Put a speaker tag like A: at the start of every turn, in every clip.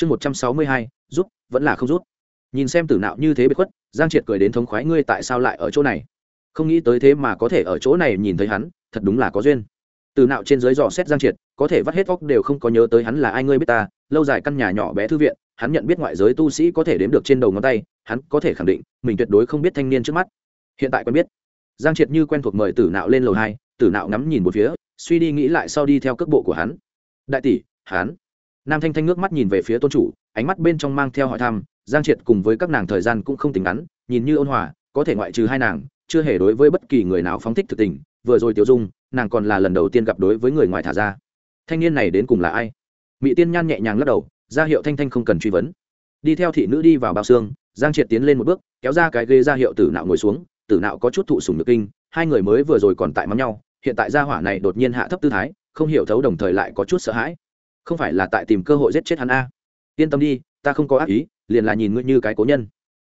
A: chương một trăm sáu mươi hai, rút, vẫn là không rút. Nhìn xem tử nạo như thế bị khuất, giang triệt cười đến thống khoái, ngươi tại sao lại ở chỗ này? Không nghĩ tới thế mà có thể ở chỗ này nhìn thấy hắn, thật đúng là có duyên. Tử nạo trên dưới dò xét giang triệt, có thể vắt hết óc đều không có nhớ tới hắn là ai, ngươi biết ta, lâu dài căn nhà nhỏ bé thư viện, hắn nhận biết ngoại giới tu sĩ có thể đếm được trên đầu ngón tay, hắn có thể khẳng định, mình tuyệt đối không biết thanh niên trước mắt. Hiện tại quen biết. Giang triệt như quen thuộc mời tử nạo lên lầu hai, tử nạo ngắm nhìn một phía, suy đi nghĩ lại sau đi theo cước bộ của hắn. Đại tỷ, hắn nam thanh thanh ngước mắt nhìn về phía tôn chủ, ánh mắt bên trong mang theo hỏi thăm, giang triệt cùng với các nàng thời gian cũng không tính ngắn, nhìn như ôn hòa, có thể ngoại trừ hai nàng, chưa hề đối với bất kỳ người nào phóng thích thực tình, vừa rồi tiểu dung, nàng còn là lần đầu tiên gặp đối với người ngoài thả ra. Thanh niên này đến cùng là ai? Mỹ tiên nhan nhẹ nhàng lắc đầu, ra hiệu thanh thanh không cần truy vấn. Đi theo thị nữ đi vào bao xương, giang triệt tiến lên một bước, kéo ra cái ghế ra hiệu tử nạo ngồi xuống, tử nạo có chút thụ sùng nhược kinh, hai người mới vừa rồi còn tại mắm nhau, hiện tại gia hỏa này đột nhiên hạ thấp tư thái, không hiểu thấu đồng thời lại có chút sợ hãi không phải là tại tìm cơ hội giết chết hắn a. Yên tâm đi, ta không có ác ý, liền là nhìn ngươi như cái cố nhân.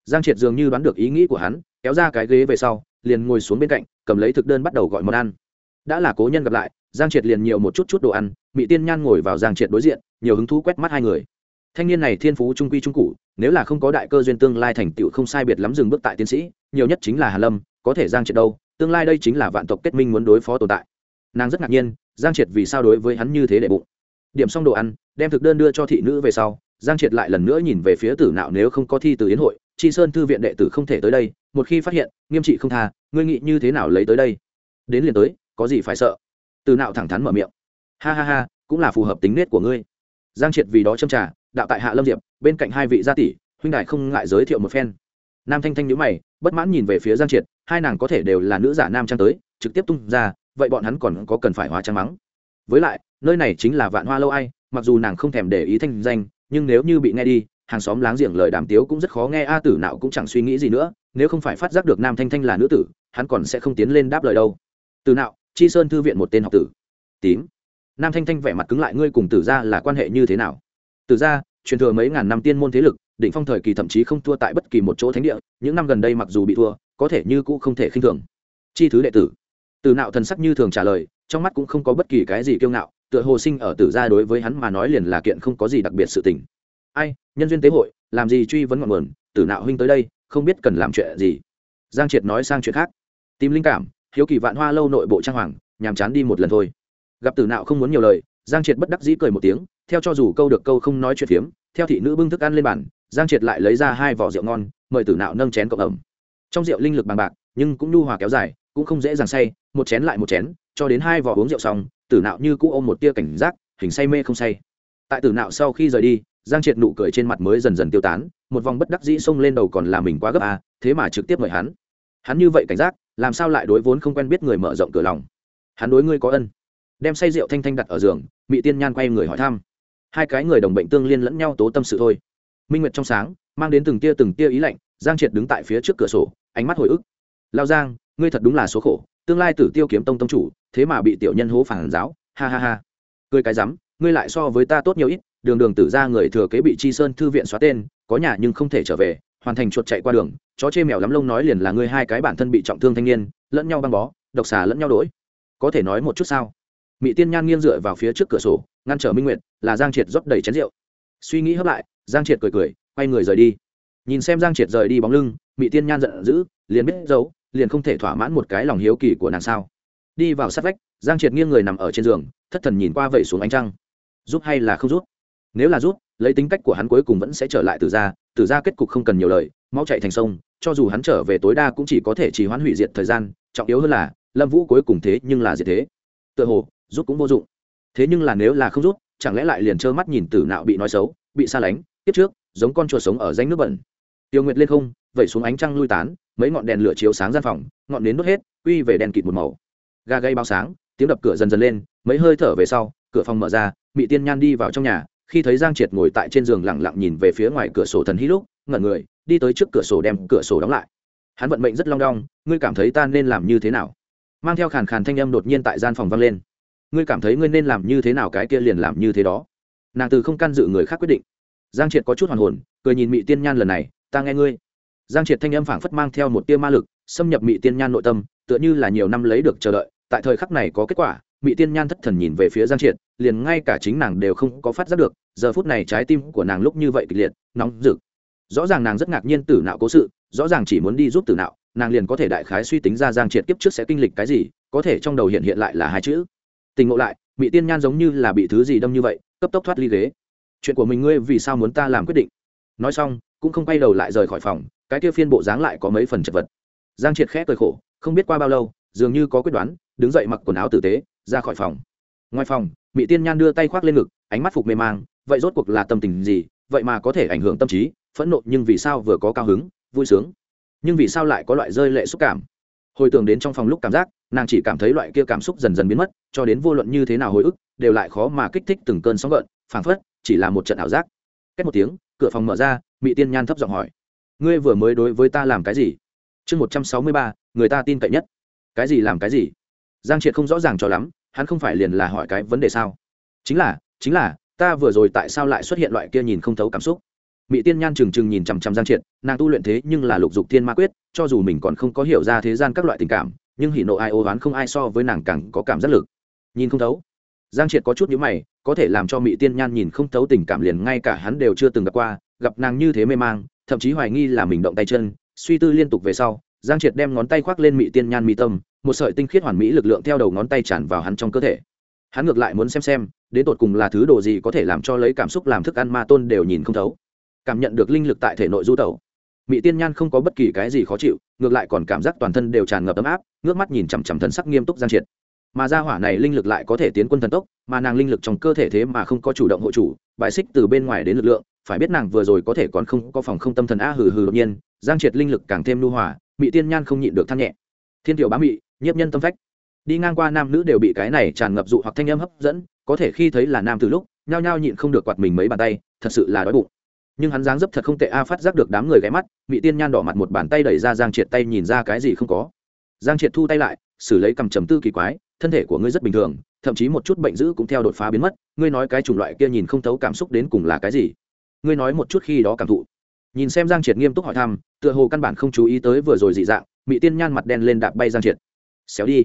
A: Giang triệt dường như đoán được ý nghĩ của hắn, kéo ra cái ghế về sau, liền ngồi xuống bên cạnh, cầm lấy thực đơn bắt đầu gọi món ăn. Đã là cố nhân gặp lại, giang triệt liền nhiều một chút chút đồ ăn mỹ tiên nhan ngồi vào giang triệt đối diện, nhiều hứng thú quét mắt hai người. Thanh niên này thiên phú trung quy trung cụ, nếu là không có đại cơ duyên tương lai thành tựu không sai biệt lắm dừng bước tại tiến sĩ, nhiều nhất chính là hà lâm, có thể giang triệt đâu, tương lai đây chính là vạn tộc kết minh muốn đối phó tồn tại. Nàng rất ngạc nhiên, giang triệt vì sao đối với hắn như thế để bụng điểm xong đồ ăn, đem thực đơn đưa cho thị nữ về sau, giang triệt lại lần nữa nhìn về phía tử nạo nếu không có thi từ yến hội, chi sơn thư viện đệ tử không thể tới đây, một khi phát hiện, nghiêm trị không tha, ngươi nghĩ như thế nào lấy tới đây? Đến liền tới, có gì phải sợ? Tử nạo thẳng thắn mở miệng. Ha ha ha, cũng là phù hợp tính nết của ngươi. Giang triệt vì đó châm trả đạo tại hạ lâm diệp, bên cạnh hai vị gia tỷ, huynh đại không ngại giới thiệu một phen. Nam thanh thanh nhữ mày, bất mãn nhìn về phía giang triệt, hai nàng có thể đều là nữ giả nam trang tới, trực tiếp tung ra, vậy bọn hắn còn có cần phải hóa trang mắng. Với lại nơi này chính là vạn hoa lâu ai, mặc dù nàng không thèm để ý thanh danh, nhưng nếu như bị nghe đi, hàng xóm láng giềng lời đàm tiếu cũng rất khó nghe, a tử nào cũng chẳng suy nghĩ gì nữa, nếu không phải phát giác được nam thanh thanh là nữ tử, hắn còn sẽ không tiến lên đáp lời đâu. Từ nào, chi sơn thư viện một tên học tử. Tím. Nam thanh thanh vẻ mặt cứng lại, ngươi cùng tử gia là quan hệ như thế nào? Tử gia, truyền thừa mấy ngàn năm tiên môn thế lực định phong thời kỳ thậm chí không thua tại bất kỳ một chỗ thánh địa, những năm gần đây mặc dù bị thua, có thể như cũ không thể khinh thường. Chi thứ đệ tử. Từ nạo thần sắc như thường trả lời, trong mắt cũng không có bất kỳ cái gì kiêu ngạo tựa hồ sinh ở tử gia đối với hắn mà nói liền là kiện không có gì đặc biệt sự tình. Ai, nhân duyên tế hội, làm gì truy vấn ngọn nguồn, tử nạo huynh tới đây, không biết cần làm chuyện gì. Giang triệt nói sang chuyện khác. Tìm linh cảm, hiếu kỳ vạn hoa lâu nội bộ trang hoàng, nhàm chán đi một lần thôi. Gặp tử nạo không muốn nhiều lời, giang triệt bất đắc dĩ cười một tiếng, theo cho dù câu được câu không nói chuyện phiếm, theo thị nữ bưng thức ăn lên bàn, giang triệt lại lấy ra hai vỏ rượu ngon, mời tử nạo nâng chén cộng ẩm. Trong rượu linh lực bằng bạc, nhưng cũng nhu hòa kéo dài, cũng không dễ dàng say, một chén lại một chén, cho đến hai vỏ uống rượu xong tử nạo như cũ ôm một tia cảnh giác, hình say mê không say. Tại tử nạo sau khi rời đi, giang triệt nụ cười trên mặt mới dần dần tiêu tán, một vòng bất đắc dĩ xông lên đầu còn là mình quá gấp à thế mà trực tiếp mời hắn. Hắn như vậy cảnh giác, làm sao lại đối vốn không quen biết người mở rộng cửa lòng? Hắn đối ngươi có ân. Đem say rượu thanh thanh đặt ở giường mỹ tiên nhan quay người hỏi thăm. Hai cái người đồng bệnh tương liên lẫn nhau tố tâm sự thôi. Minh nguyệt trong sáng, mang đến từng tia từng tia ý lạnh, giang triệt đứng tại phía trước cửa sổ, ánh mắt hồi ức. Lao giang, ngươi thật đúng là số khổ, tương lai tử tiêu kiếm tông tông chủ thế mà bị tiểu nhân hố phản giáo, ha ha ha. Cười cái rắm, ngươi lại so với ta tốt nhiều ít, đường đường tử ra người thừa kế bị chi sơn thư viện xóa tên, có nhà nhưng không thể trở về, hoàn thành chuột chạy qua đường, chó chê mèo lắm lông nói liền là ngươi hai cái bản thân bị trọng thương thanh niên, lẫn nhau băng bó, độc xà lẫn nhau đỗi có thể nói một chút sao? Mỹ tiên nhan nghiêng dựa vào phía trước cửa sổ, ngăn trở minh nguyệt, là giang triệt rót đầy chén rượu. Suy nghĩ hấp lại, giang triệt cười cười, quay người rời đi. Nhìn xem giang triệt rời đi bóng lưng mỹ tiên nhan giận dữ, liền biết giấu, liền không thể thỏa mãn một cái lòng hiếu kỳ của nàng sao đi vào sát vách, giang triệt nghiêng người nằm ở trên giường, thất thần nhìn qua vẩy xuống ánh trăng. Giúp hay là không giúp? Nếu là giúp, lấy tính cách của hắn cuối cùng vẫn sẽ trở lại từ ra từ ra kết cục không cần nhiều lời, mau chạy thành sông, cho dù hắn trở về tối đa cũng chỉ có thể chỉ hoãn hủy diệt thời gian, trọng yếu hơn là, lâm vũ cuối cùng thế nhưng là diệt thế. Tựa hồ, giúp cũng vô dụng. Thế nhưng là nếu là không giúp, chẳng lẽ lại liền trơ mắt nhìn tử nạo bị nói xấu, bị xa lánh tiếp trước, giống con chuột sống ở danh nước bẩn. Tiêu nguyệt lên không, vẩy xuống ánh trăng lui tán, mấy ngọn đèn lửa chiếu sáng gian phòng, ngọn nến đốt hết uy về đèn kịt một màu ga gây bao sáng, tiếng đập cửa dần dần lên, mấy hơi thở về sau, cửa phòng mở ra mỹ tiên nhan đi vào trong nhà, khi thấy giang triệt ngồi tại trên giường lẳng lặng nhìn về phía ngoài cửa sổ thần hí lúc, ngẩn người, đi tới trước cửa sổ đem cửa sổ đóng lại. Hắn vận mệnh rất long đong, ngươi cảm thấy ta nên làm như thế nào? Mang theo khàn khàn thanh âm đột nhiên tại gian phòng vang lên. Ngươi cảm thấy ngươi nên làm như thế nào cái kia liền làm như thế đó? Nàng từ không can dự người khác quyết định. Giang triệt có chút hoàn hồn, cười nhìn mị tiên nhan lần này, ta nghe ngươi. Giang triệt thanh âm phảng phất mang theo một tia ma lực, xâm nhập mị tiên nhan nội tâm, tựa như là nhiều năm lấy được chờ đợi tại thời khắc này có kết quả mỹ tiên nhan thất thần nhìn về phía giang triệt, liền ngay cả chính nàng đều không có phát giác được, giờ phút này trái tim của nàng lúc như vậy kịch liệt, nóng rực. Rõ ràng nàng rất ngạc nhiên tử nạo cố sự, rõ ràng chỉ muốn đi giúp tử nạo, nàng liền có thể đại khái suy tính ra giang triệt kiếp trước sẽ kinh lịch cái gì, có thể trong đầu hiện hiện lại là hai chữ. Tình ngộ lại mỹ tiên nhan giống như là bị thứ gì đâm như vậy, cấp tốc thoát ly ghế. Chuyện của mình ngươi vì sao muốn ta làm quyết định? Nói xong, cũng không quay đầu lại rời khỏi phòng, cái kia phiên bộ dáng lại có mấy phần chật vật. Giang triệt khẽ cười khổ, không biết qua bao lâu dường như có quyết đoán, đứng dậy mặc quần áo tử tế, ra khỏi phòng. Ngoài phòng mỹ tiên nhan đưa tay khoác lên ngực, ánh mắt phục mê mang, vậy rốt cuộc là tâm tình gì, vậy mà có thể ảnh hưởng tâm trí, phẫn nộ nhưng vì sao vừa có cao hứng, vui sướng. Nhưng vì sao lại có loại rơi lệ xúc cảm? Hồi tưởng đến trong phòng lúc cảm giác, nàng chỉ cảm thấy loại kia cảm xúc dần dần biến mất, cho đến vô luận như thế nào hồi ức, đều lại khó mà kích thích từng cơn sóng gợn, phảng phất chỉ là một trận ảo giác. Cách một tiếng, cửa phòng mở ra mỹ tiên nhan thấp giọng hỏi, ngươi vừa mới đối với ta làm cái gì? Chương một trăm sáu mươi ba, người ta tin cậy nhất cái gì làm cái gì? Giang triệt không rõ ràng cho lắm, hắn không phải liền là hỏi cái vấn đề sao? Chính là chính là, ta vừa rồi tại sao lại xuất hiện loại kia nhìn không thấu cảm xúc? Mỹ tiên nhan trừng trừng nhìn chằm chằm giang triệt, nàng tu luyện thế nhưng là lục dục thiên ma quyết, cho dù mình còn không có hiểu ra thế gian các loại tình cảm, nhưng hỉ nộ ai ô oán không ai so với nàng càng có cảm giác lực. Nhìn không thấu. Giang triệt có chút nhữ mày, có thể làm cho mỹ tiên nhan nhìn không thấu tình cảm liền ngay cả hắn đều chưa từng gặp qua, gặp nàng như thế mê mang, thậm chí hoài nghi là mình động tay chân, suy tư liên tục về sau giang triệt đem ngón tay khoác lên mỹ tiên nhan mi tâm, một sợi tinh khiết hoàn mỹ lực lượng theo đầu ngón tay tràn vào hắn trong cơ thể. Hắn ngược lại muốn xem xem, đến tột cùng là thứ đồ gì có thể làm cho lấy cảm xúc làm thức ăn ma tôn đều nhìn không thấu. Cảm nhận được linh lực tại thể nội du tẩu. Mỹ tiên nhan không có bất kỳ cái gì khó chịu, ngược lại còn cảm giác toàn thân đều tràn ngập ấm áp, ngước mắt nhìn chằm chằm thần sắc nghiêm túc giang triệt. Mà ra hỏa này linh lực lại có thể tiến quân thần tốc, mà nàng linh lực trong cơ thể thế mà không có chủ động hộ chủ, bài xích từ bên ngoài đến lực lượng, phải biết nàng vừa rồi có thể còn không, có phòng không tâm thần a hừ hừ đột nhiên, giang triệt linh lực càng thêm lưu hòa mỹ tiên nhan không nhịn được than nhẹ. Thiên tiểu bá mị, nhiếp nhân tâm phách. Đi ngang qua nam nữ đều bị cái này tràn ngập dụ hoặc thanh âm hấp dẫn, có thể khi thấy là nam từ lúc, nhao nhao nhịn không được quạt mình mấy bàn tay, thật sự là đói bụng. Nhưng hắn dáng dấp thật không tệ a, phát giác được đám người ghé mắt mỹ tiên nhan đỏ mặt một bàn tay đẩy ra giang triệt tay nhìn ra cái gì không có. Giang triệt thu tay lại, xử lấy cầm trầm tư kỳ quái, thân thể của ngươi rất bình thường, thậm chí một chút bệnh dữ cũng theo đột phá biến mất, ngươi nói cái chủng loại kia nhìn không thấu cảm xúc đến cùng là cái gì? Ngươi nói một chút khi đó cảm thụ nhìn xem giang triệt nghiêm túc hỏi thăm, tựa hồ căn bản không chú ý tới vừa rồi dị dạng mỹ tiên nhan mặt đen lên đạp bay giang triệt. Xéo đi.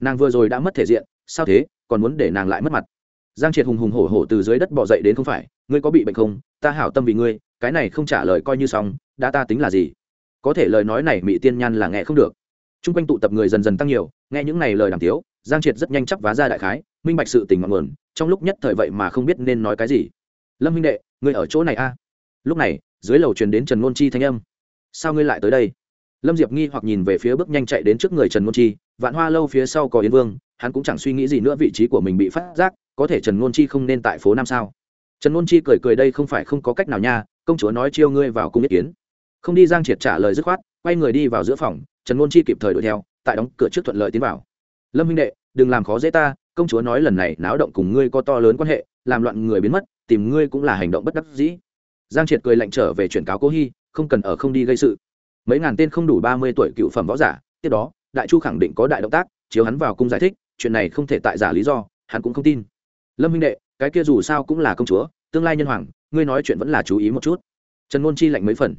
A: Nàng vừa rồi đã mất thể diện, sao thế, còn muốn để nàng lại mất mặt? Giang triệt hùng hùng hổ hổ từ dưới đất bỏ dậy đến không phải, ngươi có bị bệnh không? Ta hảo tâm vì ngươi, cái này không trả lời coi như xong, đã ta tính là gì? Có thể lời nói này mỹ tiên nhan là nghe không được. T r u n g quanh tụ tập người dần dần tăng nhiều, nghe những này lời đàm tiếu, giang triệt rất nhanh chấp vá ra đại khái, minh bạch sự tình ngọn nguồn, trong lúc nhất thời vậy mà không biết nên nói cái gì. Lâm minh đệ, ngươi ở chỗ này a. Lúc này dưới lầu truyền đến trần ngôn chi thanh âm. Sao ngươi lại tới đây? Lâm diệp nghi hoặc nhìn về phía bước nhanh chạy đến trước người trần ngôn chi, vạn hoa lâu phía sau có yến vương, hắn cũng chẳng suy nghĩ gì nữa, vị trí của mình bị phát giác, có thể trần ngôn chi không nên tại phố nam sao? Trần ngôn chi cười cười, đây không phải không có cách nào nha, công chúa nói chiêu ngươi vào cung ý kiến. Không đi giang triệt trả lời dứt khoát, quay người đi vào giữa phòng, trần ngôn chi kịp thời đuổi theo, tại đóng cửa trước thuận lợi tiến vào. Lâm minh đệ, đừng làm khó dễ ta, công chúa nói lần này náo động cùng ngươi có to lớn quan hệ, làm loạn người biến mất, tìm ngươi cũng là hành động bất đắc dĩ giang triệt cười lạnh trở về chuyển cáo cố hy, không cần ở không đi gây sự. Mấy ngàn tên không đủ ba mươi tuổi cựu phẩm võ giả, tiếp đó, đại chu khẳng định có đại động tác, chiếu hắn vào cung giải thích, chuyện này không thể tại giả lý do, hắn cũng không tin. Lâm minh đệ, cái kia dù sao cũng là công chúa, tương lai nhân hoàng, ngươi nói chuyện vẫn là chú ý một chút. Trần ngôn chi lạnh mấy phần.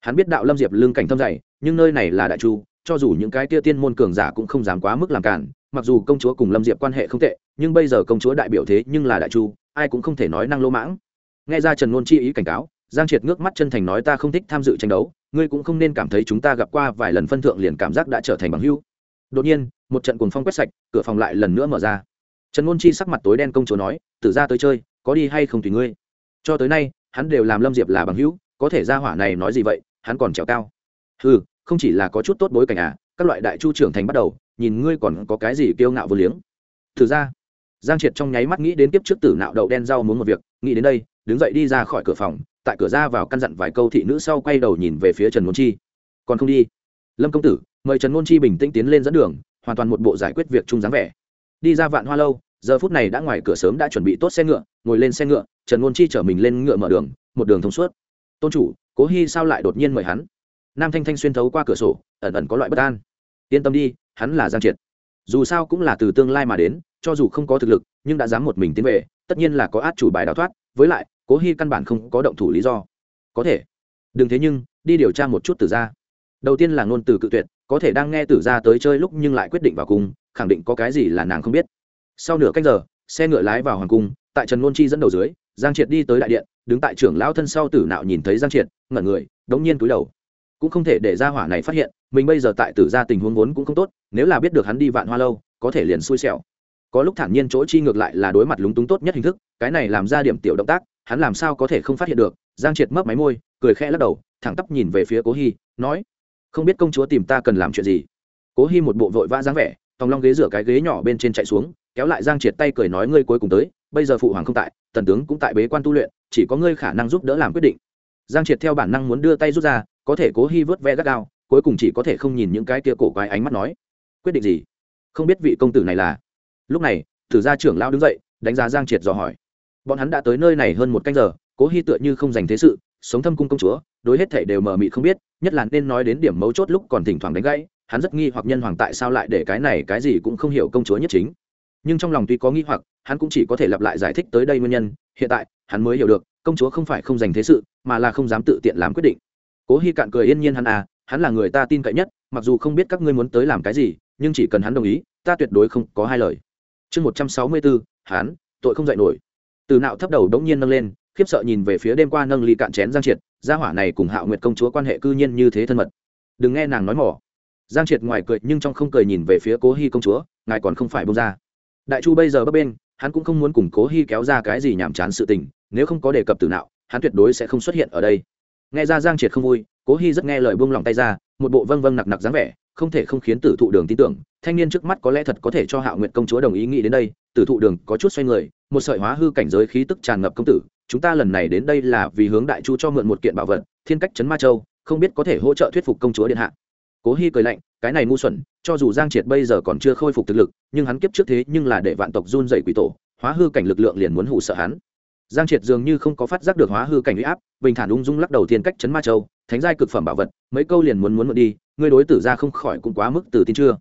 A: Hắn biết đạo lâm diệp lương cảnh thâm dày, nhưng nơi này là đại chu, cho dù những cái kia tiên môn cường giả cũng không dám quá mức làm cản, mặc dù công chúa cùng lâm diệp quan hệ không tệ, nhưng bây giờ công chúa đại biểu thế nhưng là đại chu, ai cũng không thể nói năng lỗ mãng nghe ra trần ngôn chi ý cảnh cáo, giang triệt ngước mắt chân thành nói ta không thích tham dự tranh đấu, ngươi cũng không nên cảm thấy chúng ta gặp qua vài lần phân thượng liền cảm giác đã trở thành bằng hưu đột nhiên, một trận cuồng phong quét sạch, cửa phòng lại lần nữa mở ra. Trần ngôn chi sắc mặt tối đen công chúa nói, tử ra tới chơi, có đi hay không tùy ngươi? Cho tới nay, hắn đều làm lâm diệp là bằng hữu, có thể ra hỏa này nói gì vậy, hắn còn trèo cao. Ừ không chỉ là có chút tốt bối cảnh à các loại đại chu trưởng thành bắt đầu, nhìn ngươi còn có cái gì kiêu ngạo vô liếng. Thử ra giang triệt trong nháy mắt nghĩ đến tiếp trước tử nạo đậu đen rau muốn một việc, nghĩ đến đây đứng dậy đi ra khỏi cửa phòng, tại cửa ra vào căn dặn vài câu thị nữ sau quay đầu nhìn về phía trần ngôn chi. Còn không đi? Lâm công tử, mời trần ngôn chi bình tĩnh tiến lên dẫn đường, hoàn toàn một bộ giải quyết việc chung dáng vẻ. Đi ra vạn hoa lâu, giờ phút này đã ngoài cửa sớm đã chuẩn bị tốt xe ngựa, ngồi lên xe ngựa. Trần ngôn chi chở mình lên ngựa mở đường, một đường thông suốt. Tôn chủ, cố hy sao lại đột nhiên mời hắn? Nam thanh thanh xuyên thấu qua cửa sổ, ẩn ẩn có loại bất an. Yên tâm đi, hắn là giang triệt. Dù sao cũng là từ tương lai mà đến, cho dù không có thực lực, nhưng đã dám một mình tiến về, tất nhiên là có át chủ bài đào thoát, với lại cố hy căn bản không có động thủ lý do. Có thể. Đừng thế nhưng, đi điều tra một chút từ ra đầu tiên là ngôn từ cự tuyệt, có thể đang nghe tử ra tới chơi lúc nhưng lại quyết định vào cùng khẳng định có cái gì là nàng không biết. Sau nửa canh giờ, xe ngựa lái vào hoàng cung, tại trần ngôn chi dẫn đầu dưới, giang triệt đi tới đại điện, đứng tại trưởng lão thân sau tử nạo nhìn thấy giang triệt, ngẩn người, đống nhiên cúi đầu. Cũng không thể để ra hỏa này phát hiện, mình bây giờ tại tử gia tình huống vốn cũng không tốt, nếu là biết được hắn đi vạn hoa lâu, có thể liền xui xẻo. Có lúc thản nhiên chỗ chi ngược lại là đối mặt lúng túng tốt nhất hình thức, cái này làm ra điểm tiểu động tác hắn làm sao có thể không phát hiện được? Giang triệt mấp máy môi, cười khẽ lắc đầu, thẳng tắp nhìn về phía cố hy nói, không biết công chúa tìm ta cần làm chuyện gì? Cố hy một bộ vội vã dáng vẻ, tòng long ghế rửa cái ghế nhỏ bên trên chạy xuống, kéo lại giang triệt tay cười nói, ngươi cuối cùng tới, bây giờ phụ hoàng không tại, tần tướng cũng tại bế quan tu luyện, chỉ có ngươi khả năng giúp đỡ làm quyết định. Giang triệt theo bản năng muốn đưa tay rút ra, có thể cố hy vớt ve gắt gao, cuối cùng chỉ có thể không nhìn những cái kia cổ quái ánh mắt nói, quyết định gì? Không biết vị công tử này là? Lúc này, thử gia trưởng lão đứng dậy, đánh giá giang triệt dò hỏi bọn hắn đã tới nơi này hơn một canh giờ, cố hy tựa như không dành thế sự, sống thâm cung công chúa, đối hết thể đều mờ mị không biết, nhất là nên nói đến điểm mấu chốt lúc còn thỉnh thoảng đánh gãy, hắn rất nghi hoặc nhân hoàng tại sao lại để cái này cái gì cũng không hiểu công chúa nhất chính. Nhưng trong lòng tuy có nghi hoặc, hắn cũng chỉ có thể lặp lại giải thích tới đây nguyên nhân, hiện tại, hắn mới hiểu được, công chúa không phải không dành thế sự, mà là không dám tự tiện làm quyết định. Cố hy cạn cười yên nhiên hắn à hắn là người ta tin cậy nhất, mặc dù không biết các ngươi muốn tới làm cái gì, nhưng chỉ cần hắn đồng ý, ta tuyệt đối không có hai lời. Chương một trăm sáu mươi bốn hắn, tội không dạy nổi từ nạo thấp đầu đống nhiên nâng lên, khiếp sợ nhìn về phía đêm qua nâng ly cạn chén giang triệt, gia hỏa này cùng hạo nguyệt công chúa quan hệ cư nhiên như thế thân mật. Đừng nghe nàng nói mỏ. Giang triệt ngoài cười nhưng trong không cười nhìn về phía cố hy công chúa, ngài còn không phải bông ra. Đại chu bây giờ bấp bên hắn cũng không muốn cùng cố hy kéo ra cái gì nhàm chán sự tình, nếu không có đề cập từ nạo, hắn tuyệt đối sẽ không xuất hiện ở đây. Nghe ra giang triệt không vui, cố hy rất nghe lời buông lòng tay ra, một bộ vâng vâng nặc nặc dáng vẻ, không thể không khiến tử thụ đường tin tưởng, thanh niên trước mắt có lẽ thật có thể cho hạo nguyện công chúa đồng ý nghĩ đến đây tử thụ đường có chút xoay người, một sợi hóa hư cảnh giới khí tức tràn ngập công tử, chúng ta lần này đến đây là vì hướng đại chu cho mượn một kiện bảo vật, thiên cách chấn ma châu, không biết có thể hỗ trợ thuyết phục công chúa điện hạ. Cố hy cười lạnh, cái này ngu xuẩn, cho dù giang triệt bây giờ còn chưa khôi phục thực lực, nhưng hắn kiếp trước thế nhưng là để vạn tộc run dày quỷ tổ, hóa hư cảnh lực lượng liền muốn hụ sợ hắn. Giang triệt dường như không có phát giác được hóa hư cảnh huy áp, bình thản ung dung lắc đầu thiên cách chấn ma châu, thánh giai cực phẩm bảo vật, mấy câu liền muốn muốn mượn đi, ngươi đối tử ra không khỏi cũng quá mức từ tin chưa?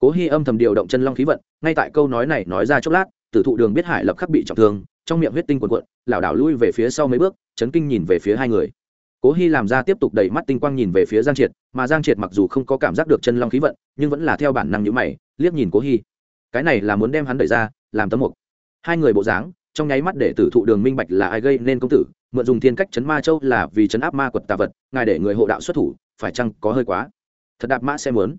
A: Cố hy âm thầm điều động chân long khí vận, ngay tại câu nói này nói ra chốc lát, tử thụ đường biết hải lập khắc bị trọng thương, trong miệng huyết tinh quần quận lảo đảo lui về phía sau mấy bước, chấn kinh nhìn về phía hai người. Cố hy làm ra tiếp tục đẩy mắt tinh quang nhìn về phía giang triệt, mà giang triệt mặc dù không có cảm giác được chân long khí vận, nhưng vẫn là theo bản năng nhữ mày, liếc nhìn cố hy cái này là muốn đem hắn đẩy ra, làm tấm mục. Hai người bộ dáng, trong nháy mắt để tử thụ đường minh bạch là ai gây nên công tử, mượn dùng thiên cách chấn ma châu là vì chấn áp ma quật tà vật, ngài để người hộ đạo xuất thủ, phải chăng có hơi quá? Thật đạp mã sẽ muốn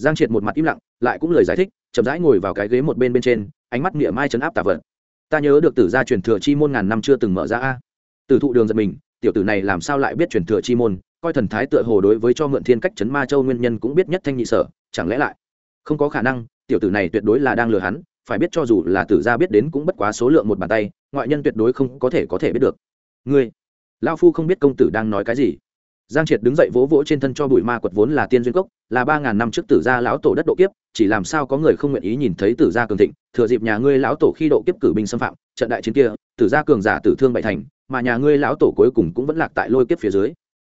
A: giang triệt một mặt im lặng, lại cũng lời giải thích, chậm rãi ngồi vào cái ghế một bên bên trên, ánh mắt nghĩa mai chấn áp tà vật. Ta nhớ được tử gia truyền thừa chi môn ngàn năm chưa từng mở ra a. Tử thụ đường giật mình, tiểu tử này làm sao lại biết truyền thừa chi môn, coi thần thái tựa hồ đối với cho mượn thiên cách chấn ma châu nguyên nhân cũng biết nhất thanh nhị sở, chẳng lẽ lại? Không có khả năng, tiểu tử này tuyệt đối là đang lừa hắn, phải biết cho dù là tử gia biết đến cũng bất quá số lượng một bàn tay, ngoại nhân tuyệt đối không có thể có thể biết được. Ngươi lao phu không biết công tử đang nói cái gì giang triệt đứng dậy vỗ vỗ trên thân cho bụi ma quật vốn là tiên duyên cốc, là ba ngàn năm trước tử gia lão tổ đất độ kiếp, chỉ làm sao có người không nguyện ý nhìn thấy tử gia cường thịnh, thừa dịp nhà ngươi lão tổ khi độ kiếp cử binh xâm phạm, trận đại chiến kia, tử gia cường giả tử thương bại thành, mà nhà ngươi lão tổ cuối cùng cũng vẫn lạc tại lôi kiếp phía dưới.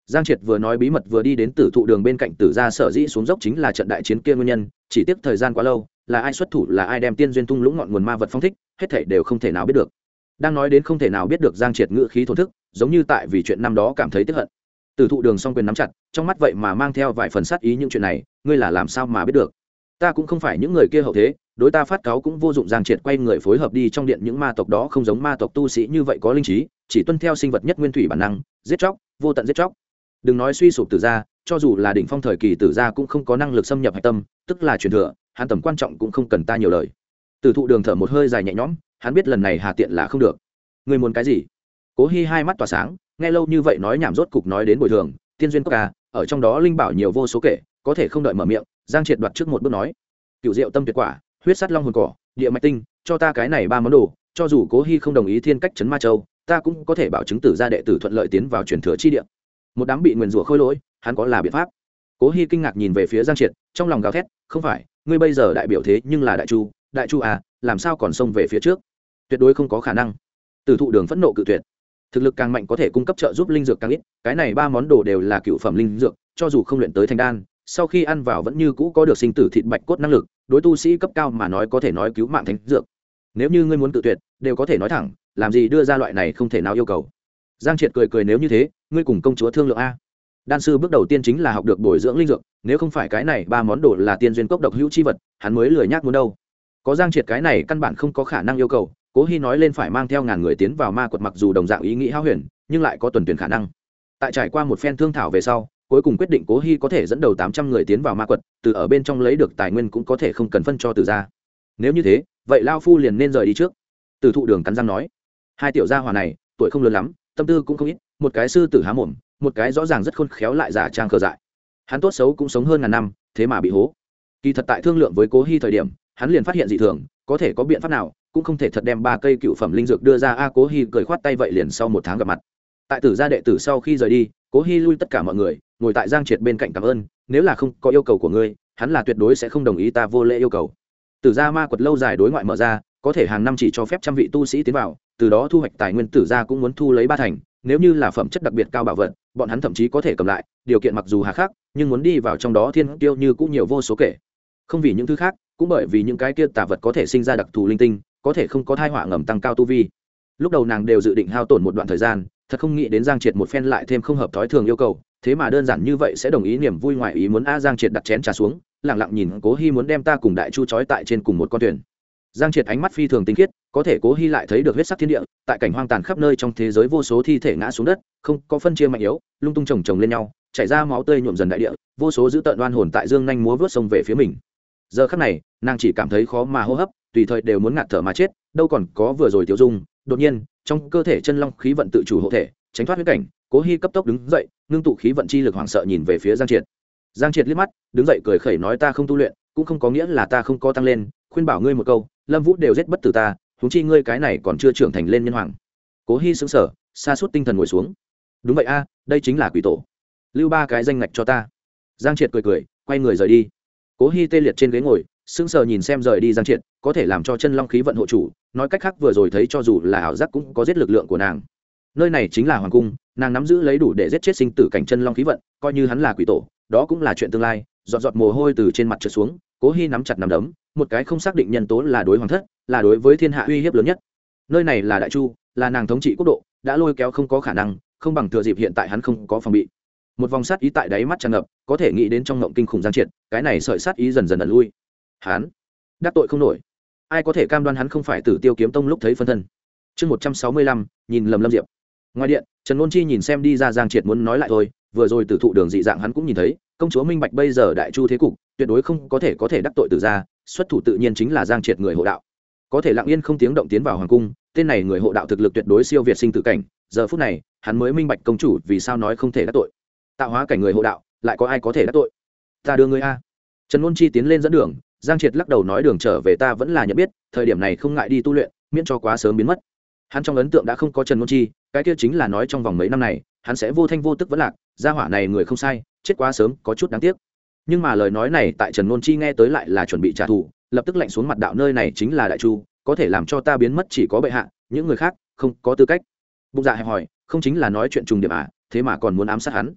A: Giang triệt vừa nói bí mật vừa đi đến tử thụ đường bên cạnh tử gia sở dĩ xuống dốc chính là trận đại chiến kia nguyên nhân, chỉ tiếc thời gian quá lâu, là ai xuất thủ, là ai đem tiên duyên tung lũng ngọn nguồn ma vật phong thích, hết thảy đều không thể nào biết được. Đang nói đến không thể nào biết được giang triệt ngữ khí thổn thức, giống như tại vì chuyện năm đó cảm thấy tức hận tử thụ đường song quyền nắm chặt, trong mắt vậy mà mang theo vài phần sát ý những chuyện này, ngươi là làm sao mà biết được? Ta cũng không phải những người kia hậu thế, đối ta phát cáo cũng vô dụng giang triệt quay người phối hợp đi trong điện những ma tộc đó không giống ma tộc tu sĩ như vậy có linh trí, chỉ tuân theo sinh vật nhất nguyên thủy bản năng, giết chóc, vô tận giết chóc. Đừng nói suy sụp từ ra cho dù là đỉnh phong thời kỳ tử gia cũng không có năng lực xâm nhập hạch tâm, tức là truyền thừa, hắn tầm quan trọng cũng không cần ta nhiều lời. Tử thụ đường thở một hơi dài nhẹ nhõm, hắn biết lần này hà tiện là không được. Người muốn cái gì? Cố hi hai mắt tỏa sáng nghe lâu như vậy nói nhảm rốt cục nói đến bồi thường, tiên duyên cốc ca ở trong đó linh bảo nhiều vô số kể, có thể không đợi mở miệng, giang triệt đoạt trước một bước nói. Cựu diệu tâm tuyệt quả, huyết sắt long hồn cỏ, địa mạch tinh, cho ta cái này ba món đồ, cho dù cố hy không đồng ý thiên cách chấn ma châu, ta cũng có thể bảo chứng tử gia đệ tử thuận lợi tiến vào truyền thừa chi địa. Một đám bị nguyền rủa khôi lỗi, hắn có là biện pháp. Cố hy kinh ngạc nhìn về phía giang triệt, trong lòng gào thét, không phải, ngươi bây giờ đại biểu thế nhưng là đại chu đại chu à làm sao còn xông về phía trước? Tuyệt đối không có khả năng. Từ thụ đường phẫn nộ cự tuyệt thực lực càng mạnh có thể cung cấp trợ giúp linh dược càng ít, cái này ba món đồ đều là cựu phẩm linh dược, cho dù không luyện tới thành đan, sau khi ăn vào vẫn như cũ có được sinh tử thịt bạch cốt năng lực, đối tu sĩ cấp cao mà nói có thể nói cứu mạng thánh dược. Nếu như ngươi muốn tự tuyệt, đều có thể nói thẳng, làm gì đưa ra loại này không thể nào yêu cầu. Giang triệt cười cười nếu như thế, ngươi cùng công chúa thương lượng a. Đan sư bước đầu tiên chính là học được bồi dưỡng linh dược, nếu không phải cái này ba món đồ là tiên duyên cốc độc hữu chi vật, hắn mới lười nhác muốn đâu. Có giang triệt cái này căn bản không có khả năng yêu cầu cố hy nói lên phải mang theo ngàn người tiến vào ma quật mặc dù đồng dạng ý nghĩ hao huyền, nhưng lại có tuần tuyển khả năng. Tại trải qua một phen thương thảo về sau, cuối cùng quyết định cố hy có thể dẫn đầu tám trăm người tiến vào ma quật, từ ở bên trong lấy được tài nguyên cũng có thể không cần phân cho từ ra nếu như thế, vậy lao phu liền nên rời đi trước. Từ thụ đường cắn răng nói, hai tiểu gia hòa này, tuổi không lớn lắm, tâm tư cũng không ít, một cái sư tử há mồm, một cái rõ ràng rất khôn khéo lại giả trang cờ dại. Hắn tốt xấu cũng sống hơn ngàn năm, thế mà bị hố. Kỳ thật tại thương lượng với cố hy thời điểm, hắn liền phát hiện dị thường, có thể có biện pháp nào cũng không thể thật đem ba cây cựu phẩm linh dược đưa ra. A cố hy cười khoát tay vậy liền sau một tháng gặp mặt. Tại tử gia đệ tử sau khi rời đi, cố hy lui tất cả mọi người, ngồi tại giang triệt bên cạnh cảm ơn, nếu là không có yêu cầu của ngươi, hắn là tuyệt đối sẽ không đồng ý ta vô lễ yêu cầu. Tử gia ma quật lâu dài đối ngoại mở ra, có thể hàng năm chỉ cho phép trăm vị tu sĩ tiến vào, từ đó thu hoạch tài nguyên tử gia cũng muốn thu lấy ba thành, nếu như là phẩm chất đặc biệt cao bảo vật, bọn hắn thậm chí có thể cầm lại, điều kiện mặc dù hà khắc, nhưng muốn đi vào trong đó thiên tiêu như cũng nhiều vô số kể. Không vì những thứ khác, cũng bởi vì những cái kia tà vật có thể sinh ra đặc thù linh tinh có thể không có thai họa ngầm tăng cao tu vi. Lúc đầu nàng đều dự định hao tổn một đoạn thời gian, thật không nghĩ đến giang triệt một phen lại thêm không hợp thói thường yêu cầu, thế mà đơn giản như vậy sẽ đồng ý niềm vui ngoại ý muốn a giang triệt đặt chén trà xuống lẳng lặng nhìn cố hy muốn đem ta cùng đại chu trói tại trên cùng một con thuyền. Giang triệt ánh mắt phi thường tinh khiết, có thể cố hy lại thấy được huyết sắc thiên địa, tại cảnh hoang tàn khắp nơi trong thế giới vô số thi thể ngã xuống đất, không có phân chia mạnh yếu, lung tung chồng chồng lên nhau, chảy ra máu tươi nhuộm dần đại địa, vô số dữ tợn đoan hồn tại dương nhanh múa vớt sông về phía mình. Giờ khắc này, nàng chỉ cảm thấy khó mà hô hấp tùy thời đều muốn ngạt thở mà chết, đâu còn có vừa rồi tiêu dung, đột nhiên, trong cơ thể chân long khí vận tự chủ hộ thể, tránh thoát huyết cảnh, cố hy cấp tốc đứng dậy, ngưng tụ khí vận chi lực hoảng sợ nhìn về phía giang triệt. Giang triệt liếc mắt, đứng dậy cười khẩy nói ta không tu luyện, cũng không có nghĩa là ta không có tăng lên, khuyên bảo ngươi một câu, lâm vũ đều giết bất tử ta húng chi ngươi cái này còn chưa trưởng thành lên nhân hoàng. Cố hy xứng sở xa suốt tinh thần ngồi xuống. Đúng vậy a, đây chính là quỷ tổ. Lưu ba cái danh ngạch cho ta. Giang triệt cười cười, quay người rời đi. Cố hy tê liệt trên ghế ngồi sững sờ nhìn xem rời đi giang triệt, có thể làm cho chân long khí vận hộ chủ, nói cách khác vừa rồi thấy cho dù là ảo giác cũng có giết lực lượng của nàng. Nơi này chính là hoàng cung, nàng nắm giữ lấy đủ để giết chết sinh tử cảnh chân long khí vận, coi như hắn là quỷ tổ, đó cũng là chuyện tương lai. Giọt giọt mồ hôi từ trên mặt trượt xuống, cố hy nắm chặt nằm đấm, một cái không xác định nhân tố là đối hoàng thất, là đối với thiên hạ uy hiếp lớn nhất. Nơi này là đại chu, là nàng thống trị quốc độ, đã lôi kéo không có khả năng, không bằng thừa dịp hiện tại hắn không có phòng bị. Một vòng sát ý tại đáy mắt tràn ngập, có thể nghĩ đến trong ngộng kinh khủng giang triệt, cái này sợi sát ý dần dần ẩn lui hắn. Đắc tội không nổi. Ai có thể cam đoan hắn không phải tử tiêu kiếm tông lúc thấy phân thân? Chương một trăm sáu mươi lăm, nhìn lầm lâm diệp. Ngoài điện, trần ngôn chi nhìn xem đi ra giang triệt muốn nói lại thôi, vừa rồi tử thụ đường dị dạng hắn cũng nhìn thấy, công chúa minh bạch bây giờ đại chu thế cục, tuyệt đối không có thể có thể đắc tội từ ra xuất thủ tự nhiên chính là giang triệt người hộ đạo. Có thể lặng yên không tiếng động tiến vào hoàng cung, tên này người hộ đạo thực lực tuyệt đối siêu việt sinh tử cảnh, giờ phút này, hắn mới minh bạch công chủ vì sao nói không thể đắc tội. Tạo hóa cảnh người hộ đạo, lại có ai có thể đắc tội? Ta đưa người a. Trần ngôn chi tiến lên dẫn đường giang triệt lắc đầu nói đường trở về ta vẫn là nhận biết, thời điểm này không ngại đi tu luyện, miễn cho quá sớm biến mất. Hắn trong ấn tượng đã không có trần ngôn chi, cái kia chính là nói trong vòng mấy năm này, hắn sẽ vô thanh vô tức vẫn lạc, gia hỏa này người không sai, chết quá sớm có chút đáng tiếc. Nhưng mà lời nói này tại trần ngôn chi nghe tới lại là chuẩn bị trả thù, lập tức lạnh xuống mặt đạo nơi này chính là đại chu, có thể làm cho ta biến mất chỉ có bệ hạ, những người khác không có tư cách. Bụng dạ hẹp hỏi, không chính là nói chuyện trùng điểm à thế mà còn muốn ám sát hắn.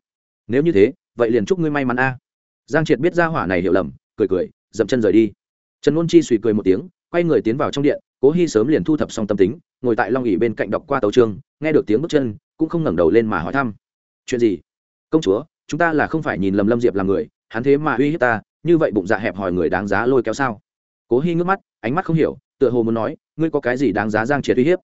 A: Nếu như thế, vậy liền chúc ngươi may mắn a. Giang triệt biết gia hỏa này hiểu lầm, cười cười dậm chân rời đi. Trần ngôn chi suy cười một tiếng, quay người tiến vào trong điện, cố hy sớm liền thu thập xong tâm tính, ngồi tại long ỉ bên cạnh đọc qua tấu chương. nghe được tiếng bước chân, cũng không ngẩng đầu lên mà hỏi thăm. Chuyện gì? Công chúa, chúng ta là không phải nhìn lầm lâm diệp làm người, hắn thế mà uy hiếp ta, như vậy bụng dạ hẹp hòi người đáng giá lôi kéo sao? Cố hy ngước mắt, ánh mắt không hiểu, tựa hồ muốn nói, ngươi có cái gì đáng giá giang triệt uy hiếp?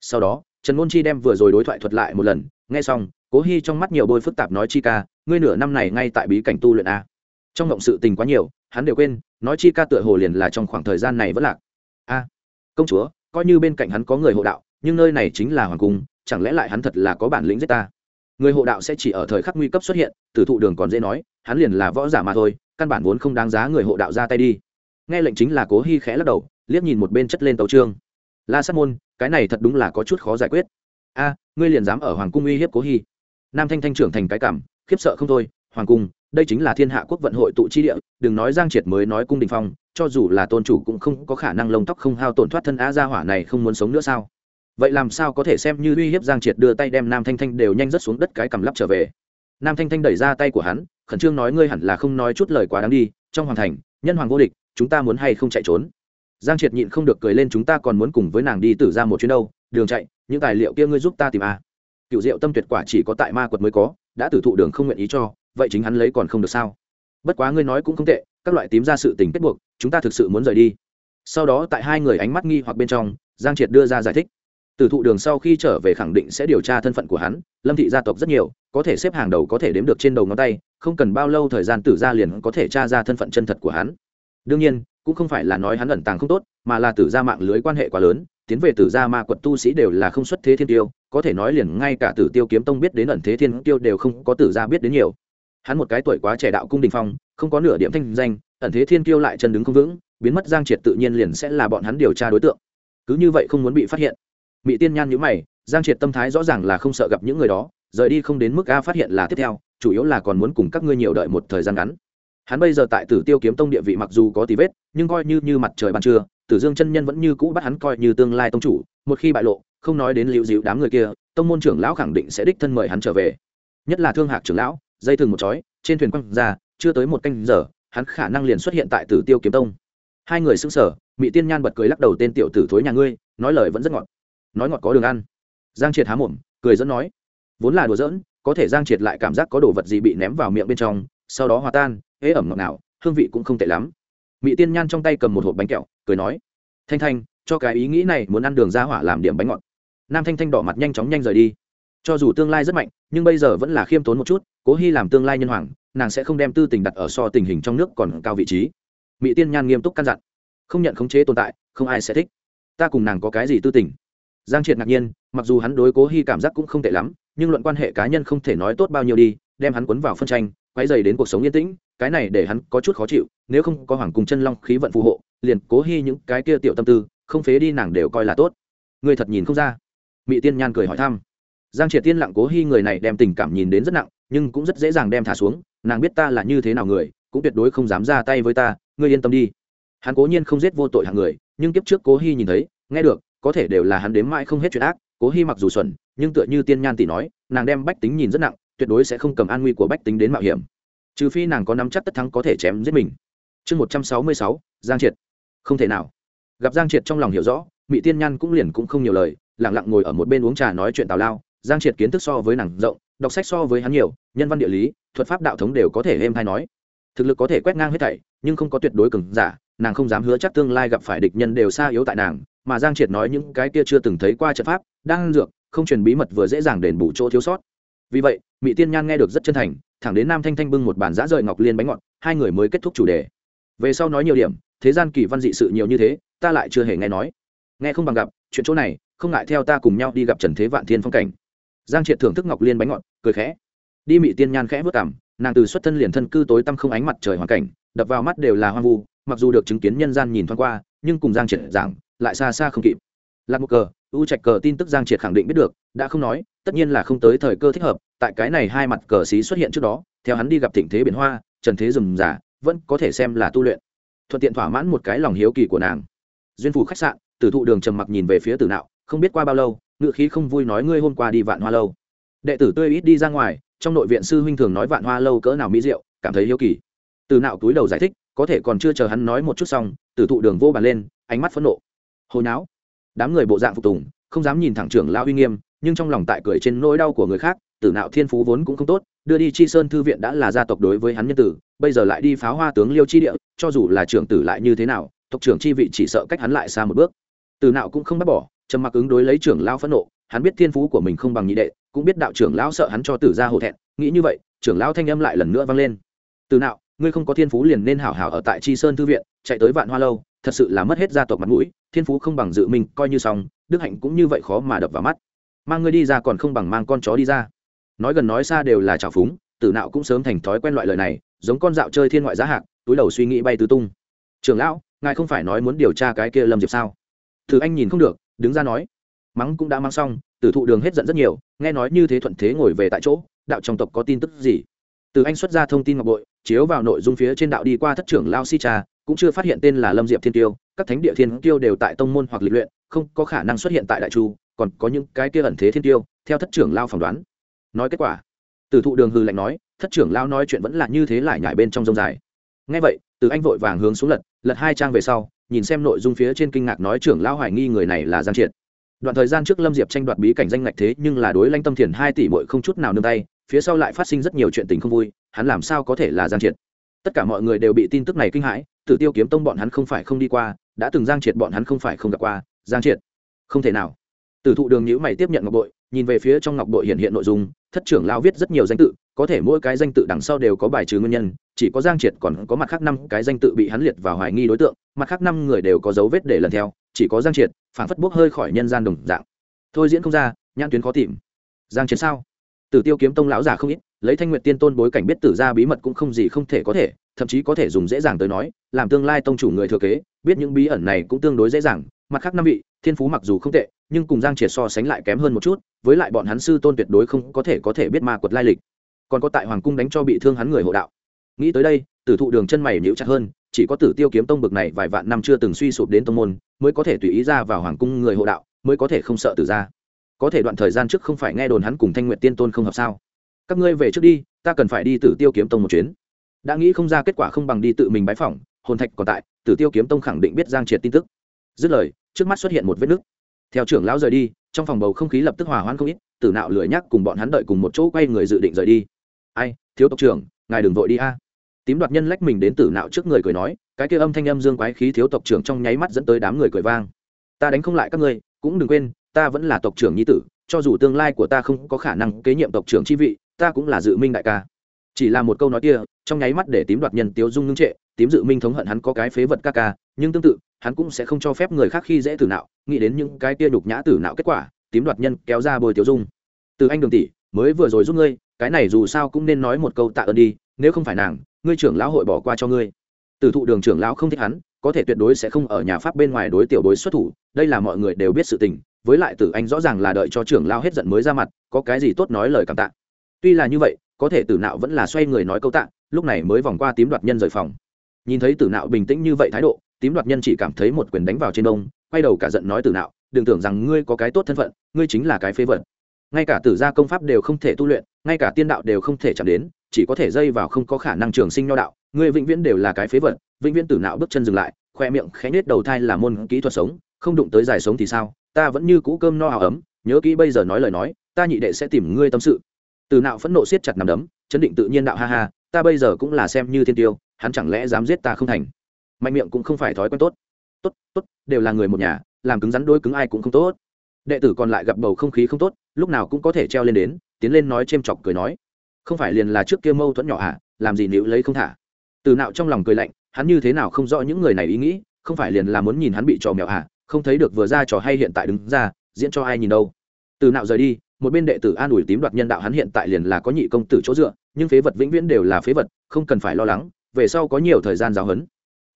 A: Sau đó, trần ngôn chi đem vừa rồi đối thoại thuật lại một lần, nghe xong, cố hy trong mắt nhiều bôi phức tạp nói, chi ca, ngươi nửa năm này ngay tại bí cảnh tu luyện a. Trong động sự tình quá nhiều hắn đều quên, nói chi ca tựa hồ liền là trong khoảng thời gian này vẫn lạc. A, công chúa, coi như bên cạnh hắn có người hộ đạo, nhưng nơi này chính là hoàng cung, chẳng lẽ lại hắn thật là có bản lĩnh giết ta? Người hộ đạo sẽ chỉ ở thời khắc nguy cấp xuất hiện tử thụ đường còn dễ nói, hắn liền là võ giả mà thôi, căn bản vốn không đáng giá người hộ đạo ra tay đi. Nghe lệnh chính là cố hy khẽ lắc đầu, liếc nhìn một bên chất lên tấu trương la sát môn, cái này thật đúng là có chút khó giải quyết. A, ngươi liền dám ở hoàng cung uy hiếp cố hy nam thanh thanh trưởng thành cái cảm, khiếp sợ không thôi hoàng cung, đây chính là thiên hạ quốc vận hội tụ chi địa, đừng nói giang triệt mới nói cung đình phong, cho dù là tôn chủ cũng không có khả năng lông tóc không hao tổn thoát thân á gia hỏa này không muốn sống nữa sao? Vậy làm sao có thể xem như uy hiếp giang triệt đưa tay đem nam thanh thanh đều nhanh rất xuống đất cái cầm lắp trở về. Nam thanh thanh đẩy ra tay của hắn, khẩn trương nói ngươi hẳn là không nói chút lời quá đáng đi, trong hoàng thành, nhân hoàng vô địch, chúng ta muốn hay không chạy trốn? Giang triệt nhịn không được cười lên, chúng ta còn muốn cùng với nàng đi tử ra một chuyến đâu, đường chạy, những tài liệu kia ngươi giúp ta tìm a à. cựu diệu tâm tuyệt quả chỉ có tại ma quật mới có, đã tử thụ đường không nguyện ý cho vậy chính hắn lấy còn không được sao? Bất quá ngươi nói cũng không tệ, các loại tím ra sự tình kết buộc, chúng ta thực sự muốn rời đi. Sau đó tại hai người ánh mắt nghi hoặc bên trong, giang triệt đưa ra giải thích. Từ thụ đường sau khi trở về khẳng định sẽ điều tra thân phận của hắn, lâm thị gia tộc rất nhiều, có thể xếp hàng đầu có thể đếm được trên đầu ngón tay, không cần bao lâu thời gian tử gia liền có thể tra ra thân phận chân thật của hắn. Đương nhiên, cũng không phải là nói hắn ẩn tàng không tốt, mà là tử gia mạng lưới quan hệ quá lớn, tiến về tử gia ma quật tu sĩ đều là không xuất thế thiên tiêu, có thể nói liền ngay cả tử tiêu kiếm tông biết đến ẩn thế thiên tiêu đều không có tử gia biết đến nhiều hắn một cái tuổi quá trẻ đạo cung đình phong, không có nửa điểm thanh danh, ẩn thế thiên kiêu lại chân đứng không vững, biến mất giang triệt tự nhiên liền sẽ là bọn hắn điều tra đối tượng. Cứ như vậy không muốn bị phát hiện. Mỹ tiên nhan nhữ mày, giang triệt tâm thái rõ ràng là không sợ gặp những người đó, rời đi không đến mức a phát hiện là tiếp theo, chủ yếu là còn muốn cùng các ngươi nhiều đợi một thời gian ngắn. Hắn bây giờ tại tử tiêu kiếm tông địa vị mặc dù có tí vết, nhưng coi như như mặt trời ban trưa, tử dương chân nhân vẫn như cũ bắt hắn coi như tương lai tông chủ, một khi bại lộ, không nói đến liệu dịu đám người kia, tông môn trưởng lão khẳng định sẽ đích thân mời hắn trở về. Nhất là thương hạc trưởng lão dây thừng một chói, trên thuyền quăng ra, chưa tới một canh giờ, hắn khả năng liền xuất hiện tại tử tiêu kiếm tông. Hai người xưng sở mỹ tiên nhan bật cười lắc đầu tên tiểu tử thối nhà ngươi, nói lời vẫn rất ngọt. Nói ngọt có đường ăn. Giang triệt há mồm, cười dẫn nói, vốn là đùa giỡn, có thể giang triệt lại cảm giác có đồ vật gì bị ném vào miệng bên trong, sau đó hòa tan, ế ẩm ngọt nào hương vị cũng không tệ lắm. Mỹ tiên nhan trong tay cầm một hộp bánh kẹo, cười nói, thanh thanh, cho cái ý nghĩ này muốn ăn đường ra hỏa làm điểm bánh ngọt. Nam thanh thanh đỏ mặt nhanh chóng nhanh rời đi cho dù tương lai rất mạnh, nhưng bây giờ vẫn là khiêm tốn một chút, cố hy làm tương lai nhân hoàng, nàng sẽ không đem tư tình đặt ở so tình hình trong nước còn cao vị trí. Mỹ tiên nhan nghiêm túc căn dặn, không nhận khống chế tồn tại, không ai sẽ thích. Ta cùng nàng có cái gì tư tình? Giang triệt ngạc nhiên, mặc dù hắn đối cố hy cảm giác cũng không tệ lắm, nhưng luận quan hệ cá nhân không thể nói tốt bao nhiêu đi, đem hắn cuốn vào phân tranh quay dày đến cuộc sống yên tĩnh, cái này để hắn có chút khó chịu, nếu không có hoàng cùng chân long khí vận phù hộ, liền cố hy những cái kia tiểu tâm tư, không phế đi nàng đều coi là tốt. Người thật nhìn không ra. Mỹ tiên nhan cười hỏi thăm giang triệt tiên lặng cố hy người này đem tình cảm nhìn đến rất nặng, nhưng cũng rất dễ dàng đem thả xuống, nàng biết ta là như thế nào người, cũng tuyệt đối không dám ra tay với ta, ngươi yên tâm đi. Hắn cố nhiên không giết vô tội hạng người, nhưng kiếp trước cố hy nhìn thấy, nghe được, có thể đều là hắn đếm mãi không hết chuyện ác, cố hy mặc dù xuẩn, nhưng tựa như tiên nhan tỷ nói, nàng đem bách tính nhìn rất nặng, tuyệt đối sẽ không cầm an nguy của bách tính đến mạo hiểm. Trừ phi nàng có nắm chắc tất thắng có thể chém giết mình. Chương một trăm sáu mươi sáu, giang triệt. Không thể nào. Gặp giang triệt trong lòng hiểu rõ mỹ tiên nhan cũng liền cũng không nhiều lời lẳng lặng ngồi ở một bên uống trà nói chuyện tào lao giang triệt kiến thức so với nàng rộng, đọc sách so với hắn nhiều, nhân văn địa lý, thuật pháp đạo thống đều có thể êm hay nói. Thực lực có thể quét ngang hết thảy, nhưng không có tuyệt đối cứng giả, nàng không dám hứa chắc tương lai gặp phải địch nhân đều xa yếu tại nàng, mà giang triệt nói những cái kia chưa từng thấy qua trận pháp, đang dược, không truyền bí mật vừa dễ dàng đền bù chỗ thiếu sót. Vì vậy mỹ tiên nhan nghe được rất chân thành, thẳng đến nam thanh thanh bưng một bàn giã rời ngọc liên bánh ngọt, hai người mới kết thúc chủ đề. Về sau nói nhiều điểm, thế gian kỳ văn dị sự nhiều như thế, ta lại chưa hề nghe nói. Nghe không bằng gặp, chuyện chỗ này, không ngại theo ta cùng nhau đi gặp trần thế vạn thiên phong cảnh giang triệt thưởng thức ngọc liên bánh ngọt, cười khẽ. Đi Mị tiên nhan khẽ vất cảm, nàng từ xuất thân liền thân cư tối tăm không ánh mặt trời hoàn cảnh, đập vào mắt đều là hoang vu, mặc dù được chứng kiến nhân gian nhìn thoáng qua, nhưng cùng giang triệt giảng, lại xa xa không kịp. Lạc một cờ, u trạch cờ tin tức giang triệt khẳng định biết được, đã không nói, tất nhiên là không tới thời cơ thích hợp, tại cái này hai mặt cờ xí xuất hiện trước đó, theo hắn đi gặp thịnh thế biển hoa, trần thế rừng giả, vẫn có thể xem là tu luyện. Thuận tiện thỏa mãn một cái lòng hiếu kỳ của nàng. Duyên phủ khách sạn, tử thụ đường trầm mặc nhìn về phía tử nạo, không biết qua bao lâu ngựa khí không vui nói ngươi hôm qua đi vạn hoa lâu. Đệ tử tươi ít đi ra ngoài, trong nội viện sư huynh thường nói vạn hoa lâu cỡ nào mỹ diệu, cảm thấy hiếu kỳ. Từ nạo túi đầu giải thích, có thể còn chưa chờ hắn nói một chút xong, từ thụ đường vô bàn lên, ánh mắt phẫn nộ. Hồi não đám người bộ dạng phục tùng, không dám nhìn thẳng trưởng lao uy nghiêm, nhưng trong lòng tại cười trên nỗi đau của người khác tử nạo thiên phú vốn cũng không tốt, đưa đi chi sơn thư viện đã là gia tộc đối với hắn nhân tử, bây giờ lại đi pháo hoa tướng liêu chi địa, cho dù là trưởng tử lại như thế nào, tộc trưởng chi vị chỉ sợ cách hắn lại xa một bước. Tử nạo cũng không bác bỏ trầm mặc ứng đối lấy trưởng lão phẫn nộ, hắn biết thiên phú của mình không bằng nhị đệ, cũng biết đạo trưởng lão sợ hắn cho tử ra hổ thẹn, nghĩ như vậy, trưởng lão thanh âm lại lần nữa vang lên. Từ nạo ngươi không có thiên phú liền nên hảo hảo ở tại chi sơn thư viện, chạy tới vạn hoa lâu, thật sự là mất hết gia tộc mặt mũi, thiên phú không bằng dự mình, coi như xong, đức hạnh cũng như vậy khó mà đập vào mắt. Mang ngươi đi ra còn không bằng mang con chó đi ra. Nói gần nói xa đều là trào phúng tử nạo cũng sớm thành thói quen loại lời này, giống con dạo chơi thiên ngoại giá hạc, túi đầu suy nghĩ bay tứ tung. Trưởng lão, ngài không phải nói muốn điều tra cái kia lâm diệp sao? Thử anh nhìn không được đứng ra nói. Mắng cũng đã mang xong, tử thụ đường hết giận rất nhiều, nghe nói như thế thuận thế ngồi về tại chỗ, đạo trong tộc có tin tức gì? Từ anh xuất ra thông tin ngọc bội, chiếu vào nội dung phía trên đạo đi qua thất trưởng lao si cha, cũng chưa phát hiện tên là lâm diệp thiên tiêu các thánh địa thiên tiêu đều tại tông môn hoặc lịch luyện, không có khả năng xuất hiện tại đại chu, còn có những cái kia ẩn thế thiên tiêu theo thất trưởng lao phỏng đoán. Nói kết quả, tử thụ đường hư lạnh nói, thất trưởng lao nói chuyện vẫn là như thế lại nhải bên trong rông dài ngay vậy, từ anh vội vàng hướng xuống lật lật hai trang về sau, nhìn xem nội dung phía trên kinh ngạc nói trưởng lão hoài nghi người này là giang triệt. Đoạn thời gian trước lâm diệp tranh đoạt bí cảnh danh ngạch thế nhưng là đối lanh tâm thiền hai tỷ bội không chút nào nương tay, phía sau lại phát sinh rất nhiều chuyện tình không vui, hắn làm sao có thể là giang triệt? Tất cả mọi người đều bị tin tức này kinh hãi, tử tiêu kiếm tông bọn hắn không phải không đi qua, đã từng giang triệt bọn hắn không phải không gặp qua, giang triệt. Không thể nào tử thụ đường nhíu mày tiếp nhận ngọc bội, nhìn về phía trong ngọc bội hiện hiện nội dung, thất trưởng lao viết rất nhiều danh tự, có thể mỗi cái danh tự đằng sau đều có bài trừ nguyên nhân, chỉ có giang triệt còn có mặt khác năm cái danh tự bị hắn liệt vào hoài nghi đối tượng, mặt khác năm người đều có dấu vết để lần theo, chỉ có giang triệt phản phất bốc hơi khỏi nhân gian đồng dạng. Thôi diễn không ra, nhãn tuyến khó tìm. Giang triệt sao? Tử tiêu kiếm tông lão già không ít, lấy thanh nguyệt tiên tôn bối cảnh biết tử ra bí mật cũng không gì không thể có thể, thậm chí có thể dùng dễ dàng tới nói, làm tương lai tông chủ người thừa kế, biết những bí ẩn này cũng tương đối dễ dàng mặt khác năm vị, thiên phú mặc dù không tệ, nhưng cùng giang triệt so sánh lại kém hơn một chút, với lại bọn hắn sư tôn tuyệt đối không có thể có thể biết ma quật lai lịch. Còn có tại hoàng cung đánh cho bị thương hắn người hộ đạo. Nghĩ tới đây, tử thụ đường chân mày nhíu chặt hơn, chỉ có tử tiêu kiếm tông bực này vài vạn năm chưa từng suy sụp đến tông môn, mới có thể tùy ý ra vào hoàng cung người hộ đạo, mới có thể không sợ tử ra. Có thể đoạn thời gian trước không phải nghe đồn hắn cùng thanh nguyện tiên tôn không hợp sao? Các ngươi về trước đi, ta cần phải đi tử tiêu kiếm tông một chuyến. Đã nghĩ không ra kết quả không bằng đi tự mình bái phỏng, hồn thạch còn tại, tử tiêu kiếm tông khẳng định biết giang triệt tin tức dứt lời, trước mắt xuất hiện một vết nứt. Theo trưởng lão rời đi, trong phòng bầu không khí lập tức hòa hoãn không ít, tử nạo lười nhắc cùng bọn hắn đợi cùng một chỗ quay người dự định rời đi. Ai, thiếu tộc trưởng, ngài đừng vội đi a. Tím đoạt nhân lách mình đến tử nạo trước người cười nói, cái kia âm thanh âm dương quái khí thiếu tộc trưởng trong nháy mắt dẫn tới đám người cười vang. Ta đánh không lại các ngươi, cũng đừng quên, ta vẫn là tộc trưởng nhi tử, cho dù tương lai của ta không có khả năng kế nhiệm tộc trưởng chi vị, ta cũng là dự minh đại ca. Chỉ là một câu nói kia, trong nháy mắt để tím đoạt nhân tiếu dung ngưng trệ tím dự minh thống hận hắn có cái phế vật ca ca, nhưng tương tự, hắn cũng sẽ không cho phép người khác khi dễ tử nạo, nghĩ đến những cái kia đục nhã tử nạo kết quả, tím đoạt nhân kéo ra bồi tiểu dung. Từ anh đường tỷ, mới vừa rồi giúp ngươi, cái này dù sao cũng nên nói một câu tạ ơn đi, nếu không phải nàng, ngươi trưởng lão hội bỏ qua cho ngươi. Tử thụ đường trưởng lão không thích hắn, có thể tuyệt đối sẽ không ở nhà pháp bên ngoài đối tiểu đối xuất thủ, đây là mọi người đều biết sự tình, với lại tử anh rõ ràng là đợi cho trưởng lão hết giận mới ra mặt, có cái gì tốt nói lời cảm tạ. Tuy là như vậy, có thể tử nạo vẫn là xoay người nói câu tạ, lúc này mới vòng qua tím đoạt nhân rời phòng nhìn thấy tử nạo bình tĩnh như vậy thái độ, tím đoạt nhân chỉ cảm thấy một quyền đánh vào trên đông quay đầu cả giận nói tử nạo, đừng tưởng rằng ngươi có cái tốt thân phận, ngươi chính là cái phế vật. Ngay cả tử gia công pháp đều không thể tu luyện, ngay cả tiên đạo đều không thể chạm đến, chỉ có thể dây vào không có khả năng trường sinh nho đạo. Ngươi vĩnh viễn đều là cái phế vật. Vĩnh viễn tử nạo bước chân dừng lại, khoe miệng khẽ nết đầu thai là môn kỹ thuật sống, không đụng tới dài sống thì sao? Ta vẫn như cũ cơm no áo ấm, nhớ kỹ bây giờ nói lời nói, ta nhị đệ sẽ tìm ngươi tâm sự. Tử nạo phẫn nộ siết chặt nằm đấm, chấn định tự nhiên đạo, ha ha, ta bây giờ cũng là xem như thiên tiêu hắn chẳng lẽ dám giết ta không thành? Mạnh miệng cũng không phải thói quen tốt. Tốt tốt, đều là người một nhà, làm cứng rắn đôi cứng ai cũng không tốt. Đệ tử còn lại gặp bầu không khí không tốt, lúc nào cũng có thể treo lên đến, tiến lên nói c h ê m chọc cười nói. Không phải liền là trước kia mâu thuẫn nhỏ hả làm gì nếu lấy không thả. Từ nạo trong lòng cười lạnh, hắn như thế nào không rõ những người này ý nghĩ, không phải liền là muốn nhìn hắn bị trò mèo hả không thấy được vừa ra trò hay hiện tại đứng ra, diễn cho ai nhìn đâu. Từ nạo rời đi, một bên đệ tử an ủi tím đoạt nhân đạo hắn hiện tại liền là có nhị công tử chỗ dựa, nhưng phế vật vĩnh viễn đều là phế vật, không cần phải lo lắng về sau có nhiều thời gian giáo huấn.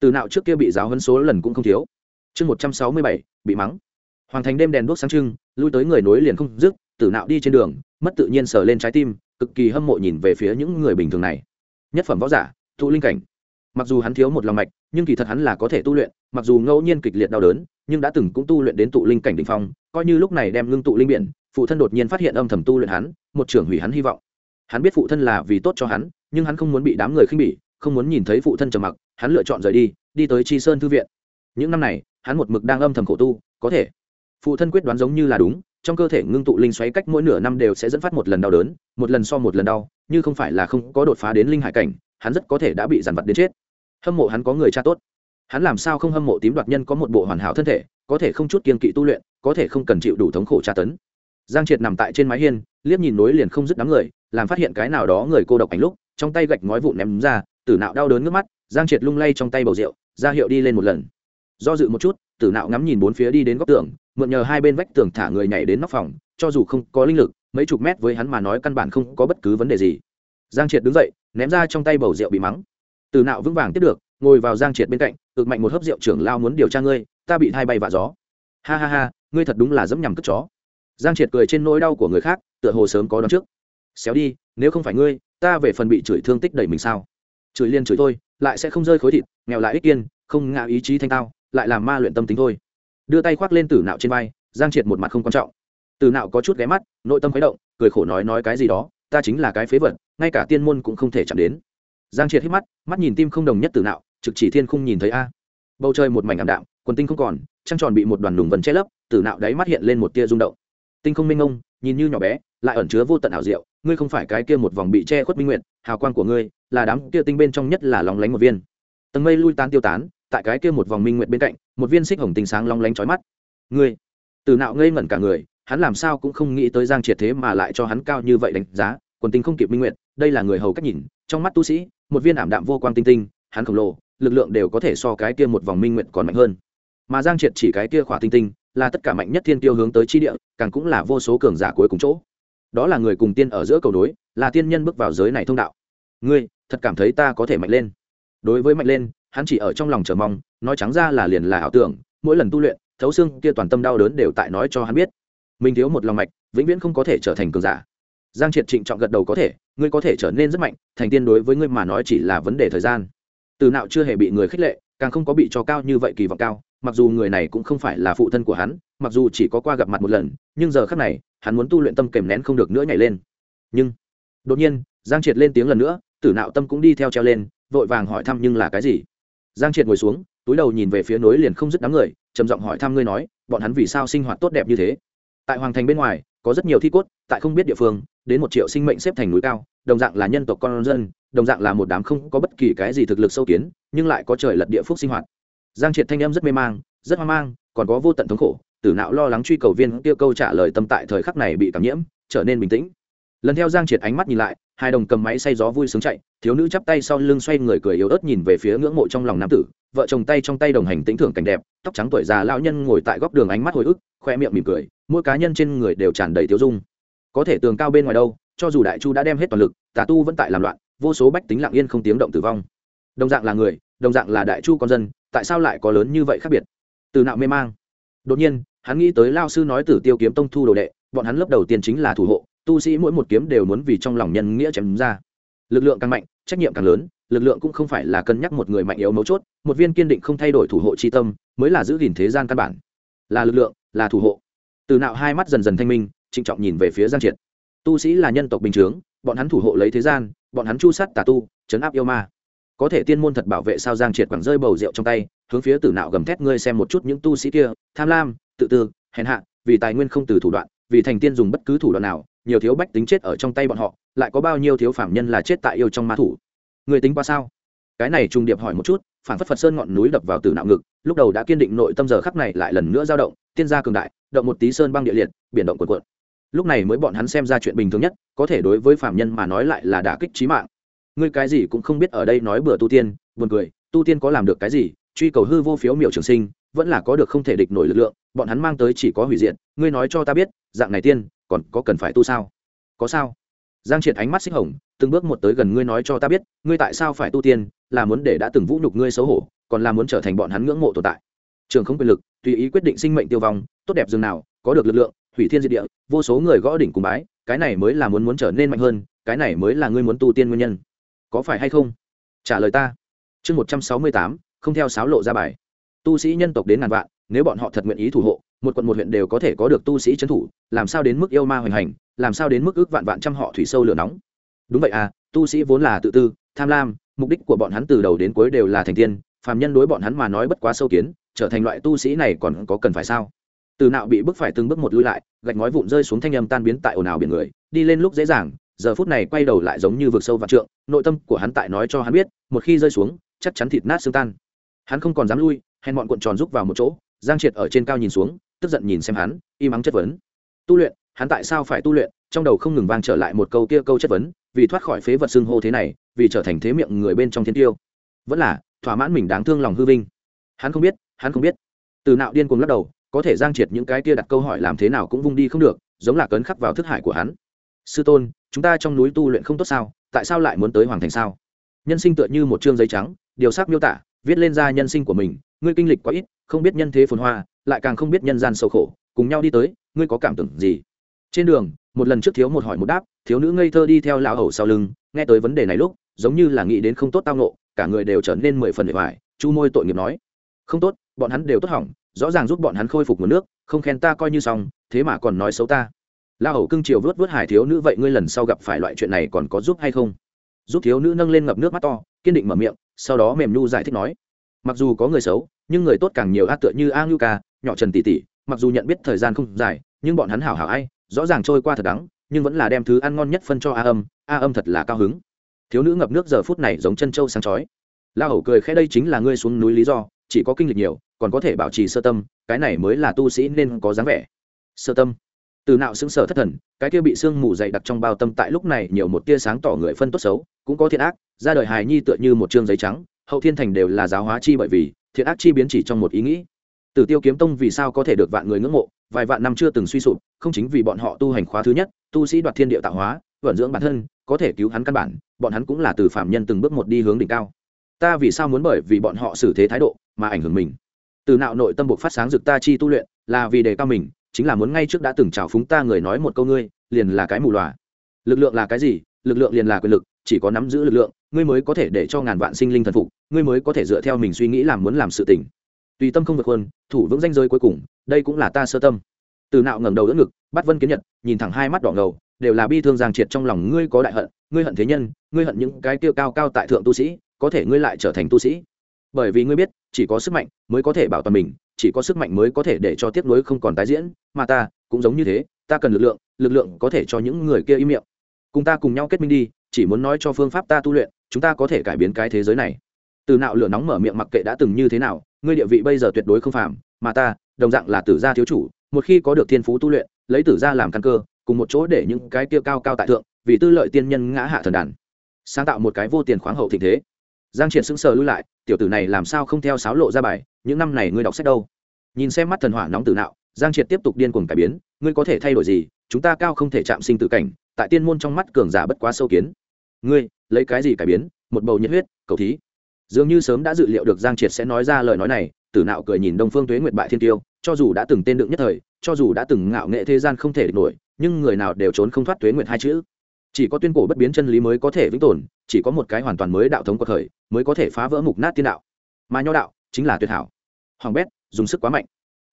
A: Từ nạo trước kia bị giáo huấn số lần cũng không thiếu. Chương một trăm sáu mươi bảy, bị mắng. Hoàng thành đêm đèn đuốc sáng trưng, lui tới người nối liền không dứt tử nạo đi trên đường, mất tự nhiên sờ lên trái tim, cực kỳ hâm mộ nhìn về phía những người bình thường này. Nhất phẩm võ giả thụ linh cảnh. Mặc dù hắn thiếu một lòng mạch, nhưng kỳ thật hắn là có thể tu luyện, mặc dù ngẫu nhiên kịch liệt đau đớn, nhưng đã từng cũng tu luyện đến tụ linh cảnh đ ỉ n h phong, coi như lúc này đem ngưng tụ linh biển, phụ thân đột nhiên phát hiện âm thầm tu luyện hắn, một trưởng hủy hắn hy vọng. Hắn biết phụ thân là vì tốt cho hắn, nhưng hắn không muốn bị đám người khinh bỉ không muốn nhìn thấy phụ thân trầm mặc, hắn lựa chọn rời đi đi tới tri sơn thư viện. Những năm này, hắn một mực đang âm thầm khổ tu, có thể. Phụ thân quyết đoán giống như là đúng, trong cơ thể ngưng tụ linh xoáy cách mỗi nửa năm đều sẽ dẫn phát một lần đau đớn, một lần so một lần đau, như không phải là không có đột phá đến linh hải cảnh, hắn rất có thể đã bị giàn vặt đến chết. Hâm mộ hắn có người cha tốt. Hắn làm sao không hâm mộ tím đoạt nhân có một bộ hoàn hảo thân thể, có thể không chút kiên kỵ tu luyện, có thể không cần chịu đủ thống khổ tra tấn. Giang triệt nằm tại trên mái hiên, liếc nhìn nối liền không dứt đám người, làm phát hiện cái nào đó người cô độc ảnh lúc, trong tay gạch ngói vụn ném ra tử nạo đau đớn ngước mắt, giang triệt lung lay trong tay bầu rượu, ra hiệu đi lên một lần. Do dự một chút, tử nạo ngắm nhìn bốn phía đi đến góc tường, mượn nhờ hai bên vách tường thả người nhảy đến nóc phòng, cho dù không có linh lực, mấy chục mét với hắn mà nói căn bản không có bất cứ vấn đề gì. Giang triệt đứng dậy, ném ra trong tay bầu rượu bị mắng. Tử nạo vững vàng tiếp được, ngồi vào giang triệt bên cạnh, ực mạnh một hớp rượu trưởng lao muốn điều tra ngươi, ta bị hai bay vạ gió. Ha ha ha, ngươi thật đúng là dẫm nhằm cất chó. Giang triệt cười trên nỗi đau của người khác, tựa hồ sớm có đón trước. Xéo đi, nếu không phải ngươi, ta về phần bị chửi thương tích đẩy mình sao? Chửi liên chửi thôi, lại sẽ không rơi khối thịt, nghèo lại ích kiên, không ngã ý chí thanh tao, lại làm ma luyện tâm tính thôi. Đưa tay khoác lên tử nạo trên vai, giang triệt một mặt không quan trọng. Tử nạo có chút ghé mắt, nội tâm khuấy động, cười khổ nói nói cái gì đó, ta chính là cái phế vật, ngay cả tiên môn cũng không thể chạm đến. Giang triệt hít mắt mắt nhìn tim không đồng nhất tử nạo, trực chỉ thiên không nhìn thấy a. Bầu trời một mảnh ảm đạm, quần tinh không còn, trăng tròn bị một đoàn lùng vần che lấp, tử nạo đáy mắt hiện lên một tia rung động tinh không minh ông, nhìn như nhỏ bé lại ẩn chứa vô tận ảo diệu ngươi không phải cái kia một vòng bị che khuất minh nguyện hào quang của ngươi là đám kia tinh bên trong nhất là lóng lánh một viên. Tầng mây lui tan tiêu tán tại cái kia một vòng minh nguyện bên cạnh một viên xích hồng tinh sáng long lánh trói mắt. Ngươi từ nạo ngây ngẩn cả người hắn làm sao cũng không nghĩ tới giang triệt thế mà lại cho hắn cao như vậy đánh giá quần tinh không kịp minh nguyện đây là người hầu cách nhìn trong mắt tu sĩ một viên ảm đạm vô quang tinh tinh hắn khổng lồ lực lượng đều có thể so cái kia một vòng minh nguyện còn mạnh hơn. Mà giang triệt chỉ cái kia khỏa tinh tinh là tất cả mạnh nhất thiên tiêu hướng tới chi địa, càng cũng là vô số cường giả cuối cùng chỗ. Đó là người cùng tiên ở giữa cầu đối là tiên nhân bước vào giới này thông đạo. Ngươi, thật cảm thấy ta có thể mạnh lên? Đối với mạnh lên, hắn chỉ ở trong lòng chờ mong, nói trắng ra là liền là ảo tưởng, mỗi lần tu luyện, thấu xương kia toàn tâm đau đớn đều tại nói cho hắn biết. Mình thiếu một lòng mạch, vĩnh viễn không có thể trở thành cường giả. Giang triệt trịnh trọng gật đầu có thể, ngươi có thể trở nên rất mạnh, thành tiên đối với ngươi mà nói chỉ là vấn đề thời gian. Từ nào chưa hề bị người khích lệ, càng không có bị cho cao như vậy kỳ vọng cao mặc dù người này cũng không phải là phụ thân của hắn, mặc dù chỉ có qua gặp mặt một lần, nhưng giờ khác này, hắn muốn tu luyện tâm kèm nén không được nữa nhảy lên. Nhưng, đột nhiên, giang triệt lên tiếng lần nữa, tử nạo tâm cũng đi theo treo lên, vội vàng hỏi thăm nhưng là cái gì? Giang triệt ngồi xuống, túi đầu nhìn về phía núi liền không dứt đám người, trầm giọng hỏi thăm ngươi nói, bọn hắn vì sao sinh hoạt tốt đẹp như thế? Tại hoàng thành bên ngoài, có rất nhiều thi cốt, tại không biết địa phương, đến một triệu sinh mệnh xếp thành núi cao, đồng dạng là nhân tộc con dân, đồng dạng là một đám không có bất kỳ cái gì thực lực sâu kiến, nhưng lại có trời lật địa phúc sinh hoạt giang triệt thanh âm rất mê mang, rất hoang mang, còn có vô tận thống khổ, tử não lo lắng truy cầu viên tiêu câu trả lời tâm tại thời khắc này bị cảm nhiễm, trở nên bình tĩnh. Lần theo giang triệt ánh mắt nhìn lại, hai đồng cầm máy say gió vui sướng chạy, thiếu nữ chắp tay sau lưng xoay người cười yếu ớt nhìn về phía ngưỡng mộ trong lòng nam tử, vợ chồng tay trong tay đồng hành tĩnh thưởng cảnh đẹp, tóc trắng tuổi già lão nhân ngồi tại góc đường ánh mắt hồi ức, khoe miệng mỉm cười, mỗi cá nhân trên người đều tràn đầy tiêu dung. Có thể tường cao bên ngoài đâu, cho dù đại chu đã đem hết toàn lực, tà tu vẫn tại làm loạn, vô số bách tính lặng yên không tiếng động tử vong. Đồng dạng là người đồng dạng là đại chu con dân, tại sao lại có lớn như vậy khác biệt? Từ nạo mê mang. Đột nhiên, hắn nghĩ tới lao sư nói tử tiêu kiếm tông thu đồ đệ, bọn hắn lớp đầu tiên chính là thủ hộ, tu sĩ mỗi một kiếm đều muốn vì trong lòng nhân nghĩa chém ra. Lực lượng càng mạnh, trách nhiệm càng lớn, lực lượng cũng không phải là cân nhắc một người mạnh yếu mấu chốt, một viên kiên định không thay đổi thủ hộ c h i tâm, mới là giữ gìn thế gian căn bản. Là lực lượng, là thủ hộ. Từ nạo hai mắt dần dần thanh minh, trịnh trọng nhìn về phía giang triệt. Tu sĩ là nhân tộc bình chướng, bọn hắn thủ hộ lấy thế gian, bọn hắn chu sắt tà tu, chấn áp yêu ma có thể tiên môn thật bảo vệ sao giang triệt quẳng rơi bầu rượu trong tay, hướng phía tử nạo gầm thét, ngươi xem một chút những tu sĩ kia, tham lam, tự tư, hèn hạ, vì tài nguyên không từ thủ đoạn, vì thành tiên dùng bất cứ thủ đoạn nào, nhiều thiếu bách tính chết ở trong tay bọn họ, lại có bao nhiêu thiếu phạm nhân là chết tại yêu trong ma thủ? Người tính qua sao? Cái này trùng điệp hỏi một chút phản phất phật sơn ngọn núi đập vào tử nạo ngực, lúc đầu đã kiên định nội tâm giờ khắc này lại lần nữa dao động, tiên gia cường đại, động một tí sơn băng địa liệt, biển động cuộn cuộn. Lúc này mới bọn hắn xem ra chuyện bình thường nhất, có thể đối với phạm nhân mà nói lại là đả kích trí mạng ngươi cái gì cũng không biết ở đây nói bừa tu tiên, buồn cười, tu tiên có làm được cái gì, truy cầu hư vô phiếu miểu trường sinh, vẫn là có được không thể địch nổi lực lượng, bọn hắn mang tới chỉ có hủy diệt, ngươi nói cho ta biết, dạng này tiên, còn có cần phải tu sao? Có sao? Giang triệt ánh mắt xích hồng, từng bước một tới gần ngươi nói cho ta biết, ngươi tại sao phải tu tiên, là muốn để đã từng vũ nhục ngươi xấu hổ, còn là muốn trở thành bọn hắn ngưỡng mộ tồn tại. Trường không quyền lực, tùy ý quyết định sinh mệnh tiêu vong, tốt đẹp dường nào, có được lực lượng, hủy thiên diệt địa, vô số người gõ đỉnh cùng bái, cái này mới là muốn muốn trở nên mạnh hơn, cái này mới là ngươi muốn tu tiên nguyên nhân có phải hay không? Trả lời ta. Chương một trăm sáu mươi tám, không theo sáo lộ ra bài. Tu sĩ nhân tộc đến ngàn vạn, nếu bọn họ thật nguyện ý thủ hộ, một quận một huyện đều có thể có được tu sĩ trấn thủ, làm sao đến mức yêu ma hoành hành, làm sao đến mức ước vạn vạn trăm họ thủy sâu lửa nóng? Đúng vậy à tu sĩ vốn là tự tư, tham lam, mục đích của bọn hắn từ đầu đến cuối đều là thành tiên, phàm nhân đối bọn hắn mà nói bất quá sâu kiến, trở thành loại tu sĩ này còn có cần phải sao? Từ nạo bị bức phải từng bước một lui lại, gạch ngói vụn rơi xuống thanh âm tan biến tại ồn ào biển người, đi lên lúc dễ dàng giờ phút này quay đầu lại giống như vực sâu vạn trượng, nội tâm của hắn tại nói cho hắn biết, một khi rơi xuống, chắc chắn thịt nát xương tan. Hắn không còn dám lui, hèn bọn cuộn tròn rúc vào một chỗ, giang triệt ở trên cao nhìn xuống, tức giận nhìn xem hắn im ắng chất vấn. Tu luyện, hắn tại sao phải tu luyện? Trong đầu không ngừng vang trở lại một câu kia câu chất vấn, vì thoát khỏi phế vật xưng hô thế này, vì trở thành thế miệng người bên trong thiên tiêu. Vẫn là, thỏa mãn mình đáng thương lòng hư vinh. Hắn không biết, hắn không biết. Từ nạo điên cuồng lắc đầu, có thể giang triệt những cái kia đặt câu hỏi làm thế nào cũng vung đi không được, giống là cấn khắc vào thức hải của hắn sư tôn, chúng ta trong núi tu luyện không tốt sao? Tại sao lại muốn tới hoàng thành sao? Nhân sinh tựa như một chương giấy trắng, điều sắc miêu tả, viết lên ra nhân sinh của mình. Ngươi kinh lịch quá ít, không biết nhân thế phồn hoa, lại càng không biết nhân gian sâu khổ. Cùng nhau đi tới, ngươi có cảm tưởng gì? Trên đường, một lần trước thiếu một hỏi một đáp, thiếu nữ ngây thơ đi theo lão hầu sau lưng. Nghe tới vấn đề này lúc, giống như là nghĩ đến không tốt tao nộ cả người đều trở nên mười phần để hoài chu môi tội nghiệp nói, không tốt, bọn hắn đều tốt hỏng, rõ ràng giúp bọn hắn khôi phục nguồn nước, không khen ta coi như xong, thế mà còn nói xấu ta la hầu cưng chiều vớt vớt hải thiếu nữ, vậy ngươi lần sau gặp phải loại chuyện này còn có giúp hay không? Giúp thiếu nữ nâng lên ngập nước mắt to, kiên định mở miệng, sau đó mềm nhu giải thích nói, mặc dù có người xấu, nhưng người tốt càng nhiều a tựa như a ngưu ca nhỏ trần tỷ tỷ, mặc dù nhận biết thời gian không dài, nhưng bọn hắn hảo hảo ai, rõ ràng trôi qua thật đắng, nhưng vẫn là đem thứ ăn ngon nhất phân cho a âm a âm thật là cao hứng. Thiếu nữ ngập nước giờ phút này giống chân trâu sáng chói. La hầu cười khẽ, đây chính là ngươi xuống núi lý do, chỉ có kinh lịch nhiều, còn có thể bảo trì sơ tâm, cái này mới là tu sĩ nên có dáng vẻ. Sơ tâm từ nạo xứng sở thất thần cái kia bị sương mù dày đặc trong bao tâm tại lúc này nhiều một tia sáng tỏ người phân tốt xấu cũng có thiện ác ra đời hài nhi tựa như một chương giấy trắng hậu thiên thành đều là giáo hóa chi bởi vì thiện ác chi biến chỉ trong một ý nghĩ Tử Tiêu Kiếm Tông vì sao có thể được vạn người ngưỡng mộ, vài vạn năm chưa từng suy sụp, không chính vì bọn họ tu hành khóa thứ nhất, tu sĩ đoạt thiên địa tạo hóa, vận dưỡng bản thân, có thể cứu hắn căn bản, bọn hắn cũng là từ phạm nhân từng bước một đi hướng đỉnh cao. Ta vì sao muốn bởi vì bọn họ xử thế thái độ mà ảnh hưởng mình? Từ nạo nội tâm buộc phát sáng rực ta chi tu luyện, là vì đề cao mình, chính là muốn ngay trước đã từng chào phúng ta người nói một câu ngươi, liền là cái mù lòa. Lực lượng là cái gì? Lực lượng liền là quyền lực, chỉ có nắm giữ lực lượng, ngươi mới có thể để cho ngàn vạn sinh linh thần phục, ngươi mới có thể dựa theo mình suy nghĩ làm muốn làm sự tình tùy tâm không vượt hơn thủ vững danh giới cuối cùng đây cũng là ta sơ tâm từ nạo ngẩng đầu đỡ ngực bắt vân kiến nhật nhìn thẳng hai mắt đỏ ngầu đều là bi thương giang triệt trong lòng ngươi có đại hận ngươi hận thế nhân ngươi hận những cái tiêu cao cao tại thượng tu sĩ có thể ngươi lại trở thành tu sĩ bởi vì ngươi biết chỉ có sức mạnh mới có thể bảo toàn mình chỉ có sức mạnh mới có thể để cho tiếp nối không còn tái diễn, mà ta cũng giống như thế, ta cần lực lượng lực lượng có thể cho những người kia im miệng. Cùng ta cùng nhau kết minh đi, chỉ muốn nói cho phương pháp ta tu luyện, chúng ta có thể cải biến cái thế giới này. Từ nạo lửa nóng mở miệng mặc kệ đã từng như thế nào, ngươi địa vị bây giờ tuyệt đối không phàm, mà ta, đồng dạng là tử gia thiếu chủ, một khi có được thiên phú tu luyện, lấy tử gia làm căn cơ, cùng một chỗ để những cái kia cao cao tại thượng, vì tư lợi tiên nhân ngã hạ thần đàn. Sáng tạo một cái vô tiền khoáng hậu thịnh thế. Giang triển sững sờ lui lại, tiểu tử này làm sao không theo sáo lộ ra bài những năm này ngươi đọc sách đâu? Nhìn xem mắt thần hỏa nóng tử nạo, giang triệt tiếp tục điên cuồng cải biến, ngươi có thể thay đổi gì? Chúng ta cao không thể chạm sinh tử cảnh, tại tiên môn trong mắt cường giả bất quá sâu kiến. Ngươi, lấy cái gì cải biến? Một bầu nhiệt huyết, cầu thí. Dường như sớm đã dự liệu được giang triệt sẽ nói ra lời nói này, tử nạo cười nhìn đông phương tuế nguyệt bại thiên tiêu, cho dù đã từng tên đựng nhất thời, cho dù đã từng ngạo nghệ thế gian không thể địch nổi, nhưng người nào đều trốn không thoát tuế nguyệt hai chữ. Chỉ có tuyên cổ bất biến chân lý mới có thể vĩnh tồn, chỉ có một cái hoàn toàn mới đạo thống của thời, mới có thể phá vỡ mục nát tiên đạo. Mà nho đạo chính là tuyệt hảo. Hoàng bét, dùng sức quá mạnh.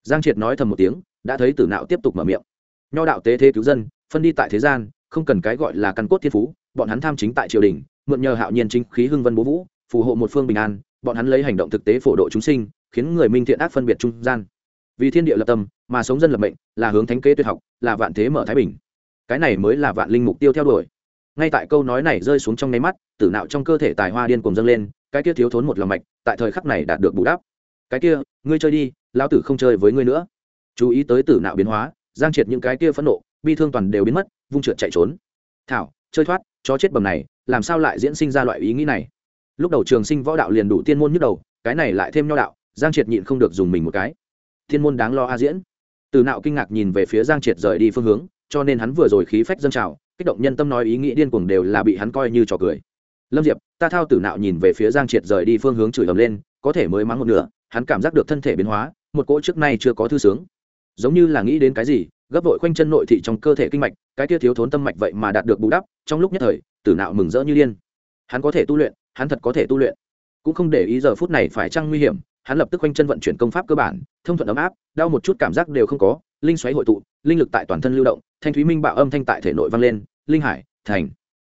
A: Giang triệt nói thầm một tiếng, đã thấy tử nạo tiếp tục mở miệng. Nho đạo tế thế cứu dân, phân đi tại thế gian, không cần cái gọi là căn cốt thiên phú, bọn hắn tham chính tại triều đình, mượn nhờ hạo nhiên chính khí hưng vân bố vũ, phù hộ một phương bình an, bọn hắn lấy hành động thực tế phổ độ chúng sinh, khiến người minh thiện ác phân biệt trung gian. Vì thiên địa lập tâm, mà sống dân lập mệnh, là hướng thánh kế tuyệt học, là vạn thế mở thái bình. Cái này mới là vạn linh mục tiêu theo đuổi. Ngay tại câu nói này rơi xuống trong nháy mắt, tử nạo trong cơ thể tài hoa điên cùng dâng lên cái kia thiếu thốn một lòng mạch tại thời khắc này đạt được bù đắp. Cái kia, ngươi chơi đi, lão tử không chơi với ngươi nữa. Chú ý tới tử nạo biến hóa, giang triệt những cái kia phẫn nộ, bi thương toàn đều biến mất, vung trượt chạy trốn. Thảo, chơi thoát, chó chết bầm này, làm sao lại diễn sinh ra loại ý nghĩ này? Lúc đầu trường sinh võ đạo liền đủ tiên môn nhức đầu, cái này lại thêm nho đạo, giang triệt nhịn không được dùng mình một cái. Thiên môn đáng lo a diễn. Từ nạo kinh ngạc nhìn về phía giang triệt rời đi phương hướng, cho nên hắn vừa rồi khí phách dân trào, kích động nhân tâm nói ý nghĩ điên cuồng đều là bị hắn coi như trò cười lâm diệp, ta thao tử nạo nhìn về phía giang triệt rời đi phương hướng chửi ầm lên, có thể mới mắng một nửa, hắn cảm giác được thân thể biến hóa, một cỗ trước nay chưa có thư sướng. Giống như là nghĩ đến cái gì, gấp vội khoanh chân nội thị trong cơ thể kinh mạch, cái kia thiếu thốn tâm mạch vậy mà đạt được bù đắp, trong lúc nhất thời, tử nạo mừng rỡ như điên. Hắn có thể tu luyện, hắn thật có thể tu luyện. Cũng không để ý giờ phút này phải chăng nguy hiểm, hắn lập tức quanh chân vận chuyển công pháp cơ bản, thông thuận ấm áp, đau một chút cảm giác đều không có, linh xoáy hội tụ, linh lực tại toàn thân lưu động, thanh thúy minh bạo âm thanh tại thể nội vang lên, linh hải, thành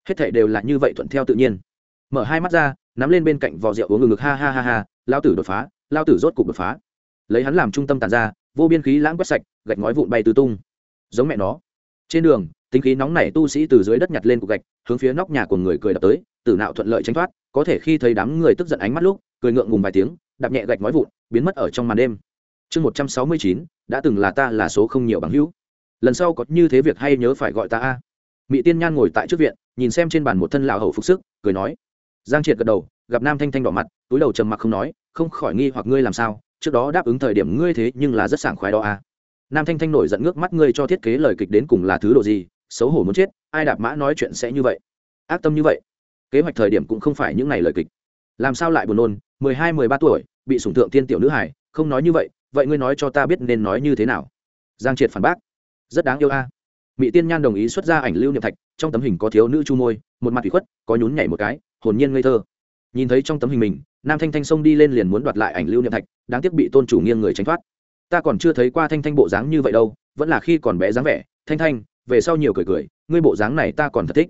A: hết thảy đều là như vậy thuận theo tự nhiên. Mở hai mắt ra, nắm lên bên cạnh vò rượu uống ngực ngực, ha ha ha ha lao tử đột phá lao tử rốt cục đột phá. Lấy hắn làm trung tâm tàn ra, vô biên khí lãng quét sạch, gạch ngói vụn bay tứ tung. Giống mẹ nó. Trên đường, tính khí nóng nảy tu sĩ từ dưới đất nhặt lên cục gạch, hướng phía nóc nhà của người cười đập tới, tử nạo thuận lợi tránh thoát, có thể khi thấy đám người tức giận ánh mắt lúc, cười ngượng ngùng vài tiếng, đạp nhẹ gạch nói vụn, biến mất ở trong màn đêm. Chương một trăm sáu mươi chín, đã từng là ta là số không nhiều bằng hữu. Lần sau có như thế việc hay nhớ phải gọi ta a mỹ tiên nhan ngồi tại trước viện, nhìn xem trên bàn một thân lão hầu phục sức, cười nói. Giang triệt gật đầu, gặp nam thanh thanh đỏ mặt, túi đầu trầm mặc không nói, không khỏi nghi hoặc ngươi làm sao, trước đó đáp ứng thời điểm ngươi thế nhưng là rất sảng khoái đó à? nam thanh thanh nổi giận ngước mắt ngươi cho thiết kế lời kịch đến cùng là thứ độ gì, xấu hổ muốn chết, ai đạp mã nói chuyện sẽ như vậy. Ác tâm như vậy. Kế hoạch thời điểm cũng không phải những ngày lời kịch. Làm sao lại buồn nôn, mười hai, mười ba tuổi, bị sủng thượng tiên tiểu nữ hải không nói như vậy vậy ngươi nói cho ta biết nên nói như thế nào. Giang triệt phản bác. Rất đáng yêu a. à mỹ tiên nhan đồng ý xuất ra ảnh lưu niệm thạch, trong tấm hình có thiếu nữ chu môi, một mặt thủy khuất, có nhún nhảy một cái, hồn nhiên ngây thơ. Nhìn thấy trong tấm hình mình, nam thanh thanh xông đi lên liền muốn đoạt lại ảnh lưu niệm thạch, đáng tiếc bị tôn chủ nghiêng người tránh thoát. Ta còn chưa thấy qua thanh thanh bộ dáng như vậy đâu, vẫn là khi còn bé dáng vẻ. Thanh thanh, về sau nhiều cười cười, ngươi bộ dáng này ta còn thật thích.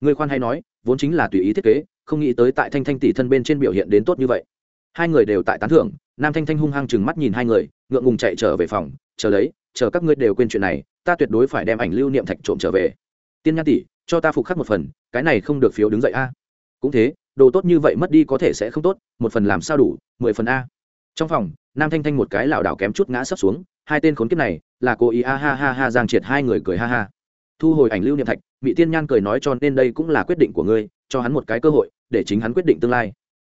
A: Ngươi khoan hay nói, vốn chính là tùy ý thiết kế, không nghĩ tới tại thanh thanh tỷ thân bên trên biểu hiện đến tốt như vậy. Hai người đều tại tán thưởng nam thanh thanh hung hăng chừng mắt nhìn hai người, ngượng ngùng chạy trở về phòng, chờ lấy, chờ các ngươi đều quên chuyện này, ta tuyệt đối phải đem ảnh lưu niệm thạch trộm trở về. Tiên nhan tỷ, cho ta phục khắc một phần, cái này không được phiếu đứng dậy a. Cũng thế, đồ tốt như vậy mất đi có thể sẽ không tốt, một phần làm sao đủ, mười phần a. Trong phòng, nam thanh thanh một cái lảo đảo kém chút ngã sấp xuống, hai tên khốn kiếp này, là cô ý a ha ha ha giang triệt hai người cười ha ha. Thu hồi ảnh lưu niệm thạch mỹ tiên nhan cười nói cho nên đây cũng là quyết định của ngươi, cho hắn một cái cơ hội, để chính hắn quyết định tương lai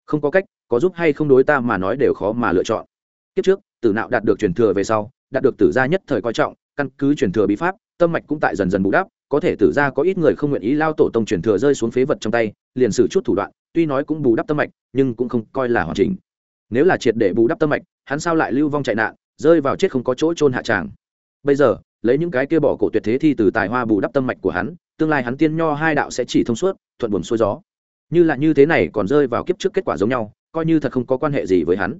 A: không có cách, có giúp hay không đối ta mà nói đều khó mà lựa chọn. Kiếp trước, tử nạo đạt được truyền thừa về sau, đạt được tử gia nhất thời coi trọng, căn cứ truyền thừa bí pháp, tâm mạch cũng tại dần dần bù đắp, có thể tử gia có ít người không nguyện ý lao tổ tông truyền thừa rơi xuống phế vật trong tay, liền sử chút thủ đoạn, tuy nói cũng bù đắp tâm mạch, nhưng cũng không coi là hoàn chỉnh. Nếu là triệt để bù đắp tâm mạch, hắn sao lại lưu vong chạy nạn, rơi vào chết không có chỗ trôn hạ tràng. Bây giờ, lấy những cái kia bỏ cổ tuyệt thế thi từ tài hoa bù đắp tâm mạch của hắn, tương lai hắn tiên nho hai đạo sẽ chỉ thông suốt, thuận buồm xuôi gió như là như thế này còn rơi vào kiếp trước kết quả giống nhau, coi như thật không có quan hệ gì với hắn.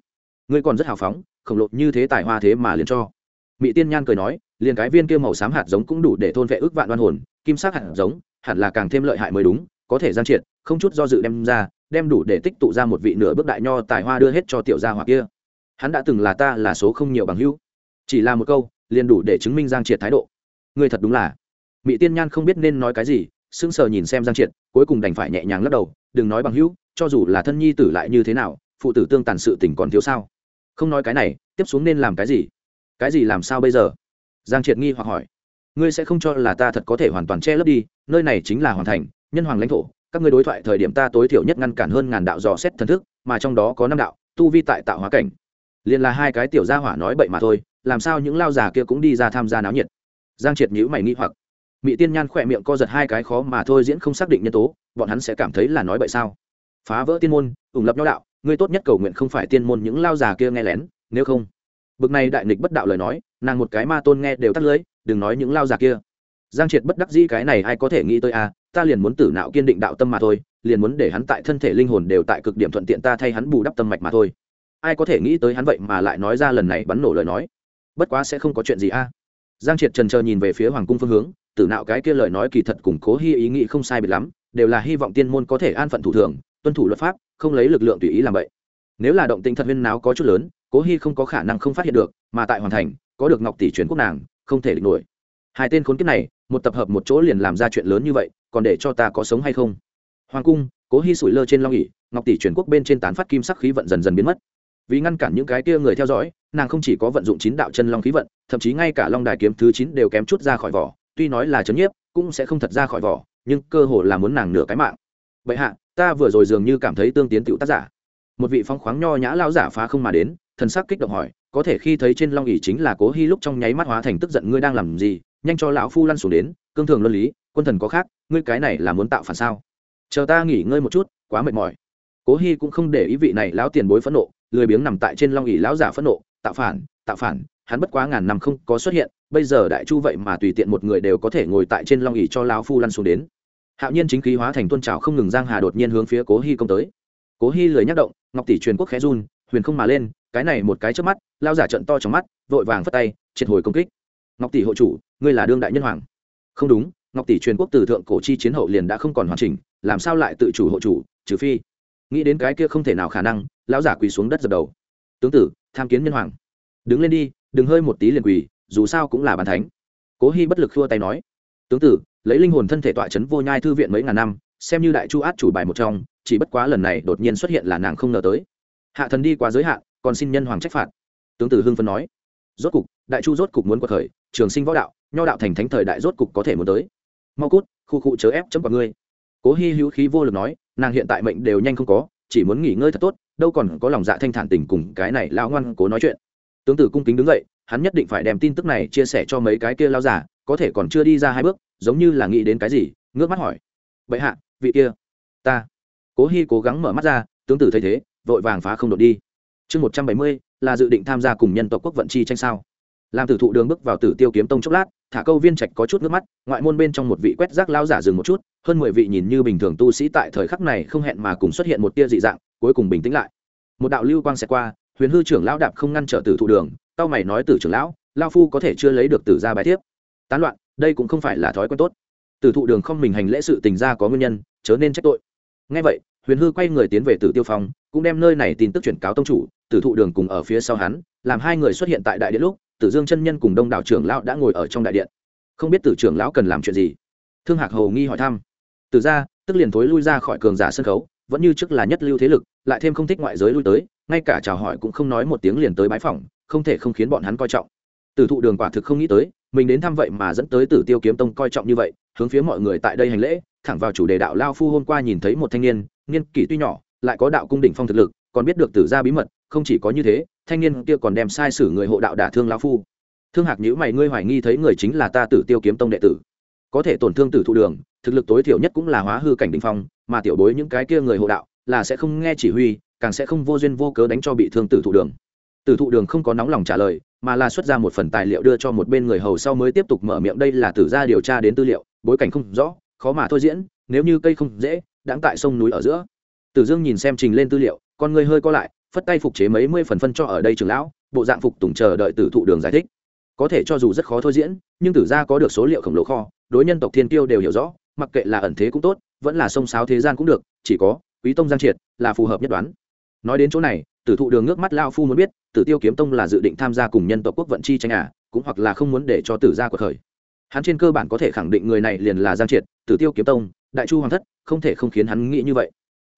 A: Ngươi còn rất hào phóng, khổng lồ như thế tài hoa thế mà liền cho. Mỹ tiên nhan cười nói, liền cái viên kia màu xám hạt giống cũng đủ để thôn vệ ước vạn đoan hồn, kim sắc hạt giống, hẳn là càng thêm lợi hại mới đúng, có thể gian triệt, không chút do dự đem ra, đem đủ để tích tụ ra một vị nửa bước đại nho tài hoa đưa hết cho tiểu gia hoặc kia. Hắn đã từng là ta là số không nhiều bằng hữu. Chỉ là một câu, liền đủ để chứng minh giang triệt thái độ. Người thật đúng là. Mỹ tiên nhan không biết nên nói cái gì, sững sờ nhìn xem giang triệt, cuối cùng đành phải nhẹ nhàng lắc đầu đừng nói bằng hữu, cho dù là thân nhi tử lại như thế nào, phụ tử tương tàn sự tình còn thiếu sao? Không nói cái này, tiếp xuống nên làm cái gì? Cái gì làm sao bây giờ? Giang triệt nghi hoặc hỏi. Ngươi sẽ không cho là ta thật có thể hoàn toàn che lấp đi, nơi này chính là hoàn thành, nhân hoàng lãnh thổ, các ngươi đối thoại thời điểm ta tối thiểu nhất ngăn cản hơn ngàn đạo dò xét thần thức, mà trong đó có năm đạo, tu vi tại tạo hóa cảnh. Liền là hai cái tiểu gia hỏa nói bậy mà thôi, làm sao những lao già kia cũng đi ra tham gia náo nhiệt? Giang triệt nhữ mày nghi hoặc. Mỹ tiên nhan khỏe miệng co giật hai cái khó mà thôi diễn không xác định nhân tố bọn hắn sẽ cảm thấy là nói bậy sao? Phá vỡ tiên môn ủng lập nho đạo ngươi tốt nhất cầu nguyện không phải tiên môn những lao già kia nghe lén nếu không. Bực này đại nghịch bất đạo lời nói nàng một cái ma tôn nghe đều tắt lưới đừng nói những lao già kia. Giang triệt bất đắc dĩ cái này ai có thể nghĩ tới a à, ta liền muốn tử nạo kiên định đạo tâm mà thôi liền muốn để hắn tại thân thể linh hồn đều tại cực điểm thuận tiện ta thay hắn bù đắp tâm mạch mà thôi. Ai có thể nghĩ tới hắn vậy mà lại nói ra lần này bắn nổ lời nói. Bất quá sẽ không có chuyện gì a giang triệt trần chờ nhìn về phía hoàng cung phương hướng tử nạo cái kia lời nói kỳ thật củng cố hy ý nghĩ không sai biệt lắm đều là hy vọng tiên môn có thể an phận thủ thường, tuân thủ luật pháp, không lấy lực lượng tùy ý làm vậy nếu là động tinh thật huyên náo có chút lớn, cố hy không có khả năng không phát hiện được, mà tại hoàn thành, có được ngọc tỷ truyền quốc nàng, không thể địch nổi. Hai tên khốn kiếp này, một tập hợp một chỗ liền làm ra chuyện lớn như vậy, còn để cho ta có sống hay không? Hoàng cung, cố hy sủi lơ trên long ỉ ngọc tỷ truyền quốc bên trên tán phát kim sắc khí vận dần dần biến mất. Vì ngăn cản những cái kia người theo dõi, nàng không chỉ có vận dụng chín đạo chân long khí vận, thậm chí ngay cả long đài kiếm thứ chín đều kém chút ra khỏi vỏ, tuy nói là chấn nhiếp, cũng sẽ không thật ra khỏi vỏ nhưng cơ hồ là muốn nàng nửa cái mạng. Vậy hạ, ta vừa rồi dường như cảm thấy tương tiến tựu tác giả. Một vị phong khoáng nho nhã lao giả phá không mà đến, thần sắc kích động hỏi, có thể khi thấy trên long ỉ chính là cố hy lúc trong nháy mắt hóa thành tức giận ngươi đang làm gì, nhanh cho lão phu lăn xuống đến, cương thường luân lý, quân thần có khác, ngươi cái này là muốn tạo phản sao? Chờ ta nghỉ ngơi một chút, quá mệt mỏi. Cố hy cũng không để ý vị này lão tiền bối phẫn nộ, lười biếng nằm tại trên long ỉ lão giả phẫn nộ, tạo phản tạo phản, hắn bất quá ngàn năm không có xuất hiện, bây giờ đại chu vậy mà tùy tiện một người đều có thể ngồi tại trên long ỉ cho lão phu lăn xuống đến hạo nhiên chính khí hóa thành tôn trào không ngừng giang hà đột nhiên hướng phía cố hy công tới. Cố hy lười nhắc động, ngọc tỷ truyền quốc khẽ run, huyền không mà lên, cái này một cái trước mắt, lao giả trận to trong mắt, vội vàng phất tay, triệt hồi công kích. Ngọc tỷ hộ chủ, ngươi là đương đại nhân hoàng. Không đúng, ngọc tỷ truyền quốc từ thượng cổ chi chiến hậu liền đã không còn hoàn chỉnh, làm sao lại tự chủ hộ chủ, trừ phi. Nghĩ đến cái kia không thể nào khả năng, lão giả quỳ xuống đất dập đầu. Tướng tử, tham kiến nhân hoàng. Đứng lên đi, đừng hơi một tí liền quỳ, dù sao cũng là bàn thánh. Cố hy bất lực khua tay nói. Tướng tử lấy linh hồn thân thể tọa chấn vô nhai thư viện mấy ngàn năm, xem như đại chu át chủ bài một trong, chỉ bất quá lần này đột nhiên xuất hiện là nàng không ngờ tới. Hạ thần đi qua giới hạn, còn xin nhân hoàng trách phạt. Tướng tử hưng phân nói. Rốt cục, đại chu rốt cục muốn qua thời trường sinh võ đạo, nho đạo thành thánh thời đại rốt cục có thể muốn tới. Mau cút, khu cụ chớ ép chấm vào ngươi. Cố hy hữu khí vô lực nói, nàng hiện tại mệnh đều nhanh không có, chỉ muốn nghỉ ngơi thật tốt, đâu còn có lòng dạ thanh thản tình cùng cái này lão ngoan cố nói chuyện. Tướng tử cung kính đứng dậy hắn nhất định phải đem tin tức này chia sẻ cho mấy cái kia lao giả, có thể còn chưa đi ra hai bước, giống như là nghĩ đến cái gì, ngước mắt hỏi. Vậy hạ, vị kia, ta. Cố hy cố gắng mở mắt ra, tướng tử thấy thế, vội vàng phá không đột đi. Chương một trăm bảy mươi, là dự định tham gia cùng nhân tộc quốc vận chi tranh sao? Làm tử thụ đường bước vào tử tiêu kiếm tông chốc lát, thả câu viên trạch có chút nước mắt, ngoại môn bên trong một vị quét rác lao giả dừng một chút, hơn mười vị nhìn như bình thường tu sĩ tại thời khắc này không hẹn mà cùng xuất hiện một tia dị dạng, cuối cùng bình tĩnh lại. Một đạo lưu quang xẹt qua, huyền hư trưởng lão đạp không ngăn trở tử thụ đường tao mày nói tử trưởng lão lao phu có thể chưa lấy được tử ra bài thiếp. Tán loạn, đây cũng không phải là thói quen tốt. Tử thụ đường không mình hành lễ sự tình ra có nguyên nhân, chớ nên trách tội. Ngay vậy, huyền hư quay người tiến về tử tiêu phong, cũng đem nơi này tin tức chuyển cáo tông chủ, tử thụ đường cùng ở phía sau hắn, làm hai người xuất hiện tại đại điện lúc, tử dương chân nhân cùng đông đảo trưởng lão đã ngồi ở trong đại điện. Không biết tử trưởng lão cần làm chuyện gì? Thương hạc hầu nghi hỏi thăm. Từ ra tức liền thối lui ra khỏi cường giả sân khấu, vẫn như trước là nhất lưu thế lực, lại thêm không thích ngoại giới lui tới, ngay cả chào hỏi cũng không nói một tiếng liền tới bái phỏng không thể không khiến bọn hắn coi trọng. Tử thụ đường quả thực không nghĩ tới, mình đến thăm vậy mà dẫn tới tử tiêu kiếm tông coi trọng như vậy, hướng phía mọi người tại đây hành lễ, thẳng vào chủ đề đạo lao phu hôm qua nhìn thấy một thanh niên niên kỷ tuy nhỏ, lại có đạo cung đỉnh phong thực lực, còn biết được tử gia bí mật, không chỉ có như thế, thanh niên kia còn đem sai sử người hộ đạo đả thương lao phu. Thương hạc nhữ mày, ngươi hoài nghi thấy người chính là ta tử tiêu kiếm tông đệ tử. Có thể tổn thương tử thụ đường, thực lực tối thiểu nhất cũng là hóa hư cảnh đỉnh phong, mà tiểu bối những cái kia người hộ đạo, là sẽ không nghe chỉ huy, càng sẽ không vô duyên vô cớ đánh cho bị thương tử thụ đường tử thụ đường không có nóng lòng trả lời, mà là xuất ra một phần tài liệu đưa cho một bên người hầu sau mới tiếp tục mở miệng. Đây là tử gia điều tra đến tư liệu, bối cảnh không rõ, khó mà thôi diễn, nếu như cây không dễ đáng tại sông núi ở giữa. Tử dương nhìn xem trình lên tư liệu, con người hơi co lại, phất tay phục chế mấy mươi phần phân cho ở đây trường lão, bộ dạng phục tùng chờ đợi tử thụ đường giải thích. Có thể cho dù rất khó thôi diễn, nhưng tử gia có được số liệu khổng lồ kho, đối nhân tộc thiên tiêu đều hiểu rõ, mặc kệ là ẩn thế cũng tốt, vẫn là sông sáo thế gian cũng được, chỉ có quý tông giang triệt là phù hợp nhất đoán. Nói đến chỗ này tử thụ đường nước mắt lao phu muốn biết, tử tiêu kiếm tông là dự định tham gia cùng nhân tộc quốc vận chi tranh à cũng hoặc là không muốn để cho tử gia của khởi hắn trên cơ bản có thể khẳng định người này liền là giang triệt, tử tiêu kiếm tông, đại chu hoàng thất, không thể không khiến hắn nghĩ như vậy.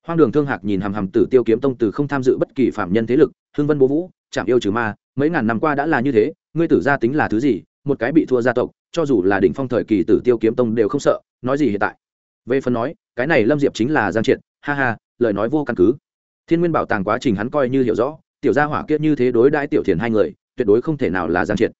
A: Hoang đường thương hạc nhìn hàm hàm tử tiêu kiếm tông từ không tham dự bất kỳ phạm nhân thế lực hương vân bố vũ chạm yêu trừ ma, mấy ngàn năm qua đã là như thế, ngươi tử gia tính là thứ gì, một cái bị thua gia tộc, cho dù là đỉnh phong thời kỳ tử tiêu kiếm tông đều không sợ, nói gì hiện tại. Về phần nói, cái này lâm diệp chính là giang triệt, ha ha, lời nói vô căn cứ thiên nguyên bảo tàng quá trình hắn coi như hiểu rõ, tiểu gia hỏa kiết như thế đối đãi tiểu thiền hai người, tuyệt đối không thể nào là giang triệt.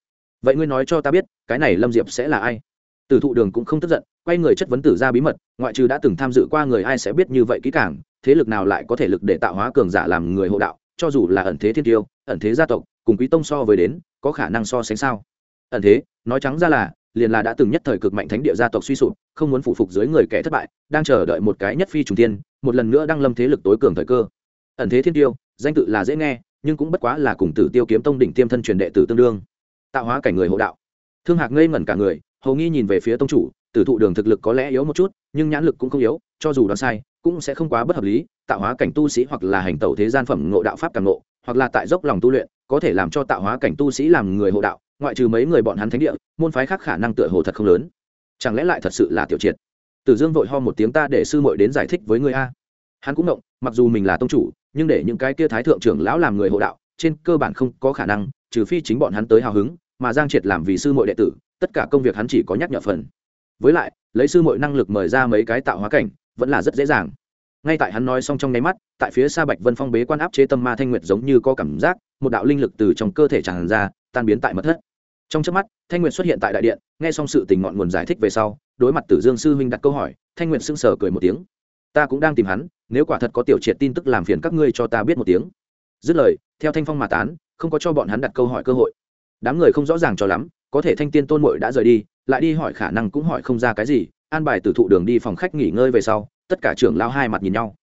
A: Vậy ngươi nói cho ta biết, cái này lâm diệp sẽ là ai? Tử thụ đường cũng không tức giận, quay người chất vấn tử ra bí mật, ngoại trừ đã từng tham dự qua người ai sẽ biết như vậy kỹ càng, thế lực nào lại có thể lực để tạo hóa cường giả làm người hộ đạo, cho dù là ẩn thế thiên tiêu, ẩn thế gia tộc, cùng quý tông so với đến, có khả năng so sánh sao? Ẩn thế, nói trắng ra là, liền là đã từng nhất thời cực mạnh thánh địa gia tộc suy sụp, không muốn phụ phục dưới người kẻ thất bại, đang chờ đợi một cái nhất phi trùng tiên một lần nữa đang lâm thế lực tối cường thời cơ ẩn thế thiên tiêu, danh tự là dễ nghe, nhưng cũng bất quá là cùng tử tiêu kiếm tông đỉnh tiêm thân truyền đệ tử tương đương. Tạo hóa cảnh người hộ đạo. Thương hạc ngây ngẩn cả người, hầu nghi nhìn về phía tông chủ, tử thụ đường thực lực có lẽ yếu một chút, nhưng nhãn lực cũng không yếu, cho dù đoán sai, cũng sẽ không quá bất hợp lý, tạo hóa cảnh tu sĩ hoặc là hành tẩu thế gian phẩm ngộ đạo pháp càng ngộ, hoặc là tại dốc lòng tu luyện, có thể làm cho tạo hóa cảnh tu sĩ làm người hộ đạo, ngoại trừ mấy người bọn hắn thánh địa, môn phái khác khả năng tựa hồ thật không lớn. Chẳng lẽ lại thật sự là tiểu triệt? Tử dương vội ho một tiếng, ta để sư muội đến giải thích với người a hắn cũng động mặc dù mình là tông chủ, nhưng để những cái kia thái thượng trưởng lão làm người hộ đạo, trên cơ bản không có khả năng, trừ phi chính bọn hắn tới hào hứng, mà giang triệt làm vì sư muội đệ tử, tất cả công việc hắn chỉ có nhắc nhở phần. Với lại, lấy sư muội năng lực mời ra mấy cái tạo hóa cảnh, vẫn là rất dễ dàng. Ngay tại hắn nói xong trong nháy mắt, tại phía xa bạch vân phong bế quan áp chế tâm ma thanh nguyệt giống như có cảm giác, một đạo linh lực từ trong cơ thể tràn ra, tan biến tại mật thất. Trong trước mắt, thanh nguyệt xuất hiện tại đại điện, nghe xong sự tình ngọn nguồn giải thích về sau, đối mặt tử dương sư huynh đặt câu hỏi, thanh nguyệt sững sờ cười một tiếng ta cũng đang tìm hắn, nếu quả thật có tiểu triệt tin tức làm phiền các ngươi cho ta biết một tiếng. Dứt lời, theo thanh phong mà tán, không có cho bọn hắn đặt câu hỏi cơ hội. Đám người không rõ ràng cho lắm, có thể thanh tiên tôn mội đã rời đi, lại đi hỏi khả năng cũng hỏi không ra cái gì, an bài tử thụ đường đi phòng khách nghỉ ngơi về sau, tất cả trưởng lao hai mặt nhìn nhau.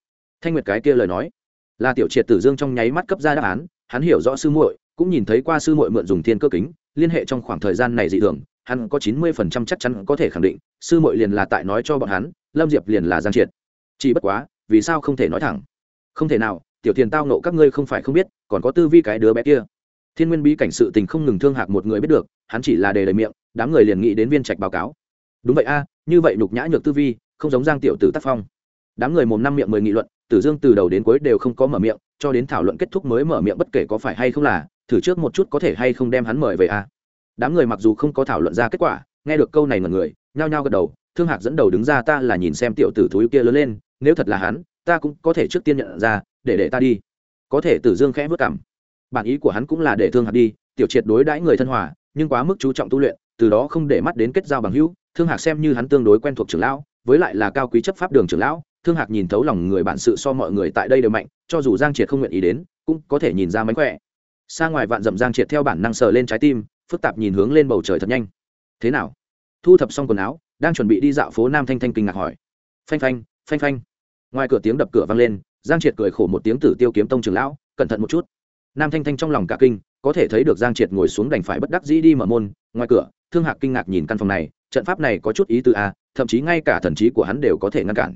A: Thanh nguyệt cái kia lời nói, là tiểu triệt tử dương trong nháy mắt cấp ra đáp án, hắn hiểu rõ sư muội, cũng nhìn thấy qua sư muội mượn dùng thiên cơ kính, liên hệ trong khoảng thời gian này dị thường, hắn có chín mươi phần trăm chắc chắn có thể khẳng định, sư muội liền là tại nói cho bọn hắn, lâm diệp liền là giang triệt chỉ bất quá, vì sao không thể nói thẳng? Không thể nào, tiểu thiền tao nộ các ngươi không phải không biết, còn có tư vi cái đứa bé kia. Thiên nguyên bí cảnh sự tình không ngừng thương hạc một người biết được, hắn chỉ là đề lời miệng, đám người liền nghĩ đến viên trạch báo cáo. Đúng vậy a, như vậy nhục nhã nhược tư vi, không giống giang tiểu tử tác phong. Đám người mồm năm miệng mười nghị luận, tử dương từ đầu đến cuối đều không có mở miệng, cho đến thảo luận kết thúc mới mở miệng bất kể có phải hay không là, thử trước một chút có thể hay không đem hắn mời về a. Đám người mặc dù không có thảo luận ra kết quả, nghe được câu này ngần người, nhao nhao gật đầu thương hạc dẫn đầu đứng ra ta là nhìn xem tiểu tử thúi kia lớn lên, nếu thật là hắn, ta cũng có thể trước tiên nhận ra, để để ta đi. Có thể tử dương khẽ vất cảm. Bản ý của hắn cũng là để thương hạc đi, tiểu triệt đối đãi người thân hòa, nhưng quá mức chú trọng tu luyện, từ đó không để mắt đến kết giao bằng hữu. Thương hạc xem như hắn tương đối quen thuộc trưởng lão, với lại là cao quý chấp pháp đường trưởng lão, thương hạc nhìn thấu lòng người bản sự so mọi người tại đây đều mạnh, cho dù giang triệt không nguyện ý đến, cũng có thể nhìn ra mánh khỏe. Xa ngoài vạn dậm giang triệt theo bản năng sờ lên trái tim, phức tạp nhìn hướng lên bầu trời thật nhanh. Thế nào? Thu thập xong quần áo đang chuẩn bị đi dạo phố nam thanh thanh kinh ngạc hỏi. Phanh phanh phanh phanh. Ngoài cửa tiếng đập cửa vang lên, giang triệt cười khổ một tiếng tử tiêu kiếm tông trường lão, cẩn thận một chút. Nam thanh thanh trong lòng cả kinh, có thể thấy được giang triệt ngồi xuống đành phải bất đắc dĩ đi mở môn. Ngoài cửa, thương hạc kinh ngạc nhìn căn phòng này, trận pháp này có chút ý tư a à, thậm chí ngay cả thần trí của hắn đều có thể ngăn cản.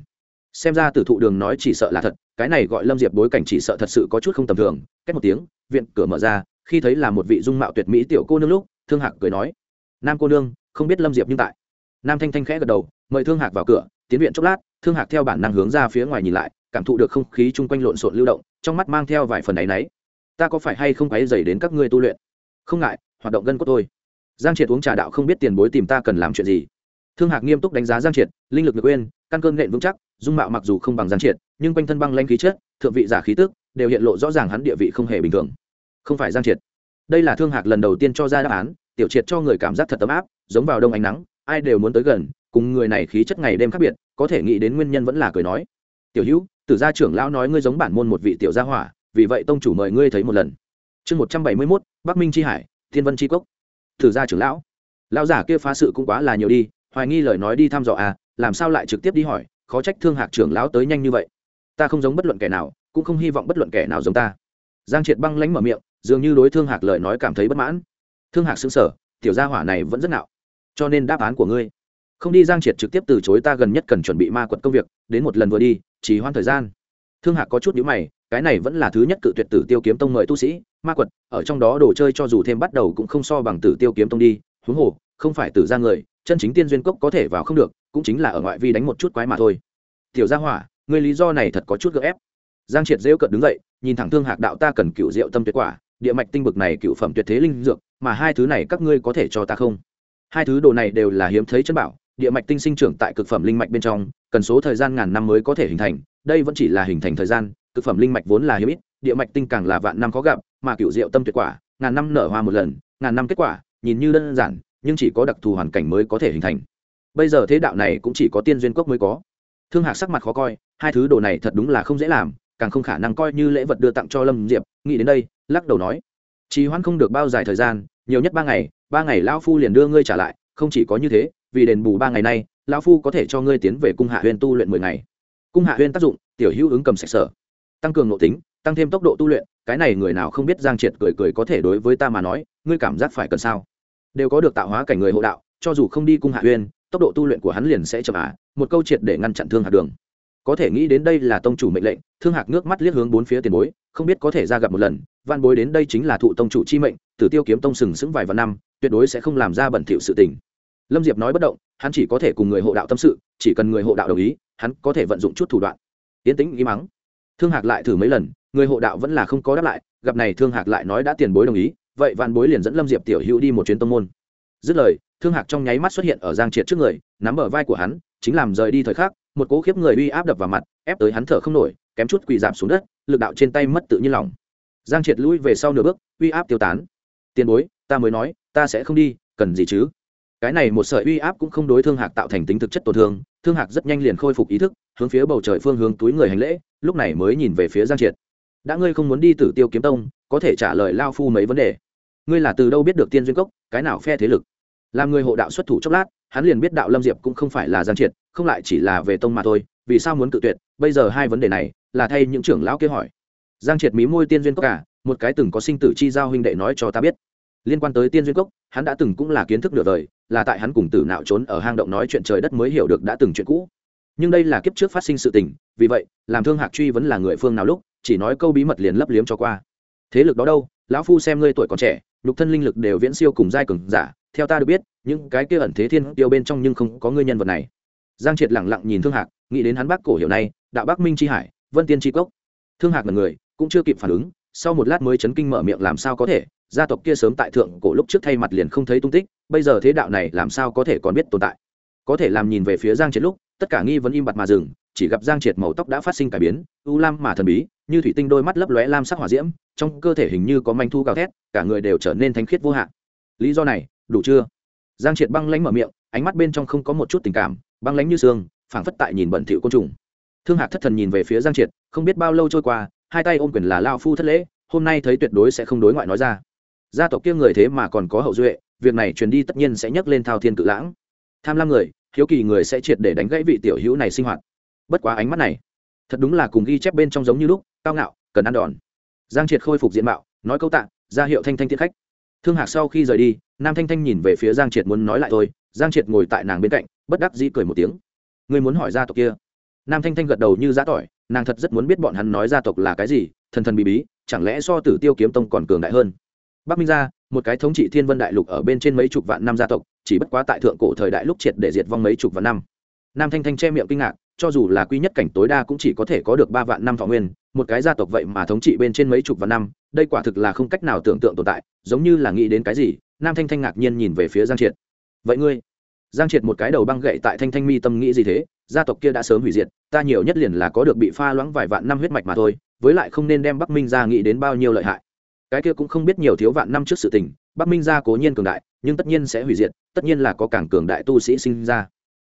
A: Xem ra tử thụ đường nói chỉ sợ là thật, cái này gọi lâm diệp bối cảnh chỉ sợ thật sự có chút không tầm thường. Cách một tiếng, viện cửa mở ra, khi thấy là một vị dung mạo tuyệt mỹ tiểu cô nương lúc, thương hạc cười nói, nam cô nương, không biết lâm diệp nhưng tại nam thanh thanh khẽ gật đầu, mời thương hạc vào cửa, tiến viện chốc lát, thương hạc theo bản năng hướng ra phía ngoài nhìn lại, cảm thụ được không khí chung quanh lộn xộn lưu động, trong mắt mang theo vài phần áy náy. Ta có phải hay không quấy dày đến các ngươi tu luyện? Không ngại, hoạt động gân cốt thôi. Giang triệt uống trà đạo không biết tiền bối tìm ta cần làm chuyện gì. Thương hạc nghiêm túc đánh giá giang triệt, linh lực được quên, căn cơn nện vững chắc, dung mạo mặc dù không bằng giang triệt, nhưng quanh thân băng lanh khí chất, thượng vị giả khí tức, đều hiện lộ rõ ràng hắn địa vị không hề bình thường. Không phải giang triệt. Đây là thương hạc lần đầu tiên cho ra đáp án, tiểu triệt cho người cảm giác thật ấm áp, giống vào đông ánh nắng ai đều muốn tới gần, cùng người này khí chất ngày đêm khác biệt, có thể nghĩ đến nguyên nhân vẫn là cười nói. Tiểu hữu, tử gia trưởng lão nói ngươi giống bản môn một vị tiểu gia hỏa, vì vậy tông chủ mời ngươi thấy một lần. Chương một trăm bảy mươi mốt, bắc minh c hải, thiên vân c cốc. Tử gia trưởng lão lão giả kia phá sự cũng quá là nhiều đi, hoài nghi lời nói đi thăm dò à làm sao lại trực tiếp đi hỏi, khó trách thương hạc trưởng lão tới nhanh như vậy. Ta không giống bất luận kẻ nào, cũng không hy vọng bất luận kẻ nào giống ta. Giang triệt băng lánh mở miệng, dường như đối thương hạc lời nói cảm thấy bất mãn. Thương hạc xứng sở tiểu gia hỏa này vẫn rất nạo cho nên đáp án của ngươi. Không đi giang triệt trực tiếp từ chối ta gần nhất cần chuẩn bị ma quật công việc, đến một lần vừa đi, chỉ hoãn thời gian. Thương hạc có chút nhữ mày, cái này vẫn là thứ nhất cự tuyệt tử tiêu kiếm tông mời tu sĩ, ma quật, ở trong đó đồ chơi cho dù thêm bắt đầu cũng không so bằng tử tiêu kiếm tông đi, huống hồ, không phải tử ra người, chân chính tiên duyên cốc có thể vào không được, cũng chính là ở ngoại vi đánh một chút quái mà thôi. Tiểu gia hỏa người lý do này thật có chút gợ ép. Giang triệt rêu cợt đứng dậy, nhìn thẳng thương hạc đạo ta cần cựu diệu tâm tuyệt quả, địa mạch tinh bực này cựu phẩm tuyệt thế linh dược, mà hai thứ này các ngươi có thể cho ta không? Hai thứ đồ này đều là hiếm thấy chân bảo, địa mạch tinh sinh trưởng tại cực phẩm linh mạch bên trong, cần số thời gian ngàn năm mới có thể hình thành, đây vẫn chỉ là hình thành thời gian, cực phẩm linh mạch vốn là hiếm ít, địa mạch tinh càng là vạn năm khó gặp, mà cựu diệu tâm tuyệt quả, ngàn năm nở hoa một lần, ngàn năm kết quả, nhìn như đơn giản, nhưng chỉ có đặc thù hoàn cảnh mới có thể hình thành. Bây giờ thế đạo này cũng chỉ có tiên duyên cốc mới có. Thương hạc sắc mặt khó coi, hai thứ đồ này thật đúng là không dễ làm, càng không khả năng coi như lễ vật đưa tặng cho lâm diệp, nghĩ đến đây, lắc đầu nói, trì hoãn không được bao dài thời gian nhiều nhất ba ngày ba ngày lão phu liền đưa ngươi trả lại, không chỉ có như thế, vì đền bù ba ngày nay, lão phu có thể cho ngươi tiến về cung hạ huyên tu luyện mười ngày. Cung hạ huyên tác dụng, tiểu hữu ứng cầm sạch sở. Tăng cường nội tính, tăng thêm tốc độ tu luyện, cái này người nào không biết giang triệt cười cười có thể đối với ta mà nói, ngươi cảm giác phải cần sao? Đều có được tạo hóa cảnh người hộ đạo, cho dù không đi cung hạ huyên tốc độ tu luyện của hắn liền sẽ chậm ả một câu triệt để ngăn chặn thương hạc đường. Có thể nghĩ đến đây là tông chủ mệnh lệnh, thương hạc nước mắt liếc hướng bốn phía tiền bối, không biết có thể ra gặp một lần văn bối đến đây chính là thụ tông chủ chi mệnh tử tiêu kiếm tông sừng sững vài vạn năm, tuyệt đối sẽ không làm ra bẩn thỉu sự tình. Lâm diệp nói bất động, hắn chỉ có thể cùng người hộ đạo tâm sự, chỉ cần người hộ đạo đồng ý, hắn có thể vận dụng chút thủ đoạn. Tiến tĩnh ý mắng. Thương hạc lại thử mấy lần, người hộ đạo vẫn là không có đáp lại, gặp này thương hạc lại nói đã tiền bối đồng ý, vậy vạn bối liền dẫn lâm diệp tiểu hữu đi một chuyến tông môn. Dứt lời, thương hạc trong nháy mắt xuất hiện ở giang triệt trước người, nắm bờ vai của hắn, chính làm rời đi thời khắc, một cỗ khiếp người uy áp đập vào mặt, ép tới hắn thở không nổi, kém chút quỳ giảm xuống đất, lực đạo trên tay mất tự nhiên lòng. Giang triệt lui về sau nửa bước, uy áp tiêu tán tiền bối, ta mới nói, ta sẽ không đi, cần gì chứ? Cái này một sợi uy áp cũng không đối thương hạc tạo thành tính thực chất tổn thương thương hạc rất nhanh liền khôi phục ý thức, hướng phía bầu trời phương hướng túi người hành lễ, lúc này mới nhìn về phía giang triệt. Đã ngươi không muốn đi tử tiêu kiếm tông, có thể trả lời lao phu mấy vấn đề. Ngươi là từ đâu biết được tiên duyên cốc, cái nào phe thế lực? Làm người hộ đạo xuất thủ chốc lát, hắn liền biết đạo lâm diệp cũng không phải là giang triệt, không lại chỉ là về tông mà thôi, vì sao muốn cự tuyệt? Bây giờ hai vấn đề này, là thay những trưởng lão kia hỏi. Giang triệt mí môi tiên duyên cốc cả một cái từng có sinh tử chi giao huynh đệ nói cho ta biết. Liên quan tới tiên duyên cốc, hắn đã từng cũng là kiến thức nửa đời, là tại hắn cùng tử nạo trốn ở hang động nói chuyện trời đất mới hiểu được đã từng chuyện cũ. Nhưng đây là kiếp trước phát sinh sự tình, vì vậy, làm thương hạc truy vẫn là người phương nào lúc, chỉ nói câu bí mật liền lấp liếm cho qua. Thế lực đó đâu? Lão phu xem ngươi tuổi còn trẻ, nhục thân linh lực đều viễn siêu cùng giai cường giả, theo ta được biết, những cái kia ẩn thế thiên tiêu bên trong nhưng không có ngươi nhân vật này. Giang triệt lẳng lặng nhìn thương hạc, nghĩ đến hắn bác cổ hiểu này, đạo bắc minh tri hải, vân tiên tri cốc. Thương hạc là người, cũng chưa kịp phản ứng sau một lát mới chấn kinh mở miệng làm sao có thể, gia tộc kia sớm tại thượng cổ lúc trước thay mặt liền không thấy tung tích, bây giờ thế đạo này làm sao có thể còn biết tồn tại? Có thể làm nhìn về phía giang triệt lúc, tất cả nghi vấn im bặt mà dừng, chỉ gặp giang triệt màu tóc đã phát sinh cải biến, u lam mà thần bí, như thủy tinh đôi mắt lấp lóe lam sắc hỏa diễm, trong cơ thể hình như có manh thu gào thét, cả người đều trở nên thánh khiết vô hạn. Lý do này, đủ chưa? Giang triệt băng lánh mở miệng, ánh mắt bên trong không có một chút tình cảm, băng lánh như xương, phảng phất tại nhìn bẩn thỉu côn trùng. Thương hạc thất thần nhìn về phía giang triệt, không biết bao lâu trôi qua hai tay ôm quyền là lao phu thất lễ, hôm nay thấy tuyệt đối sẽ không đối ngoại nói ra. Gia tộc kia người thế mà còn có hậu duệ, việc này truyền đi tất nhiên sẽ nhấc lên thao thiên cự lãng. Tham lam người, hiếu kỳ người sẽ triệt để đánh gãy vị tiểu hữu này sinh hoạt. Bất quá ánh mắt này, thật đúng là cùng ghi chép bên trong giống như lúc cao ngạo, cần ăn đòn. Giang triệt khôi phục diện mạo, nói câu tạ, ra hiệu thanh thanh tiết khách. Thương hạc sau khi rời đi, nam thanh thanh nhìn về phía giang triệt muốn nói lại thôi, giang triệt ngồi tại nàng bên cạnh, bất đắc dĩ cười một tiếng. Người muốn hỏi gia tộc kia? Nam thanh thanh gật đầu như giã tỏi nàng thật rất muốn biết bọn hắn nói gia tộc là cái gì, thần thần bí bí, chẳng lẽ so tử tiêu kiếm tông còn cường đại hơn? Bắc minh gia, một cái thống trị thiên vân đại lục ở bên trên mấy chục vạn năm gia tộc, chỉ bất quá tại thượng cổ thời đại lúc triệt để diệt vong mấy chục vạn năm. Nam thanh thanh che miệng kinh ngạc, cho dù là quy nhất cảnh tối đa cũng chỉ có thể có được ba vạn năm thọ nguyên, một cái gia tộc vậy mà thống trị bên trên mấy chục vạn năm, đây quả thực là không cách nào tưởng tượng tồn tại, giống như là nghĩ đến cái gì, nam thanh thanh ngạc nhiên nhìn về phía giang triệt. Vậy ngươi? Giang triệt một cái đầu băng gậy tại thanh thanh mi tâm nghĩ gì thế gia tộc kia đã sớm hủy diệt, ta nhiều nhất liền là có được bị pha loãng vài vạn năm huyết mạch mà thôi, với lại không nên đem bắc minh ra nghĩ đến bao nhiêu lợi hại. Cái kia cũng không biết nhiều thiếu vạn năm trước sự tình, bắc minh ra cố nhiên cường đại, nhưng tất nhiên sẽ hủy diệt, tất nhiên là có càng cường đại tu sĩ sinh ra.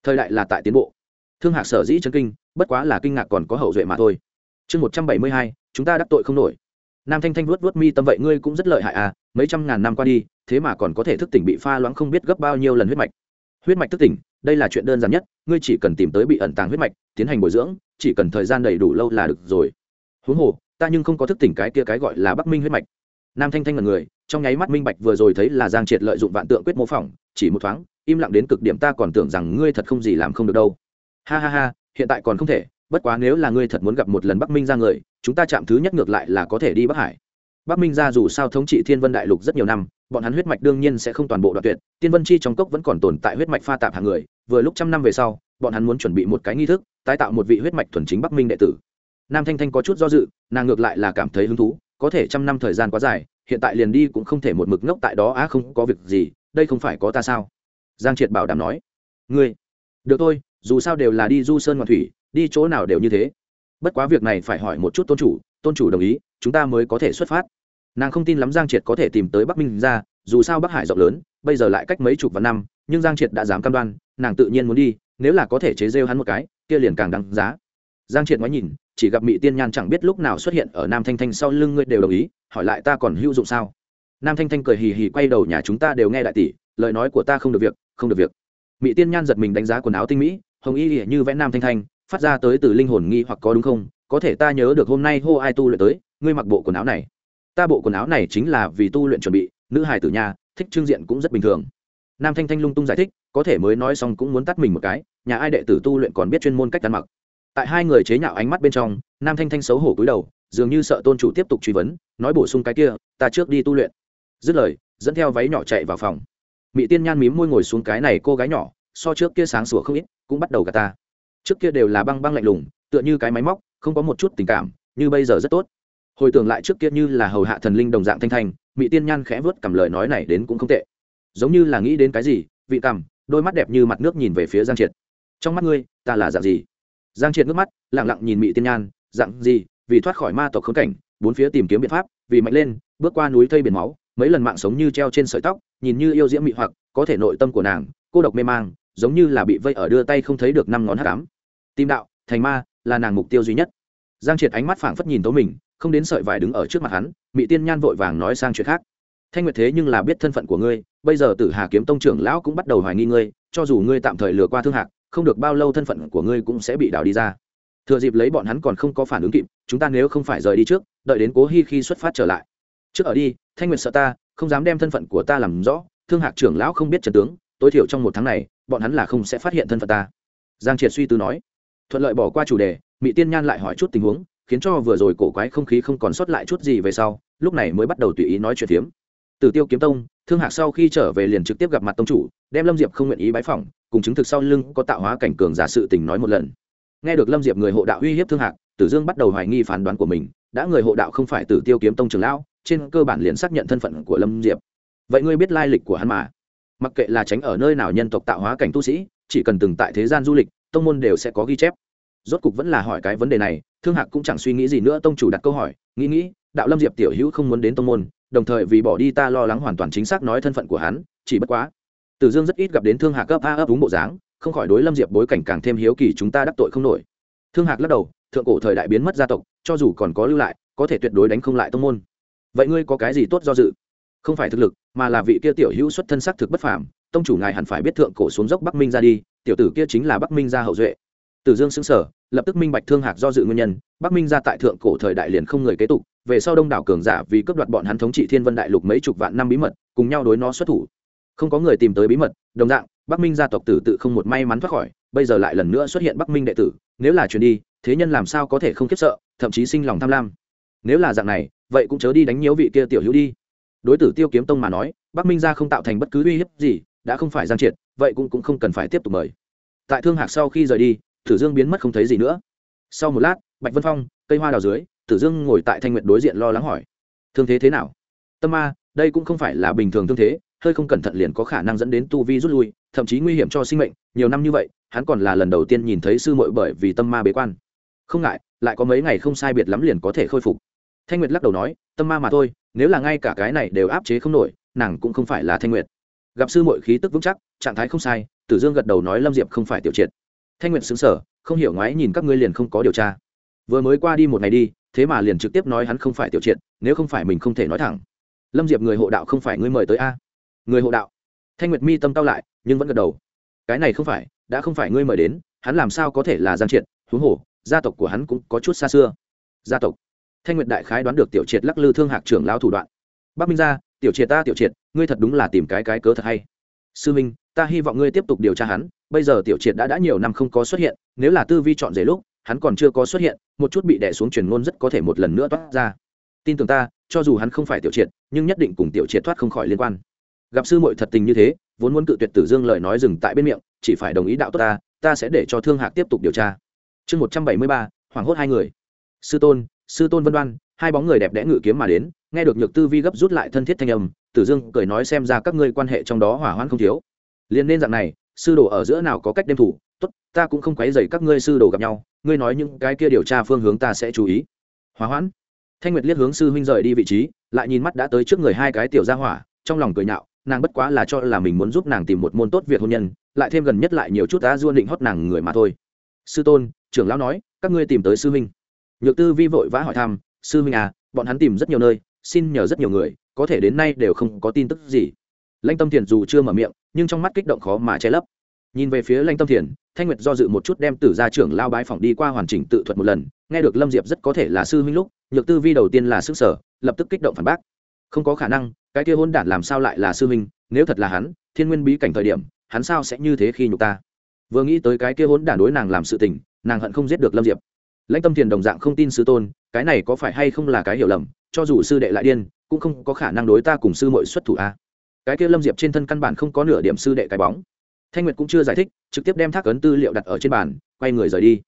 A: Thời đại là tại tiến bộ. Thương hạc sở dĩ chân kinh, bất quá là kinh ngạc còn có hậu duệ mà thôi. Chương một trăm bảy mươi hai, chúng ta đắc tội không nổi. Nam thanh thanh vuốt vuốt mi tâm vậy ngươi cũng rất lợi hại à mấy trăm ngàn năm qua đi, thế mà còn có thể thức tỉnh bị pha loãng không biết gấp bao nhiêu lần huyết mạch. Huyết mạch thức tỉnh, đây là chuyện đơn giản nhất ngươi chỉ cần tìm tới bị ẩn tàng huyết mạch, tiến hành bồi dưỡng, chỉ cần thời gian đầy đủ lâu là được rồi. Huống hồ, ta nhưng không có thức tỉnh cái kia cái gọi là bắc minh huyết mạch. Nam thanh thanh là người, trong nháy mắt minh bạch vừa rồi thấy là giang triệt lợi dụng vạn tượng quyết mô phỏng, chỉ một thoáng, im lặng đến cực điểm ta còn tưởng rằng ngươi thật không gì làm không được đâu. Ha ha ha, hiện tại còn không thể, bất quá nếu là ngươi thật muốn gặp một lần bắc minh ra người, chúng ta chạm thứ nhất ngược lại là có thể đi bắc hải bắc minh gia dù sao thống trị thiên vân đại lục rất nhiều năm, bọn hắn huyết mạch đương nhiên sẽ không toàn bộ đoạn tuyệt tiên vân chi trong cốc vẫn còn tồn tại huyết mạch pha tạp hàng người, vừa lúc trăm năm về sau, bọn hắn muốn chuẩn bị một cái nghi thức, tái tạo một vị huyết mạch thuần chính bắc minh đệ tử. Nam thanh thanh có chút do dự, nàng ngược lại là cảm thấy hứng thú, có thể trăm năm thời gian quá dài, hiện tại liền đi cũng không thể một mực ngốc tại đó, á, không có việc gì, đây không phải có ta sao? Giang triệt bảo đảm nói. Ngươi, được thôi, dù sao đều là đi du sơn ngoạn thủy, đi chỗ nào đều như thế. Bất quá việc này phải hỏi một chút tôn chủ tôn chủ đồng ý chúng ta mới có thể xuất phát. Nàng không tin lắm giang triệt có thể tìm tới bắc minh ra, dù sao bắc hải rộng lớn, bây giờ lại cách mấy chục vạn năm, nhưng giang triệt đã dám cam đoan, nàng tự nhiên muốn đi, nếu là có thể chế rêu hắn một cái, kia liền càng đáng giá. Giang triệt ngoái nhìn, chỉ gặp mỹ tiên nhan chẳng biết lúc nào xuất hiện ở nam thanh thanh sau lưng ngươi đều đồng ý, hỏi lại ta còn hữu dụng sao? Nam thanh thanh cười hì hì quay đầu nhà chúng ta đều nghe đại tỷ, lời nói của ta không được việc, không được việc. Mỹ tiên nhan giật mình đánh giá quần áo tinh mỹ, hồng y như vẽ nam thanh thanh, phát ra tới từ linh hồn nghi hoặc có đúng không? Có thể ta nhớ được hôm nay hô ai tu luyện tới ngươi mặc bộ quần áo này. Ta bộ quần áo này chính là vì tu luyện chuẩn bị, nữ hài tử nhà, thích trương diện cũng rất bình thường. Nam thanh thanh lung tung giải thích, có thể mới nói xong cũng muốn tắt mình một cái, nhà ai đệ tử tu luyện còn biết chuyên môn cách ăn mặc. Tại hai người chế nhạo ánh mắt bên trong, nam thanh thanh xấu hổ cúi đầu, dường như sợ tôn chủ tiếp tục truy vấn, nói bổ sung cái kia, ta trước đi tu luyện. Dứt lời, dẫn theo váy nhỏ chạy vào phòng. Mỹ tiên nhan mím môi ngồi xuống cái này cô gái nhỏ, so trước kia sáng sủa không ít, cũng bắt đầu gà ta. Trước kia đều là băng băng lạnh lùng, tựa như cái máy móc, không có một chút tình cảm, như bây giờ rất tốt hồi tưởng lại trước kia như là hầu hạ thần linh đồng dạng thanh thanh mỹ tiên nhan khẽ vớt cầm lời nói này đến cũng không tệ. Giống như là nghĩ đến cái gì, vị cằm, đôi mắt đẹp như mặt nước nhìn về phía giang triệt. Trong mắt ngươi, ta là dạng gì? Giang triệt nước mắt lẳng lặng nhìn mỹ tiên nhan, dạng gì? Vì thoát khỏi ma tộc khốn cảnh, bốn phía tìm kiếm biện pháp, vì mạnh lên, bước qua núi thây biển máu, mấy lần mạng sống như treo trên sợi tóc, nhìn như yêu diễm mị hoặc, có thể nội tâm của nàng, cô độc mê mang, giống như là bị vây ở đưa tay không thấy được năm ngón hát cám tim đạo, thành ma, là nàng mục tiêu duy nhất. Giang triệt ánh mắt phảng phất nhìn tố mình không đến sợi vải đứng ở trước mặt hắn mỹ tiên nhan vội vàng nói sang chuyện khác. Thanh nguyệt thế nhưng là biết thân phận của ngươi, bây giờ tử hà kiếm tông trưởng lão cũng bắt đầu hoài nghi ngươi, cho dù ngươi tạm thời lừa qua thương hạc, không được bao lâu thân phận của ngươi cũng sẽ bị đào đi ra. Thừa dịp lấy bọn hắn còn không có phản ứng kịp, chúng ta nếu không phải rời đi trước, đợi đến cố hi khi xuất phát trở lại. Trước ở đi, thanh nguyệt sợ ta, không dám đem thân phận của ta làm rõ, thương hạc trưởng lão không biết trần tướng, tối thiểu trong một tháng này, bọn hắn là không sẽ phát hiện thân phận ta. Giang triệt suy tư nói. Thuận lợi bỏ qua chủ đề mỹ tiên nhan lại hỏi chút tình huống khiến cho vừa rồi cổ quái không khí không còn sót lại chút gì về sau, lúc này mới bắt đầu tùy ý nói chuyện phiếm. Từ tiêu kiếm tông, thương hạc sau khi trở về liền trực tiếp gặp mặt tông chủ, đem lâm diệp không nguyện ý bái phỏng, cùng chứng thực sau lưng có tạo hóa cảnh cường giả sự tình nói một lần. Nghe được lâm diệp người hộ đạo uy hiếp thương hạc, tử dương bắt đầu hoài nghi phán đoán của mình, đã người hộ đạo không phải tử tiêu kiếm tông trường lão, trên cơ bản liền xác nhận thân phận của lâm diệp. Vậy ngươi biết lai lịch của hắn mà? Mặc kệ là tránh ở nơi nào nhân tộc tạo hóa cảnh tu sĩ, chỉ cần từng tại thế gian du lịch, tông môn đều sẽ có ghi chép rốt cục vẫn là hỏi cái vấn đề này, thương hạc cũng chẳng suy nghĩ gì nữa, tông chủ đặt câu hỏi, nghĩ nghĩ, đạo lâm diệp tiểu hữu không muốn đến tông môn, đồng thời vì bỏ đi ta lo lắng hoàn toàn chính xác nói thân phận của hắn, chỉ bất quá tử dương rất ít gặp đến thương hạc cấp a ấp đúng bộ dáng, không khỏi đối lâm diệp bối cảnh càng thêm hiếu kỳ chúng ta đắc tội không nổi. Thương hạc lắc đầu, thượng cổ thời đại biến mất gia tộc, cho dù còn có lưu lại, có thể tuyệt đối đánh không lại tông môn. Vậy ngươi có cái gì tốt do dự? Không phải thực lực, mà là vị kia tiểu hữu xuất thân sắc thực bất phàm, tông chủ ngài hẳn phải biết thượng cổ xuống dốc bắc minh ra đi, tiểu tử kia chính là bắc minh gia hậu duệ tử dương xứng sở lập tức minh bạch thương hạc do dự nguyên nhân bắc minh gia tại thượng cổ thời đại liền không người kế tục về sau đông đảo cường giả vì cướp đoạt bọn hắn thống trị thiên vân đại lục mấy chục vạn năm bí mật cùng nhau đối nó xuất thủ. Không có người tìm tới bí mật đồng dạng bắc minh gia tộc tử tự không một may mắn thoát khỏi bây giờ lại lần nữa xuất hiện bắc minh đệ tử nếu là truyền đi thế nhân làm sao có thể không khiếp sợ thậm chí sinh lòng tham lam. Nếu là dạng này vậy cũng chớ đi đánh nhiễu vị kia tiểu hữu đi. Đối tử tiêu kiếm tông mà nói bắc minh gia không tạo thành bất cứ uy hiếp gì đã không phải giang triệt vậy cũng, cũng không cần phải tiếp tục mời. Tại thương hạc sau khi rời đi tử dương biến mất không thấy gì nữa. Sau một lát, bạch vân phong, cây hoa đào dưới, tử dương ngồi tại thanh nguyệt đối diện lo lắng hỏi, thương thế thế nào? Tâm ma, đây cũng không phải là bình thường thương thế, hơi không cẩn thận liền có khả năng dẫn đến tu vi rút lui, thậm chí nguy hiểm cho sinh mệnh, nhiều năm như vậy, hắn còn là lần đầu tiên nhìn thấy sư muội bởi vì tâm ma bế quan. Không ngại, lại có mấy ngày không sai biệt lắm liền có thể khôi phục. Thanh nguyệt lắc đầu nói, tâm ma mà thôi, nếu là ngay cả cái này đều áp chế không nổi, nàng cũng không phải là thanh nguyệt. Gặp sư muội khí tức vững chắc, trạng thái không sai, tử dương gật đầu nói lâm diệp không phải tiểu triệt thanh nguyệt xứng sở không hiểu ngoái nhìn các ngươi liền không có điều tra. Vừa mới qua đi một ngày đi thế mà liền trực tiếp nói hắn không phải tiểu triệt nếu không phải mình không thể nói thẳng. Lâm diệp người hộ đạo không phải ngươi mời tới a? Người hộ đạo? Thanh nguyệt mi tâm cao lại nhưng vẫn gật đầu. Cái này không phải đã không phải ngươi mời đến hắn làm sao có thể là giang triệt? Huống hồ gia tộc của hắn cũng có chút xa xưa. Gia tộc. Thanh nguyệt đại khái đoán được tiểu triệt lắc lư thương hạc trưởng lao thủ đoạn. Bắc minh gia, tiểu triệt ta tiểu triệt ngươi thật đúng là tìm cái cái cớ thật hay. Sư minh ta hy vọng ngươi tiếp tục điều tra hắn bây giờ tiểu triệt đã đã nhiều năm không có xuất hiện, nếu là tư vi chọn rể lúc, hắn còn chưa có xuất hiện, một chút bị đẻ xuống truyền ngôn rất có thể một lần nữa toát ra. Tin tưởng ta, cho dù hắn không phải tiểu triệt, nhưng nhất định cùng tiểu triệt thoát không khỏi liên quan. Gặp sư muội thật tình như thế, vốn muốn cự tuyệt tử dương lời nói dừng tại bên miệng, chỉ phải đồng ý đạo tốt ta ta sẽ để cho thương hạc tiếp tục điều tra. Chương một trăm bảy mươi ba, hoảng hốt hai người. Sư tôn sư tôn vân đoan, hai bóng người đẹp đẽ ngự kiếm mà đến, nghe được nhược tư vi gấp rút lại thân thiết thanh âm, tử dương cười nói xem ra các ngươi quan hệ trong đó hỏa hoãn không thiếu. Liền nên dạng này sư đồ ở giữa nào có cách đêm thủ, tốt, ta cũng không quấy dày các ngươi sư đồ gặp nhau, ngươi nói những cái kia điều tra phương hướng ta sẽ chú ý. Hỏa hoãn. Thanh nguyệt liếc hướng sư huynh rời đi vị trí, lại nhìn mắt đã tới trước người hai cái tiểu gia hỏa, trong lòng cười nhạo, nàng bất quá là cho là mình muốn giúp nàng tìm một môn tốt việc hôn nhân, lại thêm gần nhất lại nhiều chút đã duôn định hót nàng người mà thôi. Sư tôn, trưởng lão nói, các ngươi tìm tới sư huynh. Nhược tư vi vội vã hỏi thăm, sư huynh à bọn hắn tìm rất nhiều nơi, xin nhờ rất nhiều người, có thể đến nay đều không có tin tức gì. Lanh tâm thiền dù chưa mở miệng nhưng trong mắt kích động khó mà che lấp. Nhìn về phía lanh tâm thiền, thanh nguyệt do dự một chút đem tử gia trưởng lao bái phỏng đi qua hoàn chỉnh tự thuật một lần, nghe được lâm diệp rất có thể là sư huynh lúc, nhược tư vi đầu tiên là sức sở, lập tức kích động phản bác. Không có khả năng, cái kia hôn đản làm sao lại là sư huynh, nếu thật là hắn, thiên nguyên bí cảnh thời điểm, hắn sao sẽ như thế khi nhục ta? Vừa nghĩ tới cái kia hôn đản đối nàng làm sự tình, nàng hận không giết được lâm diệp. Lãnh tâm thiền đồng dạng không tin sư tôn, cái này có phải hay không là cái hiểu lầm, cho dù sư đệ lại điên, cũng không có khả năng đối ta cùng sư mội xuất thủ a cái kia lâm diệp trên thân căn bản không có nửa điểm sư đệ cái bóng. Thanh nguyệt cũng chưa giải thích, trực tiếp đem thác ấn tư liệu đặt ở trên bàn, quay người rời đi.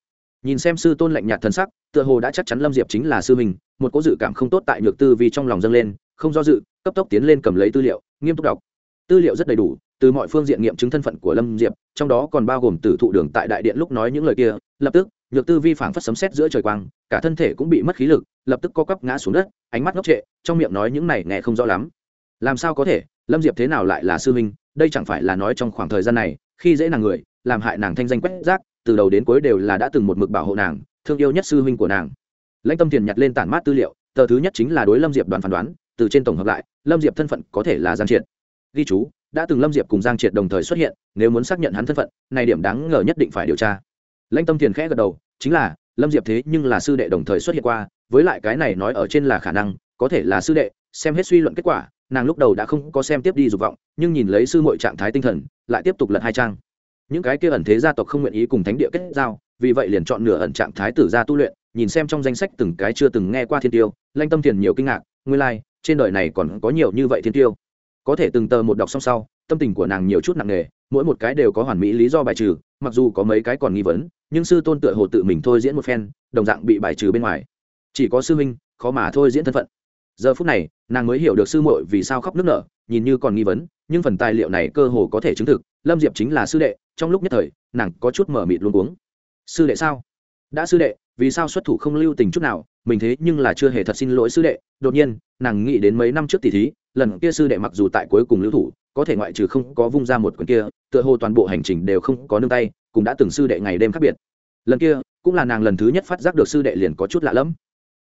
A: Nhìn xem sư tôn lạnh nhạt thân sắc, tựa hồ đã chắc chắn lâm diệp chính là sư mình một cố dự cảm không tốt tại nhược tư vì trong lòng dâng lên, không do dự, cấp tốc tiến lên cầm lấy tư liệu, nghiêm túc đọc. Tư liệu rất đầy đủ, từ mọi phương diện nghiệm chứng thân phận của lâm diệp, trong đó còn bao gồm tử thụ đường tại đại điện lúc nói những lời kia, lập tức, nhược tư vi phảng phất sấm sét giữa trời quang, cả thân thể cũng bị mất khí lực, lập tức co cắp ngã xuống đất, ánh mắt ngốc trệ, trong miệng nói những này nghe không rõ lắm. Làm sao có thể? Lâm diệp thế nào lại là sư huynh? đây chẳng phải là nói trong khoảng thời gian này, khi dễ nàng người, làm hại nàng thanh danh quét rác, từ đầu đến cuối đều là đã từng một mực bảo hộ nàng, thương yêu nhất sư huynh của nàng lãnh tâm thiền nhặt lên tản mát tư liệu, tờ thứ nhất chính là đối lâm diệp đoàn phán đoán, từ trên tổng hợp lại, lâm diệp thân phận có thể là giang triệt ghi chú, đã từng lâm diệp cùng giang triệt đồng thời xuất hiện, nếu muốn xác nhận hắn thân phận, này điểm đáng ngờ nhất định phải điều tra lãnh tâm thiền khẽ gật đầu, chính là, lâm diệp thế nhưng là sư đệ đồng thời xuất hiện qua, với lại cái này nói ở trên là khả năng, có thể là sư đệ, xem hết suy luận kết quả nàng lúc đầu đã không có xem tiếp đi dục vọng nhưng nhìn lấy sư mội trạng thái tinh thần lại tiếp tục lật hai trang. Những cái kia ẩn thế gia tộc không nguyện ý cùng thánh địa kết giao vì vậy liền chọn nửa ẩn trạng thái tử gia tu luyện nhìn xem trong danh sách từng cái chưa từng nghe qua thiên tiêu lanh tâm thiền nhiều kinh ngạc nguyên lai、like, trên đời này còn có nhiều như vậy thiên tiêu. Có thể từng tờ một đọc xong sau tâm tình của nàng nhiều chút nặng nề mỗi một cái đều có hoàn mỹ lý do bài trừ mặc dù có mấy cái còn nghi vấn nhưng sư tôn tựa hồ tự mình thôi diễn một phen đồng dạng bị bài trừ bên ngoài. Chỉ có sư huynh khó mà thôi diễn thân phận giờ phút này, nàng mới hiểu được sư muội vì sao khóc nức nở, nhìn như còn nghi vấn, nhưng phần tài liệu này cơ hồ có thể chứng thực, lâm diệp chính là sư đệ, trong lúc nhất thời, nàng có chút mở mịt luôn uống sư đệ sao? Đã sư đệ, vì sao xuất thủ không lưu tình chút nào, mình thế nhưng là chưa hề thật xin lỗi sư đệ. Đột nhiên, nàng nghĩ đến mấy năm trước tỷ thí, lần kia sư đệ mặc dù tại cuối cùng lưu thủ, có thể ngoại trừ không có vung ra một quyền kia, tựa hồ toàn bộ hành trình đều không có nương tay, cũng đã từng sư đệ ngày đêm khác biệt. Lần kia, cũng là nàng lần thứ nhất phát giác được sư đệ liền có chút lạ lẫm.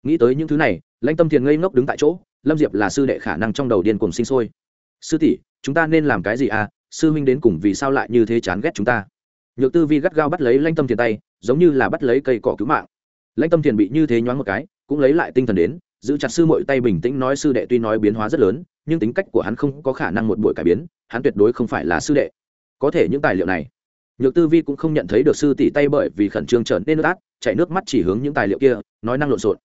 A: Nghĩ tới những thứ này lãnh tâm thiền ngây ngốc đứng tại chỗ, lâm diệp là sư đệ khả năng trong đầu điên cùng sinh sôi. Sư tỷ, chúng ta nên làm cái gì à? Sư huynh đến cùng vì sao lại như thế chán ghét chúng ta? Nhược tư vi gắt gao bắt lấy lãnh tâm thiền tay, giống như là bắt lấy cây cỏ cứu mạng. Lãnh tâm thiền bị như thế nhoáng một cái, cũng lấy lại tinh thần đến, giữ chặt sư mội tay bình tĩnh nói sư đệ tuy nói biến hóa rất lớn, nhưng tính cách của hắn không có khả năng một buổi cải biến, hắn tuyệt đối không phải là sư đệ. Có thể những tài liệu này, nhược tư vi cũng không nhận thấy được sư tỷ tay bởi vì khẩn trương trở nên nước át chạy nước mắt chỉ hướng những tài liệu kia, nói năng lộn xộn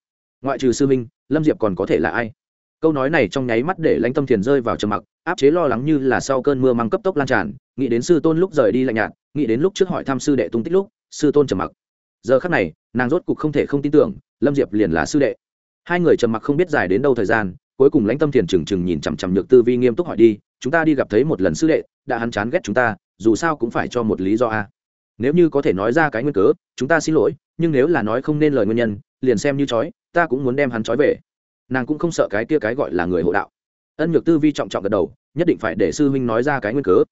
A: ngoại trừ sư minh lâm diệp còn có thể là ai? Câu nói này trong nháy mắt để lãnh tâm thiền rơi vào trầm mặc, áp chế lo lắng như là sau cơn mưa mang cấp tốc lan tràn, nghĩ đến sư tôn lúc rời đi lạnh nhạt, nghĩ đến lúc trước hỏi thăm sư đệ tung tích lúc, sư tôn trầm mặc. Giờ khắc này, nàng rốt cục không thể không tin tưởng, lâm diệp liền là sư đệ. Hai người trầm mặc không biết dài đến đâu thời gian, cuối cùng lãnh tâm thiền trừng trừng nhìn chằm chằm nhược tư vi nghiêm túc hỏi đi, chúng ta đi gặp thấy một lần sư đệ, đã hắn chán ghét chúng ta, dù sao cũng phải cho một lý do a. Nếu như có thể nói ra cái nguyên cớ, chúng ta xin lỗi, nhưng nếu là nói không nên lời nguyên nhân liền xem như chói ta cũng muốn đem hắn chói về. Nàng cũng không sợ cái kia cái gọi là người hộ đạo. Ân nhược tư vi trọng trọng gật đầu, nhất định phải để sư huynh nói ra cái nguyên cớ.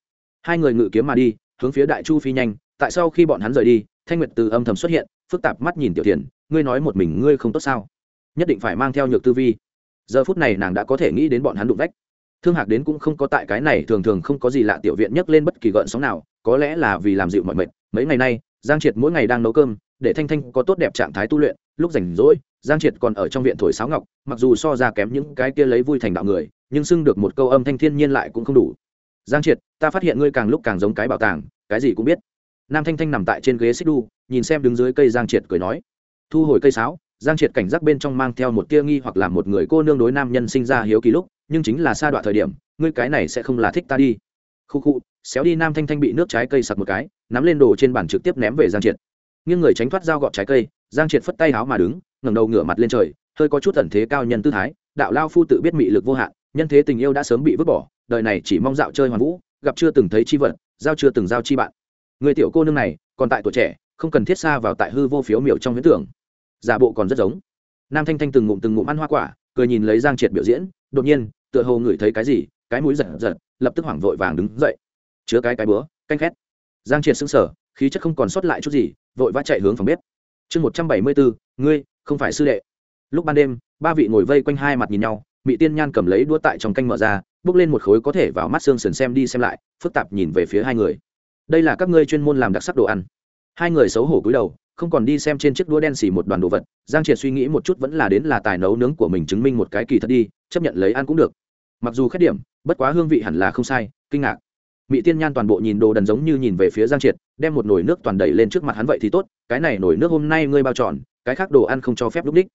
A: Hai người ngự kiếm mà đi, hướng phía đại chu phi nhanh, tại sau khi bọn hắn rời đi, thanh nguyệt từ âm thầm xuất hiện, phức tạp mắt nhìn tiểu thiền, ngươi nói một mình ngươi không tốt sao? Nhất định phải mang theo nhược tư vi. Giờ phút này nàng đã có thể nghĩ đến bọn hắn đụng vách. Thương hạc đến cũng không có tại cái này, thường thường không có gì lạ tiểu viện nhấc lên bất kỳ gợn sóng nào, có lẽ là vì làm dịu mọi mệt. Mấy ngày nay, giang triệt mỗi ngày đang nấu cơm, để thanh thanh có tốt đẹp trạng thái tu luyện lúc rảnh rỗi, giang triệt còn ở trong viện thổi sáo ngọc, mặc dù so ra kém những cái kia lấy vui thành đạo người, nhưng xưng được một câu âm thanh thiên nhiên lại cũng không đủ. Giang triệt, ta phát hiện ngươi càng lúc càng giống cái bảo tàng, cái gì cũng biết. Nam thanh thanh nằm tại trên ghế xích đu, nhìn xem đứng dưới cây giang triệt cười nói. Thu hồi cây sáo, giang triệt cảnh giác bên trong mang theo một tia nghi hoặc là một người cô nương đối nam nhân sinh ra hiếu kỳ lúc, nhưng chính là xa đoạn thời điểm, ngươi cái này sẽ không là thích ta đi. Khu khu, xéo đi nam thanh thanh bị nước trái cây sặc một cái, nắm lên đồ trên bàn trực tiếp ném về giang triệt nghiêng người tránh thoát dao gọt trái cây, giang triệt phất tay háo mà đứng, ngẩng đầu ngửa mặt lên trời, hơi có chút thần thế cao nhân tư thái, đạo lao phu tự biết mị lực vô hạn, nhân thế tình yêu đã sớm bị vứt bỏ, đời này chỉ mong dạo chơi hoàn vũ, gặp chưa từng thấy chi vật, giao chưa từng giao chi bạn. Người tiểu cô nương này, còn tại tuổi trẻ, không cần thiết xa vào tại hư vô phiếu miểu trong huyễn tưởng. Giả bộ còn rất giống. Nam thanh thanh từng ngụm từng ngụm ăn hoa quả, cười nhìn lấy giang triệt biểu diễn, đột nhiên, tựa hồ ngửi thấy cái gì, cái mũi giật giật, lập tức hoảng vội vàng đứng dậy. Chứa cái cái búa canh khét. Giang triệt sững sờ khí chất không còn sót lại chút gì, vội vã chạy hướng phòng bếp. Chương một trăm bảy mươi bốn, ngươi, không phải sư đệ. Lúc ban đêm, ba vị ngồi vây quanh hai mặt nhìn nhau mỹ tiên nhan cầm lấy đũa tại trong canh mở ra, bước lên một khối có thể vào mắt xương sườn xem đi xem lại, phức tạp nhìn về phía hai người. Đây là các ngươi chuyên môn làm đặc sắc đồ ăn. Hai người xấu hổ cúi đầu, không còn đi xem trên chiếc đũa đen xì một đoàn đồ vật, giang triệt suy nghĩ một chút vẫn là đến là tài nấu nướng của mình chứng minh một cái kỳ thật đi, chấp nhận lấy ăn cũng được. Mặc dù khét điểm, bất quá hương vị hẳn là không sai, kinh ngạc mỹ tiên nhan toàn bộ nhìn đồ đần giống như nhìn về phía giang triệt, đem một nồi nước toàn đẩy lên trước mặt hắn vậy thì tốt, cái này nồi nước hôm nay ngươi bao tròn cái khác đồ ăn không cho phép lúc đích.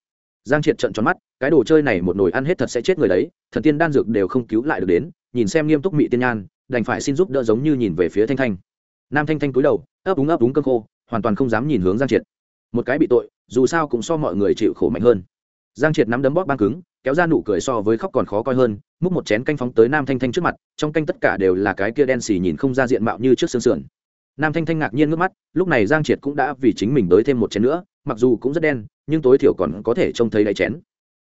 A: Giang triệt trận tròn mắt, cái đồ chơi này một nồi ăn hết thật sẽ chết người đấy, thần tiên đan dược đều không cứu lại được đến, nhìn xem nghiêm túc mỹ tiên nhan, đành phải xin giúp đỡ giống như nhìn về phía thanh thanh. Nam thanh thanh cúi đầu, ấp úng ấp úng cơ khô, hoàn toàn không dám nhìn hướng giang triệt. Một cái bị tội, dù sao cũng so mọi người chịu khổ mạnh hơn giang triệt nắm đấm bóp băng cứng, kéo ra nụ cười so với khóc còn khó coi hơn, múc một chén canh phóng tới nam thanh thanh trước mặt, trong canh tất cả đều là cái kia đen xì nhìn không ra diện mạo như trước xương sườn. Nam thanh thanh ngạc nhiên ngước mắt, lúc này giang triệt cũng đã vì chính mình tới thêm một chén nữa, mặc dù cũng rất đen, nhưng tối thiểu còn có thể trông thấy đáy chén.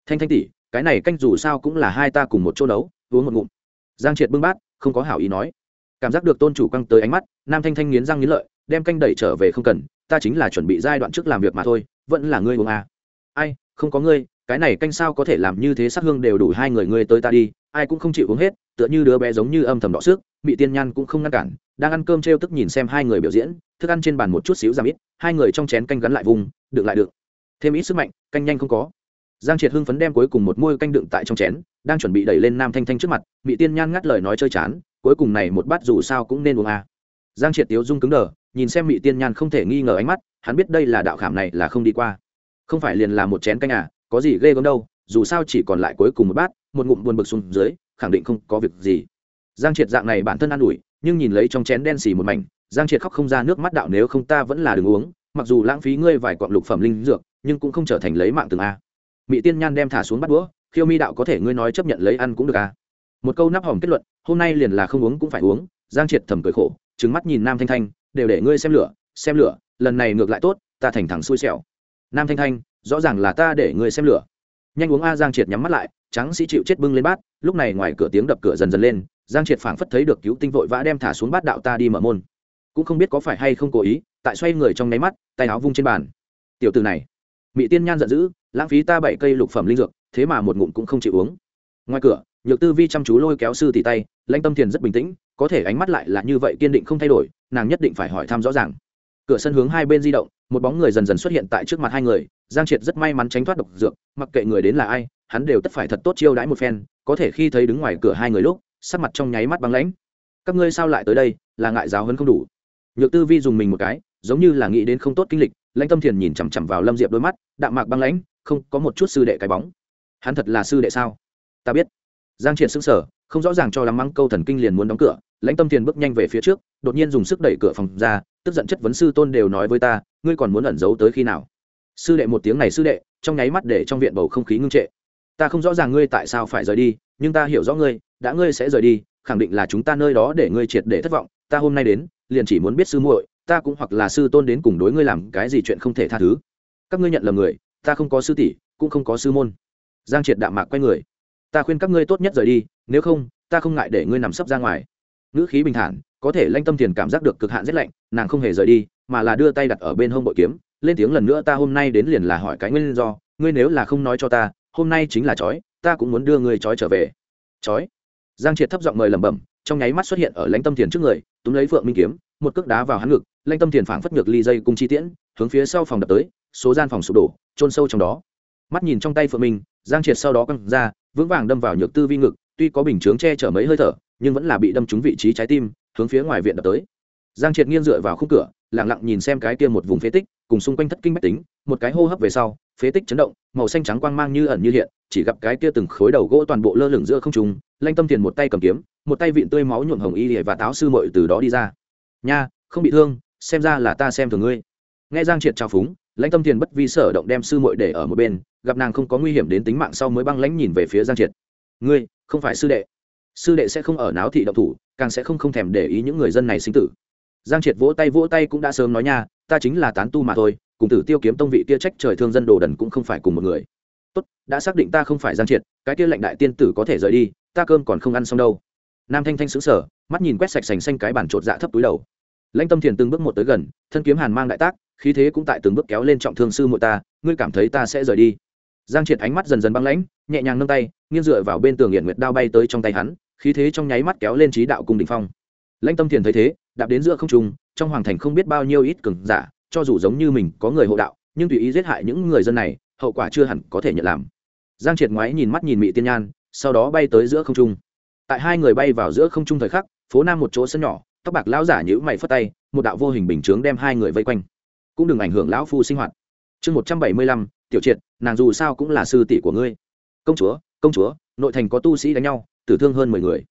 A: Thanh thanh tỉ cái này canh dù sao cũng là hai ta cùng một chỗ nấu, uống một ngụm. Giang triệt bưng bát, không có hảo ý nói. Cảm giác được tôn chủ căng tới ánh mắt, nam thanh thanh nghiến răng nghiến lợi, đem canh đẩy trở về không cần, ta chính là chuẩn bị giai đoạn trước làm việc mà thôi, vẫn là ngươi uống à. ai, không có ngươi cái này canh sao có thể làm như thế sắc hương đều đủ hai người ngươi tới ta đi, ai cũng không chịu uống hết, tựa như đứa bé giống như âm thầm đỏ xước bị tiên nhan cũng không ngăn cản, đang ăn cơm t tức nhìn xem hai người biểu diễn, thức ăn trên bàn một chút xíu giảm ít, hai người trong chén canh gắn lại vùng, đựng lại được. Thêm ít sức mạnh, canh nhanh không có. Giang triệt hưng phấn đem cuối cùng một môi canh đựng tại trong chén, đang chuẩn bị đẩy lên nam thanh thanh trước mặt bị tiên nhan ngắt lời nói chơi chán, cuối cùng này một bát dù sao cũng nên uống à. giang triệt tiếu dung cứng đờ, nhìn xem bị tiên nhan không thể nghi ngờ ánh mắt, hắn biết đây là đạo khảm này là không đi qua. Không phải liền là một chén canh à có gì ghê gớm đâu, dù sao chỉ còn lại cuối cùng một bát, một ngụm buồn bực xuống dưới, khẳng định không có việc gì. Giang triệt dạng này bản thân an ủi, nhưng nhìn lấy trong chén đen xì một mảnh, giang triệt khóc không ra nước mắt đạo nếu không ta vẫn là đừng uống, mặc dù lãng phí ngươi vài quặng lục phẩm linh dược, nhưng cũng không trở thành lấy mạng từng a. Mỹ tiên nhan đem thả xuống bắt đũa, khiêu mi đạo có thể ngươi nói chấp nhận lấy ăn cũng được a. Một câu nắp hỏng kết luận, hôm nay liền là không uống cũng phải uống, giang triệt thầm cười khổ trứng mắt nhìn nam thanh thanh, đều để ngươi xem lửa xem lửa, lần này ngược lại tốt, ta thành thẳng xui xẻo. Nam thanh thanh rõ ràng là ta để người xem lửa. Nhanh uống a giang triệt nhắm mắt lại, trắng sĩ chịu chết bưng lên bát, lúc này ngoài cửa tiếng đập cửa dần dần lên, giang triệt phảng phất thấy được cứu tinh vội vã đem thả xuống bát đạo ta đi mở môn. Cũng không biết có phải hay không cố ý, tại xoay người trong nháy mắt, tay áo vung trên bàn. Tiểu từ này mỹ tiên nhan giận dữ, lãng phí ta bảy cây lục phẩm linh dược, thế mà một ngụm cũng không chịu uống. Ngoài cửa, nhược tư vi chăm chú lôi kéo sư tỷ tay, lãnh tâm thiền rất bình tĩnh, có thể ánh mắt lại là như vậy kiên định không thay đổi, nàng nhất định phải hỏi thăm rõ ràng. Cửa sân hướng hai bên di động một bóng người dần dần xuất hiện tại trước mặt hai người, giang triệt rất may mắn tránh thoát độc dược, mặc kệ người đến là ai, hắn đều tất phải thật tốt chiêu đãi một phen, có thể khi thấy đứng ngoài cửa hai người lúc, sắc mặt trong nháy mắt băng lãnh. Các ngươi sao lại tới đây, là ngại giáo hơn không đủ? Nhược tư vi dùng mình một cái, giống như là nghĩ đến không tốt kinh lịch, lãnh tâm thiền nhìn chằm chằm vào lâm diệp đôi mắt, đạm mạc băng lãnh, không, có một chút sư đệ cái bóng. Hắn thật là sư đệ sao? Ta biết. Giang triệt xứng sở không rõ ràng cho lắm mắng câu thần kinh liền muốn đóng cửa, lãnh tâm tiền bước nhanh về phía trước, đột nhiên dùng sức đẩy cửa phòng ra, tức giận chất vấn sư tôn đều nói với ta, ngươi còn muốn ẩn giấu tới khi nào? Sư đệ một tiếng này sư đệ, trong nháy mắt để trong viện bầu không khí ngưng trệ. Ta không rõ ràng ngươi tại sao phải rời đi, nhưng ta hiểu rõ ngươi, đã ngươi sẽ rời đi, khẳng định là chúng ta nơi đó để ngươi triệt để thất vọng. Ta hôm nay đến, liền chỉ muốn biết sư muội, ta cũng hoặc là sư tôn đến cùng đối ngươi làm cái gì chuyện không thể tha thứ. Các ngươi nhận lầm người, ta không có sư tỷ, cũng không có sư môn. Giang triệt đạm mạc quay người. Ta khuyên các ngươi tốt nhất rời đi nếu không, ta không ngại để ngươi nằm sấp ra ngoài. Ngữ khí bình thản, có thể lanh tâm thiền cảm giác được cực hạn rét lạnh, nàng không hề rời đi, mà là đưa tay đặt ở bên hông bội kiếm, lên tiếng lần nữa ta hôm nay đến liền là hỏi cái nguyên do, ngươi nếu là không nói cho ta, hôm nay chính là chói ta cũng muốn đưa ngươi chói trở về. Chói giang triệt thấp giọng mời lẩm bẩm, trong nháy mắt xuất hiện ở lãnh tâm thiền trước người, túm lấy phượng minh kiếm, một cước đá vào hắn ngực, lãnh tâm thiền phảng phất ngược ly dây cùng chi tiễn, hướng phía sau phòng đập tới, số gian phòng sụp đổ trôn sâu trong đó. Mắt nhìn trong tay phượng minh, giang triệt sau đó căng ra, vững vàng đâm vào nhược tư vi ngực tuy có bình chướng che chở mấy hơi thở, nhưng vẫn là bị đâm trúng vị trí trái tim, hướng phía ngoài viện đập tới. Giang triệt nghiêng dựa vào khung cửa, lặng lặng nhìn xem cái kia một vùng phế tích, cùng xung quanh thất kinh bách tính, một cái hô hấp về sau, phế tích chấn động, màu xanh trắng quang mang như ẩn như hiện, chỉ gặp cái kia từng khối đầu gỗ toàn bộ lơ lửng giữa không trung, lanh tâm tiền một tay cầm kiếm, một tay vịn tươi máu nhuộm hồng y và táo sư mội từ đó đi ra. Nha, không bị thương, xem ra là ta xem thường ngươi. Nghe giang triệt trao phúng lãnh tâm tiền bất vi sở động đem sư mội để ở một bên, gặp nàng không có nguy hiểm đến tính mạng sau mới băng lãnh nhìn về phía giang triệt. Ngươi không phải sư đệ. Sư đệ sẽ không ở náo thị động thủ, càng sẽ không không thèm để ý những người dân này sinh tử. Giang triệt vỗ tay vỗ tay cũng đã sớm nói nha, ta chính là tán tu mà thôi, cùng tử tiêu kiếm tông vị kia trách trời thương dân đồ đần cũng không phải cùng một người. Tốt, đã xác định ta không phải giang triệt, cái kia lệnh đại tiên tử có thể rời đi, ta cơm còn không ăn xong đâu. Nam thanh thanh sững sở mắt nhìn quét sạch sành xanh cái bản chột dạ thấp túi đầu. Lãnh tâm thiền từng bước một tới gần, thân kiếm hàn mang đại tác, khí thế cũng tại từng bước kéo lên trọng thương sư muội ta, ngươi cảm thấy ta sẽ rời đi giang triệt ánh mắt dần dần băng lãnh, nhẹ nhàng nâng tay, nghiêng dựa vào bên tường hiện nguyệt đao bay tới trong tay hắn, khí thế trong nháy mắt kéo lên trí đạo cung đỉnh phong. Lãnh tâm thiền thấy thế, đạp đến giữa không trung, trong hoàng thành không biết bao nhiêu ít cường giả, cho dù giống như mình có người hộ đạo, nhưng tùy ý giết hại những người dân này, hậu quả chưa hẳn có thể nhận làm. Giang triệt ngoái nhìn mắt nhìn mỹ tiên nhan, sau đó bay tới giữa không trung. Tại hai người bay vào giữa không trung thời khắc, phố nam một chỗ sân nhỏ, tóc bạc lão giả nhữ mày phất tay, một đạo vô hình bình chướng đem hai người vây quanh. Cũng đừng ảnh hưởng lão phu sinh hoạt. Chương một trăm bảy mươi lăm tiểu triệt, nàng dù sao cũng là sư tỷ của ngươi. Công chúa công chúa, nội thành có tu sĩ đánh nhau, tử thương hơn mười người.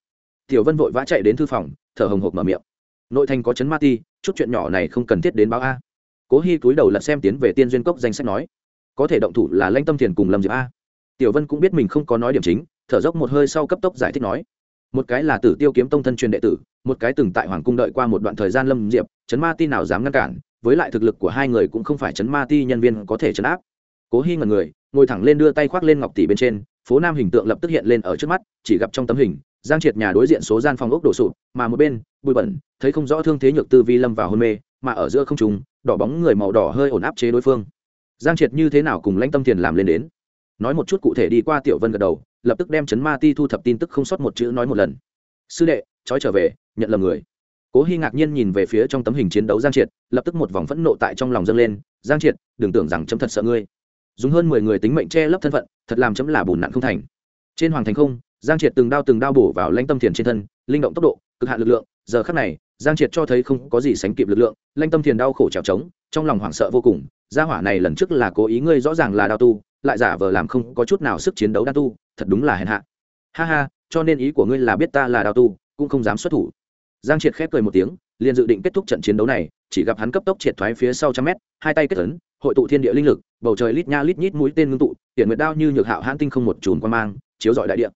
A: Tiểu vân vội vã chạy đến thư phòng, thở hồng hộc mở miệng. Nội thành có chấn ma ti, chút chuyện nhỏ này không cần thiết đến báo a. Cố hy cúi đầu lật xem tiến về tiên duyên cốc danh sách nói. Có thể động thủ là lanh tâm thiền cùng lâm diệp a. Tiểu vân cũng biết mình không có nói điểm chính, thở dốc một hơi sau cấp tốc giải thích nói. Một cái là tử tiêu kiếm tông thân truyền đệ tử, một cái từng tại hoàng cung đợi qua một đoạn thời gian lâm diệp, chấn ma ti nào dám ngăn cản, với lại thực lực của hai người cũng không phải chấn ma ti nhân viên có thể chấn áp cố hy ngần người, ngồi thẳng lên đưa tay khoác lên ngọc tỷ bên trên, phố nam hình tượng lập tức hiện lên ở trước mắt, chỉ gặp trong tấm hình, giang triệt nhà đối diện số gian phòng ốc đổ sụp, mà một bên bụi bẩn, thấy không rõ thương thế nhược tư vi lâm vào hôn mê, mà ở giữa không trùng đỏ bóng người màu đỏ hơi ổn áp chế đối phương. Giang triệt như thế nào cùng lãnh tâm tiền làm lên đến? Nói một chút cụ thể đi qua tiểu vân gật đầu, lập tức đem chấn ma ti thu thập tin tức không sót một chữ nói một lần. Sư đệ, trói trở về, nhận lầm người. Cố hy ngạc nhiên nhìn về phía trong tấm hình chiến đấu giang triệt, lập tức một vòng phẫn nộ tại trong lòng dâng lên. Giang triệt, đừng tưởng rằng chấm thật sợ ngươi dùng hơn mười người tính mệnh che lấp thân phận, thật làm chấm là bùn nặn không thành. Trên hoàng thành không, giang triệt từng đao từng đao bổ vào lãnh tâm thiền trên thân, linh động tốc độ, cực hạn lực lượng. Giờ khắc này, giang triệt cho thấy không có gì sánh kịp lực lượng, lãnh tâm thiền đau khổ trèo trống, trong lòng hoảng sợ vô cùng. Gia hỏa này lần trước là cố ý ngươi rõ ràng là đao tu, lại giả vờ làm không có chút nào sức chiến đấu đao tu, thật đúng là hèn hạ. Ha ha, cho nên ý của ngươi là biết ta là đao tu, cũng không dám xuất thủ. Giang triệt khép cười một tiếng, liền dự định kết thúc trận chiến đấu này chỉ gặp hắn cấp tốc triệt thoái phía sau trăm mét, hai tay kết ấn, hội tụ thiên địa linh lực, bầu trời lít nha lít nhít mũi tên ngưng tụ hiện nguyệt đao như nhược hạo hãn tinh không một chùm quan mang, chiếu dọi đại địa.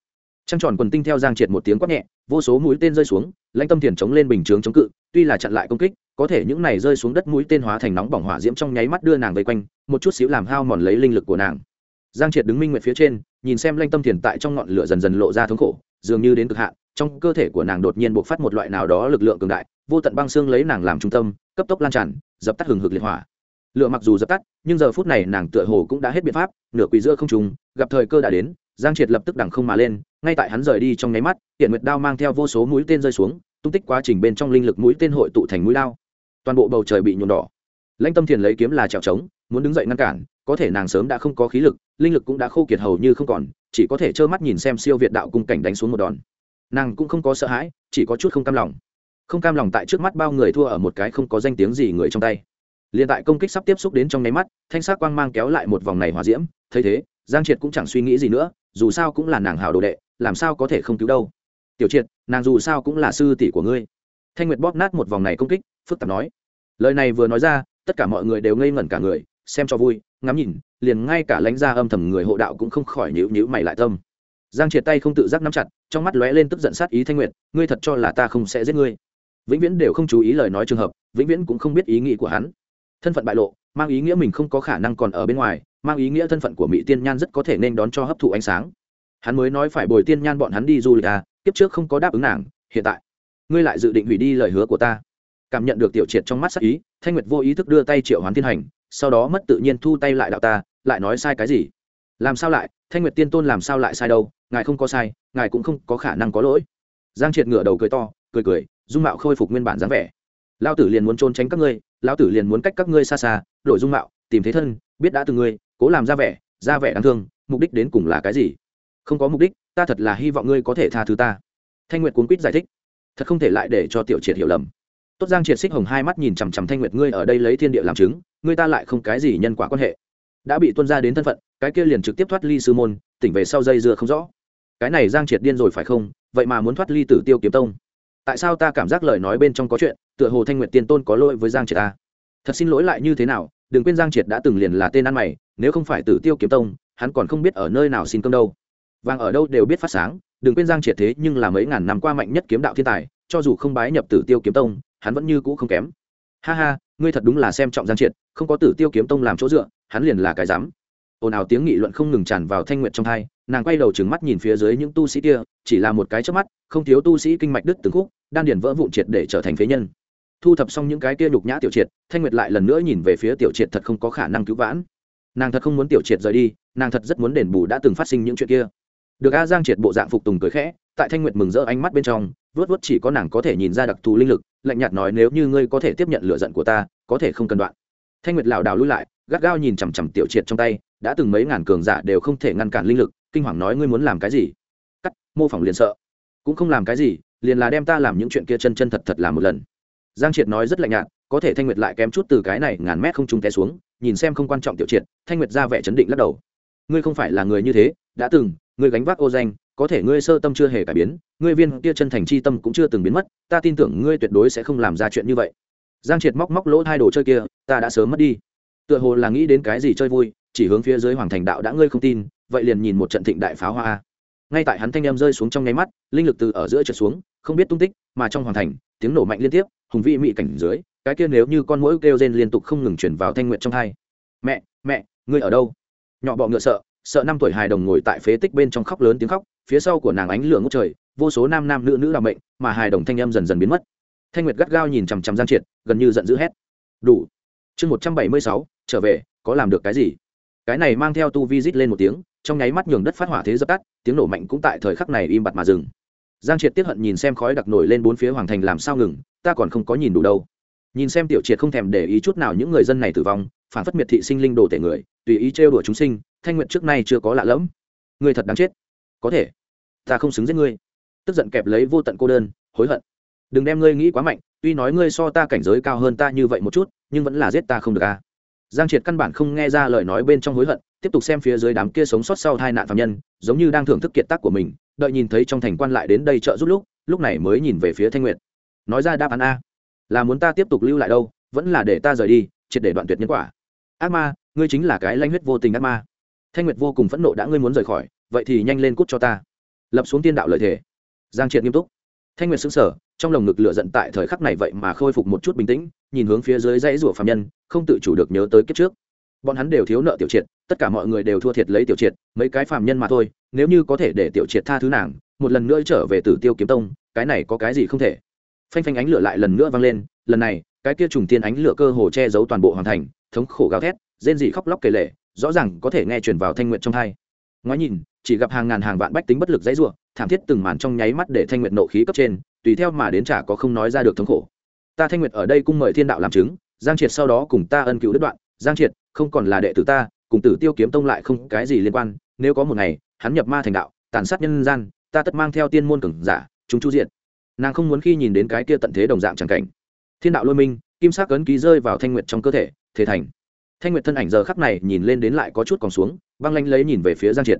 A: Trăng tròn quần tinh theo giang triệt một tiếng quát nhẹ, vô số mũi tên rơi xuống, lãnh tâm thiền chống lên bình chướng chống cự, tuy là chặn lại công kích, có thể những này rơi xuống đất mũi tên hóa thành nóng bỏng hỏa diễm trong nháy mắt đưa nàng vây quanh, một chút xíu làm hao mòn lấy linh lực của nàng. Giang triệt đứng minh nguyện phía trên, nhìn xem lãnh tâm thiền tại trong ngọn lửa dần dần lộ ra thống khổ, dường như đến cực hạn, trong cơ thể của nàng đột nhiên bộc phát một loại nào đó lực lượng cường đại vô tận băng xương lấy nàng làm trung tâm, cấp tốc lan tràn, dập tắt hừng hực liệt hỏa. Lửa mặc dù dập tắt, nhưng giờ phút này nàng tựa hồ cũng đã hết biện pháp, nửa quỳ giữa không trùng gặp thời cơ đã đến, giang triệt lập tức đằng không mà lên, ngay tại hắn rời đi trong nháy mắt hiện nguyệt đao mang theo vô số mũi tên rơi xuống, tung tích quá trình bên trong linh lực mũi tên hội tụ thành mũi đao. Toàn bộ bầu trời bị nhuộm đỏ. Lãnh tâm thiền lấy kiếm là trèo trống, muốn đứng dậy ngăn cản, có thể nàng sớm đã không có khí lực, linh lực cũng đã khô kiệt hầu như không còn, chỉ có thể trơ mắt nhìn xem siêu việt đạo cung cảnh đánh xuống một đòn. Nàng cũng không có sợ hãi, chỉ có chút không cam lòng không cam lòng tại trước mắt bao người thua ở một cái không có danh tiếng gì người trong tay. Liền tại công kích sắp tiếp xúc đến trong nháy mắt, thanh sắc quang mang kéo lại một vòng này hòa diễm, thấy thế, giang triệt cũng chẳng suy nghĩ gì nữa, dù sao cũng là nàng hào đồ đệ, làm sao có thể không cứu đâu. Tiểu triệt, nàng dù sao cũng là sư tỷ của ngươi. Thanh nguyệt bóp nát một vòng này công kích, phức tạp nói. Lời này vừa nói ra, tất cả mọi người đều ngây ngẩn cả người, xem cho vui, ngắm nhìn, liền ngay cả lãnh gia âm thầm người hộ đạo cũng không khỏi nhíu nhíu mày lại tâm. Giang triệt tay không tự giác nắm chặt, trong mắt lóe lên tức giận sát ý thanh nguyệt, ngươi thật cho là ta không sẽ giết ngươi vĩnh viễn đều không chú ý lời nói trường hợp, vĩnh viễn cũng không biết ý nghĩ của hắn. Thân phận bại lộ, mang ý nghĩa mình không có khả năng còn ở bên ngoài, mang ý nghĩa thân phận của mỹ tiên nhan rất có thể nên đón cho hấp thụ ánh sáng. Hắn mới nói phải bồi tiên nhan bọn hắn đi du lịch à kiếp trước không có đáp ứng nàng, hiện tại, ngươi lại dự định hủy đi lời hứa của ta. Cảm nhận được tiểu triệt trong mắt sắc ý, thanh nguyệt vô ý thức đưa tay triệu hoán thiên hành, sau đó mất tự nhiên thu tay lại đạo ta, lại nói sai cái gì? Làm sao lại? Thanh nguyệt tiên tôn làm sao lại sai đâu? Ngài không có sai, ngài cũng không có khả năng có lỗi. Giang triệt ngửa đầu cười to, cười cười dung mạo khôi phục nguyên bản dáng vẻ. Lao tử liền muốn trốn tránh các ngươi lao tử liền muốn cách các ngươi xa xa, đổi dung mạo, tìm thế thân, biết đã từng ngươi, cố làm ra vẻ ra vẻ đáng thương, mục đích đến cùng là cái gì? Không có mục đích, ta thật là hy vọng ngươi có thể tha thứ ta. Thanh nguyệt cuốn quýt giải thích. Thật không thể lại để cho tiểu triệt hiểu lầm. Tốt giang triệt xích hồng hai mắt nhìn chằm chằm thanh nguyệt, ngươi ở đây lấy thiên địa làm chứng, ngươi ta lại không cái gì nhân quả quan hệ. Đã bị tuân ra đến thân phận, cái kia liền trực tiếp thoát ly sư môn, tỉnh về sau dây dưa không rõ. Cái này giang triệt điên rồi phải không? Vậy mà muốn thoát ly tử tiêu kiếm tông tại sao ta cảm giác lời nói bên trong có chuyện, tựa hồ thanh nguyệt tiên tôn có lỗi với giang triệt ta? Thật xin lỗi lại như thế nào, đừng quên giang triệt đã từng liền là tên ăn mày, nếu không phải tử tiêu kiếm tông, hắn còn không biết ở nơi nào xin cơm đâu. Vàng ở đâu đều biết phát sáng, đừng quên giang triệt thế nhưng là mấy ngàn năm qua mạnh nhất kiếm đạo thiên tài, cho dù không bái nhập tử tiêu kiếm tông, hắn vẫn như cũ không kém. Ha ha, ngươi thật đúng là xem trọng giang triệt, không có tử tiêu kiếm tông làm chỗ dựa, hắn liền là cái dám ồn ào tiếng nghị luận không ngừng tràn vào thanh nguyện trong thai, nàng quay đầu trừng mắt nhìn phía dưới những tu sĩ kia, chỉ là một cái trước mắt, không thiếu tu sĩ kinh mạch đứt từng khúc, đan điền vỡ vụn triệt để trở thành phế nhân. Thu thập xong những cái kia nhục nhã tiểu triệt, thanh nguyệt lại lần nữa nhìn về phía tiểu triệt thật không có khả năng cứu vãn. Nàng thật không muốn tiểu triệt rời đi, nàng thật rất muốn đền bù đã từng phát sinh những chuyện kia. Được a giang triệt bộ dạng phục tùng cười khẽ, tại thanh nguyệt mừng rỡ ánh mắt bên trong, vớt vớt chỉ có nàng có thể nhìn ra đặc thù linh lực, lạnh nhạt nói nếu như ngươi có thể tiếp nhận lựa giận của ta, có thể không cần đoạn. Thanh nguyệt lảo đảo lui lại, gắt gao nhìn chằm chằm tiểu triệt trong tay đã từng mấy ngàn cường giả đều không thể ngăn cản linh lực, kinh hoàng nói ngươi muốn làm cái gì? Cắt, mô phỏng liền sợ. Cũng không làm cái gì, liền là đem ta làm những chuyện kia chân chân thật thật làm một lần. Giang triệt nói rất lạnh nhạt, có thể thanh nguyệt lại kém chút từ cái này ngàn mét không trung té xuống, nhìn xem không quan trọng tiểu triệt, thanh nguyệt ra vẻ chấn định lắc đầu. Ngươi không phải là người như thế, đã từng, ngươi gánh vác ô danh, có thể ngươi sơ tâm chưa hề cải biến, ngươi viên kia chân thành chi tâm cũng chưa từng biến mất, ta tin tưởng ngươi tuyệt đối sẽ không làm ra chuyện như vậy. Giang triệt móc móc lỗ hai đồ chơi kia, ta đã sớm mất đi. Tựa hồ là nghĩ đến cái gì chơi vui chỉ hướng phía dưới hoàng thành đạo đã ngươi không tin, vậy liền nhìn một trận thịnh đại pháo hoa ngay tại hắn thanh em rơi xuống trong nháy mắt, linh lực từ ở giữa trượt xuống, không biết tung tích, mà trong hoàng thành, tiếng nổ mạnh liên tiếp, hùng vĩ mị cảnh dưới, cái kia nếu như con mũi kêu rên liên tục không ngừng chuyển vào thanh nguyện trong hai. Mẹ mẹ, ngươi ở đâu? Nhỏ bọ ngựa sợ sợ năm tuổi hài đồng ngồi tại phế tích bên trong khóc lớn tiếng khóc, phía sau của nàng ánh lửa ngút trời, vô số nam nam nữ nữ làm bệnh mà hài đồng thanh em dần dần biến mất. Thanh nguyệt gắt gao nhìn chằm chằm giang triệt, gần như giận dữ hét. Đủ. Chương một trăm bảy mươi sáu, trở về, có làm được cái gì? Cái này mang theo tu vi rít lên một tiếng, trong nháy mắt nhường đất phát hỏa thế dập tắt, tiếng nổ mạnh cũng tại thời khắc này im bặt mà dừng. Giang triệt tiếp hận nhìn xem khói đặc nổi lên bốn phía hoàng thành làm sao ngừng, ta còn không có nhìn đủ đâu. Nhìn xem tiểu triệt không thèm để ý chút nào những người dân này tử vong, phản phất miệt thị sinh linh đồ tể người, tùy ý trêu đùa chúng sinh, thanh nguyện trước nay chưa có lạ lẫm. Người thật đáng chết. Có thể, ta không xứng giết ngươi. Tức giận kẹp lấy vô tận cô đơn, hối hận. Đừng đem ngươi nghĩ quá mạnh, tuy nói ngươi so ta cảnh giới cao hơn ta như vậy một chút, nhưng vẫn là giết ta không được à giang triệt căn bản không nghe ra lời nói bên trong hối hận, tiếp tục xem phía dưới đám kia sống sót sau hai nạn phạm nhân, giống như đang thưởng thức kiệt tác của mình, đợi nhìn thấy trong thành quan lại đến đây trợ giúp lúc lúc này mới nhìn về phía thanh nguyệt. Nói ra đáp án a. Là muốn ta tiếp tục lưu lại đâu, vẫn là để ta rời đi, triệt để đoạn tuyệt nhân quả. Ác ma, ngươi chính là cái lanh huyết vô tình ác ma. Thanh nguyệt vô cùng phẫn nộ đã ngươi muốn rời khỏi, vậy thì nhanh lên cút cho ta. Lập xuống tiên đạo lợi thể. Giang triệt nghiêm túc. Thanh nguyệt xứng sở trong lồng ngực lửa giận tại thời khắc này vậy mà khôi phục một chút bình tĩnh, nhìn hướng phía dưới dãy rủa phạm nhân, không tự chủ được nhớ tới kiếp trước. Bọn hắn đều thiếu nợ tiểu triệt, tất cả mọi người đều thua thiệt lấy tiểu triệt, mấy cái phạm nhân mà thôi, nếu như có thể để tiểu triệt tha thứ nàng, một lần nữa trở về tử tiêu kiếm tông, cái này có cái gì không thể. Phanh phanh ánh lửa lại lần nữa vang lên, lần này, cái kia trùng tiên ánh lửa cơ hồ che giấu toàn bộ hoàn thành, thống khổ gào thét, rên dị khóc lóc kể lệ rõ ràng có thể nghe truyền vào thanh nguyện trong hai ngoái nhìn, chỉ gặp hàng ngàn hàng vạn bách tính bất lực dãy ruộng thảm thiết từng màn trong nháy mắt để thanh nguyệt nộ khí cấp trên, tùy theo mà đến trả có không nói ra được thống khổ. Ta thanh nguyệt ở đây cung mời thiên đạo làm chứng, giang triệt sau đó cùng ta ân cựu đứt đoạn, giang triệt, không còn là đệ tử ta, cùng tử tiêu kiếm tông lại không cái gì liên quan, nếu có một ngày, hắn nhập ma thành đạo, tàn sát nhân gian, ta tất mang theo tiên môn cường giả, chúng chu diện nàng không muốn khi nhìn đến cái kia tận thế đồng dạng chẳng cảnh. Thiên đạo lôi minh, kim sắc ấn ký rơi vào thanh nguyệt trong cơ thể thể thành. Thanh nguyệt thân ảnh giờ khắc này nhìn lên đến lại có chút còn xuống, băng lanh lấy nhìn về phía giang triệt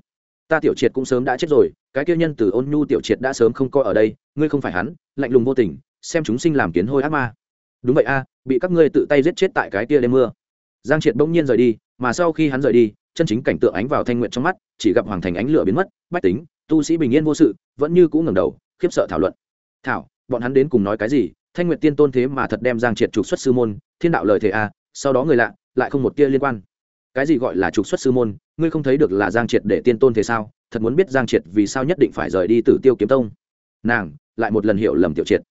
A: ta tiểu triệt cũng sớm đã chết rồi, cái kia nhân từ ôn nhu tiểu triệt đã sớm không coi ở đây, ngươi không phải hắn, lạnh lùng vô tình, xem chúng sinh làm kiến hôi ác ma. Đúng vậy a, bị các ngươi tự tay giết chết tại cái kia đêm mưa. Giang triệt bỗng nhiên rời đi, mà sau khi hắn rời đi, chân chính cảnh tượng ánh vào thanh nguyện trong mắt, chỉ gặp hoàng thành ánh lửa biến mất, bách tính, tu sĩ bình yên vô sự, vẫn như cũ ngẩng đầu, khiếp sợ thảo luận. Thảo, bọn hắn đến cùng nói cái gì? Thanh nguyện tiên tôn thế mà thật đem giang triệt trục xuất sư môn, thiên đạo lời thề a, sau đó người lạ, lại không một tia liên quan cái gì gọi là trục xuất sư môn, ngươi không thấy được là giang triệt để tiên tôn thế sao? Thật muốn biết giang triệt vì sao nhất định phải rời đi từ tiêu kiếm tông. Nàng, lại một lần hiểu lầm tiểu triệt.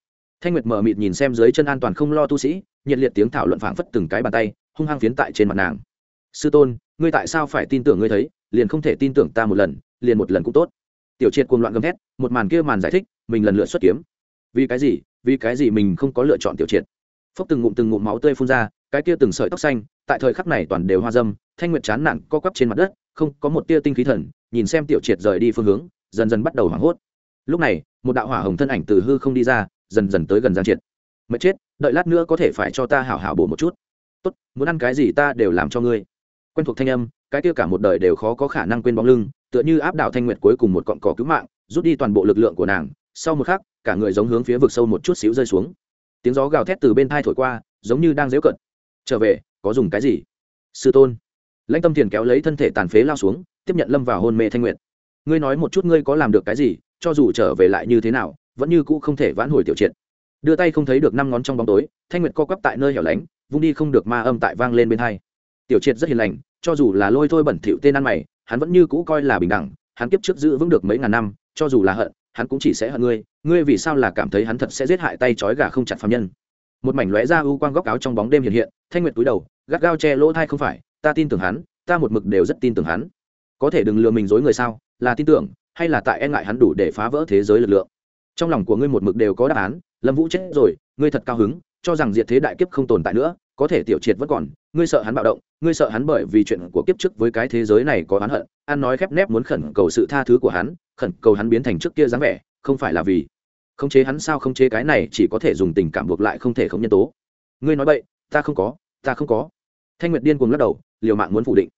A: Thanh nguyệt mờ mịt nhìn xem dưới chân an toàn không lo tu sĩ, nhiệt liệt tiếng thảo luận phảng phất từng cái bàn tay, hung hăng phiến tại trên mặt nàng. Sư tôn, ngươi tại sao phải tin tưởng ngươi thấy? Liền không thể tin tưởng ta một lần, liền một lần cũng tốt. Tiểu triệt cuồng loạn gầm thét, một màn kia màn giải thích, mình lần lượt xuất kiếm. Vì cái gì? Vì cái gì mình không có lựa chọn tiểu triệt? Phốc từng ngụm từng ngụm máu tươi phun ra cái tia từng sợi tóc xanh, tại thời khắc này toàn đều hoa dâm, thanh nguyệt chán nản co quắp trên mặt đất, không có một tia tinh khí thần, nhìn xem tiểu triệt rời đi phương hướng, dần dần bắt đầu hoảng hốt. Lúc này, một đạo hỏa hồng thân ảnh từ hư không đi ra, dần dần tới gần giang triệt. Mệt chết, đợi lát nữa có thể phải cho ta hảo hảo bổ một chút. Tốt, muốn ăn cái gì ta đều làm cho ngươi. Quen thuộc thanh âm, cái kia cả một đời đều khó có khả năng quên bóng lưng, tựa như áp đảo thanh nguyệt cuối cùng một cọn cỏ cứu mạng, rút đi toàn bộ lực lượng của nàng. Sau một khắc, cả người giống hướng phía vực sâu một chút xíu rơi xuống. Tiếng gió gào thét từ bên thai thổi qua, giống như đang dễu cận trở về, có dùng cái gì? Sư tôn. Lãnh tâm thiền kéo lấy thân thể tàn phế lao xuống, tiếp nhận lâm vào hôn mê thanh nguyệt. Ngươi nói một chút ngươi có làm được cái gì, cho dù trở về lại như thế nào, vẫn như cũ không thể vãn hồi tiểu triệt. Đưa tay không thấy được năm ngón trong bóng tối, thanh nguyệt co quắp tại nơi hẻo lánh, vung đi không được ma âm tại vang lên bên hai. Tiểu triệt rất hiền lành, cho dù là lôi thôi bẩn thỉu tên ăn mày, hắn vẫn như cũ coi là bình đẳng, hắn kiếp trước giữ vững được mấy ngàn năm, cho dù là hận, hắn cũng chỉ sẽ hận ngươi ngươi vì sao là cảm thấy hắn thật sẽ giết hại tay trói gà không chặt phạm nhân một mảnh lóe ra u quang góc áo trong bóng đêm hiện hiện, thanh nguyệt túi đầu, gắt gao che lỗ thai không phải, ta tin tưởng hắn, ta một mực đều rất tin tưởng hắn. Có thể đừng lừa mình dối người sao, là tin tưởng, hay là tại e ngại hắn đủ để phá vỡ thế giới lực lượng. Trong lòng của ngươi một mực đều có đáp án, lâm vũ chết rồi, ngươi thật cao hứng, cho rằng diệt thế đại kiếp không tồn tại nữa, có thể tiểu triệt vẫn còn, ngươi sợ hắn bạo động, ngươi sợ hắn bởi vì chuyện của kiếp trước với cái thế giới này có oán hận an nói khép nép muốn khẩn cầu sự tha thứ của hắn, khẩn cầu hắn biến thành trước kia dáng vẻ, không phải là vì khống chế hắn sao khống chế cái này chỉ có thể dùng tình cảm buộc lại không thể không nhân tố. Ngươi nói vậy ta không có, ta không có. Thanh nguyệt điên cuồng lắc đầu, liều mạng muốn phủ định.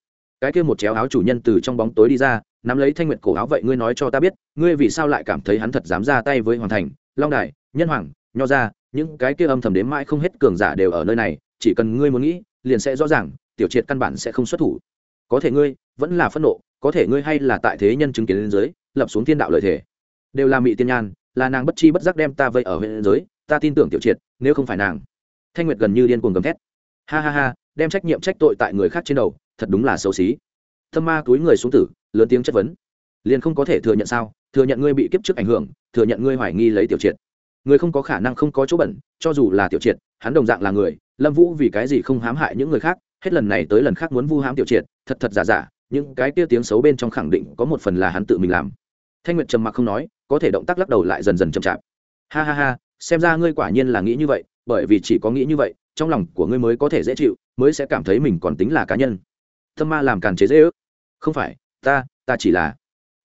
A: Cái kia một chéo áo chủ nhân từ trong bóng tối đi ra, nắm lấy thanh nguyệt cổ áo vậy ngươi nói cho ta biết, ngươi vì sao lại cảm thấy hắn thật dám ra tay với hoàng thành, long đài, nhân hoàng, nho ra những cái kia âm thầm đến mãi không hết cường giả đều ở nơi này, chỉ cần ngươi muốn nghĩ, liền sẽ rõ ràng, tiểu triệt căn bản sẽ không xuất thủ. Có thể ngươi, vẫn là phẫn nộ, có thể ngươi hay là tại thế nhân chứng kiến lên dưới, lập xuống thiên đạo lợi thể đều là mị tiên nhan là nàng bất chi bất giác đem ta vây ở huyện giới, ta tin tưởng tiểu triệt, nếu không phải nàng. Thanh nguyệt gần như điên cuồng gầm thét. Ha ha ha, đem trách nhiệm trách tội tại người khác trên đầu, thật đúng là xấu xí. Thâm ma túi người xuống tử, lớn tiếng chất vấn. Liền không có thể thừa nhận sao? Thừa nhận ngươi bị kiếp trước ảnh hưởng, thừa nhận ngươi hoài nghi lấy tiểu triệt. Người không có khả năng không có chỗ bẩn, cho dù là tiểu triệt, hắn đồng dạng là người, lâm vũ vì cái gì không hãm hại những người khác, hết lần này tới lần khác muốn vu hãm tiểu triệt, thật thật giả giả, những cái kia tiếng xấu bên trong khẳng định có một phần là hắn tự mình làm. Thanh nguyệt trầm mặc không nói có thể động tác lắc đầu lại dần dần chậm chạp. Ha ha ha, xem ra ngươi quả nhiên là nghĩ như vậy, bởi vì chỉ có nghĩ như vậy, trong lòng của ngươi mới có thể dễ chịu, mới sẽ cảm thấy mình còn tính là cá nhân. Tâm ma làm càn chế dễ ước. Không phải, ta ta chỉ là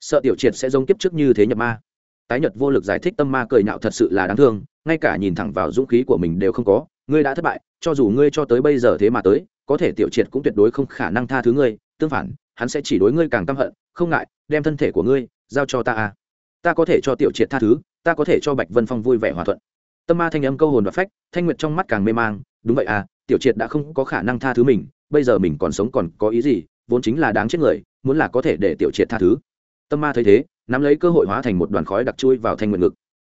A: sợ tiểu triệt sẽ giống kiếp trước như thế nhập ma. Tái nhật vô lực giải thích tâm ma cười nhạo thật sự là đáng thương, ngay cả nhìn thẳng vào dũng khí của mình đều không có, ngươi đã thất bại, cho dù ngươi cho tới bây giờ thế mà tới, có thể tiểu triệt cũng tuyệt đối không khả năng tha thứ ngươi, tương phản, hắn sẽ chỉ đối ngươi càng căm hận, không ngại, đem thân thể của ngươi giao cho ta à ta có thể cho tiểu triệt tha thứ, ta có thể cho bạch vân phong vui vẻ hòa thuận. Tâm ma thanh âm câu hồn và phách, thanh nguyệt trong mắt càng mê mang, đúng vậy à tiểu triệt đã không có khả năng tha thứ mình, bây giờ mình còn sống còn có ý gì, vốn chính là đáng chết người, muốn là có thể để tiểu triệt tha thứ. Tâm ma thấy thế, nắm lấy cơ hội hóa thành một đoàn khói đặc chui vào thanh nguyện ngực.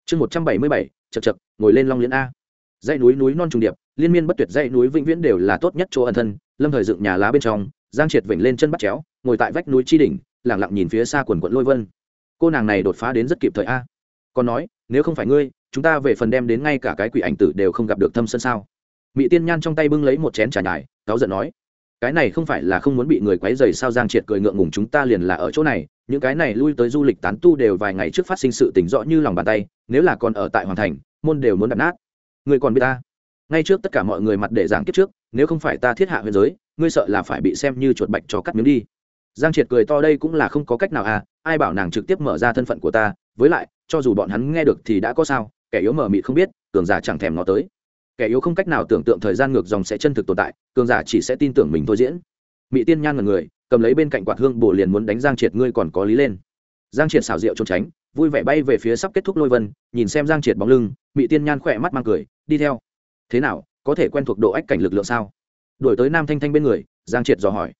A: Chương một trăm bảy mươi bảy chật chật ngồi lên long liên a. Dãy núi núi non trùng điệp, liên miên bất tuyệt dãy núi vĩnh viễn đều là tốt nhất chỗ ẩn thân, lâm thời dựng nhà lá bên trong, giang triệt vểnh lên chân bắt chéo, ngồi tại vách núi tri đỉnh lẳng lặng nhìn phía xa quần quận lôi vân cô nàng này đột phá đến rất kịp thời a. Còn nói, nếu không phải ngươi, chúng ta về phần đem đến ngay cả cái quỷ ảnh tử đều không gặp được thâm sân sao? Mỹ tiên nhan trong tay bưng lấy một chén trà nhài, cáu giận nói, cái này không phải là không muốn bị người quấy dày sao giang triệt cười ngượng ngùng chúng ta liền là ở chỗ này, những cái này lui tới du lịch tán tu đều vài ngày trước phát sinh sự tỉnh rõ như lòng bàn tay, nếu là còn ở tại hoàn thành, môn đều muốn đập nát. Người còn biết ta? Ngay trước tất cả mọi người mặt để giảng kiếp trước, nếu không phải ta thiết hạ huyền giới, ngươi sợ là phải bị xem như chuột bạch cho cắt miếng đi. Giang triệt cười to đây cũng là không có cách nào à ai bảo nàng trực tiếp mở ra thân phận của ta, với lại, cho dù bọn hắn nghe được thì đã có sao, kẻ yếu mở mịt không biết, cường giả chẳng thèm nó tới. Kẻ yếu không cách nào tưởng tượng thời gian ngược dòng sẽ chân thực tồn tại, cường giả chỉ sẽ tin tưởng mình thôi diễn. Mỹ tiên nhan ngần người, cầm lấy bên cạnh quạt hương bổ liền muốn đánh giang triệt, ngươi còn có lý lên. Giang triệt xảo diệu trốn tránh, vui vẻ bay về phía sắp kết thúc lôi vân, nhìn xem giang triệt bóng lưng mỹ tiên nhan khỏe mắt mang cười, đi theo. Thế nào, có thể quen thuộc độ ách cảnh lực lượng sao? Đổi tới nam thanh thanh bên người, giang triệt dò hỏi.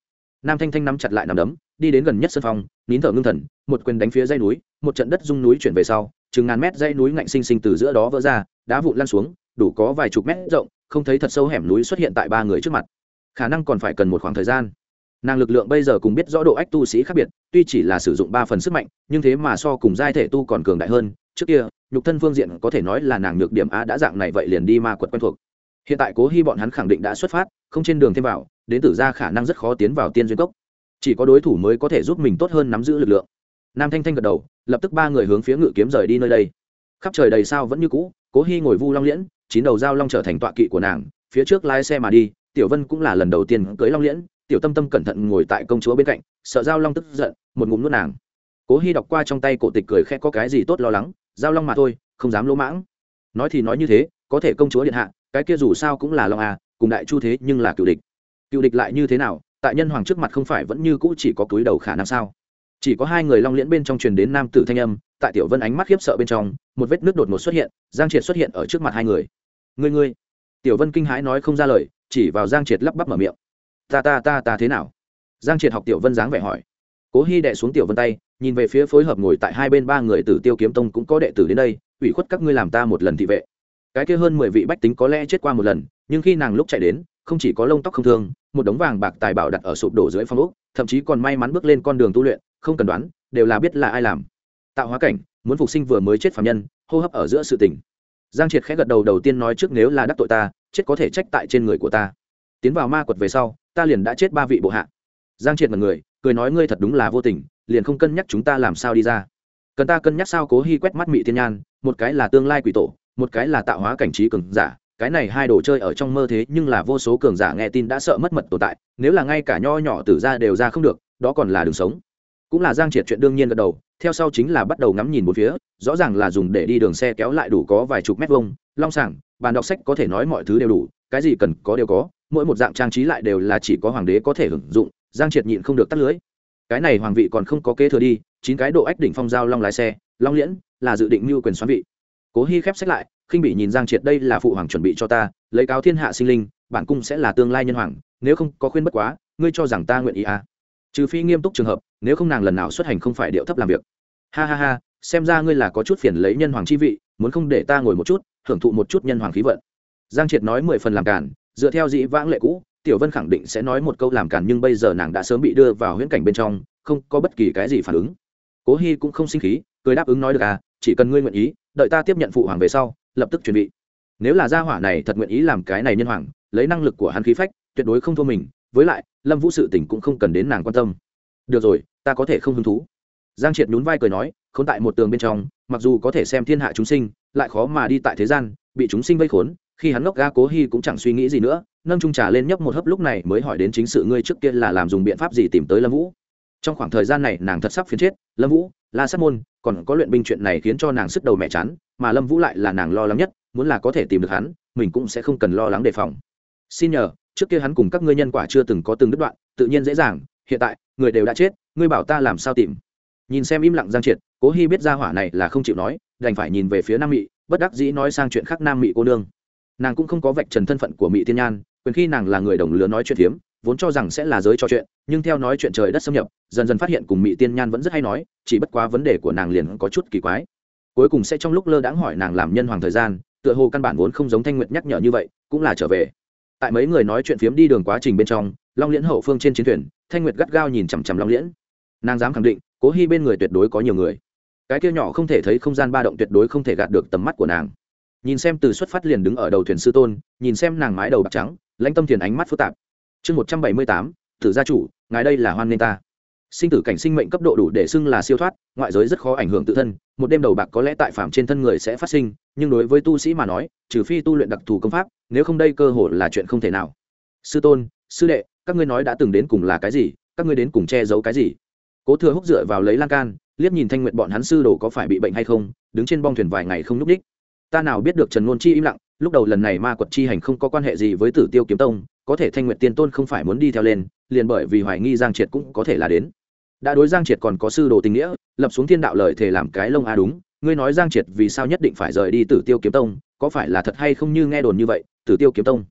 A: Nam thanh thanh nắm chặt lại nằm đấm đi đến gần nhất sân phong nín thở ngưng thần, một quyền đánh phía dây núi, một trận đất rung núi chuyển về sau, chừng ngàn mét dây núi ngạnh sinh sinh từ giữa đó vỡ ra, đá vụn lan xuống, đủ có vài chục mét rộng, không thấy thật sâu hẻm núi xuất hiện tại ba người trước mặt. Khả năng còn phải cần một khoảng thời gian. Nàng lực lượng bây giờ cùng biết rõ độ ách tu sĩ khác biệt, tuy chỉ là sử dụng ba phần sức mạnh, nhưng thế mà so cùng giai thể tu còn cường đại hơn. Trước kia, nhục thân phương diện có thể nói là nàng nhược điểm a đã dạng này vậy liền đi ma quật quen thuộc. Hiện tại cố hy bọn hắn khẳng định đã xuất phát, không trên đường thêm vào, đến tử ra khả năng rất khó tiến vào tiên duyên cốc chỉ có đối thủ mới có thể giúp mình tốt hơn nắm giữ lực lượng. Nam thanh thanh gật đầu, lập tức ba người hướng phía ngự kiếm rời đi nơi đây. Khắp trời đầy sao vẫn như cũ, cố hy ngồi vu long liễn, chín đầu dao long trở thành tọa kỵ của nàng, phía trước lái xe mà đi, tiểu vân cũng là lần đầu tiên cưới long liễn, tiểu tâm tâm cẩn thận ngồi tại công chúa bên cạnh, sợ giao long tức giận, một ngụm nuốt nàng. Cố hy đọc qua trong tay cổ tịch cười khẽ có cái gì tốt lo lắng giao long mà thôi, không dám lỗ mãng. Nói thì nói như thế, có thể công chúa điện hạ, cái kia dù sao cũng là long à cùng đại chu thế nhưng là cựu địch. Cựu địch lại như thế nào tại nhân hoàng trước mặt không phải vẫn như cũ chỉ có túi đầu khả năng sao? Chỉ có hai người long liễn bên trong truyền đến nam tử thanh âm, tại tiểu vân ánh mắt khiếp sợ bên trong, một vết nước đột ngột xuất hiện, giang triệt xuất hiện ở trước mặt hai người. Ngươi ngươi. Tiểu vân kinh hãi nói không ra lời, chỉ vào giang triệt lắp bắp mở miệng. Ta ta ta ta thế nào? Giang triệt học tiểu vân dáng vẻ hỏi. Cố hy đệ xuống tiểu vân tay, nhìn về phía phối hợp ngồi tại hai bên ba người tử tiêu kiếm tông cũng có đệ tử đến đây, ủy khuất các ngươi làm ta một lần thị vệ. Cái kia hơn mười vị bách tính có lẽ chết qua một lần, nhưng khi nàng lúc chạy đến, không chỉ có lông tóc không thương một đống vàng bạc tài bảo đặt ở sụp đổ dưới phong ốc, thậm chí còn may mắn bước lên con đường tu luyện, không cần đoán, đều là biết là ai làm. Tạo hóa cảnh, muốn phục sinh vừa mới chết phàm nhân, hô hấp ở giữa sự tình. Giang triệt khẽ gật đầu đầu tiên nói trước nếu là đắc tội ta, chết có thể trách tại trên người của ta. Tiến vào ma quật về sau, ta liền đã chết ba vị bộ hạ. Giang triệt mật người, cười nói ngươi thật đúng là vô tình, liền không cân nhắc chúng ta làm sao đi ra. Cần ta cân nhắc sao cố hy quét mắt mị thiên nhan, một cái là tương lai quỷ tổ, một cái là tạo hóa cảnh trí cường giả cái này hai đồ chơi ở trong mơ thế nhưng là vô số cường giả nghe tin đã sợ mất mật tồn tại, nếu là ngay cả nho nhỏ tử ra đều ra không được, đó còn là đường sống. Cũng là giang triệt chuyện đương nhiên gật đầu, theo sau chính là bắt đầu ngắm nhìn một phía, rõ ràng là dùng để đi đường xe kéo lại đủ có vài chục mét vuông, long sảng, bàn đọc sách có thể nói mọi thứ đều đủ, cái gì cần có đều có, mỗi một dạng trang trí lại đều là chỉ có hoàng đế có thể hưởng dụng, giang triệt nhịn không được tắt lưới. Cái này hoàng vị còn không có kế thừa đi, chín cái độ ách đỉnh phong giao long lái xe, long liễn là dự định mưu quyền xoắn vị. Cố hy khép sách lại khinh bị nhìn giang triệt, đây là phụ hoàng chuẩn bị cho ta, lấy cáo thiên hạ sinh linh, bản cung sẽ là tương lai nhân hoàng, nếu không có khuyên bất quá, ngươi cho rằng ta nguyện ý à? Trừ phi nghiêm túc trường hợp, nếu không nàng lần nào xuất hành không phải điệu thấp làm việc. Ha ha ha, xem ra ngươi là có chút phiền lấy nhân hoàng chi vị, muốn không để ta ngồi một chút, hưởng thụ một chút nhân hoàng khí vận. Giang triệt nói mười phần làm cản dựa theo dĩ vãng lệ cũ, tiểu vân khẳng định sẽ nói một câu làm cản nhưng bây giờ nàng đã sớm bị đưa vào huyễn cảnh bên trong, không có bất kỳ cái gì phản ứng. Cố hy cũng không sinh khí, cười đáp ứng nói được à chỉ cần ngươi nguyện ý, đợi ta tiếp nhận phụ hoàng về sau lập tức chuẩn bị. Nếu là gia hỏa này thật nguyện ý làm cái này nhân hoàng, lấy năng lực của hắn khí phách, tuyệt đối không thua mình, với lại, lâm vũ sự tình cũng không cần đến nàng quan tâm. Được rồi, ta có thể không hứng thú. Giang triệt nhún vai cười nói k h ố n tại một tường bên trong, mặc dù có thể xem thiên hạ chúng sinh, lại khó mà đi tại thế gian, bị chúng sinh vây khốn, khi hắn ngốc ga cố hy cũng chẳng suy nghĩ gì nữa, nâng trung trà lên nhấp một hớp lúc này mới hỏi đến chính sự ngươi trước kia là làm dùng biện pháp gì tìm tới lâm vũ. Trong khoảng thời gian này nàng thật sắp phiến chết, lâm vũ la sát môn, còn có luyện binh chuyện này khiến cho nàng sức đầu mẹ chán, mà lâm vũ lại là nàng lo lắng nhất, muốn là có thể tìm được hắn, mình cũng sẽ không cần lo lắng đề phòng xin nhờ, trước kia hắn cùng các ngươi nhân quả chưa từng có từng đứt đoạn, tự nhiên dễ dàng, hiện tại, người đều đã chết, ngươi bảo ta làm sao tìm nhìn xem im lặng giang triệt, cố hy biết ra hỏa này là không chịu nói, đành phải nhìn về phía nam mị, bất đắc dĩ nói sang chuyện khác nam mị cô nương nàng cũng không có vạch trần thân phận của mỹ tiên nhan, quyền khi nàng là người đồng lứa nói chuyện hiếm vốn cho rằng sẽ là giới trò chuyện, nhưng theo nói chuyện trời đất xâm nhập, dần dần phát hiện cùng mỹ tiên nhan vẫn rất hay nói, chỉ bất quá vấn đề của nàng liền có chút kỳ quái. Cuối cùng sẽ trong lúc lơ đãng hỏi nàng làm nhân hoàng thời gian, tựa hồ căn bản vốn không giống thanh nguyệt nhắc nhở như vậy, cũng là trở về. Tại mấy người nói chuyện phiếm đi đường quá trình bên trong, long liễn hậu phương trên chiến thuyền, thanh nguyệt gắt gao nhìn chằm chằm long liễn. Nàng dám khẳng định, cố hy bên người tuyệt đối có nhiều người. Cái kia nhỏ không thể thấy không gian ba động tuyệt đối không thể gạt được tầm mắt của nàng. Nhìn xem từ xuất phát liền đứng ở đầu thuyền sư tôn, nhìn xem nàng mái đầu bạc trắng, lãnh tâm thiền ánh mắt phức tạp chương một trăm bảy mươi tám, thử gia chủ, ngài đây là hoan nên ta. Sinh tử cảnh sinh mệnh cấp độ đủ để xưng là siêu thoát, ngoại giới rất khó ảnh hưởng tự thân, một đêm đầu bạc có lẽ tại phạm trên thân người sẽ phát sinh, nhưng đối với tu sĩ mà nói, trừ phi tu luyện đặc thù công pháp, nếu không đây cơ hội là chuyện không thể nào. Sư tôn, sư đệ, các ngươi nói đã từng đến cùng là cái gì, các ngươi đến cùng che giấu cái gì? Cố thừa húc dựa vào lấy lan can, liếc nhìn thanh nguyện bọn hắn sư đồ có phải bị bệnh hay không, đứng trên bong thuyền vài ngày không núp đích ta nào biết được trần ngôn chi im lặng lúc đầu lần này ma quật chi hành không có quan hệ gì với tử tiêu kiếm tông, có thể thanh nguyện tiên tôn không phải muốn đi theo lên, liền bởi vì hoài nghi giang triệt cũng có thể là đến. Đã đối giang triệt còn có sư đồ tình nghĩa, lập xuống thiên đạo lời thề làm cái lông a đúng, ngươi nói giang triệt vì sao nhất định phải rời đi tử tiêu kiếm tông, có phải là thật hay không như nghe đồn như vậy, tử tiêu kiếm tông?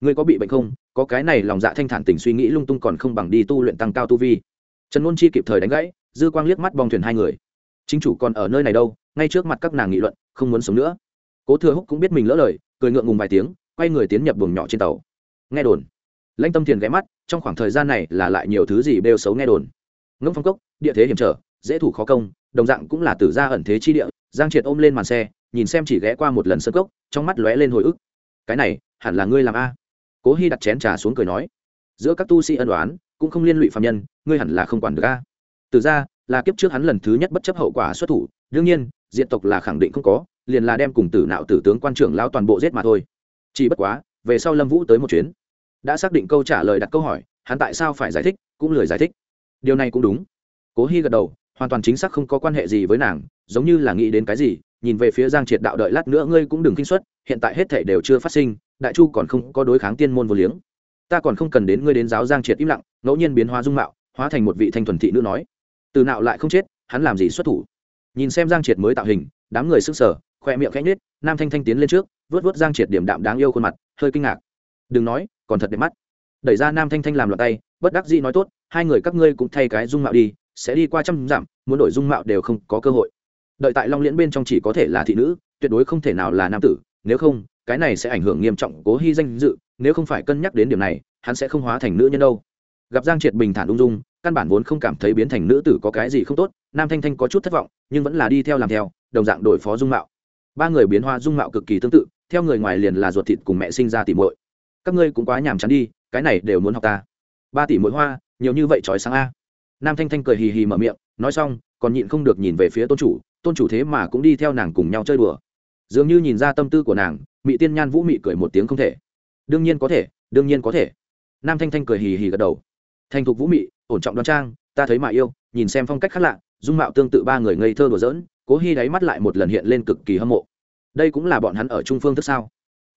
A: Ngươi có bị bệnh không? Có cái này lòng dạ thanh thản tình suy nghĩ lung tung còn không bằng đi tu luyện tăng cao tu vi. Trần ngôn chi kịp thời đánh gãy, dư quang liếc mắt bong thuyền hai người. Chính chủ còn ở nơi này đâu, ngay trước mặt các nàng nghị luận, không muốn sống nữa. Cố thừa húc cũng biết mình lỡ lời cười ngượng ngùng vài tiếng, quay người tiến nhập buồng nhỏ trên tàu. Nghe đồn. Lãnh tâm thiền ghé mắt, trong khoảng thời gian này là lại nhiều thứ gì bêu xấu nghe đồn. Ngông phong cốc, địa thế hiểm trở, dễ thủ khó công, đồng dạng cũng là tử gia ẩn thế chi địa, giang triệt ôm lên màn xe, nhìn xem chỉ ghé qua một lần sơ cốc, trong mắt lóe lên hồi ức. Cái này, hẳn là ngươi làm a? Cố hy đặt chén trà xuống cười nói. Giữa các tu sĩ ân đoán cũng không liên lụy phạm nhân, ngươi hẳn là không quản được a. Từ ra là kiếp trước hắn lần thứ nhất bất chấp hậu quả xuất thủ, đương nhiên, diện tộc là khẳng định không có liền là đem cùng tử nạo tử tướng quan trưởng lao toàn bộ giết mà thôi. Chỉ bất quá, về sau lâm vũ tới một chuyến, đã xác định câu trả lời đặt câu hỏi, hắn tại sao phải giải thích, cũng lười giải thích. Điều này cũng đúng. Cố hy gật đầu, hoàn toàn chính xác không có quan hệ gì với nàng, giống như là nghĩ đến cái gì, nhìn về phía giang triệt đạo đợi lát nữa ngươi cũng đừng kinh xuất hiện tại hết thể đều chưa phát sinh, đại chu còn không có đối kháng tiên môn vô liếng. Ta còn không cần đến ngươi đến giáo giang triệt im lặng, ngẫu nhiên biến hóa dung mạo, hóa thành một vị thanh thuần thị nữ nói. Từ nạo lại không chết, hắn làm gì xuất thủ? Nhìn xem giang triệt mới tạo hình, đám người sức sở khoe miệng khẽ nhếch, nam thanh thanh tiến lên trước vớt vớt giang triệt điểm đạm đáng yêu khuôn mặt, hơi kinh ngạc. Đừng nói, còn thật đẹp mắt. Đẩy ra nam thanh thanh làm loạn tay, bất đắc dĩ nói tốt, hai người các ngươi cũng thay cái dung mạo đi, sẽ đi qua trăm dặm, muốn đổi dung mạo đều không có cơ hội. Đợi tại long liễn bên trong chỉ có thể là thị nữ, tuyệt đối không thể nào là nam tử, nếu không, cái này sẽ ảnh hưởng nghiêm trọng cố hy danh dự, nếu không phải cân nhắc đến điểm này, hắn sẽ không hóa thành nữ nhân đâu. Gặp giang triệt bình thản ung dung, căn bản vốn không cảm thấy biến thành nữ tử có cái gì không tốt, nam thanh thanh có chút thất vọng, nhưng vẫn là đi theo làm theo, đồng dạng đổi phó dung mạo ba người biến hoa dung mạo cực kỳ tương tự, theo người ngoài liền là ruột thịt cùng mẹ sinh ra tỉ muội. Các ngươi cũng quá nhàm chán đi, cái này đều muốn học ta. Ba tỷ mỗi hoa, nhiều như vậy trói sáng a. Nam thanh thanh cười hì hì mở miệng, nói xong, còn nhịn không được nhìn về phía tôn chủ tôn chủ thế mà cũng đi theo nàng cùng nhau chơi đùa. Dường như nhìn ra tâm tư của nàng, mị tiên nhan vũ mị cười một tiếng không thể. Đương nhiên có thể, đương nhiên có thể. Nam thanh thanh cười hì hì gật đầu. Thành thục vũ mị, ổn trọng đoan trang, ta thấy mà yêu, nhìn xem phong cách khác lạ, dung mạo tương tự ba người ngây thơ đùa giỡn cố hy đáy mắt lại một lần hiện lên cực kỳ hâm mộ. Đây cũng là bọn hắn ở trung phương thức sao?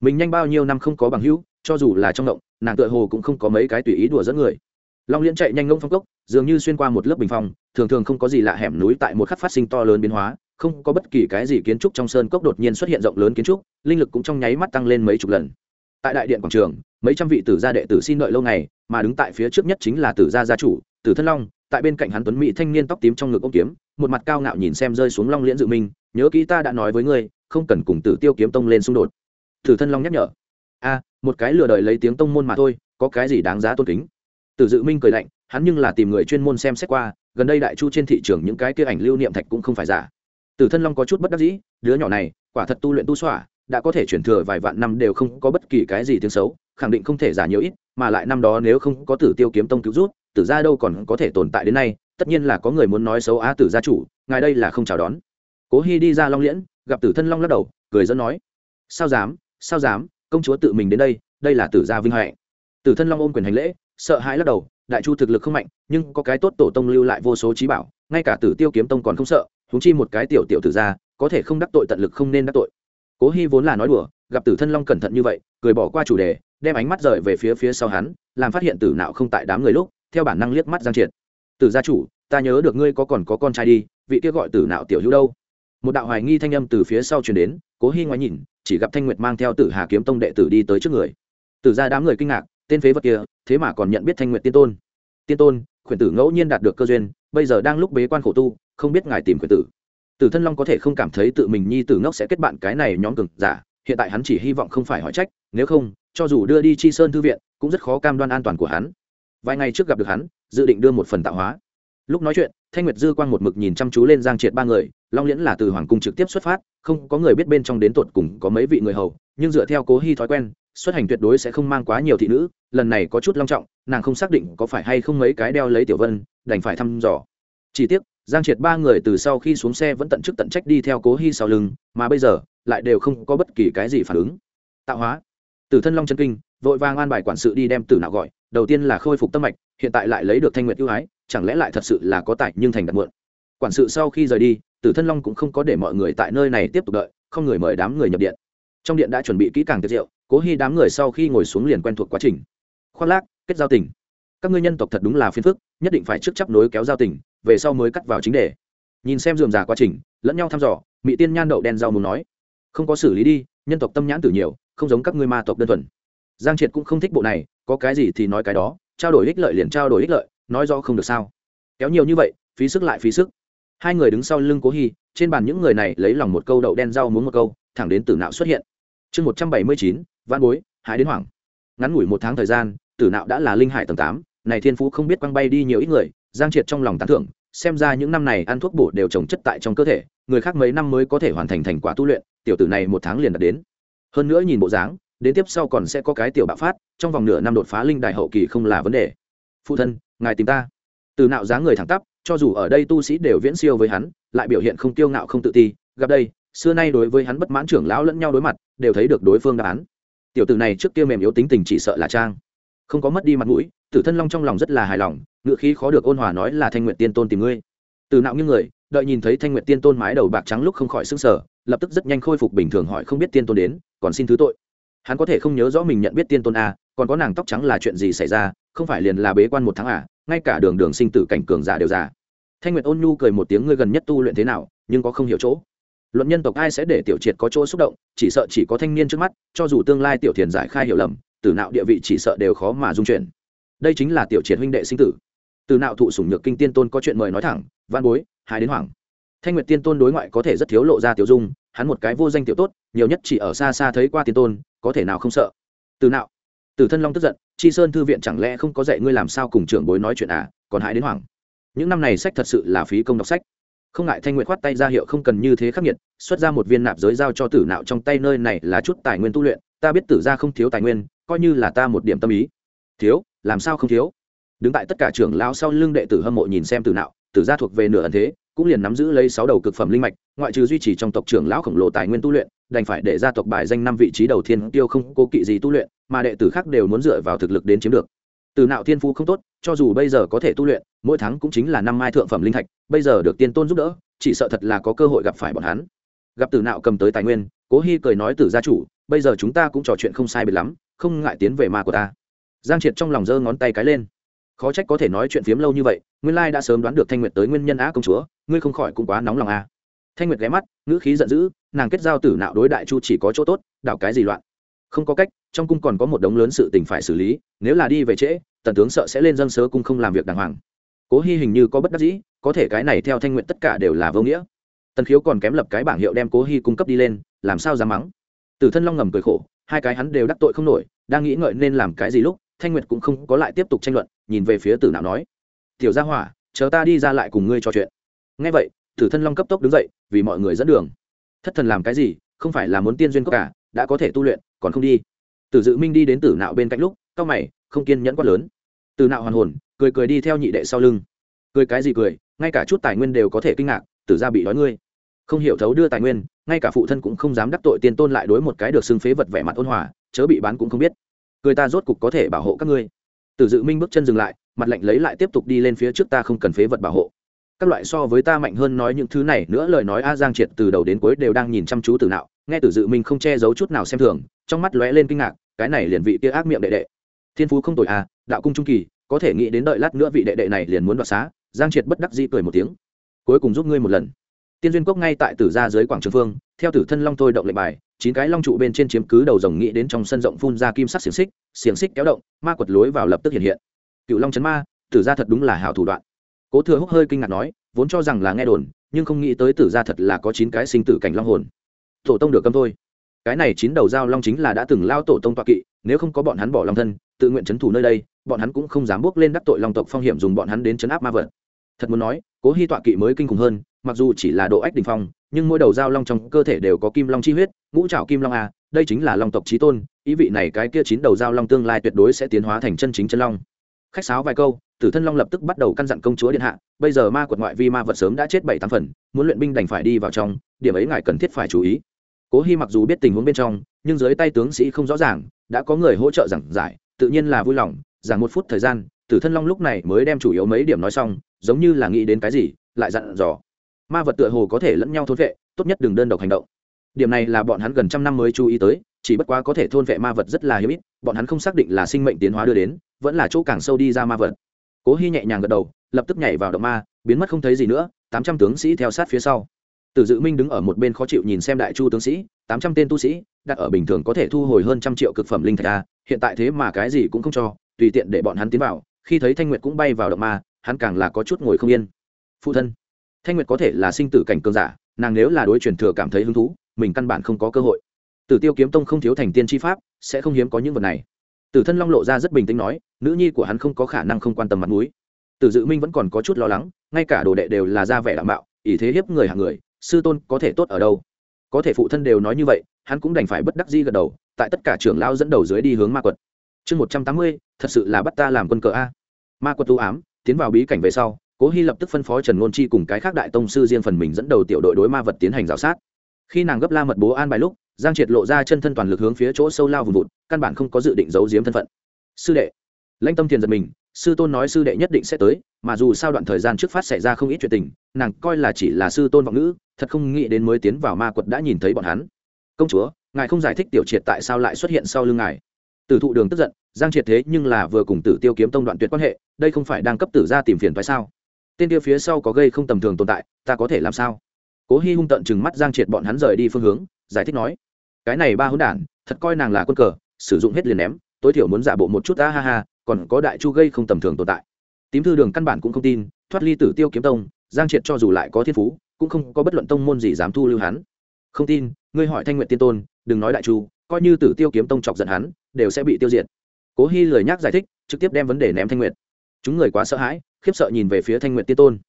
A: Mình nhanh bao nhiêu năm không có bằng hữu, cho dù là trong động, nàng tựa hồ cũng không có mấy cái tùy ý đùa dẫn người. Long liễn chạy nhanh ngông phong cốc, dường như xuyên qua một lớp bình phong, thường thường không có gì lạ hẻm núi tại một khắc phát sinh to lớn biến hóa, không có bất kỳ cái gì kiến trúc trong sơn cốc đột nhiên xuất hiện rộng lớn kiến trúc, linh lực cũng trong nháy mắt tăng lên mấy chục lần. Tại đại điện quảng trường, mấy trăm vị tử gia đệ tử xin đợi lâu ngày, mà đứng tại phía trước nhất chính là tử gia gia chủ, tử thân long tại bên cạnh hắn tuấn mỹ thanh niên tóc tím trong ngực ôm kiếm, một mặt cao ngạo nhìn xem rơi xuống long liễn dự minh, nhớ kỹ ta đã nói với ngươi, không cần cùng tử tiêu kiếm tông lên xung đột. Tử thân long nhắc nhở. A, một cái lừa đời lấy tiếng tông môn mà thôi, có cái gì đáng giá tôn kính? Tử dự minh cười lạnh, hắn nhưng là tìm người chuyên môn xem xét qua, gần đây đại chu trên thị trường những cái kia ảnh lưu niệm thạch cũng không phải giả. Tử thân long có chút bất đắc dĩ, đứa nhỏ này, quả thật tu luyện tu xỏa, đã có thể chuyển thừa vài vạn năm đều không có bất kỳ cái gì tiếng xấu, khẳng định không thể giả nhiều ít, mà lại năm đó nếu không có tử tiêu kiếm tông cứu rút tử gia đâu còn có thể tồn tại đến nay, tất nhiên là có người muốn nói xấu á tử gia chủ, ngài đây là không chào đón. Cố hy đi ra long liễn, gặp tử thân long lắc đầu, cười dẫn nói, sao dám sao dám, công chúa tự mình đến đây đây là tử gia vinh hạnh. Tử thân long ôm quyền hành lễ, sợ hãi lắc đầu, đại chu thực lực không mạnh, nhưng có cái tốt tổ tông lưu lại vô số trí bảo, ngay cả tử tiêu kiếm tông còn không sợ húng chi một cái tiểu tiểu tử gia, có thể không đắc tội tận lực không nên đắc tội. Cố hy vốn là nói đùa, gặp tử thân long cẩn thận như vậy, cười bỏ qua chủ đề, đem ánh mắt rời về phía phía sau hắn, làm phát hiện tử nạo không tại đám người lúc theo bản năng liếc mắt giang triệt. Từ gia chủ, ta nhớ được ngươi có còn có con trai đi, vị kia gọi tử nạo tiểu hữu đâu? Một đạo hoài nghi thanh âm từ phía sau truyền đến, cố hy ngoái nhìn, chỉ gặp thanh nguyệt mang theo tử hà kiếm tông đệ tử đi tới trước người. Tử ra đám người kinh ngạc, tên phế vật kia, thế mà còn nhận biết thanh nguyệt tiên tôn. Tiên tôn, khuyển tử ngẫu nhiên đạt được cơ duyên, bây giờ đang lúc bế quan khổ tu, không biết ngài tìm khuyển tử. Tử thân long có thể không cảm thấy tự mình nhi tử ngốc sẽ kết bạn cái này nhóm cực giả, hiện tại hắn chỉ hy vọng không phải hỏi trách, nếu không, cho dù đưa đi chi sơn thư viện, cũng rất khó cam đoan an toàn của hắn vài ngày trước gặp được hắn, dự định đưa một phần tạo hóa. Lúc nói chuyện, thanh nguyệt dư quang một mực nhìn chăm chú lên giang triệt ba người, long liễn là từ hoàng cung trực tiếp xuất phát, không có người biết bên trong đến tột cùng có mấy vị người hầu, nhưng dựa theo cố hy thói quen, xuất hành tuyệt đối sẽ không mang quá nhiều thị nữ, lần này có chút long trọng, nàng không xác định có phải hay không mấy cái đeo lấy tiểu vân, đành phải thăm dò. Chỉ tiếc, giang triệt ba người từ sau khi xuống xe vẫn tận chức tận trách đi theo cố hy sau lưng, mà bây giờ, lại đều không có bất kỳ cái gì phản ứng. Tạo hóa. Tử thân long chân kinh, vội vàng an bài quản sự đi đem tử nào gọi đầu tiên là khôi phục tâm mạch, hiện tại lại lấy được thanh nguyện ưu ái, chẳng lẽ lại thật sự là có tài nhưng thành đặt mượn quản sự sau khi rời đi, tử thân long cũng không có để mọi người tại nơi này tiếp tục đợi, không người mời đám người nhập điện. Trong điện đã chuẩn bị kỹ càng tiệc rượu cố hy đám người sau khi ngồi xuống liền quen thuộc quá trình. Khoác lác, kết giao tình. Các ngươi nhân tộc thật đúng là phiền phức, nhất định phải trước chấp nối kéo giao tình, về sau mới cắt vào chính đề. Nhìn xem dườm già quá trình, lẫn nhau thăm dò mỹ tiên nhan đậu đen rau muốn nói. Không có xử lý đi, nhân tộc tâm nhãn tử nhiều, không giống các ngươi ma tộc đơn thuần. Giang triệt cũng không thích bộ này có cái gì thì nói cái đó, trao đổi ích lợi liền trao đổi ích lợi, nói do không được sao? Kéo nhiều như vậy, phí sức lại phí sức. Hai người đứng sau lưng cố hy, trên bàn những người này lấy lòng một câu đậu đen rau muốn một câu, thẳng đến tử nạo xuất hiện. Chương một trăm bảy mươi chín văn bối, hải đến hoảng. Ngắn ngủi một tháng thời gian, tử nạo đã là linh hải tầng tám, này thiên phú không biết quăng bay đi nhiều ít người, giang triệt trong lòng tán thưởng, xem ra những năm này ăn thuốc bổ đều trồng chất tại trong cơ thể, người khác mấy năm mới có thể hoàn thành thành quả tu luyện, tiểu tử này một tháng liền đạt đến. Hơn nữa nhìn bộ dáng đến tiếp sau còn sẽ có cái tiểu bạo phát, trong vòng nửa năm đột phá linh đại hậu kỳ không là vấn đề. Phụ thân, ngài tìm ta. Từ nạo dáng người thẳng tắp, cho dù ở đây tu sĩ đều viễn siêu với hắn, lại biểu hiện không tiêu ngạo không tự ti, gặp đây, xưa nay đối với hắn bất mãn trưởng lão lẫn nhau đối mặt, đều thấy được đối phương đáp án. Tiểu tử này trước kia mềm yếu tính tình chỉ sợ là trang. Không có mất đi mặt mũi, tử thân long trong lòng rất là hài lòng ngựa khí khó được ôn hòa nói là thanh nguyện tiên tôn tìm ngươi. Từ nạo như người, đợi nhìn thấy thanh nguyện tiên tôn mái đầu bạc trắng lúc không khỏi sưng sở lập tức rất nhanh khôi phục bình thường hỏi không biết tiên tôn đến, còn xin thứ tội hắn có thể không nhớ rõ mình nhận biết tiên tôn a, còn có nàng tóc trắng là chuyện gì xảy ra, không phải liền là bế quan một tháng à ngay cả đường đường sinh tử cảnh cường giả đều già. Thanh nguyệt ôn nhu cười một tiếng, ngươi gần nhất tu luyện thế nào, nhưng có không hiểu chỗ? Luận nhân tộc ai sẽ để tiểu triệt có chỗ xúc động, chỉ sợ chỉ có thanh niên trước mắt, cho dù tương lai tiểu thiền giải khai hiểu lầm, tử nạo địa vị chỉ sợ đều khó mà dung chuyển. Đây chính là tiểu triệt huynh đệ sinh tử. Từ nạo thụ sủng nhược kinh tiên tôn có chuyện mời nói thẳng, văn bối hai đến hoảng. Thanh nguyệt tiên tôn đối ngoại có thể rất thiếu lộ ra tiểu dung hắn một cái vô danh tiểu tốt, nhiều nhất chỉ ở xa xa thấy qua tiên tôn, có thể nào không sợ? Từ nạo. Từ thân long tức giận, chi sơn thư viện chẳng lẽ không có dạy ngươi làm sao cùng trưởng bối nói chuyện à? Còn hại đến hoảng. Những năm này sách thật sự là phí công đọc sách. Không ngại thanh nguyện khoát tay ra hiệu không cần như thế khắc nghiệt, xuất ra một viên nạp giới giao cho tử nạo trong tay nơi này là chút tài nguyên tu luyện, ta biết tử ra không thiếu tài nguyên, coi như là ta một điểm tâm ý. Thiếu, làm sao không thiếu? Đứng tại tất cả trưởng lão sau lưng đệ tử hâm mộ nhìn xem tử nạo, tử gia thuộc về nửa ẩn thế cũng liền nắm giữ lấy sáu đầu cực phẩm linh mạch, ngoại trừ duy trì trong tộc trưởng lão khổng lồ tài nguyên tu luyện, đành phải để gia tộc bài danh năm vị trí đầu tiên tiêu không cố kỵ gì tu luyện, mà đệ tử khác đều muốn dựa vào thực lực đến chiếm được. Từ nạo thiên phú không tốt, cho dù bây giờ có thể tu luyện, mỗi tháng cũng chính là năm mai thượng phẩm linh thạch, bây giờ được tiên tôn giúp đỡ, chỉ sợ thật là có cơ hội gặp phải bọn hắn. Gặp tử nạo cầm tới tài nguyên, cố hi cười nói từ gia chủ, bây giờ chúng ta cũng trò chuyện không sai biệt lắm, không ngại tiến về ma của ta. Giang triệt trong lòng giơ ngón tay cái lên khó trách có thể nói chuyện phiếm lâu như vậy, nguyên lai đã sớm đoán được thanh nguyệt tới nguyên nhân á công chúa, ngươi không khỏi cũng quá nóng lòng à. thanh nguyệt ghé mắt, ngữ khí giận dữ, nàng kết giao tử nạo đối đại chu chỉ có chỗ tốt đạo cái gì loạn. Không có cách, trong cung còn có một đống lớn sự tình phải xử lý, nếu là đi về trễ, tần tướng sợ sẽ lên dân sớ cung không làm việc đàng hoàng. Cố hy hình như có bất đắc dĩ, có thể cái này theo thanh nguyện tất cả đều là vô nghĩa. Tần khiếu còn kém lập cái bảng hiệu đem cố hy cung cấp đi lên, làm sao dám mắng. Tử thân long ngầm cười khổ, hai cái hắn đều đắc tội không nổi, đang nghĩ ngợi nên làm cái gì lúc thanh nguyệt cũng không có lại tiếp tục tranh luận, nhìn về phía tử nạo nói, tiểu gia hỏa, chờ ta đi ra lại cùng ngươi trò chuyện. Ngay vậy, tử thân long cấp tốc đứng dậy, vì mọi người dẫn đường. Thất thần làm cái gì? Không phải là muốn tiên duyên cốc cả đã có thể tu luyện, còn không đi? Tử dự minh đi đến tử nạo bên cạnh lúc, cao mày, không kiên nhẫn quá lớn. Tử nạo hoàn hồn, cười cười đi theo nhị đệ sau lưng. Cười cái gì cười? Ngay cả chút tài nguyên đều có thể kinh ngạc, tử ra bị đói ngươi. Không hiểu thấu đưa tài nguyên, ngay cả phụ thân cũng không dám đắc tội tiên tôn lại đối một cái được xưng phế vật vẻ mặt ôn hòa, chớ bị bán cũng không biết người ta rốt cục có thể bảo hộ các ngươi. Tử dự minh bước chân dừng lại, mặt lạnh lấy lại tiếp tục đi lên phía trước ta không cần phế vật bảo hộ. Các loại so với ta mạnh hơn nói những thứ này nữa, lời nói a giang triệt từ đầu đến cuối đều đang nhìn chăm chú từ nạo, nghe tử dự minh không che giấu chút nào xem thường, trong mắt lóe lên kinh ngạc, cái này liền vị kia ác miệng đệ đệ. Thiên phú không tội a à, đạo cung trung kỳ, có thể nghĩ đến đợi lát nữa vị đệ đệ này liền muốn đoạt xá, giang triệt bất đắc dĩ cười một tiếng. Cuối cùng giúp ngươi một lần. Tiên duyên cốc ngay tại tử gia dưới quảng trường phương, theo tử thân long thôi động lệnh bài chín cái long trụ bên trên chiếm cứ đầu rồng nghĩ đến trong sân rộng phun ra kim sắc xiềng xích xiềng xích kéo động, ma quật lối vào lập tức hiện hiện. Cựu long chấn ma, tử gia thật đúng là hảo thủ đoạn. Cố thừa húc hơi kinh ngạc nói, vốn cho rằng là nghe đồn, nhưng không nghĩ tới tử gia thật là có chín cái sinh tử cảnh long hồn. Tổ tông được câm thôi. Cái này chín đầu dao long chính là đã từng lao tổ tông toa kỵ, nếu không có bọn hắn bỏ long thân, tự nguyện c thủ nơi đây, bọn hắn cũng không dám bước lên đắc tội long tộc phong hiểm dùng bọn hắn đến chấn áp ma vật. Thật muốn nói, cố hy tọa kỵ mới kinh khủng hơn, mặc dù chỉ là độ ách đình phong nhưng mỗi đầu dao long trong cơ thể đều có kim long chi huyết, ngũ trảo kim long a, đây chính là long tộc trí tôn, ý vị này cái kia chín đầu dao long tương lai tuyệt đối sẽ tiến hóa thành chân chính chân long. Khách sáo vài câu, tử thân long lập tức bắt đầu căn dặn công chúa điện hạ, bây giờ ma quật ngoại vi ma vật sớm đã chết bảy tám phần, muốn luyện binh đành phải đi vào trong, điểm ấy ngài cần thiết phải chú ý. Cố hy mặc dù biết tình huống bên trong, nhưng dưới tay tướng sĩ không rõ ràng, đã có người hỗ trợ giảng giải, tự nhiên là vui lòng, giảng một phút thời gian, tử thân long lúc này mới đem chủ yếu mấy điểm nói xong, giống như là nghĩ đến cái gì, lại dặn dò ma vật tựa hồ có thể lẫn nhau thôn vệ, tốt nhất đừng đơn độc hành động. Điểm này là bọn hắn gần trăm năm mới chú ý tới, chỉ bất quá có thể thôn vệ ma vật rất là hiếm ít, bọn hắn không xác định là sinh mệnh tiến hóa đưa đến, vẫn là chỗ càng sâu đi ra ma vật. Cố hy nhẹ nhàng gật đầu, lập tức nhảy vào động ma, biến mất không thấy gì nữa, tám trăm tướng sĩ theo sát phía sau. Tử dự minh đứng ở một bên khó chịu nhìn xem đại chu tướng sĩ, tám trăm tên tu sĩ, đặt ở bình thường có thể thu hồi hơn trăm triệu cực phẩm linh thạch a, hiện tại thế mà cái gì cũng không cho, tùy tiện để bọn hắn tiến vào, khi thấy thanh nguyệt cũng bay vào động ma, hắn càng là có chút ngồi không yên. Phụ thân thanh nguyệt có thể là sinh tử cảnh cường giả, nàng nếu là đối truyền thừa cảm thấy hứng thú, mình căn bản không có cơ hội. Tử tiêu kiếm tông không thiếu thành tiên tri pháp, sẽ không hiếm có những vật này. Tử thân long lộ ra rất bình tĩnh nói, nữ nhi của hắn không có khả năng không quan tâm mặt mũi. Tử dự minh vẫn còn có chút lo lắng, ngay cả đồ đệ đều là ra vẻ đảm bảo, ý thế hiếp người hàng người, sư tôn có thể tốt ở đâu? Có thể phụ thân đều nói như vậy, hắn cũng đành phải bất đắc di gật đầu, tại tất cả trưởng lao dẫn đầu dưới đi hướng ma quật. Chương một trăm tám mươi, thật sự là bắt ta làm quân cờ a. Ma quật tu ám, tiến vào bí cảnh về sau cố hy lập tức phân phó trần ngôn chi cùng cái khác đại tông sư riêng phần mình dẫn đầu tiểu đội đối ma vật tiến hành rào sát. Khi nàng gấp la mật bố an bài lúc, giang triệt lộ ra chân thân toàn lực hướng phía chỗ sâu lao vùng vụt, căn bản không có dự định giấu giếm thân phận. Sư đệ. Lãnh tâm thiền giật mình, sư tôn nói sư đệ nhất định sẽ tới, mà dù sao đoạn thời gian trước phát xảy ra không ít chuyện tình, nàng coi là chỉ là sư tôn vọng ngữ, thật không nghĩ đến mới tiến vào ma quật đã nhìn thấy bọn hắn. Công chúa, ngài không giải thích tiểu triệt tại sao lại xuất hiện sau lưng ngài. Tử thụ đường tức giận, giang triệt thế nhưng là vừa cùng tử tiêu kiếm tông đoạn tuyệt quan hệ, đây không phải đang cấp tử ra tìm phiền tại sao? Tên tiêu phía sau có gây không tầm thường tồn tại, ta có thể làm sao? Cố hy hung tận chừng mắt giang triệt bọn hắn rời đi phương hướng, giải thích nói, cái này ba hỗn đản, thật coi nàng là quân cờ, sử dụng hết liền ném, tối thiểu muốn giả bộ một chút ta ha ha, còn có đại chu gây không tầm thường tồn tại. Tím thư đường căn bản cũng không tin, thoát ly tử tiêu kiếm tông, giang triệt cho dù lại có thiên phú, cũng không có bất luận tông môn gì dám thu lưu hắn. Không tin, ngươi hỏi thanh nguyện tiên tôn, đừng nói đại chu, coi như tử tiêu kiếm tông chọc giận hắn, đều sẽ bị tiêu diệt. Cố hy lời nhắc giải thích, trực tiếp đem vấn đề ném thanh nguyện chúng người quá sợ hãi khiếp sợ nhìn về phía thanh nguyện tiên tôn.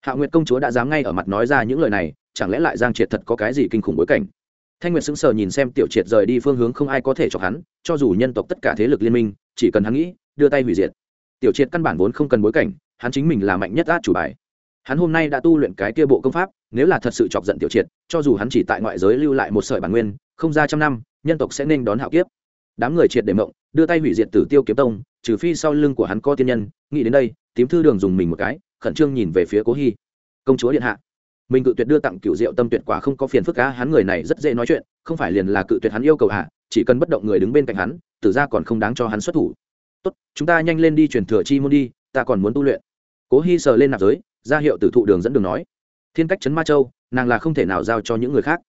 A: Hạ nguyện công chúa đã dám ngay ở mặt nói ra những lời này, chẳng lẽ lại giang triệt thật có cái gì kinh khủng bối cảnh? Thanh nguyệt sững sờ nhìn xem tiểu triệt rời đi phương hướng không ai có thể chọc hắn, cho dù nhân tộc tất cả thế lực liên minh, chỉ cần hắn nghĩ, đưa tay hủy diệt. Tiểu triệt căn bản vốn không cần bối cảnh, hắn chính mình là mạnh nhất át chủ bài. Hắn hôm nay đã tu luyện cái kia bộ công pháp, nếu là thật sự chọc giận tiểu triệt, cho dù hắn chỉ tại ngoại giới lưu lại một sợi bản nguyên, không ra trăm năm, nhân tộc sẽ nên đón hạo kiếp. Đám người triệt để mộng, đưa tay hủy diệt tử tiêu kiếm tông, trừ phi sau lưng của hắn có tiên nhân, nghĩ đến đây tím thư đường dùng mình một cái, khẩn trương nhìn về phía cố hy. Công chúa điện hạ. Mình cự tuyệt đưa tặng cựu diệu tâm tuyệt quả không có phiền phức cá hắn người này rất dễ nói chuyện, không phải liền là cự tuyệt hắn yêu cầu hạ chỉ cần bất động người đứng bên cạnh hắn, tử ra còn không đáng cho hắn xuất thủ. Tốt, chúng ta nhanh lên đi truyền thừa chi môn đi, ta còn muốn tu luyện. Cố hy sờ lên nạp giới, ra hiệu tử thụ đường dẫn đường nói. Thiên cách trấn ma châu, nàng là không thể nào giao cho những người khác.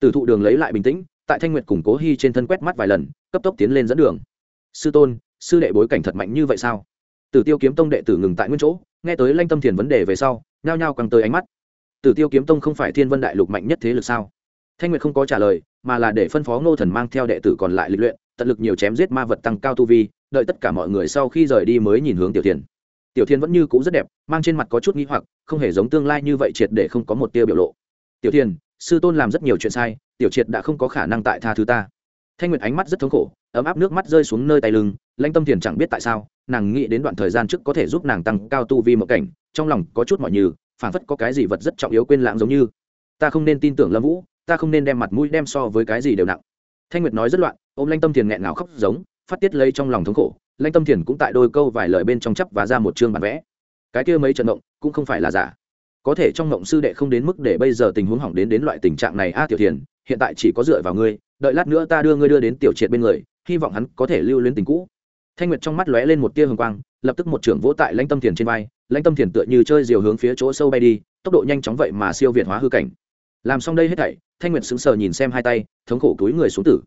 A: Tử thụ đường lấy lại bình tĩnh, tại thanh nguyệt củng cố hy trên thân quét mắt vài lần, cấp tốc tiến lên dẫn đường. Sư tôn, sư đệ bối cảnh thật mạnh như vậy sao? Tử tiêu kiếm tông đệ tử ngừng tại nguyên chỗ, nghe tới lanh tâm thiền vấn đề về sau, nhao nhao quăng tới ánh mắt. Tử tiêu kiếm tông không phải thiên vân đại lục mạnh nhất thế lực sao? Thanh nguyệt không có trả lời, mà là để phân phó ngô thần mang theo đệ tử còn lại lịch luyện, tận lực nhiều chém giết ma vật tăng cao tu vi, đợi tất cả mọi người sau khi rời đi mới nhìn hướng tiểu thiền tiểu thiền vẫn như cũ rất đẹp, mang trên mặt có chút nghi hoặc, không hề giống tương lai như vậy triệt để không có một tia biểu lộ. Tiểu thiền sư tôn làm rất nhiều chuyện sai, tiểu triệt đã không có khả năng tại tha thứ ta. Thanh nguyệt ánh mắt rất thống khổ, ấm áp nước mắt rơi xuống nơi tay lưng lãnh tâm thiền chẳng biết tại sao nàng nghĩ đến đoạn thời gian trước có thể giúp nàng tăng cao tu vi mộng cảnh, trong lòng có chút mọi như phản phất có cái gì vật rất trọng yếu quên lãng giống như. Ta không nên tin tưởng lâm vũ, ta không nên đem mặt mũi đem so với cái gì đều nặng. Thanh nguyệt nói rất loạn, ôm lanh tâm thiền nghẹn ngào khóc giống, phát tiết lấy trong lòng thống khổ, lanh tâm thiền cũng tại đôi câu vài lời bên trong chấp và ra một chương bản vẽ. Cái kia mấy trận mộng cũng không phải là giả. Có thể trong ngộng sư đệ không đến mức để bây giờ tình huống hỏng đến đến loại tình trạng này a, tiểu thiền, hiện tại chỉ có dựa vào ngươi, đợi lát nữa ta đưa ngươi đưa đến tiểu triệt bên người, hy vọng hắn có thể lưu luyến tình cũ thanh nguyệt trong mắt lóe lên một tia hồng quang, lập tức một trưởng vỗ tại lãnh tâm thiền trên vai, lãnh tâm thiền tựa như chơi diều hướng phía chỗ sâu bay đi, tốc độ nhanh chóng vậy mà siêu việt hóa hư cảnh. Làm xong đây hết thảy, thanh nguyệt sững sờ nhìn xem hai tay, thống khổ túi người xuống tử.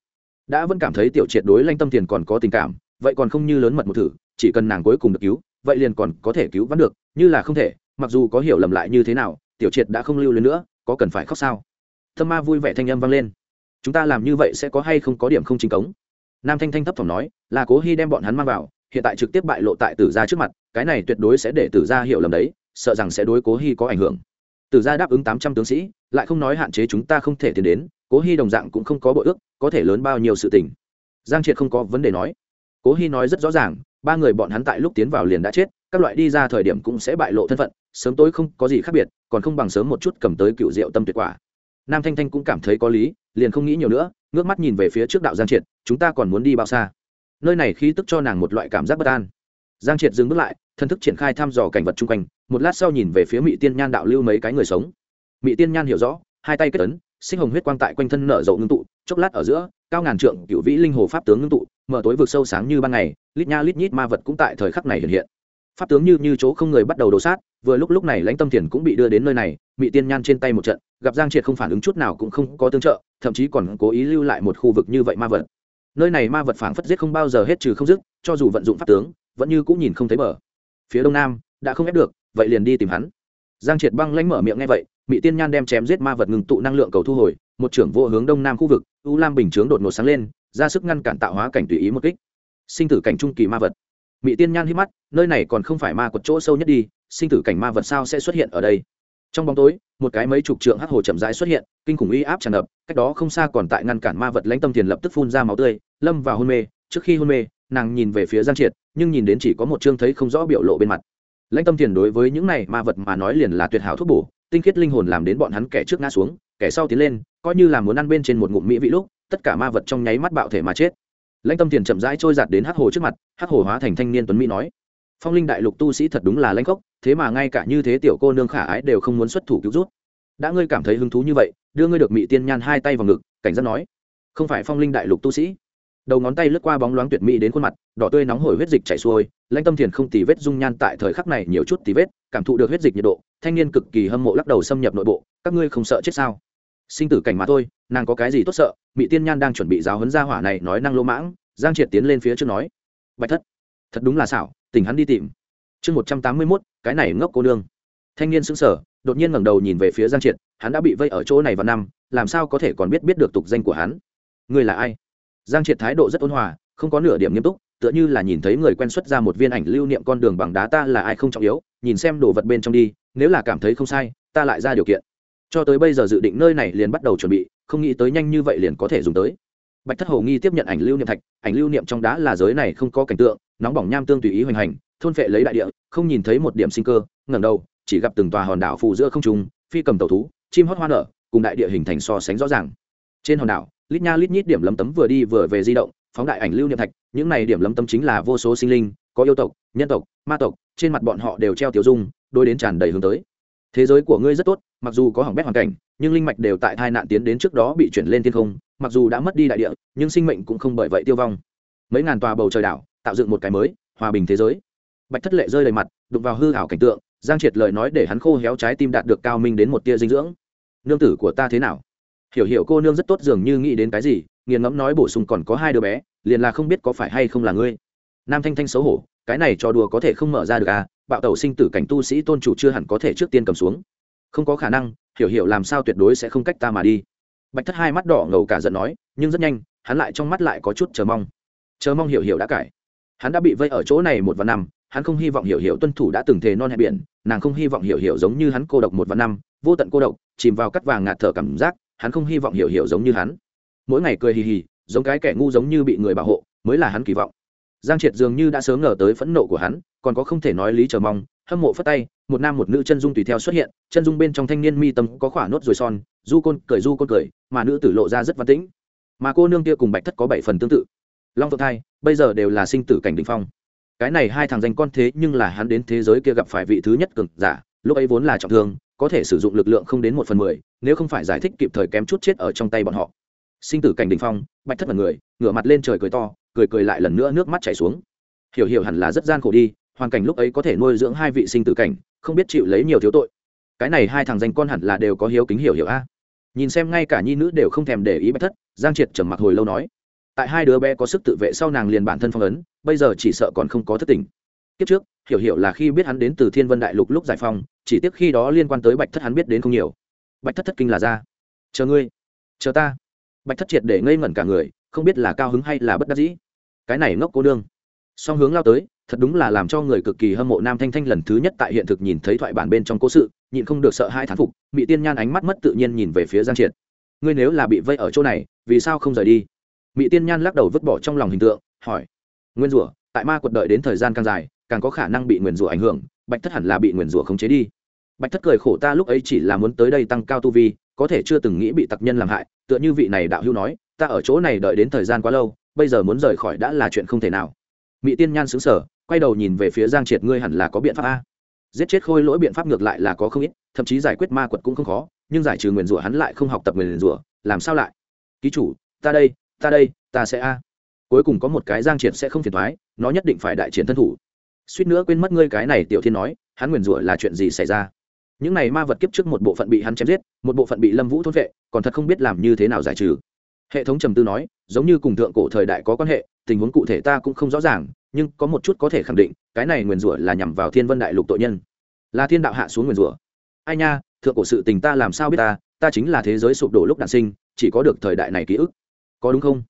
A: Đã vẫn cảm thấy tiểu triệt đối lãnh tâm thiền còn có tình cảm, vậy còn không như lớn mật một thử, chỉ cần nàng cuối cùng được cứu, vậy liền còn có thể cứu vãn được, như là không thể, mặc dù có hiểu lầm lại như thế nào, tiểu triệt đã không lưu lên nữa, có cần phải khóc sao? Thâm ma vui vẻ thanh âm vang lên. Chúng ta làm như vậy sẽ có hay không có điểm không chính cống? Nam thanh thanh thấp thỏm nói, là cố hy đem bọn hắn mang vào, hiện tại trực tiếp bại lộ tại tử gia trước mặt, cái này tuyệt đối sẽ để tử gia hiểu lầm đấy, sợ rằng sẽ đối cố hy có ảnh hưởng. Tử gia đáp ứng tám trăm tướng sĩ, lại không nói hạn chế chúng ta không thể tiến đến, cố hy đồng dạng cũng không có bội ước, có thể lớn bao nhiêu sự tình. Giang triệt không có vấn đề nói. Cố hy nói rất rõ ràng, ba người bọn hắn tại lúc tiến vào liền đã chết, các loại đi ra thời điểm cũng sẽ bại lộ thân phận, sớm tối không có gì khác biệt, còn không bằng sớm một chút cầm tới cựu diệu tâm tuyệt quả. Nam thanh thanh cũng cảm thấy có lý liền không nghĩ nhiều nữa, ngước mắt nhìn về phía trước đạo giang triệt, chúng ta còn muốn đi bao xa? Nơi này khí tức cho nàng một loại cảm giác bất an. Giang triệt dừng bước lại, thân thức triển khai thăm dò cảnh vật chung quanh, một lát sau nhìn về phía mỹ tiên nhan đạo lưu mấy cái người sống. Mỹ tiên nhan hiểu rõ, hai tay kết ấn, sinh hồng huyết quang tại quanh thân nở rộ ngưng tụ, chốc lát ở giữa, cao ngàn trượng cựu vĩ linh hồ pháp tướng ngưng tụ, mở tối vực sâu sáng như ban ngày, lít nha lít nhít ma vật cũng tại thời khắc này hiện hiện pháp tướng như như chỗ không người bắt đầu đổ sát, vừa lúc lúc này lãnh tâm thiền cũng bị đưa đến nơi này bị tiên nhan trên tay một trận, gặp giang triệt không phản ứng chút nào cũng không có tương trợ, thậm chí còn cố ý lưu lại một khu vực như vậy ma vật. Nơi này ma vật phảng phất giết không bao giờ hết trừ không dứt, cho dù vận dụng pháp tướng, vẫn như cũng nhìn không thấy bờ. Phía đông nam, đã không ép được, vậy liền đi tìm hắn. Giang triệt băng lãnh mở miệng nghe vậy bị tiên nhan đem chém giết ma vật ngừng tụ năng lượng cầu thu hồi, một trưởng vô hướng đông nam khu vực, u lam bình chướng đột ngột sáng lên, ra sức ngăn cản tạo hóa cảnh tùy ý một kích. Sinh tử cảnh trung kỳ ma vật mỹ tiên nhan hít mắt, nơi này còn không phải ma quật chỗ sâu nhất đi, sinh tử cảnh ma vật sao sẽ xuất hiện ở đây? Trong bóng tối, một cái mấy chục trượng hắc hồ chậm rãi xuất hiện, kinh khủng uy áp tràn ngập, cách đó không xa còn tại ngăn cản ma vật lãnh tâm tiền lập tức phun ra máu tươi, lâm vào hôn mê. Trước khi hôn mê, nàng nhìn về phía giang triệt, nhưng nhìn đến chỉ có một chương thấy không rõ biểu lộ bên mặt. Lãnh tâm tiền đối với những này ma vật mà nói liền là tuyệt hảo thuốc bổ, tinh khiết linh hồn làm đến bọn hắn kẻ trước ngã xuống, kẻ sau tiến lên, coi như là muốn ăn bên trên một ngụm mỹ vị lúc, tất cả ma vật trong nháy mắt bạo thể mà chết lãnh tâm thiền chậm rãi trôi giạt đến hắc hồ trước mặt, hắc hồ hóa thành thanh niên tuấn mỹ nói, phong linh đại lục tu sĩ thật đúng là lãnh khốc, thế mà ngay cả như thế tiểu cô nương khả ái đều không muốn xuất thủ cứu rút. Đã ngươi cảm thấy hứng thú như vậy, đưa ngươi được mỹ tiên nhan hai tay vào ngực, cảnh giác nói, không phải phong linh đại lục tu sĩ. Đầu ngón tay lướt qua bóng loáng tuyệt mỹ đến khuôn mặt, đỏ tươi nóng hổi huyết dịch chảy xuôi, lãnh tâm thiền không tì vết dung nhan tại thời khắc này nhiều chút tì vết, cảm thụ được huyết dịch nhiệt độ, thanh niên cực kỳ hâm mộ lắc đầu xâm nhập nội bộ, các ngươi không sợ chết sao? Sinh tử cảnh mà thôi nàng có cái gì tốt sợ? Mỹ tiên nhan đang chuẩn bị giáo hấn gia hỏa này nói năng lỗ mãng, giang triệt tiến lên phía trước nói, bạch thất, thật đúng là xảo tình hắn đi tìm. Chương một trăm tám mươi mốt, cái này ngốc cô nương. Thanh niên sững sờ, đột nhiên ngẩng đầu nhìn về phía giang triệt, hắn đã bị vây ở chỗ này vào năm, làm sao có thể còn biết biết được tục danh của hắn? Người là ai? Giang triệt thái độ rất ôn hòa, không có nửa điểm nghiêm túc, tựa như là nhìn thấy người quen xuất ra một viên ảnh lưu niệm con đường bằng đá ta là ai không trọng yếu, nhìn xem đồ vật bên trong đi, nếu là cảm thấy không sai, ta lại ra điều kiện. Cho tới bây giờ dự định nơi này liền bắt đầu chuẩn bị không nghĩ tới nhanh như vậy liền có thể dùng tới. Bạch thất hồ nghi tiếp nhận ảnh lưu niệm thạch, ảnh lưu niệm trong đá là giới này không có cảnh tượng, nóng bỏng nham tương tùy ý hoành hành, thôn phệ lấy đại địa, không nhìn thấy một điểm sinh cơ, ngẩng đầu, chỉ gặp từng tòa hòn đảo phù giữa không trung, phi cầm tàu thú, chim hót hoa nở, cùng đại địa hình thành so sánh rõ ràng. Trên hòn đảo, lít nha lít nhít điểm lấm tấm vừa đi vừa về di động, phóng đại ảnh lưu niệm thạch, những này điểm lấm tấm chính là vô số sinh linh, có yêu tộc, nhân tộc, ma tộc, trên mặt bọn họ đều treo tiểu dung, đôi đến tràn đầy hướng tới thế giới của ngươi rất tốt, mặc dù có hỏng bét hoàn cảnh, nhưng linh mạch đều tại tai nạn tiến đến trước đó bị chuyển lên thiên không, mặc dù đã mất đi đại địa, nhưng sinh mệnh cũng không bởi vậy tiêu vong. Mấy ngàn tòa bầu trời đảo, tạo dựng một cái mới, hòa bình thế giới. Bạch thất lệ rơi đầy mặt, đụng vào hư hảo cảnh tượng, giang triệt lời nói để hắn khô héo trái tim đạt được cao minh đến một tia dinh dưỡng. Nương tử của ta thế nào? Hiểu hiểu cô nương rất tốt dường như nghĩ đến cái gì, nghiền ngẫm nói bổ sung còn có hai đứa bé, liền là không biết có phải hay không là ngươi. Nam thanh thanh xấu hổ cái này trò đùa có thể không mở ra được à bạo tẩu sinh tử cảnh tu sĩ tôn chủ chưa hẳn có thể trước tiên cầm xuống. Không có khả năng, hiểu hiểu làm sao tuyệt đối sẽ không cách ta mà đi. Bạch thất hai mắt đỏ ngầu cả giận nói, nhưng rất nhanh, hắn lại trong mắt lại có chút chờ mong. Chờ mong hiểu hiểu đã cải. Hắn đã bị vây ở chỗ này một vạn năm, hắn không hy vọng hiểu hiểu tuân thủ đã từng thề non hẹn biển, nàng không hy vọng hiểu hiểu giống như hắn cô độc một vạn năm, vô tận cô độc, chìm vào cắt vàng ngạt thở cảm giác, hắn không hy vọng hiểu hiểu giống như hắn. Mỗi ngày cười hì hì, giống cái kẻ ngu giống như bị người bảo hộ, mới là hắn kỳ vọng giang triệt dường như đã sớm ngờ tới phẫn nộ của hắn, còn có không thể nói lý chờ mong, hâm mộ phất tay, một nam một nữ chân dung tùy theo xuất hiện, chân dung bên trong thanh niên mi tâm có khỏa nốt rồi son, du côn cười du côn cười, mà nữ tử lộ ra rất văn tĩnh. Mà cô nương kia cùng bạch thất có bảy phần tương tự. Long phượng thai, bây giờ đều là sinh tử cảnh đ phong. Cái này hai thằng danh con thế nhưng là hắn đến thế giới kia gặp phải vị thứ nhất cực giả, lúc ấy vốn là trọng thương, có thể sử dụng lực lượng không đến một phần mười, nếu không phải giải thích kịp thời kém chút chết ở trong tay bọn họ. Sinh tử cảnh đình phong, bạch thất mật người, ngửa mặt lên trời cười to cười cười lại lần nữa nước mắt chảy xuống. Hiểu hiểu hẳn là rất gian khổ đi, hoàn cảnh lúc ấy có thể nuôi dưỡng hai vị sinh tử cảnh, không biết chịu lấy nhiều thiếu tội. Cái này hai thằng danh con hẳn là đều có hiếu kính hiểu hiểu a. Nhìn xem ngay cả nhi nữ đều không thèm để ý bạch thất, giang triệt trầm mặc hồi lâu nói, tại hai đứa bé có sức tự vệ sau nàng liền bản thân phong ấn, bây giờ chỉ sợ còn không có thất tình. Kiếp trước, hiểu hiểu là khi biết hắn đến từ thiên vân đại lục lúc giải phong chỉ tiếc khi đó liên quan tới bạch thất hắn biết đến không nhiều. Bạch thất thất kinh là ra. Chờ ngươi, chờ ta. Bạch thất triệt để ngây ngẩn cả người, không biết là cao hứng hay là bất đắc dĩ cái này ngốc cô đương song hướng lao tới, thật đúng là làm cho người cực kỳ hâm mộ nam thanh thanh lần thứ nhất tại hiện thực nhìn thấy thoại bản bên trong cố sự, nhịn không được sợ hai thán phục mỹ tiên nhan ánh mắt mất tự nhiên nhìn về phía giang triệt. Ngươi nếu là bị vây ở chỗ này, vì sao không rời đi? Mỹ tiên nhan lắc đầu vứt bỏ trong lòng hình tượng, hỏi. Nguyên rủa, tại ma quật đợi đến thời gian càng dài, càng có khả năng bị nguyền rủa ảnh hưởng, bạch thất hẳn là bị nguyền rủa khống chế đi. Bạch thất cười khổ ta lúc ấy chỉ là muốn tới đây tăng cao tu vi, có thể chưa từng nghĩ bị tặc nhân làm hại, tựa như vị này đạo hữu nói, ta ở chỗ này đợi đến thời gian quá lâu bây giờ muốn rời khỏi đã là chuyện không thể nào. Mỹ tiên nhan xứng sở quay đầu nhìn về phía giang triệt, ngươi hẳn là có biện pháp a. Giết chết khôi lỗi biện pháp ngược lại là có không ít, thậm chí giải quyết ma quật cũng không khó, nhưng giải trừ nguyền rủa hắn lại không học tập nguyền rủa, làm sao lại? Ký chủ, ta đây ta đây, ta sẽ a. Cuối cùng có một cái giang triệt sẽ không phiền thoái nó nhất định phải đại triển thân thủ. Suýt nữa quên mất ngươi cái này tiểu thiên nói, hắn nguyền rủa là chuyện gì xảy ra? Những này ma vật kiếp trước một bộ phận bị hắn chém giết, một bộ phận bị lâm vũ thôn vệ, còn thật không biết làm như thế nào giải trừ hệ thống trầm tư nói, giống như cùng thượng cổ thời đại có quan hệ, tình huống cụ thể ta cũng không rõ ràng, nhưng có một chút có thể khẳng định, cái này nguyền rủa là nhằm vào thiên vân đại lục tội nhân. Là thiên đạo hạ xuống nguyền rủa. Ai nha, thượng cổ sự tình ta làm sao biết ta ta chính là thế giới sụp đổ lúc đản sinh, chỉ có được thời đại này ký ức. Có đúng không?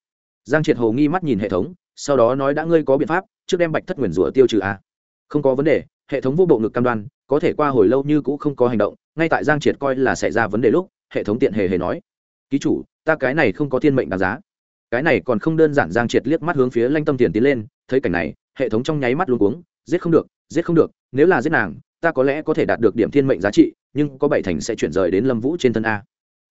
A: Giang triệt hồ nghi mắt nhìn hệ thống, sau đó nói đã ngươi có biện pháp, trước đem bạch thất nguyền rủa tiêu trừ a à? không có vấn đề, hệ thống vô bộ ngực cam đoan, có thể qua hồi lâu như cũ không có hành động, ngay tại giang triệt coi là xảy ra vấn đề lúc, hệ thống tiện hề hề nói ký chủ, ta cái này không có thiên mệnh đáng giá. Cái này còn không đơn giản giang triệt liếc mắt hướng phía lanh tâm tiền tiến lên, thấy cảnh này, hệ thống trong nháy mắt luôn cuống, giết không được, giết không được, nếu là giết nàng, ta có lẽ có thể đạt được điểm thiên mệnh giá trị, nhưng có bảy thành sẽ chuyển rời đến lâm vũ trên thân a.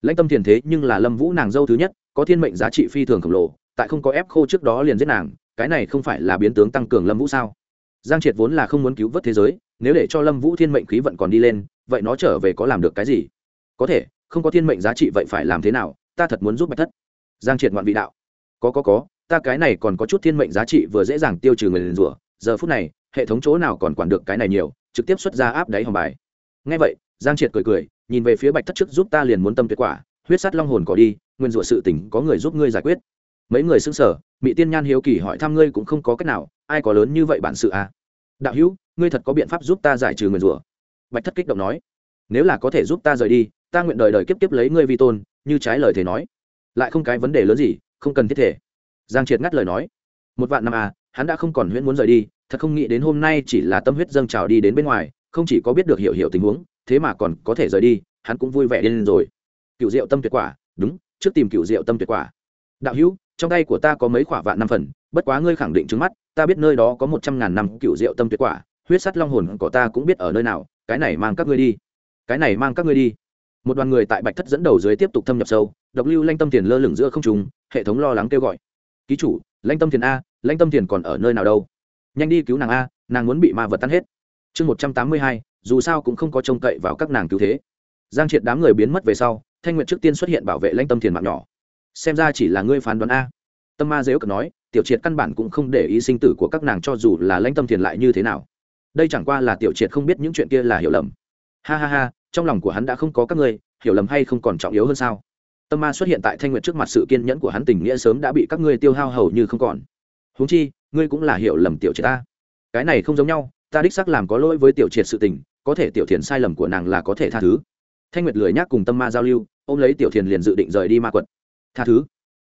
A: Lãnh tâm tiền thế nhưng là lâm vũ nàng dâu thứ nhất, có thiên mệnh giá trị phi thường khổng lồ, tại không có ép khô trước đó liền giết nàng, cái này không phải là biến tướng tăng cường lâm vũ sao? Giang triệt vốn là không muốn cứu vớt thế giới, nếu để cho lâm vũ thiên mệnh khí vận còn đi lên, vậy nó trở về có làm được cái gì? Có thể không có thiên mệnh giá trị vậy phải làm thế nào, ta thật muốn giúp bạch thất. Giang triệt ngoạn vị đạo. Có có có, ta cái này còn có chút thiên mệnh giá trị vừa dễ dàng tiêu trừ người liền rủa, giờ phút này, hệ thống chỗ nào còn quản được cái này nhiều, trực tiếp xuất ra áp đáy hòm bài. Ngay vậy, giang triệt cười cười, nhìn về phía bạch thất trước giúp ta liền muốn tâm tuyệt quả, huyết sắt long hồn có đi, nguyên rủa sự tỉnh có người giúp ngươi giải quyết. Mấy người xưng sở mỹ tiên nhan hiếu kỳ hỏi thăm ngươi cũng không có cách nào, ai có lớn như vậy bản sự à? Đạo hữu, ngươi thật có biện pháp giúp ta giải trừ người rủa. Bạch thất kích động nói, nếu là có thể giúp ta rời đi ta nguyện đời đời kiếp kiếp lấy ngươi vi tôn, như trái lời thầy nói. Lại không cái vấn đề lớn gì, không cần thiết thể. Giang triệt ngắt lời nói. Một vạn năm à hắn đã không còn huyễn muốn rời đi, thật không nghĩ đến hôm nay chỉ là tâm huyết dâng trào đi đến bên ngoài, không chỉ có biết được hiểu hiểu tình huống, thế mà còn có thể rời đi, hắn cũng vui vẻ lên rồi. Cựu diệu tâm tuyệt quả, đúng, trước tìm cựu diệu tâm tuyệt quả. Đạo hữu, trong tay của ta có mấy quả vạn năm phần, bất quá ngươi khẳng định trước mắt, ta biết nơi đó có một trăm ngàn năm cựu diệu tâm tuyệt quả, huyết sắt long hồn của ta cũng biết ở nơi nào, cái này mang các ngươi đi. Cái này mang các ngươi đi một đoàn người tại bạch thất dẫn đầu dưới tiếp tục thâm nhập sâu, độc lưu lanh tâm tiền lơ lửng giữa không trùng hệ thống lo lắng kêu gọi. Ký chủ, lanh tâm tiền a, lanh tâm tiền còn ở nơi nào đâu? Nhanh đi cứu nàng a, nàng muốn bị ma vật tan hết. Chương một trăm tám mươi hai, dù sao cũng không có trông cậy vào các nàng cứu thế. Giang triệt đám người biến mất về sau, thanh nguyện trước tiên xuất hiện bảo vệ lãnh tâm tiền mạng nhỏ. Xem ra chỉ là ngươi phán đoán a. Tâm ma dếu cực nói, tiểu triệt căn bản cũng không để ý sinh tử của các nàng cho dù là lãnh tâm tiền lại như thế nào. Đây chẳng qua là tiểu triệt không biết những chuyện kia là hiểu lầm. Ha ha ha trong lòng của hắn đã không có các ngươi, hiểu lầm hay không còn trọng yếu hơn sao? Tâm ma xuất hiện tại thanh nguyệt trước mặt sự kiên nhẫn của hắn tình nghĩa sớm đã bị các ngươi tiêu hao hầu như không còn. Huống chi, ngươi cũng là hiểu lầm tiểu triệt ta. Cái này không giống nhau, ta đích xác làm có lỗi với tiểu triệt sự tình, có thể tiểu thiền sai lầm của nàng là có thể tha thứ. Thanh nguyệt lười nhác cùng tâm ma giao lưu, ôm lấy tiểu thiền liền dự định rời đi ma quật. Tha thứ.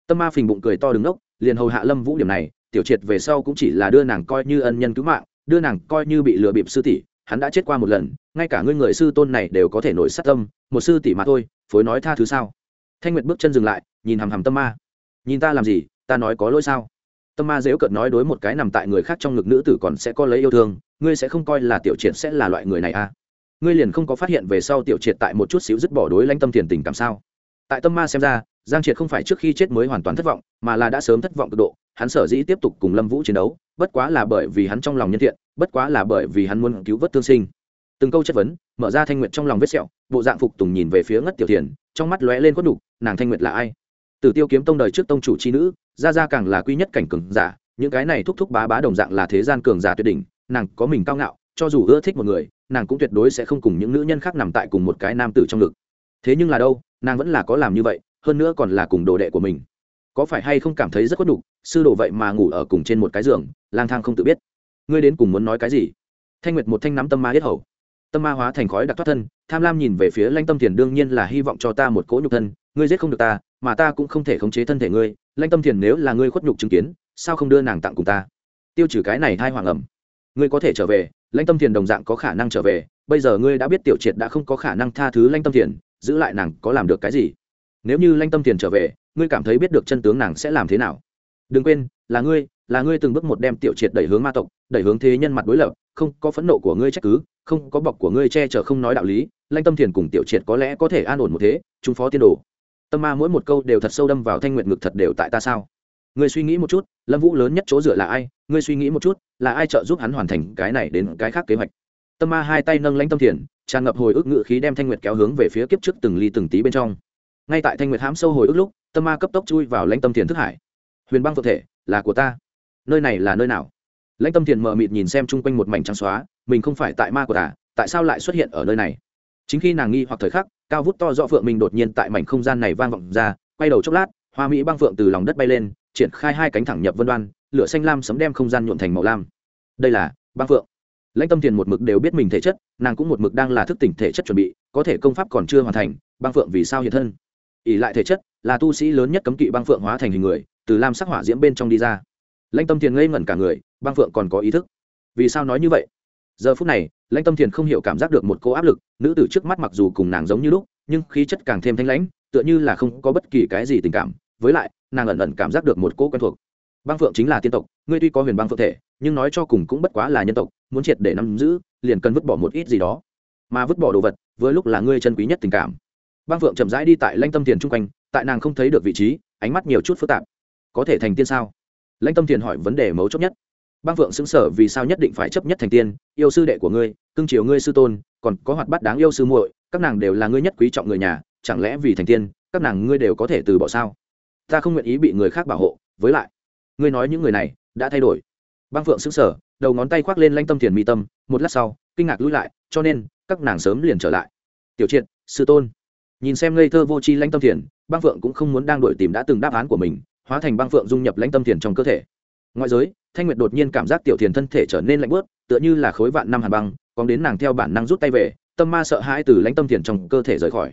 A: Tâm ma phình bụng cười to đứng ốc liền hầu hạ lâm vũ điểm này, tiểu triệt về sau cũng chỉ là đưa nàng coi như ân nhân cứu mạng, đưa nàng coi như bị lừa bịp sư tỷ hắn đã chết qua một lần, ngay cả ngươi người sư tôn này đều có thể nổi sát tâm, một sư tỷ mà thôi, phối nói tha thứ sao? Thanh nguyệt bước chân dừng lại, nhìn hằm hằm tâm ma. Nhìn ta làm gì, ta nói có lỗi sao? Tâm ma dễu cợt nói đối một cái nằm tại người khác trong ngực nữ tử còn sẽ có lấy yêu thương, ngươi sẽ không coi là tiểu triệt sẽ là loại người này à? Ngươi liền không có phát hiện về sau tiểu triệt tại một chút xíu dứt bỏ đối lãnh tâm thiền tình cảm sao? Tại tâm ma xem ra, giang triệt không phải trước khi chết mới hoàn toàn thất vọng, mà là đã sớm thất vọng cực độ, hắn sở dĩ tiếp tục cùng lâm vũ chiến đấu, bất quá là bởi vì hắn trong lòng nhân thiện bất quá là bởi vì hắn muốn cứu vớt thương sinh. Từng câu chất vấn, mở ra thanh nguyệt trong lòng vết sẹo, bộ dạng phục tùng nhìn về phía ngất tiểu thiền, trong mắt lóe lên khuất đục nàng thanh nguyệt là ai? Tử tiêu kiếm tông đời trước tông chủ c h i nữ ra ra càng là quy nhất cảnh cường giả, những cái này thúc thúc bá bá đồng dạng là thế gian cường giả tuyệt đỉnh, nàng có mình cao ngạo, cho dù ưa thích một người, nàng cũng tuyệt đối sẽ không cùng những nữ nhân khác nằm tại cùng một cái nam tử trong ngực. Thế nhưng là đâu, nàng vẫn là có làm như vậy, hơn nữa còn là cùng đồ đệ của mình. Có phải hay không cảm thấy rất khuất đục sư đồ vậy mà ngủ ở cùng trên một cái giường, lang thang không tự biết ngươi đến cùng muốn nói cái gì? Thanh nguyệt một thanh nắm tâm ma hết hầu. Tâm ma hóa thành khói đặc thoát thân, tham lam nhìn về phía lanh tâm thiền đương nhiên là hy vọng cho ta một cỗ nhục thân, ngươi giết không được ta, mà ta cũng không thể khống chế thân thể ngươi. Lanh tâm thiền nếu là ngươi khuất nhục chứng kiến, sao không đưa nàng tặng cùng ta? Tiêu trừ cái này hai hoàng ẩm. Ngươi có thể trở về Lanh tâm thiền đồng dạng có khả năng trở về. Bây giờ ngươi đã biết tiểu triệt đã không có khả năng tha thứ Lanh tâm thiền, giữ lại nàng có làm được cái gì? Nếu như Lanh tâm thiền trở về, ngươi cảm thấy biết được chân tướng nàng sẽ làm thế nào? Đừng quên là ngươi là ngươi từng bước một đem tiểu triệt đẩy hướng ma tộc, đẩy hướng thế nhân mặt đối lập, không có phẫn nộ của ngươi trách cứ, không có bọc của ngươi che chở không nói đạo lý, lãnh tâm thiền cùng tiểu triệt có lẽ có thể an ổn một thế, chúng phó tiên đồ. Tâm ma mỗi một câu đều thật sâu đâm vào thanh nguyện ngực thật đều tại ta sao? Ngươi suy nghĩ một chút, lâm vũ lớn nhất chỗ dựa là ai? Ngươi suy nghĩ một chút, là ai trợ giúp hắn hoàn thành cái này đến cái khác kế hoạch? Tâm ma hai tay nâng lãnh tâm thiền, tràn ngập hồi ức ngự khí đem thanh nguyệt kéo hướng về phía kiếp trước từng ly từng tí bên trong. Ngay tại thanh nguyệt hãm sâu hồi ức lúc, tâm ma cấp tốc chui vào lãnh tâm thiền thức hải huyền băng thực thể, là của ta. Nơi này là nơi nào? Lãnh tâm thiền mờ mịt nhìn xem chung quanh một mảnh trắng xóa, mình không phải tại ma của tả tại sao lại xuất hiện ở nơi này? Chính khi nàng nghi hoặc thời khắc, cao vút to do phượng mình đột nhiên tại mảnh không gian này vang vọng ra, quay đầu chốc lát, hoa mỹ băng phượng từ lòng đất bay lên, triển khai hai cánh thẳng nhập vân đoan, lửa xanh lam sấm đem không gian nhuộn thành màu lam. Đây là băng phượng. Lãnh tâm thiền một mực đều biết mình thể chất, nàng cũng một mực đang là thức tỉnh thể chất chuẩn bị, có thể công pháp còn chưa hoàn thành, băng phượng vì sao hiện thân? Ỉ lại thể chất là tu sĩ lớn nhất cấm kỵ băng phượng hóa thành hình người từ lam sắc hỏa diễm bên trong đi ra. Lãnh tâm thiền ngây ngẩn cả người, băng phượng còn có ý thức. Vì sao nói như vậy? Giờ phút này, lãnh tâm thiền không hiểu cảm giác được một cô áp lực, nữ tử trước mắt mặc dù cùng nàng giống như lúc, nhưng khí chất càng thêm thanh lãnh, tựa như là không có bất kỳ cái gì tình cảm. Với lại, nàng ẩn ẩn cảm giác được một cô quen thuộc. Băng phượng chính là tiên tộc, ngươi tuy có huyền băng phượng thể, nhưng nói cho cùng cũng bất quá là nhân tộc, muốn triệt để nắm giữ, liền cần vứt bỏ một ít gì đó. Mà vứt bỏ đồ vật với lúc là ngươi chân quý nhất tình cảm. Băng phượng chậm rãi đi tại lãnh tâm thiền chung quanh, tại nàng không thấy được vị trí, ánh mắt nhiều chút phức tạp có thể thành tiên sao? Lãnh tâm thiền hỏi vấn đề mấu chốt nhất. Băng phượng xứng sở vì sao nhất định phải chấp nhất thành tiên, yêu sư đệ của ngươi, cưng chiều ngươi sư tôn, còn có hoạt bát đáng yêu sư muội, các nàng đều là ngươi nhất quý trọng người nhà, chẳng lẽ vì thành tiên, các nàng ngươi đều có thể từ bỏ sao? Ta không nguyện ý bị người khác bảo hộ, với lại, ngươi nói những người này, đã thay đổi. Băng phượng xứng sở, đầu ngón tay khoác lên lanh tâm thiền mi tâm, một lát sau, kinh ngạc lui lại, cho nên, các nàng sớm liền trở lại. Tiểu triệt, sư tôn, nhìn xem ngây thơ vô tri lãnh tâm thiền băng phượng cũng không muốn đang đổi tìm đã từng đáp án của mình hóa thành băng phượng dung nhập lãnh tâm thiền trong cơ thể. Ngoại giới, thanh nguyệt đột nhiên cảm giác tiểu thiền thân thể trở nên lạnh bớt tựa như là khối vạn năm hàn băng, còn đến nàng theo bản năng rút tay về, tâm ma sợ hãi từ lãnh tâm thiền trong cơ thể rời khỏi.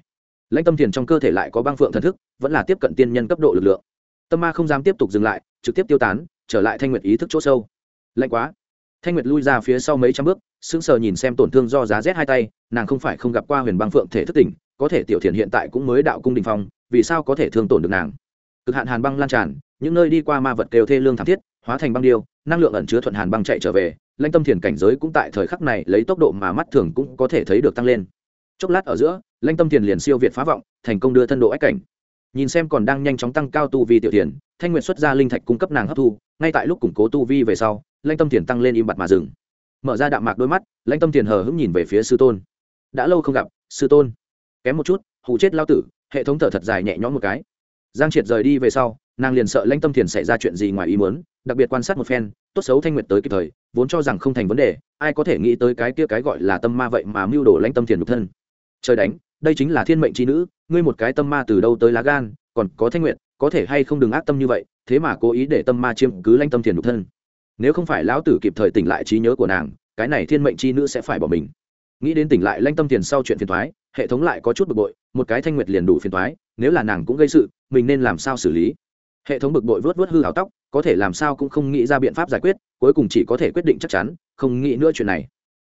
A: Lãnh tâm thiền trong cơ thể lại có băng phượng thần thức, vẫn là tiếp cận tiên nhân cấp độ lực lượng. Tâm ma không dám tiếp tục dừng lại, trực tiếp tiêu tán, trở lại thanh nguyệt ý thức chỗ sâu. Lạnh quá. Thanh nguyệt lui ra phía sau mấy trăm bước, sững sờ nhìn xem tổn thương do giá rét hai tay, nàng không phải không gặp qua huyền băng phượng thể thức tỉnh, có thể tiểu thiền hiện tại cũng mới đạo cung đình phong, vì sao có thể thương tổn được nàng? Cực hạn hàn băng lan tràn, những nơi đi qua ma vật kêu thê lương thảm thiết, hóa thành băng điêu, năng lượng ẩn chứa thuận hàn băng chạy trở về, lãnh tâm thiền cảnh giới cũng tại thời khắc này lấy tốc độ mà mắt thường cũng có thể thấy được tăng lên. Chốc lát ở giữa, lãnh tâm thiền liền siêu việt phá vọng, thành công đưa thân độ ách cảnh. Nhìn xem còn đang nhanh chóng tăng cao tu vi tiểu thiền, thanh nguyện xuất ra linh thạch cung cấp nàng hấp thu, ngay tại lúc củng cố tu vi về sau, lãnh tâm thiền tăng lên im bặt mà dừng. Mở ra đạm mạc đôi mắt, lãnh tâm thiền hờ hững nhìn về phía sư tôn. Đã lâu không gặp, sư tôn. Kém một chút hụ chết lao tử, hệ thống thở thật dài nhẹ nhõm một cái giang triệt rời đi về sau, nàng liền sợ lãnh tâm thiền xảy ra chuyện gì ngoài ý muốn, đặc biệt quan sát một phen, tốt xấu thanh nguyệt tới kịp thời, vốn cho rằng không thành vấn đề, ai có thể nghĩ tới cái kia cái gọi là tâm ma vậy mà mưu đồ lãnh tâm thiền độc thân. Trời đánh, đây chính là thiên mệnh c nữ, ngươi một cái tâm ma từ đâu tới lá gan, còn có thanh nguyệt, có thể hay không đừng ác tâm như vậy, thế mà cố ý để tâm ma chiếm cứ lãnh tâm thiền độc thân. Nếu không phải lão tử kịp thời tỉnh lại trí nhớ của nàng, cái này thiên mệnh c nữ sẽ phải bỏ mình. Nghĩ đến tỉnh lại lãnh tâm thiền sau chuyện phiền thoái hệ thống lại có chút bực bội, một cái thanh nguyệt liền đủ phiền thoái nếu là nàng cũng gây sự, mình nên làm sao xử lý? Hệ thống bực bội vớt vớt hư hào tóc, có thể làm sao cũng không nghĩ ra biện pháp giải quyết, cuối cùng chỉ có thể quyết định chắc chắn, không nghĩ nữa chuyện này.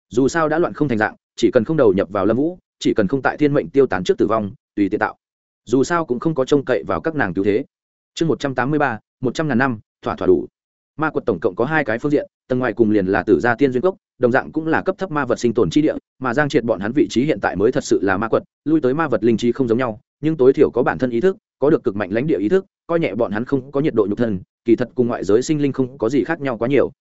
A: Dù sao đã loạn không thành dạng, chỉ cần không đầu nhập vào lâm vũ, chỉ cần không tại thiên mệnh tiêu tán trước tử vong, tùy tiện tạo. Dù sao cũng không có trông cậy vào các nàng cứu thế. Chương một trăm tám mươi ba, một trăm ngàn năm, thỏa thỏa đủ. Ma quật tổng cộng có hai cái phương diện, tầng ngoài cùng liền là tử gia tiên duyên cốc, đồng dạng cũng là cấp thấp ma vật sinh tồn chi địa, mà giang triệt bọn hắn vị trí hiện tại mới thật sự là ma quật, lui tới ma vật linh trí không giống nhau nhưng tối thiểu có bản thân ý thức, có được cực mạnh lãnh địa ý thức, coi nhẹ bọn hắn không có nhiệt độ nhục thân, kỳ thật cùng ngoại giới sinh linh không có gì khác nhau quá nhiều.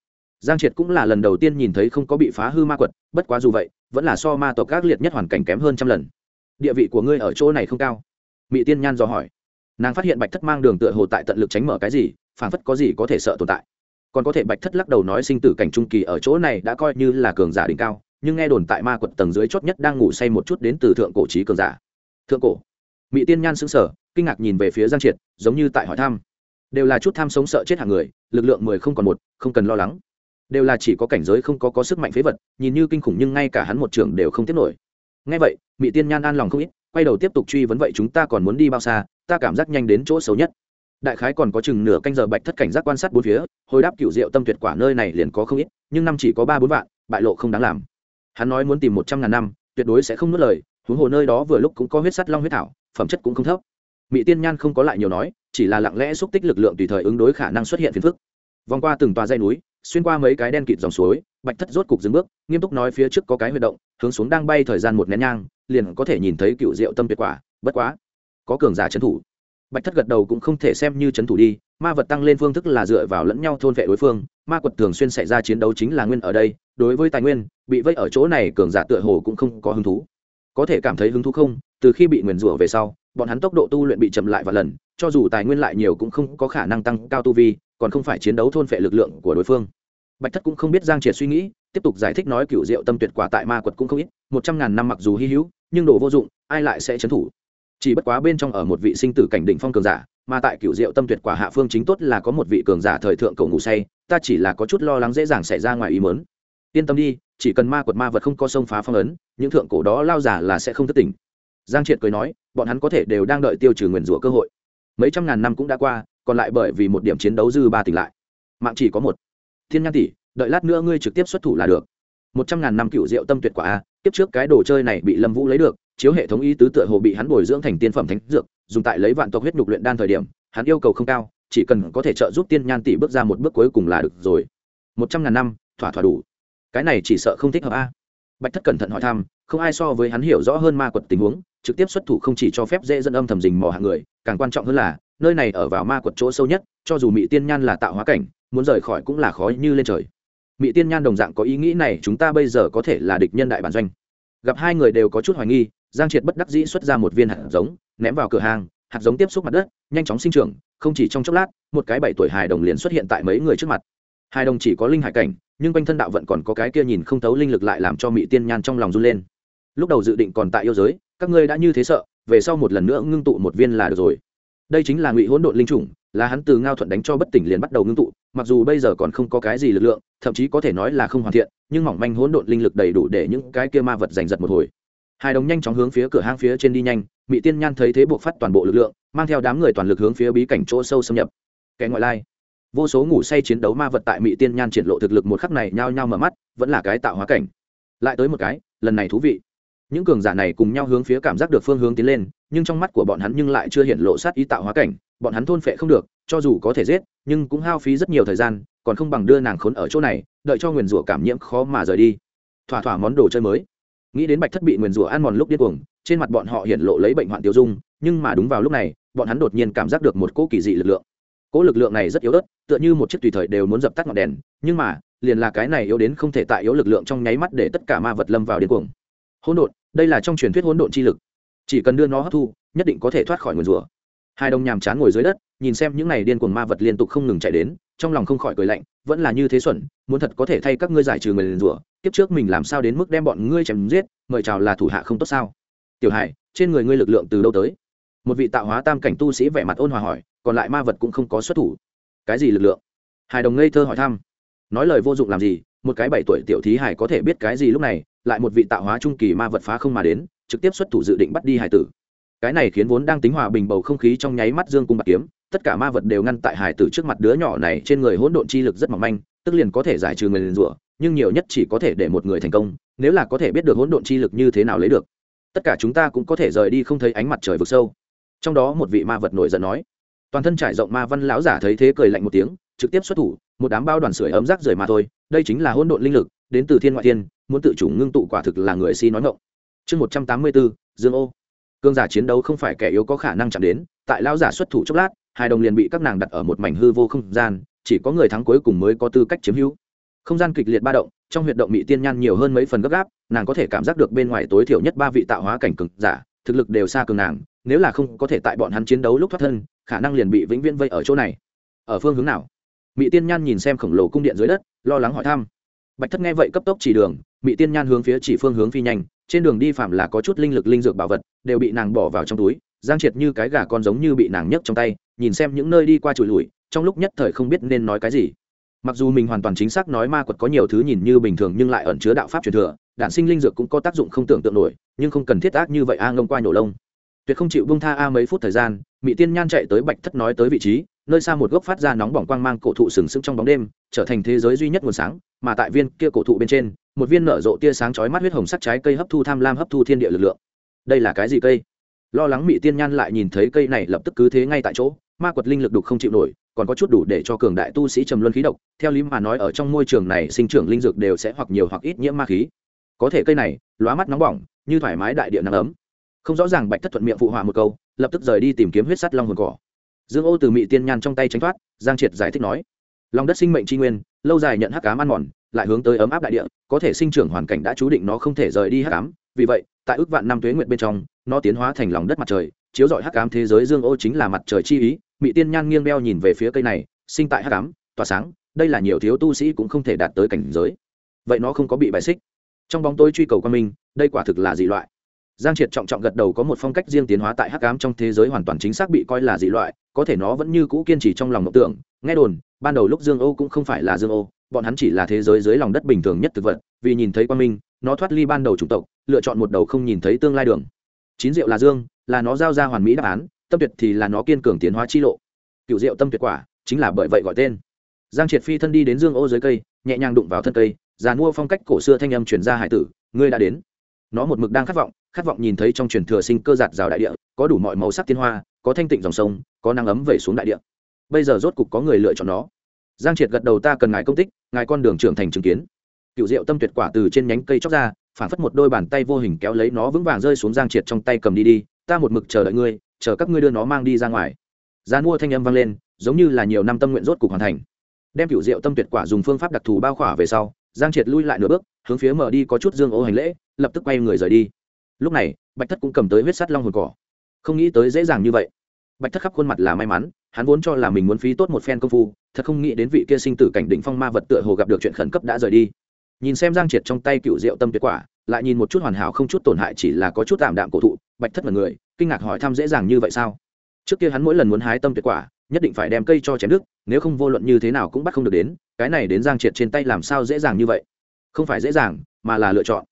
A: Giang triệt cũng là lần đầu tiên nhìn thấy không có bị phá hư ma quật, bất quá dù vậy, vẫn là so ma tộc các liệt nhất hoàn cảnh kém hơn trăm lần. Địa vị của ngươi ở chỗ này không cao? Mỹ tiên nhan dò hỏi. Nàng phát hiện bạch thất mang đường tựa hồ tại tận lực tránh mở cái gì, phản phất có gì có thể sợ tồn tại. Còn có thể bạch thất lắc đầu nói sinh tử cảnh trung kỳ ở chỗ này đã coi như là cường giả đỉnh cao, nhưng nghe đồn tại ma quật tầng dưới chót nhất đang ngủ say một chút đến từ thượng cổ trí cường giả. Thượng cổ? Mỹ tiên nhan xứng sở kinh ngạc nhìn về phía giang triệt, giống như tại hỏi thăm. Đều là chút tham sống sợ chết hàng người, lực lượng mười không còn một, không cần lo lắng. Đều là chỉ có cảnh giới không có có sức mạnh phế vật, nhìn như kinh khủng nhưng ngay cả hắn một trường đều không tiếp nổi. Ngay vậy mỹ tiên nhan an lòng không ít, quay đầu tiếp tục truy vấn vậy chúng ta còn muốn đi bao xa, ta cảm giác nhanh đến chỗ xấu nhất. Đại khái còn có chừng nửa canh giờ bạch thất cảnh giác quan sát bốn phía, hồi đáp cựu diệu tâm tuyệt quả nơi này liền có không ít, nhưng năm chỉ có ba bốn vạn, bại lộ không đáng làm. Hắn nói muốn tìm một trăm ngàn năm, tuyệt đối sẽ không nuốt lời, huống hồ nơi đó vừa lúc cũng có huyết sắt long huyết thảo phẩm chất cũng không thấp. Mỹ tiên nhan không có lại nhiều nói, chỉ là lặng lẽ xúc tích lực lượng tùy thời ứng đối khả năng xuất hiện phiền phức. Vòng qua từng tòa dây núi, xuyên qua mấy cái đen kịt dòng suối, bạch thất rốt cục dừng bước, nghiêm túc nói phía trước có cái huy động, hướng xuống đang bay thời gian một nén nhang, liền có thể nhìn thấy cựu diệu tâm tuyệt quả, bất quá, có cường giả trấn thủ. Bạch thất gật đầu cũng không thể xem như trấn thủ đi, ma vật tăng lên phương thức là dựa vào lẫn nhau thôn vệ đối phương, ma quật thường xuyên xảy ra chiến đấu chính là nguyên ở đây, đối với tài nguyên, bị vây ở chỗ này cường giả tựa hồ cũng không có hứng thú. Có thể cảm thấy hứng thú không từ khi bị nguyền rủa về sau, bọn hắn tốc độ tu luyện bị chậm lại và lần, cho dù tài nguyên lại nhiều cũng không có khả năng tăng cao tu vi, còn không phải chiến đấu thôn phệ lực lượng của đối phương. Bạch thất cũng không biết giang triệt suy nghĩ, tiếp tục giải thích nói cựu diệu tâm tuyệt quả tại ma quật cũng không ít, một trăm ngàn năm mặc dù hy hữu, nhưng đồ vô dụng, ai lại sẽ trấn thủ? Chỉ bất quá bên trong ở một vị sinh tử cảnh đỉnh phong cường giả, mà tại cựu diệu tâm tuyệt quả hạ phương chính tốt là có một vị cường giả thời thượng cầu ngủ say, ta chỉ là có chút lo lắng dễ dàng xảy ra ngoài ý mớn yên tâm đi, chỉ cần ma quật ma vật không có sông phá phong ấn, những thượng cổ đó lao giả là sẽ không thất tình giang triệt cười nói, bọn hắn có thể đều đang đợi tiêu trừ nguyền rủa cơ hội. Mấy trăm ngàn năm cũng đã qua, còn lại bởi vì một điểm chiến đấu dư ba tỉnh lại. Mạng chỉ có một. Thiên nhan tỷ, đợi lát nữa ngươi trực tiếp xuất thủ là được. Một trăm ngàn năm cựu diệu tâm tuyệt quả a tiếp trước cái đồ chơi này bị lâm vũ lấy được, chiếu hệ thống y tứ tựa hồ bị hắn bồi dưỡng thành tiên phẩm thánh dược, dùng tại lấy vạn tộc huyết nhục luyện đan thời điểm, hắn yêu cầu không cao, chỉ cần có thể trợ giúp tiên nhan tỷ bước ra một bước cuối cùng là được rồi. Một trăm ngàn năm, thỏa thỏa đủ. Cái này chỉ sợ không thích hợp a bạch thất cẩn thận hỏi thăm, không ai so với hắn hiểu rõ hơn ma quật tình huống, trực tiếp xuất thủ không chỉ cho phép dễ dẫn âm thầm dình mò hạng người, càng quan trọng hơn là, nơi này ở vào ma quật chỗ sâu nhất, cho dù mỹ tiên nhan là tạo hóa cảnh, muốn rời khỏi cũng là khó như lên trời. Mỹ tiên nhan đồng dạng có ý nghĩ này, chúng ta bây giờ có thể là địch nhân đại bản doanh. Gặp hai người đều có chút hoài nghi, giang triệt bất đắc dĩ xuất ra một viên hạt giống, ném vào cửa hàng, hạt giống tiếp xúc mặt đất, nhanh chóng sinh trưởng, không chỉ trong chốc lát, một cái bảy tuổi hài đồng liền xuất hiện tại mấy người trước mặt hai đồng chỉ có linh hải cảnh, nhưng quanh thân đạo vận còn có cái kia nhìn không thấu linh lực lại làm cho mỹ tiên nhan trong lòng run lên. Lúc đầu dự định còn tại yêu giới, các ngươi đã như thế sợ, về sau một lần nữa ngưng tụ một viên là được rồi. Đây chính là ngụy hỗn độn linh chủng, là hắn từ ngao thuận đánh cho bất tỉnh liền bắt đầu ngưng tụ, mặc dù bây giờ còn không có cái gì lực lượng, thậm chí có thể nói là không hoàn thiện, nhưng mỏng manh hỗn độn linh lực đầy đủ để những cái kia ma vật giành giật một hồi. Hai đồng nhanh chóng hướng phía cửa hang phía trên đi nhanh mỹ tiên nhan thấy thế buộc phát toàn bộ lực lượng, mang theo đám người toàn lực hướng phía bí cảnh chỗ sâu xâm nhập. Kẻ ngoại lai vô số ngủ say chiến đấu ma vật tại mỹ tiên nhan triển lộ thực lực một khắc này nhao nhao mở mắt, vẫn là cái tạo hóa cảnh. Lại tới một cái, lần này thú vị. Những cường giả này cùng nhau hướng phía cảm giác được phương hướng tiến lên, nhưng trong mắt của bọn hắn nhưng lại chưa hiện lộ sát ý tạo hóa cảnh, bọn hắn thôn phệ không được, cho dù có thể giết, nhưng cũng hao phí rất nhiều thời gian, còn không bằng đưa nàng khốn ở chỗ này, đợi cho nguyền rủa cảm nhiễm khó mà rời đi. Thỏa thỏa món đồ chơi mới. Nghĩ đến bạch thất bị nguyền rủa ăn mòn lúc điên cuồng, trên mặt bọn họ hiện lộ lấy bệnh hoạn tiêu dung, nhưng mà đúng vào lúc này, bọn hắn đột nhiên cảm giác được một cỗ kỳ dị lực lượng cỗ lực lượng này rất yếu ớt, tựa như một chiếc tùy thời đều muốn dập tắt ngọn đèn, nhưng mà, liền là cái này yếu đến không thể tại yếu lực lượng trong nháy mắt để tất cả ma vật lâm vào điên cuồng. Hỗn độn, đây là trong truyền thuyết hỗn độn chi lực. Chỉ cần đưa nó hấp thu, nhất định có thể thoát khỏi nguồn rủa. Hai đồng nhàm chán ngồi dưới đất, nhìn xem những này điên cuồng ma vật liên tục không ngừng chạy đến, trong lòng không khỏi cười lạnh, vẫn là như thế xuẩn, muốn thật có thể thay các ngươi giải trừ người liền rủa, kiếp trước mình làm sao đến mức đem bọn ngươi chém giết, mời chào là thủ hạ không tốt sao? Tiểu hải, trên người ngươi lực lượng từ đâu tới? Một vị tạo hóa tam cảnh tu sĩ vẻ mặt ôn hòa hỏi, còn lại ma vật cũng không có xuất thủ. Cái gì lực lượng? Hải đồng ngây thơ hỏi thăm. Nói lời vô dụng làm gì, một cái bảy tuổi tiểu thí hải có thể biết cái gì lúc này, lại một vị tạo hóa trung kỳ ma vật phá không mà đến, trực tiếp xuất thủ dự định bắt đi hải tử. Cái này khiến vốn đang tính hòa bình bầu không khí trong nháy mắt dương cung bạc kiếm, tất cả ma vật đều ngăn tại hải tử trước mặt đứa nhỏ này trên người hỗn độn chi lực rất mỏng manh, tức liền có thể giải trừ người liền rủa, nhưng nhiều nhất chỉ có thể để một người thành công, nếu là có thể biết được hỗn độn chi lực như thế nào lấy được, tất cả chúng ta cũng có thể rời đi không thấy ánh mặt trời vực sâu trong đó một vị ma vật nổi giận nói, toàn thân trải rộng ma văn lão giả thấy thế cười lạnh một tiếng, trực tiếp xuất thủ, một đám bao đoàn sưởi ấm rác rời mà thôi, đây chính là hỗn độn linh lực, đến từ thiên ngoại thiên, muốn tự chủ ngưng tụ quả thực là người si nói ngộng chương một trăm tám mươi bốn, dương ô. Cương giả chiến đấu không phải kẻ yếu có khả năng chạm đến, tại lão giả xuất thủ chốc lát, hai đồng liền bị các nàng đặt ở một mảnh hư vô không gian, chỉ có người thắng cuối cùng mới có tư cách chiếm hữu. Không gian kịch liệt ba động, trong huyệt động mỹ tiên nhan nhiều hơn mấy phần gấp gáp, nàng có thể cảm giác được bên ngoài tối thiểu nhất ba vị tạo hóa cảnh cực giả, thực lực đều xa cường nàng nếu là không có thể tại bọn hắn chiến đấu lúc thoát thân, khả năng liền bị vĩnh viễn vây ở chỗ này. Ở phương hướng nào? Mỹ tiên nhan nhìn xem khổng lồ cung điện dưới đất, lo lắng hỏi thăm. Bạch thất nghe vậy cấp tốc chỉ đường mỹ tiên nhan hướng phía chỉ phương hướng phi nhanh, trên đường đi phạm là có chút linh lực linh dược bảo vật, đều bị nàng bỏ vào trong túi, giang triệt như cái gà con giống như bị nàng nhấc trong tay, nhìn xem những nơi đi qua trụi lùi, trong lúc nhất thời không biết nên nói cái gì. Mặc dù mình hoàn toàn chính xác nói ma quật có nhiều thứ nhìn như bình thường nhưng lại ẩn chứa đạo pháp truyền thừa đạn sinh linh dược cũng có tác dụng không tưởng tượng nổi, nhưng không cần thiết ác như vậy a, ngông qua nhổ lông tuyệt không chịu bông tha a mấy phút thời gian mỹ tiên nhan chạy tới bạch thất nói tới vị trí, nơi xa một gốc phát ra nóng bỏng quang mang cổ thụ sừng sững trong bóng đêm, trở thành thế giới duy nhất nguồn sáng, mà tại viên kia cổ thụ bên trên, một viên nở rộ tia sáng chói mắt huyết hồng sắc trái cây hấp thu tham lam hấp thu thiên địa lực lượng. Đây là cái gì cây? Lo lắng mỹ tiên nhan lại nhìn thấy cây này lập tức cứ thế ngay tại chỗ, ma quật linh lực đục không chịu nổi, còn có chút đủ để cho cường đại tu sĩ trầm luân khí độc, theo lý mà nói ở trong môi trường này sinh trưởng linh dược đều sẽ hoặc nhiều hoặc ít nhiễm ma khí. Có thể cây này, lóa mắt nóng bỏng, như thoải mái đại địa nắng ấm không rõ ràng bạch thất thuận miệng phụ họa một câu, lập tức rời đi tìm kiếm huyết sắt long hồn cỏ. Dương ô từ mỹ tiên nhan trong tay tránh thoát, giang triệt giải thích nói lòng đất sinh mệnh tri nguyên, lâu dài nhận hắc cám ăn mòn, lại hướng tới ấm áp đại địa, có thể sinh trưởng hoàn cảnh đã chú định nó không thể rời đi hắc cám vì vậy, tại ước vạn năm tuế nguyện bên trong, nó tiến hóa thành lòng đất mặt trời, chiếu rọi hắc cám thế giới dương ô chính là mặt trời chi ý. Mỹ tiên nhan nghiêng beo nhìn về phía cây này, sinh tại hắc cám tỏa sáng, đây là nhiều thiếu tu sĩ cũng không thể đạt tới cảnh giới. Vậy nó không có bị bài xích. Trong bóng tối truy cầu quan minh, đây quả thực là dị loại giang triệt trọng trọng gật đầu có một phong cách riêng tiến hóa tại hắc ám trong thế giới hoàn toàn chính xác bị coi là dị loại, có thể nó vẫn như cũ kiên trì trong lòng mộng tưởng. Nghe đồn, ban đầu lúc dương ô cũng không phải là dương ô, bọn hắn chỉ là thế giới dưới lòng đất bình thường nhất thực vật, vì nhìn thấy quan minh, nó thoát ly ban đầu chủng tộc, lựa chọn một đầu không nhìn thấy tương lai đường. Chín rượu là dương, là nó giao ra hoàn mỹ đáp án, tâm tuyệt thì là nó kiên cường tiến hóa chi lộ. Cựu rượu tâm tuyệt quả, chính là bởi vậy gọi tên. Giang triệt phi thân đi đến dương ô dưới cây, nhẹ nhàng đụng vào thân cây, già mua phong cách cổ xưa thanh âm chuyển ra hải tử, ngươi đã đến. Nó một mực đang khát vọng khát vọng nhìn thấy trong truyền thừa sinh cơ giạt rào đại địa, có đủ mọi màu sắc tiên hoa, có thanh tịnh dòng sông, có nắng ấm vẩy xuống đại địa. Bây giờ rốt cục có người lựa chọn nó. Giang triệt gật đầu, ta cần ngài công tích, ngài con đường trưởng thành chứng kiến. Cựu diệu tâm tuyệt quả từ trên nhánh cây chóc ra phản phất một đôi bàn tay vô hình kéo lấy nó vững vàng rơi xuống giang triệt trong tay cầm đi đi, ta một mực chờ đợi ngươi, chờ các ngươi đưa nó mang đi ra ngoài. Gian mua thanh âm vang lên, giống như là nhiều năm tâm nguyện rốt cục hoàn thành. Đem cựu diệu tâm tuyệt quả dùng phương pháp đặc thù bao khỏa về sau, giang triệt lui lại nửa bước, hướng phía mở đi có chút dương ô hành lễ, lập tức quay người rời đi lúc này, bạch thất cũng cầm tới huyết sắt long hồn cỏ. Không nghĩ tới dễ dàng như vậy. Bạch thất khắp khuôn mặt là may mắn, hắn vốn cho là mình muốn phí tốt một phen công phu, thật không nghĩ đến vị kia sinh tử cảnh đỉnh phong ma vật tựa hồ gặp được chuyện khẩn cấp đã rời đi. Nhìn xem giang triệt trong tay cựu diệu tâm tuyệt quả, lại nhìn một chút hoàn hảo không chút tổn hại chỉ là có chút tạm đạm cổ thụ, bạch thất là người, kinh ngạc hỏi thăm dễ dàng như vậy sao? Trước kia hắn mỗi lần muốn hái tâm tuyệt quả, nhất định phải đem cây cho chém đức nếu không vô luận như thế nào cũng bắt không được đến, cái này đến giang triệt trên tay làm sao dễ dàng như vậy? Không phải dễ dàng, mà là lựa chọn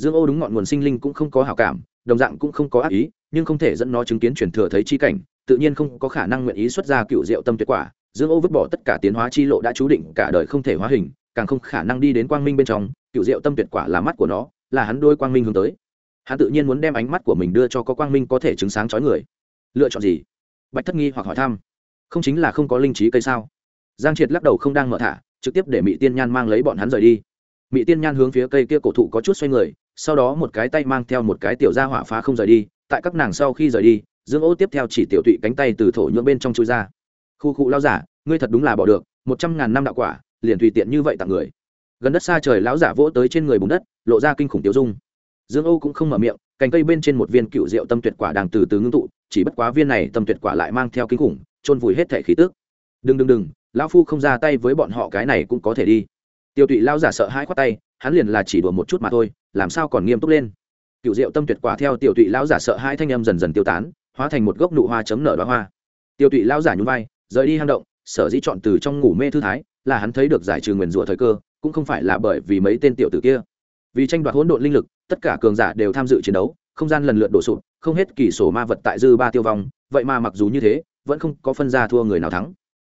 A: dương ô đúng ngọn nguồn sinh linh cũng không có hảo cảm, đồng dạng cũng không có ác ý, nhưng không thể dẫn nó chứng kiến truyền thừa thấy chi cảnh, tự nhiên không có khả năng nguyện ý xuất ra cựu diệu tâm tuyệt quả. Dương ô vứt bỏ tất cả tiến hóa chi lộ đã chú định cả đời không thể hóa hình, càng không khả năng đi đến quang minh bên trong, cựu diệu tâm tuyệt quả là mắt của nó, là hắn đôi quang minh hướng tới. Hắn tự nhiên muốn đem ánh mắt của mình đưa cho có quang minh có thể chứng sáng chói người. Lựa chọn gì? Bạch thất nghi hoặc hỏi thăm. Không chính là không có linh trí cây sao? Giang triệt lắc đầu không đang mở thả, trực tiếp để mỹ tiên nhan mang lấy bọn hắn rời đi. Mỹ tiên nhan hướng phía cây kia cổ thụ có chút xoay người sau đó một cái tay mang theo một cái tiểu ra hỏa phá không rời đi, tại các nàng sau khi rời đi, dương ô tiếp theo chỉ tiểu tụy cánh tay từ thổ nhưỡng bên trong chui ra. Khu cụ lao giả, ngươi thật đúng là bỏ được, một trăm ngàn năm đạo quả, liền tùy tiện như vậy tặng người. Gần đất xa trời lão giả vỗ tới trên người bùn đất, lộ ra kinh khủng tiêu dung. Dương ô cũng không mở miệng, cành cây bên trên một viên cựu rượu tâm tuyệt quả đang từ từ ngưng tụ, chỉ bất quá viên này tâm tuyệt quả lại mang theo kinh khủng, chôn vùi hết thẻ khí tước đừng đừng đừng, lão phu không ra tay với bọn họ cái này cũng có thể đi. Tiêu tụy lao giả sợ hãi khoát tay, hắn liền là chỉ đùa một chút mà thôi làm sao còn nghiêm túc lên? Cựu Diệu tâm tuyệt quả theo tiểu tụy lão giả sợ hai thanh âm dần dần tiêu tán, hóa thành một gốc nụ hoa chấm nở đoá hoa. Tiểu tụy lão giả nhún vai, rời đi hang động, sở dĩ chọn từ trong ngủ mê thư thái là hắn thấy được giải trừ nguyền rủa thời cơ, cũng không phải là bởi vì mấy tên tiểu tử kia. Vì tranh đoạt hỗn độn linh lực, tất cả cường giả đều tham dự chiến đấu, không gian lần lượt đổ sụp, không hết kỳ sổ ma vật tại dư ba tiêu vong, vậy mà mặc dù như thế, vẫn không có phân ra thua người nào thắng.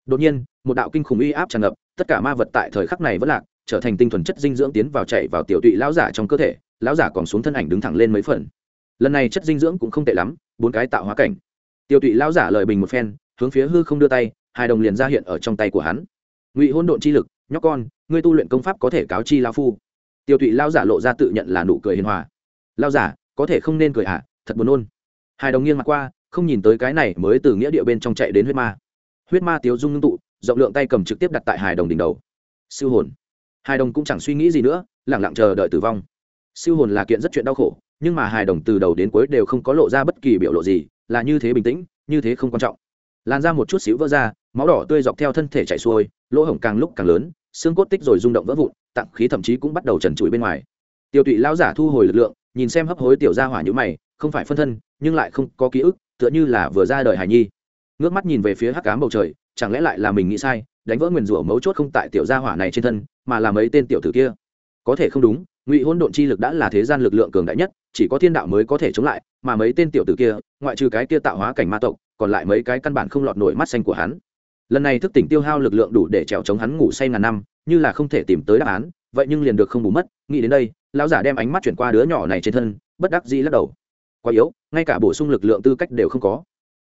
A: Đột nhiên, một đạo kinh khủng uy áp tràn ngập, tất cả ma vật tại thời khắc này vẫn lạc trở thành tinh thuần chất dinh dưỡng tiến vào chạy vào tiểu tụy lão giả trong cơ thể lão giả còn xuống thân ảnh đứng thẳng lên mấy phần. Lần này chất dinh dưỡng cũng không tệ lắm bốn cái tạo hóa cảnh. Tiểu tụy lão giả lời bình một phen hướng phía hư không đưa tay hai đồng liền ra hiện ở trong tay của hắn. Ngụy hôn độn chi lực nhóc con ngươi tu luyện công pháp có thể cáo chi lao phu. Tiêu tụy lao giả lộ ra tự nhận là nụ cười hiền hòa. Lao giả có thể không nên cười ạ à, thật buồn nôn. Hai đồng nghiêng mặt qua không nhìn tới cái này mới từ nghĩa địa bên trong chạy đến huyết ma. Huyết ma tiếu dung ngưng tụ rộng lượng tay cầm trực tiếp đặt tại hài đồng đỉnh đầu. Siêu hồn hài đồng cũng chẳng suy nghĩ gì nữa, lẳng lặng chờ đợi tử vong. Siêu hồn là kiện rất chuyện đau khổ, nhưng mà hài đồng từ đầu đến cuối đều không có lộ ra bất kỳ biểu lộ gì, là như thế bình tĩnh, như thế không quan trọng. Lan ra một chút xíu vỡ ra, máu đỏ tươi dọc theo thân thể chảy xuôi, lỗ hổng càng lúc càng lớn, xương cốt tích rồi rung động vỡ vụn tặng khí thậm chí cũng bắt đầu trần trụi bên ngoài. Tiêu tụy lao giả thu hồi lực lượng, nhìn xem hấp hối tiểu gia hỏa nhữ mày, không phải phân thân, nhưng lại không có ký ức, tựa như là vừa ra đời hải nhi. Ngước mắt nhìn về phía hắc cám bầu trời, chẳng lẽ lại là mình nghĩ sai đánh vỡ nguyền rủa mấu chốt không tại tiểu gia hỏa này trên thân, mà là mấy tên tiểu tử kia. Có thể không đúng, ngụy hôn độn chi lực đã là thế gian lực lượng cường đại nhất, chỉ có thiên đạo mới có thể chống lại, mà mấy tên tiểu tử kia, ngoại trừ cái kia tạo hóa cảnh ma tộc, còn lại mấy cái căn bản không lọt nổi mắt xanh của hắn. Lần này thức tỉnh tiêu hao lực lượng đủ để trèo chống hắn ngủ say ngàn năm, như là không thể tìm tới đáp án, vậy nhưng liền được không bù mất, nghĩ đến đây, lão giả đem ánh mắt chuyển qua đứa nhỏ này trên thân, bất đắc dĩ lắc đầu. Quá yếu, ngay cả bổ sung lực lượng tư cách đều không có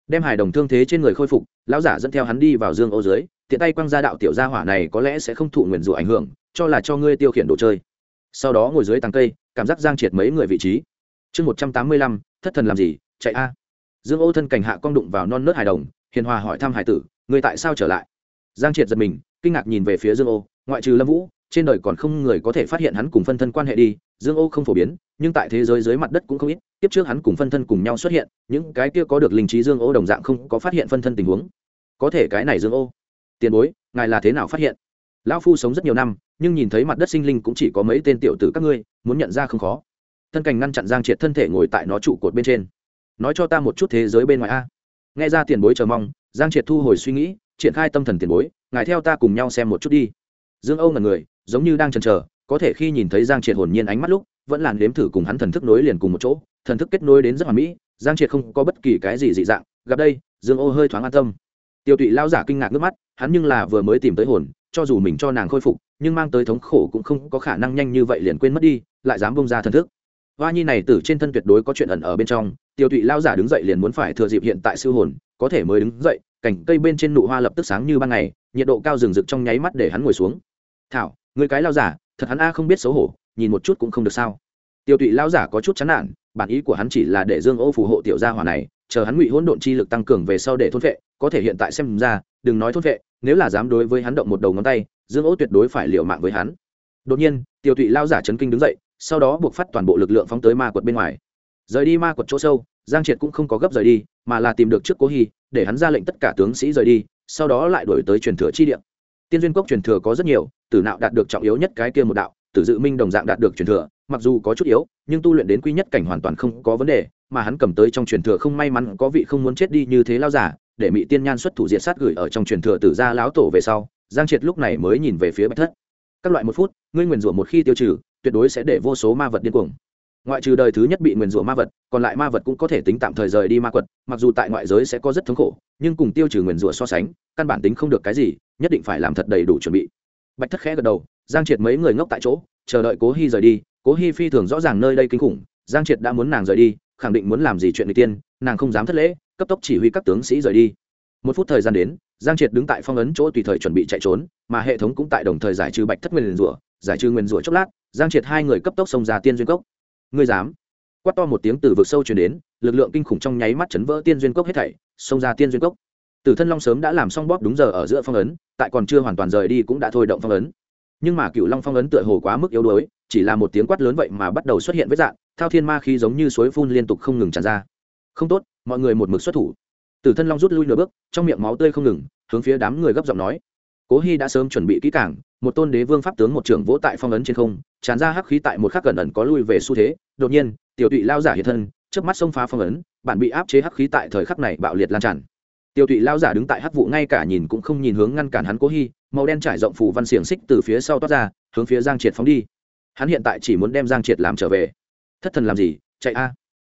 A: đem hài đồng thương thế trên người khôi phục, lão giả dẫn theo hắn đi vào dương ô dưới, tiện tay quăng ra đạo tiểu gia hỏa này có lẽ sẽ không thụ nguyền rủa ảnh hưởng, cho là cho ngươi tiêu khiển đồ chơi. Sau đó ngồi dưới tàng cây, cảm giác giang triệt mấy người vị trí. Chương một trăm tám mươi lăm, thất thần làm gì, chạy a. Dương ô thân cảnh hạ cong đụng vào non nớt hài đồng, hiền hòa hỏi thăm hải tử người tại sao trở lại? Giang triệt giật mình, kinh ngạc nhìn về phía dương ô, ngoại trừ lâm vũ trên đời còn không người có thể phát hiện hắn cùng phân thân quan hệ đi, dương ô không phổ biến, nhưng tại thế giới dưới mặt đất cũng không ít, tiếp trước hắn cùng phân thân cùng nhau xuất hiện, những cái kia có được linh trí dương ô đồng dạng không có phát hiện phân thân tình huống. Có thể cái này dương ô, tiền bối, ngài là thế nào phát hiện? Lão phu sống rất nhiều năm, nhưng nhìn thấy mặt đất sinh linh cũng chỉ có mấy tên tiểu tử các ngươi, muốn nhận ra không khó. Thân cảnh ngăn chặn giang triệt thân thể ngồi tại nó trụ cột bên trên. Nói cho ta một chút thế giới bên ngoài a. Nghe ra tiền bối chờ mong, giang triệt thu hồi suy nghĩ, triển khai tâm thần tiền bối, ngài theo ta cùng nhau xem một chút đi. Dương âu là người giống như đang chần chờ, có thể khi nhìn thấy giang triệt hồn nhiên ánh mắt lúc, vẫn làn đếm thử cùng hắn thần thức nối liền cùng một chỗ, thần thức kết nối đến rất hoàn mỹ, giang triệt không có bất kỳ cái gì dị dạng, gặp đây, dương ô hơi thoáng an tâm. Tiêu tụy lao giả kinh ngạc nước mắt, hắn nhưng là vừa mới tìm tới hồn, cho dù mình cho nàng khôi phục, nhưng mang tới thống khổ cũng không có khả năng nhanh như vậy liền quên mất đi, lại dám bông ra thần thức. Hoa nhi này từ trên thân tuyệt đối có chuyện ẩn ở bên trong, tiêu tụy lao giả đứng dậy liền muốn phải thừa dịp hiện tại siêu hồn, có thể mới đứng dậy cảnh cây bên trên nụ hoa lập tức sáng như ban ngày, nhiệt độ cao rừng rực trong nháy mắt để hắn ngồi xuống. Thảo người cái lao giả, thật hắn a không biết xấu hổ, nhìn một chút cũng không được sao. Tiêu tụy lao giả có chút chán nản, bản ý của hắn chỉ là để dương ô phù hộ tiểu gia hỏa này, chờ hắn ngụy hỗn độn chi lực tăng cường về sau để thôn vệ, có thể hiện tại xem ra, đừng nói thôn vệ, nếu là dám đối với hắn động một đầu ngón tay, dương ô tuyệt đối phải liều mạng với hắn. Đột nhiên, tiêu tụy lao giả chấn kinh đứng dậy, sau đó buộc phát toàn bộ lực lượng phóng tới ma quật bên ngoài. Rời đi ma quật chỗ sâu, giang triệt cũng không có gấp rời đi, mà là tìm được trước cố hy, để hắn ra lệnh tất cả tướng sĩ rời đi, sau đó lại đổi tới truyền thừa chi địa tiên duyên cốc truyền thừa có rất nhiều, tử nạo đạt được trọng yếu nhất cái kia một đạo, tử dự minh đồng dạng đạt được truyền thừa, mặc dù có chút yếu, nhưng tu luyện đến quy nhất cảnh hoàn toàn không có vấn đề, mà hắn cầm tới trong truyền thừa không may mắn có vị không muốn chết đi như thế lao giả, để mỹ tiên nhan xuất thủ diệt sát gửi ở trong truyền thừa tử gia lão tổ về sau, giang triệt lúc này mới nhìn về phía bạch thất. Các loại một phút, ngươi nguyền rủa một khi tiêu trừ, tuyệt đối sẽ để vô số ma vật điên cuồng ngoại trừ đời thứ nhất bị nguyền rủa ma vật, còn lại ma vật cũng có thể tính tạm thời rời đi ma quật, mặc dù tại ngoại giới sẽ có rất thống khổ, nhưng cùng tiêu trừ nguyền rủa so sánh, căn bản tính không được cái gì, nhất định phải làm thật đầy đủ chuẩn bị. Bạch thất khẽ gật đầu, giang triệt mấy người ngốc tại chỗ, chờ đợi cố hy rời đi. Cố hy phi thường rõ ràng nơi đây kinh khủng, giang triệt đã muốn nàng rời đi, khẳng định muốn làm gì chuyện người tiên, nàng không dám thất lễ, cấp tốc chỉ huy các tướng sĩ rời đi. Một phút thời gian đến, giang triệt đứng tại phong ấn chỗ tùy thời chuẩn bị chạy trốn, mà hệ thống cũng tại đồng thời giải trừ bạch thất nguyên rủa, giải trừ nguyên rủa chốc lát, giang triệt hai người cấp tốc xông ra tiên duyên cốc ngươi dám. Quát to một tiếng từ vực sâu chuyển đến, lực lượng kinh khủng trong nháy mắt chấn vỡ tiên duyên cốc hết thảy, xông ra tiên duyên cốc. Tử thân long sớm đã làm xong bóp đúng giờ ở giữa phong ấn, tại còn chưa hoàn toàn rời đi cũng đã thôi động phong ấn. Nhưng mà cựu long phong ấn tựa hồ quá mức yếu đuối, chỉ là một tiếng quát lớn vậy mà bắt đầu xuất hiện với dạng, thao thiên ma khi giống như suối phun liên tục không ngừng tràn ra. Không tốt, mọi người một mực xuất thủ. Tử thân long rút lui nửa bước, trong miệng máu tươi không ngừng, hướng phía đám người gấp giọng nói cố hy đã sớm chuẩn bị kỹ cảng một tôn đế vương pháp tướng một trưởng vỗ tại phong ấn trên không, tràn ra hắc khí tại một khắc gần ẩn có lui về xu thế. Đột nhiên, tiểu tụy lao giả hiện thân trước mắt xông phá phong ấn, bản bị áp chế hắc khí tại thời khắc này bạo liệt lan tràn. Tiểu tụy lao giả đứng tại hắc vụ ngay cả nhìn cũng không nhìn hướng ngăn cản hắn cố hy, màu đen trải rộng phủ văn xiềng xích từ phía sau toát ra, hướng phía giang triệt phóng đi. Hắn hiện tại chỉ muốn đem giang triệt làm trở về. Thất thần làm gì? Chạy a.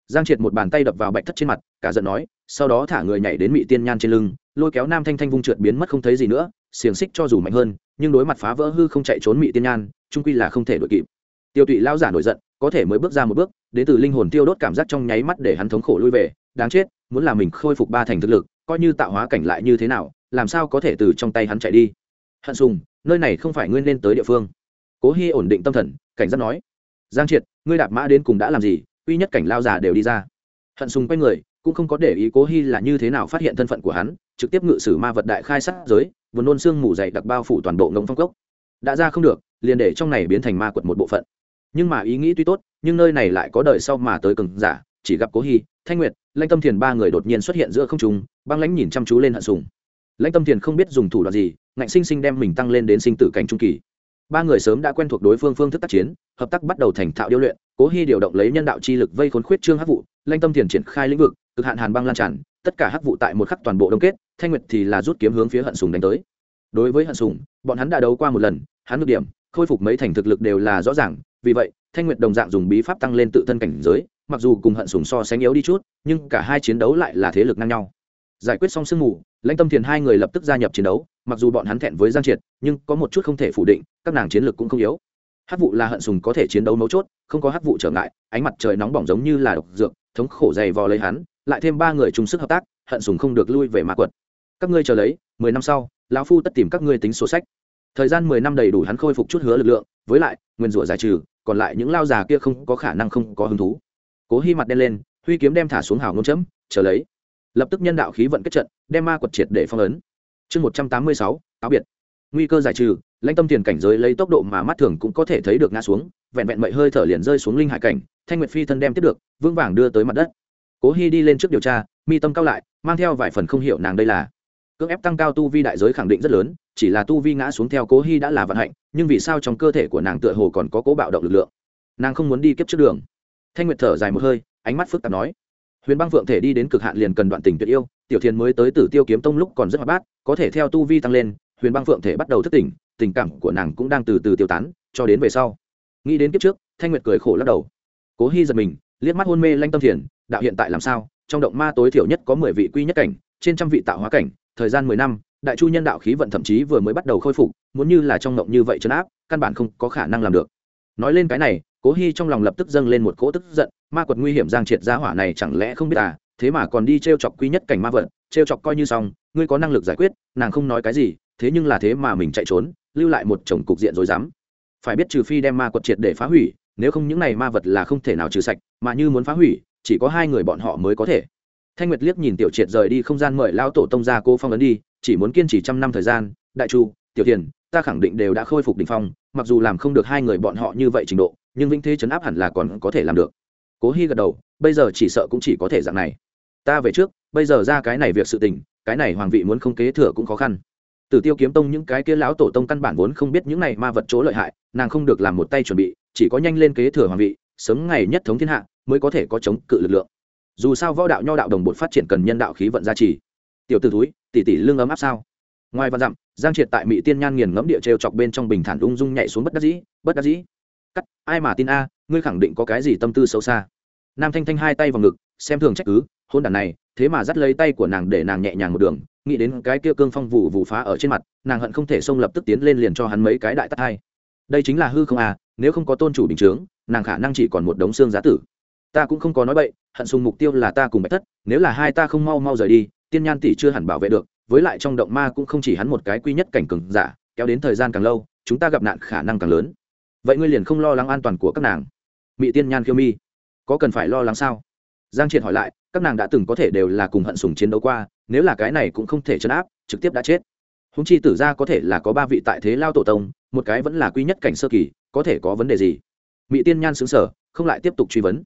A: Giang triệt một bàn tay đập vào bạch thất trên mặt, cả giận nói, sau đó thả người nhảy đến mị tiên nhan trên lưng, lôi kéo nam thanh thanh vung trượt biến mất không thấy gì nữa xiềng xích cho dù mạnh hơn, nhưng đối mặt phá vỡ hư không chạy trốn mị tiên nhan, trung quy là không thể đội kịp. Tiêu tụy lao giả nổi giận, có thể mới bước ra một bước, đến từ linh hồn tiêu đốt cảm giác trong nháy mắt để hắn thống khổ lui về, đáng chết, muốn làm mình khôi phục ba thành thực lực, coi như tạo hóa cảnh lại như thế nào, làm sao có thể từ trong tay hắn chạy đi. Hận sùng, nơi này không phải ngươi nên tới địa phương. Cố hy ổn định tâm thần, cảnh giác nói, giang triệt, ngươi đạp mã đến cùng đã làm gì? Uy nhất cảnh lao giả đều đi ra. Hận sùng quay người cũng không có để ý cố hy là như thế nào phát hiện thân phận của hắn, trực tiếp ngự sử ma vật đại khai sát giới vừa nôn xương mù dày đặc bao phủ toàn bộ ngông phong cốc. Đã ra không được, liền để trong này biến thành ma quật một bộ phận. Nhưng mà ý nghĩ tuy tốt, nhưng nơi này lại có đời sau mà tới cường giả, chỉ gặp cố hy thanh nguyệt lanh tâm thiền ba người đột nhiên xuất hiện giữa không trung, băng lãnh nhìn chăm chú lên hận sùng. Lãnh tâm thiền không biết dùng thủ đoạn gì, ngạnh sinh sinh đem mình tăng lên đến sinh tử cảnh trung kỳ. Ba người sớm đã quen thuộc đối phương phương thức tác chiến, hợp tác bắt đầu thành thạo điêu luyện, cố hy điều động lấy nhân đạo chi lực vây khốn khuyết trương hắc vụ lanh tâm thiền triển khai lĩnh vực cực hạn hàn băng lan tràn, tất cả hắc vụ tại một khắc toàn bộ đông kết, thanh nguyệt thì là rút kiếm hướng phía hận sùng đánh tới. Đối với hận sùng, bọn hắn đã đấu qua một lần, hắn ngược điểm, khôi phục mấy thành thực lực đều là rõ ràng, vì vậy, thanh nguyệt đồng dạng dùng bí pháp tăng lên tự thân cảnh giới, mặc dù cùng hận sùng so sánh yếu đi chút, nhưng cả hai chiến đấu lại là thế lực ngang nhau. Giải quyết xong sương mù, lãnh tâm thiền hai người lập tức gia nhập chiến đấu, mặc dù bọn hắn thẹn với giang triệt, nhưng có một chút không thể phủ định, các nàng chiến lược cũng không yếu. Hát vụ là hận sùng có thể chiến đấu mấu chốt, không có hát vụ trở ngại, ánh mặt trời nóng bỏng giống như là độc dược, thống khổ dày vò lấy hắn lại thêm ba người chung sức hợp tác, hận sùng không được lui về mã quật. Các ngươi chờ lấy, mười năm sau, lão phu tất tìm các ngươi tính sổ sách. Thời gian mười năm đầy đủ hắn khôi phục chút hứa lực lượng, với lại, nguyên rủa giải trừ, còn lại những lao già kia không có khả năng không có hứng thú. Cố hy mặt đen lên, huy kiếm đem thả xuống hào ngôn chấm, chờ lấy. Lập tức nhân đạo khí vận kết trận, đem ma quật triệt để phong ấn. Chương một trăm tám mươi sáu áo biệt. Nguy cơ giải trừ, lãnh tâm tiền cảnh giới lấy tốc độ mà mắt thường cũng có thể thấy được ngã xuống, vẹn vẹn mậy hơi thở liền rơi xuống linh hải cảnh, thanh nguyệt phi thân đem tiếp được vương vàng đưa tới mặt đất cố hy đi lên trước điều tra, mi tâm cao lại, mang theo vài phần không hiểu nàng đây là. Cưỡng ép tăng cao tu vi đại giới khẳng định rất lớn, chỉ là tu vi ngã xuống theo cố hy đã là vận hạnh, nhưng vì sao trong cơ thể của nàng tựa hồ còn có cố bạo động lực lượng? Nàng không muốn đi kiếp trước đường. Thanh nguyệt thở dài một hơi, ánh mắt phức tạp nói, huyền băng phượng thể đi đến cực hạn liền cần đoạn tình tuyệt yêu, tiểu thiền mới tới tử tiêu kiếm tông lúc còn rất hoạt bát, có thể theo tu vi tăng lên, huyền băng phượng thể bắt đầu thức tỉnh, tình cảm của nàng cũng đang từ từ tiêu tán, cho đến về sau. Nghĩ đến kiếp trước, thanh nguyệt cười khổ lắc đầu. Cố hy giật mình, liếc mắt hôn mê lanh tâm thiền đạo hiện tại làm sao? Trong động ma tối thiểu nhất có mười vị quy nhất cảnh, trên trăm vị tạo hóa cảnh, thời gian mười năm, đại chu nhân đạo khí vận thậm chí vừa mới bắt đầu khôi phục, muốn như là trong động như vậy chấn áp, căn bản không có khả năng làm được. Nói lên cái này, cố hy trong lòng lập tức dâng lên một cỗ tức giận, ma quật nguy hiểm giang triệt gia hỏa này chẳng lẽ không biết à? Thế mà còn đi t r e o chọc quy nhất cảnh ma vận t r e o chọc coi như xong, ngươi có năng lực giải quyết, nàng không nói cái gì, thế nhưng là thế mà mình chạy trốn, lưu lại một chồng cục diện rồi dám phải biết trừ phi đem ma quật triệt để phá hủy, nếu không những này ma vật là không thể nào trừ sạch, mà như muốn phá hủy chỉ có hai người bọn họ mới có thể. Thanh nguyệt liếc nhìn tiểu triệt rời đi không gian mời lão tổ tông ra cô phong ấn đi, chỉ muốn kiên trì trăm năm thời gian. Đại chu, tiểu thiền, ta khẳng định đều đã khôi phục đ ỉ n h phong, mặc dù làm không được hai người bọn họ như vậy trình độ, nhưng vĩnh thế chấn áp hẳn là còn có thể làm được. Cố hy gật đầu, bây giờ chỉ sợ cũng chỉ có thể dạng này. Ta về trước, bây giờ ra cái này việc sự tình, cái này hoàng vị muốn không kế thừa cũng khó khăn. Tử tiêu kiếm tông những cái kia lão tổ tông căn bản vốn không biết những này ma vật chỗ lợi hại, nàng không được làm một tay chuẩn bị, chỉ có nhanh lên kế thừa hoàng vị, sớm ngày nhất thống thiên hạ mới có thể có chống cự lực lượng. Dù sao võ đạo nho đạo đồng bột phát triển cần nhân đạo khí vận gia trì. Tiểu t ử túi tỷ tỷ lương ấm áp sao? Ngoài văn dặm, giang triệt tại mỹ tiên nhan nghiền ngẫm địa t chọc bên trong bình thản ung dung nhảy xuống bất đắc dĩ, bất đắc dĩ. Cắt, ai mà tin a, ngươi khẳng định có cái gì tâm tư xấu xa. Nam thanh thanh hai tay vào ngực, xem thường trách cứ hôn đàn này, thế mà dắt lấy tay của nàng để nàng nhẹ nhàng một đường, nghĩ đến cái kia cương phong vụ vụ phá ở trên mặt, nàng hận không thể xông lập tức tiến lên liền cho hắn mấy cái đại tắt hai. Đây chính là hư không à nếu không có tôn chủ bình chướng, nàng khả năng chỉ còn một đống xương giá tử ta cũng không có nói bậy, hận sùng mục tiêu là ta cùng bạch thất, nếu là hai ta không mau mau rời đi, tiên nhan tỷ chưa hẳn bảo vệ được, với lại trong động ma cũng không chỉ hắn một cái quy nhất cảnh cường giả, kéo đến thời gian càng lâu, chúng ta gặp nạn khả năng càng lớn. Vậy ngươi liền không lo lắng an toàn của các nàng? Mỹ tiên nhan khiêu mi, có cần phải lo lắng sao? Giang triệt hỏi lại, các nàng đã từng có thể đều là cùng hận sùng chiến đấu qua, nếu là cái này cũng không thể chấn áp, trực tiếp đã chết. Húng chi tử ra có thể là có ba vị tại thế lao tổ tông, một cái vẫn là quy nhất cảnh sơ kỳ, có thể có vấn đề gì? Mỹ tiên nhan xứng sở không lại tiếp tục truy vấn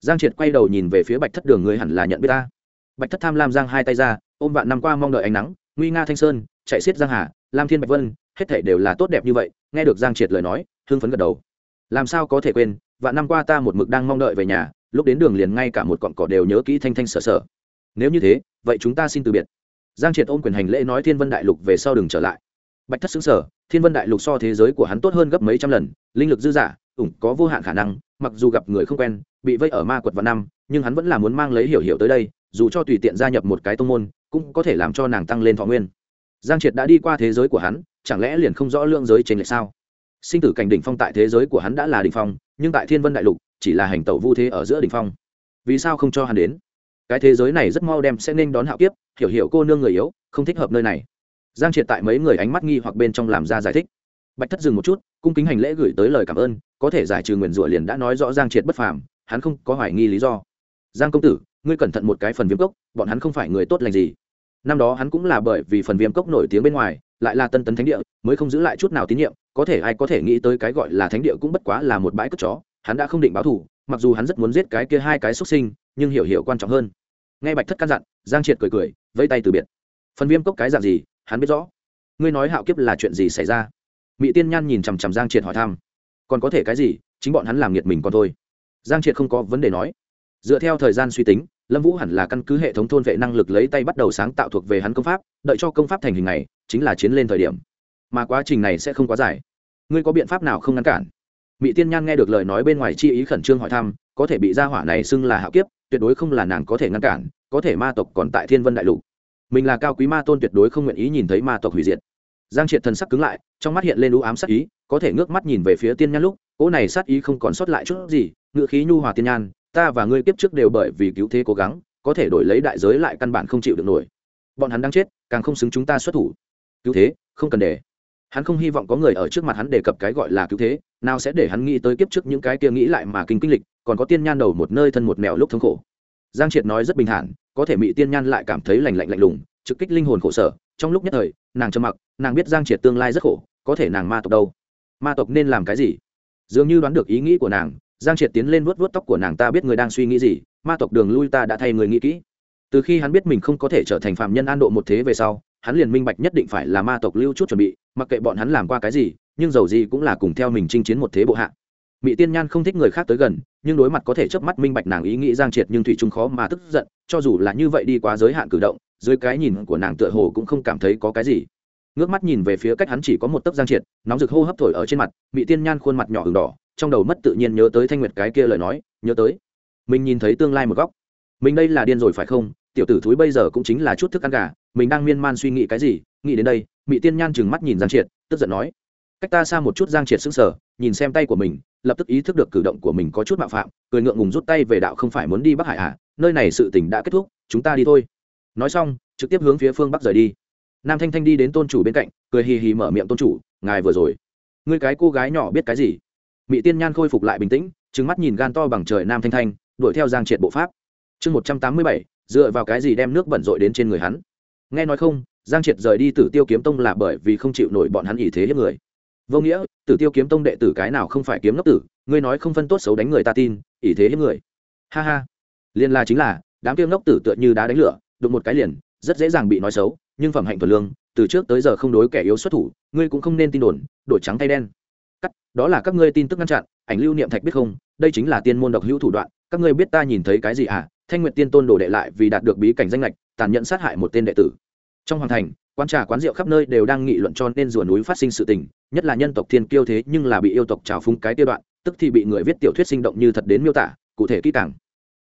A: giang triệt quay đầu nhìn về phía bạch thất đường người hẳn là nhận biết ta. Bạch thất tham lam giang hai tay ra ôm vạn năm qua mong đợi ánh nắng nguy nga thanh sơn chạy xiết giang hà lam thiên bạch vân hết thể đều là tốt đẹp như vậy nghe được giang triệt lời nói hưng phấn gật đầu. Làm sao có thể quên Vạn năm qua ta một mực đang mong đợi về nhà lúc đến đường liền ngay cả một cọn cỏ đều nhớ kỹ thanh thanh sở sở. Nếu như thế vậy chúng ta xin từ biệt. Giang triệt ôm quyền hành lễ nói thiên vân đại lục về sau đừng trở lại. Bạch thất xứng sở thiên vân đại lục so thế giới của hắn tốt hơn gấp mấy trăm lần linh lực dư giả, ủng có vô hạn khả năng mặc dù gặp người không quen, bị vây ở ma quật vào năm, nhưng hắn vẫn là muốn mang lấy hiểu hiểu tới đây, dù cho tùy tiện gia nhập một cái tông môn, cũng có thể làm cho nàng tăng lên thọ nguyên. Giang triệt đã đi qua thế giới của hắn, chẳng lẽ liền không rõ lượng giới trên lệch sao? Sinh tử cảnh đỉnh phong tại thế giới của hắn đã là đỉnh phong, nhưng tại thiên vân đại lục, chỉ là hành tẩu vu thế ở giữa đỉnh phong. Vì sao không cho hắn đến? Cái thế giới này rất mau đem sẽ nên đón hạo kiếp, hiểu hiểu cô nương người yếu, không thích hợp nơi này. Giang triệt tại mấy người ánh mắt nghi hoặc bên trong làm ra giải thích. Bạch thất dừng một chút, cung kính hành lễ gửi tới lời cảm ơn có thể giải trừ nguyền rủa liền đã nói rõ giang triệt bất phàm, hắn không có hoài nghi lý do. Giang công tử, ngươi cẩn thận một cái phần viêm cốc, bọn hắn không phải người tốt lành gì. Năm đó hắn cũng là bởi vì phần viêm cốc nổi tiếng bên ngoài, lại là tân tấn thánh địa, mới không giữ lại chút nào tín nhiệm, có thể ai có thể nghĩ tới cái gọi là thánh địa cũng bất quá là một bãi cất chó, hắn đã không định báo thù, mặc dù hắn rất muốn giết cái kia hai cái xuất sinh, nhưng hiểu hiểu quan trọng hơn. Nghe bạch thất căn dặn, giang triệt cười cười, vẫy tay từ biệt. Phần viêm cốc cái dạng gì, hắn biết rõ. Ngươi nói hạo kiếp là chuyện gì xảy ra? Mỹ tiên nhan nhìn chằm chằm giang triệt hỏi thăm còn có thể cái gì, chính bọn hắn làm nghiệt mình còn thôi. Giang triệt không có vấn đề nói. Dựa theo thời gian suy tính, lâm vũ hẳn là căn cứ hệ thống thôn vệ năng lực lấy tay bắt đầu sáng tạo thuộc về hắn công pháp, đợi cho công pháp thành hình này, chính là chiến lên thời điểm. Mà quá trình này sẽ không quá dài. Ngươi có biện pháp nào không ngăn cản? Mỹ tiên nhan nghe được lời nói bên ngoài chi ý khẩn trương hỏi thăm, có thể bị gia hỏa này xưng là hạo kiếp, tuyệt đối không là nàng có thể ngăn cản, có thể ma tộc còn tại thiên vân đại lục. Mình là cao quý ma tôn tuyệt đối không nguyện ý nhìn thấy ma tộc hủy diệt giang triệt thần sắc cứng lại, trong mắt hiện lên u ám sát ý, có thể ngước mắt nhìn về phía tiên nhan lúc, cỗ này sát ý không còn sót lại chút gì ngự khí nhu hòa tiên nhan, ta và ngươi kiếp trước đều bởi vì cứu thế cố gắng, có thể đổi lấy đại giới lại căn bản không chịu được nổi. Bọn hắn đang chết, càng không xứng chúng ta xuất thủ. Cứu thế, không cần để. Hắn không hy vọng có người ở trước mặt hắn đề cập cái gọi là cứu thế, nào sẽ để hắn nghĩ tới kiếp trước những cái kia nghĩ lại mà kinh kinh lịch, còn có tiên nhan đầu một nơi thân một mèo lúc thống khổ. Giang triệt nói rất bình thản, có thể mỹ tiên nhan lại cảm thấy lành lạnh lạnh lùng, trực kích linh hồn khổ sở, trong lúc nhất thời nàng trầm mặc, nàng biết giang triệt tương lai rất khổ, có thể nàng ma tộc đâu? Ma tộc nên làm cái gì? Dường như đoán được ý nghĩ của nàng, giang triệt tiến lên vuốt vuốt tóc của nàng, ta biết người đang suy nghĩ gì, ma tộc đường lui ta đã thay người nghĩ kỹ. Từ khi hắn biết mình không có thể trở thành phạm nhân an độ một thế về sau, hắn liền minh bạch nhất định phải là ma tộc lưu chút chuẩn bị, mặc kệ bọn hắn làm qua cái gì, nhưng dầu gì cũng là cùng theo mình chinh chiến một thế bộ hạ. Mỹ tiên nhan không thích người khác tới gần, nhưng đối mặt có thể chớp mắt minh bạch nàng ý nghĩ giang triệt nhưng thủy trung khó mà tức giận, cho dù là như vậy đi quá giới hạn cử động dưới cái nhìn của nàng tựa hồ cũng không cảm thấy có cái gì. Ngước mắt nhìn về phía cách hắn chỉ có một tấc giang triệt, nóng rực hô hấp thổi ở trên mặt mỹ tiên nhan khuôn mặt nhỏ hừng đỏ, trong đầu mất tự nhiên nhớ tới thanh nguyệt cái kia lời nói, nhớ tới. Mình nhìn thấy tương lai một góc. Mình đây là điên rồi phải không? Tiểu tử thúi bây giờ cũng chính là chút thức ăn gà, mình đang miên man suy nghĩ cái gì? Nghĩ đến đây mỹ tiên nhan chừng mắt nhìn giang triệt, tức giận nói. Cách ta xa một chút giang triệt sững sờ, nhìn xem tay của mình, lập tức ý thức được cử động của mình có chút mạo phạm, cười ngượng ngùng rút tay về đạo không phải muốn đi bắc hải à? Nơi này sự tình đã kết thúc, chúng ta đi thôi nói xong, trực tiếp hướng phía phương bắc rời đi. Nam thanh thanh đi đến tôn chủ bên cạnh, cười hì hì mở miệng tôn chủ, ngài vừa rồi, ngươi cái cô gái nhỏ biết cái gì? Mỹ tiên nhan khôi phục lại bình tĩnh, trừng mắt nhìn gan to bằng trời nam thanh thanh, đuổi theo giang triệt bộ pháp. Chương một trăm tám mươi bảy, dựa vào cái gì đem nước bẩn rội đến trên người hắn? Nghe nói không, giang triệt rời đi tử tiêu kiếm tông là bởi vì không chịu nổi bọn hắn ý thế hiếp người. Vô nghĩa, tử tiêu kiếm tông đệ tử cái nào không phải kiếm ngốc tử, ngươi nói không phân tốt xấu đánh người ta tin, ý thế hiếp người. Ha ha. Liên la chính là, đám tiêu ngốc tử tựa như đá đánh lửa đụng một cái liền, rất dễ dàng bị nói xấu, nhưng phẩm hạnh thuần lương, từ trước tới giờ không đối kẻ yếu xuất thủ, ngươi cũng không nên tin đồn, đổi trắng tay đen. Cắt, đó là các ngươi tin tức ngăn chặn, ảnh lưu niệm thạch biết không, đây chính là tiên môn độc hữu thủ đoạn, các ngươi biết ta nhìn thấy cái gì à? Thanh nguyện tiên tôn đồ đệ lại vì đạt được bí cảnh danh lệch tàn nhẫn sát hại một tên đệ tử. Trong hoàng thành, quán trà quán rượu khắp nơi đều đang nghị luận cho nên rùa núi phát sinh sự tình, nhất là nhân tộc thiên kiêu thế nhưng là bị yêu tộc trào phúng cái tiêu đoạn, tức thì bị người viết tiểu thuyết sinh động như thật đến miêu tả, cụ thể kỹ càng.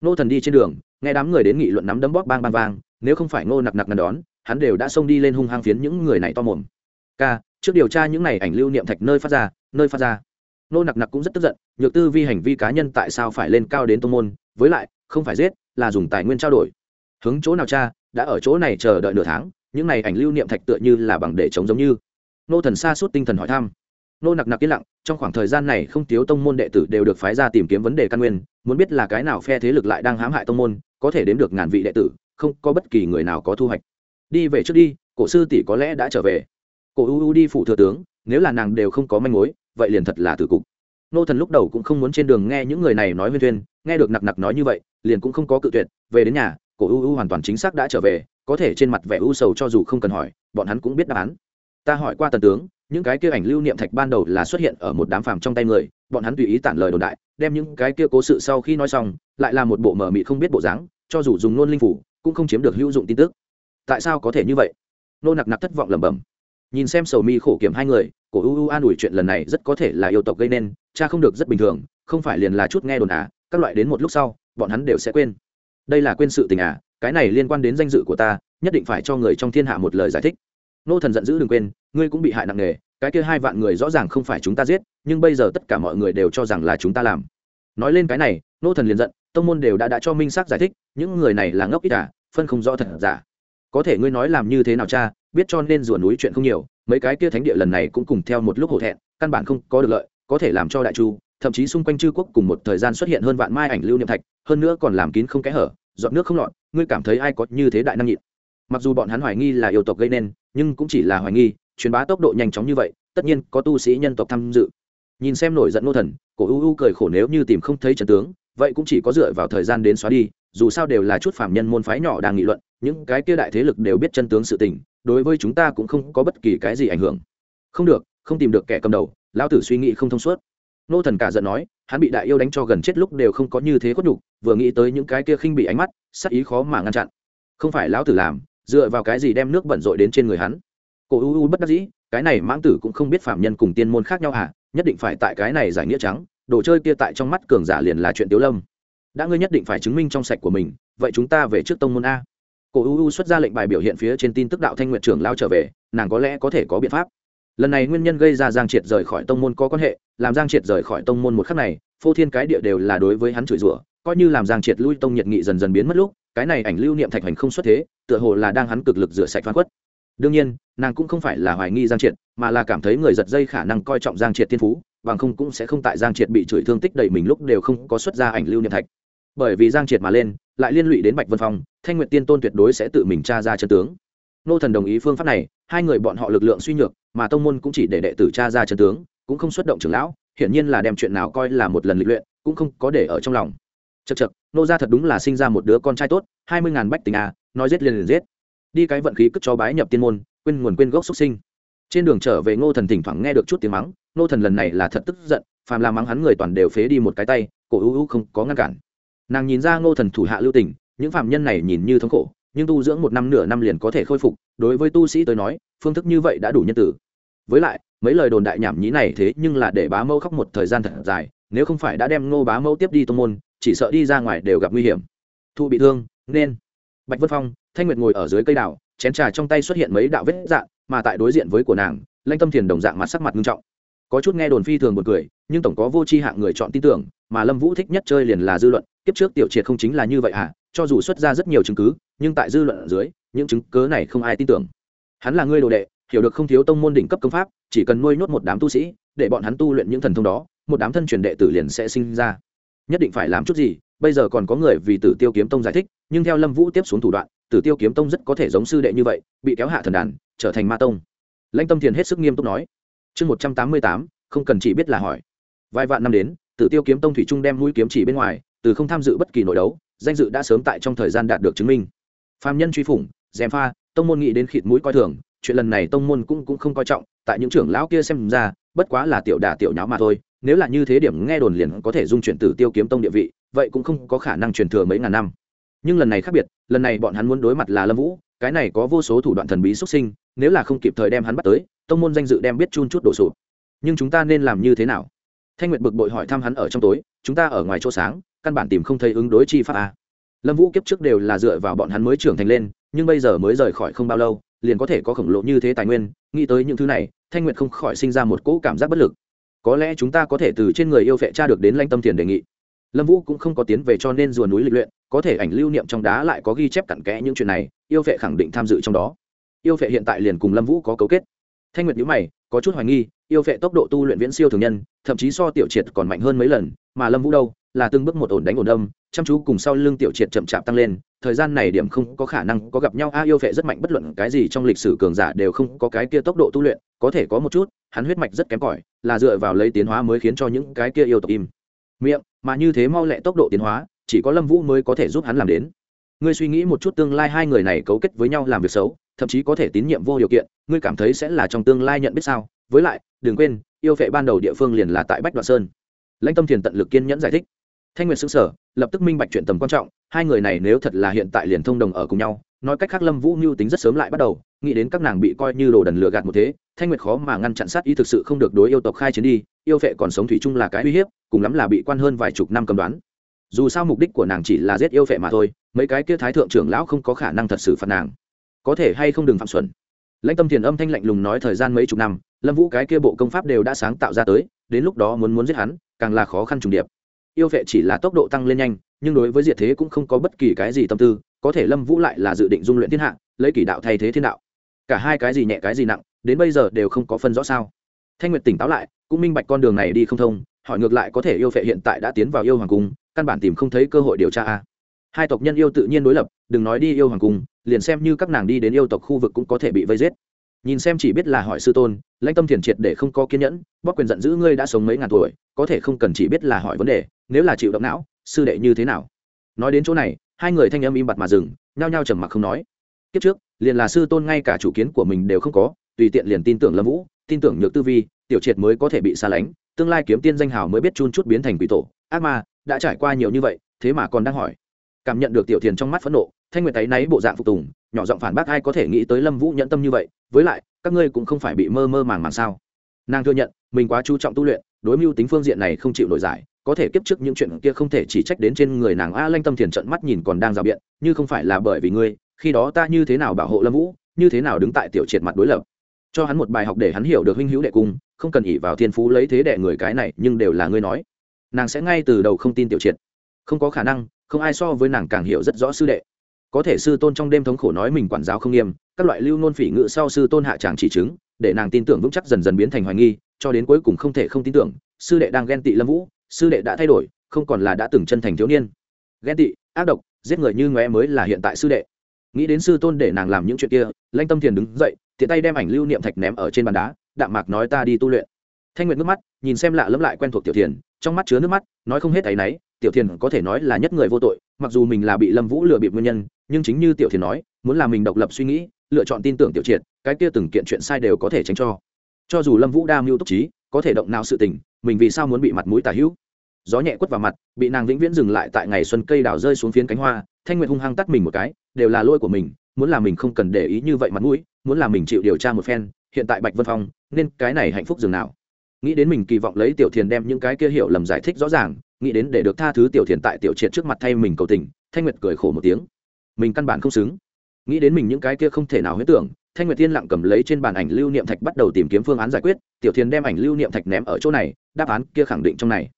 A: Nô thần đi trên đường nghe đám người đến nghị luận nắm đấm bóp bang bang vang, nếu không phải ngô nặc nặc ngăn đón, hắn đều đã xông đi lên hung hăng phiến những người này to mồm. K trước điều tra những này ảnh lưu niệm thạch nơi phát ra, nơi phát ra. Nô nặc nặc cũng rất tức giận, nhược tư vi hành vi cá nhân tại sao phải lên cao đến tô môn, với lại, không phải giết, là dùng tài nguyên trao đổi. Hướng chỗ nào cha, đã ở chỗ này chờ đợi nửa tháng, những này ảnh lưu niệm thạch tựa như là bằng để chống giống như. Nô thần xa suốt tinh thần hỏi thăm. Nô nặc nặc yên lặng, trong khoảng thời gian này không thiếu tông môn đệ tử đều được phái ra tìm kiếm vấn đề căn nguyên, muốn biết là cái nào phe thế lực lại đang hãm hại tông môn có thể đếm được ngàn vị đệ tử, không có bất kỳ người nào có thu hoạch. Đi về trước đi, cổ sư tỷ có lẽ đã trở về. Cổ u u đi phụ thừa tướng, nếu là nàng đều không có manh mối, vậy liền thật là tử cục. Nô thần lúc đầu cũng không muốn trên đường nghe những người này nói huyên thuyên, nghe được nặc nặc nói như vậy, liền cũng không có cự tuyệt, về đến nhà, cổ u u hoàn toàn chính xác đã trở về, có thể trên mặt vẻ u sầu cho dù không cần hỏi, bọn hắn cũng biết đáp án. Ta hỏi qua tần tướng, những cái kia ảnh lưu niệm thạch ban đầu là xuất hiện ở một đám phàm trong tay người, bọn hắn tùy ý tản lời đồn đại, đem những cái kia cố sự sau khi nói xong, lại là một bộ mờ mị không biết bộ dáng cho dù dùng nôn linh phủ, cũng không chiếm được hữu dụng tin tức. Tại sao có thể như vậy? Nô nặc nặc thất vọng lẩm bẩm. Nhìn xem sầu mi khổ kiểm hai người, cổ u u an ủi chuyện lần này rất có thể là yêu tộc gây nên, cha không được rất bình thường, không phải liền là chút nghe đồn à các loại đến một lúc sau, bọn hắn đều sẽ quên. Đây là quên sự tình à cái này liên quan đến danh dự của ta, nhất định phải cho người trong thiên hạ một lời giải thích. Nô thần giận dữ đừng quên, ngươi cũng bị hại nặng nề, cái kia hai vạn người rõ ràng không phải chúng ta giết, nhưng bây giờ tất cả mọi người đều cho rằng là chúng ta làm. Nói lên cái này, nô thần liền giận tông môn đều đã đã cho minh xác giải thích, những người này là ngốc ít à phân không rõ thật giả. Có thể ngươi nói làm như thế nào cha, biết cho nên rủa núi chuyện không nhiều, mấy cái kia thánh địa lần này cũng cùng theo một lúc hổ thẹn, căn bản không có được lợi, có thể làm cho đại chu, thậm chí xung quanh chư quốc cùng một thời gian xuất hiện hơn vạn mai ảnh lưu niệm thạch, hơn nữa còn làm kín không kẽ hở dọn nước không lọt, ngươi cảm thấy ai có như thế đại năng nhịn. Mặc dù bọn hắn hoài nghi là yêu tộc gây nên, nhưng cũng chỉ là hoài nghi, truyền bá tốc độ nhanh chóng như vậy, tất nhiên có tu sĩ nhân tộc tham dự. Nhìn xem nổi giận nô thần, cổ u u cười khổ nếu như tìm không thấy trận tướng vậy cũng chỉ có dựa vào thời gian đến xóa đi, dù sao đều là chút phạm nhân môn phái nhỏ đang nghị luận, những cái kia đại thế lực đều biết chân tướng sự tình, đối với chúng ta cũng không có bất kỳ cái gì ảnh hưởng. Không được, không tìm được kẻ cầm đầu, lão tử suy nghĩ không thông suốt. Nô thần cả giận nói, hắn bị đại yêu đánh cho gần chết lúc đều không có như thế khuất nhục, vừa nghĩ tới những cái kia khinh bị ánh mắt, sắc ý khó mà ngăn chặn. Không phải lão tử làm, dựa vào cái gì đem nước bẩn rội đến trên người hắn? Cổ u u bất đắc dĩ, cái này mãng tử cũng không biết phạm nhân cùng tiên môn khác nhau à nhất định phải tại cái này giải nghĩa trắng đồ chơi kia tại trong mắt cường giả liền là chuyện tiếu lâm. Đã ngươi nhất định phải chứng minh trong sạch của mình, vậy chúng ta về trước tông môn a. Cổ u u xuất ra lệnh bài biểu hiện phía trên tin tức đạo thanh nguyện trưởng lao trở về, nàng có lẽ có thể có biện pháp. Lần này nguyên nhân gây ra giang triệt rời khỏi tông môn có quan hệ, làm giang triệt rời khỏi tông môn một khắc này, phô thiên cái địa đều là đối với hắn chửi rủa, coi như làm giang triệt lui tông nhiệt nghị dần dần biến mất lúc, cái này ảnh lưu niệm thạch hành không xuất thế, tựa hồ là đang hắn cực lực rửa sạch phán quất. Đương nhiên, nàng cũng không phải là hoài nghi giang triệt, mà là cảm thấy người giật dây khả năng coi trọng giang triệt thiên phú bằng không cũng sẽ không tại giang triệt bị chửi thương tích đầy mình lúc đều không có xuất ra ảnh lưu niệm thạch. Bởi vì giang triệt mà lên, lại liên lụy đến bạch vân phong, thanh nguyện tiên tôn tuyệt đối sẽ tự mình tra ra chân tướng. Nô thần đồng ý phương pháp này, hai người bọn họ lực lượng suy nhược, mà tông môn cũng chỉ để đệ tử tra ra chân tướng, cũng không xuất động trưởng lão, hiển nhiên là đem chuyện nào coi là một lần lịch luyện, cũng không có để ở trong lòng. Chật chật nô ra thật đúng là sinh ra một đứa con trai tốt, hai mươi ngàn bách tình à nói giết liền liền giết. Đi cái vận khí cất cho bái nhập tiên môn, quên nguồn quên gốc xuất sinh. Trên đường trở về ngô thần thỉnh thoảng nghe được chút tiếng mắng Nô thần lần này là thật tức giận, phàm là mắng hắn người toàn đều phế đi một cái tay, cổ ưu ưu không có ngăn cản. Nàng nhìn ra ngô thần thủ hạ lưu tình, những phạm nhân này nhìn như thống khổ, nhưng tu dưỡng một năm nửa năm liền có thể khôi phục, đối với tu sĩ tới nói, phương thức như vậy đã đủ nhân tử. Với lại, mấy lời đồn đại nhảm nhí này thế nhưng là để bá mẫu khóc một thời gian thật dài, nếu không phải đã đem ngô bá mẫu tiếp đi tô môn, chỉ sợ đi ra ngoài đều gặp nguy hiểm. Thu bị thương, nên. Bạch vân phong, thanh nguyệt ngồi ở dưới cây đào, chén trà trong tay xuất hiện mấy đạo vết dạng, mà tại đối diện với của nàng, lanh tâm thiền đồng dạng mặt sắc mặt nghiêm trọng có chút nghe đồn phi thường một cười, nhưng tổng có vô tri hạng người chọn tin tưởng, mà lâm vũ thích nhất chơi liền là dư luận, kiếp trước tiểu triệt không chính là như vậy à cho dù xuất ra rất nhiều chứng cứ, nhưng tại dư luận ở dưới, những chứng cớ này không ai tin tưởng. Hắn là người đồ đệ, hiểu được không thiếu tông môn đỉnh cấp công pháp, chỉ cần nuôi nhốt một đám tu sĩ, để bọn hắn tu luyện những thần thông đó, một đám thân truyền đệ tử liền sẽ sinh ra. Nhất định phải làm chút gì, bây giờ còn có người vì tử tiêu kiếm tông giải thích, nhưng theo lâm vũ tiếp xuống thủ đoạn, tử tiêu kiếm tông rất có thể giống sư đệ như vậy, bị kéo hạ thần đàn, trở thành ma tông. Lãnh tâm thiền hết sức nghiêm túc nói chương một trăm tám mươi tám, không cần chỉ biết là hỏi. Vài vạn năm đến, tử tiêu kiếm tông thủy trung đem mũi kiếm chỉ bên ngoài, từ không tham dự bất kỳ nội đấu, danh dự đã sớm tại trong thời gian đạt được chứng minh. Phạm nhân truy phủng dèm pha, tông môn nghĩ đến khịt mũi coi thường, chuyện lần này tông môn cũng cũng không coi trọng, tại những trưởng lão kia xem ra, bất quá là tiểu đà tiểu nháo mà thôi, nếu là như thế điểm nghe đồn liền có thể dung chuyển tử tiêu kiếm tông địa vị, vậy cũng không có khả năng truyền thừa mấy ngàn năm nhưng lần này khác biệt, lần này bọn hắn muốn đối mặt là lâm vũ, cái này có vô số thủ đoạn thần bí xuất sinh, nếu là không kịp thời đem hắn bắt tới, tông môn danh dự đem biết chun chút đổ sụp. Nhưng chúng ta nên làm như thế nào? Thanh nguyệt bực bội hỏi thăm hắn ở trong tối, chúng ta ở ngoài chỗ sáng, căn bản tìm không thấy ứng đối chi pháp a lâm vũ kiếp trước đều là dựa vào bọn hắn mới trưởng thành lên, nhưng bây giờ mới rời khỏi không bao lâu, liền có thể có khổng lồ như thế tài nguyên, nghĩ tới những thứ này, thanh nguyệt không khỏi sinh ra một cỗ cảm giác bất lực. Có lẽ chúng ta có thể từ trên người yêu vệ cha được đến lanh tâm thiền đề nghị. Lâm vũ cũng không có tiến về cho nên rùa núi lịch luyện có thể ảnh lưu niệm trong đá lại có ghi chép cặn kẽ những chuyện này, yêu vệ khẳng định tham dự trong đó. Yêu vệ hiện tại liền cùng lâm vũ có cấu kết. Thanh nguyệt nhữ mày, có chút hoài nghi, yêu vệ tốc độ tu luyện viễn siêu thường nhân, thậm chí so tiểu triệt còn mạnh hơn mấy lần, mà lâm vũ đâu, là từng bước một ổn đánh ổn đâm, chăm chú cùng sau lưng tiểu triệt chậm chạp tăng lên, thời gian này điểm không có khả năng có gặp nhau. A, yêu vệ rất mạnh, bất luận cái gì trong lịch sử cường giả đều không có cái kia tốc độ tu luyện, có thể có một chút, hắn huyết mạch rất kém cỏi, là dựa vào lấy tiến hóa mới khiến cho những cái kia yêu tộc im miệng, mà như thế mau lẹ tốc độ tiến hóa chỉ có lâm vũ mới có thể giúp hắn làm đến. Ngươi suy nghĩ một chút tương lai hai người này cấu kết với nhau làm việc xấu, thậm chí có thể tín nhiệm vô điều kiện, ngươi cảm thấy sẽ là trong tương lai nhận biết sao? Với lại, đừng quên, yêu vệ ban đầu địa phương liền là tại bách đoạn sơn. Lãnh tâm thiền tận lực kiên nhẫn giải thích. Thanh nguyệt xứng sở lập tức minh bạch chuyện tầm quan trọng, hai người này nếu thật là hiện tại liền thông đồng ở cùng nhau, nói cách khác lâm vũ mưu tính rất sớm lại bắt đầu, nghĩ đến các nàng bị coi như đồ đần lừa gạt một thế, thanh nguyệt khó mà ngăn chặn sát ý thực sự không được đối yêu tộc khai chiến đi, yêu vệ còn sống thủy chung là cái uy hiếp, cùng lắm là bị quan hơn vài chục năm cầm đoán dù sao mục đích của nàng chỉ là giết yêu phệ mà thôi, mấy cái kia thái thượng trưởng lão không có khả năng thật sự phạt nàng. Có thể hay không đừng phạm xuẩn. Lãnh tâm thiền âm thanh lạnh lùng nói thời gian mấy chục năm, lâm vũ cái kia bộ công pháp đều đã sáng tạo ra tới, đến lúc đó muốn muốn giết hắn, càng là khó khăn trùng điệp. Yêu vệ chỉ là tốc độ tăng lên nhanh, nhưng đối với diệt thế cũng không có bất kỳ cái gì tâm tư, có thể lâm vũ lại là dự định dung luyện thiên hạ, lấy kỷ đạo thay thế thiên đạo. Cả hai cái gì nhẹ cái gì nặng, đến bây giờ đều không có phân rõ sao. Thanh nguyệt tỉnh táo lại, cũng minh bạch con đường này đi không thông hỏi ngược lại có thể yêu phệ hiện tại đã tiến vào yêu hoàng cung, căn bản tìm không thấy cơ hội điều tra a. Hai tộc nhân yêu tự nhiên đối lập, đừng nói đi yêu hoàng cung, liền xem như các nàng đi đến yêu tộc khu vực cũng có thể bị vây giết. Nhìn xem chỉ biết là hỏi sư tôn, lãnh tâm thiền triệt để không có kiên nhẫn bóc quyền giận dữ ngươi đã sống mấy ngàn tuổi, có thể không cần chỉ biết là hỏi vấn đề, nếu là chịu động não, sư đệ như thế nào? Nói đến chỗ này, hai người thanh âm im bặt mà dừng, nhao nhao trầm mặc không nói. Kiếp trước, liền là sư tôn ngay cả chủ kiến của mình đều không có, tùy tiện liền tin tưởng lâm vũ, tin tưởng nhược tư vi, tiểu triệt mới có thể bị xa lánh tương lai kiếm tiên danh hào mới biết chun chút biến thành quỷ tổ. Ác ma, đã trải qua nhiều như vậy, thế mà còn đang hỏi. Cảm nhận được tiểu thiền trong mắt phẫn nộ, thanh nguyệt thấy náy bộ dạng phục tùng, nhỏ giọng phản bác ai có thể nghĩ tới lâm vũ nhẫn tâm như vậy, với lại, các ngươi cũng không phải bị mơ mơ màng màng sao. Nàng thừa nhận, mình quá chú trọng tu luyện, đối mưu tính phương diện này không chịu nổi giải, có thể kiếp trước những chuyện kia không thể chỉ trách đến trên người nàng a lanh tâm thiền trận mắt nhìn còn đang rào biện, như không phải là bởi vì ngươi, khi đó ta như thế nào bảo hộ lâm vũ, như thế nào đứng tại tiểu triệt mặt đối lập cho hắn một bài học để hắn hiểu được huynh hữu đệ cung, không cần ỉ vào thiên phú lấy thế đệ người cái này, nhưng đều là ngươi nói. Nàng sẽ ngay từ đầu không tin tiểu triệt. Không có khả năng, không ai so với nàng càng hiểu rất rõ sư đệ. Có thể sư tôn trong đêm thống khổ nói mình quản giáo không nghiêm, các loại lưu nôn phỉ ngự sau sư tôn hạ tràng chỉ chứng, để nàng tin tưởng vững chắc dần dần biến thành hoài nghi, cho đến cuối cùng không thể không tin tưởng, sư đệ đang ghen tị lâm vũ, sư đệ đã thay đổi, không còn là đã từng chân thành thiếu niên. Ghen tị, ác độc, giết người như ngoé mới là hiện tại sư đệ. Nghĩ đến sư tôn để nàng làm những chuyện kia, lanh tâm thiền đứng dậy tiện tay đem ảnh lưu niệm thạch ném ở trên bàn đá, đạm mạc nói ta đi tu luyện. Thanh nguyệt nước mắt, nhìn xem lạ lẫm lại quen thuộc tiểu thiền, trong mắt chứa nước mắt, nói không hết áy náy tiểu thiền có thể nói là nhất người vô tội, mặc dù mình là bị lâm vũ lừa bịp nguyên nhân, nhưng chính như tiểu thiền nói, muốn là mình độc lập suy nghĩ, lựa chọn tin tưởng tiểu triệt, cái kia từng kiện chuyện sai đều có thể tránh cho. Cho dù lâm vũ đa mưu túc trí, có thể động nào sự tình, mình vì sao muốn bị mặt mũi tả hữu? Gió nhẹ quất vào mặt, bị nàng vĩnh viễn dừng lại tại ngày xuân cây đào rơi xuống phiến cánh hoa, thanh nguyệt hung hăng tắt mình một cái, đều là lỗi của mình muốn là mình không cần để ý như vậy mặt mũi, muốn là mình chịu điều tra một phen, hiện tại bạch vân phong, nên cái này hạnh phúc dường nào? Nghĩ đến mình kỳ vọng lấy tiểu thiền đem những cái kia hiểu lầm giải thích rõ ràng, nghĩ đến để được tha thứ tiểu thiền tại tiểu triệt trước mặt thay mình cầu tình, thanh nguyệt cười khổ một tiếng. Mình căn bản không xứng. Nghĩ đến mình những cái kia không thể nào huyết tưởng, thanh nguyệt tiên lặng cầm lấy trên bàn ảnh lưu niệm thạch bắt đầu tìm kiếm phương án giải quyết, tiểu thiền đem ảnh lưu niệm thạch ném ở chỗ này, đáp án kia khẳng định trong này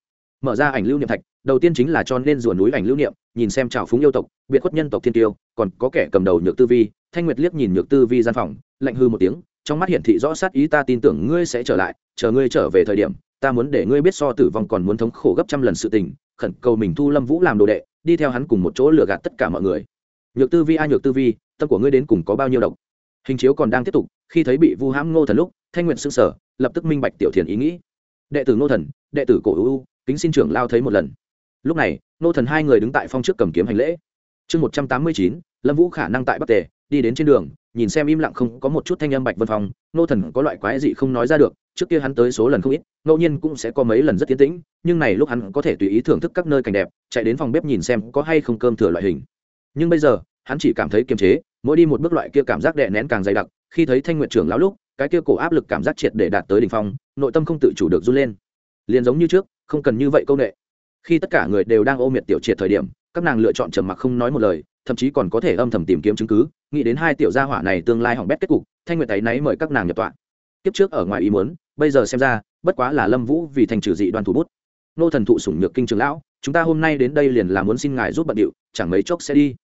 A: mở ra ảnh lưu niệm thạch, đầu tiên chính là cho nên rùa núi ảnh lưu niệm, nhìn xem trào phúng yêu tộc, biệt khuất nhân tộc thiên tiêu, còn có kẻ cầm đầu nhược tư vi, thanh nguyệt liếc nhìn nhược tư vi gian phòng, lạnh hư một tiếng, trong mắt hiển thị rõ sát ý ta tin tưởng ngươi sẽ trở lại, chờ ngươi trở về thời điểm, ta muốn để ngươi biết so tử vong còn muốn thống khổ gấp trăm lần sự tình, khẩn cầu mình thu lâm vũ làm đồ đệ, đi theo hắn cùng một chỗ lừa gạt tất cả mọi người. Nhược tư vi a, nhược tư vi, tâm của ngươi đến cùng có bao nhiêu độc? Hình chiếu còn đang tiếp tục, khi thấy bị vu hãm ngô thần lúc, thanh nguyện s ư n g sở lập tức minh bạch tiểu thiền ý nghĩ. Đệ tử ngô thần, đệ tử cổ ưu kính xin trưởng lao thấy một lần. Lúc này, nô thần hai người đứng tại phong trước cầm kiếm hành lễ. Chương một trăm tám mươi chín, lâm vũ khả năng tại bắc tề, đi đến trên đường, nhìn xem im lặng không có một chút thanh âm bạch vân phong, nô thần có loại quái gì không nói ra được, trước kia hắn tới số lần không ít, ngẫu nhiên cũng sẽ có mấy lần rất tiến tĩnh, nhưng này lúc hắn có thể tùy ý thưởng thức các nơi cảnh đẹp, chạy đến phòng bếp nhìn xem có hay không cơm thừa loại hình. Nhưng bây giờ, hắn chỉ cảm thấy kiềm chế, mỗi đi một bước loại kia cảm giác đè nén càng dày đặc, khi thấy thanh nguyện trưởng lão lúc, cái kia cổ áp lực cảm giác triệt để đạt tới đỉnh phong, nội tâm không tự chủ được run lên. Liền giống như trước không cần như vậy công nghệ khi tất cả người đều đang ôm miệt tiểu triệt thời điểm, các nàng lựa chọn trầm mặc không nói một lời, thậm chí còn có thể âm thầm tìm kiếm chứng cứ, nghĩ đến hai tiểu gia hỏa này tương lai hỏng bét kết cục, thanh nguyệt tay náy mời các nàng nhập tọa. Kiếp trước ở ngoài ý muốn, bây giờ xem ra, bất quá là lâm vũ vì thành trừ dị đoan thủ bút. Nô thần thụ sủng nhược kinh trường lão, chúng ta hôm nay đến đây liền là muốn xin ngài giúp bận điệu, chẳng mấy chốc sẽ đi.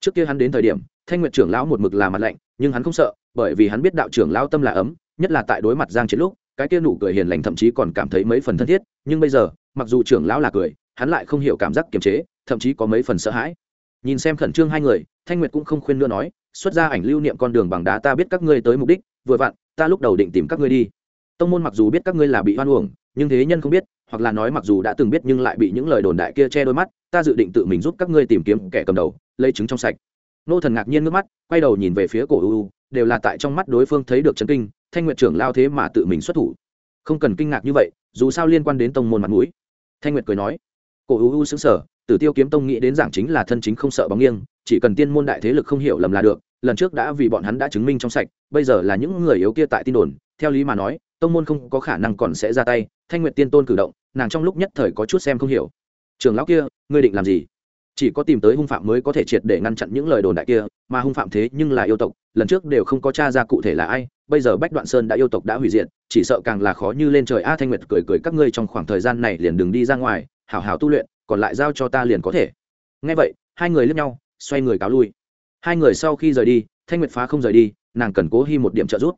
A: Trước kia hắn đến thời điểm, thanh nguyệt trưởng lão một mực là mặt lạnh, nhưng hắn không sợ, bởi vì hắn biết đạo trưởng lão tâm là ấm, nhất là tại đối mặt giang chiến lúc cái kia nụ cười hiền lành thậm chí còn cảm thấy mấy phần thân thiết, nhưng bây giờ, mặc dù trưởng lão là cười, hắn lại không hiểu cảm giác kiềm chế, thậm chí có mấy phần sợ hãi. Nhìn xem khẩn trương hai người, thanh nguyệt cũng không khuyên nữa nói, xuất ra ảnh lưu niệm con đường bằng đá ta biết các ngươi tới mục đích, vừa vặn, ta lúc đầu định tìm các ngươi đi. Tông môn mặc dù biết các ngươi là bị hoan uổng, nhưng thế nhân không biết, hoặc là nói mặc dù đã từng biết nhưng lại bị những lời đồn đại kia che đôi mắt, ta dự định tự mình giúp các ngươi tìm kiếm kẻ cầm đầu, lấy chứng trong sạch. Nô thần ngạc nhiên nước mắt, quay đầu nhìn về phía cổ u, đều là tại trong mắt đối phương thấy được chấn kinh thanh nguyệt trưởng lao thế mà tự mình xuất thủ. Không cần kinh ngạc như vậy, dù sao liên quan đến tông môn mặt mũi. Thanh nguyệt cười nói, cổ u xứng sở tử tiêu kiếm tông nghĩ đến giảng chính là thân chính không sợ bóng nghiêng, chỉ cần tiên môn đại thế lực không hiểu lầm là được, lần trước đã vì bọn hắn đã chứng minh trong sạch, bây giờ là những người yếu kia tại tin đồn, theo lý mà nói, tông môn không có khả năng còn sẽ ra tay. Thanh nguyệt tiên tôn cử động, nàng trong lúc nhất thời có chút xem không hiểu. Trường lão kia, ngươi định làm gì? Chỉ có tìm tới hung phạm mới có thể triệt để ngăn chặn những lời đồn đại kia, mà hung phạm thế nhưng là yêu tộc, lần trước đều không có t r a ra cụ thể là ai, bây giờ bách đoạn sơn đã yêu tộc đã hủy diệt, chỉ sợ càng là khó như lên trời. A thanh nguyệt cười cười, các ngươi trong khoảng thời gian này liền đừng đi ra ngoài, hảo hảo tu luyện, còn lại giao cho ta liền có thể. Ngay vậy, hai người lướt nhau, xoay người cáo lui. Hai người sau khi rời đi, thanh nguyệt phá không rời đi, nàng cần cố hy một điểm trợ giúp.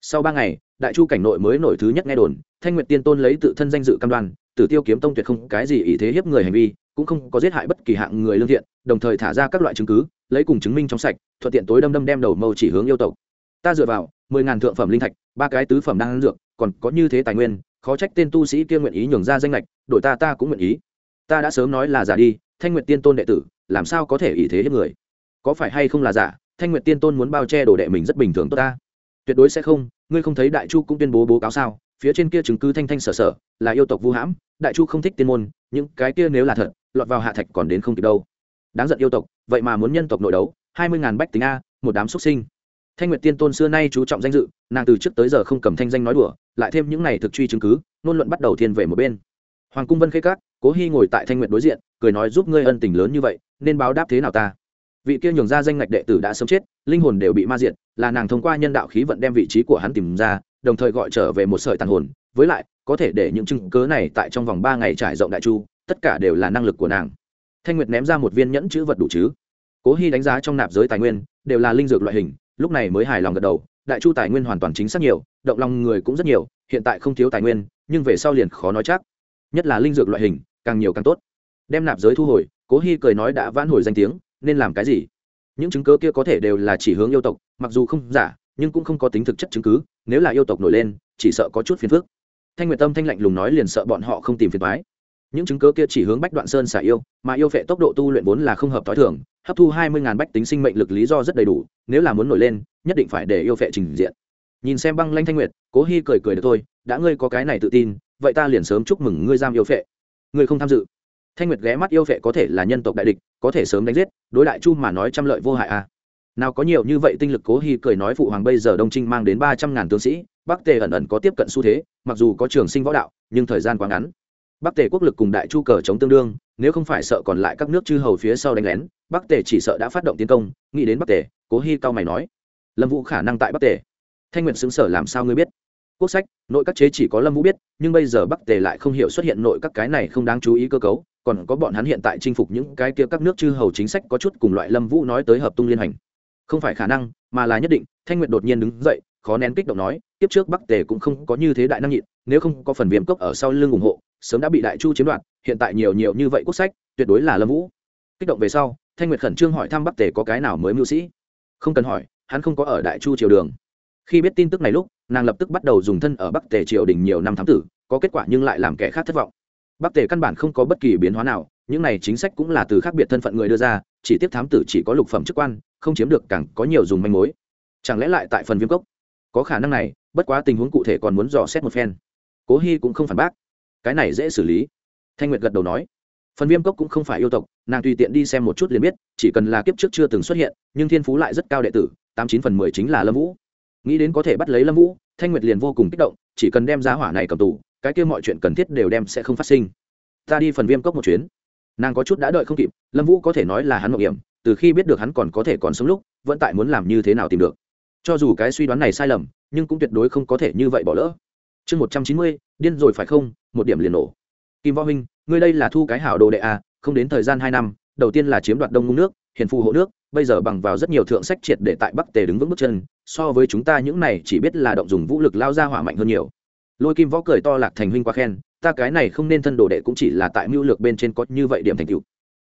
A: Sau ba ngày, đại chu cảnh nội mới nổi thứ nhất nghe đồn, thanh nguyệt tiên tôn lấy tự thân danh dự cam đoan, tử tiêu kiếm tông tuyệt không cái gì ý thế hiếp người hành vi cũng không có giết hại bất kỳ hạng người lương thiện, đồng thời thả ra các loại chứng cứ, lấy cùng chứng minh trong sạch, thuận tiện tối đâm đâm đem đầu mâu chỉ hướng yêu tộc. Ta dựa vào mười ngàn thượng phẩm linh thạch, ba cái tứ phẩm đang dược, còn có như thế tài nguyên, khó trách tên tu sĩ kia nguyện ý nhường ra danh lệch đội ta ta cũng nguyện ý. Ta đã sớm nói là giả đi, thanh nguyện tiên tôn đệ tử, làm sao có thể ý thế hết người? Có phải hay không là giả? Thanh nguyện tiên tôn muốn bao che đồ đệ mình rất bình thường tốt ta. Tuyệt đối sẽ không, ngươi không thấy đại chu cũng tuyên bố bố cáo sao? Phía trên kia chứng cứ thanh thanh sở sở, là yêu tộc vu hãm, đại chu không thích tiên môn, những cái kia nếu là thật lọt vào hạ thạch còn đến không kịp đâu. Đáng giận yêu tộc, vậy mà muốn nhân tộc nội đấu, hai mươi ngàn bách tính a, một đám xuất sinh. Thanh nguyệt tiên tôn xưa nay chú trọng danh dự, nàng từ trước tới giờ không cầm thanh danh nói đùa, lại thêm những này thực truy chứng cứ nôn luận bắt đầu thiên về một bên. Hoàng cung vân khê cát cố hy ngồi tại thanh nguyệt đối diện, cười nói giúp ngươi ân tình lớn như vậy, nên báo đáp thế nào ta? Vị kia nhường ra danh ngạch đệ tử đã sớm chết, linh hồn đều bị ma diệt, là nàng thông qua nhân đạo khí vận đem vị trí của hắn tìm ra, đồng thời gọi trở về một sợi tàn hồn, với lại, có thể để những chứng cớ này tại trong vòng ba ngày trải rộng đại chu tất cả đều là năng lực của nàng. Thanh nguyệt ném ra một viên nhẫn chữ vật đủ chứ? Cố hy đánh giá trong nạp giới tài nguyên, đều là linh dược loại hình, lúc này mới hài lòng gật đầu, đại chu tài nguyên hoàn toàn chính xác nhiều, động lòng người cũng rất nhiều, hiện tại không thiếu tài nguyên, nhưng về sau liền khó nói chắc. Nhất là linh dược loại hình, càng nhiều càng tốt. Đem nạp giới thu hồi, cố hy cười nói đã vãn hồi danh tiếng, nên làm cái gì? Những chứng cớ kia có thể đều là chỉ hướng yêu tộc, mặc dù không giả, nhưng cũng không có tính thực chất chứng cứ, nếu là yêu tộc nổi lên, chỉ sợ có chút phiền phức. Thanh nguyệt tâm thanh lạnh lùng nói liền sợ bọn họ không tìm phiền thoái những chứng cớ kia chỉ hướng bách đoạn sơn xả yêu, mà yêu vệ tốc độ tu luyện vốn là không hợp t h o i thường, hấp thu hai mươi bách tính sinh mệnh lực lý do rất đầy đủ, nếu là muốn nổi lên, nhất định phải để yêu vệ trình diện. Nhìn xem băng lanh thanh nguyệt, cố hy cười cười được thôi, đã ngươi có cái này tự tin, vậy ta liền sớm chúc mừng ngươi giam yêu vệ. ngươi không tham dự. Thanh nguyệt ghé mắt yêu vệ có thể là nhân tộc đại địch, có thể sớm đánh giết, đối đại chu mà nói trăm lợi vô hại à. Nào có nhiều như vậy tinh lực, cố hy cười nói, phụ hoàng bây giờ đông trinh mang đến ba trăm ngàn tướng sĩ, bắc tề ẩn ẩn có tiếp cận xu thế, mặc dù có trường sinh võ đạo, nhưng thời gian quá ngắn bắc tề quốc lực cùng đại chu cờ chống tương đương, nếu không phải sợ còn lại các nước chư hầu phía sau đánh lén, bắc tề chỉ sợ đã phát động tiến công, nghĩ đến bắc tề, cố hy cao mày nói. Lâm vũ khả năng tại bắc tề. Thanh nguyện xứng sở làm sao ngươi biết? Quốc sách, nội các chế chỉ có lâm vũ biết, nhưng bây giờ bắc tề lại không hiểu xuất hiện nội các cái này không đáng chú ý cơ cấu, còn có bọn hắn hiện tại chinh phục những cái kia các nước chư hầu chính sách có chút cùng loại lâm vũ nói tới hợp tung liên hành. Không phải khả năng, mà là nhất định, thanh nguyệt đột nhiên đứng dậy, khó nén kích động nói, tiếp trước bắc tề cũng không có như thế đại năng nhịn, nếu không có phần viêm cốc ở sau lưng ủng hộ sớm đã bị đại chu chiếm đoạt, hiện tại nhiều nhiều như vậy quốc sách, tuyệt đối là lâm vũ. Kích động về sau, thanh nguyệt khẩn trương hỏi thăm bắc tề có cái nào mới mưu sĩ. Không cần hỏi, hắn không có ở đại chu triều đường. Khi biết tin tức này lúc, nàng lập tức bắt đầu dùng thân ở bắc tề triều đình nhiều năm thám tử, có kết quả nhưng lại làm kẻ khác thất vọng. Bắc tề căn bản không có bất kỳ biến hóa nào, những này chính sách cũng là từ khác biệt thân phận người đưa ra, chỉ tiếp thám tử chỉ có lục phẩm chức quan, không chiếm được càng có nhiều dùng manh mối. Chẳng lẽ lại tại phần viêm cốc? Có khả năng này, bất quá tình huống cụ thể còn muốn dò xét một phen. Cố hy cũng không phản bác cái này dễ xử lý. Thanh nguyệt gật đầu nói, phần viêm cốc cũng không phải yêu tộc, nàng tùy tiện đi xem một chút liền biết, chỉ cần là kiếp trước chưa từng xuất hiện, nhưng thiên phú lại rất cao đệ tử, tám chín phần mười chính là lâm vũ. Nghĩ đến có thể bắt lấy lâm vũ, thanh nguyệt liền vô cùng kích động, chỉ cần đem giá hỏa này cầm tù, cái kia mọi chuyện cần thiết đều đem sẽ không phát sinh. Ta đi phần viêm cốc một chuyến. Nàng có chút đã đợi không kịp, lâm vũ có thể nói là hắn mạo hiểm, từ khi biết được hắn còn có thể còn sống lúc, vẫn tại muốn làm như thế nào tìm được. Cho dù cái suy đoán này sai lầm, nhưng cũng tuyệt đối không có thể như vậy bỏ lỡ. Chương một trăm chín mươi điên rồi phải không một điểm liền nổ kim võ huynh, ngươi đây là thu cái hảo đồ đệ à? không đến thời gian hai năm, đầu tiên là chiếm đoạt đông ngung nước, hiền phù hộ nước, bây giờ bằng vào rất nhiều thượng sách triệt để tại bắc tề đứng vững bước chân, so với chúng ta những này chỉ biết là động dùng vũ lực lao ra hỏa mạnh hơn nhiều lôi kim võ cười to lạc thành huynh quá khen, ta cái này không nên thân đồ đệ cũng chỉ là tại mưu lược bên trên có như vậy điểm thành tựu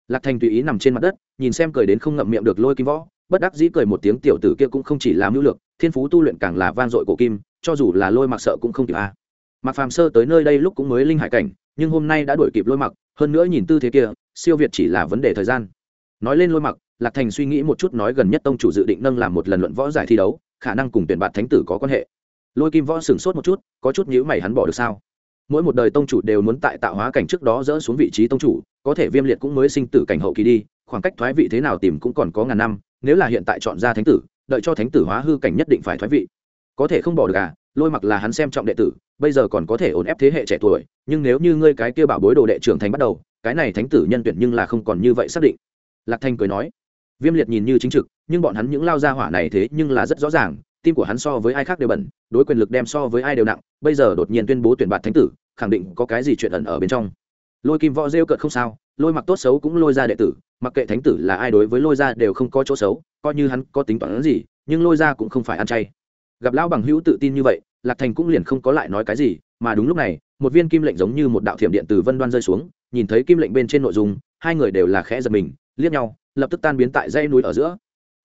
A: lạc thành tùy ý nằm trên mặt đất, nhìn xem cười đến không ngậm miệng được lôi kim võ, bất đắc dĩ cười một tiếng tiểu tử kia cũng không chỉ là mưu lược, thiên phú tu luyện càng là van dội cổ kim, cho dù là lôi mặc sợ cũng không kịp a à mặc phàm sơ tới nơi đây lúc cũng mới linh hải cảnh, nhưng hôm nay đã đuổi kịp lôi mặc, hơn nữa nhìn tư thế kia, siêu việt chỉ là vấn đề thời gian. Nói lên lôi mặc, lạc thành suy nghĩ một chút nói gần nhất tông chủ dự định nâng làm một lần luận võ giải thi đấu, khả năng cùng tuyển bạt thánh tử có quan hệ. Lôi kim võ sửng sốt một chút, có chút nhữ mày hắn bỏ được sao? Mỗi một đời tông chủ đều muốn tại tạo hóa cảnh trước đó dỡ xuống vị trí tông chủ, có thể viêm liệt cũng mới sinh tử cảnh hậu kỳ đi, khoảng cách thoái vị thế nào tìm cũng còn có ngàn năm, nếu là hiện tại chọn ra thánh tử, đợi cho thánh tử hóa hư cảnh nhất định phải thoái vị. Có thể không bỏ được à? Lôi mặc là hắn xem trọng đệ tử bây giờ còn có thể ổn ép thế hệ trẻ tuổi, nhưng nếu như ngươi cái kia bảo bối đồ đệ trưởng thành bắt đầu, cái này thánh tử nhân tuyển nhưng là không còn như vậy xác định. Lạc thanh cười nói. Viêm liệt nhìn như chính trực, nhưng bọn hắn những lao ra hỏa này thế nhưng là rất rõ ràng, tim của hắn so với ai khác đều bẩn, đối quyền lực đem so với ai đều nặng, bây giờ đột nhiên tuyên bố tuyển bạt thánh tử, khẳng định có cái gì chuyện ẩn ở bên trong. Lôi kim võ rêu cợt không sao, lôi mặc tốt xấu cũng lôi ra đệ tử, mặc kệ thánh tử là ai đối với lôi ra đều không có chỗ xấu, coi như hắn có tính toán gì, nhưng lôi ra cũng không phải ăn chay. Gặp lão bằng hữu tự tin như vậy lạc thành cũng liền không có lại nói cái gì, mà đúng lúc này, một viên kim lệnh giống như một đạo thiểm điện từ vân đoan rơi xuống, nhìn thấy kim lệnh bên trên nội dung, hai người đều là khẽ giật mình, liếc nhau, lập tức tan biến tại dãy núi ở giữa.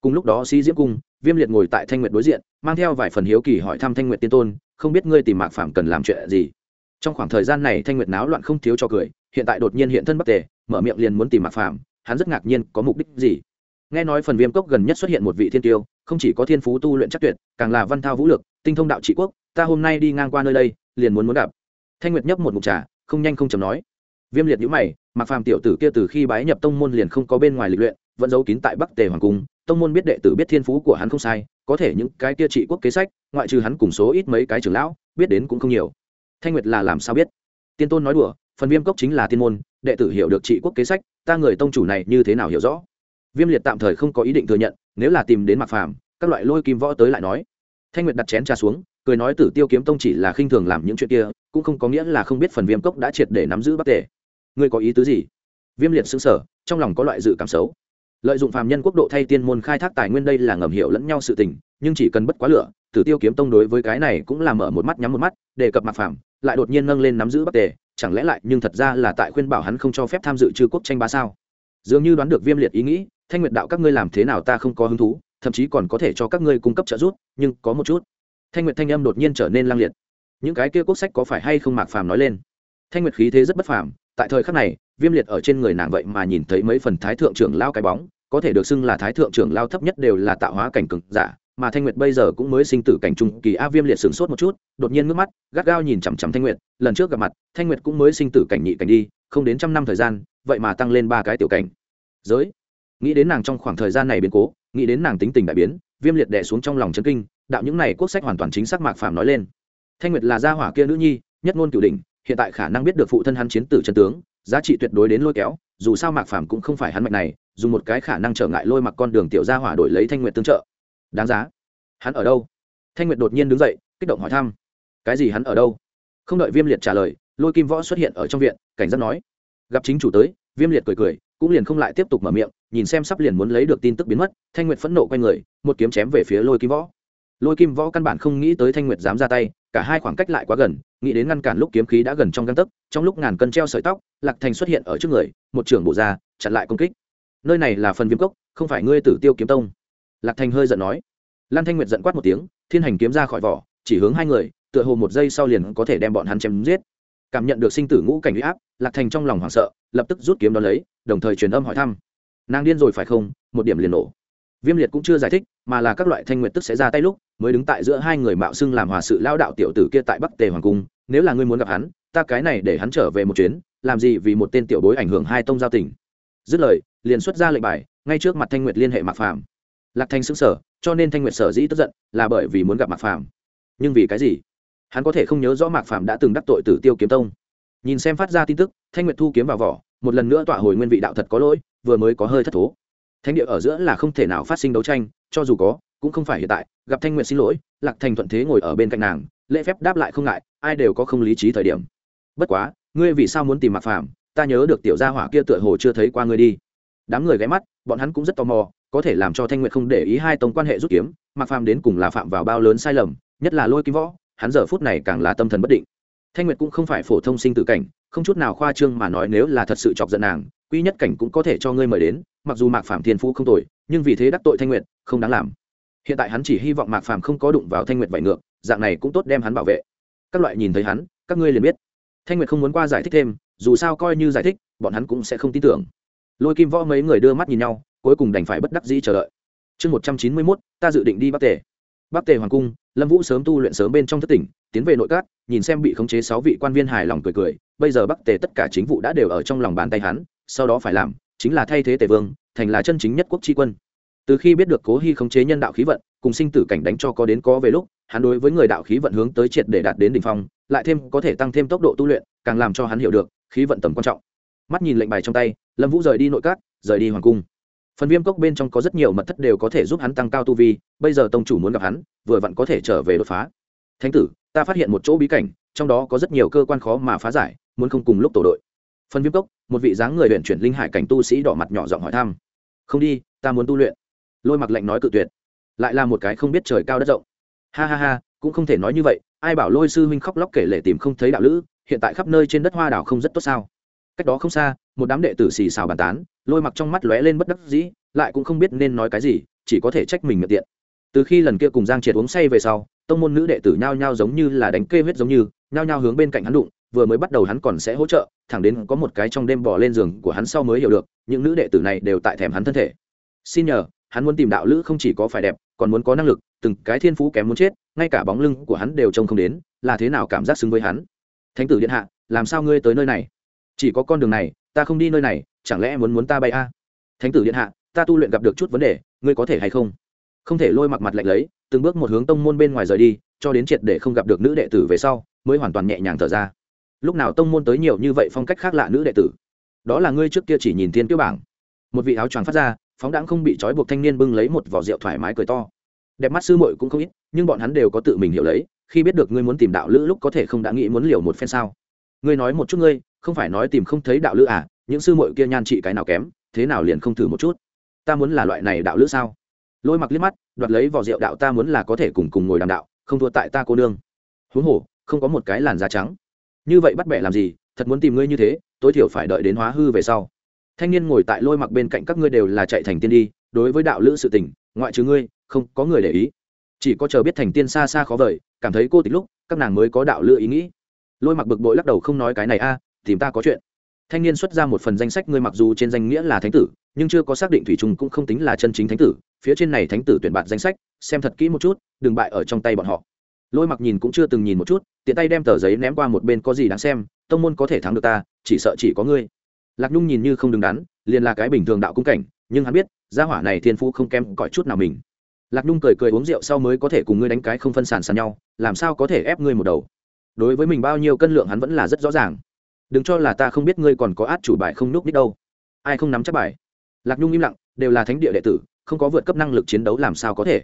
A: Cùng lúc đó sĩ diễm cung, viêm liệt ngồi tại thanh nguyệt đối diện, mang theo vài phần hiếu kỳ hỏi thăm thanh nguyệt tiên tôn, không biết ngươi tìm mạc phạm cần làm chuyện gì. Trong khoảng thời gian này thanh nguyệt náo loạn không thiếu cho cười, hiện tại đột nhiên hiện thân bắc tề, mở miệng liền muốn tìm mạc phạm hắn rất ngạc nhiên có mục đích gì. Nghe nói phần viêm cốc gần nhất xuất hiện một vị thiên tiêu, không chỉ có thiên phú tu luyện chắc tuyệt, càng là văn thao vũ lực tinh thông đạo trị quốc, ta hôm nay đi ngang qua nơi đây, liền muốn muốn gặp. Thanh nguyệt nhấp một mục trà, không nhanh không chầm nói. Viêm liệt nhữ mày Mặc phàm tiểu tử kia từ khi bái nhập tông môn liền không có bên ngoài lịch luyện, vẫn giấu kín tại bắc tề hoàng cung. Tông môn biết đệ tử biết thiên phú của hắn không sai, có thể những cái kia trị quốc kế sách, ngoại trừ hắn cùng số ít mấy cái trưởng lão, biết đến cũng không nhiều. Thanh nguyệt là làm sao biết? Tiên tôn nói đùa, phần viêm cốc chính là tiên môn, đệ tử hiểu được trị quốc kế sách, ta người tông chủ này như thế nào hiểu rõ? Viêm liệt tạm thời không có ý định thừa nhận, nếu là tìm đến Mặc phàm, các loại lôi kim võ tới lại nói thanh nguyệt đặt chén trà xuống, cười nói tử tiêu kiếm tông chỉ là khinh thường làm những chuyện kia, cũng không có nghĩa là không biết phần viêm cốc đã triệt để nắm giữ bắc tề ngươi có ý tứ gì? Viêm liệt xứng sở trong lòng có loại dự cảm xấu. Lợi dụng phàm nhân quốc độ thay tiên môn khai thác tài nguyên đây là ngầm hiểu lẫn nhau sự tình, nhưng chỉ cần bất quá lửa, tử tiêu kiếm tông đối với cái này cũng là mở một mắt nhắm một mắt, đề cập mặt phàm, lại đột nhiên nâng lên nắm giữ bắc tề chẳng lẽ lại, nhưng thật ra là tại khuyên bảo hắn không cho phép tham dự chư quốc tranh ba sao? Dường như đoán được viêm liệt ý nghĩ, thanh nguyệt đạo các ngươi làm thế nào ta không có hứng thú thậm chí còn có thể cho các ngươi cung cấp trợ giúp, nhưng có một chút. Thanh nguyệt thanh âm đột nhiên trở nên lang liệt. Những cái kia quốc sách có phải hay không mạc phàm nói lên? Thanh nguyệt khí thế rất bất phàm, tại thời khắc này, viêm liệt ở trên người nàng vậy mà nhìn thấy mấy phần thái thượng trưởng lao cái bóng, có thể được xưng là thái thượng trưởng lao thấp nhất đều là tạo hóa cảnh cực giả, mà thanh nguyệt bây giờ cũng mới sinh tử cảnh trung kỳ a viêm liệt sửng sốt một chút, đột nhiên ngước mắt, gắt gao nhìn chằm chằm thanh nguyệt, lần trước gặp mặt, thanh nguyệt cũng mới sinh tử cảnh nhị cảnh đi, không đến trăm năm thời gian, vậy mà tăng lên ba cái tiểu cảnh. Giới nghĩ đến nàng trong khoảng thời gian này biến cố, nghĩ đến nàng tính tình đại biến, viêm liệt đè xuống trong lòng chân kinh, đạo những này quốc sách hoàn toàn chính xác mạc phàm nói lên. Thanh nguyệt là gia hỏa kia nữ nhi, nhất ngôn cửu đỉnh, hiện tại khả năng biết được phụ thân hắn chiến tử chân tướng, giá trị tuyệt đối đến lôi kéo, dù sao mạc phàm cũng không phải hắn mạch này, dùng một cái khả năng trở ngại lôi mặc con đường tiểu gia hỏa đổi lấy thanh nguyệt tương trợ. Đáng giá. Hắn ở đâu? Thanh nguyệt đột nhiên đứng dậy, kích động hỏi thăm. Cái gì hắn ở đâu? Không đợi viêm liệt trả lời, lôi kim võ xuất hiện ở trong viện, cảnh giác nói. Gặp chính chủ tới, viêm liệt cười cười, cũng liền không lại tiếp tục mở miệng nhìn xem sắp liền muốn lấy được tin tức biến mất, thanh nguyệt phẫn nộ q u a y người, một kiếm chém về phía lôi kim võ. Lôi kim võ căn bản không nghĩ tới thanh nguyệt dám ra tay, cả hai khoảng cách lại quá gần, nghĩ đến ngăn cản lúc kiếm khí đã gần trong găng tấc, trong lúc ngàn cân treo sợi tóc, lạc thành xuất hiện ở trước người, một trưởng bộ ra, chặn lại công kích. Nơi này là phần viêm cốc, không phải ngươi tử tiêu kiếm tông. Lạc thành hơi giận nói. Lan thanh nguyệt giận quát một tiếng, thiên hành kiếm ra khỏi vỏ, chỉ hướng hai người, tựa hồ một giây sau liền có thể đem bọn hắn chém giết. Cảm nhận được sinh tử ngũ cảnh huy áp, lạc thành trong lòng hoảng sợ, lập tức rút kiếm đón lấy, đồng thời truyền âm hỏi thăm nàng điên rồi phải không? Một điểm liền nổ. Viêm liệt cũng chưa giải thích, mà là các loại thanh nguyệt tức sẽ ra tay lúc, mới đứng tại giữa hai người mạo xưng làm hòa sự lao đạo tiểu tử kia tại bắc tề hoàng cung. Nếu là ngươi muốn gặp hắn, ta cái này để hắn trở về một chuyến, làm gì vì một tên tiểu bối ảnh hưởng hai tông giao tình. Dứt lời, liền xuất ra lệnh bài, ngay trước mặt thanh nguyệt liên hệ mạc phàm. Lạc thanh xứng sở cho nên thanh nguyệt sở dĩ tức giận, là bởi vì muốn gặp mạc phàm. Nhưng vì cái gì? Hắn có thể không nhớ rõ mạc phàm đã từng đắc tội tử tiêu kiếm tông. Nhìn xem phát ra tin tức, thanh nguyệt thu kiếm vào vỏ, một lần nữa tỏa hồi nguyên vị đạo thật có lỗi vừa mới có hơi thất thố. Thánh địa ở giữa là không thể nào phát sinh đấu tranh, cho dù có, cũng không phải hiện tại. Gặp thanh nguyệt xin lỗi, lạc thành thuận thế ngồi ở bên cạnh nàng, lễ phép đáp lại không ngại, ai đều có không lý trí thời điểm. Bất quá, ngươi vì sao muốn tìm mạc phàm? Ta nhớ được tiểu gia hỏa kia tựa hồ chưa thấy qua ngươi đi. Đám người ghé mắt, bọn hắn cũng rất tò mò, có thể làm cho thanh nguyệt không để ý hai tông quan hệ rút kiếm. Mạc phàm đến cùng là phạm vào bao lớn sai lầm, nhất là lôi kim võ, hắn giờ phút này càng là tâm thần bất định thanh nguyệt cũng không phải phổ thông sinh tử cảnh, không chút nào khoa trương mà nói nếu là thật sự chọc giận nàng quy nhất cảnh cũng có thể cho ngươi mời đến, mặc dù mạc phạm thiên phú không tồi, nhưng vì thế đắc tội thanh nguyệt, không đáng làm. Hiện tại hắn chỉ hy vọng mạc phạm không có đụng vào thanh nguyệt vải ngược, dạng này cũng tốt đem hắn bảo vệ. Các loại nhìn thấy hắn, các ngươi liền biết. Thanh nguyệt không muốn qua giải thích thêm, dù sao coi như giải thích, bọn hắn cũng sẽ không tin tưởng. Lôi kim võ mấy người đưa mắt nhìn nhau, cuối cùng đành phải bất đắc dĩ chờ đợi. Chương một trăm chín mươi mốt, ta dự định đi bắc tề. Bắc tề hoàng cung lâm vũ sớm tu luyện sớm bên trong thất tỉnh, tiến về nội các, nhìn xem bị khống chế sáu vị quan viên hài lòng cười cười, bây giờ bắc tề tất cả chính vụ đã đều ở trong lòng bàn tay hắn, sau đó phải làm, chính là thay thế tề vương, thành là chân chính nhất quốc tri quân. Từ khi biết được cố hy khống chế nhân đạo khí vận, cùng sinh tử cảnh đánh cho có đến có về lúc, hắn đối với người đạo khí vận hướng tới triệt để đạt đến đ ỉ n h phong, lại thêm có thể tăng thêm tốc độ tu luyện, càng làm cho hắn hiểu được, khí vận tầm quan trọng. Mắt nhìn lệnh bài trong tay, lâm vũ rời đi nội các, rời đi hoàng cung phần viêm cốc bên trong có rất nhiều mật thất đều có thể giúp hắn tăng cao tu vi, bây giờ tông chủ muốn gặp hắn, vừa vặn có thể trở về đột phá. Thánh tử, ta phát hiện một chỗ bí cảnh, trong đó có rất nhiều cơ quan khó mà phá giải, muốn không cùng lúc tổ đội. Phần viêm cốc, một vị dáng người luyện chuyển linh hải cảnh tu sĩ đỏ mặt nhỏ giọng hỏi thăm. Không đi, ta muốn tu luyện. Lôi mặc lệnh nói cự tuyệt. Lại là một cái không biết trời cao đất rộng. Ha ha ha, cũng không thể nói như vậy, ai bảo lôi sư huynh khóc lóc kể lể tìm không thấy đạo lữ, hiện tại khắp nơi trên đất hoa đảo không rất tốt sao? Cách đó không xa, một đám đệ tử xì xào bàn tán lôi mặc trong mắt lóe lên bất đắc dĩ, lại cũng không biết nên nói cái gì, chỉ có thể trách mình miệng tiện. Từ khi lần kia cùng giang triệt uống say về sau, tông môn nữ đệ tử nhao nhao giống như là đánh kê huyết giống như, nhao nhao hướng bên cạnh hắn đụng, vừa mới bắt đầu hắn còn sẽ hỗ trợ, thẳng đến có một cái trong đêm bỏ lên giường của hắn sau mới hiểu được, những nữ đệ tử này đều tại thèm hắn thân thể. Xin nhờ, hắn muốn tìm đạo lữ không chỉ có phải đẹp, còn muốn có năng lực, từng cái thiên phú kém muốn chết, ngay cả bóng lưng của hắn đều trông không đến, là thế nào cảm giác xứng với hắn? Thánh tử điện hạ, làm sao ngươi tới nơi này? Chỉ có con đường này, ta không đi nơi này chẳng lẽ muốn muốn ta bay a? À? thánh tử điện hạ, ta tu luyện gặp được chút vấn đề, ngươi có thể hay không? Không thể lôi mặc mặt lạnh lấy, từng bước một hướng tông môn bên ngoài rời đi, cho đến triệt để không gặp được nữ đệ tử về sau, mới hoàn toàn nhẹ nhàng thở ra. Lúc nào tông môn tới nhiều như vậy phong cách khác lạ nữ đệ tử? Đó là ngươi trước kia chỉ nhìn thiên tiêu bảng. Một vị áo choàng phát ra, phóng đãng không bị trói buộc thanh niên bưng lấy một vỏ rượu thoải mái cười to. Đẹp mắt sư muội cũng không ít, nhưng bọn hắn đều có tự mình hiểu lấy, khi biết được ngươi muốn tìm đạo lữ lúc có thể không đã nghĩ muốn liều một phen sao? Ngươi nói một chút ngươi, không phải nói tìm không thấy đạo lữ à những sư muội kia nhan trị cái nào kém, thế nào liền không thử một chút? Ta muốn là loại này đạo lữ sao? Lôi mặc liếc mắt, đoạt lấy vỏ rượu đạo ta muốn là có thể cùng cùng ngồi đàm đạo, không thua tại ta cô nương. Huống hồ, không có một cái làn da trắng. Như vậy bắt bẻ làm gì? Thật muốn tìm ngươi như thế, tối thiểu phải đợi đến hóa hư về sau. Thanh niên ngồi tại lôi mặc bên cạnh các ngươi đều là chạy thành tiên đi, đối với đạo lữ sự tình, ngoại trừ ngươi, không có người để ý. Chỉ có chờ biết thành tiên xa xa khó vời, cảm thấy cô tịch lúc, các nàng mới có đạo lữ ý nghĩ. Lôi mặc bực bội lắc đầu không nói cái này a, tìm ta có chuyện thanh niên xuất ra một phần danh sách ngươi mặc dù trên danh nghĩa là thánh tử, nhưng chưa có xác định thủy trung cũng không tính là chân chính thánh tử, phía trên này thánh tử tuyển bạt danh sách, xem thật kỹ một chút, đừng bại ở trong tay bọn họ. Lôi mặc nhìn cũng chưa từng nhìn một chút, tiện tay đem tờ giấy ném qua một bên có gì đáng xem, tông môn có thể thắng được ta, chỉ sợ chỉ có ngươi. Lạc nhung nhìn như không đứng đắn, liền là cái bình thường đạo cung cảnh, nhưng hắn biết, gia hỏa này thiên phú không kém cõi chút nào mình. Lạc nhung cười cười uống rượu sau mới có thể cùng ngươi đánh cái không phân sàn sàn nhau, làm sao có thể ép ngươi một đầu? Đối với mình bao nhiêu cân lượng hắn vẫn là rất rõ ràng đừng cho là ta không biết ngươi còn có át chủ bài không núp đích đâu. Ai không nắm chắc bài? Lạc nhung im lặng, đều là thánh địa đệ tử, không có vượt cấp năng lực chiến đấu làm sao có thể?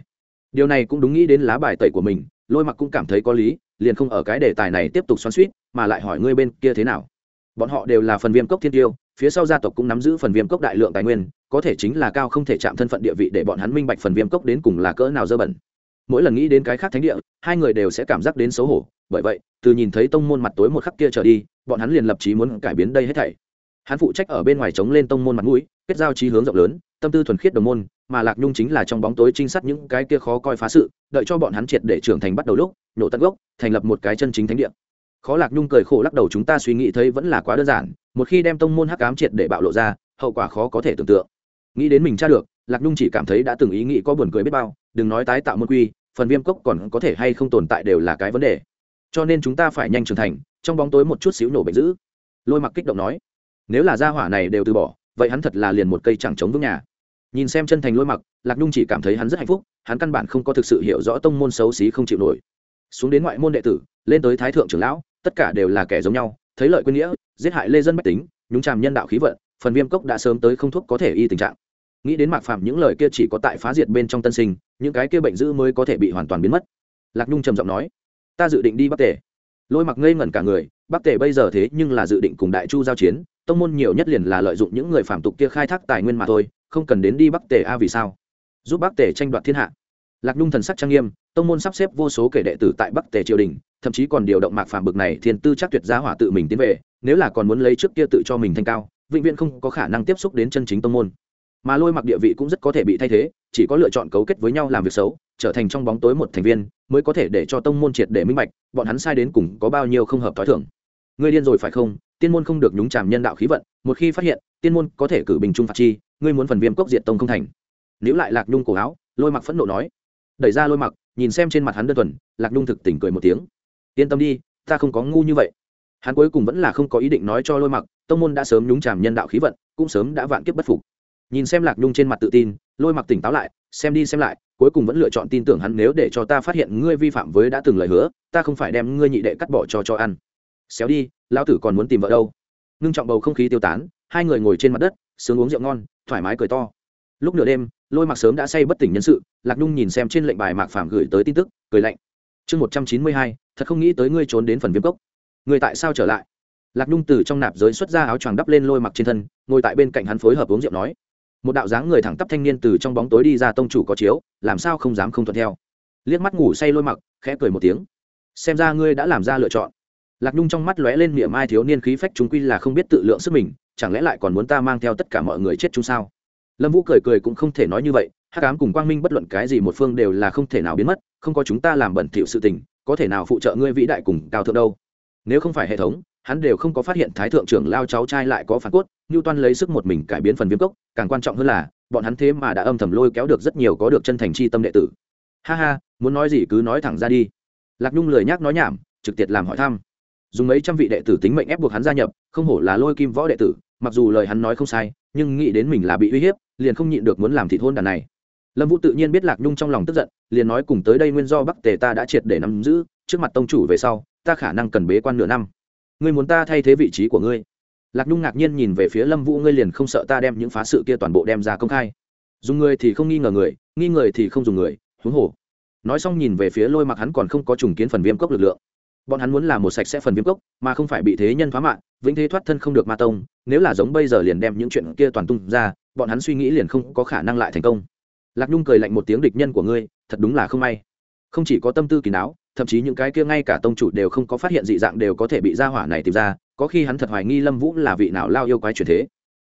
A: Điều này cũng đúng nghĩ đến lá bài tẩy của mình, lôi mặc cũng cảm thấy có lý, liền không ở cái đề tài này tiếp tục xoắn suýt mà lại hỏi ngươi bên kia thế nào? Bọn họ đều là phần viêm cốc thiên tiêu, phía sau gia tộc cũng nắm giữ phần viêm cốc đại lượng tài nguyên, có thể chính là cao không thể chạm thân phận địa vị để bọn hắn minh bạch phần viêm cốc đến cùng là cỡ nào dơ bẩn. Mỗi lần nghĩ đến cái khác thánh địa, hai người đều sẽ cảm giác đến xấu hổ, bởi vậy, từ nhìn thấy tông môn mặt tối một khắc kia trở đi bọn hắn liền lập chí muốn cải biến đây hết thảy. Hắn phụ trách ở bên ngoài chống lên tông môn mặt mũi, kết giao trí hướng rộng lớn, tâm tư thuần khiết đồng môn, mà lạc nhung chính là trong bóng tối trinh sát những cái kia khó coi phá sự, đợi cho bọn hắn triệt để trưởng thành bắt đầu lúc, nổ tận gốc, thành lập một cái chân chính thánh địa. Khó lạc nhung cười khổ lắc đầu chúng ta suy nghĩ thấy vẫn là quá đơn giản, một khi đem tông môn hắc ám triệt để bạo lộ ra, hậu quả khó có thể tưởng tượng. Nghĩ đến mình tra được, lạc nhung chỉ cảm thấy đã từng ý nghĩ có buồn cười biết bao, đừng nói tái tạo môn quy, phần viêm cốc còn có thể hay không tồn tại đều là cái vấn đề. Cho nên chúng ta phải nhanh trưởng thành trong bóng tối một chút xíu nổ bệnh dữ. Lôi mặc kích động nói, nếu là gia hỏa này đều từ bỏ, vậy hắn thật là liền một cây chẳng chống vững nhà. Nhìn xem chân thành lôi mặc, lạc nhung chỉ cảm thấy hắn rất hạnh phúc, hắn căn bản không có thực sự hiểu rõ tông môn xấu xí không chịu nổi. Xuống đến ngoại môn đệ tử, lên tới thái thượng trưởng lão, tất cả đều là kẻ giống nhau, thấy lợi quên nghĩa, giết hại lê dân bách tính, nhúng tràm nhân đạo khí vận, phần viêm cốc đã sớm tới không thuốc có thể y tình trạng. Nghĩ đến mạc phạm những lời kia chỉ có tại phá diệt bên trong tân sinh, những cái kia bệnh dữ mới có thể bị hoàn toàn biến mất. Lạc nhung trầm giọng nói, ta dự định đi bắc tề lôi mặc ngây ngẩn cả người bắc tề bây giờ thế nhưng là dự định cùng đại chu giao chiến, tông môn nhiều nhất liền là lợi dụng những người phạm tục kia khai thác tài nguyên mà thôi, không cần đến đi bắc tề a vì sao? Giúp bắc tề tranh đoạt thiên hạ. Lạc nhung thần sắc trang nghiêm, tông môn sắp xếp vô số kể đệ tử tại bắc tề triều đình, thậm chí còn điều động mạc phạm bực này thiên tư chắc tuyệt giá hỏa tự mình tiến về, nếu là còn muốn lấy trước kia tự cho mình thanh cao, vĩnh viễn không có khả năng tiếp xúc đến chân chính tông môn mà lôi mặc địa vị cũng rất có thể bị thay thế, chỉ có lựa chọn cấu kết với nhau làm việc xấu, trở thành trong bóng tối một thành viên, mới có thể để cho tông môn triệt để minh bạch, bọn hắn sai đến cùng có bao nhiêu không hợp t h o i thưởng ngươi điên rồi phải không? Tiên môn không được nhúng chàm nhân đạo khí vận, một khi phát hiện, tiên môn có thể cử bình trung phạt chi, ngươi muốn phần viêm cốc diện tông không thành. Nếu lại lạc nhung cổ áo, lôi mặc phẫn nộ nói. Đẩy ra lôi mặc, nhìn xem trên mặt hắn đơn thuần, lạc nhung thực tỉnh cười một tiếng. Yên tâm đi, ta không có ngu như vậy. Hắn cuối cùng vẫn là không có ý định nói cho lôi mặc, tông môn đã sớm nhúng chàm nhân đạo khí vận, cũng sớm đã vạn kiếp bất phục nhìn xem lạc nhung trên mặt tự tin, lôi mặc tỉnh táo lại, xem đi xem lại, cuối cùng vẫn lựa chọn tin tưởng hắn nếu để cho ta phát hiện ngươi vi phạm với đã từng lời hứa, ta không phải đem ngươi nhị đệ cắt bỏ cho cho ăn. Xéo đi, lão tử còn muốn tìm vợ đâu? Ngưng trọng bầu không khí tiêu tán, hai người ngồi trên mặt đất, sướng uống rượu ngon, thoải mái cười to. Lúc nửa đêm, lôi mặc sớm đã say bất tỉnh nhân sự, lạc nhung nhìn xem trên lệnh bài mạc phàm gửi tới tin tức, cười lạnh. Chương một trăm chín mươi hai, thật không nghĩ tới ngươi trốn đến phần viêm cốc. Người tại sao trở lại? Lạc nhung từ trong nạp giới xuất ra áo choàng đắp lên lôi mặc trên thân, ngồi tại bên cạnh hắn phối hợp uống rượu nói một đạo dáng người thẳng tắp thanh niên từ trong bóng tối đi ra tông chủ có chiếu, làm sao không dám không thuận theo. Liếc mắt ngủ say lôi mặc, khẽ cười một tiếng. Xem ra ngươi đã làm ra lựa chọn. Lạc nhung trong mắt lóe lên miệng mai thiếu niên khí phách chúng quy là không biết tự lượng sức mình, chẳng lẽ lại còn muốn ta mang theo tất cả mọi người chết chung sao? Lâm vũ cười cười cũng không thể nói như vậy hát cám cùng quang minh bất luận cái gì một phương đều là không thể nào biến mất, không có chúng ta làm bẩn thỉu sự tình, có thể nào phụ trợ ngươi vĩ đại cùng cao thượng đâu? Nếu không phải hệ thống hắn đều không có phát hiện thái thượng trưởng lao cháu trai lại có phản cốt như toan lấy sức một mình cải biến phần viêm cốc, càng quan trọng hơn là, bọn hắn thế mà đã âm thầm lôi kéo được rất nhiều có được chân thành chi tâm đệ tử. Ha ha, muốn nói gì cứ nói thẳng ra đi. Lạc nhung lười nhác nói nhảm, trực tiệt làm hỏi thăm. Dùng mấy trăm vị đệ tử tính mệnh ép buộc hắn gia nhập, không hổ là lôi kim võ đệ tử, mặc dù lời hắn nói không sai, nhưng nghĩ đến mình là bị uy hiếp, liền không nhịn được muốn làm thịt hôn đàn này. Lâm vũ tự nhiên biết lạc nhung trong lòng tức giận, liền nói cùng tới đây nguyên do bắc tề ta đã triệt để nắm giữ, trước mặt tông chủ về sau, ta khả năng cần bế quan nửa năm ngươi muốn ta thay thế vị trí của ngươi? Lạc nhung ngạc nhiên nhìn về phía lâm vũ, ngươi liền không sợ ta đem những phá sự kia toàn bộ đem ra công khai? Dùng người thì không nghi ngờ người, nghi người thì không dùng người, huống hồ. Nói xong nhìn về phía lôi mặc hắn còn không có trùng kiến phần viêm cốc lực lượng. Bọn hắn muốn làm một sạch sẽ phần viêm cốc, mà không phải bị thế nhân phá mạng, vĩnh thế thoát thân không được ma tông, nếu là giống bây giờ liền đem những chuyện kia toàn tung ra, bọn hắn suy nghĩ liền không có khả năng lại thành công. Lạc nhung cười lạnh một tiếng địch nhân của ngươi, thật đúng là không may. Không chỉ có tâm tư kỳ não thậm chí những cái kia ngay cả tông chủ đều không có phát hiện dị dạng đều có thể bị gia hỏa này tìm ra, có khi hắn thật hoài nghi lâm vũ là vị nào lao yêu quái truyền thế.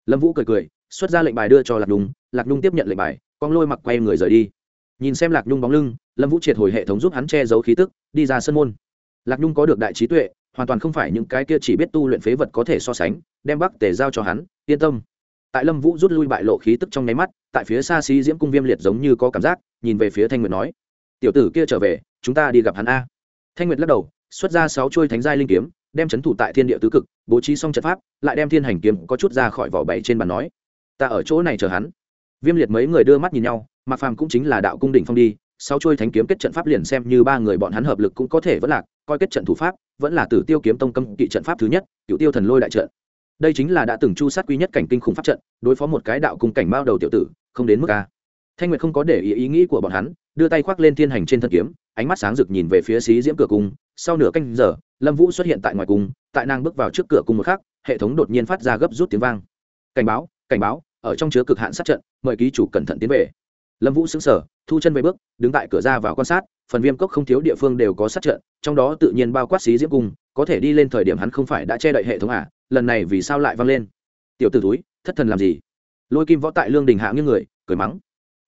A: Lâm vũ cười cười, xuất ra lệnh bài đưa cho lạc nhung lạc nhung tiếp nhận lệnh bài, con lôi mặc quay người rời đi. Nhìn xem lạc nhung bóng lưng, lâm vũ triệt hồi hệ thống giúp hắn che giấu khí tức, đi ra sân môn. Lạc nhung có được đại trí tuệ, hoàn toàn không phải những cái kia chỉ biết tu luyện phế vật có thể so sánh, đem bắc tề giao cho hắn, yên tâm. Tại lâm vũ rút lui bại lộ khí tức trong nháy mắt, tại phía xa xí diễm cung viêm liệt giống như có cảm giác, nhìn về phía thanh nguyệt nói, tiểu tử kia trở về chúng ta đi gặp hắn a. Thanh nguyệt lắc đầu, xuất ra sáu chuôi thánh giai linh kiếm, đem c h ấ n thủ tại thiên địa tứ cực, bố trí xong trận pháp, lại đem thiên hành kiếm có chút ra khỏi vỏ bảy trên bàn nói, ta ở chỗ này chờ hắn. Viêm liệt mấy người đưa mắt nhìn nhau mặc phàm cũng chính là đạo cung đỉnh phong đi, sáu chuôi thánh kiếm kết trận pháp liền xem như ba người bọn hắn hợp lực cũng có thể vẫn lạc, coi kết trận thủ pháp, vẫn là tử tiêu kiếm tông cấm kỵ trận pháp thứ nhất cựu tiêu thần lôi đại trận. Đây chính là đã từng chu sát quý nhất cảnh kinh khủng pháp trận, đối phó một cái đạo cung cảnh bao đầu tiểu tử, không đến mức a. Thanh nguyệt không có để ý ý nghĩ của bọn hắn đưa tay khoác lên thiên hành trên thân kiếm, ánh mắt sáng rực nhìn về phía xí diễm cửa cung. Sau nửa canh giờ, lâm vũ xuất hiện tại ngoài cung, tại nàng bước vào trước cửa cung một khắc, hệ thống đột nhiên phát ra gấp rút tiếng vang. Cảnh báo cảnh báo, ở trong chứa cực hạn sát trận, mời ký chủ cẩn thận tiến về. Lâm vũ xứng sở thu chân về bước, đứng tại cửa ra vào quan sát, phần viêm cốc không thiếu địa phương đều có sát trận, trong đó tự nhiên bao quát xí diễm cung, có thể đi lên thời điểm hắn không phải đã che đậy hệ thống à? Lần này vì sao lại văng lên? Tiểu t ử túi thất thần làm gì? Lôi kim võ tại lương đình hạ như người, cười mắng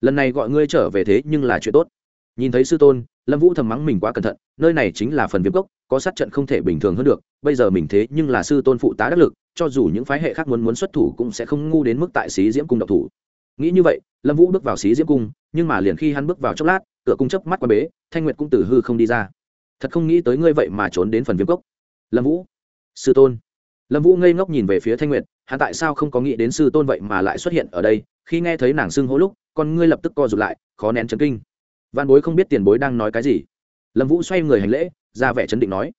A: lần này gọi ngươi trở về thế nhưng là chuyện tốt. Nhìn thấy sư tôn, lâm vũ thầm mắng mình quá cẩn thận, nơi này chính là phần viêm cốc, có sát trận không thể bình thường hơn được, bây giờ mình thế nhưng là sư tôn phụ tá đắc lực, cho dù những phái hệ khác muốn muốn xuất thủ cũng sẽ không ngu đến mức tại xí diễm cung độc thủ. Nghĩ như vậy, lâm vũ bước vào xí diễm cung, nhưng mà liền khi hắn bước vào chốc lát, cửa cung chấp mắt qua bế, thanh nguyệt cũng tử hư không đi ra. Thật không nghĩ tới ngươi vậy mà trốn đến phần viêm cốc. Lâm vũ, sư tôn. Lâm vũ ngây ngốc nhìn về phía thanh nguyệt, hắn tại sao không có nghĩ đến sư tôn vậy mà lại xuất hiện ở đây, khi nghe thấy nàng xưng hô lúc con ngươi lập tức co rụt lại, khó nén chấn kinh. Văn bối không biết tiền bối đang nói cái gì. Lâm vũ xoay người hành lễ, ra vẻ chấn định nói,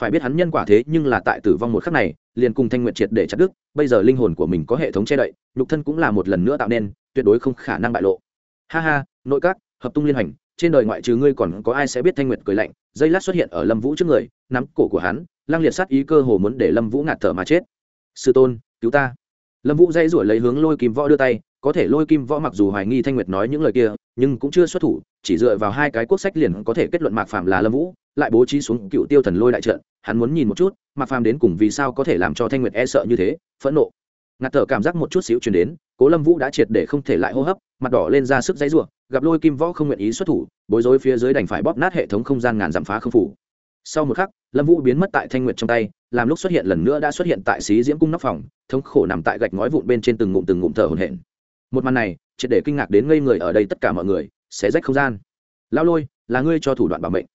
A: phải biết hắn nhân quả thế nhưng là tại tử vong một khắc này, liền cùng thanh nguyệt triệt để chặt đức bây giờ linh hồn của mình có hệ thống che đậy, nhục thân cũng là một lần nữa tạo nên, tuyệt đối không khả năng bại lộ. Ha ha, nội các, hợp tung liên hành, trên đời ngoại trừ ngươi còn có ai sẽ biết thanh nguyệt cười lạnh? Dây lát xuất hiện ở lâm vũ trước người, nắm cổ của hắn, lang liệt sát ý cơ hồ muốn để lâm vũ ngạt thở mà chết. Sư tôn, cứu ta. Lâm vũ dây rủi lấy hướng lôi kìm võ đưa tay có thể lôi kim võ mặc dù hoài nghi thanh nguyệt nói những lời kia, nhưng cũng chưa xuất thủ, chỉ dựa vào hai cái quốc sách liền có thể kết luận mạc phàm là lâm vũ, lại bố trí xuống cựu tiêu thần lôi đại trận, hắn muốn nhìn một chút, mạc phàm đến cùng vì sao có thể làm cho thanh nguyệt e sợ như thế, phẫn nộ. Ngạt thở cảm giác một chút xíu chuyển đến, cố lâm vũ đã triệt để không thể lại hô hấp, mặt đỏ lên ra sức dãy ruộng gặp lôi kim võ không nguyện ý xuất thủ, bối rối phía dưới đành phải bóp nát hệ thống không gian ngàn dặm phá không phủ. Sau một khắc, lâm vũ biến mất tại thanh nguyệt trong tay, làm lúc xuất hiện lần nữa đã xuất hiện tại xí diễm cung nóc phòng, thống khổ nằm tại gạch ngói vụn bên trên từng ngụm từng ngụm thở hồn hển một màn này, triệt để kinh ngạc đến ngây người ở đây tất cả mọi người sẽ rách không gian. Lao lôi, là ngươi cho thủ đoạn bảo mệnh.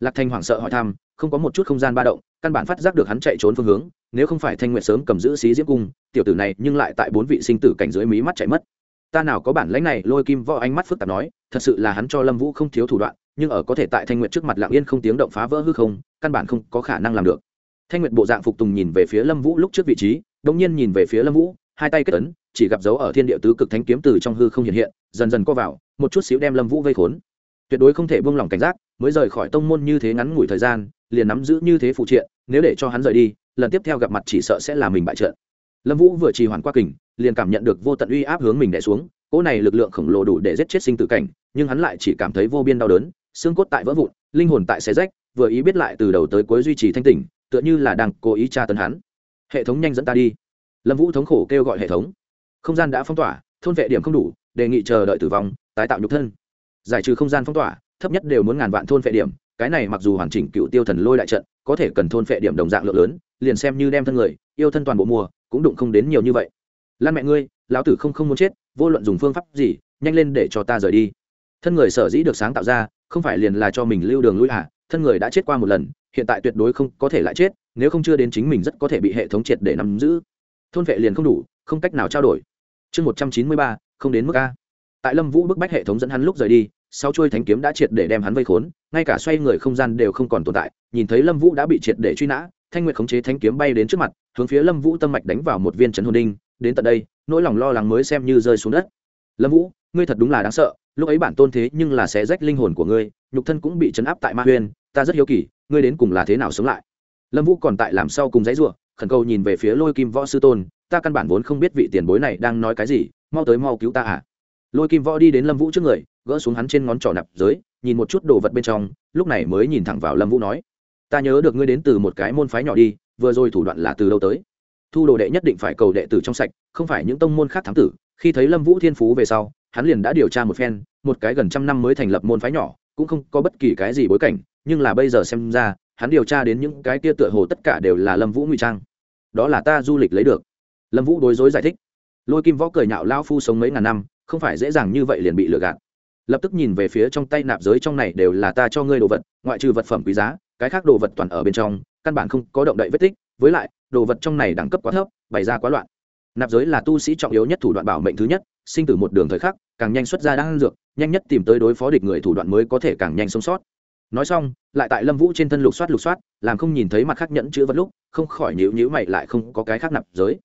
A: Lạc thanh hoảng sợ hỏi thăm, không có một chút không gian ba động, căn bản phát giác được hắn chạy trốn phương hướng, nếu không phải thanh nguyệt sớm cầm giữ xí diễm cung, tiểu tử này nhưng lại tại bốn vị sinh tử cảnh dưới mí mắt chạy mất. Ta nào có bản lãnh này, lôi kim võ ánh mắt phức tạp nói, thật sự là hắn cho lâm vũ không thiếu thủ đoạn, nhưng ở có thể tại thanh nguyệt trước mặt lạng yên không tiếng động phá vỡ hư không, căn bản không có khả năng làm được. Thanh nguyệt bộ dạng phục tùng nhìn về phía lâm vũ lúc trước vị trí đ ỗ n g nhiên nhìn về phía lâm vũ hai tay kết ấn, chỉ gặp dấu ở thiên địa tứ cực thánh kiếm từ trong hư không hiện hiện, dần dần co vào, một chút xíu đem lâm vũ vây khốn. Tuyệt đối không thể buông lỏng cảnh giác, mới rời khỏi tông môn như thế ngắn ngủi thời gian, liền nắm giữ như thế phụ triện, nếu để cho hắn rời đi, lần tiếp theo gặp mặt chỉ sợ sẽ là mình bại trận. Lâm vũ vừa trì hoàn qua kình, liền cảm nhận được vô tận uy áp hướng mình đẻ xuống, cỗ này lực lượng khổng lồ đủ để giết chết sinh tử cảnh, nhưng hắn lại chỉ cảm thấy vô biên đau đớn, xương cốt tại vỡ vụn, linh hồn tại xé rách, vừa ý biết lại từ đầu tới cuối duy trì thanh tỉnh, tựa như là đang cố ý tra tấn hắn. Hệ thống nhanh dẫn ta đi lâm vũ thống khổ kêu gọi hệ thống. Không gian đã phong tỏa, thôn vệ điểm không đủ, đề nghị chờ đợi tử vong, tái tạo nhục thân. Giải trừ không gian phong tỏa, thấp nhất đều muốn ngàn vạn thôn vệ điểm, cái này mặc dù hoàn chỉnh cựu tiêu thần lôi đại trận, có thể cần thôn vệ điểm đồng dạng lượng lớn, liền xem như đem thân người, yêu thân toàn bộ mùa, cũng đụng không đến nhiều như vậy. Lan mẹ ngươi, lão tử không không muốn chết, vô luận dùng phương pháp gì, nhanh lên để cho ta rời đi. Thân người sở dĩ được sáng tạo ra, không phải liền là cho mình lưu đường lui hạ thân người đã chết qua một lần, hiện tại tuyệt đối không có thể lại chết, nếu không chưa đến chính mình rất có thể bị hệ thống triệt để nắm giữ thôn vệ liền không đủ, không cách nào trao đổi. Chương một trăm chín mươi ba, không đến mức a. Tại lâm vũ bức bách hệ thống dẫn hắn lúc rời đi, sau chuôi thánh kiếm đã triệt để đem hắn vây khốn, ngay cả xoay người không gian đều không còn tồn tại, nhìn thấy lâm vũ đã bị triệt để truy nã, thanh nguyệt khống chế Thánh kiếm bay đến trước mặt, hướng phía lâm vũ tâm mạch đánh vào một viên chấn hồn đinh, đến tận đây, nỗi lòng lo lắng mới xem như rơi xuống đất. Lâm vũ, ngươi thật đúng là đáng sợ, lúc ấy bản tôn thế nhưng là sẽ rách linh hồn của ngươi, nhục thân cũng bị chấn áp tại ma huyên ta rất hiếu kỳ, ngươi đến cùng là thế nào sống lại? Lâm vũ còn tại làm sau cùng giấy ruộng khẩn cầu nhìn về phía lôi kim võ sư tôn, ta căn bản vốn không biết vị tiền bối này đang nói cái gì, mau tới mau cứu ta à. Lôi kim võ đi đến lâm vũ trước người, gỡ xuống hắn trên ngón trỏ nạp giới, nhìn một chút đồ vật bên trong, lúc này mới nhìn thẳng vào lâm vũ nói, ta nhớ được ngươi đến từ một cái môn phái nhỏ đi, vừa rồi thủ đoạn là từ đâu tới. Thu đồ đệ nhất định phải cầu đệ tử trong sạch, không phải những tông môn khác thám tử. Khi thấy lâm vũ thiên phú về sau, hắn liền đã điều tra một phen, một cái gần trăm năm mới thành lập môn phái nhỏ, cũng không có bất kỳ cái gì bối cảnh, nhưng là bây giờ xem ra hắn điều tra đến những cái kia tựa hồ tất cả đều là lâm vũ ngụy trang. Đó là ta du lịch lấy được. Lâm vũ đối rối giải thích. Lôi kim võ cười nhạo lao phu sống mấy ngàn năm, không phải dễ dàng như vậy liền bị lừa gạt. Lập tức nhìn về phía trong tay nạp giới trong này đều là ta cho ngươi đồ vật, ngoại trừ vật phẩm quý giá, cái khác đồ vật toàn ở bên trong, căn bản không có động đậy vết tích. Với lại, đồ vật trong này đẳng cấp quá thấp, bày ra quá loạn. Nạp giới là tu sĩ trọng yếu nhất thủ đoạn bảo mệnh thứ nhất, sinh tử một đường thời khắc, càng nhanh xuất ra đang dược, nhanh nhất tìm tới đối phó địch người thủ đoạn mới có thể càng nhanh sống sót nói xong, lại tại lâm vũ trên thân lục soát lục soát, làm không nhìn thấy mặt khác nhẫn chữ vật lúc, không khỏi nhữ nhữ mày lại không có cái khác nạp giới.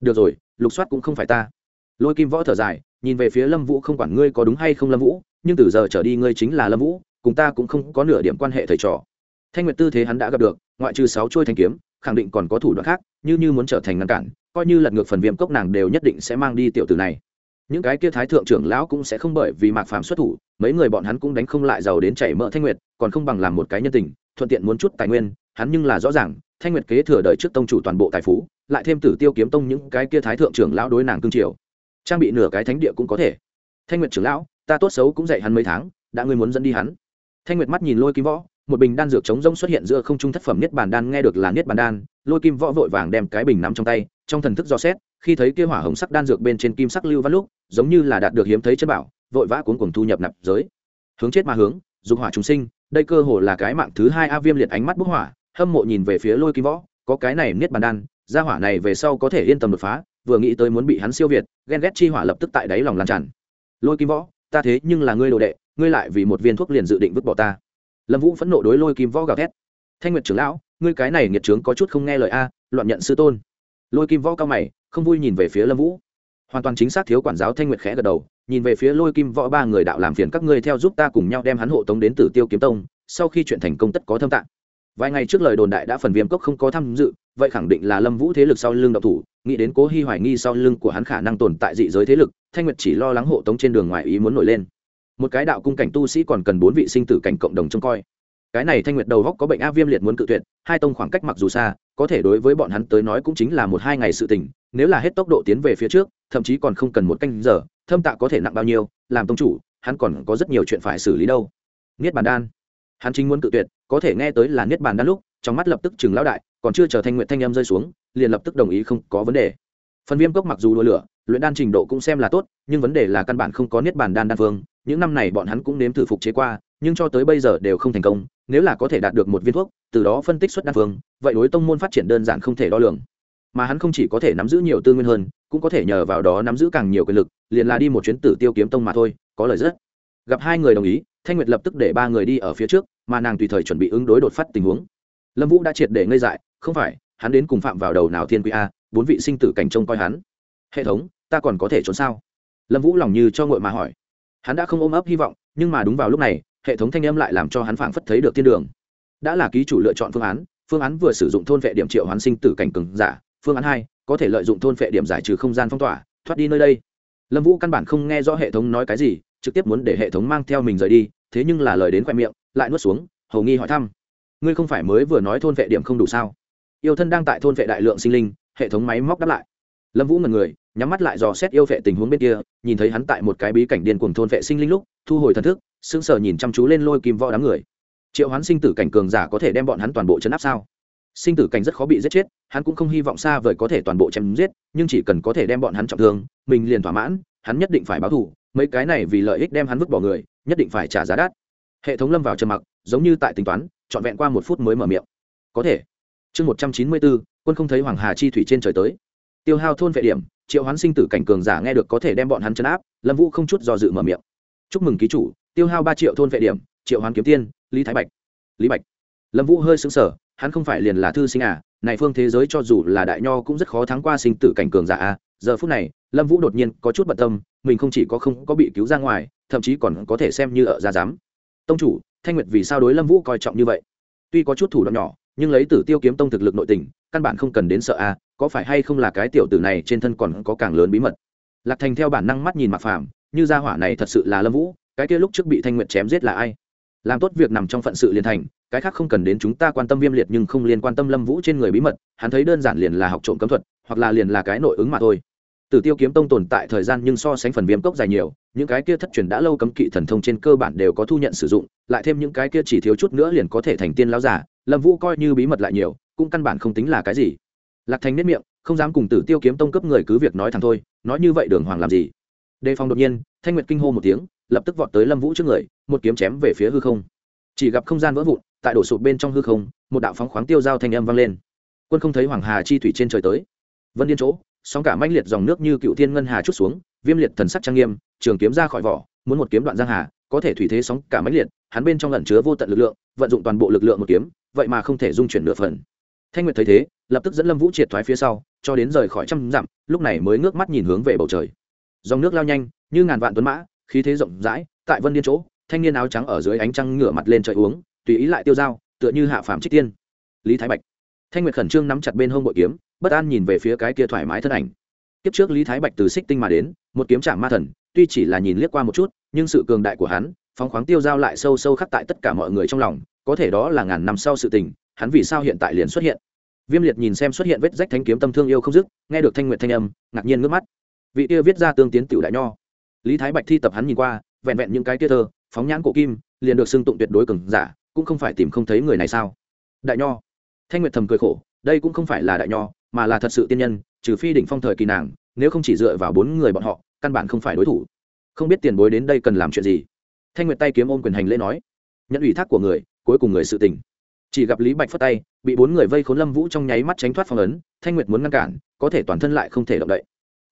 A: Được rồi, lục soát cũng không phải ta. Lôi kim võ thở dài, nhìn về phía lâm vũ không quản ngươi có đúng hay không lâm vũ, nhưng từ giờ trở đi ngươi chính là lâm vũ, cùng ta cũng không có nửa điểm quan hệ thầy trò. Thanh nguyệt tư thế hắn đã gặp được, ngoại trừ sáu trôi thanh kiếm, khẳng định còn có thủ đoạn khác, như như muốn trở thành ngăn cản, coi như lật ngược phần viêm cốc nàng đều nhất định sẽ mang đi tiểu tử này những cái kia thái thượng trưởng lão cũng sẽ không bởi vì mạc phàm xuất thủ, mấy người bọn hắn cũng đánh không lại giàu đến chảy mỡ thanh nguyệt, còn không bằng làm một cái nhân tình, thuận tiện muốn chút tài nguyên, hắn nhưng là rõ ràng, thanh nguyệt kế thừa đời trước tông chủ toàn bộ tài phú, lại thêm tử tiêu kiếm tông những cái kia thái thượng trưởng lão đối nàng cương triều. Trang bị nửa cái thánh địa cũng có thể. Thanh nguyệt trưởng lão, ta tốt xấu cũng dạy hắn mấy tháng, đã ngươi muốn dẫn đi hắn. Thanh nguyệt mắt nhìn lôi kim võ, một bình đan dược chống rông xuất hiện giữa không trung thất phẩm niết bàn đan, nghe được là niết bàn đan, lôi kim võ vội vàng đem cái bình nắm trong tay, trong thần thức do xét khi thấy kia hỏa hồng sắc đan dược bên trên kim sắc lưu văn lúc, giống như là đạt được hiếm thấy chân bảo, vội vã cuốn cuồng thu nhập nạp giới. Hướng chết mà hướng, dục hỏa chúng sinh, đây cơ hồ là cái mạng thứ hai a viêm liệt ánh mắt bức hỏa, hâm mộ nhìn về phía lôi kim võ, có cái này niết bàn đan, gia hỏa này về sau có thể yên tâm đột phá, vừa nghĩ tới muốn bị hắn siêu việt, ghen ghét chi hỏa lập tức tại đáy lòng lan tràn. Lôi kim võ, ta thế nhưng là ngươi đồ đệ, ngươi lại vì một viên thuốc liền dự định vứt bỏ ta. Lâm vũ phẫn nộ đối lôi kim võ gào thét. Thanh nguyệt trưởng lão, ngươi cái này nghiệt trướng có chút không nghe lời a, loạn nhận sư tôn lôi kim võ cao mày, không vui nhìn về phía lâm vũ. Hoàn toàn chính xác thiếu quản giáo thanh nguyệt khẽ gật đầu, nhìn về phía lôi kim võ ba người đạo làm phiền các ngươi theo giúp ta cùng nhau đem hắn hộ tống đến tử tiêu kiếm tông, sau khi chuyện thành công tất có thâm tạng. Vài ngày trước lời đồn đại đã phần viêm cốc không có tham dự, vậy khẳng định là lâm vũ thế lực sau lưng độc thủ, nghĩ đến cố hy hoài nghi sau lưng của hắn khả năng tồn tại dị giới thế lực, thanh nguyệt chỉ lo lắng hộ tống trên đường ngoài ý muốn nổi lên. Một cái đạo cung cảnh tu sĩ còn cần bốn vị sinh tử cảnh cộng đồng trông coi cái này thanh nguyệt đầu góc có bệnh a viêm liệt muốn cự tuyệt, hai tông khoảng cách mặc dù xa, có thể đối với bọn hắn tới nói cũng chính là một hai ngày sự tình, nếu là hết tốc độ tiến về phía trước, thậm chí còn không cần một canh giờ, thâm tạ có thể nặng bao nhiêu, làm tông chủ, hắn còn có rất nhiều chuyện phải xử lý đâu. Niết bàn đan. Hắn chính muốn cự tuyệt, có thể nghe tới là niết bàn đan lúc, trong mắt lập tức chừng lão đại, còn chưa chờ thanh nguyện thanh âm rơi xuống, liền lập tức đồng ý không có vấn đề. Phần viêm cốc mặc dù đua lửa, luyện đan trình độ cũng xem là tốt, nhưng vấn đề là căn bản không có niết bàn đan đan phương những năm này bọn hắn cũng nếm thử phục chế qua, nhưng cho tới bây giờ đều không thành công nếu là có thể đạt được một viên thuốc, từ đó phân tích xuất đa phương, vậy đối tông môn phát triển đơn giản không thể đo lường. Mà hắn không chỉ có thể nắm giữ nhiều tư nguyên hơn, cũng có thể nhờ vào đó nắm giữ càng nhiều quyền lực, liền là đi một chuyến tử tiêu kiếm tông mà thôi, có lời rất. Gặp hai người đồng ý, thanh nguyệt lập tức để ba người đi ở phía trước, mà nàng tùy thời chuẩn bị ứng đối đột phát tình huống. Lâm vũ đã triệt để ngây dại, không phải, hắn đến cùng phạm vào đầu nào thiên quy a, bốn vị sinh tử cảnh trông coi hắn. Hệ thống, ta còn có thể trốn sao? Lâm vũ lòng như cho ngội mà hỏi. Hắn đã không ôm ấp hy vọng, nhưng mà đúng vào lúc này hệ thống thanh âm lại làm cho hắn phảng phất thấy được thiên đường. Đã là ký chủ lựa chọn phương án phương án vừa sử dụng thôn vệ điểm triệu hoán sinh tử cảnh cường giả, phương án hai, có thể lợi dụng thôn vệ điểm giải trừ không gian phong tỏa, thoát đi nơi đây. Lâm vũ căn bản không nghe rõ hệ thống nói cái gì, trực tiếp muốn để hệ thống mang theo mình rời đi, thế nhưng là lời đến khoe miệng, lại nuốt xuống, hầu nghi hỏi thăm. Ngươi không phải mới vừa nói thôn vệ điểm không đủ sao? Yêu thân đang tại thôn vệ đại lượng sinh linh, hệ thống máy móc đáp lại. Lâm vũ ngần người, nhắm mắt lại dò xét yêu vệ tình huống bên kia, nhìn thấy hắn tại một cái bí cảnh điên cuồng thôn vệ sinh linh lúc, thu hồi thần thức sững sờ nhìn chăm chú lên lôi kim võ đám người. Triệu hoán sinh tử cảnh cường giả có thể đem bọn hắn toàn bộ chấn áp sao? Sinh tử cảnh rất khó bị giết chết, hắn cũng không hy vọng xa vời có thể toàn bộ chém giết, nhưng chỉ cần có thể đem bọn hắn trọng thương, mình liền thỏa mãn, hắn nhất định phải báo thù, mấy cái này vì lợi ích đem hắn vứt bỏ người, nhất định phải trả giá đắt. Hệ thống lâm vào trầm mặc, giống như tại tính toán, trọn vẹn qua một phút mới mở miệng. Có thể. Chương một trăm chín mươi bốn, quân không thấy hoàng hà chi thủy trên trời tới. Tiêu hao thôn vệ điểm, triệu hoán sinh tử cảnh cường giả nghe được có thể đem bọn hắn chấn áp, lâm vũ không chút do dự mở miệng. Chúc mừng ký chủ tiêu hao ba triệu thôn vệ điểm, triệu hoán kiếm tiên, lý thái bạch. Lý bạch. Lâm vũ hơi xứng sở hắn không phải liền là thư sinh à này phương thế giới cho dù là đại nho cũng rất khó thắng qua sinh tử cảnh cường giả à. Giờ phút này, lâm vũ đột nhiên có chút bận tâm, mình không chỉ có không có bị cứu ra ngoài, thậm chí còn có thể xem như ở gia giám. Tông chủ, thanh nguyệt vì sao đối lâm vũ coi trọng như vậy? Tuy có chút thủ đoạn nhỏ, nhưng lấy tử tiêu kiếm tông thực lực nội tình, căn bản không cần đến sợ a có phải hay không là cái tiểu tử này trên thân còn có càng lớn bí mật? Lạc thành theo bản năng mắt nhìn mặc phàm, như gia hỏa này thật sự là lâm vũ cái kia lúc trước bị thanh nguyệt chém giết là ai? Làm tốt việc nằm trong phận sự liền thành cái khác không cần đến chúng ta quan tâm viêm liệt nhưng không liên quan tâm lâm vũ trên người bí mật hắn thấy đơn giản liền là học trộm cấm thuật hoặc là liền là cái nội ứng mà thôi. Tử Tiêu kiếm tông tồn tại thời gian nhưng so sánh phần viêm cốc dài nhiều, những cái kia thất truyền đã lâu cấm kỵ thần thông trên cơ bản đều có thu nhận sử dụng, lại thêm những cái kia chỉ thiếu chút nữa liền có thể thành tiên lao giả, lâm vũ coi như bí mật lại nhiều cũng căn bản không tính là cái gì. Lạc thành nếp miệng không dám cùng tử tiêu kiếm tông cấp người cứ việc nói thẳng thôi nói như vậy đường hoàng làm gì? Đề phòng đột nhiên thanh nguyệt kinh hô một tiếng lập tức vọt tới lâm vũ trước người, một kiếm chém về phía hư không. Chỉ gặp không gian vỡ vụn, tại đổ sụp bên trong hư không, một đạo phóng khoáng tiêu dao thanh âm vang lên. Quân không thấy hoàng hà chi thủy trên trời tới. Vân điên chỗ, sóng cả manh liệt dòng nước như cựu thiên ngân hà chút xuống, viêm liệt thần sắc trang nghiêm, trường kiếm ra khỏi vỏ, muốn một kiếm đoạn giang hà, có thể thủy thế sóng cả mãnh liệt, hắn bên trong lẩn chứa vô tận lực lượng, vận dụng toàn bộ lực lượng một kiếm, vậy mà không thể dung chuyển nửa phần. Thanh nguyệt thấy thế, lập tức dẫn lâm vũ triệt thoái phía sau, cho đến rời khỏi trăm dặm, lúc này mới ngước mắt nhìn hướng về bầu trời. Dòng nước lao nhanh, như ngàn vạn tuấn mã khí thế rộng rãi, tại vân điên chỗ, thanh niên áo trắng ở dưới ánh trăng ngửa mặt lên trời uống, tùy ý lại tiêu dao, tựa như hạ phàm trích tiên. Lý thái bạch. Thanh nguyệt khẩn trương nắm chặt bên hông bội kiếm, bất an nhìn về phía cái kia thoải mái thân ảnh. Kiếp trước lý thái bạch từ xích tinh mà đến, một kiếm trạm ma thần, tuy chỉ là nhìn liếc qua một chút, nhưng sự cường đại của hắn, phóng khoáng tiêu dao lại sâu sâu khắc tại tất cả mọi người trong lòng, có thể đó là ngàn năm sau sự tình, hắn vì sao hiện tại liền xuất hiện? Viêm liệt nhìn xem xuất hiện vết rách thanh kiếm tâm thương yêu không dứt, nghe được thanh nguyệt thanh âm, ngạc nhiên ngước mắt. Vị kia viết ra tương tiến tiểu đại nho lý thái bạch thi tập hắn nhìn qua, vẹn vẹn những cái kia thơ, phóng nhãn cổ kim, liền được xưng tụng tuyệt đối cường giả, cũng không phải tìm không thấy người này sao? Đại nho. Thanh nguyệt thầm cười khổ, đây cũng không phải là đại nho, mà là thật sự tiên nhân, trừ phi đỉnh phong thời kỳ nàng, nếu không chỉ dựa vào bốn người bọn họ, căn bản không phải đối thủ. Không biết tiền bối đến đây cần làm chuyện gì? Thanh nguyệt tay kiếm ôm quyền hành lễ nói. Nhận ủy thác của người, cuối cùng người sự tình. Chỉ gặp lý bạch phất tay, bị bốn người vây khốn lâm vũ trong nháy mắt tránh thoát phong ấn, thanh nguyệt muốn ngăn cản, có thể toàn thân lại không thể động đậy.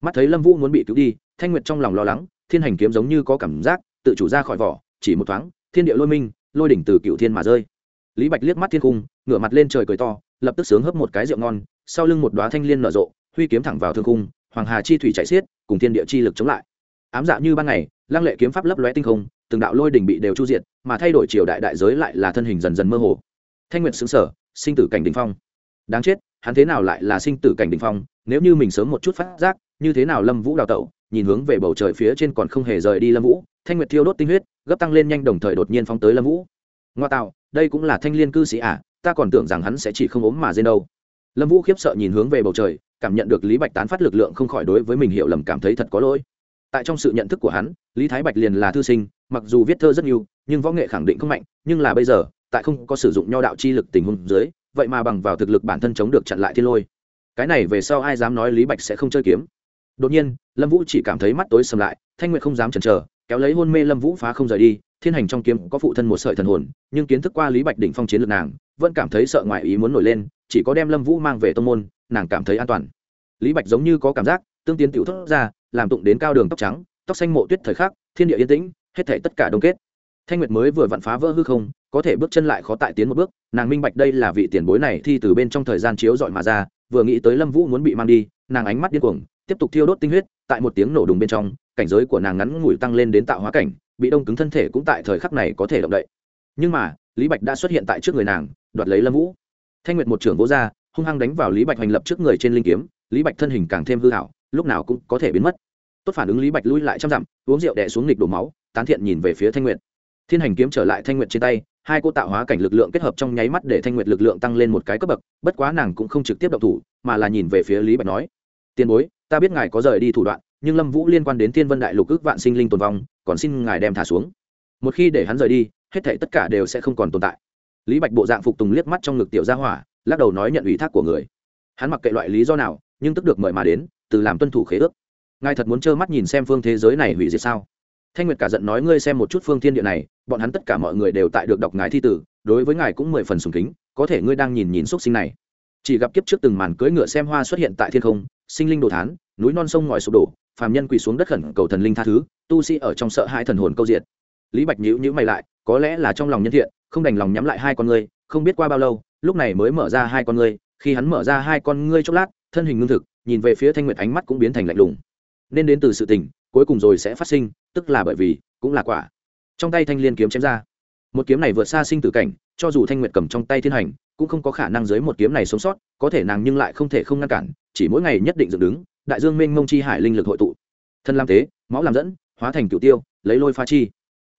A: Mắt thấy lâm vũ muốn bị cứu đi, thanh nguyệt trong lòng lo lắng thiên hành kiếm giống như có cảm giác, tự chủ ra khỏi vỏ, chỉ một thoáng, thiên địa lôi minh, lôi đỉnh từ cựu thiên mà rơi. Lý bạch liếc mắt thiên cung, ngửa mặt lên trời cười to, lập tức sướng hấp một cái rượu ngon, sau lưng một đoá thanh liên nở rộ, huy kiếm thẳng vào thương cung, hoàng hà chi thủy chạy xiết, cùng thiên địa chi lực chống lại. Ám dạ như ban ngày, lăng lệ kiếm pháp lấp lóe tinh không, từng đạo lôi đỉnh bị đều chu diệt, mà thay đổi triều đại đại giới lại là thân hình dần dần mơ hồ. Thanh nguyện xứng sở sinh tử cảnh đình phong. Đáng chết, hắn thế nào lại là sinh tử cảnh đình phong? Nếu như mình sớm một chút phát giác, như thế nào lâm vũ đào tẩu? Nhìn hướng về bầu trời phía trên còn không hề rời đi lâm vũ, thanh nguyệt thiêu đốt tinh huyết, gấp tăng lên nhanh đồng thời đột nhiên phóng tới lâm vũ. Ngoa tạo, đây cũng là thanh liên cư sĩ à ta còn tưởng rằng hắn sẽ chỉ không ốm mà dên đâu. Lâm vũ khiếp sợ nhìn hướng về bầu trời, cảm nhận được lý bạch tán phát lực lượng không khỏi đối với mình hiểu lầm cảm thấy thật có lỗi. Tại trong sự nhận thức của hắn, lý thái bạch liền là thư sinh, mặc dù viết thơ rất nhiều, nhưng võ nghệ khẳng định không mạnh, nhưng là bây giờ, tại không có sử dụng nho đạo chi lực tình huống dưới, vậy mà bằng vào thực lực bản thân chống được chặn lại thiên lôi. Cái này về sau ai dám nói lý bạch sẽ không chơi kiếm? Đột nhiên, lâm vũ chỉ cảm thấy mắt tối sầm lại, thanh nguyện không dám chần chờ, kéo lấy hôn mê lâm vũ phá không rời đi, thiên hành trong kiếm có phụ thân một sợi thần hồn, nhưng kiến thức qua lý bạch đỉnh phong chiến lược nàng, vẫn cảm thấy sợ ngoại ý muốn nổi lên, chỉ có đem lâm vũ mang về tô môn, nàng cảm thấy an toàn. Lý bạch giống như có cảm giác, tương tiến tiểu thốt ra, làm tụng đến cao đường tóc trắng, tóc xanh mộ tuyết thời khắc, thiên địa yên tĩnh, hết thể tất cả đông kết. Thanh nguyệt mới vừa vặn phá vỡ hư không, có thể bước chân lại khó tại tiến một bước, nàng minh bạch đây là vị tiền bối này thi từ bên trong thời gian chiếu dọi mà ra, vừa nghĩ tới lâm vũ muốn bị mang đi, nàng ánh mắt điên cuồng tiếp tục thiêu đốt tinh huyết, tại một tiếng nổ đùng bên trong, cảnh giới của nàng ngắn ngủi tăng lên đến tạo hóa cảnh, bị đông cứng thân thể cũng tại thời khắc này có thể động đậy. Nhưng mà, lý bạch đã xuất hiện tại trước người nàng, đoạt lấy lâm vũ. Thanh nguyệt một trưởng vỗ ra, hung hăng đánh vào lý bạch hành lập trước người trên linh kiếm, lý bạch thân hình càng thêm hư hảo, lúc nào cũng có thể biến mất. Tốt phản ứng, lý bạch lui lại trăm dặm, uống rượu đẻ xuống nghịch đổ máu, tán thiện nhìn về phía thanh nguyệt. Thiên hành kiếm trở lại thanh nguyệt trên tay, hai cô tạo hóa cảnh lực lượng kết hợp trong nháy mắt để thanh nguyệt lực lượng tăng lên một cái cấp bậc, bất quá nàng cũng không trực tiếp động thủ, mà là nhìn về phía lý bạch nói, tiền bối ta biết ngài có rời đi thủ đoạn, nhưng lâm vũ liên quan đến thiên vân đại lục ước vạn sinh linh tồn vong, còn xin ngài đem thả xuống. Một khi để hắn rời đi, hết thể tất cả đều sẽ không còn tồn tại. Lý bạch bộ dạng phục tùng liếc mắt trong ngực tiểu gia hỏa, lắc đầu nói nhận ủy thác của người. Hắn mặc kệ loại lý do nào, nhưng tức được mời mà đến, từ làm tuân thủ khế ước. Ngài thật muốn trơ mắt nhìn xem phương thế giới này hủy diệt sao? Thanh nguyệt cả giận nói ngươi xem một chút phương thiên địa này, bọn hắn tất cả mọi người đều tại được đọc ngài thi tử, đối với ngài cũng mười phần sùng kính, có thể ngươi đang nhìn nhìn xúc sinh này chỉ gặp kiếp trước từng màn cưỡi ngựa xem hoa xuất hiện tại thiên không, sinh linh đồ thán, núi non sông ngòi sụp đổ, phàm nhân quỳ xuống đất khẩn cầu thần linh tha thứ, tu sĩ ở trong sợ hai thần hồn câu diệt. Lý bạch nhữ nhữ mày lại, có lẽ là trong lòng nhân thiện, không đành lòng nhắm lại hai con ngươi, không biết qua bao lâu, lúc này mới mở ra hai con ngươi, khi hắn mở ra hai con ngươi chốc lát, thân hình ngưng thực, nhìn về phía thanh nguyệt ánh mắt cũng biến thành lạnh lùng. Nên đến từ sự tình, cuối cùng rồi sẽ phát sinh, tức là bởi vì, cũng là quả. Trong tay thanh liên kiếm chém ra. Một kiếm này vượt xa sinh tử cảnh, cho dù thanh nguyệt cầm trong tay thiên hành cũng không có khả năng dưới một kiếm này sống sót, có thể nàng nhưng lại không thể không ngăn cản, chỉ mỗi ngày nhất định dựng đứng, đại dương mênh mông chi hải linh lực hội tụ. Thân làm tế máu làm dẫn, hóa thành cửu tiêu, lấy lôi pha chi.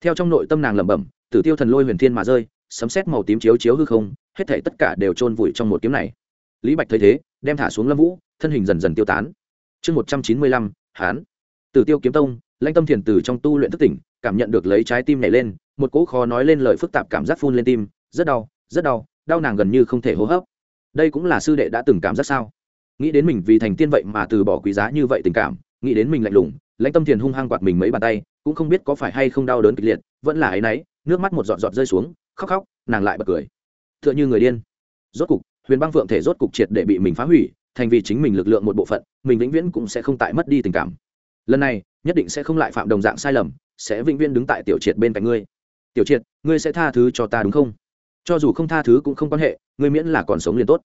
A: Theo trong nội tâm nàng lẩm bẩm, tử tiêu thần lôi huyền thiên mà rơi, sấm sét màu tím chiếu chiếu hư không, hết thảy tất cả đều chôn vùi trong một kiếm này. Lý bạch thấy thế, đem thả xuống lâm vũ, thân hình dần dần tiêu tán. Chương một trăm chín mươi lăm, hán. Tử tiêu kiếm tông, lãnh tâm thiền từ trong tu luyện thức tỉnh, cảm nhận được lấy trái tim nhảy lên, một cỗ khó nói lên lời phức tạp cảm giác phun lên tim, rất đau rất đau đau nàng gần như không thể hô hấp. Đây cũng là sư đệ đã từng cảm giác sao? Nghĩ đến mình vì thành tiên vậy mà từ bỏ quý giá như vậy tình cảm, nghĩ đến mình lạnh lùng, lãnh tâm thiền hung hăng quạt mình mấy bàn tay, cũng không biết có phải hay không đau đớn kịch liệt, vẫn là áy náy, nước mắt một giọt giọt rơi xuống, khóc khóc, nàng lại bật cười. T h ư ợ n h ư người điên. Rốt cục, huyền băng phượng thể rốt cục triệt để bị mình phá hủy, thành vì chính mình lực lượng một bộ phận, mình vĩnh viễn cũng sẽ không tại mất đi tình cảm. Lần này, nhất định sẽ không lại phạm đồng dạng sai lầm, sẽ vĩnh viễn đứng tại tiểu triệt bên cạnh ngươi. Tiểu triệt, ngươi sẽ tha thứ cho ta đúng không? Cho dù không tha thứ cũng không quan hệ, ngươi miễn là còn sống liền tốt.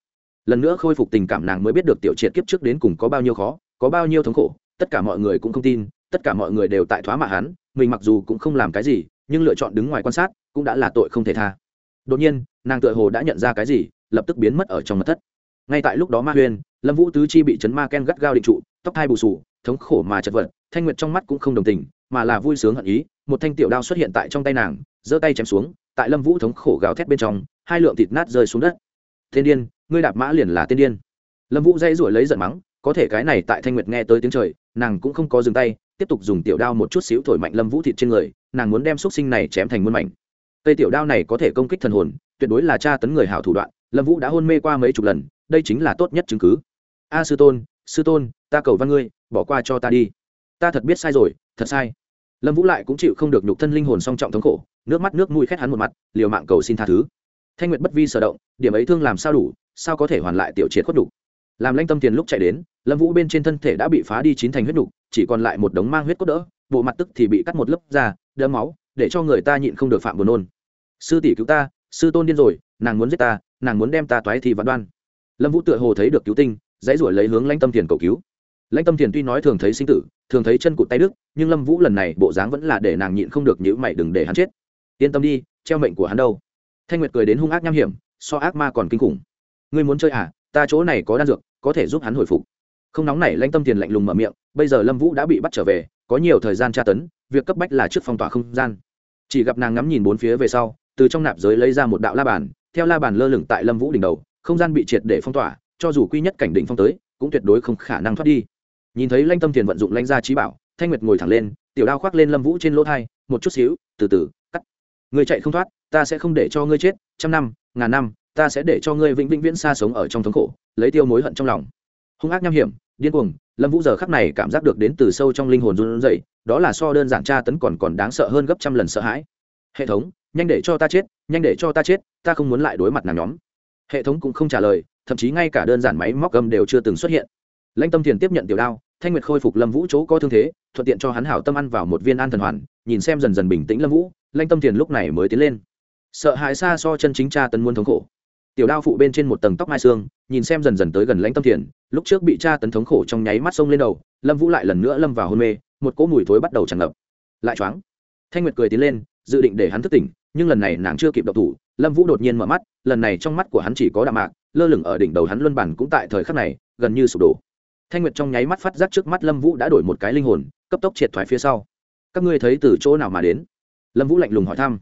A: Lần nữa khôi phục tình cảm nàng mới biết được tiểu triệt kiếp trước đến cùng có bao nhiêu khó, có bao nhiêu thống khổ, tất cả mọi người cũng không tin, tất cả mọi người đều tại thoá mạ hắn, mình mặc dù cũng không làm cái gì, nhưng lựa chọn đứng ngoài quan sát, cũng đã là tội không thể tha. Đột nhiên, nàng tựa hồ đã nhận ra cái gì, lập tức biến mất ở trong mật thất. Ngay tại lúc đó ma huyên, lâm vũ tứ chi bị chấn ma ken gắt gao định trụ, tóc thai bù sù thống khổ mà chật vật, thanh nguyệt trong mắt cũng không đồng tình, mà là vui sướng hận ý, một thanh tiểu đao xuất hiện tại trong tay nàng, giơ tay chém xuống tại lâm vũ thống khổ gào thét bên trong, hai lượng thịt nát rơi xuống đất. Thiên điên, ngươi đạp mã liền là tiên điên. Lâm vũ dây rủi lấy giận mắng, có thể cái này tại thanh nguyệt nghe tới tiếng trời, nàng cũng không có dừng tay, tiếp tục dùng tiểu đao một chút xíu thổi mạnh lâm vũ thịt trên người, nàng muốn đem xúc sinh này chém thành muôn mảnh. Cây tiểu đao này có thể công kích thần hồn, tuyệt đối là tra tấn người hảo thủ đoạn, lâm vũ đã hôn mê qua mấy chục lần, đây chính là tốt nhất chứng cứ. A sư tôn sư tôn, ta cầu văn ngươi, bỏ qua cho ta đi. Ta thật biết sai rồi, thật sai lâm vũ lại cũng chịu không được nhục thân linh hồn song trọng thống khổ nước mắt nước mũi khét hắn một mặt liều mạng cầu xin tha thứ. Thanh nguyệt bất vi sở động điểm ấy thương làm sao đủ sao có thể hoàn lại tiểu triệt khuất đủ làm lanh tâm tiền lúc chạy đến lâm vũ bên trên thân thể đã bị phá đi chín thành huyết đủ, chỉ còn lại một đống mang huyết cốt đỡ bộ mặt tức thì bị cắt một lớp da đỡ máu để cho người ta nhịn không được phạm buồn nôn. Sư tỷ cứu ta sư tôn điên rồi nàng muốn giết ta nàng muốn đem ta toái thì vạn đoan. Lâm vũ tựa hồ thấy được cứu tinh dãy ruổi lấy hướng lãnh tâm tiền cầu cứu lãnh tâm thiền tuy nói thường thấy sinh tử, thường thấy chân cụt tay đức nhưng lâm vũ lần này bộ dáng vẫn là để nàng nhịn không được nhữ mày đừng để hắn chết. Yên tâm đi, treo mệnh của hắn đâu. Thanh nguyệt cười đến hung ác nham hiểm, so ác ma còn kinh khủng. Ngươi muốn chơi à? Ta chỗ này có đan dược, có thể giúp hắn hồi phục. Không nóng này lãnh tâm tiền lạnh lùng mở miệng, bây giờ lâm vũ đã bị bắt trở về, có nhiều thời gian tra tấn, việc cấp bách là trước phong tỏa không gian. Chỉ gặp nàng ngắm nhìn bốn phía về sau, từ trong nạp giới lấy ra một đạo la bàn, theo la bàn lơ lửng tại lâm vũ đỉnh đầu, không gian bị triệt để phong tỏa, cho dù quy nhất cảnh định phong tới, cũng tuyệt đối không khả năng thoát đi nhìn thấy lanh tâm tiền vận dụng lanh gia trí bảo, thanh nguyệt ngồi thẳng lên, tiểu đao khoác lên lâm vũ trên lỗ thai, một chút xíu, từ từ, cắt. Người chạy không thoát, ta sẽ không để cho ngươi chết, trăm năm, ngàn năm, ta sẽ để cho ngươi vĩnh vĩnh viễn xa sống ở trong thống khổ, lấy tiêu mối hận trong lòng. Hung ác nham hiểm, điên cuồng, lâm vũ giờ khắc này cảm giác được đến từ sâu trong linh hồn run rẩy, đó là so đơn giản tra tấn còn còn đáng sợ hơn gấp trăm lần sợ hãi. Hệ thống, nhanh để cho ta chết, nhanh để cho ta chết, ta không muốn lại đối mặt nàng nhóm. Hệ thống cũng không trả lời, thậm chí ngay cả đơn giản máy móc gầm đều chưa từng xuất hiện lãnh tâm thiền tiếp nhận tiểu đao, thanh nguyệt khôi phục lâm vũ chỗ có thương thế, thuận tiện cho hắn hảo tâm ăn vào một viên an thần hoàn, nhìn xem dần dần bình tĩnh lâm vũ, lãnh tâm thiền lúc này mới tiến lên. Sợ hãi xa so chân chính cha tấn muôn thống khổ. Tiểu đao phụ bên trên một tầng tóc mai xương, nhìn xem dần dần tới gần lãnh tâm thiền, lúc trước bị cha tấn thống khổ trong nháy mắt sông lên đầu, lâm vũ lại lần nữa lâm vào hôn mê, một cỗ mùi thối bắt đầu tràn ngập. Lại choáng. Thanh nguyệt cười tiến lên, dự định để hắn thức tỉnh, nhưng lần này nàng chưa kịp độc thủ, lâm vũ đột nhiên mở mắt, lần này trong mắt của hắn chỉ có đạm mạc, lơ lửng ở đỉnh đầu hắn luân bản cũng tại thời khắc này, gần như sụp đổ thanh nguyệt trong nháy mắt phát giác trước mắt lâm vũ đã đổi một cái linh hồn, cấp tốc triệt thoái phía sau. Các ngươi thấy từ chỗ nào mà đến? Lâm vũ lạnh lùng hỏi thăm.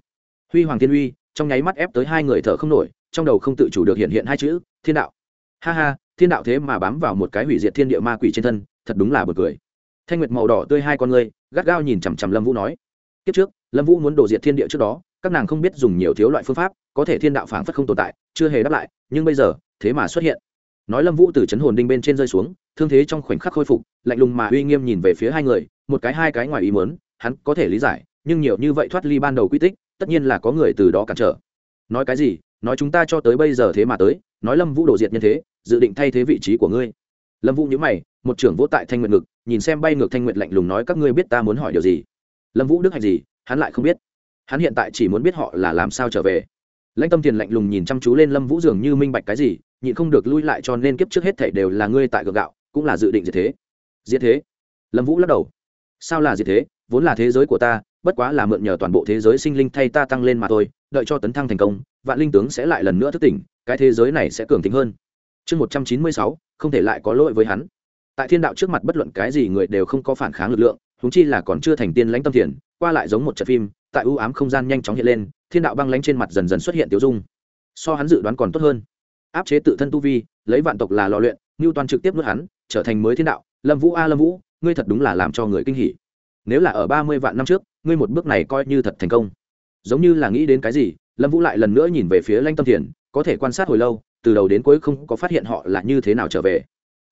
A: Huy hoàng thiên uy, trong nháy mắt ép tới hai người thở không nổi, trong đầu không tự chủ được hiện hiện hai chữ, thiên đạo. Ha ha, thiên đạo thế mà bám vào một cái hủy diệt thiên địa ma quỷ trên thân, thật đúng là bật cười. Thanh nguyệt màu đỏ tươi hai con ngươi, gắt gao nhìn chằm chằm lâm vũ nói, kiếp trước, lâm vũ muốn đổ diệt thiên địa trước đó, các nàng không biết dùng nhiều thiếu loại phương pháp, có thể thiên đạo phảng phất không tồn tại, chưa hề đáp lại, nhưng bây giờ, thế mà xuất hiện nói lâm vũ từ chấn hồn đinh bên trên rơi xuống, thương thế trong khoảnh khắc khôi phục, lạnh lùng mà uy nghiêm nhìn về phía hai người, một cái hai cái ngoài ý muốn, hắn có thể lý giải, nhưng nhiều như vậy thoát ly ban đầu quy tích, tất nhiên là có người từ đó cản trở. Nói cái gì? Nói chúng ta cho tới bây giờ thế mà tới, nói lâm vũ đổ diệt nhân thế, dự định thay thế vị trí của ngươi. Lâm vũ nhữ mày, một trưởng vỗ tại thanh nguyện ngực, nhìn xem bay ngược thanh nguyện lạnh lùng nói, các ngươi biết ta muốn hỏi điều gì? Lâm vũ đức hạnh gì, hắn lại không biết. Hắn hiện tại chỉ muốn biết họ là làm sao trở về. Lãnh tâm tiền lạnh lùng nhìn chăm chú lên lâm vũ dường như minh bạch cái gì nhịn không được lui lại cho nên kiếp trước hết thảy đều là ngươi tại gượng gạo, cũng là dự định diệt thế. Diệt thế? Lâm vũ lắc đầu. Sao là diệt thế? Vốn là thế giới của ta, bất quá là mượn nhờ toàn bộ thế giới sinh linh thay ta tăng lên mà thôi, đợi cho tấn thăng thành công, vạn linh tướng sẽ lại lần nữa thức tỉnh, cái thế giới này sẽ cường thịnh hơn. Chương một trăm chín mươi sáu, không thể lại có lỗi với hắn. Tại thiên đạo trước mặt bất luận cái gì người đều không có phản kháng lực lượng, huống chi là còn chưa thành tiên lãnh tâm thiền, qua lại giống một trận phim, tại u ám không gian nhanh chóng hiện lên, thiên đạo băng lãnh trên mặt dần dần xuất hiện tiêu dung. So hắn dự đoán còn tốt hơn áp chế tự thân tu vi, lấy vạn tộc là lò luyện, ngưu toàn trực tiếp nuốt hắn, trở thành mới thiên đạo. Lâm vũ a, lâm vũ, ngươi thật đúng là làm cho người kinh hỉ. Nếu là ở ba mươi vạn năm trước, ngươi một bước này coi như thật thành công. Giống như là nghĩ đến cái gì, lâm vũ lại lần nữa nhìn về phía lanh tâm thiền, có thể quan sát hồi lâu, từ đầu đến cuối không có phát hiện họ là như thế nào trở về.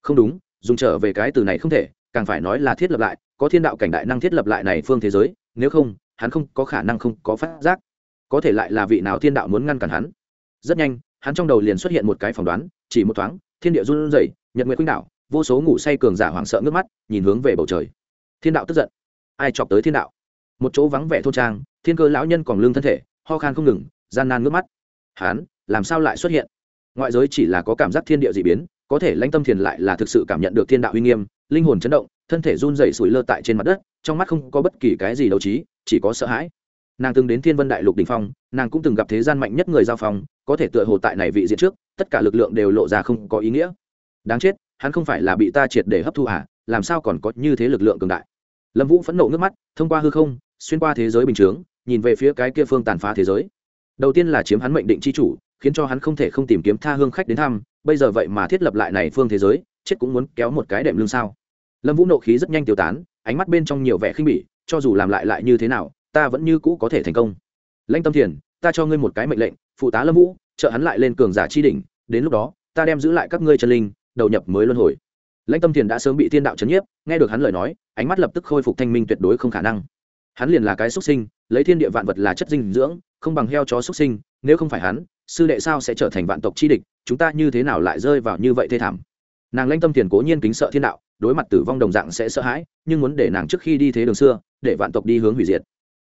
A: Không đúng, dùng trở về cái từ này không thể, càng phải nói là thiết lập lại, có thiên đạo cảnh đại năng thiết lập lại này phương thế giới, nếu không, hắn không có khả năng không có phát giác. Có thể lại là vị nào thiên đạo muốn ngăn cản hắn? Rất nhanh hắn trong đầu liền xuất hiện một cái phỏng đoán, chỉ một thoáng, thiên địa run rẩy, nhật nguyệt khuynh đạo vô số ngủ say cường giả hoảng sợ ngước mắt, nhìn hướng về bầu trời. Thiên đạo tức giận. Ai chọc tới thiên đạo? Một chỗ vắng vẻ thôn trang, thiên cơ lão nhân còn lương thân thể, ho khan không ngừng, gian nan ngước mắt. Hắn, làm sao lại xuất hiện? Ngoại giới chỉ là có cảm giác thiên địa dị biến, có thể lãnh tâm thiền lại là thực sự cảm nhận được thiên đạo uy nghiêm, linh hồn chấn động, thân thể run rẩy sủi lơ tại trên mặt đất, trong mắt không có bất kỳ cái gì đấu trí, chỉ có sợ hãi nàng từng đến thiên vân đại lục đình phong, nàng cũng từng gặp thế gian mạnh nhất người giao phong, có thể tựa hồ tại này vị diện trước, tất cả lực lượng đều lộ ra không có ý nghĩa. Đáng chết, hắn không phải là bị ta triệt để hấp thu à làm sao còn có như thế lực lượng cường đại? Lâm vũ phẫn nộ nước mắt, thông qua hư không, xuyên qua thế giới bình chướng, nhìn về phía cái kia phương tàn phá thế giới. Đầu tiên là chiếm hắn mệnh định c h i chủ, khiến cho hắn không thể không tìm kiếm tha hương khách đến thăm, bây giờ vậy mà thiết lập lại này phương thế giới, chết cũng muốn kéo một cái đệm lương sao? Lâm vũ nộ khí rất nhanh tiêu tán, ánh mắt bên trong nhiều vẻ khinh bỉ, cho dù làm lại lại như thế nào ta vẫn như cũ có thể thành công. Lãnh tâm thiền, ta cho ngươi một cái mệnh lệnh, phụ tá lâm vũ, trợ hắn lại lên cường giả chi đỉnh, đến lúc đó, ta đem giữ lại các ngươi chân linh, đầu nhập mới luân hồi. Lãnh tâm thiền đã sớm bị thiên đạo chấn nhiếp, nghe được hắn lời nói, ánh mắt lập tức khôi phục thanh minh tuyệt đối không khả năng. Hắn liền là cái xuất sinh, lấy thiên địa vạn vật là chất dinh dưỡng, không bằng heo chó xuất sinh, nếu không phải hắn, sư đệ sao sẽ trở thành vạn tộc chi địch, chúng ta như thế nào lại rơi vào như vậy thê thảm? Nàng lãnh tâm thiền cố nhiên kính sợ thiên đạo, đối mặt tử vong đồng dạng sẽ sợ hãi, nhưng muốn để nàng trước khi đi thế đường xưa, để vạn tộc đi hướng hủy diệt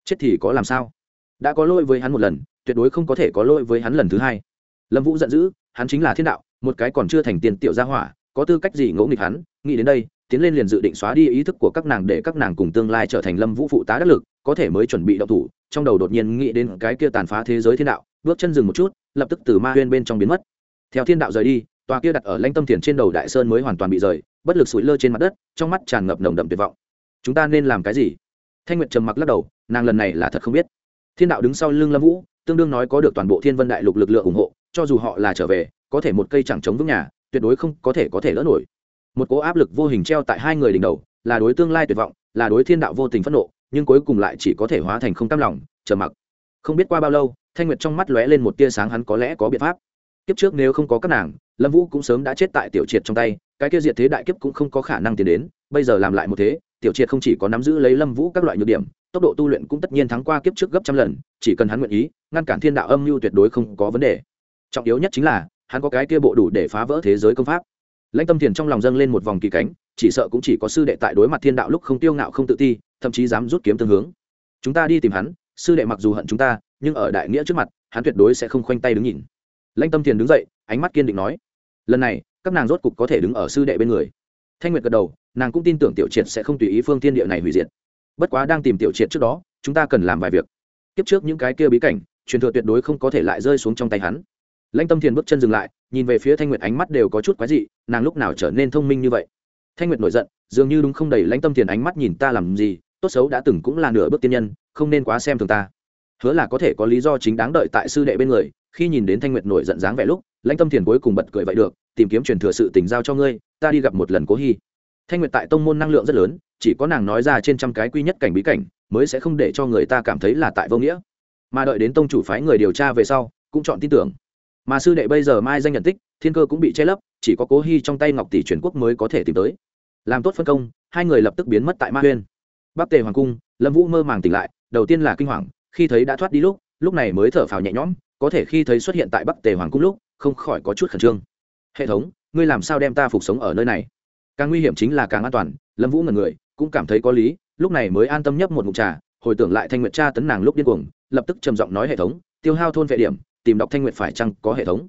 A: chết thì có làm sao? Đã có lỗi với hắn một lần, tuyệt đối không có thể có lỗi với hắn lần thứ hai. Lâm vũ giận dữ, hắn chính là thiên đạo, một cái còn chưa thành tiền tiểu gia hỏa, có tư cách gì ngỗ nghịch hắn? Nghĩ đến đây, tiến lên liền dự định xóa đi ý thức của các nàng để các nàng cùng tương lai trở thành lâm vũ phụ tá đắc lực, có thể mới chuẩn bị động thủ, trong đầu đột nhiên nghĩ đến cái kia tàn phá thế giới thiên đạo, bước chân dừng một chút, lập tức từ ma huyên bên trong biến mất. Theo thiên đạo rời đi, tòa kia đặt ở lãnh tâm thiền trên đầu đại sơn mới hoàn toàn bị rời, bất lực sủi lơ trên mặt đất, trong mắt tràn ngập nồng đậm tuyệt vọng. Chúng ta nên làm cái gì? Thanh nguyệt trầm mặc lắc đầu, nàng lần này là thật không biết. Thiên đạo đứng sau lưng lâm vũ, tương đương nói có được toàn bộ thiên vân đại lục lực lượng ủng hộ, cho dù họ là trở về, có thể một cây chẳng chống vững nhà, tuyệt đối không có thể có thể lỡ nổi. Một cố áp lực vô hình treo tại hai người đỉnh đầu, là đối tương lai tuyệt vọng, là đối thiên đạo vô tình phẫn nộ, nhưng cuối cùng lại chỉ có thể hóa thành không tam lòng, trầm mặc. Không biết qua bao lâu, thanh nguyệt trong mắt lóe lên một tia sáng hắn có lẽ có biện pháp. Kiếp trước nếu không có các nàng, lâm vũ cũng sớm đã chết tại tiểu triệt trong tay, cái kia diệt thế đại kiếp cũng không có khả năng tiến đến, bây giờ làm lại một thế tiểu triệt không chỉ có nắm giữ lấy lâm vũ các loại nhược điểm, tốc độ tu luyện cũng tất nhiên thắng qua kiếp trước gấp trăm lần, chỉ cần hắn nguyện ý, ngăn cản thiên đạo âm mưu tuyệt đối không có vấn đề. Trọng yếu nhất chính là, hắn có cái kia bộ đủ để phá vỡ thế giới công pháp. Lãnh tâm thiền trong lòng dâng lên một vòng kỳ cánh chỉ sợ cũng chỉ có sư đệ tại đối mặt thiên đạo lúc không tiêu ngạo không tự ti, thậm chí dám rút kiếm tương hướng. Chúng ta đi tìm hắn, sư đệ mặc dù hận chúng ta, nhưng ở đại nghĩa trước mặt, hắn tuyệt đối sẽ không khoanh tay đứng nhìn. Lãnh tâm thiền đứng dậy, ánh mắt kiên định nói, lần này, các nàng rốt cục có thể đứng ở sư đệ bên người. Thanh nguyệt gật đầu nàng cũng tin tưởng tiểu triệt sẽ không tùy ý phương thiên địa này hủy diệt. Bất quá đang tìm tiểu triệt trước đó, chúng ta cần làm vài việc. Tiếp trước những cái kia bí cảnh, truyền thừa tuyệt đối không có thể lại rơi xuống trong tay hắn. Lãnh tâm thiền bước chân dừng lại, nhìn về phía thanh nguyệt ánh mắt đều có chút quái dị, nàng lúc nào trở nên thông minh như vậy? Thanh nguyệt nổi giận, dường như đúng không đầy lãnh tâm thiền ánh mắt nhìn ta làm gì, tốt xấu đã từng cũng là nửa bước tiên nhân, không nên quá xem thường ta. Hứa là có thể có lý do chính đáng đợi tại sư đệ bên người, khi nhìn đến thanh nguyệt nổi giận dáng vẻ lúc, lãnh tâm thiền cuối cùng bật cười vậy được, tìm kiếm truyền thừa sự tình giao cho ngươi, ta đi gặp một lần cố hy thanh nguyệt tại tông môn năng lượng rất lớn, chỉ có nàng nói ra trên trăm cái quy nhất cảnh bí cảnh, mới sẽ không để cho người ta cảm thấy là tại vô nghĩa. Mà đợi đến tông chủ phái người điều tra về sau, cũng chọn tin tưởng. Mà sư đệ bây giờ mai danh nhận tích, thiên cơ cũng bị che lấp, chỉ có cố hy trong tay ngọc tỷ truyền quốc mới có thể tìm tới. Làm tốt phân công, hai người lập tức biến mất tại ma huyên. Bắc tề hoàng cung, lâm vũ mơ màng tỉnh lại, đầu tiên là kinh hoàng, khi thấy đã thoát đi lúc lúc này mới thở phào nhẹ nhõm, có thể khi thấy xuất hiện tại bắc tề hoàng cung lúc, không khỏi có chút khẩn trương. Hệ thống, ngươi làm sao đem ta phục sống ở nơi này? Càng nguy hiểm chính là càng an toàn, lâm vũ ngần người, cũng cảm thấy có lý, lúc này mới an tâm nhấp một mục trà, hồi tưởng lại thanh nguyệt cha tấn nàng lúc điên cuồng, lập tức trầm giọng nói hệ thống, tiêu hao thôn vệ điểm, tìm đọc thanh nguyệt phải chăng có hệ thống.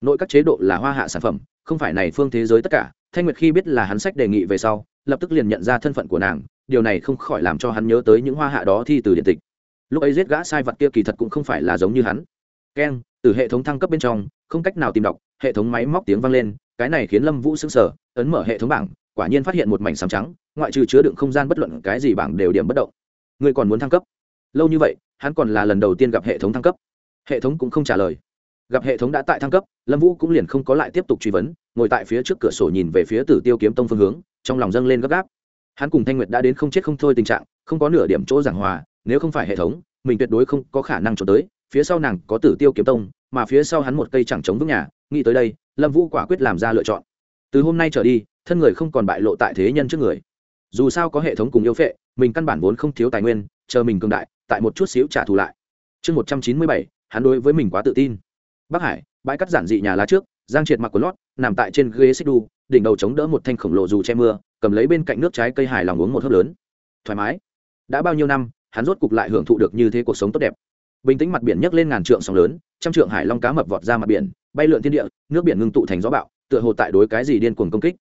A: Nội các chế độ là hoa hạ sản phẩm, không phải này phương thế giới tất cả, thanh nguyệt khi biết là hắn sách đề nghị về sau, lập tức liền nhận ra thân phận của nàng, điều này không khỏi làm cho hắn nhớ tới những hoa hạ đó thi từ điện tịch. Lúc ấy giết gã sai vật kia kỳ thật cũng không phải là giống như hắn. Keng, từ hệ thống thăng cấp bên trong, không cách nào tìm đọc, hệ thống máy móc tiếng vang lên cái này khiến lâm vũ sững sờ, ấn mở hệ thống bảng, quả nhiên phát hiện một mảnh sám trắng, ngoại trừ chứa đựng không gian bất luận cái gì bảng đều điểm bất động. Ngươi còn muốn thăng cấp? Lâu như vậy, hắn còn là lần đầu tiên gặp hệ thống thăng cấp. Hệ thống cũng không trả lời. Gặp hệ thống đã tại thăng cấp, lâm vũ cũng liền không có lại tiếp tục truy vấn, ngồi tại phía trước cửa sổ nhìn về phía tử tiêu kiếm tông phương hướng, trong lòng dâng lên gấp gáp. Hắn cùng thanh nguyệt đã đến không chết không thôi tình trạng, không có nửa điểm chỗ giảng hòa, nếu không phải hệ thống, mình tuyệt đối không có khả năng trốn tới, phía sau nàng có tử tiêu kiếm tông, mà phía sau hắn một cây chẳng chống vững nhà, nghĩ tới đây lâm vũ quả quyết làm ra lựa chọn. Từ hôm nay trở đi, thân người không còn bại lộ tại thế nhân trước người. Dù sao có hệ thống cùng yêu phệ, mình căn bản vốn không thiếu tài nguyên, chờ mình cường đại, tại một chút xíu trả thù lại. Chương một trăm chín mươi bảy, hắn đối với mình quá tự tin. Bắc hải, bãi cắt giản dị nhà lá trước, giang triệt mặc quần lót, nằm tại trên ghế xích đu, đỉnh đầu chống đỡ một thanh khổng lồ dù che mưa, cầm lấy bên cạnh nước trái cây hài lòng uống một hớp lớn. Thoải mái. Đã bao nhiêu năm, hắn rốt cục lại hưởng thụ được như thế cuộc sống tốt đẹp. Bình tĩnh mặt biển nhấc lên ngàn trượng sóng lớn, trăm trượng hải long cá mập vọt ra mặt biển bay lượn thiên địa, nước biển ngưng tụ thành gió bạo tựa hồ tại đối cái gì điên cuồng công kích.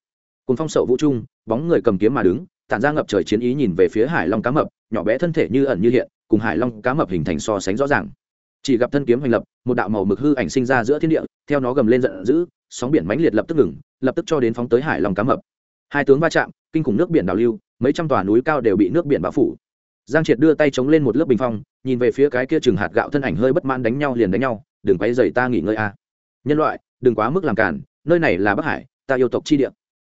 A: Cùng phong sậu vũ trung, bóng người cầm kiếm mà đứng, tản ra ngập trời chiến ý nhìn về phía hải long cá mập, nhỏ bé thân thể như ẩn như hiện, cùng hải long cá mập hình thành so sánh rõ ràng. Chỉ gặp thân kiếm hoành lập, một đạo màu mực hư ảnh sinh ra giữa thiên địa, theo nó gầm lên giận dữ, sóng biển mãnh liệt lập tức ngừng, lập tức cho đến phóng tới hải long cá mập. Hai tướng va chạm, kinh khủng nước biển đào lưu, mấy trăm tòa núi cao đều bị nước biển bao phủ. Giang triệt đưa tay chống lên một lớp bình phong, nhìn về phía cái kia chừng hạt gạo thân ảnh hơi bất mãn đánh nhau liền đánh nhau, đừng quay dày ta nghỉ ngơi a nhân loại, đừng quá mức làm cản nơi này là bắc hải, ta yêu tộc chi địa.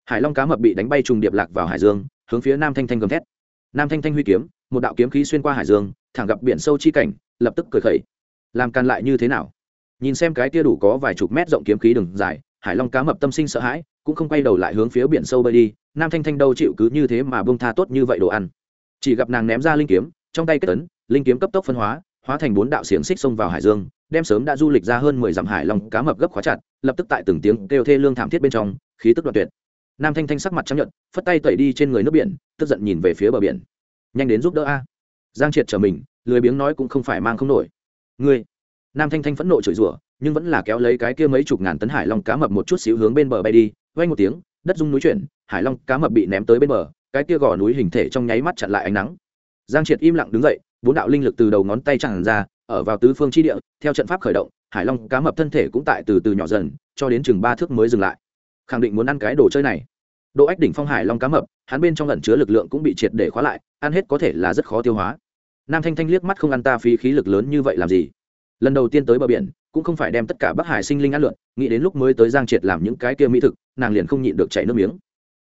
A: Hải long cá mập bị đánh bay trùng điệp lạc vào hải dương, hướng phía nam thanh thanh gầm thét. Nam thanh thanh huy kiếm, một đạo kiếm khí xuyên qua hải dương, thẳng gặp biển sâu chi cảnh, lập tức cười khẩy. Làm càn lại như thế nào? Nhìn xem cái tia đủ có vài chục mét rộng kiếm khí đường dài, hải long cá mập tâm sinh sợ hãi, cũng không quay đầu lại hướng phía biển sâu bơi đi, nam thanh thanh đâu chịu cứ như thế mà bông tha tốt như vậy đồ ăn. Chỉ gặp nàng ném ra linh kiếm, trong tay kết tấn linh kiếm cấp tốc phân hóa hóa thành bốn đạo xiềng xích xông vào hải dương đem sớm đã du lịch ra hơn mười dặm hải long cá mập gấp khóa chặt, lập tức tại từng tiếng kêu thê lương thảm thiết bên trong, khí tức đoạn tuyệt. Nam thanh thanh sắc mặt trắng nhận phất tay tẩy đi trên người nước biển, tức giận nhìn về phía bờ biển. Nhanh đến giúp đỡ a. Giang triệt trở mình, lười biếng nói cũng không phải mang không nổi. Ngươi. Nam thanh thanh phẫn nộ chửi rủa, nhưng vẫn là kéo lấy cái kia mấy chục ngàn tấn hải long cá mập một chút xíu hướng bên bờ bay đi vay một tiếng, đất rung núi chuyển, hải long cá mập bị ném tới bên bờ, cái kia gò núi hình thể trong nháy mắt chặn lại ánh nắng. Giang triệt im lặng đứng dậy, bốn đạo linh lực từ đầu ngón tay tràn ra ở vào tứ phương chi địa, theo trận pháp khởi động, hải long cá mập thân thể cũng tại từ từ nhỏ dần, cho đến chừng ba thước mới dừng lại. Khẳng định muốn ăn cái đồ chơi này. Độ ách đỉnh phong hải long cá mập, hắn bên trong lẩn chứa lực lượng cũng bị triệt để khóa lại, ăn hết có thể là rất khó tiêu hóa. Nam thanh thanh liếc mắt không ăn ta phí khí lực lớn như vậy làm gì? Lần đầu tiên tới bờ biển, cũng không phải đem tất cả bắc hải sinh linh ăn lượn, nghĩ đến lúc mới tới giang triệt làm những cái kia mỹ thực, nàng liền không nhịn được chảy nước miếng.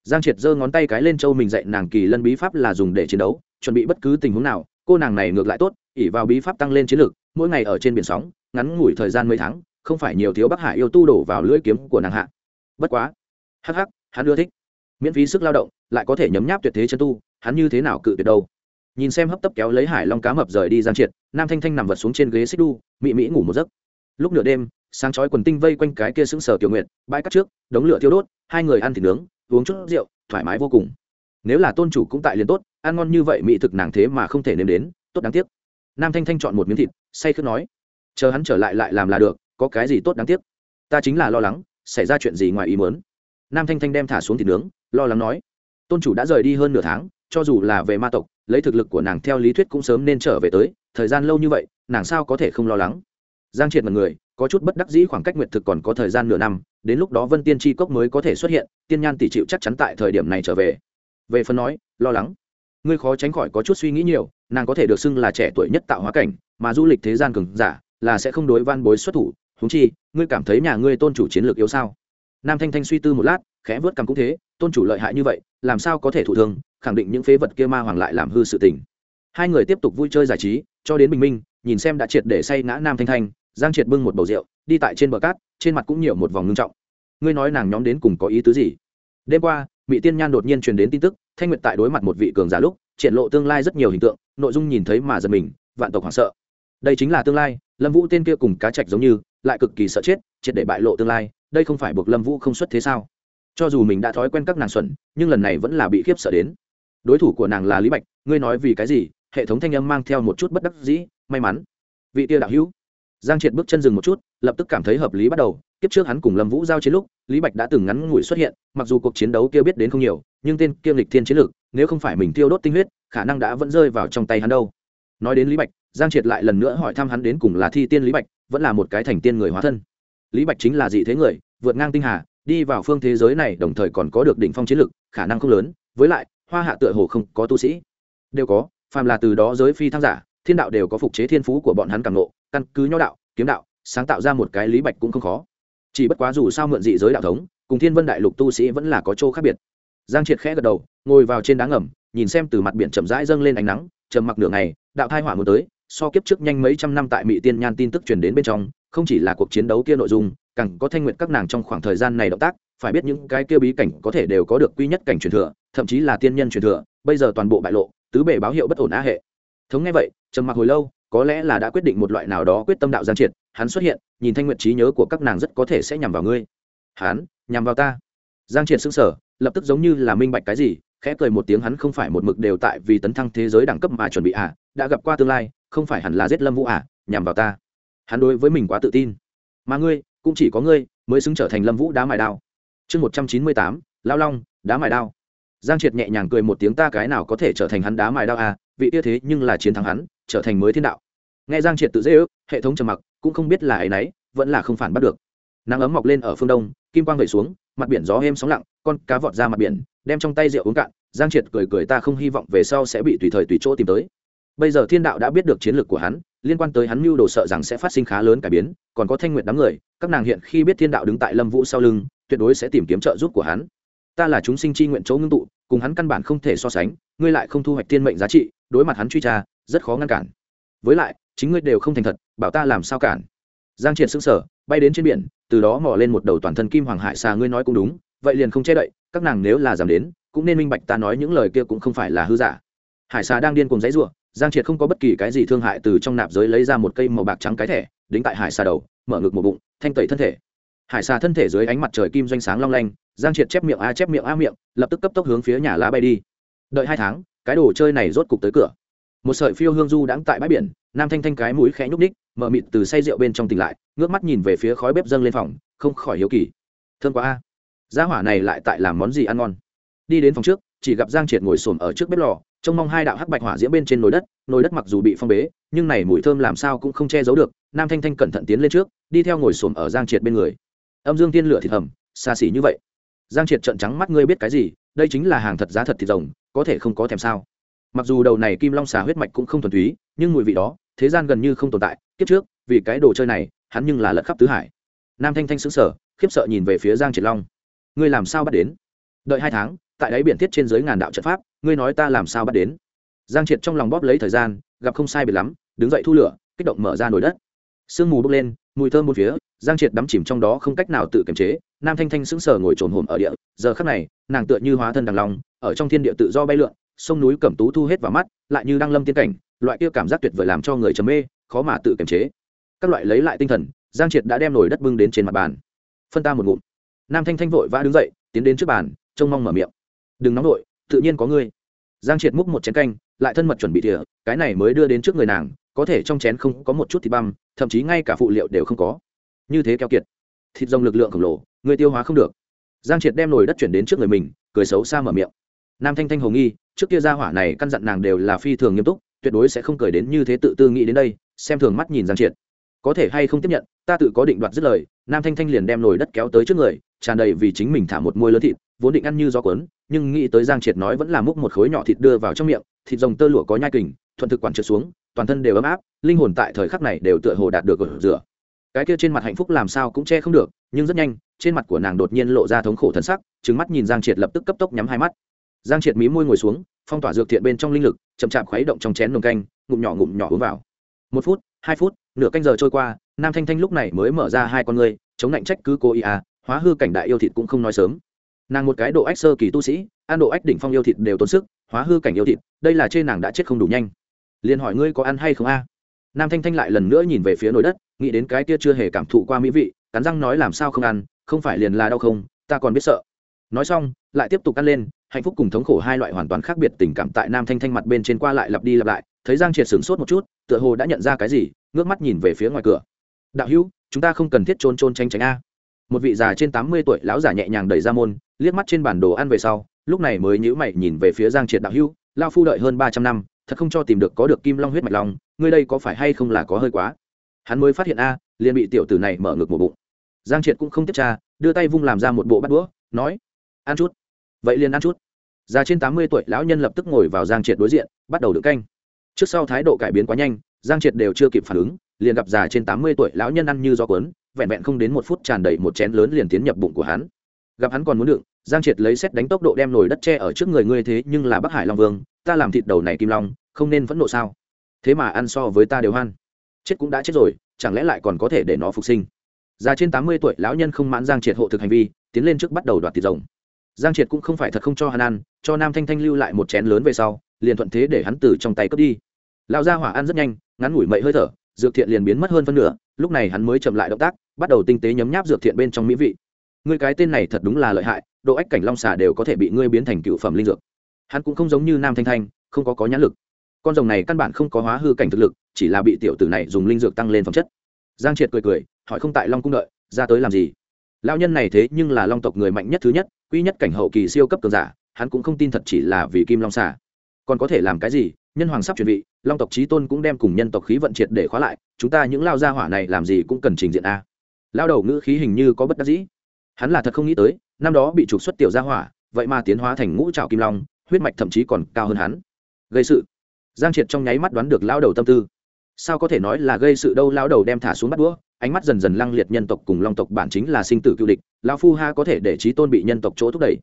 A: Giang triệt giơ ngón tay cái lên, châu mình dạy nàng kỳ lân bí pháp là dùng để chiến đấu, chuẩn bị bất cứ tình huống nào cô nàng này ngược lại tốt ỉ vào bí pháp tăng lên chiến lược mỗi ngày ở trên biển sóng, ngắn ngủi thời gian mấy tháng, không phải nhiều thiếu bắc hải yêu tu đổ vào lưỡi kiếm của nàng hạ. Bất quá, hắc hắc, hắn ưa thích. Miễn phí sức lao động, lại có thể nhấm nháp tuyệt thế chân tu, hắn như thế nào cự tuyệt đâu? Nhìn xem hấp tấp kéo lấy hải long cá mập rời đi giang triệt, nam thanh thanh nằm vật xuống trên ghế xích đu, mị mỹ ngủ một giấc. Lúc nửa đêm, sáng chói quần tinh vây quanh cái kia sững sờ tiểu nguyện bãi cắt trước, đống lửa thiêu đốt, hai người ăn thịt nướng, uống chút rượu, thoải mái vô cùng nếu là tôn chủ cũng tại liền tốt, ăn ngon như vậy mỹ thực nàng thế mà không thể nếm đến, tốt đáng tiếc. Nam thanh thanh chọn một miếng thịt, say khước nói, chờ hắn trở lại lại làm là được, có cái gì tốt đáng tiếc? Ta chính là lo lắng, xảy ra chuyện gì ngoài ý muốn? Nam thanh thanh đem thả xuống thịt nướng, lo lắng nói, tôn chủ đã rời đi hơn nửa tháng, cho dù là về ma tộc, lấy thực lực của nàng theo lý thuyết cũng sớm nên trở về tới, thời gian lâu như vậy, nàng sao có thể không lo lắng? Giang triệt mật người, có chút bất đắc dĩ khoảng cách nguyện thực còn có thời gian nửa năm, đến lúc đó vân tiên tri cốc mới có thể xuất hiện, tiên nhan tỷ chịu chắc chắn tại thời điểm này trở về về phần nói, lo lắng. Ngươi khó tránh khỏi có chút suy nghĩ nhiều, nàng có thể được xưng là trẻ tuổi nhất tạo hóa cảnh, mà du lịch thế gian cường giả là sẽ không đối van bối xuất thủ. Húng chi, ngươi cảm thấy nhà ngươi tôn chủ chiến lược yếu sao? Nam thanh thanh suy tư một lát, khẽ vớt cằm cũng thế, tôn chủ lợi hại như vậy, làm sao có thể thụ thương khẳng định những phế vật kia ma hoàng lại làm hư sự tình. Hai người tiếp tục vui chơi giải trí, cho đến bình minh, nhìn xem đã triệt để say ngã nam thanh thanh, giang triệt bưng một bầu rượu, đi tại trên bờ cát, trên mặt cũng nhiều một vòng ngưng trọng. Ngươi nói nàng nhóm đến cùng có ý tứ gì? Đêm qua mỹ tiên nhan đột nhiên truyền đến tin tức, thanh nguyệt tại đối mặt một vị cường giả lúc, triển lộ tương lai rất nhiều hình tượng, nội dung nhìn thấy mà giật mình, vạn tộc hoảng sợ. Đây chính là tương lai, lâm vũ tên kia cùng cá trạch giống như, lại cực kỳ sợ chết, triệt để bại lộ tương lai, đây không phải buộc lâm vũ không xuất thế sao? Cho dù mình đã thói quen các nàng xuẩn, nhưng lần này vẫn là bị khiếp sợ đến. Đối thủ của nàng là lý bạch, ngươi nói vì cái gì? Hệ thống thanh âm mang theo một chút bất đắc dĩ, may mắn. Vị tia đạo hữu giang triệt bước chân dừng một chút, lập tức cảm thấy hợp lý bắt đầu. Kiếp trước hắn cùng lâm vũ giao chiến lúc, lý bạch đã từng ngắn ngủi xuất hiện, mặc dù cuộc chiến đấu kia biết đến không nhiều, nhưng tên kiêm lịch thiên chiến lược, nếu không phải mình tiêu đốt tinh huyết, khả năng đã vẫn rơi vào trong tay hắn đâu. Nói đến lý bạch, giang triệt lại lần nữa hỏi thăm hắn đến cùng là thi tiên lý bạch, vẫn là một cái thành tiên người hóa thân. Lý bạch chính là dị thế người, vượt ngang tinh hà, đi vào phương thế giới này đồng thời còn có được đỉnh phong chiến lực khả năng không lớn, với lại, hoa hạ tựa hồ không có tu sĩ. Đều có, phàm là từ đó giới phi thăng giả, thiên đạo đều có phục chế thiên phú của bọn hắn càng nộ căn cứ nho đạo, kiếm đạo, sáng tạo ra một cái lý bạch cũng không khó. Chỉ bất quá dù sao mượn dị giới đạo thống, cùng thiên vân đại lục tu sĩ vẫn là có chỗ khác biệt. Giang triệt khẽ gật đầu, ngồi vào trên đá ngầm, nhìn xem từ mặt biển chậm rãi dâng lên ánh nắng, trầm mặc nửa ngày, đạo thai hỏa muốn tới, so kiếp trước nhanh mấy trăm năm tại mỹ tiên nhan tin tức truyền đến bên trong, không chỉ là cuộc chiến đấu kia nội dung, càng có thanh nguyện các nàng trong khoảng thời gian này động tác, phải biết những cái kia bí cảnh có thể đều có được quy nhất cảnh truyền thừa, thậm chí là tiên nhân truyền thừa, bây giờ toàn bộ bại lộ, tứ bề báo hiệu bất ổn á hệ. Thống nghe vậy, trầm mặc hồi lâu có lẽ là đã quyết định một loại nào đó quyết tâm đạo giang triệt, hắn xuất hiện, nhìn thanh nguyện trí nhớ của các nàng rất có thể sẽ nhằm vào ngươi. Hắn, nhằm vào ta. Giang triệt xưng sở lập tức giống như là minh bạch cái gì, khẽ cười một tiếng hắn không phải một mực đều tại vì tấn thăng thế giới đẳng cấp mà chuẩn bị à đã gặp qua tương lai, không phải hẳn là giết lâm vũ à nhằm vào ta. Hắn đối với mình quá tự tin. Mà ngươi, cũng chỉ có ngươi, mới xứng trở thành lâm vũ đá mài đao. Chương một trăm chín mươi tám, lao long, đá mài đao. Giang triệt nhẹ nhàng cười một tiếng ta cái nào có thể trở thành hắn đá mài đao à vị tia thế nhưng là chiến thắng hắn trở thành mới thiên đạo. Nghe giang triệt tự dễ ước, hệ thống trầm mặc, cũng không biết là ấy nấy, vẫn là không phản bắt được. Nắng ấm mọc lên ở phương đông, kim quang vẩy xuống, mặt biển gió êm sóng lặng, con cá vọt ra mặt biển, đem trong tay rượu uống cạn, giang triệt cười cười ta không hy vọng về sau sẽ bị tùy thời tùy chỗ tìm tới. Bây giờ thiên đạo đã biết được chiến lược của hắn, liên quan tới hắn mưu đồ sợ rằng sẽ phát sinh khá lớn cải biến, còn có thanh nguyện đám người, các nàng hiện khi biết thiên đạo đứng tại lâm vũ sau lưng, tuyệt đối sẽ tìm kiếm trợ giúp của hắn. Ta là chúng sinh chi nguyện chỗ ngưng tụ, cùng hắn căn bản không thể so sánh, ngươi lại không thu hoạch thiên mệnh giá trị, đối mặt hắn truy tra rất khó ngăn cản. Với lại, chính ngươi đều không thành thật, bảo ta làm sao cản? Giang triệt xứng sở bay đến trên biển, từ đó mò lên một đầu toàn thân kim hoàng hải xà, ngươi nói cũng đúng, vậy liền không che đậy, các nàng nếu là dám đến, cũng nên minh bạch ta nói những lời kia cũng không phải là hư giả. Hải xà đang điên cùng giấy ruộng giang triệt không có bất kỳ cái gì thương hại từ trong nạp giới lấy ra một cây màu bạc trắng cái thẻ, đính tại hải xà đầu, mở ngực một bụng, thanh tẩy thân thể. Hải xà thân thể dưới ánh mặt trời kim doanh sáng long lanh, giang triệt chép miệng a, chép miệng a miệng, lập tức cấp tốc hướng phía nhà lá bay đi. Đợi hai tháng, cái đồ chơi này rốt cục tới cửa một sợi phiêu hương du đãng tại bãi biển, nam thanh thanh cái mũi khẽ nhúc ních mở mịt từ say rượu bên trong tỉnh lại, ngước mắt nhìn về phía khói bếp dâng lên phòng, không khỏi hiếu kỳ. Thương quá a. Giá hỏa này lại tại làm món gì ăn ngon? Đi đến phòng trước, chỉ gặp giang triệt ngồi xổm ở trước bếp lò, trông mong hai đạo hắc bạch hỏa diễm bên trên nồi đất nồi đất mặc dù bị phong bế, nhưng này mùi thơm làm sao cũng không che giấu được, nam thanh thanh cẩn thận tiến lên trước, đi theo ngồi xổm ở giang triệt bên người. Âm dương tiên lửa thịt hầm xa xỉ như vậy. Giang triệt trợn trắng mắt, ngươi biết cái gì? Đây chính là hàng thật giá thật thịt rồng, có thể không có thèm sao? Mặc dù đầu này kim long xà huyết mạch cũng không thuần túy, nhưng mùi vị đó, thế gian gần như không tồn tại, kiếp trước, vì cái đồ chơi này, hắn nhưng là lật khắp tứ hải. Nam thanh thanh xứng sở khiếp sợ nhìn về phía giang triệt long. Ngươi làm sao bắt đến? Đợi hai tháng, tại đáy biển thiết trên dưới ngàn đạo trận pháp, ngươi nói ta làm sao bắt đến? Giang triệt trong lòng bóp lấy thời gian, gặp không sai biệt lắm, đứng dậy thu lửa, kích động mở ra nồi đất. Sương mù bốc lên, mùi thơm một phía, giang triệt đắm chìm trong đó không cách nào tự kiềm chế, nam thanh thanh sững sờ ngồi trồn hồm ở địa, giờ khắc này, nàng tựa như hóa thân đằng lòng ở trong thiên địa tự do bay lượn sông núi cẩm tú thu hết vào mắt, lại như đang lâm tiên cảnh, loại kia cảm giác tuyệt vời làm cho người trầm mê, khó mà tự kiềm chế. Các loại lấy lại tinh thần, giang triệt đã đem nồi đất bưng đến trên mặt bàn. Phân ta một ngụm. Nam thanh thanh vội vã đứng dậy, tiến đến trước bàn, trông mong mở miệng. Đừng nóng nổi tự nhiên có ngươi. Giang triệt múc một chén canh, lại thân mật chuẩn bị thìa, cái này mới đưa đến trước người nàng, có thể trong chén không có một chút thịt băm, thậm chí ngay cả phụ liệu đều không có. Như thế keo kiệt. Thịt rồng lực lượng khổng lồ, người tiêu hóa không được. Giang triệt đem nồi đất chuyển đến trước người mình, cười xấu xa mở miệng. Nam thanh thanh hồng nghi trước kia gia hỏa này căn dặn nàng đều là phi thường nghiêm túc, tuyệt đối sẽ không cười đến như thế tự tư nghĩ đến đây, xem thường mắt nhìn giang triệt. Có thể hay không tiếp nhận, ta tự có định đoạt dứt lời, nam thanh thanh liền đem nồi đất kéo tới trước người, tràn đầy vì chính mình thả một môi lớn thịt, vốn định ăn như gió cuốn, nhưng nghĩ tới giang triệt nói vẫn là múc một khối nhỏ thịt đưa vào trong miệng, thịt rồng tơ lụa có nhai kình, thuận thực quản trượt xuống, toàn thân đều ấm áp, linh hồn tại thời khắc này đều tựa hồ đạt được ở rửa cái kia trên mặt hạnh phúc làm sao cũng che không được, nhưng rất nhanh, trên mặt của nàng đột nhiên lộ ra thống khổ thân sắc trứng mắt nhìn giang triệt lập tức cấp tốc nhắm hai mắt giang triệt mí môi ngồi xuống, phong tỏa dược thiện bên trong linh lực, chậm chạp khuấy động trong chén nồng canh, ngụm nhỏ ngụm nhỏ uống vào. Một phút, hai phút, nửa canh giờ trôi qua, nam thanh thanh lúc này mới mở ra hai con ngươi, chống lạnh trách cứ cô ý à hóa hư cảnh đại yêu thịt cũng không nói sớm. Nàng một cái độ ách sơ kỳ tu sĩ ăn độ ách đỉnh phong yêu thịt đều tốn sức, hóa hư cảnh yêu thịt, đây là trên nàng đã chết không đủ nhanh. Liền hỏi ngươi có ăn hay không a? Nam thanh thanh lại lần nữa nhìn về phía nồi đất, nghĩ đến cái kia chưa hề cảm thụ qua mỹ vị, cắn răng nói làm sao không ăn, không phải liền là đau không, ta còn biết sợ. Nói xong, lại tiếp tục ăn lên hạnh phúc cùng thống khổ hai loại hoàn toàn khác biệt tình cảm tại nam thanh thanh mặt bên trên qua lại lặp đi lặp lại, thấy giang triệt sửng sốt một chút, tựa hồ đã nhận ra cái gì, ngước mắt nhìn về phía ngoài cửa. Đạo hữu, chúng ta không cần thiết trôn trôn tranh tránh a. Một vị già trên tám mươi tuổi lão giả nhẹ nhàng đẩy ra môn, liếc mắt trên bản đồ ăn về sau, lúc này mới nhữ mày nhìn về phía giang triệt đạo hữu lao phu đợi hơn ba trăm năm, thật không cho tìm được có được kim long huyết mạch long, ngươi đây có phải hay không là có hơi quá? Hắn mới phát hiện a, liền bị tiểu tử này mở ngực một bụng. Giang triệt cũng không tiếp tra, đưa tay vung làm ra một bộ bắt đũa, nói, ăn chút vậy liền ăn chút. Già trên tám mươi tuổi, lão nhân lập tức ngồi vào giang triệt đối diện, bắt đầu đựng canh. Trước sau thái độ cải biến quá nhanh, giang triệt đều chưa kịp phản ứng, liền gặp già trên tám mươi tuổi, lão nhân ăn như gió cuốn, vẹn vẹn không đến một phút tràn đầy một chén lớn liền tiến nhập bụng của hắn. Gặp hắn còn muốn đựng, giang triệt lấy xét đánh tốc độ đem nồi đất tre ở trước người ngươi thế nhưng là bắc hải long vương, ta làm thịt đầu này kim long, không nên phẫn nộ sao? Thế mà ăn so với ta đều hoan. Chết cũng đã chết rồi, chẳng lẽ lại còn có thể để nó phục sinh? Già trên tám mươi tuổi, lão nhân không mãn giang triệt hộ thực hành vi, tiến lên trước bắt đầu đoạt thịt rồng giang triệt cũng không phải thật không cho hắn ăn, cho nam thanh thanh lưu lại một chén lớn về sau, liền thuận thế để hắn từ trong tay cướp đi. Lão gia hỏa ăn rất nhanh, ngắn ngủi mậy hơi thở, dược thiện liền biến mất hơn phân nửa, lúc này hắn mới chậm lại động tác, bắt đầu tinh tế nhấm nháp dược thiện bên trong mỹ vị. Ngươi cái tên này thật đúng là lợi hại, độ ách cảnh long xà đều có thể bị ngươi biến thành cựu phẩm linh dược. Hắn cũng không giống như nam thanh thanh, không có có nhãn lực. Con rồng này căn bản không có hóa hư cảnh thực lực, chỉ là bị tiểu tử này dùng linh dược tăng lên phẩm chất. Giang triệt cười cười, hỏi không tại long cung đợi, ra tới làm gì? Lao nhân này thế nhưng là long tộc người mạnh nhất thứ nhất quy nhất cảnh hậu kỳ siêu cấp cường giả, hắn cũng không tin thật chỉ là vì kim long xà. Còn có thể làm cái gì? Nhân hoàng sắp chuẩn bị, long tộc trí tôn cũng đem cùng nhân tộc khí vận triệt để khóa lại, chúng ta những lao gia hỏa này làm gì cũng cần trình diện a. Lao đầu ngữ khí hình như có bất đắc dĩ. Hắn là thật không nghĩ tới, năm đó bị trục xuất tiểu gia hỏa, vậy mà tiến hóa thành ngũ trào kim long, huyết mạch thậm chí còn cao hơn hắn. Gây sự. Giang triệt trong nháy mắt đoán được lao đầu tâm tư sao có thể nói là gây sự đâu? Lao đầu đem thả xuống bắt đũa, ánh mắt dần dần lăng liệt nhân tộc cùng long tộc bản chính là sinh tử cựu địch lao phu ha có thể để trí tôn bị nhân tộc chỗ thúc đẩy.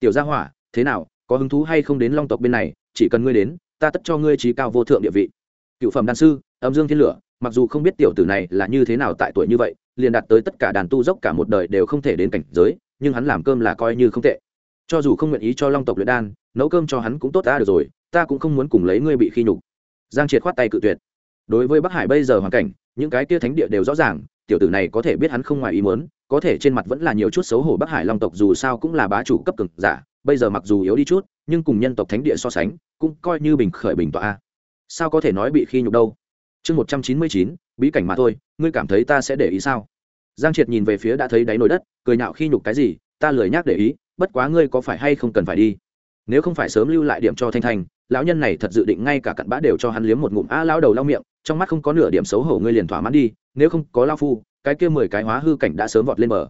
A: Tiểu gia hỏa, thế nào, có hứng thú hay không đến long tộc bên này? Chỉ cần ngươi đến, ta tất cho ngươi trí cao vô thượng địa vị. Cựu phẩm đan sư, âm dương thiên lửa, mặc dù không biết tiểu tử này là như thế nào tại tuổi như vậy, liền đạt tới tất cả đàn tu dốc cả một đời đều không thể đến cảnh giới, nhưng hắn làm cơm là coi như không tệ. Cho dù không nguyện ý cho long tộc luyện đan, nấu cơm cho hắn cũng tốt ta được rồi, ta cũng không muốn cùng lấy ngươi bị khi nhục. Giang triệt khoát tay cự tuyệt đối với bắc hải bây giờ hoàn cảnh, những cái kia thánh địa đều rõ ràng, tiểu tử này có thể biết hắn không ngoài ý muốn, có thể trên mặt vẫn là nhiều chút xấu hổ bắc hải long tộc dù sao cũng là bá chủ cấp cực giả, bây giờ mặc dù yếu đi chút, nhưng cùng nhân tộc thánh địa so sánh, cũng coi như bình khởi bình tọa. Sao có thể nói bị khi nhục đâu? Chương một trăm chín mươi chín, bí cảnh mà thôi, ngươi cảm thấy ta sẽ để ý sao? Giang triệt nhìn về phía đã thấy đáy nồi đất, cười nhạo khi nhục cái gì, ta lười nhác để ý, bất quá ngươi có phải hay không cần phải đi? Nếu không phải sớm lưu lại điểm cho thanh thanh lão nhân này thật dự định ngay cả cặn bã đều cho hắn liếm một ngụm a lao đầu lao miệng trong mắt không có nửa điểm xấu hổ ngươi liền thỏa mãn đi, nếu không có lao phu, cái kia mười cái hóa hư cảnh đã sớm vọt lên bờ.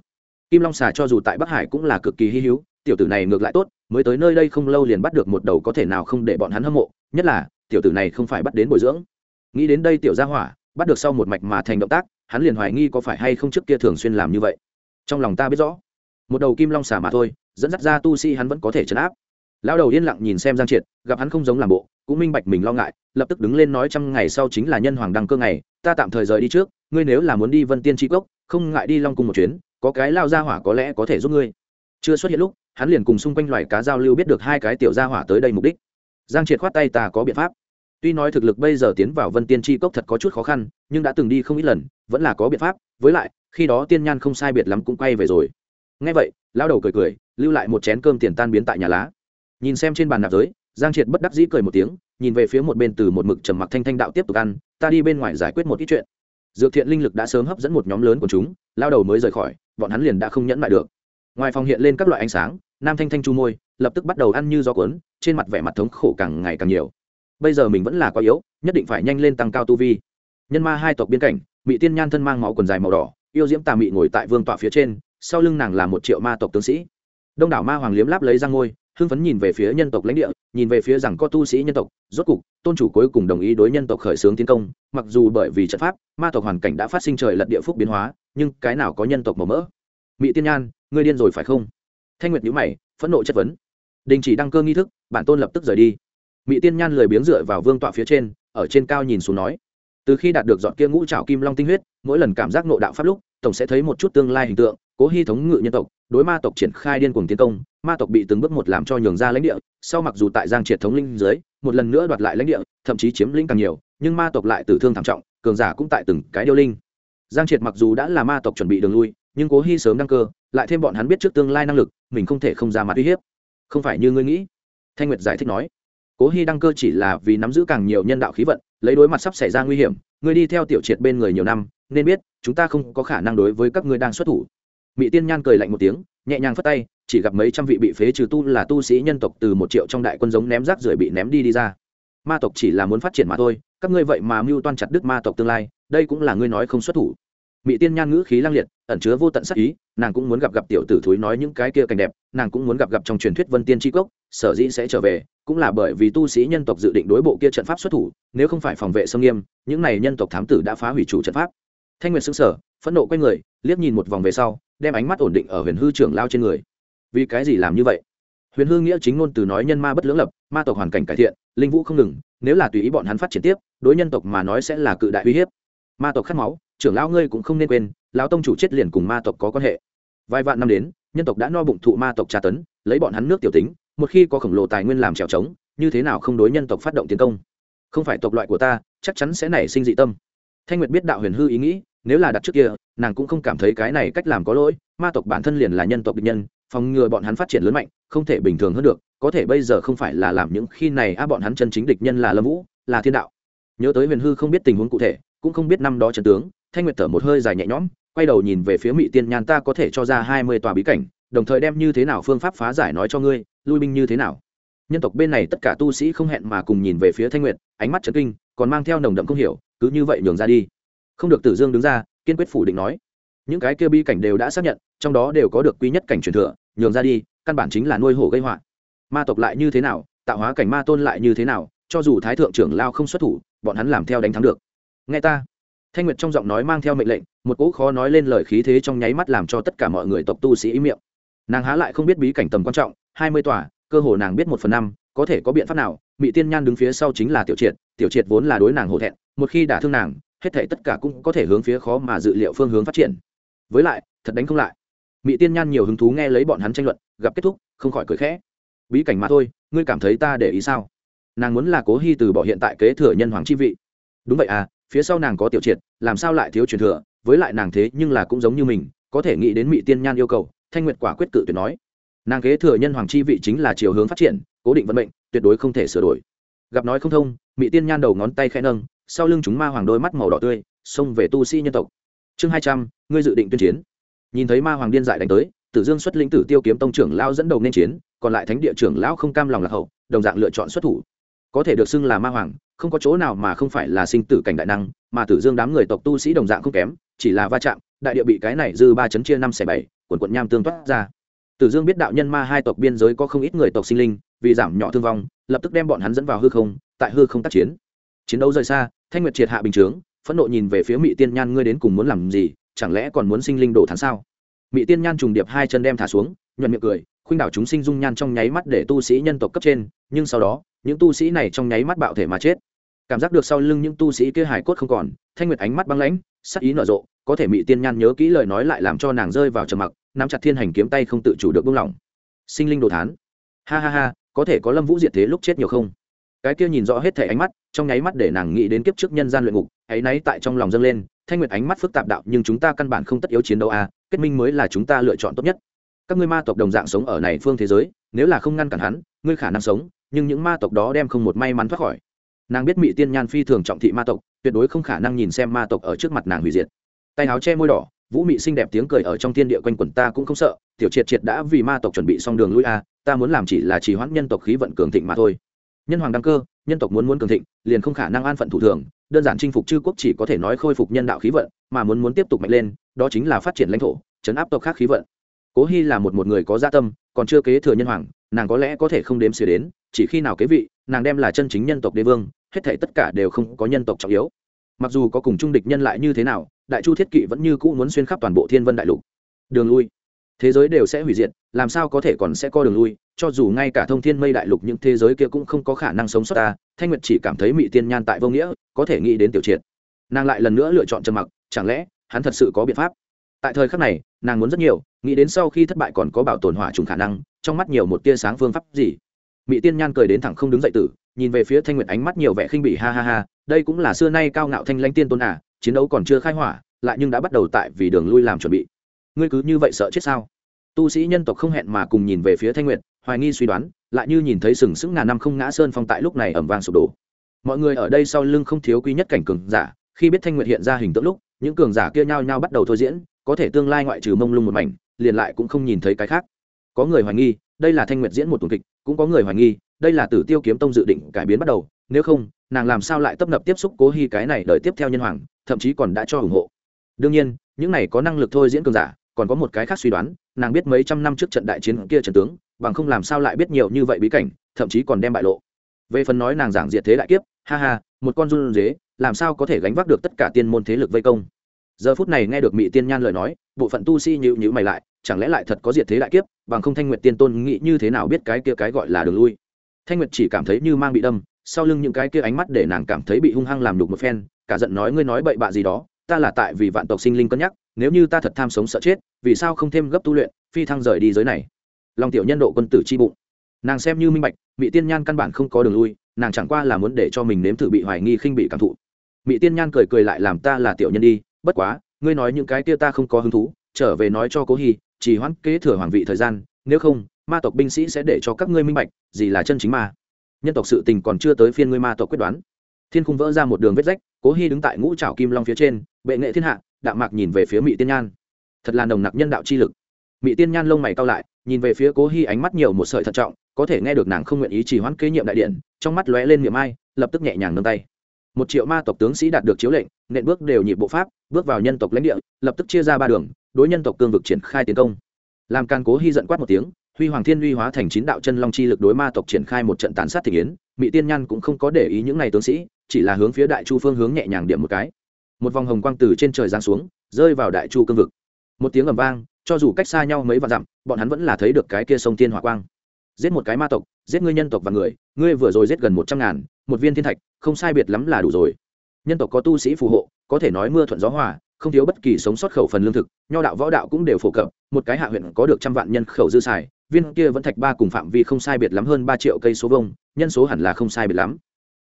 A: Kim long xà cho dù tại bắc hải cũng là cực kỳ hy hữu, tiểu tử này ngược lại tốt, mới tới nơi đây không lâu liền bắt được một đầu có thể nào không để bọn hắn hâm mộ, nhất là, tiểu tử này không phải bắt đến bồi dưỡng. Nghĩ đến đây tiểu gia hỏa, bắt được sau một mạch mà thành động tác, hắn liền hoài nghi có phải hay không trước kia thường xuyên làm như vậy. Trong lòng ta biết rõ, một đầu kim long xà mà thôi, dẫn dắt ra tu sĩ hắn vẫn có thể chấn áp lão đầu yên lặng nhìn xem giang triệt, gặp hắn không giống làm bộ, cũng minh bạch mình lo ngại, lập tức đứng lên nói trăm ngày sau chính là nhân hoàng đăng cơ ngày, ta tạm thời rời đi trước, ngươi nếu là muốn đi vân tiên tri cốc, không ngại đi long cung một chuyến, có cái lao ra hỏa có lẽ có thể giúp ngươi. Chưa xuất hiện lúc, hắn liền cùng xung quanh loài cá giao lưu biết được hai cái tiểu gia hỏa tới đây mục đích. Giang triệt khoát tay ta có biện pháp. Tuy nói thực lực bây giờ tiến vào vân tiên tri cốc thật có chút khó khăn, nhưng đã từng đi không ít lần, vẫn là có biện pháp, với lại, khi đó tiên nhan không sai biệt lắm cũng quay về rồi. Ngay vậy lao đầu cười cười, lưu lại một chén cơm tiền tan biến tại nhà lá nhìn xem trên bàn nạp giới, giang triệt bất đắc dĩ cười một tiếng, nhìn về phía một bên từ một mực trầm mặc thanh thanh đạo tiếp tục ăn, ta đi bên ngoài giải quyết một ít chuyện. Dược thiện linh lực đã sớm hấp dẫn một nhóm lớn của chúng, lao đầu mới rời khỏi, bọn hắn liền đã không nhẫn lại được. Ngoài phòng hiện lên các loại ánh sáng, nam thanh thanh chu môi, lập tức bắt đầu ăn như gió cuốn, trên mặt vẻ mặt thống khổ càng ngày càng nhiều. Bây giờ mình vẫn là quá yếu, nhất định phải nhanh lên tăng cao tu vi. Nhân ma hai tộc biên cảnh bị tiên nhan thân mang máu quần dài màu đỏ, yêu diễm tà mị ngồi tại vương tọa phía trên, sau lưng nàng là một triệu ma tộc tướng sĩ. Đông đảo ma hoàng liếm láp lấy ra ngôi hưng phấn nhìn về phía nhân tộc lãnh địa, nhìn về phía rằng có tu sĩ nhân tộc, rốt cục, tôn chủ cuối cùng đồng ý đối nhân tộc khởi xướng tiến công, mặc dù bởi vì trận pháp, ma tộc hoàn cảnh đã phát sinh trời lật địa phúc biến hóa, nhưng cái nào có nhân tộc màu mỡ? Mỹ tiên nhan, ngươi điên rồi phải không? Thanh nguyệt nhữ mày, phẫn nộ chất vấn. Đình chỉ đăng cơ nghi thức, bản tôn lập tức rời đi. Mỹ tiên nhan lười biếng dựa vào vương tọa phía trên, ở trên cao nhìn xuống nói. Từ khi đạt được dọn kia ngũ trào kim long tinh huyết, mỗi lần cảm giác nộ đạo pháp lúc tổng sẽ thấy một chút tương lai hình tượng, cố hy thống ngự nhân tộc, đối ma tộc triển khai điên cuồng tiến công, ma tộc bị từng bước một làm cho nhường ra lãnh địa, sau mặc dù tại giang triệt thống linh dưới, một lần nữa đoạt lại lãnh địa, thậm chí chiếm lĩnh càng nhiều, nhưng ma tộc lại tử thương thảm trọng, cường giả cũng tại từng cái điêu linh. Giang triệt mặc dù đã là ma tộc chuẩn bị đường lui, nhưng cố hy sớm đăng cơ, lại thêm bọn hắn biết trước tương lai năng lực, mình không thể không ra mặt uy hiếp. Không phải như ngươi nghĩ. Thanh nguyệt giải thích nói. Cố hy đăng cơ chỉ là vì nắm giữ càng nhiều nhân đạo khí vận, lấy đối mặt sắp xảy ra nguy hiểm, ngươi đi theo tiểu triệt bên người nhiều năm nên biết, chúng ta không có khả năng đối với các ngươi đang xuất thủ. Mỹ tiên nhan cười lạnh một tiếng, nhẹ nhàng phất tay, chỉ gặp mấy trăm vị bị phế trừ tu là tu sĩ nhân tộc từ một triệu trong đại quân giống ném rác rưởi bị ném đi đi ra. Ma tộc chỉ là muốn phát triển mà thôi, các ngươi vậy mà mưu toan chặt đứt ma tộc tương lai, đây cũng là ngươi nói không xuất thủ. Mỹ tiên nhan ngữ khí lang liệt, ẩn chứa vô tận sắc ý, nàng cũng muốn gặp gặp tiểu tử thúi nói những cái kia cảnh đẹp, nàng cũng muốn gặp gặp trong truyền thuyết vân tiên tri cốc, sở dĩ sẽ trở về, cũng là bởi vì tu sĩ nhân tộc dự định đối bộ kia trận pháp xuất thủ, nếu không phải phòng vệ sông nghiêm, những này nhân tộc thám tử đã phá hủy chủ trận pháp thanh nguyệt xứng sở phẫn nộ q u a y người, liếc nhìn một vòng về sau, đem ánh mắt ổn định ở huyền hư trưởng lao trên người. Vì cái gì làm như vậy? Huyền hư nghĩa chính ngôn từ nói nhân ma bất lưỡng lập, ma tộc hoàn cảnh cải thiện, linh vũ không ngừng, nếu là tùy ý bọn hắn phát triển tiếp, đối nhân tộc mà nói sẽ là cự đại uy hiếp. Ma tộc khát máu, trưởng lão ngươi cũng không nên quên, lão tông chủ chết liền cùng ma tộc có quan hệ. Vài vạn năm đến, nhân tộc đã no bụng thụ ma tộc tra tấn, lấy bọn hắn nước tiểu tính, một khi có khổng lồ tài nguyên làm trèo trống, như thế nào không đối nhân tộc phát động tiến công? Không phải tộc loại của ta, chắc chắn sẽ nảy sinh dị tâm. Thanh nguyệt biết đạo huyền hư ý nghĩ nếu là đặt trước kia, nàng cũng không cảm thấy cái này cách làm có lỗi, ma tộc bản thân liền là nhân tộc địch nhân, phòng ngừa bọn hắn phát triển lớn mạnh, không thể bình thường hơn được, có thể bây giờ không phải là làm những khi này, a, bọn hắn chân chính địch nhân là lâm vũ, là thiên đạo. Nhớ tới huyền hư không biết tình huống cụ thể, cũng không biết năm đó trần tướng, thanh nguyệt thở một hơi dài nhẹ nhõm, quay đầu nhìn về phía mỹ tiên nhan, ta có thể cho ra hai mươi tòa bí cảnh, đồng thời đem như thế nào phương pháp phá giải nói cho ngươi, lui binh như thế nào? Nhân tộc bên này tất cả tu sĩ không hẹn mà cùng nhìn về phía thanh nguyệt, ánh mắt trấn kinh, còn mang theo nồng đậm không hiểu, cứ như vậy nhường ra đi không được tử dương đứng ra, kiên quyết phủ định nói. Những cái kia bi cảnh đều đã xác nhận, trong đó đều có được quý nhất cảnh truyền thừa, nhường ra đi, căn bản chính là nuôi hổ gây họa. Ma tộc lại như thế nào, tạo hóa cảnh ma tôn lại như thế nào, cho dù thái thượng trưởng lao không xuất thủ, bọn hắn làm theo đánh thắng được. Nghe ta. Thanh nguyệt trong giọng nói mang theo mệnh lệnh, một cỗ khó nói lên lời khí thế trong nháy mắt làm cho tất cả mọi người tộc tu sĩ ý miệng. Nàng há lại không biết bí cảnh tầm quan trọng, hai mươi tòa, cơ hồ nàng biết một phần năm, có thể có biện pháp nào mỹ tiên nhan đứng phía sau chính là tiểu triệt tiểu triệt vốn là đối nàng hổ thẹn, một khi đả thương nàng hết thể tất cả cũng có thể hướng phía khó mà dự liệu phương hướng phát triển. Với lại, thật đánh không lại. Mỹ tiên nhan nhiều hứng thú nghe lấy bọn hắn tranh luận, gặp kết thúc, không khỏi cười khẽ. Bí cảnh mà thôi, ngươi cảm thấy ta để ý sao? Nàng muốn là cố hy từ bỏ hiện tại kế thừa nhân hoàng chi vị. Đúng vậy à phía sau nàng có tiểu triệt, làm sao lại thiếu truyền thừa? Với lại nàng thế nhưng là cũng giống như mình, có thể nghĩ đến mỹ tiên nhan yêu cầu, thanh nguyệt quả quyết cự tuyệt nói. Nàng kế thừa nhân hoàng chi vị chính là chiều hướng phát triển, cố định vận mệnh, tuyệt đối không thể sửa đổi. Gặp nói không thông mỹ tiên nhan đầu ngón tay khẽ nâng sau lưng chúng ma hoàng đôi mắt màu đỏ tươi, xông về tu sĩ nhân tộc. Chương hai trăm, ngươi dự định tuyên chiến. Nhìn thấy ma hoàng điên dại đánh tới, tử dương xuất lĩnh tử tiêu kiếm tông trưởng lao dẫn đầu nên chiến, còn lại thánh địa trưởng lão không cam lòng lạc hậu, đồng dạng lựa chọn xuất thủ. Có thể được xưng là ma hoàng, không có chỗ nào mà không phải là sinh tử cảnh đại năng, mà tử dương đám người tộc tu sĩ đồng dạng không kém, chỉ là va chạm, đại địa bị cái này dư ba chấn chia năm xẻ bảy, quần quận nham tương toát ra. Tử dương biết đạo nhân ma hai tộc biên giới có không ít người tộc sinh linh, vì giảm nhỏ thương vong, lập tức đem bọn hắn dẫn vào hư không, tại hư không tác chiến chiến đấu rời xa, thanh nguyệt triệt hạ bình chướng, phẫn nộ nhìn về phía mỹ tiên nhan, ngươi đến cùng muốn làm gì? Chẳng lẽ còn muốn sinh linh đổ thắng sao? Mỹ tiên nhan trùng điệp hai chân đem thả xuống, nhuận miệng cười, khuynh đảo chúng sinh dung nhan trong nháy mắt để tu sĩ nhân tộc cấp trên, nhưng sau đó, những tu sĩ này trong nháy mắt bạo thể mà chết. Cảm giác được sau lưng những tu sĩ kia hải cốt không còn, thanh nguyệt ánh mắt băng lãnh, sắc ý nở rộ, có thể mỹ tiên nhan nhớ kỹ lời nói lại làm cho nàng rơi vào trầm mặc, nắm chặt thiên hành kiếm tay không tự chủ được buông lỏng. Sinh linh đồ thán. Ha ha ha, có thể có lâm vũ diệt thế lúc chết nhiều không? Cái kia nhìn rõ hết thể ánh mắt, trong nháy mắt để nàng nghĩ đến kiếp trước nhân gian luyện ngục, ấy náy tại trong lòng dâng lên, thanh nguyệt ánh mắt phức tạp đạo, nhưng chúng ta căn bản không tất yếu chiến đấu à kết minh mới là chúng ta lựa chọn tốt nhất. Các ngươi ma tộc đồng dạng sống ở này phương thế giới, nếu là không ngăn cản hắn, ngươi khả năng sống, nhưng những ma tộc đó đem không một may mắn thoát khỏi. Nàng biết mỹ tiên nhan phi thường trọng thị ma tộc, tuyệt đối không khả năng nhìn xem ma tộc ở trước mặt nàng hủy diệt. Tay áo che môi đỏ, vũ mị xinh đẹp tiếng cười ở trong thiên địa quanh quẩn ta cũng không sợ, tiểu triệt triệt đã vì ma tộc chuẩn bị xong đường lui a ta muốn làm chỉ là trì hoãn nhân tộc khí vận cường thịnh mà thôi nhân hoàng đăng cơ, nhân tộc muốn muốn cường thịnh, liền không khả năng an phận thủ thường, đơn giản chinh phục chư quốc chỉ có thể nói khôi phục nhân đạo khí vận, mà muốn muốn tiếp tục mạnh lên, đó chính là phát triển lãnh thổ, chấn áp tộc khác khí vận. Cố hy là một một người có gia tâm, còn chưa kế thừa nhân hoàng, nàng có lẽ có thể không đếm xỉa đến, chỉ khi nào kế vị, nàng đem là chân chính nhân tộc đế vương, hết thể tất cả đều không có nhân tộc trọng yếu. Mặc dù có cùng trung địch nhân lại như thế nào, đại chu thiết kỵ vẫn như cũ muốn xuyên khắp toàn bộ thiên vân đại lục. Đường lui thế giới đều sẽ hủy diệt, làm sao có thể còn sẽ có đường lui? Cho dù ngay cả thông thiên mây đại lục những thế giới kia cũng không có khả năng sống sót ta, thanh nguyệt chỉ cảm thấy Mị tiên nhan tại vô nghĩa, có thể nghĩ đến tiểu triệt. Nàng lại lần nữa lựa chọn trầm mặc, chẳng lẽ hắn thật sự có biện pháp? Tại thời khắc này, nàng muốn rất nhiều, nghĩ đến sau khi thất bại còn có bảo tồn hỏa trùng khả năng, trong mắt nhiều một tia sáng phương pháp gì? Mỹ tiên nhan cười đến thẳng không đứng dậy tử, nhìn về phía thanh nguyệt ánh mắt nhiều vẻ khinh bỉ, ha ha ha, đây cũng là xưa nay cao ngạo thanh lãnh tiên tôn à chiến đấu còn chưa khai hỏa, lại nhưng đã bắt đầu tại vì đường lui làm chuẩn bị ngươi cứ như vậy sợ chết sao? Tu sĩ nhân tộc không hẹn mà cùng nhìn về phía thanh nguyệt, hoài nghi suy đoán, lại như nhìn thấy sừng sững ngàn năm không ngã sơn phong tại lúc này ẩm vang sụp đổ. Mọi người ở đây sau lưng không thiếu quy nhất cảnh cường giả, khi biết thanh nguyệt hiện ra hình tượng lúc, những cường giả kia nhao nhao bắt đầu thôi diễn, có thể tương lai ngoại trừ mông lung một mảnh, liền lại cũng không nhìn thấy cái khác. Có người hoài nghi, đây là thanh nguyệt diễn một tuần kịch, cũng có người hoài nghi, đây là tử tiêu kiếm tông dự định cải biến bắt đầu, nếu không, nàng làm sao lại tấp nập tiếp xúc cố hy cái này đợi tiếp theo nhân hoàng, thậm chí còn đã cho ủng hộ. Đương nhiên, những này có năng lực thôi diễn cường giả còn có một cái khác suy đoán, nàng biết mấy trăm năm trước trận đại chiến kia trần tướng, bằng không làm sao lại biết nhiều như vậy bí cảnh, thậm chí còn đem bại lộ. Về phần nói nàng giảng diệt thế đại kiếp, ha ha, một con run dế làm sao có thể gánh vác được tất cả tiên môn thế lực vây công? Giờ phút này nghe được mỹ tiên nhan lời nói, bộ phận tu si nhịu nhịu mày lại, chẳng lẽ lại thật có diệt thế đại kiếp, bằng không thanh nguyệt tiên tôn nghĩ như thế nào biết cái kia cái gọi là đường lui? Thanh nguyệt chỉ cảm thấy như mang bị đâm, sau lưng những cái kia ánh mắt để nàng cảm thấy bị hung hăng làm đục một phen, cả giận nói, ngươi nói bậy bạ gì đó, ta là tại vì vạn tộc sinh linh cân nhắc nếu như ta thật tham sống sợ chết, vì sao không thêm gấp tu luyện, phi thăng rời đi giới này? Lòng tiểu nhân độ quân tử chi bụng. Nàng xem như minh bạch mỹ tiên nhan căn bản không có đường lui, nàng chẳng qua là muốn để cho mình nếm thử bị hoài nghi khinh bị cảm thụ. Mỹ tiên nhan cười cười lại làm ta là tiểu nhân đi, bất quá, ngươi nói những cái kia ta không có hứng thú, trở về nói cho cố hy chỉ hoãn kế thừa hoàng vị thời gian, nếu không, ma tộc binh sĩ sẽ để cho các ngươi minh bạch, gì là chân chính ma. Nhân tộc sự tình còn chưa tới phiên ngươi ma tộc quyết đoán. Thiên khung vỡ ra một đường vết rách, cố hy đứng tại ngũ trảo kim long phía trên, bệ nghệ thiên hạ đạm mạc nhìn về phía mỹ tiên nhan. Thật là nồng nặc nhân đạo chi lực. Mỹ tiên nhan lông mày cao lại, nhìn về phía cố hy ánh mắt nhiều một sợi thận trọng, có thể nghe được nàng không nguyện ý chỉ hoãn kế nhiệm đại điện, trong mắt lóe lên miệng ai, lập tức nhẹ nhàng nâng tay. Một triệu ma tộc tướng sĩ đạt được chiếu lệnh, nện bước đều nhịp bộ pháp, bước vào nhân tộc lãnh địa, lập tức chia ra ba đường, đối nhân tộc cương vực triển khai tiến công. Làm can cố hy giận quát một tiếng, huy hoàng thiên uy hóa thành chín đạo chân long chi lực đối ma tộc triển khai một trận tàn sát thị yến mỹ tiên nhan cũng không có để ý những n à y tướng sĩ, chỉ là hướng phía đại chu phương hướng nhẹ nhàng điểm một cái một vòng hồng quang từ trên trời giáng xuống, rơi vào đại chu cương vực. Một tiếng ầm vang, cho dù cách xa nhau mấy vạn dặm, bọn hắn vẫn là thấy được cái kia sông thiên hỏa quang. Giết một cái ma tộc, giết ngươi nhân tộc và người, ngươi vừa rồi giết gần một trăm ngàn, một viên thiên thạch, không sai biệt lắm là đủ rồi. Nhân tộc có tu sĩ phù hộ, có thể nói mưa thuận gió hòa, không thiếu bất kỳ sống sót khẩu phần lương thực, nho đạo võ đạo cũng đều phổ cập, một cái hạ huyện có được trăm vạn nhân khẩu dư xài, viên kia vẫn thạch ba cùng phạm vi không sai biệt lắm hơn ba triệu cây số vông nhân số hẳn là không sai biệt lắm.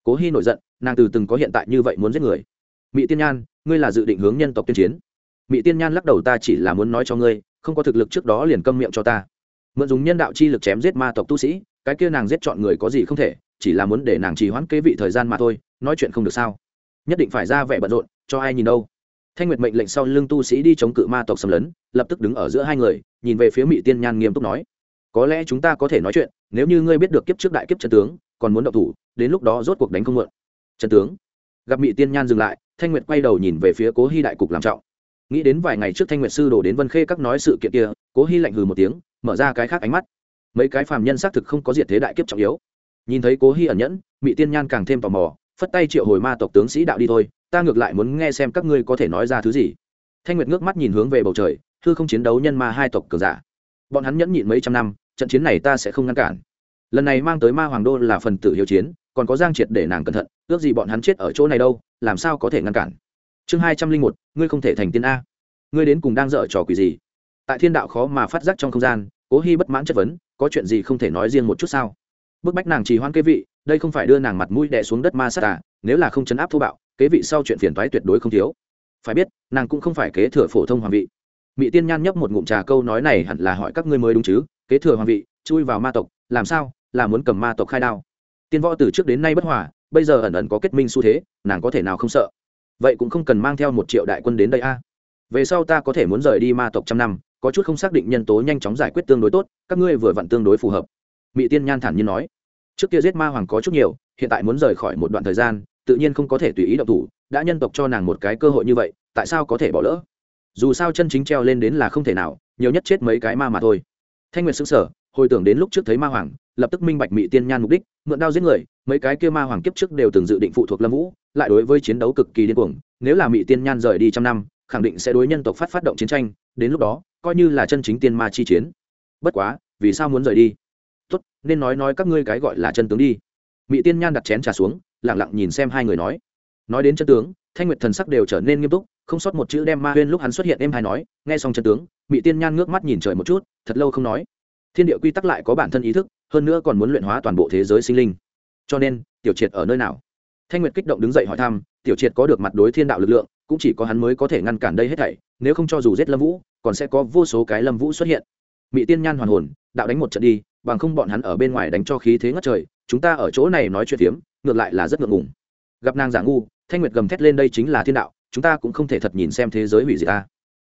A: Cố hy nổi giận, nàng từ từng có hiện tại như vậy muốn giết người mỹ tiên nhan, ngươi là dự định hướng nhân tộc tuyên chiến. Mỹ tiên nhan lắc đầu, ta chỉ là muốn nói cho ngươi, không có thực lực trước đó liền câm miệng cho ta. Mượn dùng nhân đạo chi lực chém giết ma tộc tu sĩ, cái kia nàng giết chọn người có gì không thể, chỉ là muốn để nàng trì hoãn kế vị thời gian mà thôi, nói chuyện không được sao? Nhất định phải ra vẻ bận rộn, cho ai nhìn đâu. Thanh nguyệt mệnh lệnh sau lưng tu sĩ đi chống cự ma tộc xâm lấn, lập tức đứng ở giữa hai người, nhìn về phía mỹ tiên nhan nghiêm túc nói, có lẽ chúng ta có thể nói chuyện, nếu như ngươi biết được kiếp trước đại kiếp trần tướng, còn muốn động thủ, đến lúc đó rốt cuộc đánh không mượn trần tướng? Gặp mỹ tiên nhan dừng lại thanh nguyệt quay đầu nhìn về phía cố hy đại cục làm trọng. Nghĩ đến vài ngày trước thanh nguyệt sư đổ đến vân khê các nói sự kiện kia, cố hy lạnh hừ một tiếng, mở ra cái khác ánh mắt. Mấy cái phàm nhân xác thực không có diệt thế đại kiếp trọng yếu. Nhìn thấy cố hy ẩn nhẫn mỹ tiên nhan càng thêm tò mò, phất tay triệu hồi ma tộc tướng sĩ đạo đi thôi, ta ngược lại muốn nghe xem các ngươi có thể nói ra thứ gì. Thanh nguyệt ngước mắt nhìn hướng về bầu trời thư không chiến đấu nhân ma hai tộc cường giả. Bọn hắn nhẫn nhịn mấy trăm năm, trận chiến này ta sẽ không ngăn cản. Lần này mang tới ma hoàng đô là phần tử hiếu chiến còn có giang triệt để nàng cẩn thận, ước gì bọn hắn chết ở chỗ này đâu, làm sao có thể ngăn cản? Chương hai trăm linh một, ngươi không thể thành tiên a. Ngươi đến cùng đang dở trò quỷ gì? Tại thiên đạo khó mà phát giác trong không gian, cố hy bất mãn chất vấn, có chuyện gì không thể nói riêng một chút sao? Bức bách nàng trì hoãn kế vị, đây không phải đưa nàng mặt mũi đè xuống đất ma sát à nếu là không chấn áp thô bạo, kế vị sau chuyện phiền toái tuyệt đối không thiếu. Phải biết, nàng cũng không phải kế thừa phổ thông hoàng vị. Mỹ tiên nhan nhấp một ngụm trà câu nói này hẳn là hỏi các ngươi mới đúng chứ? Kế thừa hoàng vị, chui vào ma tộc, làm sao? Là muốn cầm ma tộc khai đao tiên võ từ trước đến nay bất hòa, bây giờ ẩn ẩn có kết minh xu thế, nàng có thể nào không sợ? Vậy cũng không cần mang theo một triệu đại quân đến đây a. Về sau ta có thể muốn rời đi ma tộc trăm năm, có chút không xác định nhân tố nhanh chóng giải quyết tương đối tốt, các ngươi vừa vặn tương đối phù hợp. Mỹ tiên nhan thản nhiên nói. Trước kia giết ma hoàng có chút nhiều, hiện tại muốn rời khỏi một đoạn thời gian, tự nhiên không có thể tùy ý động thủ, đã nhân tộc cho nàng một cái cơ hội như vậy, tại sao có thể bỏ lỡ? Dù sao chân chính treo lên đến là không thể nào, nhiều nhất chết mấy cái ma mà thôi. Thanh nguyệt xứng sở hồi tưởng đến lúc trước thấy ma hoàng lập tức minh bạch mỹ tiên nhan mục đích, mượn đao giết người, mấy cái kia ma hoàng kiếp trước đều từng dự định phụ thuộc lâm vũ, lại đối với chiến đấu cực kỳ điên cuồng, nếu là mỹ tiên nhan rời đi trăm năm, khẳng định sẽ đối nhân tộc phát phát động chiến tranh, đến lúc đó, coi như là chân chính tiên ma chi chiến. Bất quá, vì sao muốn rời đi? Tốt, nên nói nói các ngươi cái gọi là chân tướng đi. Mỹ tiên nhan đặt chén trà xuống lẳng lặng nhìn xem hai người nói. Nói đến chân tướng, thanh nguyệt thần sắc đều trở nên nghiêm túc, không sót một chữ đem ma huyên lúc hắn xuất hiện em hai nói, nghe xong chân tướng mỹ tiên nhan ngước mắt nhìn trời một chút, thật lâu không nói thiên địa quy tắc lại có bản thân ý thức, hơn nữa còn muốn luyện hóa toàn bộ thế giới sinh linh. Cho nên, tiểu triệt ở nơi nào? Thanh nguyệt kích động đứng dậy hỏi thăm, tiểu triệt có được mặt đối thiên đạo lực lượng, cũng chỉ có hắn mới có thể ngăn cản đây hết thảy, nếu không cho dù giết lâm vũ, còn sẽ có vô số cái lâm vũ xuất hiện. Mỹ tiên nhan hoàn hồn, đạo đánh một trận đi, bằng không bọn hắn ở bên ngoài đánh cho khí thế ngất trời, chúng ta ở chỗ này nói chuyện phiếm, ngược lại là rất ngượng ngùng. Gặp nàng giả ngu, thanh nguyệt gầm thét lên đây chính là thiên đạo, chúng ta cũng không thể thật nhìn xem thế giới hủy diệt ta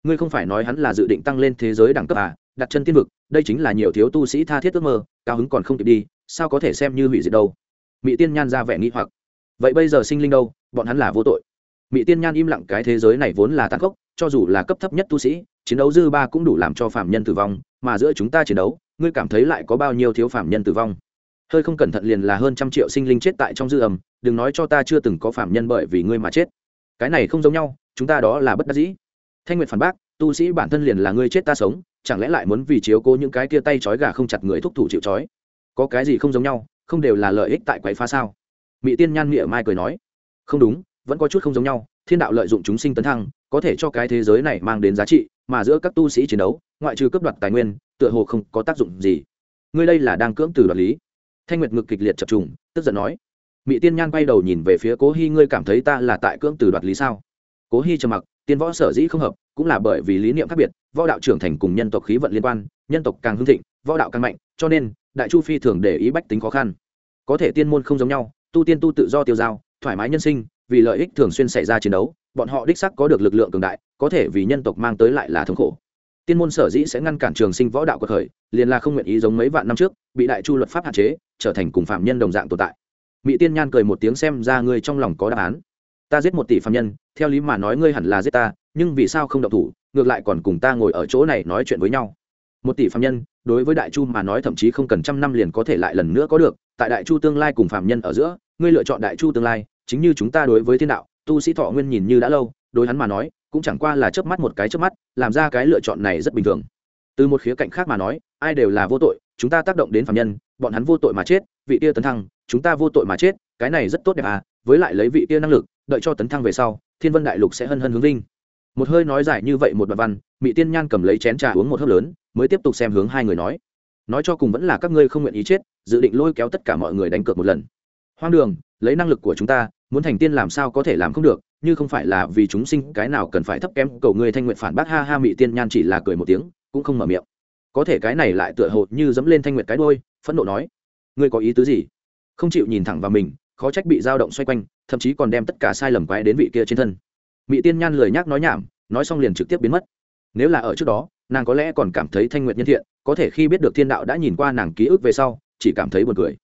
A: ngươi không phải nói hắn là dự định tăng lên thế giới đẳng cấp à đặt chân tiên vực, đây chính là nhiều thiếu tu sĩ tha thiết ước mơ, cao hứng còn không kịp đi, sao có thể xem như hủy diệt đâu? Mỹ tiên nhan ra vẻ nghi hoặc. Vậy bây giờ sinh linh đâu? Bọn hắn là vô tội. Mỹ tiên nhan im lặng, cái thế giới này vốn là tàn khốc, cho dù là cấp thấp nhất tu sĩ, chiến đấu dư ba cũng đủ làm cho phạm nhân tử vong, mà giữa chúng ta chiến đấu, ngươi cảm thấy lại có bao nhiêu thiếu phạm nhân tử vong? Hơi không cẩn thận liền là hơn trăm triệu sinh linh chết tại trong dư âm, đừng nói cho ta chưa từng có phạm nhân bởi vì ngươi mà chết. Cái này không giống nhau, chúng ta đó là bất đắc dĩ thanh nguyệt phản bác, tu sĩ bản thân liền là ngươi chết ta sống, chẳng lẽ lại muốn vì chiếu cố những cái kia tay trói gà không chặt người thúc thủ chịu trói? Có cái gì không giống nhau, không đều là lợi ích tại quậy phá sao? Mỹ tiên nhan nghĩa mai cười nói, không đúng, vẫn có chút không giống nhau, thiên đạo lợi dụng chúng sinh tấn thăng, có thể cho cái thế giới này mang đến giá trị, mà giữa các tu sĩ chiến đấu, ngoại trừ cấp đoạt tài nguyên, tựa hồ không có tác dụng gì. Ngươi đây là đang cưỡng từ đoạt lý. Thanh nguyệt ngực kịch liệt chập trùng, tức giận nói mỹ tiên nhan bay đầu nhìn về phía cố hy ngươi cảm thấy ta là tại cưỡng từ đoạt lý sao? Cố hy trầm mặc tiên võ sở dĩ không hợp, cũng là bởi vì lý niệm khác biệt, võ đạo trưởng thành cùng nhân tộc khí vận liên quan, nhân tộc càng hưng thịnh, võ đạo càng mạnh, cho nên, đại chu phi thường để ý bách tính khó khăn. Có thể tiên môn không giống nhau, tu tiên tu tự do tiêu giao, thoải mái nhân sinh, vì lợi ích thường xuyên xảy ra chiến đấu, bọn họ đích sắc có được lực lượng cường đại, có thể vì nhân tộc mang tới lại là thống khổ. Tiên môn sở dĩ sẽ ngăn cản trường sinh võ đạo cuộc khởi, liền là không nguyện ý giống mấy vạn năm trước, bị đại chu luật pháp hạn chế, trở thành cùng phạm nhân đồng dạng tồn tại. Mỹ tiên nhan cười một tiếng xem ra ngươi trong lòng có đáp án ta giết một tỷ phạm nhân, theo lý mà nói ngươi hẳn là giết ta, nhưng vì sao không động thủ, ngược lại còn cùng ta ngồi ở chỗ này nói chuyện với nhau. Một tỷ phạm nhân, đối với đại chu mà nói thậm chí không cần trăm năm liền có thể lại lần nữa có được, tại đại chu tương lai cùng phạm nhân ở giữa, ngươi lựa chọn đại chu tương lai, chính như chúng ta đối với thiên đạo, tu sĩ thọ nguyên nhìn như đã lâu, đối hắn mà nói, cũng chẳng qua là chớp mắt một cái chớp mắt, làm ra cái lựa chọn này rất bình thường. Từ một khía cạnh khác mà nói, ai đều là vô tội, chúng ta tác động đến phạm nhân, bọn hắn vô tội mà chết, vị tia tấn thăng, chúng ta vô tội mà chết, cái này rất tốt đẹp à với lại lấy vị tia năng lực đợi cho tấn thăng về sau, thiên vân đại lục sẽ hân hân hướng vinh. Một hơi nói giải như vậy một đoạn văn mỹ tiên nhan cầm lấy chén trà uống một hớp lớn, mới tiếp tục xem hướng hai người nói. Nói cho cùng vẫn là các ngươi không nguyện ý chết, dự định lôi kéo tất cả mọi người đánh cược một lần. Hoang đường, lấy năng lực của chúng ta, muốn thành tiên làm sao có thể làm không được, như không phải là vì chúng sinh cái nào cần phải thấp kém, cầu ngươi thanh nguyện phản bác, ha ha mỹ tiên nhan chỉ là cười một tiếng, cũng không mở miệng. Có thể cái này lại tựa hồ như dẫm lên thanh nguyện cái đôi phẫn nộ nói. Ngươi có ý tứ gì? Không chịu nhìn thẳng vào mình, khó trách bị dao động xoay quanh thậm chí còn đem tất cả sai lầm quái đến vị kia trên thân. Mỹ tiên nhan lười nhác nói nhảm, nói xong liền trực tiếp biến mất. Nếu là ở trước đó, nàng có lẽ còn cảm thấy thanh nguyện nhân thiện, có thể khi biết được thiên đạo đã nhìn qua nàng ký ức về sau, chỉ cảm thấy buồn cười.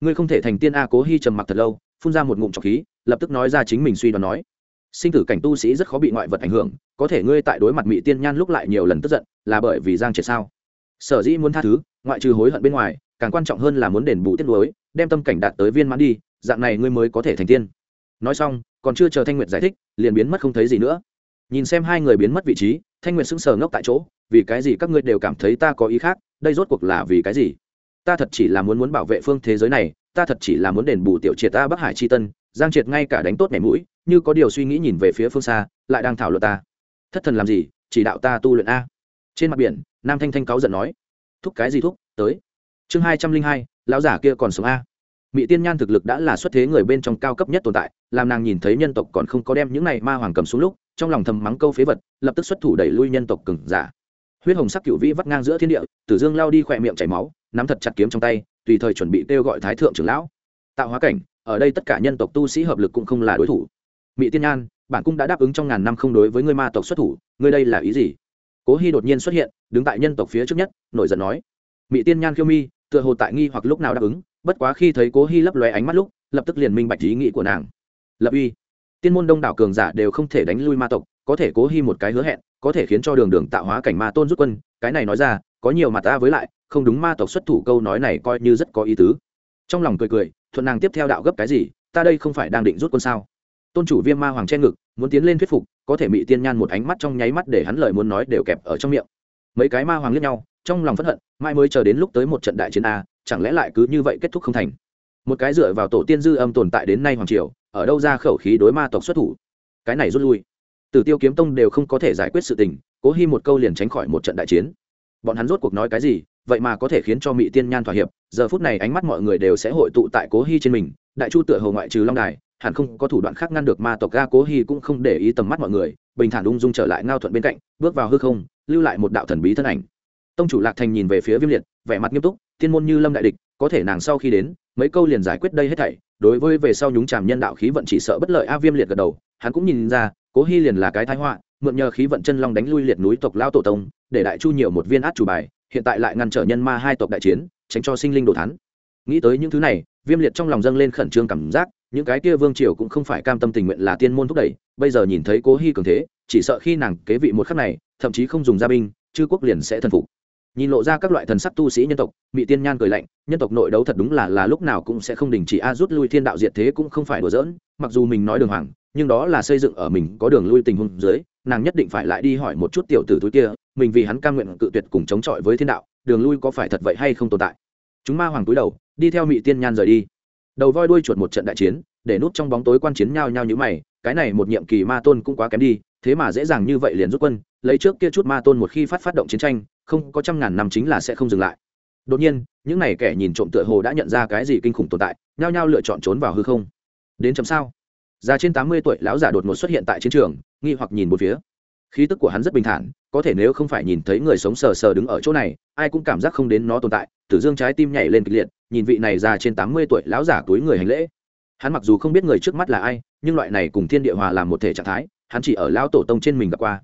A: Ngươi không thể thành tiên a cố hy trầm mặc thật lâu, phun ra một ngụm trọc khí, lập tức nói ra chính mình suy đoán nói. Sinh tử cảnh tu sĩ rất khó bị ngoại vật ảnh hưởng, có thể ngươi tại đối mặt mỹ tiên nhan lúc lại nhiều lần tức giận, là bởi vì giang triệt sao? Sở dĩ muốn tha thứ, ngoại trừ hối hận bên ngoài, càng quan trọng hơn là muốn đền bù tiết lối đem tâm cảnh đạt tới viên mãn đi, dạng này ngươi mới có thể thành tiên nói xong, còn chưa chờ thanh nguyệt giải thích, liền biến mất không thấy gì nữa. Nhìn xem hai người biến mất vị trí, thanh nguyệt sững sờ ngốc tại chỗ, vì cái gì các ngươi đều cảm thấy ta có ý khác, đây rốt cuộc là vì cái gì? Ta thật chỉ là muốn muốn bảo vệ phương thế giới này, ta thật chỉ là muốn đền bù tiểu triệt ta bắc hải c h i tân, giang triệt ngay cả đánh tốt mẻ mũi, như có điều suy nghĩ nhìn về phía phương xa, lại đang thảo luận ta. Thất thần làm gì? Chỉ đạo ta tu luyện a. Trên mặt biển, nam thanh thanh cáu giận nói. Thúc cái gì thúc? Tới. Chương hai trăm linh hai, lão giả kia còn sống a. Mỹ tiên nhan thực lực đã là xuất thế người bên trong cao cấp nhất tồn tại làm nàng nhìn thấy nhân tộc còn không có đem những này ma hoàng cầm xuống lúc, trong lòng thầm mắng câu phế vật, lập tức xuất thủ đẩy lui nhân tộc cừng giả. Huyết hồng sắc cựu vĩ vắt ngang giữa thiên địa, tử dương lao đi khỏe miệng chảy máu, nắm thật chặt kiếm trong tay, tùy thời chuẩn bị kêu gọi thái thượng trưởng lão. Tạo hóa cảnh, ở đây tất cả nhân tộc tu sĩ hợp lực cũng không là đối thủ. Mỹ tiên nhan bản cung đã đáp ứng trong ngàn năm không đối với ngươi ma tộc xuất thủ, ngươi đây là ý gì? Cố hy đột nhiên xuất hiện, đứng tại nhân tộc phía trước nhất, nổi giận nói. Mỹ tiên nhan khiêu mi, tựa hồ tại nghi hoặc lúc nào đáp ứng, bất quá khi thấy cố hy lấp lóe ánh mắt lúc, lập tức liền minh bạch ý nghĩ của nàng lập uy. Tiên môn đông đảo cường giả đều không thể đánh lui ma tộc, có thể cố hy một cái hứa hẹn, có thể khiến cho đường đường tạo hóa cảnh ma tôn rút quân, cái này nói ra, có nhiều mặt ta với lại, không đúng ma tộc xuất thủ câu nói này coi như rất có ý tứ. Trong lòng cười cười, thuận nàng tiếp theo đạo gấp cái gì, ta đây không phải đang định rút quân sao? Tôn chủ viêm ma hoàng che ngực, muốn tiến lên thuyết phục, có thể bị tiên nhan một ánh mắt trong nháy mắt để hắn lời muốn nói đều kẹp ở trong miệng. Mấy cái ma hoàng liếc nhau, trong lòng phẫn hận, mai mới chờ đến lúc tới một trận đại chiến a, chẳng lẽ lại cứ như vậy kết thúc không thành? Một cái dựa vào tổ tiên dư âm tồn tại đến nay hoàng triều ở đâu ra khẩu khí đối ma tộc xuất thủ? Cái này rút lui. Từ tiêu kiếm tông đều không có thể giải quyết sự tình, cố hy một câu liền tránh khỏi một trận đại chiến. Bọn hắn rốt cuộc nói cái gì, vậy mà có thể khiến cho mỹ tiên nhan thỏa hiệp, giờ phút này ánh mắt mọi người đều sẽ hội tụ tại cố hy trên mình, đại chu tựa hầu ngoại trừ long đài, hẳn không có thủ đoạn khác ngăn được ma tộc ga cố hy cũng không để ý tầm mắt mọi người, bình thản ung dung trở lại ngao thuận bên cạnh, bước vào hư không, lưu lại một đạo thần bí thân ảnh. Tông chủ lạc thành nhìn về phía viêm liệt, vẻ mặt nghiêm túc, thiên môn như lâm đại địch, có thể nàng sau khi đến, mấy câu liền giải quyết đây hết thảy đối với về sau nhúng chàm nhân đạo khí vận chỉ sợ bất lợi a viêm liệt gật đầu, hắn cũng nhìn ra, cố hy liền là cái thái họa, mượn nhờ khí vận chân long đánh lui liệt núi tộc lao tổ tông, để đại chu nhiều một viên át chủ bài, hiện tại lại ngăn trở nhân ma hai tộc đại chiến, tránh cho sinh linh đồ thắn nghĩ tới những thứ này, viêm liệt trong lòng dâng lên khẩn trương cảm giác, những cái kia vương triều cũng không phải cam tâm tình nguyện là tiên môn thúc đẩy, bây giờ nhìn thấy cố hy cường thế, chỉ sợ khi nàng kế vị một khắc này, thậm chí không dùng gia binh, chư quốc liền sẽ thần phục nhìn lộ ra các loại thần sắc tu sĩ nhân tộc bị tiên nhan cười lạnh, nhân tộc nội đấu thật đúng là là lúc nào cũng sẽ không đình chỉ a à rút lui thiên đạo diệt thế cũng không phải đùa giỡn, mặc dù mình nói đường hoàng, nhưng đó là xây dựng ở mình có đường lui tình huống dưới, nàng nhất định phải lại đi hỏi một chút tiểu tử túi kia, mình vì hắn cam nguyện cự tuyệt cùng chống chọi với thiên đạo, đường lui có phải thật vậy hay không tồn tại. Chúng ma hoàng túi đầu, đi theo mỹ tiên nhan rời đi. Đầu voi đuôi chuột một trận đại chiến, để nút trong bóng tối quan chiến nhau nhau như mày, cái này một nhiệm kỳ ma tôn cũng quá kém đi, thế mà dễ dàng như vậy liền rút quân, lấy trước kia chút ma tôn một khi phát phát động chiến tranh không có trăm ngàn năm chính là sẽ không dừng lại. Đột nhiên, những n à y kẻ nhìn trộm tựa hồ đã nhận ra cái gì kinh khủng tồn tại, nhao nhao lựa chọn trốn vào hư không. Đến chấm sao? Già trên tám mươi tuổi lão giả đột ngột xuất hiện tại chiến trường, nghi hoặc nhìn một phía. Khí tức của hắn rất bình thản, có thể nếu không phải nhìn thấy người sống sờ sờ đứng ở chỗ này, ai cũng cảm giác không đến nó tồn tại. Tử dương trái tim nhảy lên kịch liệt, nhìn vị này già trên tám mươi tuổi lão giả túi người hành lễ. Hắn mặc dù không biết người trước mắt là ai, nhưng loại này cùng thiên địa hòa làm một thể trạng thái, hắn chỉ ở lão tổ tông trên mình gặp qua.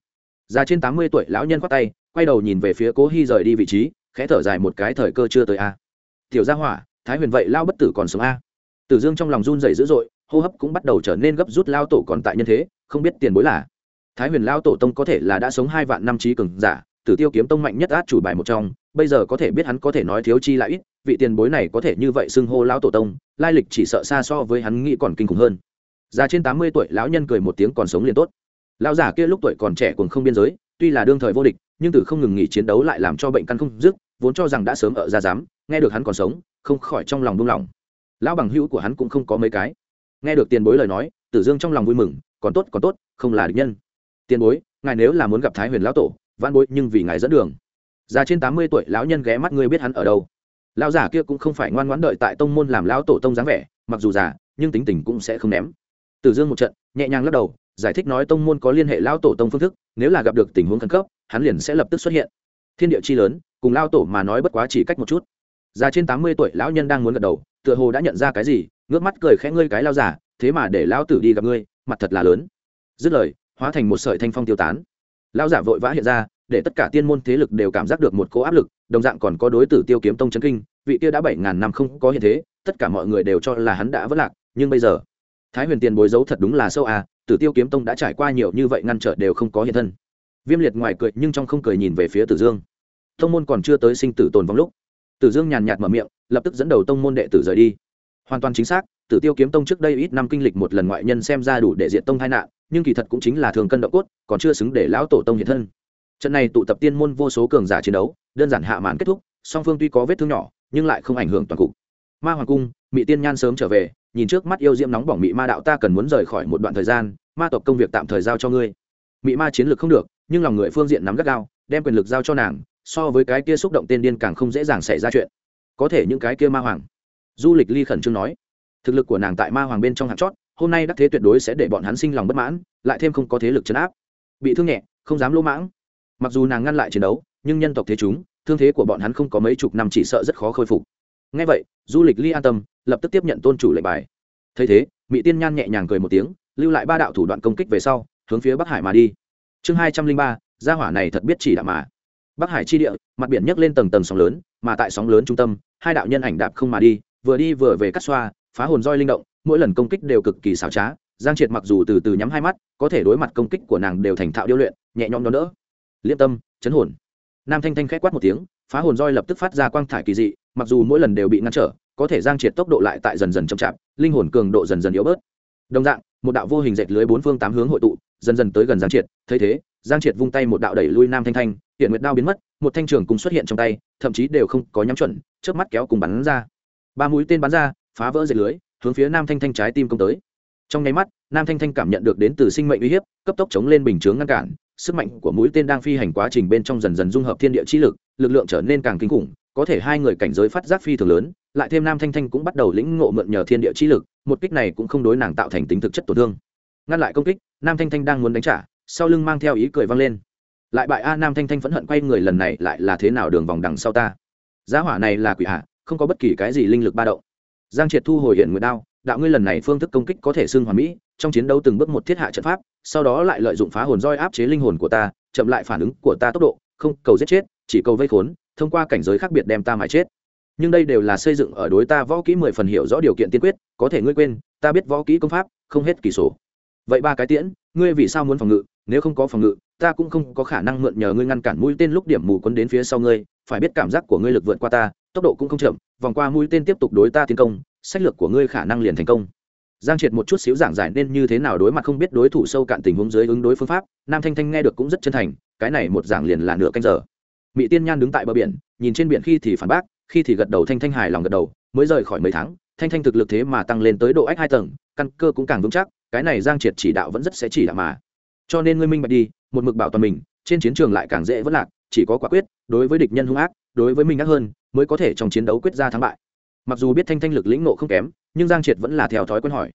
A: Già trên tám mươi tuổi lão nhân khoác tay quay đầu nhìn về phía cố hy rời đi vị trí, khẽ thở dài một cái thời cơ chưa tới a. Tiểu gia hỏa, thái huyền vậy lao bất tử còn sống a. Tử dương trong lòng run dày dữ dội, hô hấp cũng bắt đầu trở nên gấp rút, lao tổ còn tại nhân thế, không biết tiền bối là. Thái huyền lao tổ tông có thể là đã sống hai vạn năm trí cường giả, tử tiêu kiếm tông mạnh nhất át chủ bài một trong, bây giờ có thể biết hắn có thể nói thiếu chi lại ít, vị tiền bối này có thể như vậy xưng hô lão tổ tông, lai lịch chỉ sợ xa so với hắn nghĩ còn kinh khủng hơn. Già trên tám mươi tuổi, lão nhân cười một tiếng còn sống liền tốt. Lão giả kia lúc tuổi còn trẻ còn không biên giới, tuy là đương thời vô địch nhưng từ không ngừng nghỉ chiến đấu lại làm cho bệnh căn không dứt, vốn cho rằng đã sớm ở ra dám, nghe được hắn còn sống, không khỏi trong lòng buông lỏng. Lão bằng hữu của hắn cũng không có mấy cái. Nghe được tiền bối lời nói, tử dương trong lòng vui mừng, còn tốt còn tốt, không là địch nhân. Tiền bối, ngài nếu là muốn gặp thái huyền lão tổ văn bối nhưng vì ngài dẫn đường. Già trên tám mươi tuổi, lão nhân ghé mắt ngươi biết hắn ở đâu. Lão giả kia cũng không phải ngoan ngoãn đợi tại tông môn làm lão tổ tông dáng vẻ, mặc dù già, nhưng tính tình cũng sẽ không ném. Tử dương một trận, nhẹ nhàng lắc đầu, giải thích nói tông môn có liên hệ lão tổ tông phương thức, nếu là gặp được tình huống khẩn cấp hắn liền sẽ lập tức xuất hiện. Thiên địa chi lớn, cùng lao tổ mà nói bất quá chỉ cách một chút. Già trên tám mươi tuổi, lão nhân đang muốn gật đầu, tựa hồ đã nhận ra cái gì, ngước mắt cười khẽ ngươi cái lao giả thế mà để lão tử đi gặp ngươi, mặt thật là lớn. Dứt lời, hóa thành một sợi thanh phong tiêu tán. Lão giả vội vã hiện ra, để tất cả tiên môn thế lực đều cảm giác được một cỗ áp lực, đồng dạng còn có đối tử tiêu kiếm tông c kinh, vị kia đã bảy ngàn năm không có hiện thế, tất cả mọi người đều cho là hắn đã vất lạc, nhưng bây giờ, thái huyền tiền bối giấu thật đúng là sâu à tử tiêu kiếm tông đã trải qua nhiều như vậy ngăn trở đều không có hiện thân viêm liệt ngoài cười nhưng trong không cười nhìn về phía tử dương. Tông môn còn chưa tới sinh tử tồn vong lúc, tử dương nhàn nhạt mở miệng, lập tức dẫn đầu tông môn đệ tử rời đi. Hoàn toàn chính xác, tử tiêu kiếm tông trước đây ít năm kinh lịch một lần ngoại nhân xem ra đủ để diện tông tai nạn, nhưng kỳ thật cũng chính là thường cân độ cốt, còn chưa xứng để lão tổ tông hiện thân. Trận này tụ tập tiên môn vô số cường giả chiến đấu, đơn giản hạ màn kết thúc, song phương tuy có vết thương nhỏ, nhưng lại không ảnh hưởng toàn cục. Ma hoàng cung mỹ tiên nhan sớm trở về, nhìn trước mắt yêu diễm nóng bỏng mỹ ma đạo ta cần muốn rời khỏi một đoạn thời gian, ma tộc công việc tạm thời giao cho ngươi. Mỹ ma chiến lược không được nhưng lòng người phương diện nắm gắt gao, đem quyền lực giao cho nàng, so với cái kia xúc động tên điên càng không dễ dàng xảy ra chuyện. Có thể những cái kia ma hoàng. Du lịch ly khẩn trương nói, thực lực của nàng tại ma hoàng bên trong hạt chót, hôm nay đắc thế tuyệt đối sẽ để bọn hắn sinh lòng bất mãn, lại thêm không có thế lực chấn áp. Bị thương nhẹ, không dám lỗ mãng. Mặc dù nàng ngăn lại chiến đấu, nhưng nhân tộc thế chúng, thương thế của bọn hắn không có mấy chục năm chỉ sợ rất khó khôi phục. Ngay vậy, du lịch ly an tâm, lập tức tiếp nhận tôn chủ lệnh bài. Thấy thế mỹ tiên nhan nhẹ nhàng cười một tiếng, lưu lại ba đạo thủ đoạn công kích về sau, hướng phía bắc hải mà đi chương hai trăm linh ba, gia hỏa này thật biết chỉ đạo mà. Bắc hải chi địa, mặt biển nhấc lên tầng tầng sóng lớn, mà tại sóng lớn trung tâm, hai đạo nhân ảnh đạp không mà đi, vừa đi vừa về cắt xoa, phá hồn roi linh động, mỗi lần công kích đều cực kỳ xảo trá, giang triệt mặc dù từ từ nhắm hai mắt, có thể đối mặt công kích của nàng đều thành thạo điêu luyện, nhẹ nhõm đón đỡ. Liêm tâm, chấn hồn. Nam thanh thanh k h é c quát một tiếng, phá hồn roi lập tức phát ra quang thải kỳ dị, mặc dù mỗi lần đều bị ngăn trở, có thể giang triệt tốc độ lại tại dần dần chậm chạp, linh hồn cường độ dần dần yếu bớt đồng dạng, một đạo vô hình dệt lưới bốn phương tám hướng hội tụ, dần dần tới gần giang triệt. Thấy thế, giang triệt vung tay một đạo đẩy lui nam thanh thanh, hiện nguyệt đao biến mất, một thanh trường cùng xuất hiện trong tay, thậm chí đều không có nhắm chuẩn trước mắt kéo cùng bắn ra. Ba mũi tên bắn ra, phá vỡ dệt lưới, hướng phía nam thanh thanh trái tim công tới. Trong nháy mắt, nam thanh thanh cảm nhận được đến từ sinh mệnh uy hiếp, cấp tốc chống lên bình chướng ngăn cản sức mạnh của mũi tên đang phi hành quá trình bên trong dần dần dung hợp thiên địa chi lực lực lượng trở nên càng kinh khủng, có thể hai người cảnh giới phát giác phi thường lớn, lại thêm nam thanh thanh cũng bắt đầu lĩnh ngộ mượn nhờ thiên địa chi lực, một kích này cũng không đối nàng tạo thành tính thực chất tổn thương. Ngăn lại công kích, nam thanh thanh đang muốn đánh trả, sau lưng mang theo ý cười vang lên. Lại bại a, nam thanh thanh phẫn hận quay người lần này lại là thế nào đường vòng đằng sau ta? Giá hỏa này là quỷ hạ, không có bất kỳ cái gì linh lực ba động. Giang triệt thu hồi hiện nguyệt đao đạo ngươi lần này phương thức công kích có thể xưng hoàn mỹ, trong chiến đấu từng bước một thiết hạ trận pháp, sau đó lại lợi dụng phá hồn roi áp chế linh hồn của ta, chậm lại phản ứng của ta tốc độ, không cầu giết chết, chỉ cầu vây khốn, thông qua cảnh giới khác biệt đem ta mà chết. Nhưng đây đều là xây dựng ở đối ta võ kỹ mười phần hiểu rõ điều kiện tiên quyết, có thể ngươi quên, ta biết võ kỹ công pháp, không hết kỳ sổ. Vậy ba cái tiễn, ngươi vì sao muốn phòng ngự? Nếu không có phòng ngự, ta cũng không có khả năng mượn nhờ ngươi ngăn cản mũi tên lúc điểm mù quấn đến phía sau ngươi, phải biết cảm giác của ngươi lực vượt qua ta, tốc độ cũng không chậm vòng qua mũi tên tiếp tục đối ta tiến công, sách lược của ngươi khả năng liền thành công. Giang triệt một chút xíu giảng giải nên như thế nào đối mặt không biết đối thủ sâu cạn tình huống dưới ứng đối phương pháp, nam thanh thanh nghe được cũng rất chân thành, cái này một giảng liền là nửa canh giờ. Mỹ tiên nhan đứng tại bờ biển, nhìn trên biển khi thì phản bác, khi thì gật đầu thanh thanh hài lòng gật đầu, mới rời khỏi mấy tháng, thanh thanh thực lực thế mà tăng lên tới độ ách hai tầng, căn cơ cũng càng vững chắc, cái này giang triệt chỉ đạo vẫn rất sẽ chỉ đạo mà. Cho nên ngươi minh bạch đi, một mực bảo toàn mình, trên chiến trường lại càng dễ vất lạc, chỉ có quả quyết, đối với địch nhân hung ác, đối với mình ác hơn mới có thể trong chiến đấu quyết ra thắng bại. Mặc dù biết thanh thanh lực lĩnh nộ không kém, nhưng giang triệt vẫn là theo thói quen hỏi.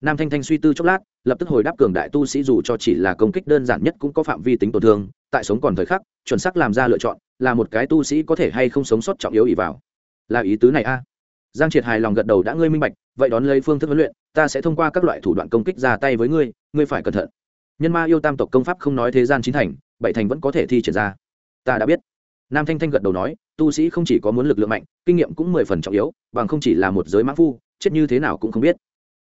A: Nam thanh thanh suy tư chốc lát, lập tức hồi đáp cường đại tu sĩ dù cho chỉ là công kích đơn giản nhất cũng có phạm vi tính tổn thương, tại sống còn thời khắc, chuẩn xác làm ra lựa chọn, là một cái tu sĩ có thể hay không sống sót trọng yếu ý vào. Là ý tứ này a. Giang triệt hài lòng gật đầu, đã ngươi minh bạch, vậy đón lấy phương thức huấn luyện, ta sẽ thông qua các loại thủ đoạn công kích ra tay với ngươi ngươi phải cẩn thận. Nhân ma yêu tam tộc công pháp không nói thế gian chín thành, bảy thành vẫn có thể thi triển ra. Ta đã biết nam thanh thanh gật đầu nói, tu sĩ không chỉ có muốn lực lượng mạnh, kinh nghiệm cũng mười phần trọng yếu, bằng không chỉ là một giới mã phu, chết như thế nào cũng không biết.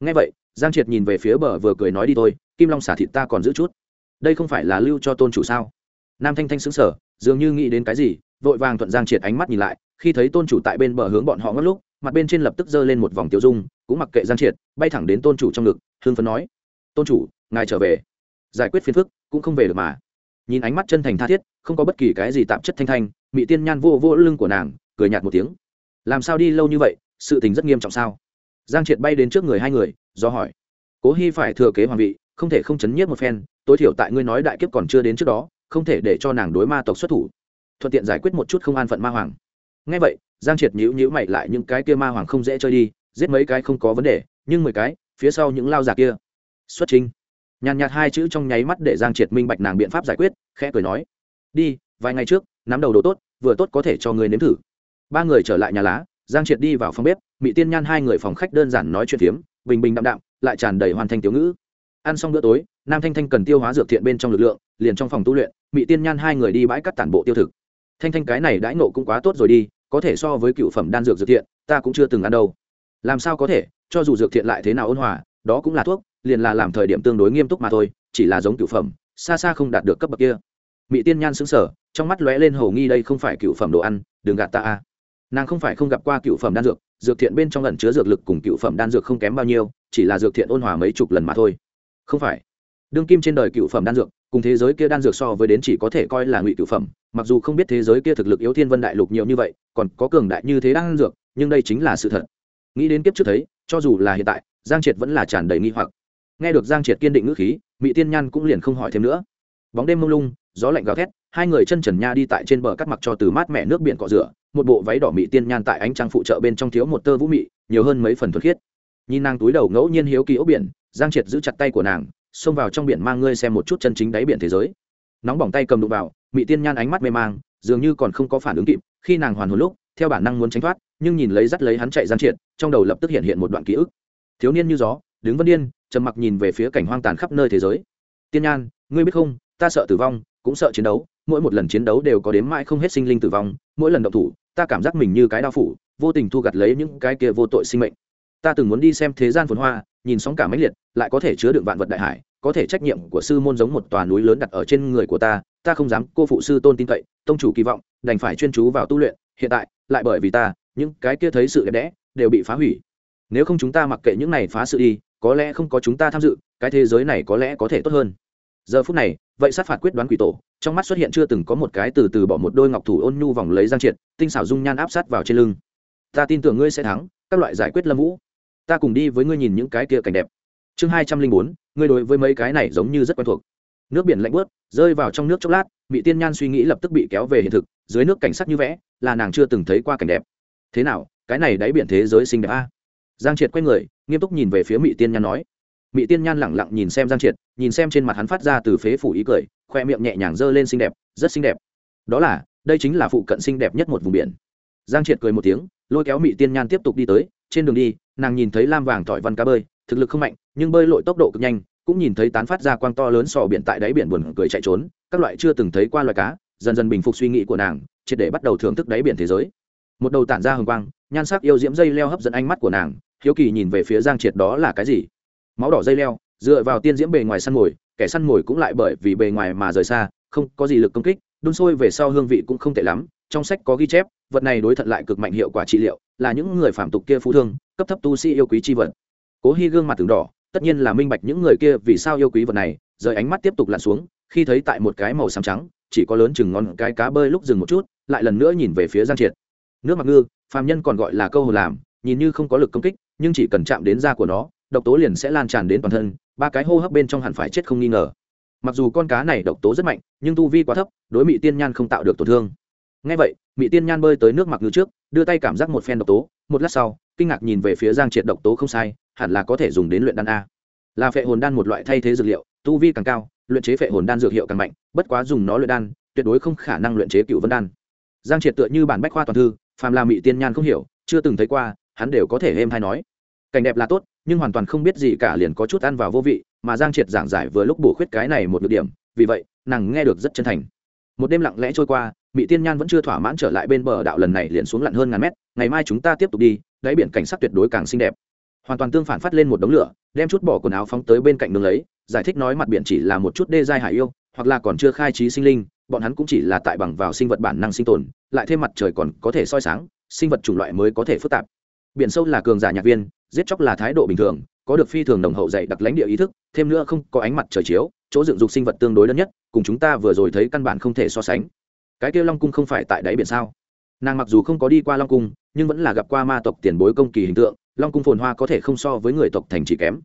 A: Ngay vậy, giang triệt nhìn về phía bờ vừa cười nói đi thôi, kim long xả thịt ta còn giữ chút. Đây không phải là lưu cho tôn chủ sao? Nam thanh thanh xứng sở dường như nghĩ đến cái gì, vội vàng thuận giang triệt ánh mắt nhìn lại, khi thấy tôn chủ tại bên bờ hướng bọn họ ngất lúc, mặt bên trên lập tức giơ lên một vòng tiêu dung, cũng mặc kệ giang triệt, bay thẳng đến tôn chủ trong ngực hương phấn nói, tôn chủ, ngài trở về. Giải quyết phiền phức, cũng không về được mà nhìn ánh mắt chân thành tha thiết, không có bất kỳ cái gì tạp chất thanh thanh mỹ tiên nhan vô vô lưng của nàng, cười nhạt một tiếng. Làm sao đi lâu như vậy, sự tình rất nghiêm trọng sao? Giang triệt bay đến trước người hai người, do hỏi. Cố hy phải thừa kế hoàng vị, không thể không chấn nhiếp một phen, tối thiểu tại ngươi nói đại kiếp còn chưa đến trước đó, không thể để cho nàng đối ma tộc xuất thủ. Thuận tiện giải quyết một chút không an phận ma hoàng. Ngay vậy, giang triệt nhữ nhữ mày lại những cái kia ma hoàng không dễ chơi đi, giết mấy cái không có vấn đề, nhưng mười cái, phía sau những lao giả kia. Xuất trình nhàn nhạt hai chữ trong nháy mắt để giang triệt minh bạch nàng biện pháp giải quyết, khẽ cười nói, đi, vài ngày trước, nắm đầu đồ tốt, vừa tốt có thể cho người nếm thử. Ba người trở lại nhà lá, giang triệt đi vào phòng bếp mỹ tiên nhan hai người phòng khách đơn giản nói chuyện phiếm, bình bình đạm đạm, lại tràn đầy hoàn thành tiểu ngữ. Ăn xong bữa tối, nam thanh thanh cần tiêu hóa dược thiện bên trong lực lượng, liền trong phòng tu luyện mỹ tiên nhan hai người đi bãi cắt tản bộ tiêu thực. Thanh thanh cái này đãi nộ cũng quá tốt rồi đi, có thể so với cựu phẩm đan dược dược thiện, ta cũng chưa từng ăn đâu. Làm sao có thể, cho dù dược thiện lại thế nào ôn hòa, đó cũng là thuốc liền là làm thời điểm tương đối nghiêm túc mà thôi, chỉ là giống cựu phẩm, xa xa không đạt được cấp bậc kia. Mỹ tiên nhan xứng sở trong mắt lóe lên hầu nghi đây không phải cựu phẩm đồ ăn, đừng gạt ta a. Nàng không phải không gặp qua cựu phẩm đan dược dược thiện bên trong lần chứa dược lực cùng cựu phẩm đan dược không kém bao nhiêu, chỉ là dược thiện ôn hòa mấy chục lần mà thôi. Không phải. Đương kim trên đời cựu phẩm đan dược, cùng thế giới kia đan dược so với đến chỉ có thể coi là ngụy cựu phẩm, mặc dù không biết thế giới kia thực lực yếu thiên vân đại lục nhiều như vậy, còn có cường đại như thế đan dược, nhưng đây chính là sự thật. Nghĩ đến kiếp trước thấy, cho dù là hiện tại, giang triệt vẫn là tràn đầy nghi hoặc nghe được giang triệt kiên định ngữ khí mỹ tiên nhan cũng liền không hỏi thêm nữa. Bóng đêm mông lung, gió lạnh gào thét, hai người chân trần nha đi tại trên bờ cắt mặc cho từ mát mẻ nước biển cọ rửa, một bộ váy đỏ mỹ tiên nhan tại ánh trăng phụ trợ bên trong thiếu một tơ vũ mị, nhiều hơn mấy phần thuật khiết. Nhìn nàng túi đầu ngẫu nhiên hiếu kỳ ốc biển, giang triệt giữ chặt tay của nàng, xông vào trong biển mang ngươi xem một chút chân chính đáy biển thế giới. Nóng bỏng tay cầm đụng vào mỹ tiên nhan ánh mắt mê mang, dường như còn không có phản ứng kịp, khi nàng hoàn hồn lúc, theo bản năng muốn tránh thoát, nhưng nhìn lấy dắt lấy hắn chạy giang triệt, trong đầu lập tức hiện hiện một đoạn ký ức. Thiếu niên như gió đứng vân điên trầm mặc nhìn về phía cảnh hoang tàn khắp nơi thế giới. Tiên nhan, ngươi biết không, ta sợ tử vong, cũng sợ chiến đấu, mỗi một lần chiến đấu đều có đếm mãi không hết sinh linh tử vong, mỗi lần động thủ, ta cảm giác mình như cái đao phủ, vô tình thu gặt lấy những cái kia vô tội sinh mệnh. Ta từng muốn đi xem thế gian phồn hoa, nhìn sóng cả mãnh liệt, lại có thể chứa đựng vạn vật đại hải, có thể trách nhiệm của sư môn giống một tòa núi lớn đặt ở trên người của ta ta không dám, cô phụ sư tôn tin cậy, tông chủ kỳ vọng, đành phải chuyên chú vào tu luyện, hiện tại, lại bởi vì ta, những cái kia thấy sự đẹp đẽ, đều bị phá hủy. Nếu không chúng ta mặc kệ những này phá sự đi có lẽ không có chúng ta tham dự, cái thế giới này có lẽ có thể tốt hơn. Giờ phút này, vậy sát phạt quyết đoán quỷ tổ, trong mắt xuất hiện chưa từng có một cái từ từ bỏ một đôi ngọc thủ ôn nhu vòng lấy giang triệt, tinh xảo dung nhan áp sát vào trên lưng. Ta tin tưởng ngươi sẽ thắng, các loại giải quyết lâm vũ. Ta cùng đi với ngươi nhìn những cái kia cảnh đẹp. Chương hai trăm linh bốn, ngươi đối với mấy cái này giống như rất quen thuộc. Nước biển lạnh bớt rơi vào trong nước chốc lát bị tiên nhan suy nghĩ lập tức bị kéo về hiện thực, dưới nước cảnh sắc như vẽ, là nàng chưa từng thấy qua cảnh đẹp. Thế nào, cái này đáy biển thế giới xinh đẹp a? Giang triệt quay người, nghiêm túc nhìn về phía mỹ tiên nhan nói. Mỹ tiên nhan lẳng lặng nhìn xem giang triệt, nhìn xem trên mặt hắn phát ra từ phế phủ ý cười, khoe miệng nhẹ nhàng giơ lên xinh đẹp, rất xinh đẹp. Đó là, đây chính là phụ cận xinh đẹp nhất một vùng biển. Giang triệt cười một tiếng, lôi kéo mỹ tiên nhan tiếp tục đi tới, trên đường đi, nàng nhìn thấy lam vàng tỏi văn cá bơi, thực lực không mạnh, nhưng bơi lội tốc độ cực nhanh, cũng nhìn thấy tán phát ra quang to lớn sò biển tại đáy biển buồn cười chạy trốn, các loại chưa từng thấy qua loài cá, dần dần bình phục suy nghĩ của nàng, triệt để bắt đầu thưởng thức đáy biển thế giới. Một đầu tản ra hồng quang nhan sắc yêu diễm dây leo hấp dẫn ánh mắt của nàng, hiếu kỳ nhìn về phía giang triệt đó là cái gì? Máu đỏ dây leo, dựa vào tiên diễm bề ngoài săn mồi, kẻ săn mồi cũng lại bởi vì bề ngoài mà rời xa, không có gì lực công kích, đun sôi về sau hương vị cũng không tệ lắm, trong sách có ghi chép, vật này đối thận lại cực mạnh hiệu quả trị liệu, là những người phạm tục kia phú thương, cấp thấp tu sĩ yêu quý chi vật. Cố hy gương mặt từng đỏ, tất nhiên là minh bạch những người kia vì sao yêu quý vật này, rời ánh mắt tiếp tục lặn xuống, khi thấy tại một cái màu xám trắng, chỉ có lớn chừng ngon cái cá bơi lúc dừng một chút, lại lần nữa nhìn về phía giang triệt. Nước mặc ngư phàm nhân còn gọi là câu hồn làm, nhìn như không có lực công kích, nhưng chỉ cần chạm đến da của nó, độc tố liền sẽ lan tràn đến toàn thân, ba cái hô hấp bên trong hẳn phải chết không nghi ngờ. Mặc dù con cá này độc tố rất mạnh, nhưng tu vi quá thấp, đối mị tiên nhan không tạo được tổn thương. Ngay vậy, mị tiên nhan bơi tới nước mặc ngư trước, đưa tay cảm giác một phen độc tố, một lát sau, kinh ngạc nhìn về phía giang triệt độc tố không sai, hẳn là có thể dùng đến luyện đan a. Là phệ hồn đan một loại thay thế dược liệu, tu vi càng cao, luyện chế phệ hồn đan dược hiệu càng mạnh, bất quá dùng nó luyện đan, tuyệt đối không khả năng luyện chế cựu vân đan. Giang triệt tựa như bản bách khoa toàn thư phàm là mị tiên nhan không hiểu, chưa từng thấy qua, hắn đều có thể êm hay nói. Cảnh đẹp là tốt, nhưng hoàn toàn không biết gì cả liền có chút ăn vào vô vị, mà giang triệt giảng giải vừa lúc bổ khuyết cái này một được điểm, vì vậy, nàng nghe được rất chân thành. Một đêm lặng lẽ trôi qua mỹ tiên nhan vẫn chưa thỏa mãn trở lại bên bờ đạo lần này liền xuống lặn hơn ngàn mét, ngày mai chúng ta tiếp tục đi, đáy biển cảnh sắc tuyệt đối càng xinh đẹp. Hoàn toàn tương phản phát lên một đống lửa, đem chút bỏ quần áo phóng tới bên cạnh đường lấy, giải thích nói mặt biển chỉ là một chút đê giai hải yêu, hoặc là còn chưa khai trí sinh linh bọn hắn cũng chỉ là tại bằng vào sinh vật bản năng sinh tồn, lại thêm mặt trời còn có thể soi sáng, sinh vật chủng loại mới có thể phức tạp. Biển sâu là cường giả nhạc viên, giết chóc là thái độ bình thường, có được phi thường đồng hậu dạy đặc lãnh địa ý thức, thêm nữa không có ánh mặt trời chiếu, chỗ dựng dục sinh vật tương đối đơn nhất, cùng chúng ta vừa rồi thấy căn bản không thể so sánh. Cái kêu long cung không phải tại đáy biển sao? Nàng mặc dù không có đi qua long cung, nhưng vẫn là gặp qua ma tộc tiền bối công kỳ hình tượng, long cung phồn hoa có thể không so với người tộc thành chỉ kém.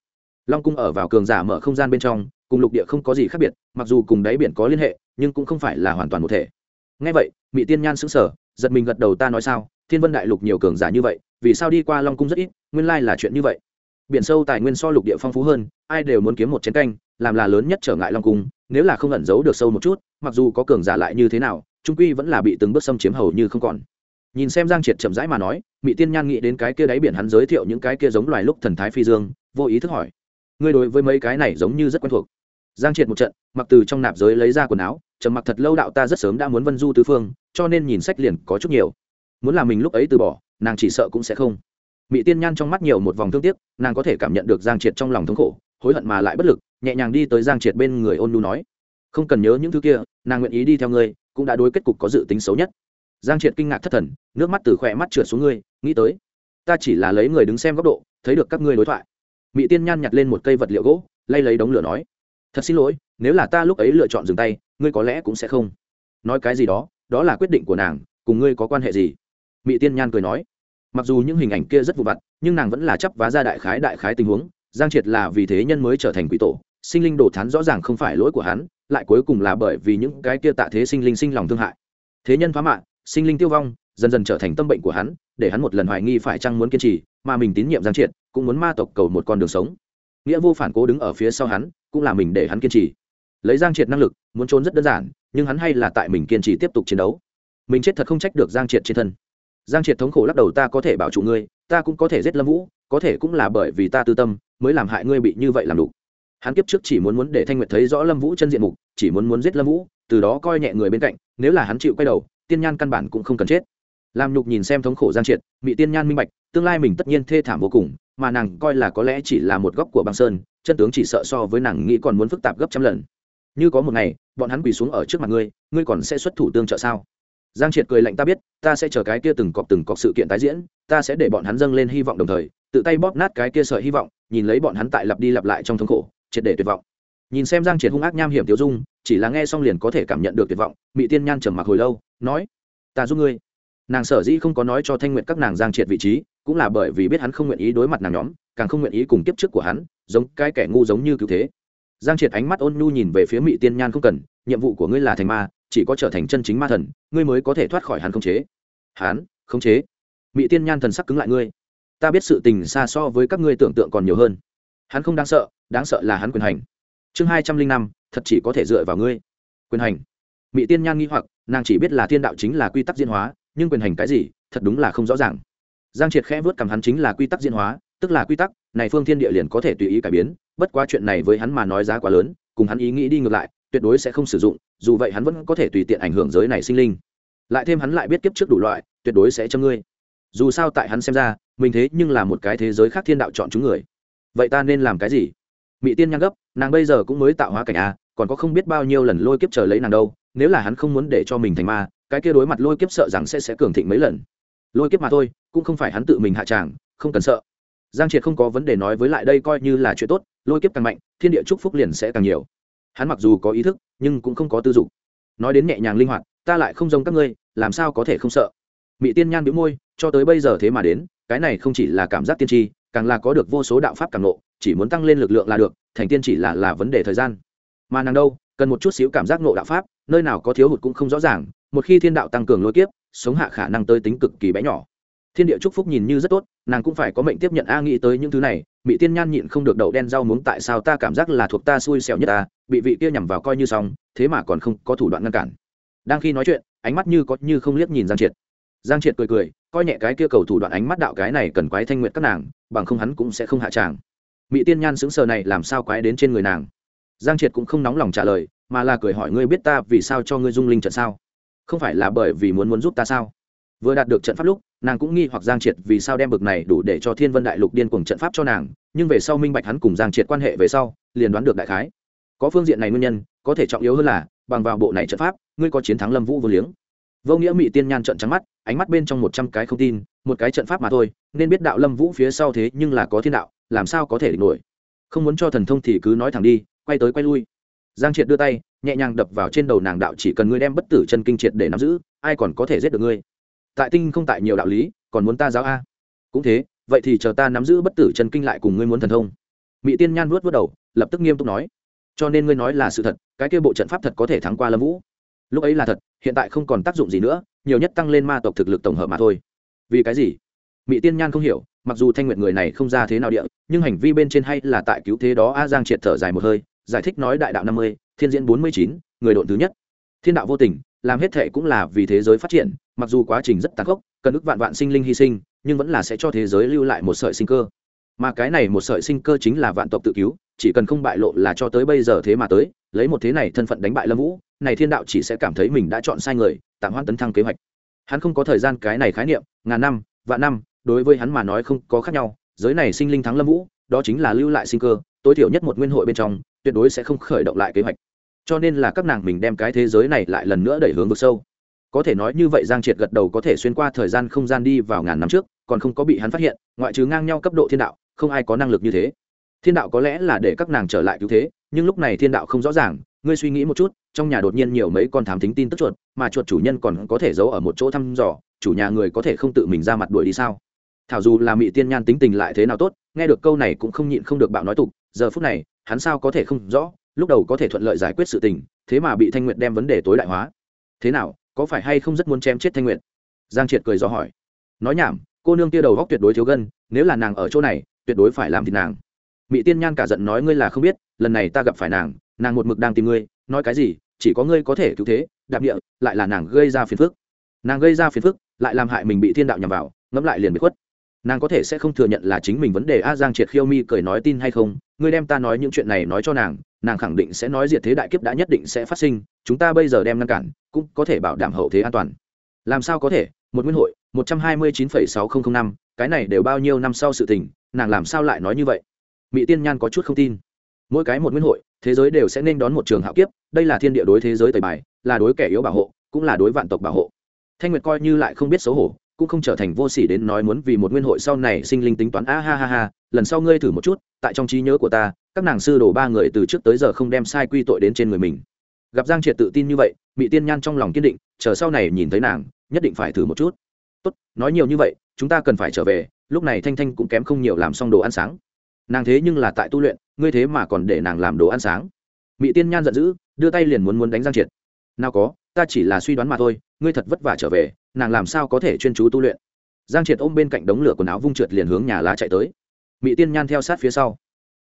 A: Long cung ở vào cường giả mở không gian bên trong, cùng lục địa không có gì khác biệt, mặc dù cùng đáy biển có liên hệ nhưng cũng không phải là hoàn toàn một thể. Ngay vậy mỹ tiên nhan sững sờ, giật mình gật đầu ta nói sao? Thiên vân đại lục nhiều cường giả như vậy vì sao đi qua long cung rất ít? Nguyên lai là chuyện như vậy. Biển sâu tài nguyên so lục địa phong phú hơn ai đều muốn kiếm một chiến canh làm là lớn nhất trở ngại long cung. Nếu là không ẩn giấu được sâu một chút mặc dù có cường giả lại như thế nào trung quy vẫn là bị từng bước xâm chiếm hầu như không còn. Nhìn xem giang triệt chậm rãi mà nói mỹ tiên nhan nghĩ đến cái kia đáy biển hắn giới thiệu những cái kia giống loài lúc thần thái phi dương vô ý thức hỏi ngươi đối với mấy cái này giống như rất quen thuộc giang triệt một trận, mặc từ trong nạp giới lấy ra quần áo, trầm mặc thật lâu đạo ta rất sớm đã muốn vân du tứ phương, cho nên nhìn sách liền có chút nhiều. Muốn làm mình lúc ấy từ bỏ, nàng chỉ sợ cũng sẽ không. Mỹ tiên nhan trong mắt nhiều một vòng thương tiếc, nàng có thể cảm nhận được giang triệt trong lòng thống khổ, hối hận mà lại bất lực, nhẹ nhàng đi tới giang triệt bên người ôn nu nói, không cần nhớ những thứ kia, nàng nguyện ý đi theo ngươi, cũng đã đối kết cục có dự tính xấu nhất. Giang triệt kinh ngạc thất thần, nước mắt từ khỏe mắt trượt xuống ngươi, nghĩ tới, ta chỉ là lấy người đứng xem góc độ, thấy được các ngươi đối thoại. Mỹ tiên nhan nhặt lên một cây vật liệu gỗ, lay lấy đống lửa nói thật xin lỗi, nếu là ta lúc ấy lựa chọn dừng tay, ngươi có lẽ cũng sẽ không. Nói cái gì đó đó là quyết định của nàng, cùng ngươi có quan hệ gì? Mỹ tiên nhan cười nói. Mặc dù những hình ảnh kia rất vụ vặt, nhưng nàng vẫn là chấp vá ra đại khái đại khái tình huống, giang triệt là vì thế nhân mới trở thành quỷ tổ, sinh linh đồ thán rõ ràng không phải lỗi của hắn, lại cuối cùng là bởi vì những cái kia tạ thế sinh linh sinh lòng thương hại. Thế nhân phá mạng, sinh linh tiêu vong, dần dần trở thành tâm bệnh của hắn, để hắn một lần hoài nghi phải chăng muốn kiên trì, mà mình tín nhiệm giang triệt, cũng muốn ma tộc cầu một con đường sống. Nghĩa vô phản cố đứng ở phía sau hắn cũng là mình để hắn kiên trì. Lấy giang triệt năng lực, muốn trốn rất đơn giản, nhưng hắn hay là tại mình kiên trì tiếp tục chiến đấu. Mình chết thật không trách được giang triệt trên thân. Giang triệt thống khổ lắc đầu, ta có thể bảo trụ ngươi, ta cũng có thể giết lâm vũ, có thể cũng là bởi vì ta tư tâm, mới làm hại ngươi bị như vậy làm đủ hắn kiếp trước chỉ muốn muốn để thanh nguyệt thấy rõ lâm vũ chân diện mục, chỉ muốn muốn giết lâm vũ, từ đó coi nhẹ người bên cạnh, nếu là hắn chịu quay đầu, tiên nhan căn bản cũng không cần chết. Làm nhục nhìn xem thống khổ giang triệt bị tiên nhan minh bạch, tương lai mình tất nhiên thê thảm vô cùng mà nàng coi là có lẽ chỉ là một góc của băng sơn, chân tướng chỉ sợ so với nàng nghĩ còn muốn phức tạp gấp trăm lần. Như có một ngày, bọn hắn quỳ xuống ở trước mặt ngươi ngươi còn sẽ xuất thủ tương trợ sao? Giang triệt cười lạnh ta biết, ta sẽ chờ cái kia từng cọc từng cọc sự kiện tái diễn, ta sẽ để bọn hắn dâng lên hy vọng đồng thời, tự tay bóp nát cái kia sợi hy vọng, nhìn lấy bọn hắn tại lặp đi lặp lại trong thống khổ, triệt để tuyệt vọng. Nhìn xem giang triệt hung ác nham hiểm tiêu dung, chỉ là nghe xong liền có thể cảm nhận được tuyệt vọng mỹ tiên nhan trầm mặc hồi lâu, nói, ta giúp ngươi. Nàng sở dĩ không có nói cho thanh nguyện các nàng giang triệt vị trí cũng là bởi vì biết hắn không nguyện ý đối mặt nàng nhóm, càng không nguyện ý cùng kiếp trước của hắn, giống cái kẻ ngu giống như cứu thế. Giang triệt ánh mắt ôn nhu nhìn về phía mỹ tiên nhan không cần, nhiệm vụ của ngươi là thành ma, chỉ có trở thành chân chính ma thần, ngươi mới có thể thoát khỏi hắn khống chế. Hắn, khống chế. Mỹ tiên nhan thần sắc cứng lại ngươi. Ta biết sự tình xa so với các ngươi tưởng tượng còn nhiều hơn. Hắn không đáng sợ đáng sợ là hắn quyền hành. Chương hai trăm linh năm, thật chỉ có thể dựa vào ngươi. Quyền hành. Mỹ tiên nhan nghi hoặc, nàng chỉ biết là thiên đạo chính là quy tắc diễn hóa, nhưng quyền hành cái gì, thật đúng là không rõ ràng giang triệt khẽ vớt cầm hắn chính là quy tắc diễn hóa, tức là quy tắc, này phương thiên địa liền có thể tùy ý cải biến, bất quá chuyện này với hắn mà nói giá quá lớn, cùng hắn ý nghĩ đi ngược lại, tuyệt đối sẽ không sử dụng, dù vậy hắn vẫn có thể tùy tiện ảnh hưởng giới này sinh linh. Lại thêm hắn lại biết kiếp trước đủ loại, tuyệt đối sẽ châm ngươi. Dù sao tại hắn xem ra, mình thế nhưng là một cái thế giới khác thiên đạo chọn chúng người. Vậy ta nên làm cái gì? Mỹ tiên nhang gấp, nàng bây giờ cũng mới tạo hóa cảnh a, còn có không biết bao nhiêu lần lôi kiếp chờ lấy nàng đâu, nếu là hắn không muốn để cho mình thành ma, cái kia đối mặt lôi kiếp sợ rằng sẽ sẽ cường thịnh mấy lần. Lôi kiếp mà thôi cũng không phải hắn tự mình hạ tràng, không cần sợ. Giang triệt không có vấn đề nói với lại đây coi như là chuyện tốt, lôi kiếp càng mạnh, thiên địa chúc phúc liền sẽ càng nhiều. Hắn mặc dù có ý thức, nhưng cũng không có tư dục. Nói đến nhẹ nhàng linh hoạt, ta lại không giống các ngươi, làm sao có thể không sợ? Mỹ tiên nhan biếu môi, cho tới bây giờ thế mà đến, cái này không chỉ là cảm giác tiên tri, càng là có được vô số đạo pháp càng nộ chỉ muốn tăng lên lực lượng là được, thành tiên chỉ là là vấn đề thời gian. Mà nàng đâu, cần một chút xíu cảm giác nộ đạo pháp, nơi nào có thiếu hụt cũng không rõ ràng, một khi thiên đạo tăng cường lôi kiếp, sống hạ khả năng tới tính cực kỳ bé nhỏ thiên địa chúc phúc nhìn như rất tốt, nàng cũng phải có mệnh tiếp nhận a nghĩ tới những thứ này bị tiên nhan nhịn không được đậu đen rau muống tại sao ta cảm giác là thuộc ta xui xẻo nhất ta, bị vị kia nhằm vào coi như xong, thế mà còn không có thủ đoạn ngăn cản. Đang khi nói chuyện, ánh mắt như có như không liếc nhìn giang triệt. Giang triệt cười cười, coi nhẹ cái kia cầu thủ đoạn ánh mắt đạo cái này cần quái thanh nguyện các nàng, bằng không hắn cũng sẽ không hạ tràng. Mỹ tiên nhan xứng sờ này làm sao quái đến trên người nàng? Giang triệt cũng không nóng lòng trả lời, mà là cười hỏi ngươi biết ta vì sao cho ngươi dung linh trận sao? Không phải là bởi vì muốn muốn giúp ta sao? Vừa đạt được trận pháp lúc nàng cũng nghi hoặc giang triệt vì sao đem bực này đủ để cho thiên vân đại lục điên Cuồng trận pháp cho nàng, nhưng về sau minh bạch hắn cùng giang triệt quan hệ về sau, liền đoán được đại khái. Có phương diện này nguyên nhân, có thể trọng yếu hơn là, bằng vào bộ này trận pháp, ngươi có chiến thắng lâm vũ vô liếng. Vô nghĩa mỹ tiên nhan trận trắng mắt, ánh mắt bên trong một trăm cái không tin, một cái trận pháp mà thôi, nên biết đạo lâm vũ phía sau thế nhưng là có thiên đạo, làm sao có thể địch nổi. Không muốn cho thần thông thì cứ nói thẳng đi, quay tới quay lui. Giang triệt đưa tay, nhẹ nhàng đập vào trên đầu nàng đạo chỉ cần ngươi đem bất tử chân kinh triệt để nắm giữ, ai còn có thể giết được ngươi? Tại tinh không tại nhiều đạo lý, còn muốn ta giáo a. Cũng thế, vậy thì chờ ta nắm giữ bất tử chân kinh lại cùng ngươi muốn thần thông. Mỹ tiên nhan vuốt vuốt đầu, lập tức nghiêm túc nói. Cho nên ngươi nói là sự thật, cái kia bộ trận pháp thật có thể thắng qua lâm vũ. Lúc ấy là thật, hiện tại không còn tác dụng gì nữa, nhiều nhất tăng lên ma tộc thực lực tổng hợp mà thôi. Vì cái gì? Mỹ tiên nhan không hiểu, mặc dù thanh nguyện người này không ra thế nào địa, nhưng hành vi bên trên hay là tại cứu thế đó a giang triệt thở dài một hơi, giải thích nói đại đạo năm mươi, thiên diễn bốn mươi chín, người độn thứ nhất. Thiên đạo vô tình làm hết thệ cũng là vì thế giới phát triển, mặc dù quá trình rất tàn khốc, cần ức vạn vạn sinh linh hy sinh, nhưng vẫn là sẽ cho thế giới lưu lại một sợi sinh cơ. Mà cái này một sợi sinh cơ chính là vạn tộc tự cứu, chỉ cần không bại lộ là cho tới bây giờ thế mà tới, lấy một thế này thân phận đánh bại lâm vũ, này thiên đạo chỉ sẽ cảm thấy mình đã chọn sai người, tạm hoãn tấn thăng kế hoạch. Hắn không có thời gian cái này khái niệm, ngàn năm, vạn năm, đối với hắn mà nói không có khác nhau, giới này sinh linh thắng lâm vũ, đó chính là lưu lại sinh cơ, tối thiểu nhất một nguyên hội bên trong, tuyệt đối sẽ không khởi động lại kế hoạch cho nên là các nàng mình đem cái thế giới này lại lần nữa đẩy hướng vực sâu. Có thể nói như vậy giang triệt gật đầu có thể xuyên qua thời gian không gian đi vào ngàn năm trước, còn không có bị hắn phát hiện, ngoại trừ ngang nhau cấp độ thiên đạo, không ai có năng lực như thế. Thiên đạo có lẽ là để các nàng trở lại cứu thế, nhưng lúc này thiên đạo không rõ ràng, ngươi suy nghĩ một chút, trong nhà đột nhiên nhiều mấy con thám thính tin tức chuột, mà chuột chủ nhân còn có thể giấu ở một chỗ thăm dò, chủ nhà người có thể không tự mình ra mặt đuổi đi sao? Thảo dù là mỹ tiên nhan tính tình lại thế nào tốt, nghe được câu này cũng không nhịn không được bạo nói tục, giờ phút này, hắn sao có thể không rõ lúc đầu có thể thuận lợi giải quyết sự tình, thế mà bị thanh nguyệt đem vấn đề tối đại hóa. Thế nào, có phải hay không rất muốn chém chết thanh nguyệt? Giang triệt cười do hỏi. Nói nhảm, cô nương kia đầu góc tuyệt đối thiếu gân, nếu là nàng ở chỗ này, tuyệt đối phải làm thì nàng. Mỹ tiên nhan cả giận nói ngươi là không biết, lần này ta gặp phải nàng nàng một mực đang tìm ngươi, nói cái gì, chỉ có ngươi có thể cứu thế, đạp địa, lại là nàng gây ra phiền phức. Nàng gây ra phiền phức, lại làm hại mình bị thiên đạo nhằm vào, ngẫm lại liền bị khuất nàng có thể sẽ không thừa nhận là chính mình vấn đề a giang triệt khiêu mi cười nói tin hay không, ngươi đem ta nói những chuyện này nói cho nàng nàng khẳng định sẽ nói diệt thế đại kiếp đã nhất định sẽ phát sinh, chúng ta bây giờ đem ngăn cản, cũng có thể bảo đảm hậu thế an toàn. Làm sao có thể? Một nguyên hội, một trăm hai mươi chín phẩy sáu nghìn năm, cái này đều bao nhiêu năm sau sự tình, nàng làm sao lại nói như vậy? Mỹ tiên nhan có chút không tin. Mỗi cái một nguyên hội, thế giới đều sẽ nên đón một trường hạo kiếp, đây là thiên địa đối thế giới tẩy bài, là đối kẻ yếu bảo hộ, cũng là đối vạn tộc bảo hộ. Thanh nguyệt coi như lại không biết xấu hổ cũng không trở thành vô sỉ đến nói muốn vì một nguyên hội sau này sinh linh tính toán. A ha ha ha, lần sau ngươi thử một chút, tại trong trí nhớ của ta, các nàng sư đổ ba người từ trước tới giờ không đem sai quy tội đến trên người mình. Gặp giang triệt tự tin như vậy mỹ tiên nhan trong lòng kiên định, chờ sau này nhìn thấy nàng, nhất định phải thử một chút. Tốt, nói nhiều như vậy, chúng ta cần phải trở về, lúc này thanh thanh cũng kém không nhiều làm xong đồ ăn sáng. Nàng thế nhưng là tại tu luyện, ngươi thế mà còn để nàng làm đồ ăn sáng. Mỹ tiên nhan giận dữ, đưa tay liền muốn muốn đánh giang triệt. Nào có, ta chỉ là suy đoán mà thôi, ngươi thật vất vả trở về nàng làm sao có thể chuyên chú tu luyện? Giang triệt ôm bên cạnh đống lửa quần áo vung trượt liền hướng nhà lá chạy tới. Mỹ tiên nhan theo sát phía sau.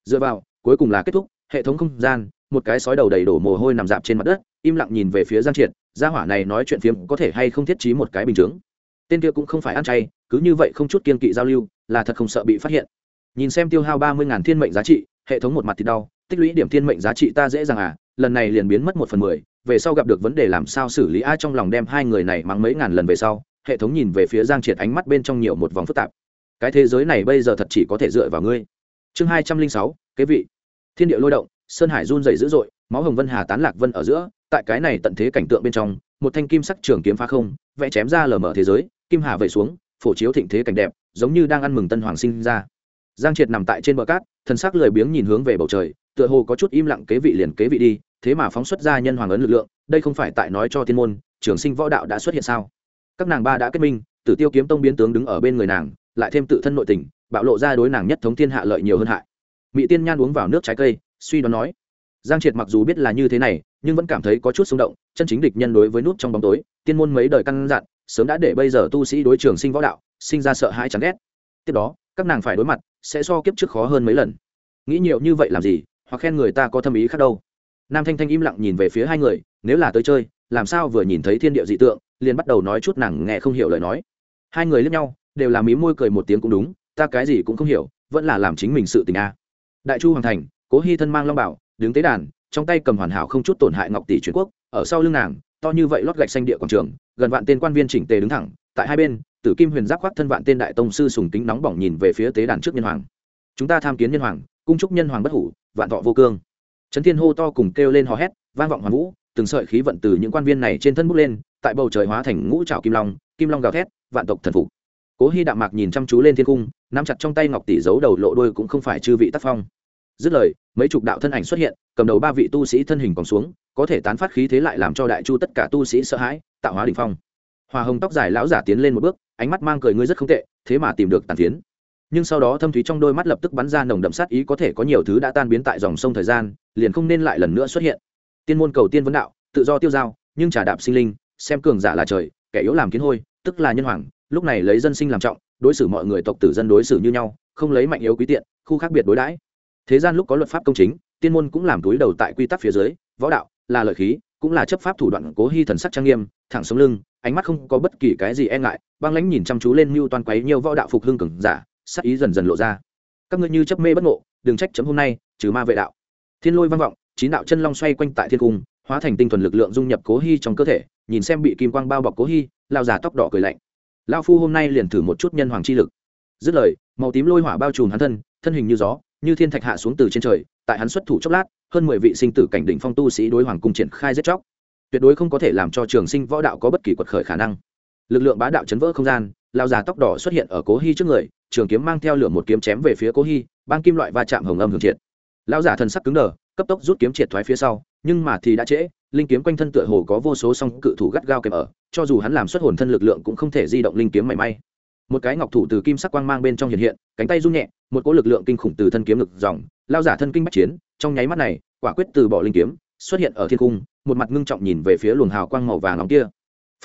A: Dựa vào, cuối cùng là kết thúc, hệ thống không gian, một cái sói đầu đầy đổ mồ hôi nằm dạp trên mặt đất, im lặng nhìn về phía giang triệt, gia hỏa này nói chuyện phiếm có thể hay không thiết trí một cái bình chướng. Tên kia cũng không phải ăn chay, cứ như vậy không chút kiên kỵ giao lưu, là thật không sợ bị phát hiện. Nhìn xem tiêu hao ba mươi thiên mệnh giá trị, hệ thống một mặt thì đau, tích lũy điểm thiên mệnh giá trị ta dễ dàng à lần này liền biến mất một phần mười, về sau gặp được vấn đề làm sao xử lý ai trong lòng đem hai người này mắng mấy ngàn lần về sau, hệ thống nhìn về phía giang triệt ánh mắt bên trong nhiều một vòng phức tạp. Cái thế giới này bây giờ thật chỉ có thể dựa vào ngươi. Chương hai trăm linh sáu, kế vị. Thiên địa lôi động, sơn hải run dày dữ dội, máu hồng vân hà tán lạc vân ở giữa, tại cái này tận thế cảnh tượng bên trong, một thanh kim sắc trường kiếm phá không, vẽ chém ra lở mở thế giới, kim hà vẩy xuống, phổ chiếu thịnh thế cảnh đẹp, giống như đang ăn mừng tân hoàng sinh ra. Giang triệt nằm tại trên bờ cát thân xác lười biếng nhìn hướng về bầu trời tựa hồ có chút im lặng kế vị liền kế vị đi, thế mà phóng xuất ra nhân hoàng ấn lực lượng, đây không phải tại nói cho thiên môn, trường sinh võ đạo đã xuất hiện sao? Các nàng ba đã kết minh, tử tiêu kiếm tông biến tướng đứng ở bên người nàng, lại thêm tự thân nội tình, bạo lộ ra đối nàng nhất thống thiên hạ lợi nhiều hơn hại. Mỹ tiên nhan uống vào nước trái cây, suy đoán nói, giang triệt mặc dù biết là như thế này, nhưng vẫn cảm thấy có chút xung động, chân chính địch nhân đối với nút trong bóng tối, tiên môn mấy đời căn dặn, sớm đã để bây giờ tu sĩ đối trường sinh võ đạo, sinh ra sợ hãi chán ghét. Tiếp đó, các nàng phải đối mặt, sẽ so kiếp trước khó hơn mấy lần. Nghĩ nhiều như vậy làm gì? Hoặc khen người ta có thâm ý khác đâu. Nam thanh thanh im lặng nhìn về phía hai người, nếu là tới chơi, làm sao vừa nhìn thấy thiên địa dị tượng, liền bắt đầu nói chút nàng nghe không hiểu lời nói. Hai người lướt nhau, đều làm mí môi cười một tiếng cũng đúng, ta cái gì cũng không hiểu, vẫn là làm chính mình sự tình a. Đại chu hoàng thành, cố hy thân mang long bảo, đứng tế đàn, trong tay cầm hoàn hảo không chút tổn hại ngọc tỷ truyền quốc, ở sau lưng nàng, to như vậy lót gạch xanh địa quảng trường, gần vạn tên quan viên chỉnh tề đứng thẳng, tại hai bên, tử kim huyền giáp khoác thân vạn tên đại tông sư sùng kính nóng bỏng nhìn về phía tế đàn trước nhân hoàng. Chúng ta tham kiến nhân hoàng, cung trúc nhân hoàng bất hủ vạn thọ vô cương. Trấn thiên hô to cùng kêu lên hò hét, vang vọng hoàn vũ, từng sợi khí vận từ những quan viên này trên thân bút lên, tại bầu trời hóa thành ngũ trảo kim long kim long gào thét, vạn tộc thần phục. Cố hy đạm mạc nhìn chăm chú lên thiên cung, nắm chặt trong tay ngọc tỷ giấu đầu lộ đôi cũng không phải chư vị tác phong. Dứt lời, mấy chục đạo thân ảnh xuất hiện, cầm đầu ba vị tu sĩ thân hình còn xuống, có thể tán phát khí thế lại làm cho đại chu tất cả tu sĩ sợ hãi, tạo hóa đình phong. Hòa hồng tóc dài lão giả tiến lên một bước, ánh mắt mang cười ngươi rất không tệ, thế mà tìm được tàn tiến nhưng sau đó thâm thúy trong đôi mắt lập tức bắn ra nồng đậm sát ý có thể có nhiều thứ đã tan biến tại dòng sông thời gian, liền không nên lại lần nữa xuất hiện. Tiên môn cầu tiên vấn đạo, tự do tiêu dao nhưng trả đạp sinh linh, xem cường giả là trời, kẻ yếu làm kiến hôi, tức là nhân hoàng, lúc này lấy dân sinh làm trọng, đối xử mọi người tộc tử dân đối xử như nhau, không lấy mạnh yếu quý tiện, khu khác biệt đối đãi. Thế gian lúc có luật pháp công chính, tiên môn cũng làm túi đầu tại quy tắc phía dưới, võ đạo, là lợi khí, cũng là chấp pháp thủ đoạn cố hy thần sắc trang nghiêm, thẳng sống lưng, ánh mắt không có bất kỳ cái gì e ngại, băng lãnh nhìn chăm chú lên mưu toàn quấy nhiều võ đạo phục hưng cường giả sắc ý dần dần lộ ra. Các ngươi như chấp mê bất ngộ, đừng trách chấm hôm nay, trừ ma vệ đạo. Thiên lôi vang vọng, chín đạo chân long xoay quanh tại thiên cung, hóa thành tinh thuần lực lượng dung nhập cố hy trong cơ thể, nhìn xem bị kim quang bao bọc cố hy, lao già tóc đỏ cười lạnh. Lao phu hôm nay liền thử một chút nhân hoàng chi lực. Dứt lời, màu tím lôi hỏa bao trùm hắn thân thân hình như gió, như thiên thạch hạ xuống từ trên trời, tại hắn xuất thủ chốc lát, hơn mười vị sinh tử cảnh đỉnh phong tu sĩ đối hoàng cung triển khai giết chóc. Tuyệt đối không có thể làm cho trường sinh võ đạo có bất kỳ quật khởi khả năng. Lực lượng bá đạo chấn vỡ không gian, lao già tóc đỏ xuất hiện ở cố hy trước người trường kiếm mang theo lửa một kiếm chém về phía cố hy bang kim loại va chạm hồng âm hưởng triệt. Lão giả thần sắc cứng đờ, cấp tốc rút kiếm triệt thoái phía sau, nhưng mà thì đã trễ, linh kiếm quanh thân tựa hồ có vô số song cự thủ gắt gao kèm ở, cho dù hắn làm xuất hồn thân lực lượng cũng không thể di động linh kiếm mảy may. Một cái ngọc thủ từ kim sắc quang mang bên trong hiện hiện, cánh tay rung nhẹ, một cỗ lực lượng kinh khủng từ thân kiếm lực dòng lao giả thân kinh bách chiến, trong nháy mắt này, quả quyết từ bỏ linh kiếm, xuất hiện ở thiên cung, một mặt ngưng trọng nhìn về phía luồng hào quang màu vàng nóng kia.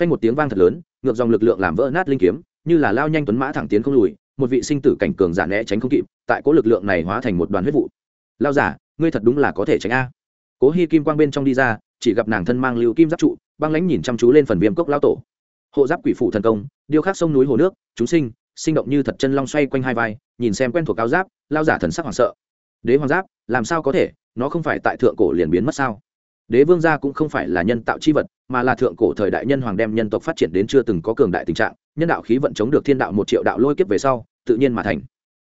A: Phanh một tiếng vang thật lớn, ngược dòng lực lượng làm vỡ nát linh kiếm, như là lao nhanh tuấn mã thẳng tiến không lùi một vị sinh tử cảnh cường giả né tránh không kịp, tại cố lực lượng này hóa thành một đoàn huyết vụ. Lao giả, ngươi thật đúng là có thể tránh a. Cố hy kim quang bên trong đi ra, chỉ gặp nàng thân mang lưu kim giáp trụ, băng lãnh nhìn chăm chú lên phần viêm cốc lao tổ. Hộ giáp quỷ phủ thần công, điêu khắc sông núi hồ nước, chúng sinh sinh động như thật chân long xoay quanh hai vai, nhìn xem quen thuộc áo giáp, lao giả thần sắc hoảng sợ. Đế hoàng giáp, làm sao có thể, nó không phải tại thượng cổ liền biến mất sao? Đế vương gia cũng không phải là nhân tạo chi vật, mà là thượng cổ thời đại nhân hoàng đem nhân tộc phát triển đến chưa từng có cường đại tình trạng nhân đạo khí vận chống được thiên đạo một triệu đạo lôi kiếp về sau, tự nhiên mà thành.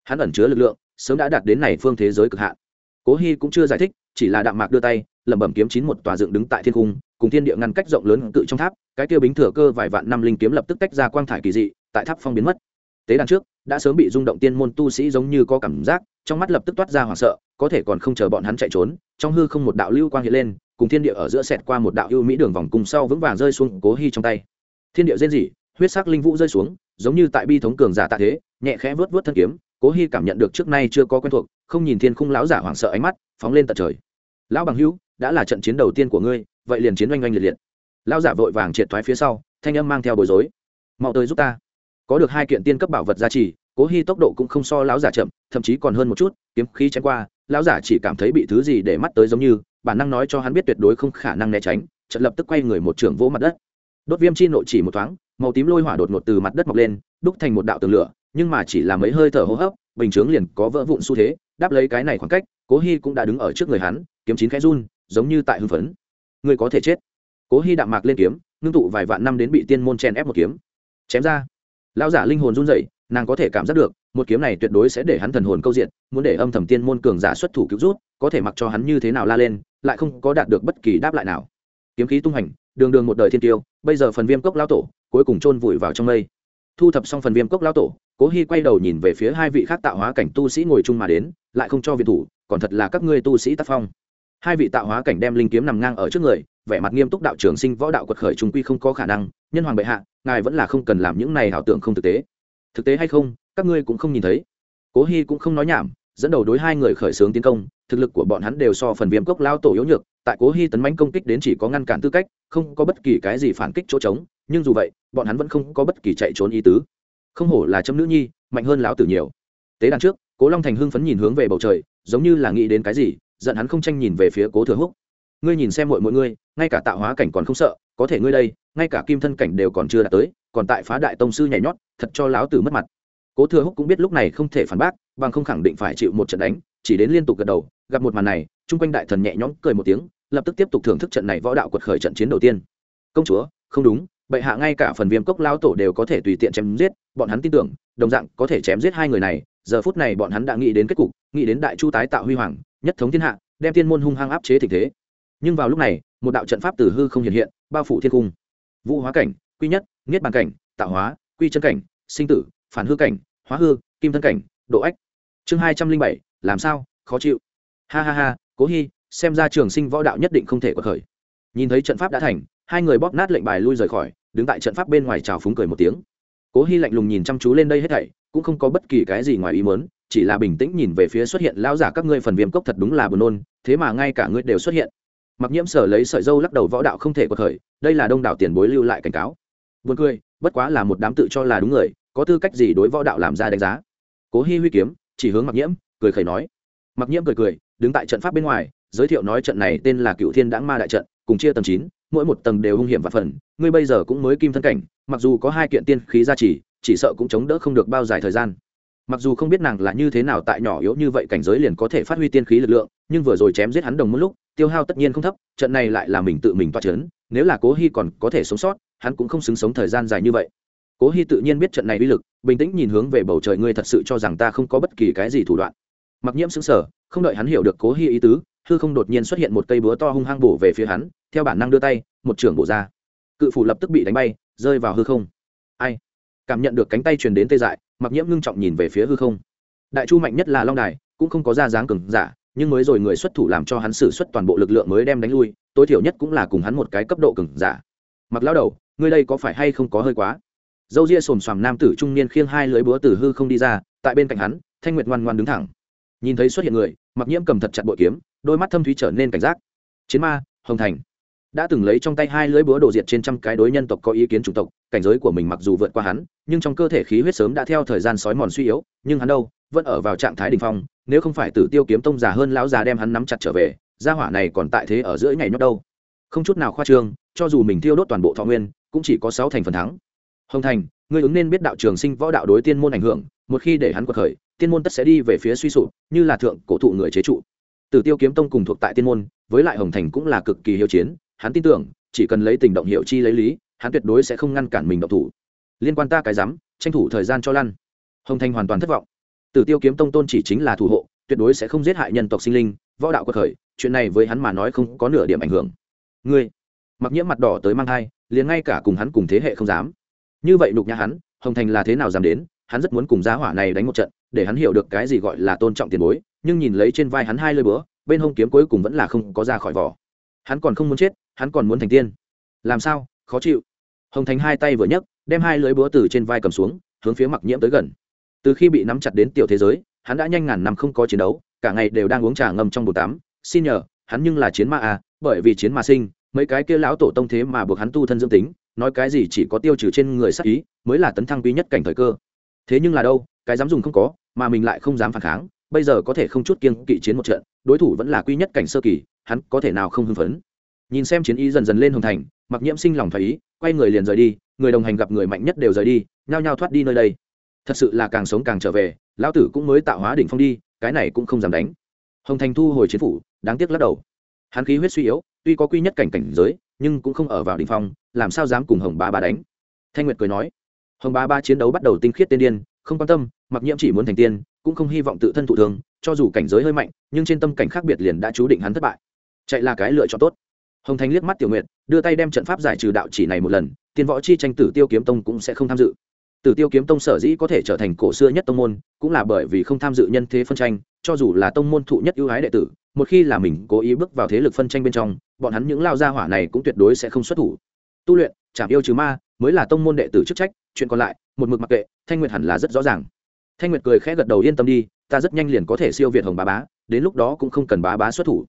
A: Hắn ẩn chứa lực lượng, sớm đã đạt đến này phương thế giới cực hạn. Cố hy cũng chưa giải thích, chỉ là đạm mạc đưa tay, lẩm bẩm kiếm chín một tòa dựng đứng tại thiên cung, cùng thiên địa ngăn cách rộng lớn cự trong tháp, cái kia bính thừa cơ vài vạn năm linh kiếm lập tức tách ra quang thải kỳ dị, tại tháp phong biến mất. Tế đàn trước, đã sớm bị rung động tiên môn tu sĩ giống như có cảm giác, trong mắt lập tức toát ra hoảng sợ, có thể còn không chờ bọn hắn chạy trốn, trong hư không một đạo lưu quang hiện lên, cùng thiên địa ở giữa sẹt qua một đạo ưu mỹ đường vòng cùng sau vững vàng rơi xuống cố hy trong tay. Thiên địa rên rỉ huyết sắc linh vũ rơi xuống, giống như tại bi thống cường giả tạ thế, nhẹ khẽ vớt vớt thân kiếm, cố hy cảm nhận được trước nay chưa có quen thuộc, không nhìn thiên khung lão giả hoảng sợ ánh mắt, phóng lên tận trời. Lão bằng hữu, đã là trận chiến đầu tiên của ngươi, vậy liền chiến oanh oanh liệt liệt. Lão giả vội vàng triệt thoái phía sau, thanh âm mang theo bối rối. Mau tới giúp ta. Có được hai kiện tiên cấp bảo vật gia trì, cố hy tốc độ cũng không so lão giả chậm, thậm chí còn hơn một chút, kiếm khí chém qua, lão giả chỉ cảm thấy bị thứ gì để mắt tới giống như, bản năng nói cho hắn biết tuyệt đối không khả năng né tránh trận lập tức quay người một trường vỗ mặt đất đốt viêm chi nội chỉ một thoáng, màu tím lôi hỏa đột ngột từ mặt đất mọc lên, đúc thành một đạo tường lửa, nhưng mà chỉ là mấy hơi thở hô hấp, bình chướng liền có vỡ vụn xu thế, đáp lấy cái này khoảng cách, cố hy cũng đã đứng ở trước người hắn, kiếm chín khẽ run, giống như tại hưng phấn. Người có thể chết. Cố hy đạm mạc lên kiếm, ngưng tụ vài vạn năm đến bị tiên môn chen ép một kiếm. Chém ra. Lão giả linh hồn run rẩy, nàng có thể cảm giác được, một kiếm này tuyệt đối sẽ để hắn thần hồn câu diện, muốn để âm thầm tiên môn cường giả xuất thủ cứu rút, có thể mặc cho hắn như thế nào la lên, lại không có đạt được bất kỳ đáp lại nào. Kiếm khí tung hành đường đường một đời thiên tiêu, bây giờ phần viêm cốc lao tổ cuối cùng chôn vùi vào trong mây. Thu thập xong phần viêm cốc lao tổ, cố hy quay đầu nhìn về phía hai vị khác tạo hóa cảnh tu sĩ ngồi chung mà đến, lại không cho viện thủ, còn thật là các ngươi tu sĩ tác phong. Hai vị tạo hóa cảnh đem linh kiếm nằm ngang ở trước người, vẻ mặt nghiêm túc đạo trường sinh võ đạo quật khởi trung quy không có khả năng, nhân hoàng bệ hạ, ngài vẫn là không cần làm những này ảo tưởng không thực tế. Thực tế hay không, các ngươi cũng không nhìn thấy. Cố hy cũng không nói nhảm dẫn đầu đối hai người khởi xướng tiến công, thực lực của bọn hắn đều so phần viêm cốc lao tổ yếu nhược, tại cố hy tấn mánh công kích đến chỉ có ngăn cản tư cách, không có bất kỳ cái gì phản kích chỗ trống, nhưng dù vậy, bọn hắn vẫn không có bất kỳ chạy trốn ý tứ. Không hổ là châm nữ nhi, mạnh hơn lão tử nhiều. Tế đàn trước, cố long thành hưng phấn nhìn hướng về bầu trời, giống như là nghĩ đến cái gì, giận hắn không tranh nhìn về phía cố thừa húc. Ngươi nhìn xem mọi mọi ngươi, ngay cả tạo hóa cảnh còn không sợ, có thể ngươi đây, ngay cả kim thân cảnh đều còn chưa đạt tới, còn tại phá đại tông sư nhảy nhót, thật cho lão tử mất mặt. Cố thừa húc cũng biết lúc này không thể phản bác bằng không khẳng định phải chịu một trận đánh, chỉ đến liên tục gật đầu, gặp một màn này, chung quanh đại thần nhẹ nhõm cười một tiếng, lập tức tiếp tục thưởng thức trận này võ đạo quật khởi trận chiến đầu tiên. Công chúa, không đúng, bệ hạ ngay cả phần viêm cốc lao tổ đều có thể tùy tiện chém giết, bọn hắn tin tưởng, đồng dạng có thể chém giết hai người này, giờ phút này bọn hắn đã nghĩ đến kết cục, nghĩ đến đại chu tái tạo huy hoàng, nhất thống thiên hạ, đem thiên môn hung hăng áp chế tình thế. Nhưng vào lúc này, một đạo trận pháp từ hư không hiện hiện, bao phủ thiên cung. Vũ hóa cảnh, quy nhất, niết bàn cảnh, tạo hóa, quy chân cảnh, sinh tử, phản hư cảnh, hóa hư, kim thân cảnh, độ ách chương hai trăm linh bảy, làm sao, khó chịu. Ha ha ha, cố hy xem ra trường sinh võ đạo nhất định không thể có khởi. Nhìn thấy trận pháp đã thành, hai người bóp nát lệnh bài lui rời khỏi, đứng tại trận pháp bên ngoài trào phúng cười một tiếng. Cố hy lạnh lùng nhìn chăm chú lên đây hết thảy, cũng không có bất kỳ cái gì ngoài ý mớn chỉ là bình tĩnh nhìn về phía xuất hiện lao giả các ngươi phần viêm cốc thật đúng là buồn nôn, thế mà ngay cả ngươi đều xuất hiện. Mặc nhiễm sở lấy sợi dâu lắc đầu võ đạo không thể có khởi, đây là đông đảo tiền bối lưu lại cảnh cáo. Buồn cười, bất quá là một đám tự cho là đúng người, có tư cách gì đối võ đạo làm ra đánh giá? Cố hy huy kiếm chỉ hướng mặc nhiễm, cười khẩy nói. Mặc nhiễm cười cười, đứng tại trận pháp bên ngoài, giới thiệu nói trận này tên là cựu thiên đãng ma đại trận, cùng chia tầng chín, mỗi một tầng đều hung hiểm và phần, ngươi bây giờ cũng mới kim thân cảnh, mặc dù có hai kiện tiên khí gia trì, chỉ sợ cũng chống đỡ không được bao dài thời gian. Mặc dù không biết nàng là như thế nào tại nhỏ yếu như vậy cảnh giới liền có thể phát huy tiên khí lực lượng, nhưng vừa rồi chém giết hắn đồng một lúc, tiêu hao tất nhiên không thấp, trận này lại là mình tự mình toa c h ấ n nếu là cố hy còn có thể sống sót, hắn cũng không xứng sống thời gian dài như vậy cố hy tự nhiên biết trận này uy lực, bình tĩnh nhìn hướng về bầu trời, ngươi thật sự cho rằng ta không có bất kỳ cái gì thủ đoạn. Mặc nhiễm xứng sở không đợi hắn hiểu được cố hy ý tứ, hư không đột nhiên xuất hiện một cây búa to hung hăng bổ về phía hắn, theo bản năng đưa tay, một trưởng bổ ra. Cự phủ lập tức bị đánh bay, rơi vào hư không. Ai? Cảm nhận được cánh tay truyền đến tê dại, mặc nhiễm ngưng trọng nhìn về phía hư không. Đại chu mạnh nhất là long đài, cũng không có ra dáng cừng giả, nhưng mới rồi người xuất thủ làm cho hắn xử suất toàn bộ lực lượng mới đem đánh lui, tối thiểu nhất cũng là cùng hắn một cái cấp độ cừng giả. Mặc lao đầu, ngươi đây có phải hay không có hơi quá? Dâu ria xồm xoàm nam tử trung niên khiêng hai lưỡi búa từ hư không đi ra, tại bên cạnh hắn, thanh nguyệt ngoan ngoan đứng thẳng. Nhìn thấy xuất hiện người mặc nhiễm cầm thật chặt bội kiếm, đôi mắt thâm thúy trở nên cảnh giác. Chiến ma, hồng thành. Đã từng lấy trong tay hai lưỡi búa đổ diệt trên trăm cái đối nhân tộc có ý kiến chủng tộc, cảnh giới của mình mặc dù vượt qua hắn, nhưng trong cơ thể khí huyết sớm đã theo thời gian sói mòn suy yếu, nhưng hắn đâu, vẫn ở vào trạng thái đ ỉ n h phong, nếu không phải tử tiêu kiếm tông già hơn lão già đem hắn nắm chặt trở về, gia hỏa này còn tại thế ở giữa ngày nhót đâu. Không chút nào khoa trương, cho dù mình tiêu đốt toàn bộ thọ nguyên, cũng chỉ có sáu thành phần thắng hồng thành, ngươi ứng nên biết đạo trường sinh võ đạo đối tiên môn ảnh hưởng, một khi để hắn quật khởi, tiên môn tất sẽ đi về phía suy sụp, như là thượng cổ thụ người chế trụ. Tử tiêu kiếm tông cùng thuộc tại tiên môn, với lại hồng thành cũng là cực kỳ hiệu chiến, hắn tin tưởng, chỉ cần lấy tình động hiệu chi lấy lý, hắn tuyệt đối sẽ không ngăn cản mình động thủ. Liên quan ta cái dám tranh thủ thời gian cho lăn. Hồng Thành hoàn toàn thất vọng. Tử tiêu kiếm tông tôn chỉ chính là thủ hộ, tuyệt đối sẽ không giết hại nhân tộc sinh linh, võ đạo quật khởi, chuyện này với hắn mà nói không có nửa điểm ảnh hưởng. Ngươi, mặc nhiễm mặt đỏ tới mang thai, liền ngay cả cùng hắn cùng thế hệ không dám như vậy đục nhã hắn, hồng thành là thế nào dám đến, hắn rất muốn cùng giá hỏa này đánh một trận, để hắn hiểu được cái gì gọi là tôn trọng tiền bối, nhưng nhìn lấy trên vai hắn hai lơi bữa bên hông kiếm cuối cùng vẫn là không có ra khỏi vỏ. Hắn còn không muốn chết, hắn còn muốn thành tiên. Làm sao? Khó chịu. Hồng thành hai tay vừa nhấc, đem hai lưới búa từ trên vai cầm xuống, hướng phía mặc nhiễm tới gần. Từ khi bị nắm chặt đến tiểu thế giới, hắn đã nhanh ngàn năm không có chiến đấu, cả ngày đều đang uống trà ngâm trong bồn tắm. Xin nhờ, hắn nhưng là chiến ma à bởi vì chiến ma sinh, mấy cái kia lão tổ tông thế mà buộc hắn tu thân dương tính nói cái gì chỉ có tiêu trừ trên người sắc ý, mới là tấn thăng quý nhất cảnh thời cơ. Thế nhưng là đâu, cái dám dùng không có, mà mình lại không dám phản kháng, bây giờ có thể không chút kiên kỵ chiến một trận, đối thủ vẫn là quý nhất cảnh sơ kỳ, hắn có thể nào không hưng phấn? Nhìn xem chiến ý dần dần lên hồng thành mặc nhiễm sinh lòng phải ý, quay người liền rời đi, người đồng hành gặp người mạnh nhất đều rời đi, nhao nhao thoát đi nơi đây. Thật sự là càng sống càng trở về, lão tử cũng mới tạo hóa đỉnh phong đi, cái này cũng không dám đánh. Hồng thành thu hồi chiến phủ, đáng tiếc lắc đầu. Hắn khí huyết suy yếu, tuy có quy nhất cảnh cảnh giới nhưng cũng không ở vào đỉnh phong, làm sao dám cùng hồng Bá Bá đánh? Thanh nguyệt cười nói, hồng Bá Bá chiến đấu bắt đầu tinh khiết tiên điên, không quan tâm, mặc nhiễm chỉ muốn thành tiên, cũng không hy vọng tự thân thụ thương. cho dù cảnh giới hơi mạnh, nhưng trên tâm cảnh khác biệt liền đã chú định hắn thất bại. Chạy là cái lựa chọn tốt. Hồng Thanh liếc mắt tiểu nguyệt, đưa tay đem trận pháp giải trừ đạo chỉ này một lần, tiên võ chi tranh tử tiêu kiếm tông cũng sẽ không tham dự. Tử tiêu kiếm tông sở dĩ có thể trở thành cổ xưa nhất tông môn, cũng là bởi vì không tham dự nhân thế phân tranh, cho dù là tông môn thụ nhất ưu ái đệ tử, một khi là mình cố ý bước vào thế lực phân tranh bên trong bọn hắn những lao gia hỏa này cũng tuyệt đối sẽ không xuất thủ. Tu luyện chạm yêu trừ ma mới là tông môn đệ tử chức trách, chuyện còn lại, một mực mặc kệ, thanh nguyệt hẳn là rất rõ ràng. Thanh nguyệt cười khẽ gật đầu yên tâm đi, ta rất nhanh liền có thể siêu việt hồng bá bá, đến lúc đó cũng không cần bá bá xuất thủ.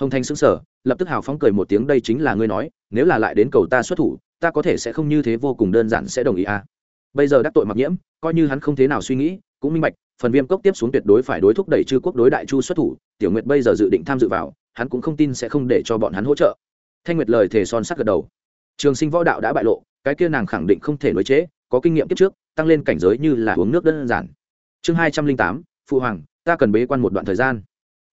A: Hồng thanh xứng sở lập tức hào phóng cười một tiếng, đây chính là ngươi nói, nếu là lại đến cầu ta xuất thủ, ta có thể sẽ không như thế vô cùng đơn giản sẽ đồng ý à. Bây giờ đắc tội mặc nhiễm, coi như hắn không thế nào suy nghĩ, cũng minh bạch, phần viêm cốc tiếp xuống tuyệt đối phải đối thúc đẩy chư quốc đối đại chu xuất thủ, tiểu nguyệt bây giờ dự định tham dự vào hắn cũng không tin sẽ không để cho bọn hắn hỗ trợ. Thanh nguyệt lời thề son sắc gật đầu. Trường sinh võ đạo đã bại lộ, cái kia nàng khẳng định không thể nối chế, có kinh nghiệm kiếp trước, tăng lên cảnh giới như là uống nước đơn giản. Chương hai trăm linh tám phụ hoàng, ta cần bế quan một đoạn thời gian.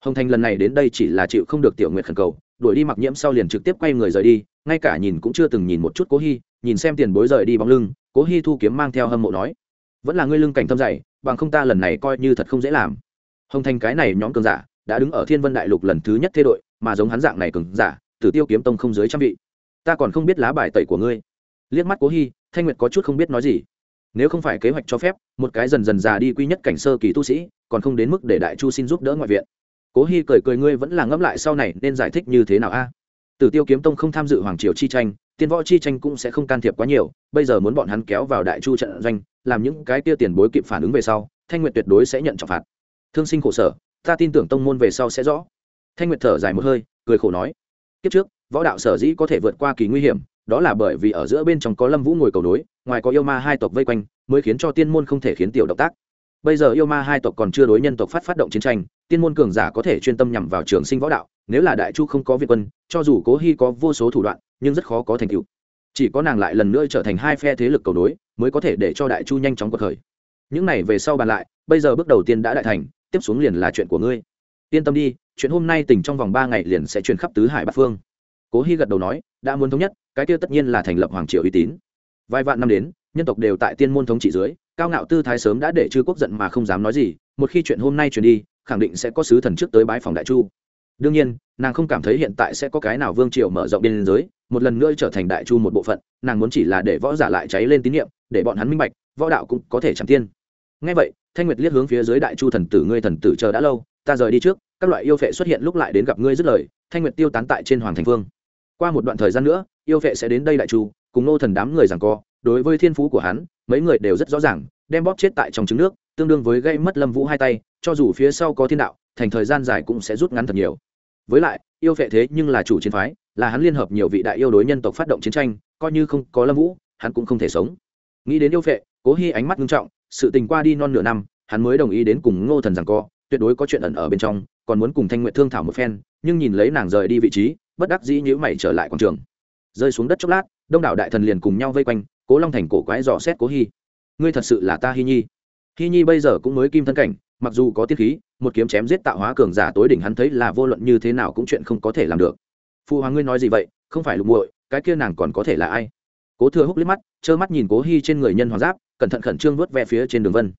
A: Hồng thành lần này đến đây chỉ là chịu không được tiểu nguyệt khẩn cầu, đuổi đi mặc nhiễm sau liền trực tiếp quay người rời đi, ngay cả nhìn cũng chưa từng nhìn một chút cố hy, nhìn xem tiền bối rời đi bóng lưng, cố hy thu kiếm mang theo hâm mộ nói, vẫn là ngươi lưng cảnh thâm dày, bằng không ta lần này coi như thật không dễ làm. Hồng thành cái này nhóm cường giả đã đứng ở thiên vân đại lục lần thứ nhất thế đội, mà giống hắn dạng này cường giả, tử tiêu kiếm tông không dưới trăm vị. Ta còn không biết lá bài tẩy của ngươi. Liếc mắt cố hy, thanh nguyệt có chút không biết nói gì. Nếu không phải kế hoạch cho phép, một cái dần dần già đi quy nhất cảnh sơ kỳ tu sĩ, còn không đến mức để đại chu xin giúp đỡ ngoại viện. Cố hy cười cười ngươi vẫn là ngẫm lại sau này nên giải thích như thế nào a? Tử tiêu kiếm tông không tham dự hoàng triều chi tranh, tiên võ chi tranh cũng sẽ không can thiệp quá nhiều, bây giờ muốn bọn hắn kéo vào đại chu trận doanh, làm những cái kia tiền bối kịp phản ứng về sau, thanh nguyệt tuyệt đối sẽ nhận trọng phạt. Thương sinh khổ sở ta tin tưởng tông môn về sau sẽ rõ. Thanh nguyệt thở dài một hơi, cười khổ nói, kiếp trước, võ đạo sở dĩ có thể vượt qua kỳ nguy hiểm, đó là bởi vì ở giữa bên trong có lâm vũ ngồi cầu nối, ngoài có yêu ma hai tộc vây quanh, mới khiến cho tiên môn không thể khiến tiểu động tác. Bây giờ yêu ma hai tộc còn chưa đối nhân tộc phát phát động chiến tranh, tiên môn cường giả có thể chuyên tâm nhằm vào trường sinh võ đạo, nếu là đại chu không có việt quân, cho dù cố hy có vô số thủ đoạn, nhưng rất khó có thành tựu. Chỉ có nàng lại lần nữa trở thành hai phe thế lực cầu nối, mới có thể để cho đại chu nhanh chóng cuộc khởi. Những này về sau bàn lại, bây giờ bước đầu tiên đã đại thành tiếp xuống liền là chuyện của ngươi. Yên tâm đi, chuyện hôm nay tỉnh trong vòng ba ngày liền sẽ truyền khắp tứ hải bát phương. Cố hy gật đầu nói, đã muốn thống nhất, cái kia tất nhiên là thành lập hoàng triều uy tín. Vài vạn năm đến, nhân tộc đều tại tiên môn thống trị dưới, cao ngạo tư thái sớm đã để chư quốc giận mà không dám nói gì, một khi chuyện hôm nay truyền đi, khẳng định sẽ có sứ thần trước tới bái phòng đại chu. Đương nhiên, nàng không cảm thấy hiện tại sẽ có cái nào vương triều mở rộng biên giới, một lần nữa trở thành đại chu một bộ phận, nàng muốn chỉ là để võ giả lại cháy lên tín nhiệm để bọn hắn minh bạch, võ đạo cũng có thể chẳng tiên. Ngay vậy thanh nguyệt liếc hướng phía dưới đại chu thần tử, ngươi thần tử chờ đã lâu, ta rời đi trước, các loại yêu phệ xuất hiện lúc lại đến gặp ngươi dứt lời. Thanh nguyệt tiêu tán tại trên hoàng thành phương qua một đoạn thời gian nữa, yêu phệ sẽ đến đây đại chu, cùng nô thần đám người rằng co. Đối với thiên phú của hắn, mấy người đều rất rõ ràng, đem bóp chết tại trong trứng nước, tương đương với gây mất lâm vũ hai tay, cho dù phía sau có thiên đạo, thành thời gian dài cũng sẽ rút ngắn thật nhiều. Với lại, yêu vệ thế nhưng là chủ chiến phái, là hắn liên hợp nhiều vị đại yêu đối nhân tộc phát động chiến tranh, coi như không có lâm vũ, hắn cũng không thể sống. Nghĩ đến yêu vệ, cố hy ánh mắt nghiêm trọng sự tình qua đi non nửa năm, hắn mới đồng ý đến cùng ngô thần rằng co, tuyệt đối có chuyện ẩn ở bên trong, còn muốn cùng thanh nguyện thương thảo một phen, nhưng nhìn lấy nàng rời đi vị trí, bất đắc dĩ nhữ mày trở lại quảng trường. Rơi xuống đất chốc lát, đông đảo đại thần liền cùng nhau vây quanh, cố long thành cổ quái dò xét cố hy ngươi thật sự là ta hy nhi. Hy nhi bây giờ cũng mới kim thân cảnh, mặc dù có tiết khí, một kiếm chém giết tạo hóa cường giả tối đỉnh hắn thấy là vô luận như thế nào cũng chuyện không có thể làm được. Phụ hoàng ngươi nói gì vậy? Không phải lục muội, cái kia nàng còn có thể là ai? Cố thừa húc liếc mắt, trơ mắt nhìn cố hy trên người nhân hoàng giáp cẩn thận khẩn trương vớt ve phía trên đường vân.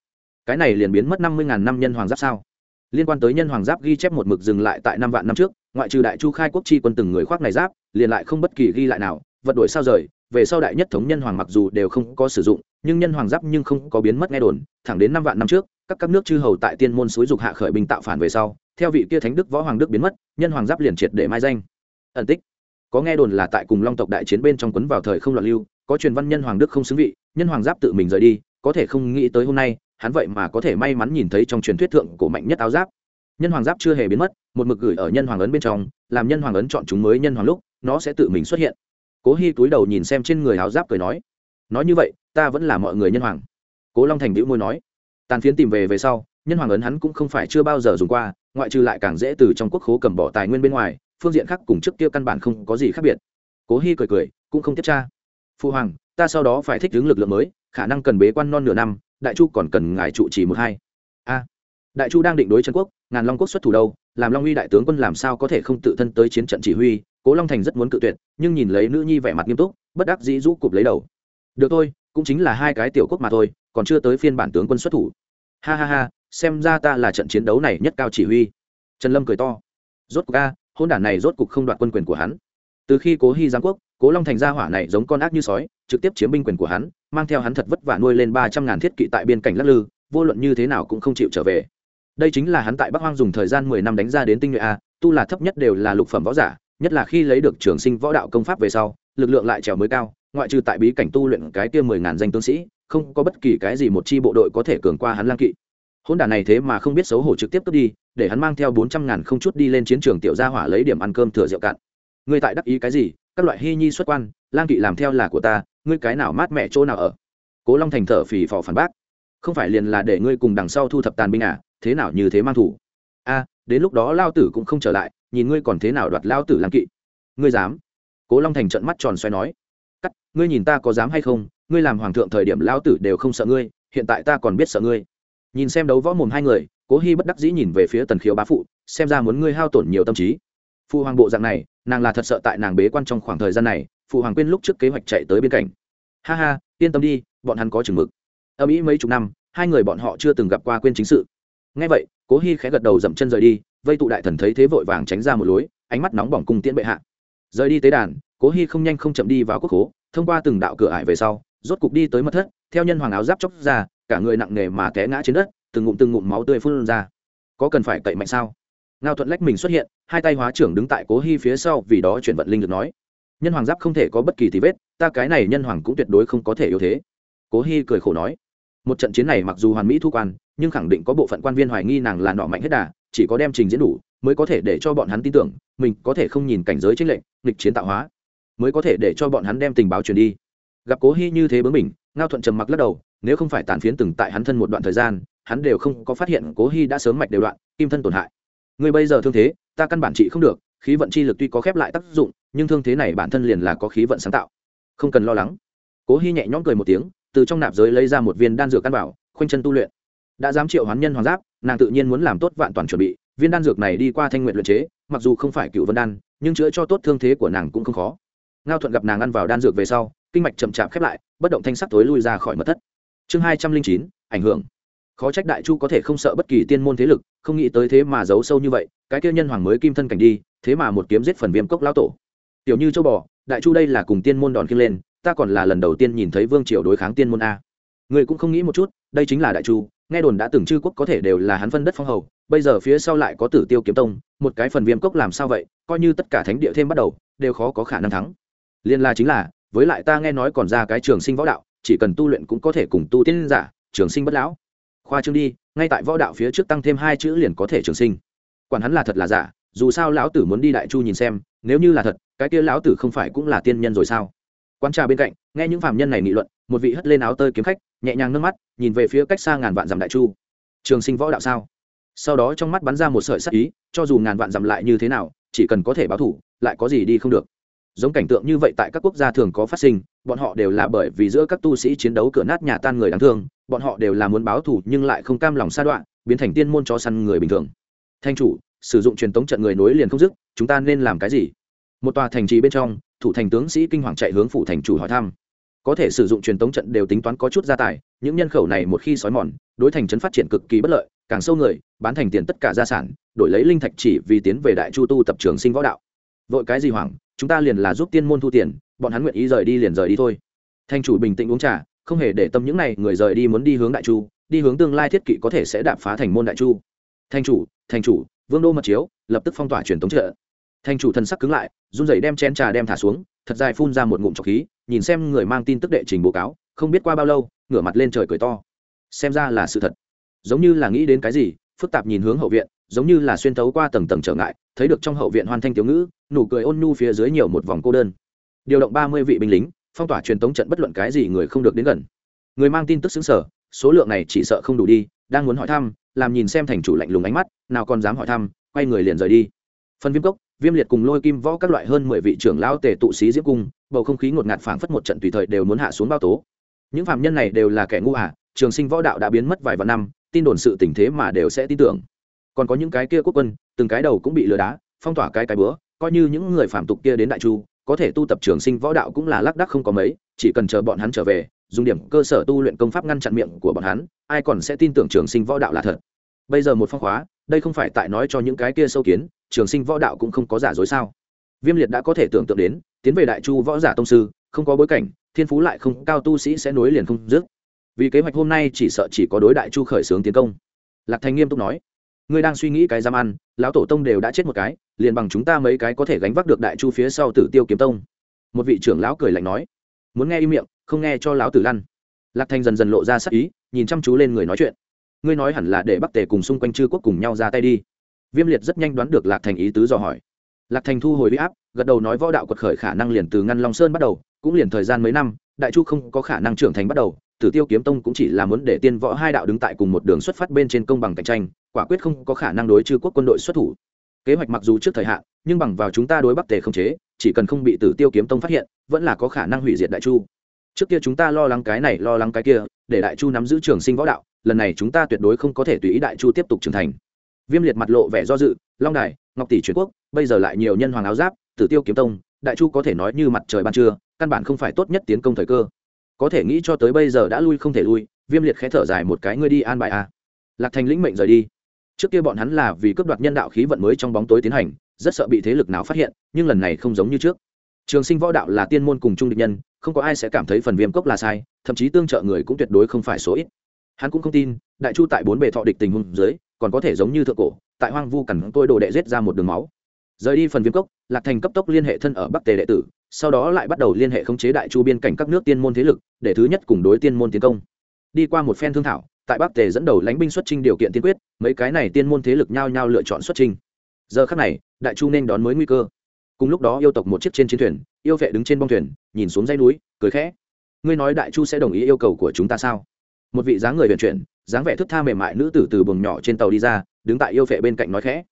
A: Cái này liền biến mất năm mươi ngàn năm nhân hoàng giáp sao? Liên quan tới nhân hoàng giáp ghi chép một mực dừng lại tại năm vạn năm trước, ngoại trừ đại chu khai quốc chi quân từng người khoác này giáp, liền lại không bất kỳ ghi lại nào, vật đổi sao rời, về sau đại nhất thống nhân hoàng mặc dù đều không có sử dụng, nhưng nhân hoàng giáp nhưng không có biến mất nghe đồn, thẳng đến năm vạn năm trước, các các nước chư hầu tại tiên môn suối dục hạ khởi binh tạo phản về sau, theo vị kia thánh đức võ hoàng đức biến mất, nhân hoàng giáp liền triệt để mai danh. Ẩn tích. Có nghe đồn là tại cùng long tộc đại chiến bên trong quấn vào thời không loạn lưu, có truyền văn nhân hoàng đức không xứng vị nhân hoàng giáp tự mình rời đi, có thể không nghĩ tới hôm nay, hắn vậy mà có thể may mắn nhìn thấy trong truyền thuyết thượng cổ mạnh nhất áo giáp. Nhân hoàng giáp chưa hề biến mất, một mực gửi ở nhân hoàng ấn bên trong, làm nhân hoàng ấn chọn chúng mới nhân hoàng lúc, nó sẽ tự mình xuất hiện. Cố hy túi đầu nhìn xem trên người áo giáp cười nói nói như vậy, ta vẫn là mọi người nhân hoàng. Cố long thành đĩu môi nói, tàn phiến tìm về về sau, nhân hoàng ấn hắn cũng không phải chưa bao giờ dùng qua, ngoại trừ lại càng dễ từ trong quốc khố cầm bỏ tài nguyên bên ngoài, phương diện khác cùng trước kia căn bản không có gì khác biệt. Cố hy cười cười, cũng không tiếp tra phu hoàng ta sau đó phải thích ứng lực lượng mới, khả năng cần bế quan non nửa năm, đại chu còn cần ngài trụ chỉ một hai. A, đại chu đang định đối trần quốc, ngàn long quốc xuất thủ đâu, làm long uy đại tướng quân làm sao có thể không tự thân tới chiến trận chỉ huy, cố long thành rất muốn cự tuyệt, nhưng nhìn lấy nữ nhi vẻ mặt nghiêm túc, bất đắc dĩ rũ cụp lấy đầu. Được thôi, cũng chính là hai cái tiểu quốc mà thôi, còn chưa tới phiên bản tướng quân xuất thủ. Ha ha ha, xem ra ta là trận chiến đấu này nhất cao chỉ huy. Trần lâm cười to. Rốt cục a, hôn đản này rốt cục không đoạt quân quyền của hắn. Từ khi cố hy giáng quốc cố long thành gia hỏa này giống con ác như sói, trực tiếp chiếm binh quyền của hắn, mang theo hắn thật vất vả nuôi lên ba trăm ngàn thiết kỵ tại biên cảnh lắc lư, vô luận như thế nào cũng không chịu trở về. Đây chính là hắn tại bắc hoang dùng thời gian mười năm đánh ra đến tinh nhuệ a, tu là thấp nhất đều là lục phẩm võ giả, nhất là khi lấy được trường sinh võ đạo công pháp về sau, lực lượng lại trèo mới cao, ngoại trừ tại bí cảnh tu luyện cái kia mười ngàn danh tướng sĩ, không có bất kỳ cái gì một chi bộ đội có thể cường qua hắn lang kỵ. Hôn đản này thế mà không biết xấu hổ trực tiếp cướp đi, để hắn mang theo bốn trăm ngàn không chút đi lên chiến trường tiểu gia hỏa lấy điểm ăn cơm thừa rượu cạn. Ngươi tại đắc ý cái gì? Các loại hy nhi xuất quan, lang kỵ làm theo là của ta, ngươi cái nào mát mẹ chỗ nào ở? Cố long thành thở phì phò phản bác. Không phải liền là để ngươi cùng đằng sau thu thập tàn binh à thế nào như thế mang thủ? A, đến lúc đó lao tử cũng không trở lại, nhìn ngươi còn thế nào đoạt lao tử lang kỵ. Ngươi dám? Cố long thành trận mắt tròn xoay nói. Cắt, ngươi nhìn ta có dám hay không? Ngươi làm hoàng thượng thời điểm lao tử đều không sợ ngươi, hiện tại ta còn biết sợ ngươi. Nhìn xem đấu võ mồm hai người, cố hy bất đắc dĩ nhìn về phía tần khiếu bá phụ, xem ra muốn ngươi hao tổn nhiều tâm trí phụ hoàng bộ dạng này, nàng là thật sợ tại nàng bế quan trong khoảng thời gian này phụ hoàng quên lúc trước kế hoạch chạy tới bên cạnh. Ha ha, yên tâm đi, bọn hắn có chừng mực. Âm ý mấy chục năm, hai người bọn họ chưa từng gặp qua quên chính sự. Ngay vậy, cố hy khẽ gật đầu dậm chân rời đi, vây tụ đại thần thấy thế vội vàng tránh ra một lối, ánh mắt nóng bỏng cung tiễn bệ hạ. Rời đi tế đàn, cố hy không nhanh không chậm đi vào quốc hố, thông qua từng đạo cửa ải về sau, rốt cục đi tới mật thất, theo nhân hoàng áo giáp chóc ra, cả người nặng nề mà té ngã trên đất, từng ngụm từng ngụm máu tươi phun ra. Có cần phải cậy mạnh sao? Ngao thuận lách mình xuất hiện, hai tay hóa trưởng đứng tại cố hy phía sau vì đó chuyển vận linh được nói, nhân hoàng giáp không thể có bất kỳ thì vết, ta cái này nhân hoàng cũng tuyệt đối không có thể yếu thế. Cố hy cười khổ nói, một trận chiến này mặc dù hoàn mỹ thu quan, nhưng khẳng định có bộ phận quan viên hoài nghi nàng là nọ mạnh hết đà, chỉ có đem trình diễn đủ, mới có thể để cho bọn hắn tin tưởng, mình có thể không nhìn cảnh giới tranh lệnh nghịch chiến tạo hóa, mới có thể để cho bọn hắn đem tình báo truyền đi. Gặp cố hy như thế bướng mình ngao thuận trầm mặc lắc đầu, nếu không phải tàn phiến từng tại hắn thân một đoạn thời gian, hắn đều không có phát hiện cố hy đã sớm mạch đều đoạn, kim thân tổn hại. Ngươi bây giờ thương thế, ta căn bản trị không được, khí vận chi lực tuy có khép lại tác dụng, nhưng thương thế này bản thân liền là có khí vận sáng tạo. Không cần lo lắng. Cố hy nhẹ nhõm cười một tiếng, từ trong nạp giới lấy ra một viên đan dược căn bảo, khoanh chân tu luyện. Đã dám triệu hoán nhân hoàng giáp, nàng tự nhiên muốn làm tốt vạn toàn chuẩn bị, viên đan dược này đi qua thanh nguyện luyện chế, mặc dù không phải cựu vân đan, nhưng chữa cho tốt thương thế của nàng cũng không khó. Ngao thuận gặp nàng ăn vào đan dược về sau, kinh mạch chậm chạp khép lại, bất động thanh sắc tối lui ra khỏi mật thất. Chương hai trăm linh chín, ảnh hưởng khó trách đại chu có thể không sợ bất kỳ tiên môn thế lực, không nghĩ tới thế mà giấu sâu như vậy, cái kia nhân hoàng mới kim thân cảnh đi, thế mà một kiếm giết phần viêm cốc lao tổ. Tiểu như châu bò, đại chu đây là cùng tiên môn đòn kia lên, ta còn là lần đầu tiên nhìn thấy vương triều đối kháng tiên môn a. Người cũng không nghĩ một chút, đây chính là đại chu, nghe đồn đã từng chư quốc có thể đều là hắn phân đất phong hầu, bây giờ phía sau lại có tử tiêu kiếm tông, một cái phần viêm cốc làm sao vậy, coi như tất cả thánh địa thêm bắt đầu, đều khó có khả năng thắng. Liên la chính là, với lại ta nghe nói còn ra cái trường sinh võ đạo, chỉ cần tu luyện cũng có thể cùng tu tiên giả, trường sinh bất lão khoa trương đi, ngay tại võ đạo phía trước tăng thêm hai chữ liền có thể trường sinh. Quản hắn là thật là giả, dù sao lão tử muốn đi đại chu nhìn xem, nếu như là thật, cái kia lão tử không phải cũng là tiên nhân rồi sao? Quan trà bên cạnh, nghe những phạm nhân này nghị luận, một vị hất lên áo tơi kiếm khách, nhẹ nhàng nước mắt, nhìn về phía cách xa ngàn vạn dặm đại chu. Trường sinh võ đạo sao? Sau đó trong mắt bắn ra một sợi sắc ý, cho dù ngàn vạn dặm lại như thế nào, chỉ cần có thể báo thủ, lại có gì đi không được giống cảnh tượng như vậy tại các quốc gia thường có phát sinh, bọn họ đều là bởi vì giữa các tu sĩ chiến đấu cửa nát nhà tan người đáng thương, bọn họ đều là muốn báo thù nhưng lại không cam lòng sa đoạn biến thành tiên môn cho săn người bình thường. Thanh chủ, sử dụng truyền tống trận người nối liền không dứt, chúng ta nên làm cái gì? Một tòa thành trì bên trong, thủ thành tướng sĩ kinh hoàng chạy hướng phủ thành chủ hỏi thăm. Có thể sử dụng truyền tống trận đều tính toán có chút gia tài, những nhân khẩu này một khi xói mòn, đối thành trấn phát triển cực kỳ bất lợi, càng sâu người, bán thành tiền tất cả gia sản, đổi lấy linh thạch chỉ vì tiến về đại chu tu tập trường sinh võ đạo. Vội cái gì hoảng chúng ta liền là giúp tiên môn thu tiền, bọn hắn nguyện ý rời đi liền rời đi thôi. Thanh chủ bình tĩnh uống trà, không hề để tâm những này người rời đi muốn đi hướng đại chu, đi hướng tương lai thiết kỵ có thể sẽ đạp phá thành môn đại chu. Thanh chủ thanh chủ, vương đô mật chiếu, lập tức phong tỏa truyền tống trợ thanh chủ thần sắc cứng lại, run rẩy đem chén trà đem thả xuống, thật dài phun ra một ngụm trọc khí, nhìn xem người mang tin tức đệ trình báo cáo, không biết qua bao lâu, ngửa mặt lên trời cười to. Xem ra là sự thật. Giống như là nghĩ đến cái gì, phức tạp nhìn hướng hậu viện giống như là xuyên thấu qua tầng tầng trở ngại thấy được trong hậu viện hoàn thanh thiếu ngữ nụ cười ôn nhu phía dưới nhiều một vòng cô đơn. Điều động ba mươi vị binh lính phong tỏa truyền tống trận bất luận cái gì người không được đến gần. Người mang tin tức xứng sở số lượng này chỉ sợ không đủ đi đang muốn hỏi thăm làm nhìn xem thành chủ lạnh lùng ánh mắt nào còn dám hỏi thăm quay người liền rời đi. Phần viêm cốc viêm liệt cùng lôi kim võ các loại hơn mười vị trưởng lão tề tụ sĩ diễm cung bầu không khí ngột ngạt phảng phất một trận tùy thời đều muốn hạ xuống bao tố. Những phạm nhân này đều là kẻ ngu à, trường sinh võ đạo đã biến mất vài vạn năm tin đồn sự tình thế mà đều sẽ tin tưởng còn có những cái kia quốc quân, từng cái đầu cũng bị lừa đá, phong tỏa cái cái bữa, coi như những người phạm tục kia đến đại chu, có thể tu tập trường sinh võ đạo cũng là lác đắc không có mấy, chỉ cần chờ bọn hắn trở về, dùng điểm cơ sở tu luyện công pháp ngăn chặn miệng của bọn hắn, ai còn sẽ tin tưởng trường sinh võ đạo là thật. Bây giờ một phong khóa, đây không phải tại nói cho những cái kia sâu kiến, trường sinh võ đạo cũng không có giả dối sao? Viêm liệt đã có thể tưởng tượng đến, tiến về đại chu võ giả tông sư, không có bối cảnh, thiên phú lại không, cao tu sĩ sẽ nối liền không dứt. Vì kế hoạch hôm nay chỉ sợ chỉ có đối đại chu khởi xướng tiến công. Lạc thành nghiêm túc nói ngươi đang suy nghĩ cái giam ăn, lão tổ tông đều đã chết một cái, liền bằng chúng ta mấy cái có thể gánh vác được đại chu phía sau tử tiêu kiếm tông. Một vị trưởng lão cười lạnh nói, muốn nghe im miệng, không nghe cho lão tử lăn. Lạc thanh dần dần lộ ra sắc ý, nhìn chăm chú lên người nói chuyện. Ngươi nói hẳn là để bắc tề cùng xung quanh chư quốc cùng nhau ra tay đi. Viêm liệt rất nhanh đoán được lạc thành ý tứ dò hỏi. Lạc thành thu hồi huy áp, gật đầu nói võ đạo quật khởi khả năng liền từ ngăn long sơn bắt đầu, cũng liền thời gian mấy năm, đại chu không có khả năng trưởng thành bắt đầu tử tiêu kiếm tông cũng chỉ là muốn để tiên võ hai đạo đứng tại cùng một đường xuất phát bên trên công bằng cạnh tranh, quả quyết không có khả năng đối chư quốc quân đội xuất thủ. Kế hoạch mặc dù trước thời hạn, nhưng bằng vào chúng ta đối bắc tề không chế, chỉ cần không bị tử tiêu kiếm tông phát hiện, vẫn là có khả năng hủy diệt đại chu. Trước kia chúng ta lo lắng cái này, lo lắng cái kia, để đại chu nắm giữ trường sinh võ đạo, lần này chúng ta tuyệt đối không có thể tùy ý đại chu tiếp tục trưởng thành. Viêm liệt mặt lộ vẻ do dự, long đài, ngọc tỷ truyền quốc, bây giờ lại nhiều nhân hoàng áo giáp, tử tiêu kiếm tông, đại chu có thể nói như mặt trời ban trưa, căn bản không phải tốt nhất tiến công thời cơ có thể nghĩ cho tới bây giờ đã lui không thể lui, viêm liệt khẽ thở dài một cái, ngươi đi an bài a. Lạc thành lĩnh mệnh rời đi. Trước kia bọn hắn là vì cướp đoạt nhân đạo khí vận mới trong bóng tối tiến hành, rất sợ bị thế lực nào phát hiện, nhưng lần này không giống như trước. Trường sinh võ đạo là tiên môn cùng trung địch nhân, không có ai sẽ cảm thấy phần viêm cốc là sai, thậm chí tương trợ người cũng tuyệt đối không phải số ít. Hắn cũng không tin, đại chu tại bốn bề thọ địch tình huống dưới, còn có thể giống như thượng cổ, tại hoang vu cằn tôi đồ đệ giết ra một đường máu. Rời đi phần viêm cốc, lạc thành cấp tốc liên hệ thân ở bắc tề đệ tử sau đó lại bắt đầu liên hệ khống chế đại chu biên cảnh các nước tiên môn thế lực, để thứ nhất cùng đối tiên môn tiến công. Đi qua một phen thương thảo, tại bắc tề dẫn đầu lãnh binh xuất trình điều kiện tiên quyết, mấy cái này tiên môn thế lực nhao nhao lựa chọn xuất trình giờ khắc này, đại chu nên đón mới nguy cơ. Cùng lúc đó yêu tộc một chiếc trên chiến thuyền, yêu vệ đứng trên bông thuyền, nhìn xuống dãy núi, cười khẽ. Ngươi nói đại chu sẽ đồng ý yêu cầu của chúng ta sao? Một vị dáng người vận chuyển, dáng vẻ thức tha mềm mại nữ tử từ buồng nhỏ trên tàu đi ra, đứng tại yêu vệ bên cạnh nói khẽ.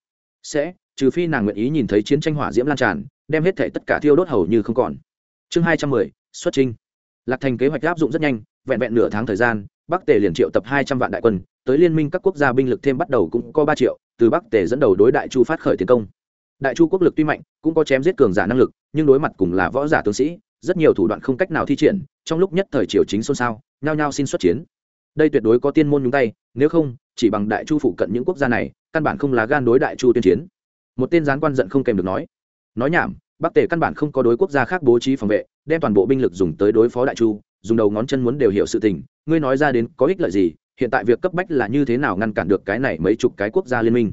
A: Sẽ, trừ phi nàng nguyện ý nhìn thấy chiến tranh hỏa diễm lan tràn đem hết thể tất cả thiêu đốt hầu như không còn. Chương hai trăm mười, xuất trinh lạc thành kế hoạch áp dụng rất nhanh, vẹn vẹn nửa tháng thời gian, bắc tề liền triệu tập hai trăm vạn đại quân, tới liên minh các quốc gia binh lực thêm bắt đầu cũng có ba triệu, từ bắc tề dẫn đầu đối đại chu phát khởi tiến công. Đại chu quốc lực tuy mạnh, cũng có chém giết cường giả năng lực, nhưng đối mặt cùng là võ giả tướng sĩ, rất nhiều thủ đoạn không cách nào thi triển, trong lúc nhất thời triều chính xôn xao, nhao nhao xin xuất chiến. Đây tuyệt đối có tiên môn nhúng tay, nếu không, chỉ bằng đại chu phụ cận những quốc gia này, căn bản không là gan đối đại chu tuyên chiến. Một tên gián quan giận không kèm được nói nói nhảm, bắc tề căn bản không có đối quốc gia khác bố trí phòng vệ, đem toàn bộ binh lực dùng tới đối phó đại chu, dùng đầu ngón chân muốn đều hiểu sự tình, ngươi nói ra đến có ích lợi gì, hiện tại việc cấp bách là như thế nào ngăn cản được cái này mấy chục cái quốc gia liên minh.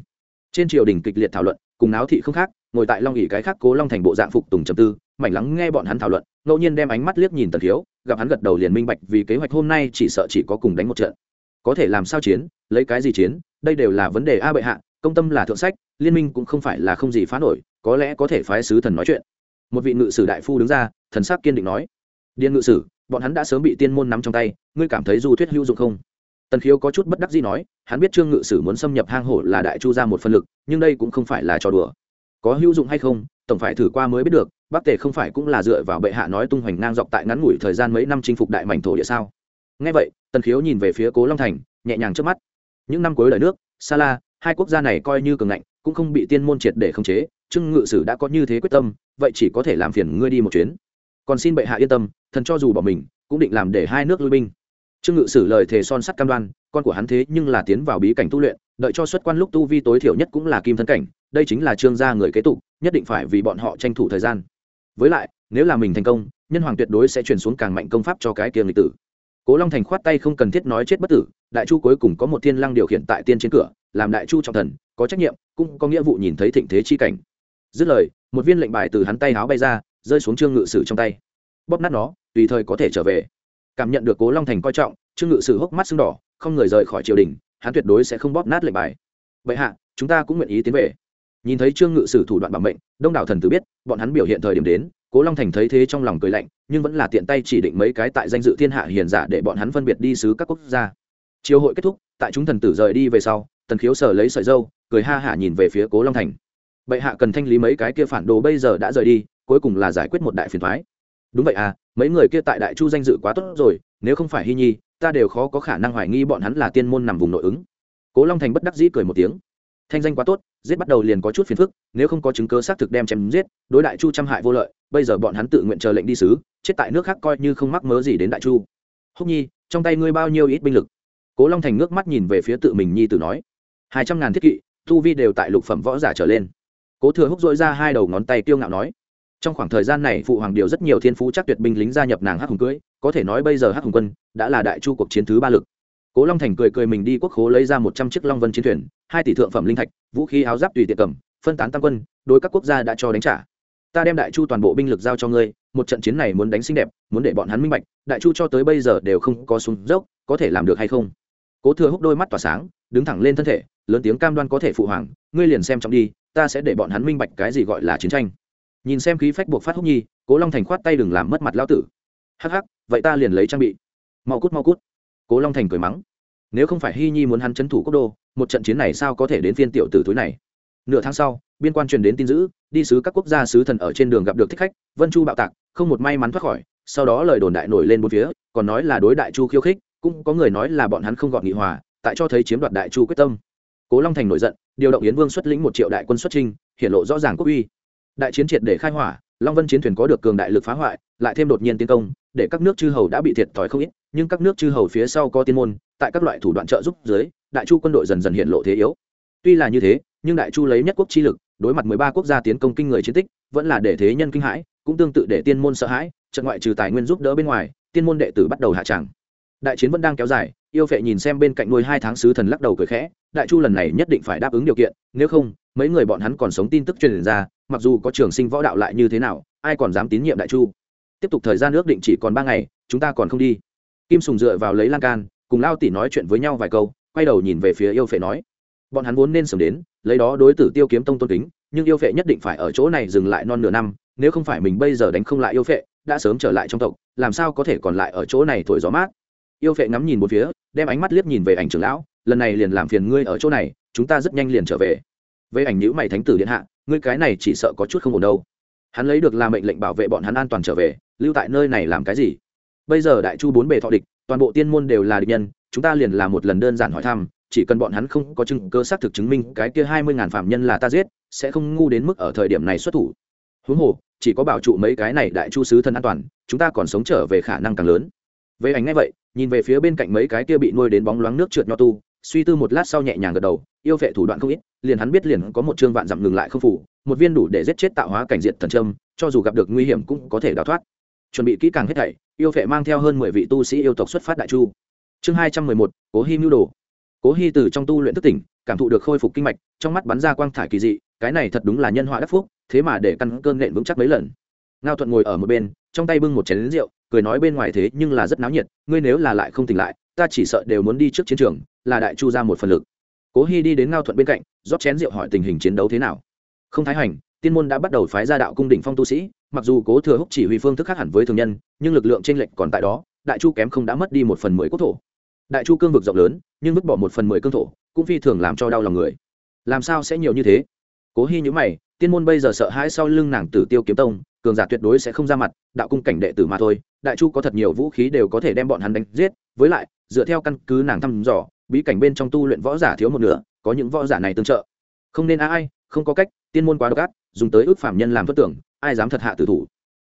A: Trên triều đình kịch liệt thảo luận, cùng náo thị không khác, ngồi tại long ỉ cái khác cố long thành bộ dạng phục tùng trầm tư, mảnh lắng nghe bọn hắn thảo luận, ngẫu nhiên đem ánh mắt liếc nhìn tần thiếu, gặp hắn gật đầu liền minh bạch vì kế hoạch hôm nay chỉ sợ chỉ có cùng đánh một trận. Có thể làm sao chiến, lấy cái gì chiến, đây đều là vấn đề a bệ hạ, công tâm là thượng sách, liên minh cũng không phải là không gì phá nổi có lẽ có thể phái sứ thần nói chuyện. Một vị ngự sử đại phu đứng ra, thần sắc kiên định nói điện ngự sử, bọn hắn đã sớm bị tiên môn nắm trong tay, ngươi cảm thấy du thuyết hữu dụng không? Tần khiếu có chút bất đắc gì nói, hắn biết trương ngự sử muốn xâm nhập hang hổ là đại chu ra một phân lực, nhưng đây cũng không phải là trò đùa. Có hữu dụng hay không, tổng phải thử qua mới biết được, bắc tề không phải cũng là dựa vào bệ hạ nói tung hoành ngang dọc tại ngắn ngủi thời gian mấy năm chinh phục đại mảnh thổ địa sao? Ngay vậy, tần khiếu nhìn về phía cố long thành, nhẹ nhàng trước mắt. Những năm cuối đời nước, sa la, hai quốc gia này coi như cường ngạnh, cũng không bị tiên môn triệt để khống chế trương ngự sử đã có như thế quyết tâm, vậy chỉ có thể làm phiền ngươi đi một chuyến. Còn xin bệ hạ yên tâm, thần cho dù bỏ mình, cũng định làm để hai nước lui binh. Trương ngự sử lời thề son sắt cam đoan, con của hắn thế nhưng là tiến vào bí cảnh tu luyện, đợi cho xuất quan lúc tu vi tối thiểu nhất cũng là kim thân cảnh, đây chính là trương gia người kế tục, nhất định phải vì bọn họ tranh thủ thời gian. Với lại, nếu là mình thành công, nhân hoàng tuyệt đối sẽ chuyển xuống càng mạnh công pháp cho cái kiềm lịch tử. Cố long thành khoát tay không cần thiết nói chết bất tử, đại chu cuối cùng có một thiên lăng điều khiển tại tiên trên cửa, làm đại chu trọng thần, có trách nhiệm, cũng có nghĩa vụ nhìn thấy thịnh thế chi cảnh dứt lời, một viên lệnh bài từ hắn tay háo bay ra, rơi xuống trương ngự sử trong tay. Bóp nát nó, tùy thời có thể trở về. Cảm nhận được cố long thành coi trọng, trương ngự sử hốc mắt sưng đỏ, không người rời khỏi triều đình, hắn tuyệt đối sẽ không bóp nát lệnh bài. Vậy hạ, chúng ta cũng nguyện ý tiến về. Nhìn thấy trương ngự sử thủ đoạn bảo mệnh, đông đảo thần tử biết, bọn hắn biểu hiện thời điểm đến, cố long thành thấy thế trong lòng cười lạnh, nhưng vẫn là tiện tay chỉ định mấy cái tại danh dự thiên hạ hiền giả để bọn hắn phân biệt đi sứ các quốc gia. Chiều hội kết thúc, tại chúng thần tử rời đi về sau, tần khiếu sở lấy sợi dâu, cười ha hả nhìn về phía cố long thành bệ hạ cần thanh lý mấy cái kia phản đồ bây giờ đã rời đi, cuối cùng là giải quyết một đại phiền thoái. Đúng vậy à mấy người kia tại đại chu danh dự quá tốt rồi, nếu không phải hy nhi, ta đều khó có khả năng hoài nghi bọn hắn là tiên môn nằm vùng nội ứng. Cố long thành bất đắc dĩ cười một tiếng. Thanh danh quá tốt, giết bắt đầu liền có chút phiền phức, nếu không có chứng cứ xác thực đem chém giết, đối đại chu trăm hại vô lợi, bây giờ bọn hắn tự nguyện chờ lệnh đi sứ, chết tại nước khác coi như không mắc mớ gì đến đại chu. Húc nhi, trong tay ngươi bao nhiêu ít binh lực? Cố long thành nước mắt nhìn về phía tự mình nhi tử nói. Hai trăm ngàn thiết kỵ thu vi đều tại lục phẩm võ giả trở lên cố thừa húc dội ra hai đầu ngón tay kiêu ngạo nói, trong khoảng thời gian này, phụ hoàng điều rất nhiều thiên phú chắc tuyệt binh lính gia nhập nàng hắc hùng cưới, có thể nói bây giờ hắc hùng quân đã là đại chu cuộc chiến thứ ba lực. Cố long thành cười cười mình đi quốc khố lấy ra một trăm chiếc long vân chiến thuyền, hai tỷ thượng phẩm linh thạch, vũ khí áo giáp tùy tiện cầm, phân tán tam quân, đối các quốc gia đã cho đánh trả. Ta đem đại chu toàn bộ binh lực giao cho ngươi, một trận chiến này muốn đánh xinh đẹp, muốn để bọn hắn minh bạch, đại chu cho tới bây giờ đều không có súng dốc, có thể làm được hay không? Cố thừa húc đôi mắt tỏa sáng, đứng thẳng lên thân thể, lớn tiếng cam đoan có thể phụ hoàng, ngươi liền xem trọng đi ta sẽ để bọn hắn minh bạch cái gì gọi là chiến tranh. Nhìn xem khí phách buộc phát húc nhi, cố long thành khoát tay đừng làm mất mặt lao tử. Hắc hắc, vậy ta liền lấy trang bị. Mau cút mau cút. Cố long thành cười mắng. Nếu không phải hy nhi muốn hắn c h ấ n thủ quốc đô, một trận chiến này sao có thể đến phiên tiểu tử túi này? Nửa tháng sau, biên quan truyền đến tin dữ, đi sứ các quốc gia sứ thần ở trên đường gặp được thích khách, vân chu bạo tạc, không một may mắn thoát khỏi, sau đó lời đồn đại nổi lên bốn phía, còn nói là đối đại chu khiêu khích, cũng có người nói là bọn hắn không gọn nghị hòa, tại cho thấy chiếm đoạt đại chu quyết tâm cố long thành nổi giận, điều động yến vương xuất lĩnh một triệu đại quân xuất trinh hiện lộ rõ ràng quốc uy. Đại chiến triệt để khai hỏa, long vân chiến thuyền có được cường đại lực phá hoại, lại thêm đột nhiên tiến công, để các nước chư hầu đã bị thiệt thòi không ít, nhưng các nước chư hầu phía sau có tiên môn, tại các loại thủ đoạn trợ giúp dưới, đại chu quân đội dần dần hiện lộ thế yếu. Tuy là như thế, nhưng đại chu lấy nhất quốc chi lực, đối mặt mười ba quốc gia tiến công kinh người chiến tích, vẫn là để thế nhân kinh hãi, cũng tương tự để tiên môn sợ hãi, trận ngoại trừ tài nguyên giúp đỡ bên ngoài, tiên môn đệ tử bắt đầu hạ tràng. Đại chiến vẫn đang kéo dài, yêu phệ nhìn xem bên cạnh nuôi hai tháng sứ thần lắc đầu cười khẽ đại chu lần này nhất định phải đáp ứng điều kiện, nếu không, mấy người bọn hắn còn sống tin tức truyền ra, mặc dù có trường sinh võ đạo lại như thế nào, ai còn dám tín nhiệm đại chu? Tiếp tục thời gian ước định chỉ còn ba ngày, chúng ta còn không đi. Kim sùng dựa vào lấy lan can, cùng lao tỷ nói chuyện với nhau vài câu, quay đầu nhìn về phía yêu phệ nói, bọn hắn vốn nên sớm đến, lấy đó đối tử tiêu kiếm tông tôn kính, nhưng yêu phệ nhất định phải ở chỗ này dừng lại non nửa năm, nếu không phải mình bây giờ đánh không lại yêu phệ, đã sớm trở lại trong tộc, làm sao có thể còn lại ở chỗ này thổi gió mát? Yêu phệ ngắm nhìn một phía, đem ánh mắt liếc nhìn về ảnh trưởng lão lần này liền làm phiền ngươi ở chỗ này, chúng ta rất nhanh liền trở về. Với ảnh nhữ mày thánh tử điện hạ, ngươi cái này chỉ sợ có chút không ổn đâu. Hắn lấy được là mệnh lệnh bảo vệ bọn hắn an toàn trở về, lưu tại nơi này làm cái gì? Bây giờ đại chu bốn bề thọ địch, toàn bộ tiên môn đều là địch nhân, chúng ta liền làm một lần đơn giản hỏi thăm, chỉ cần bọn hắn không có chứng cơ xác thực chứng minh cái kia hai mươi ngàn phạm nhân là ta giết, sẽ không ngu đến mức ở thời điểm này xuất thủ. Huống hồ, chỉ có bảo trụ mấy cái này đại chu sứ thân an toàn, chúng ta còn sống trở về khả năng càng lớn. Với ảnh ngay vậy, nhìn về phía bên cạnh mấy cái kia bị nuôi đến bóng loáng nước trượt nho tu suy tư một lát sau nhẹ nhàng gật đầu, yêu vệ thủ đoạn không ít, liền hắn biết liền có một chương vạn dặm ngừng lại không phủ, một viên đủ để giết chết tạo hóa cảnh diện thần trâm cho dù gặp được nguy hiểm cũng có thể đào thoát. Chuẩn bị kỹ càng hết thảy, yêu vệ mang theo hơn mười vị tu sĩ yêu tộc xuất phát đại chu. Chương hai trăm mười một, cố hy mưu đồ. Cố hy từ trong tu luyện thức tỉnh, cảm thụ được khôi phục kinh mạch, trong mắt bắn ra quang thải kỳ dị, cái này thật đúng là nhân họa đắc phúc, thế mà để căn cơn nện vững chắc mấy lần. Ngao thuận ngồi ở một bên, trong tay bưng một chén lính rượu, cười nói bên ngoài thế nhưng là rất náo nhiệt, ngươi nếu là lại không tỉnh lại ta chỉ sợ đều muốn đi trước chiến trường, là đại chu ra một phần lực. Cố hy đi đến ngao thuận bên cạnh, rót chén rượu hỏi tình hình chiến đấu thế nào. Không thái hành, tiên môn đã bắt đầu phái ra đạo cung đỉnh phong tu sĩ, mặc dù cố thừa húc chỉ huy phương thức khác hẳn với thường nhân, nhưng lực lượng t r ê n lệch còn tại đó, đại chu kém không đã mất đi một phần mười quốc thổ. Đại chu cương vực rộng lớn, nhưng vứt bỏ một phần mười cương thổ, cũng phi thường làm cho đau lòng người. Làm sao sẽ nhiều như thế? Cố hy nhữ mày, tiên môn bây giờ sợ hãi sau lưng nàng tử tiêu kiếm tông, cường giả tuyệt đối sẽ không ra mặt, đạo cung cảnh đệ tử mà thôi, đại chu có thật nhiều vũ khí đều có thể đem bọn hắn đánh giết, với lại dựa theo căn cứ nàng thăm dò, bí cảnh bên trong tu luyện võ giả thiếu một nửa, có những võ giả này tương trợ. Không nên ai, không có cách, tiên môn quá độc ác, dùng tới ước phạm nhân làm thất tưởng, ai dám thật hạ tử thủ.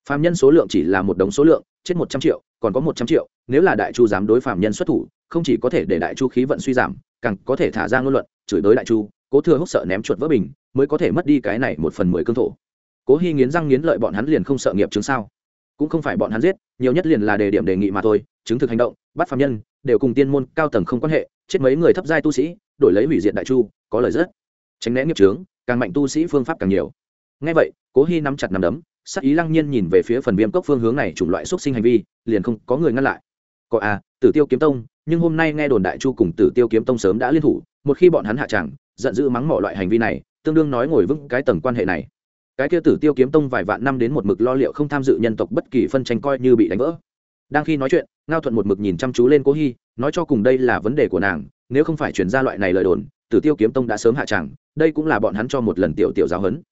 A: Phạm nhân số lượng chỉ là một đống số lượng, chết một trăm triệu, còn có một trăm triệu, nếu là đại chu dám đối phạm nhân xuất thủ, không chỉ có thể để đại chu khí vận suy giảm, càng có thể thả ra ngôn luận, chửi tới đại chu, cố thừa húc sợ ném chuột vỡ bình, mới có thể mất đi cái này một phần mười cương thổ. Cố hy nghiến răng nghiến lợi bọn hắn liền không sợ nghiệp chứng sao? Cũng không phải bọn hắn giết, nhiều nhất liền là đề điểm đề nghị mà thôi, chứng thực hành động bắt phạm nhân, đều cùng tiên môn cao tầng không quan hệ, chết mấy người thấp giai tu sĩ, đổi lấy hủy diệt đại chu, có lời rất. Tránh né nghiệp trướng càng mạnh tu sĩ phương pháp càng nhiều. Ngay vậy, cố hy nắm chặt nắm đấm, sắc ý lăng nhiên nhìn về phía phần viêm cốc phương hướng này chủng loại xúc sinh hành vi, liền không có người ngăn lại. Có à tử tiêu kiếm tông, nhưng hôm nay nghe đồn đại chu cùng tử tiêu kiếm tông sớm đã liên thủ, một khi bọn hắn hạ tràng giận dữ mắng mọi loại hành vi này, tương đương nói ngồi vững cái tầng quan hệ này. Cái kia tử tiêu kiếm tông vài vạn năm đến một mực lo liệu không tham dự nhân tộc bất kỳ phân tranh coi như bị đánh vỡ đang khi nói chuyện, ngao thuận một mực nhìn chăm chú lên cố hy, nói cho cùng đây là vấn đề của nàng, nếu không phải chuyển ra loại này lời đồn, tử tiêu kiếm tông đã sớm hạ tràng, đây cũng là bọn hắn cho một lần tiểu tiểu giáo hấn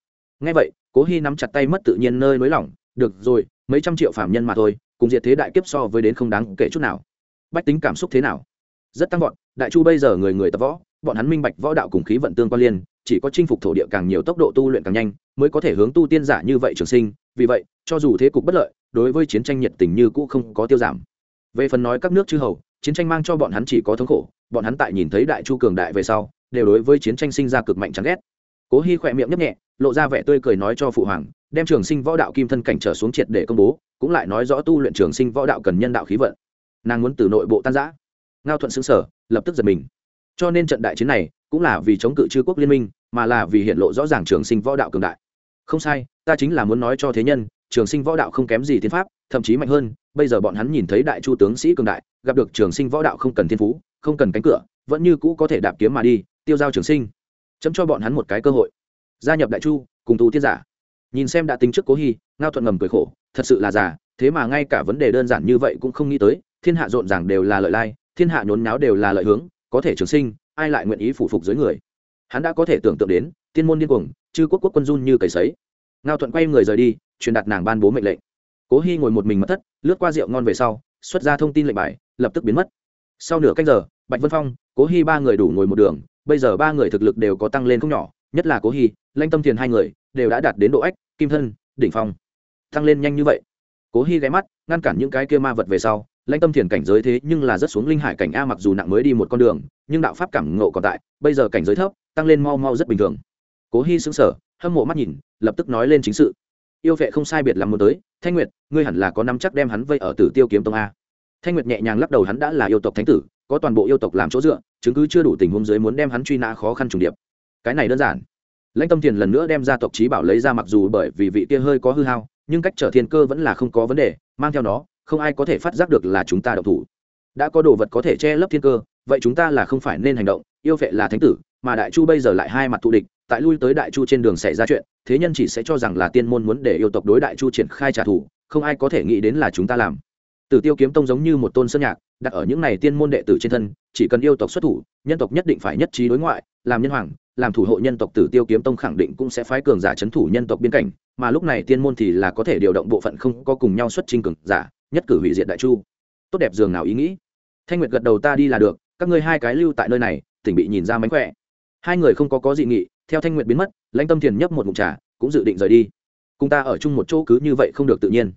A: ngay vậy, cố hy nắm chặt tay mất tự nhiên nơi nới lỏng được rồi, mấy trăm triệu phạm nhân mà thôi, cùng diệt thế đại kiếp so với đến không đáng kể chút nào. Bách tính cảm xúc thế nào? Rất tăng vọt, đại chu bây giờ người người tập võ, bọn hắn minh bạch võ đạo cùng khí vận tương quan liên, chỉ có chinh phục thổ địa càng nhiều tốc độ tu luyện càng nhanh, mới có thể hướng tu tiên giả như vậy trường sinh, vì vậy, cho dù thế cục bất lợi đối với chiến tranh nhiệt tình như cũ không có tiêu giảm. Về phần nói các nước chư hầu, chiến tranh mang cho bọn hắn chỉ có thống khổ, bọn hắn tại nhìn thấy đại chu cường đại về sau, đều đối với chiến tranh sinh ra cực mạnh chán ghét. Cố hy khỏe miệng nhấp nhẹ, lộ ra vẻ tươi cười nói cho phụ hoàng, đem trường sinh võ đạo kim thân cảnh trở xuống triệt để công bố, cũng lại nói rõ tu luyện trường sinh võ đạo cần nhân đạo khí vận. Nàng muốn từ nội bộ tan giã ngao thuận xứng sở lập tức giật mình. Cho nên trận đại chiến này, cũng là vì chống cự chư quốc liên minh, mà là vì hiện lộ rõ ràng trường sinh võ đạo cường đại. Không sai, ta chính là muốn nói cho thế nhân trường sinh võ đạo không kém gì thiên pháp, thậm chí mạnh hơn, bây giờ bọn hắn nhìn thấy đại chu tướng sĩ cường đại, gặp được trường sinh võ đạo không cần thiên phú, không cần cánh cửa, vẫn như cũ có thể đạp kiếm mà đi, tiêu giao trường sinh. Chấm cho bọn hắn một cái cơ hội. Gia nhập đại chu, cùng tu tiết giả. Nhìn xem đã tính trước cố hy, ngao thuận ngầm cười khổ, thật sự là già, thế mà ngay cả vấn đề đơn giản như vậy cũng không nghĩ tới, thiên hạ rộn ràng đều là lợi lai, thiên hạ nhốn nháo đều là lợi hướng, có thể trường sinh, ai lại nguyện ý phủ phục dưới người? Hắn đã có thể tưởng tượng đến, tiên môn điên cuồng, chư quốc quốc quân run như cầy sấy. Ngao thuận quay người rời đi truyền đạt nàng ban bố mệnh lệnh. Cố hy ngồi một mình mất thất, lướt qua rượu ngon về sau, xuất ra thông tin lệnh bài, lập tức biến mất. Sau nửa cách giờ, bạch vân phong, cố hy ba người đủ ngồi một đường, bây giờ ba người thực lực đều có tăng lên không nhỏ, nhất là cố hy lanh tâm thiền hai người, đều đã đạt đến độ ách, kim thân, đỉnh phong. Tăng lên nhanh như vậy. Cố hy ghé mắt, ngăn cản những cái kia ma vật về sau lãnh tâm thiền cảnh giới thế nhưng là rất xuống linh hải cảnh a, mặc dù nặng mới đi một con đường, nhưng đạo pháp cảm ngộ còn tại, bây giờ cảnh giới thấp, tăng lên mau mau rất bình thường. Cố hy xứng sở hâm mộ mắt nhìn, lập tức nói lên chính sự yêu vệ không sai biệt làm muốn tới, thanh nguyệt, ngươi hẳn là có nắm chắc đem hắn vây ở tử tiêu kiếm tông a. Thanh nguyệt nhẹ nhàng lắc đầu, hắn đã là yêu tộc thánh tử, có toàn bộ yêu tộc làm chỗ dựa, chứng cứ chưa đủ tình huống dưới muốn đem hắn truy nã khó khăn trùng điệp. Cái này đơn giản. Lãnh tâm thiền lần nữa đem ra tộc trí bảo lấy ra mặc dù bởi vì vị kia hơi có hư hao, nhưng cách trở thiên cơ vẫn là không có vấn đề, mang theo nó, không ai có thể phát giác được là chúng ta độc thủ. Đã có đồ vật có thể che lấp thiên cơ, vậy chúng ta là không phải nên hành động, yêu vệ là thánh tử, mà đại chu bây giờ lại hai mặt thù địch tại lui tới đại chu trên đường xảy ra chuyện, thế nhân chỉ sẽ cho rằng là tiên môn muốn để yêu tộc đối đại chu triển khai trả thù, không ai có thể nghĩ đến là chúng ta làm. Tử tiêu kiếm tông giống như một tôn sơn nhạc, đặt ở những này tiên môn đệ tử trên thân, chỉ cần yêu tộc xuất thủ, nhân tộc nhất định phải nhất trí đối ngoại, làm nhân hoàng, làm thủ hộ nhân tộc tử tiêu kiếm tông khẳng định cũng sẽ phái cường giả c h ấ n thủ nhân tộc biên cảnh, mà lúc này tiên môn thì là có thể điều động bộ phận không có cùng nhau xuất trình cường giả, nhất cử hủy diệt đại chu. Tốt đẹp dường nào ý nghĩ. Thanh nguyệt gật đầu ta đi là được, các ngươi hai cái lưu tại nơi này, tỉnh bị nhìn ra mánh khỏe. Hai người không có có dị nghị theo thanh nguyện biến mất, lãnh tâm thiền nhấp một mụn trà, cũng dự định rời đi. Cùng ta ở chung một chỗ cứ như vậy không được tự nhiên.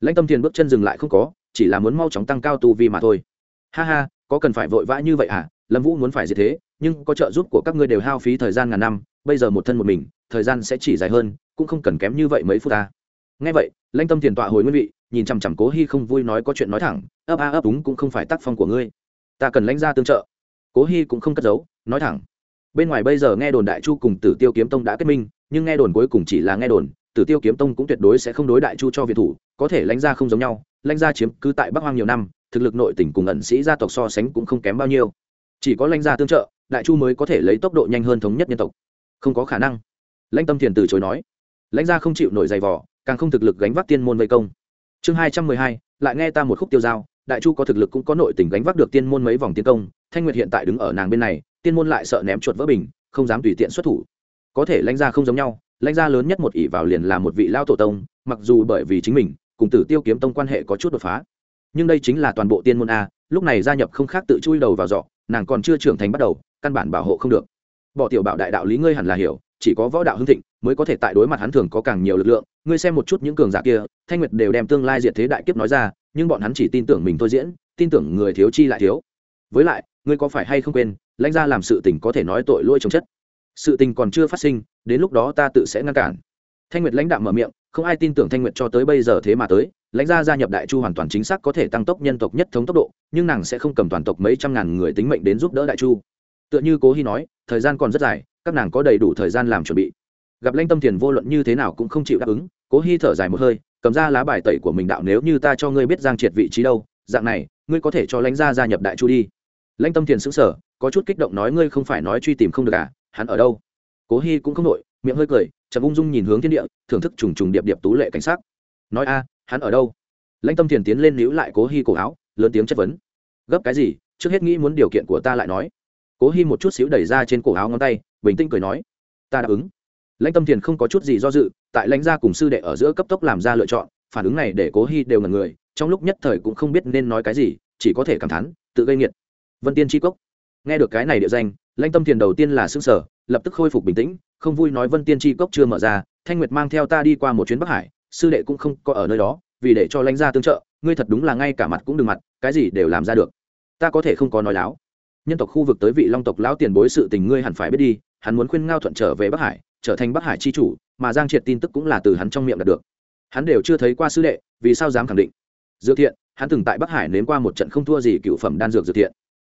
A: Lãnh tâm thiền bước chân dừng lại không có, chỉ là muốn mau chóng tăng cao tu vi mà thôi. Ha ha, có cần phải vội vã như vậy à lâm vũ muốn phải gì thế, nhưng có trợ giúp của các ngươi đều hao phí thời gian ngàn năm, bây giờ một thân một mình, thời gian sẽ chỉ dài hơn, cũng không cần kém như vậy mấy phút ta. Ngay vậy, lãnh tâm thiền tọa hồi nguyên vị, nhìn chằm chằm cố hy không vui nói có chuyện nói thẳng, ấp a, ấp đúng cũng không phải tác phong của ngươi. Ta cần lãnh ra tương trợ. Cố hy cũng không cất giấu, nói thẳng bên ngoài bây giờ nghe đồn đại chu cùng tử tiêu kiếm tông đã kết minh, nhưng nghe đồn cuối cùng chỉ là nghe đồn, tử tiêu kiếm tông cũng tuyệt đối sẽ không đối đại chu cho việt thủ, có thể lãnh gia không giống nhau, lãnh gia chiếm cứ tại bắc hoang nhiều năm, thực lực nội tỉnh cùng ẩn sĩ gia tộc so sánh cũng không kém bao nhiêu. Chỉ có lãnh gia tương trợ, đại chu mới có thể lấy tốc độ nhanh hơn thống nhất nhân tộc. Không có khả năng. Lãnh tâm thiền từ chối nói. Lãnh gia không chịu nổi dày vỏ càng không thực lực gánh vác tiên môn vây công. Chương hai trăm mười hai, lại nghe ta một khúc tiêu dao. đại chu có thực lực cũng có nội tình gánh vác được tiên môn mấy vòng tiến công, thanh nguyệt hiện tại đứng ở nàng bên này tiên môn lại sợ ném chuột vỡ bình, không dám tùy tiện xuất thủ. Có thể lãnh gia không giống nhau, lãnh gia lớn nhất một ỷ vào liền là một vị lao tổ tông, mặc dù bởi vì chính mình, cùng tử tiêu kiếm tông quan hệ có chút đột phá. Nhưng đây chính là toàn bộ tiên môn a, lúc này gia nhập không khác tự chui đầu vào dọ nàng còn chưa trưởng thành bắt đầu, căn bản bảo hộ không được. Bỏ tiểu bảo đại đạo lý ngươi hẳn là hiểu, chỉ có võ đạo hưng thịnh mới có thể tại đối mặt hắn thường có càng nhiều lực lượng. Ngươi xem một chút những cường giả kia, thanh nguyệt đều đem tương lai diệt thế đại kiếp nói ra, nhưng bọn hắn chỉ tin tưởng mình thôi diễn, tin tưởng người thiếu chi lại thiếu. Với lại, ngươi có phải hay không quên lãnh gia làm sự tình có thể nói tội lỗi trồng chất. Sự tình còn chưa phát sinh, đến lúc đó ta tự sẽ ngăn cản. Thanh nguyệt lãnh đạo mở miệng, không ai tin tưởng thanh nguyệt cho tới bây giờ thế mà tới, lãnh gia gia nhập đại chu hoàn toàn chính xác có thể tăng tốc nhân tộc nhất thống tốc độ, nhưng nàng sẽ không cầm toàn tộc mấy trăm ngàn người tính mệnh đến giúp đỡ đại chu. Tựa như cố hy nói, thời gian còn rất dài, các nàng có đầy đủ thời gian làm chuẩn bị. Gặp lãnh tâm thiền vô luận như thế nào cũng không chịu đáp ứng, cố hy thở dài một hơi, cầm ra lá bài tẩy của mình đạo, nếu như ta cho ngươi biết giang triệt vị trí đâu, dạng này, ngươi có thể cho lãnh gia gia nhập đại chu đi. Lãnh tâm thiền xứng sở có chút kích động nói ngươi không phải nói truy tìm không được à hắn ở đâu? Cố Hi cũng không nội miệng hơi cười, chậm ung dung nhìn hướng thiên địa, thưởng thức trùng trùng điệp điệp tú lệ cảnh sắc. Nói a, hắn ở đâu? Lãnh tâm thiền tiến lên níu lại cố Hi cổ áo, lớn tiếng chất vấn. Gấp cái gì? Trước hết nghĩ muốn điều kiện của ta lại nói. Cố Hi một chút xíu đẩy ra trên cổ áo ngón tay, bình tĩnh cười nói. Ta đáp ứng. Lãnh tâm thiền không có chút gì do dự, tại lãnh gia cùng sư đệ ở giữa cấp tốc làm ra lựa chọn, phản ứng này để cố Hi đều ngần người, trong lúc nhất thời cũng không biết nên nói cái gì, chỉ có thể cảm thán, tự gây nghiệt vân tiên tri cốc nghe được cái này địa danh, lãnh tâm thiền đầu tiên là xương sở lập tức khôi phục bình tĩnh, không vui nói vân tiên tri cốc chưa mở ra, thanh nguyệt mang theo ta đi qua một chuyến bắc hải, sư đệ cũng không có ở nơi đó, vì để cho lãnh gia tương trợ, ngươi thật đúng là ngay cả mặt cũng đừng mặt, cái gì đều làm ra được. Ta có thể không có nói láo. Nhân tộc khu vực tới vị long tộc lão tiền bối sự tình ngươi hẳn phải biết đi, hắn muốn khuyên ngao thuận trở về bắc hải, trở thành bắc hải c h i chủ, mà giang triệt tin tức cũng là từ hắn trong miệng đạt được. Hắn đều chưa thấy qua sư đệ, vì sao dám khẳng định. Dược thiện, hắn từng tại bắc hải nếm qua một trận không thua gì cựu phẩm đan dược dược thiện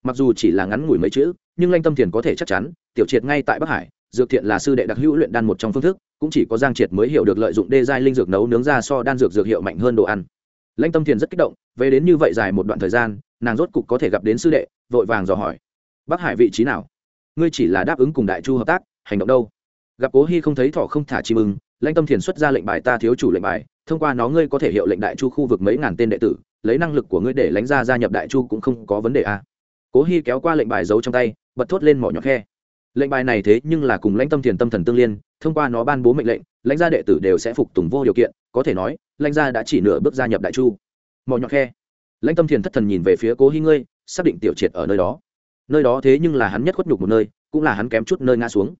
A: mặc dù chỉ là ngắn ngủi mấy chữ, nhưng lanh tâm thiền có thể chắc chắn, tiểu triệt ngay tại bắc hải, dược thiện là sư đệ đặc hữu luyện đan một trong phương thức, cũng chỉ có giang triệt mới hiểu được lợi dụng đê giai linh dược nấu nướng ra so đan dược dược hiệu mạnh hơn đồ ăn. Lãnh tâm thiền rất kích động, về đến như vậy dài một đoạn thời gian, nàng rốt cục có thể gặp đến sư đệ, vội vàng dò hỏi. Bắc hải vị trí nào? Ngươi chỉ là đáp ứng cùng đại chu hợp tác, hành động đâu? Gặp cố hy không thấy thỏ không thả chim ưng lãnh tâm thiền xuất ra lệnh bài ta thiếu chủ lệnh bài, thông qua nó ngươi có thể hiệu lệnh đại chu khu vực mấy ngàn tên đệ tử, lấy năng lực của ngươi để lãnh ra gia nhập đại chu cũng không có vấn đề a cố hy kéo qua lệnh bài giấu trong tay, bật thốt lên mỏ nhỏ khe. Lệnh bài này thế nhưng là cùng lãnh tâm thiền tâm thần tương liên, thông qua nó ban bố mệnh lệnh, lãnh gia đệ tử đều sẽ phục tùng vô điều kiện, có thể nói, lãnh gia đã chỉ nửa bước gia nhập đại chu. Mỏ nhỏ khe. Lãnh tâm thiền thất thần nhìn về phía cố hy ngươi, xác định tiểu triệt ở nơi đó. Nơi đó thế nhưng là hắn nhất khuất nhục một nơi, cũng là hắn kém chút nơi ngã xuống.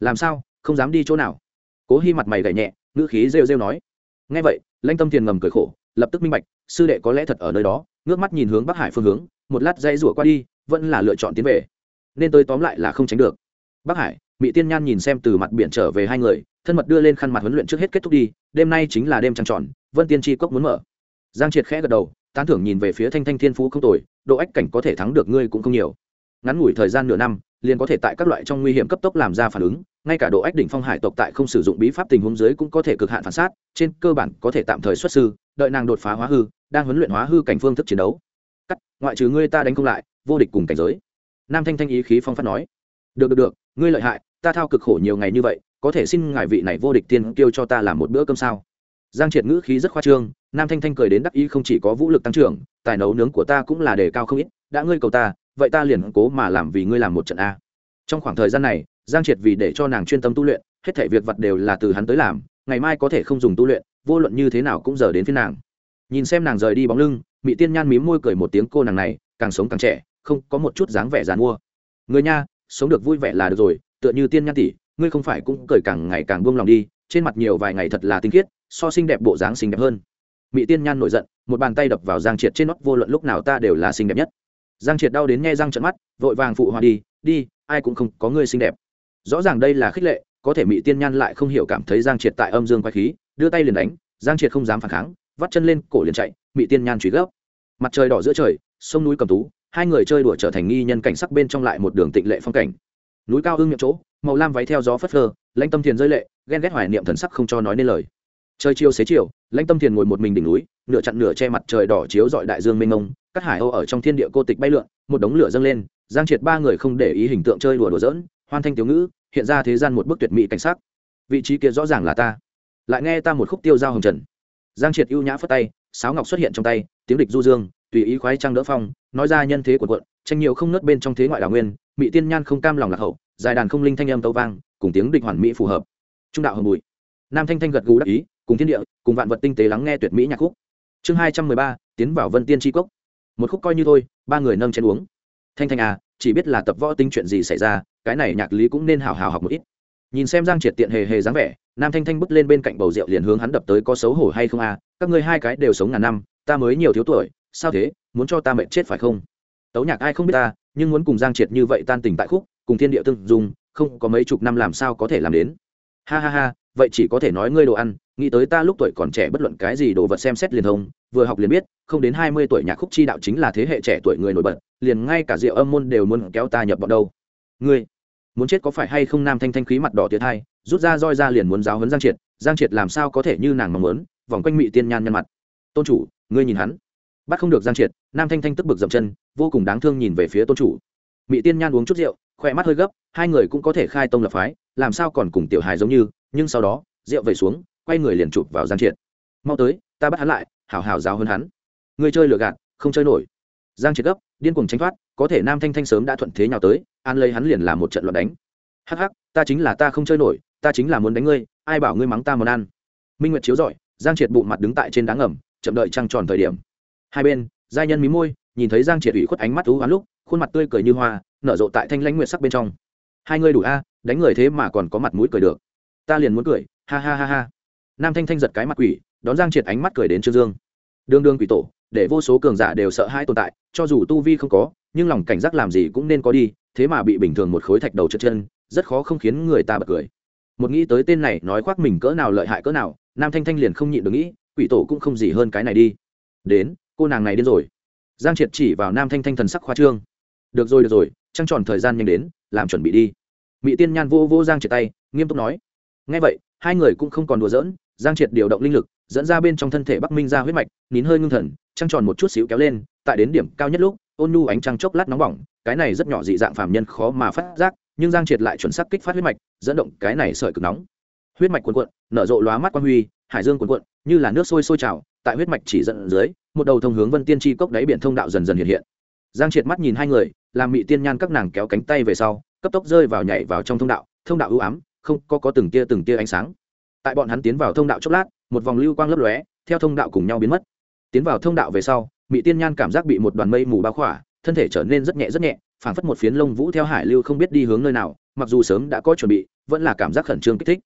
A: Làm sao, không dám đi chỗ nào? Cố hy mặt mày gảy nhẹ, ngữ khí rêu rêu nói. Ngay vậy, lãnh tâm thiền ngầm cười khổ, lập tức minh bạch, sư đệ có lẽ thật ở nơi đó, ngước mắt nhìn hướng bắc hải phương hướng, một lát dây rủa qua đi vẫn là lựa chọn tiến về. Nên tôi tóm lại là không tránh được. Bắc hải mỹ tiên nhan nhìn xem từ mặt biển trở về hai người, thân mật đưa lên khăn mặt huấn luyện trước hết kết thúc đi, đêm nay chính là đêm trăng tròn, vân tiên tri cốc muốn mở. Giang triệt khẽ gật đầu, tán thưởng nhìn về phía thanh thanh thiên phú không tồi, độ ách cảnh có thể thắng được ngươi cũng không nhiều. Ngắn ngủi thời gian nửa năm, liền có thể tại các loại trong nguy hiểm cấp tốc làm ra phản ứng, ngay cả độ ách đỉnh phong hải tộc tại không sử dụng bí pháp tình huống dưới cũng có thể cực hạn phản sát, trên cơ bản có thể tạm thời xuất sư, đợi nàng đột phá hóa hư, đang huấn luyện hóa hư cảnh phương thức chiến đấu. Cắt, ngoại trừ ngươi ta đánh không lại vô địch cùng cảnh giới. Nam thanh thanh ý khí phong phát nói, được được được, ngươi lợi hại, ta thao cực khổ nhiều ngày như vậy, có thể xin ngài vị này vô địch tiên kêu cho ta làm một bữa cơm sao? Giang triệt ngữ khí rất khoa trương, nam thanh thanh cười đến đắc ý không chỉ có vũ lực tăng trưởng, tài nấu nướng của ta cũng là đề cao không ít, đã ngươi cầu ta, vậy ta liền cố mà làm vì ngươi làm một trận a. Trong khoảng thời gian này, giang triệt vì để cho nàng chuyên tâm tu luyện, hết thể việc vật đều là từ hắn tới làm, ngày mai có thể không dùng tu luyện, vô luận như thế nào cũng giờ đến phía nàng. Nhìn xem nàng rời đi bóng lưng mỹ tiên nhan mím môi cười một tiếng, cô nàng này, càng sống càng trẻ không có một chút dáng vẻ dàn mua người nha, sống được vui vẻ là được rồi, tựa như tiên nhan tỷ, ngươi không phải cũng cười càng ngày càng buông lòng đi, trên mặt nhiều vài ngày thật là tinh khiết, so xinh đẹp bộ dáng xinh đẹp hơn. Mỹ tiên nhan nổi giận, một bàn tay đập vào giang triệt trên nót, vô luận lúc nào ta đều là xinh đẹp nhất. Giang triệt đau đến nghe răng trận mắt, vội vàng phụ hòa đi đi, ai cũng không có ngươi xinh đẹp. Rõ ràng đây là khích lệ, có thể mỹ tiên nhan lại không hiểu cảm thấy giang triệt tại âm dương quay khí, đưa tay liền đánh, giang triệt không dám phản kháng, vắt chân lên, cổ liền chạy mỹ tiên nhan truy gấp. Mặt trời đỏ giữa trời, sông núi cầm tú hai người chơi đùa trở thành nghi nhân cảnh sắc bên trong lại một đường tịnh lệ phong cảnh. Núi cao ương miệng chỗ, màu lam váy theo gió phất phơ lãnh tâm thiền rơi lệ, ghen ghét hoài niệm thần sắc không cho nói nên lời. Trời chiều xế chiều lãnh tâm thiền ngồi một mình đỉnh núi, nửa chặn nửa che mặt trời đỏ chiếu dọi đại dương mênh mông các hải âu ở trong thiên địa cô tịch bay lượn, một đống lửa dâng lên, giang triệt ba người không để ý hình tượng chơi đùa đùa dỡn hoan thanh tiểu ngữ, hiện ra thế gian một bức tuyệt mỹ cảnh sắc. Vị trí kia rõ ràng là ta. Lại nghe ta một khúc tiêu giao hồng trần. Giang triệt ưu nhã phất tay, sáo ngọc xuất hiện trong tay, tiếng địch du dương tùy ý khoái trang đỡ phong, nói ra nhân thế của quận, tranh nhiều không nớt bên trong thế ngoại đảo nguyên mỹ tiên nhan không cam lòng lạc hậu, dài đàn không linh thanh âm tấu vang, cùng tiếng địch hoàn mỹ phù hợp. Trung đạo hồng bụi nam thanh thanh gật gù đắc ý, cùng thiên địa, cùng vạn vật tinh tế lắng nghe tuyệt mỹ nhạc khúc. Chương hai trăm mười ba, tiến vào vân tiên tri cốc. Một khúc coi như thôi, ba người nâng chén uống. Thanh thanh à chỉ biết là tập võ tinh chuyện gì xảy ra, cái này nhạc lý cũng nên hào hào học một ít. Nhìn xem giang triệt tiện hề hề dáng vẻ, nam thanh thanh bước lên bên cạnh bầu rượu liền hướng hắn đập tới có xấu hổ hay không à các ngươi hai cái đều sống ngàn năm, ta mới nhiều thiếu tuổi sao thế, muốn cho ta mệt chết phải không? Tấu nhạc ai không biết ta, nhưng muốn cùng giang triệt như vậy tan tình tại khúc, cùng thiên địa tương dùng không có mấy chục năm làm sao có thể làm đến. Ha ha ha, vậy chỉ có thể nói ngươi đồ ăn, nghĩ tới ta lúc tuổi còn trẻ bất luận cái gì đồ vật xem xét liền thông, vừa học liền biết, không đến hai mươi tuổi nhạc khúc chi đạo chính là thế hệ trẻ tuổi người nổi bật, liền ngay cả rượu âm môn đều muốn kéo ta nhập bọn đâu. Ngươi, muốn chết có phải hay không nam thanh thanh khí mặt đỏ tiệt hai, rút ra roi ra liền muốn giáo hấn giang triệt giang triệt làm sao có thể như nàng mong muốn, vòng quanh mị tiên nhan nhân mặt. Tôn chủ, ngươi nhìn hắn bắt không được giang triệt, nam thanh thanh tức bực dậm chân, vô cùng đáng thương nhìn về phía tôn chủ. Mỹ tiên nhan uống chút rượu, khỏe mắt hơi gấp, hai người cũng có thể khai tông lập phái, làm sao còn cùng tiểu hài giống như, nhưng sau đó, rượu vẩy xuống, quay người liền chụp vào giang triệt. Mau tới, ta bắt hắn lại, hảo hảo giáo hơn hắn. Người chơi lừa gạt, không chơi nổi. Giang triệt gấp, điên cuồng tránh thoát, có thể nam thanh thanh sớm đã thuận thế nhào tới, an lấy hắn liền làm một trận loạn đánh. Hắc hắc, ta chính là ta không chơi nổi, ta chính là muốn đánh ngươi, ai bảo ngươi mắng ta món ăn. Minh nguyệt chiếu giỏi giang triệt bụng mặt đứng tại trên đá ngầm, chậm đợi trăng tròn thời điểm hai bên, giai nhân mí môi, nhìn thấy giang triệt ủy khuất ánh mắt thú hoán lúc, khuôn mặt tươi cười như hoa, nở rộ tại thanh lãnh nguyệt sắc bên trong. Hai người đủ a, đánh người thế mà còn có mặt mũi cười được. Ta liền muốn cười, ha ha ha ha. Nam thanh thanh giật cái mặt quỷ, đón giang triệt ánh mắt cười đến trương dương. Đương đương quỷ tổ, để vô số cường giả đều sợ hai tồn tại, cho dù tu vi không có, nhưng lòng cảnh giác làm gì cũng nên có đi, thế mà bị bình thường một khối thạch đầu trượt chân, rất khó không khiến người ta bật cười. Một nghĩ tới tên này, nói khoác mình cỡ nào lợi hại cỡ nào, nam thanh thanh liền không nhịn được nghĩ, quỷ tổ cũng không gì hơn cái này đi. Đến cô nàng này đến rồi. Giang triệt chỉ vào nam thanh thanh thần sắc khoa trương. Được rồi được rồi, trăng tròn thời gian nhanh đến, làm chuẩn bị đi. Mỹ tiên nhan vô vô giang triệt tay, nghiêm túc nói. Ngay vậy, hai người cũng không còn đùa giỡn, giang triệt điều động linh lực, dẫn ra bên trong thân thể bắc minh ra huyết mạch, nín hơi ngưng thần, trăng tròn một chút xíu kéo lên, tại đến điểm cao nhất lúc, ôn nhu ánh trăng chốc lát nóng bỏng, cái này rất nhỏ dị dạng phàm nhân khó mà phát giác, nhưng giang triệt lại chuẩn xác kích phát huyết mạch, dẫn động cái này sợi cực nóng. Huyết mạch cuồn cuộn, nở rộ lóa mắt quan huy, hải dương cuồn cuộn, như là nước sôi sôi trào, tại huyết mạch chỉ dẫn dưới một đầu thông hướng vân tiên tri cốc đáy biển thông đạo dần dần hiện hiện. Giang triệt mắt nhìn hai người, làm mị tiên nhan các nàng kéo cánh tay về sau, cấp tốc rơi vào nhảy vào trong thông đạo thông đạo ưu ám, không có có từng tia từng tia ánh sáng. Tại bọn hắn tiến vào thông đạo chốc lát, một vòng lưu quang lấp lóe, theo thông đạo cùng nhau biến mất. Tiến vào thông đạo về sau, mị tiên nhan cảm giác bị một đoàn mây mù bao khỏa, thân thể trở nên rất nhẹ rất nhẹ, phảng phất một phiến lông vũ theo hải lưu không biết đi hướng nơi nào, mặc dù sớm đã có chuẩn bị, vẫn là cảm giác khẩn trương kích thích.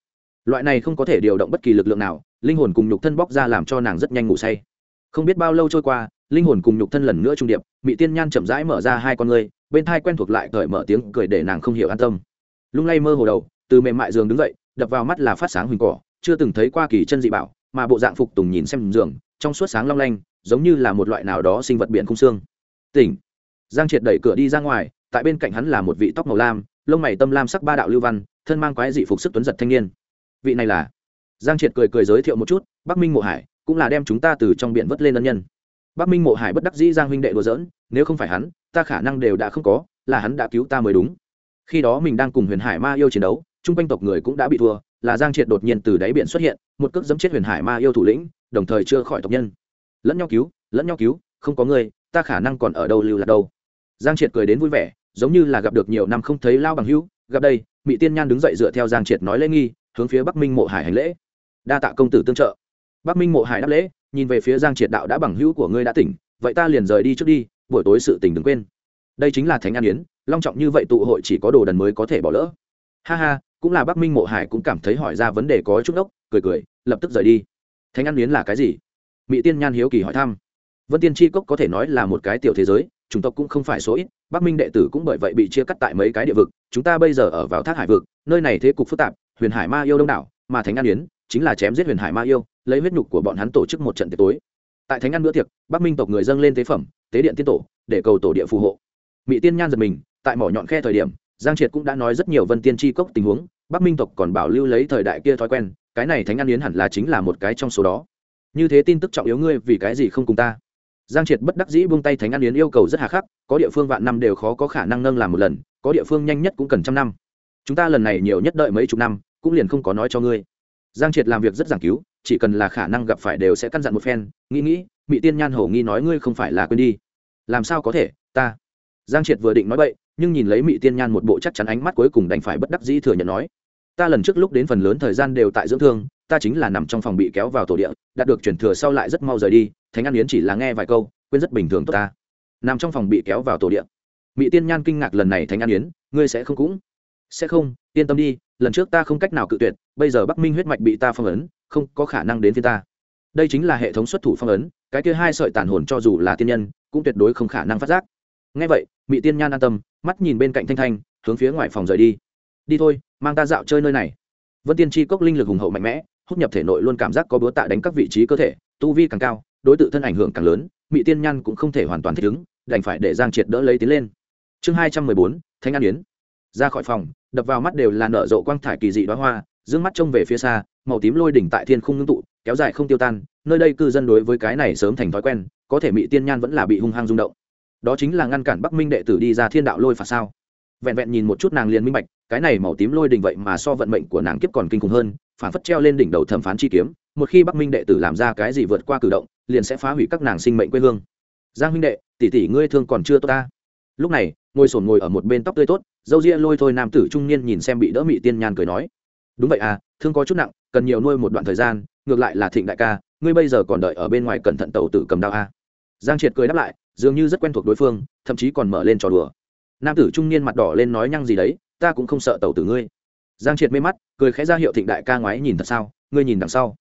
A: Loại này không có thể điều động bất kỳ lực lượng nào, linh hồn cùng nhục thân bóc ra làm cho nàng rất nhanh ngủ say không biết bao lâu trôi qua, linh hồn cùng nhục thân lần nữa trung điệp mỹ tiên nhan chậm rãi mở ra hai con ngươi, bên thai quen thuộc lại cởi mở tiếng cười để nàng không hiểu an tâm. Lung lay mơ hồ đầu, từ mềm mại giường đứng dậy, đập vào mắt là phát sáng huỳnh cỏ, chưa từng thấy qua kỳ chân dị bảo, mà bộ dạng phục tùng nhìn xem giường, trong suốt sáng long lanh, giống như là một loại nào đó sinh vật biển không xương. Tỉnh. Giang triệt đẩy cửa đi ra ngoài, tại bên cạnh hắn là một vị tóc màu lam, lông mày tâm lam sắc ba đạo lưu văn, thân mang quái dị phục sức tuấn giật thanh niên. Vị này là? Giang triệt cười cười giới thiệu một chút, bắc minh mộ hải cũng là đem chúng ta từ trong biển vớt lên ân nhân. Bắc minh mộ hải bất đắc dĩ giang huynh đệ đùa giỡn, nếu không phải hắn, ta khả năng đều đã không có, là hắn đã cứu ta mới đúng. Khi đó mình đang cùng huyền hải ma yêu chiến đấu, chung quanh tộc người cũng đã bị thua, là giang triệt đột nhiên từ đáy biển xuất hiện, một cước dẫm chết huyền hải ma yêu thủ lĩnh, đồng thời chưa khỏi tộc nhân. Lẫn nhau cứu, lẫn nhau cứu, không có người, ta khả năng còn ở đâu lưu lạc đâu. Giang triệt cười đến vui vẻ, giống như là gặp được nhiều năm không thấy lao bằng hữu, gặp đây mỹ tiên nhan đứng dậy dựa theo giang triệt nói lễ nghi, hướng phía bắc minh mộ hải hành lễ. Đa tạ công tử tương trợ bắc minh mộ hải đáp lễ, nhìn về phía giang triệt đạo đã bằng hữu của ngươi đã tỉnh, vậy ta liền rời đi trước đi, buổi tối sự tình đừng quên. Đây chính là thánh an yến, long trọng như vậy tụ hội chỉ có đồ đần mới có thể bỏ lỡ. Ha ha, cũng là bắc minh mộ hải cũng cảm thấy hỏi ra vấn đề có chút ốc, cười cười, lập tức rời đi. Thánh an yến là cái gì? Mỹ tiên nhan hiếu kỳ hỏi thăm. Vân tiên tri cốc có thể nói là một cái tiểu thế giới chúng tộc cũng không phải số ít, bắc minh đệ tử cũng bởi vậy bị chia cắt tại mấy cái địa vực, chúng ta bây giờ ở vào thác hải vực, nơi này thế cục phức tạp, huyền hải ma yêu đông đảo, mà thánh an yến chính là chém giết huyền hải ma yêu, lấy huyết nhục của bọn hắn tổ chức một trận tiệc tối. Tại thánh ăn bữa tiệc, bắc minh tộc người dâng lên tế phẩm, tế điện tiên tổ, để cầu tổ địa phù hộ. Mỹ tiên nhan giật mình, tại mỏ nhọn khe thời điểm, giang triệt cũng đã nói rất nhiều vân tiên tri cốc tình huống, bắc minh tộc còn bảo lưu lấy thời đại kia thói quen, cái này thánh ăn yến hẳn là chính là một cái trong số đó. Như thế tin tức trọng yếu ngươi vì cái gì không cùng ta? Giang triệt bất đắc dĩ buông tay thánh ăn yến yêu cầu rất hà khắc, có địa phương vạn năm đều khó có khả năng nâng làm một lần, có địa phương nhanh nhất cũng cần trăm năm. Chúng ta lần này nhiều nhất đợi mấy chục năm, cũng liền không có nói cho ngươi giang triệt làm việc rất giảng cứu, chỉ cần là khả năng gặp phải đều sẽ căn dặn một phen, nghĩ nghĩ mỹ tiên nhan hổ nghi nói ngươi không phải là quên đi. Làm sao có thể, ta? Giang triệt vừa định nói bậy, nhưng nhìn lấy mỹ tiên nhan một bộ chắc chắn ánh mắt cuối cùng đành phải bất đắc dĩ thừa nhận nói, ta lần trước lúc đến phần lớn thời gian đều tại dưỡng thương, ta chính là nằm trong phòng bị kéo vào tổ địa, đạt được chuyển thừa sau lại rất mau rời đi, thánh an yến chỉ là nghe vài câu, quên rất bình thường tốt ta. Nằm trong phòng bị kéo vào tổ địa. Mỹ tiên nhan kinh ngạc lần này thánh an yến, ngươi sẽ không cũng? Sẽ không, yên tâm đi lần trước ta không cách nào cự tuyệt, bây giờ bắc minh huyết mạch bị ta phong ấn, không có khả năng đến phía ta. Đây chính là hệ thống xuất thủ phong ấn, cái kia hai sợi tàn hồn cho dù là tiên nhân, cũng tuyệt đối không khả năng phát giác. Ngay vậy mỹ tiên nhan an tâm, mắt nhìn bên cạnh thanh thanh, hướng phía ngoài phòng rời đi. Đi thôi, mang ta dạo chơi nơi này. Vân tiên tri cốc linh lực hùng hậu mạnh mẽ, hút nhập thể nội luôn cảm giác có búa tạ đánh các vị trí cơ thể, tu vi càng cao, đối tượng thân ảnh hưởng càng lớn mỹ tiên nhan cũng không thể hoàn toàn thích ứng, đành phải để giang triệt đỡ lấy tiến lên. Chương hai trăm mười bốn thanh an yến ra khỏi phòng, đập vào mắt đều là nở rộ quang thải kỳ dị đoá hoa, dương mắt trông về phía xa, màu tím lôi đỉnh tại thiên không ngưng tụ, kéo dài không tiêu tan, nơi đây cư dân đối với cái này sớm thành thói quen, có thể mỹ tiên nhan vẫn là bị hung hăng rung động. Đó chính là ngăn cản bắc minh đệ tử đi ra thiên đạo lôi phạt sao? Vẹn vẹn nhìn một chút nàng liền minh bạch, cái này màu tím lôi đỉnh vậy mà so vận mệnh của nàng kiếp còn kinh khủng hơn, phản phất treo lên đỉnh đầu thẩm phán chi kiếm, một khi bắc minh đệ tử làm ra cái gì vượt qua cử động, liền sẽ phá hủy các nàng sinh mệnh quê hương. Giang huynh đệ, tỷ tỷ ngươi thương còn chưa tốt ta. Lúc này ngồi sổn ngồi ở một bên tóc tươi tốt, dâu ria lôi thôi nam tử trung niên nhìn xem bị đỡ mị tiên nhan cười nói, đúng vậy à thương có chút nặng, cần nhiều nuôi một đoạn thời gian, ngược lại là thịnh đại ca, ngươi bây giờ còn đợi ở bên ngoài cẩn thận tàu tử cầm đao à. giang triệt cười đáp lại, dường như rất quen thuộc đối phương, thậm chí còn mở lên trò đùa. Nam tử trung niên mặt đỏ lên nói nhăng gì đấy, ta cũng không sợ tàu tử ngươi. Giang triệt mê mắt, cười khẽ ra hiệu thịnh đại ca ngoái nhìn thật sao, ngươi nhìn đằng sau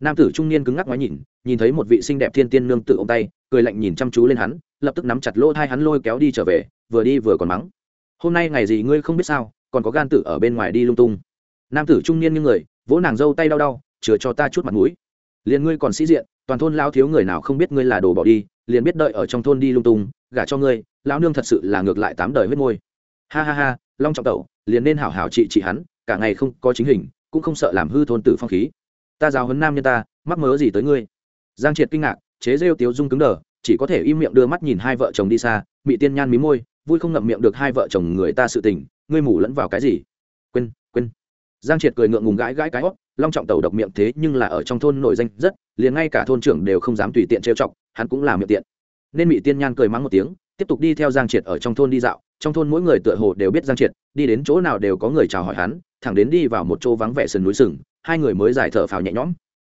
A: nam tử trung niên cứng ngắc ngoái nhìn nhìn thấy một vị xinh đẹp thiên tiên nương tự ô m tay, cười lạnh nhìn chăm chú lên hắn, lập tức nắm chặt lỗ thai hắn lôi kéo đi trở về, vừa đi vừa còn mắng. Hôm nay ngày gì ngươi không biết sao, còn có gan tử ở bên ngoài đi lung tung. Nam tử trung niên như người, vỗ nàng dâu tay đau đau, chừa cho ta chút mặt mũi. Liền ngươi còn sĩ diện, toàn thôn lao thiếu người nào không biết ngươi là đồ bỏ đi, liền biết đợi ở trong thôn đi lung tung, gả cho ngươi, lão nương thật sự là ngược lại tám đời huyết môi. Ha ha ha, long trọng tẩu, liền nên hảo hảo trị trị hắn, cả ngày không có chính hình, cũng không sợ làm hư thôn tử phong khí ta giáo huấn nam nhân ta, mắc mớ gì tới ngươi? Giang triệt kinh ngạc, chế rêu tiếu dung cứng đờ, chỉ có thể im miệng đưa mắt nhìn hai vợ chồng đi xa, mị tiên nhan mí môi, vui không ngậm miệng được hai vợ chồng người ta sự tình, ngươi mủ lẫn vào cái gì? Quên quên. Giang triệt cười ngượng ngùng gãi gãi cái hót long trọng tẩu độc miệng thế nhưng là ở trong thôn nổi danh rất, liền ngay cả thôn trưởng đều không dám tùy tiện trêu chọc, hắn cũng là miệng tiện. Nên mị tiên nhan cười mắng một tiếng, tiếp tục đi theo giang triệt ở trong thôn đi dạo, trong thôn mỗi người tựa hồ đều biết giang triệt, đi đến chỗ nào đều có người chào hỏi hắn, thẳng đến đi vào một chỗ vắng vẻ sườn núi sừng hai người mới giải thở phào nhẹ nhõm.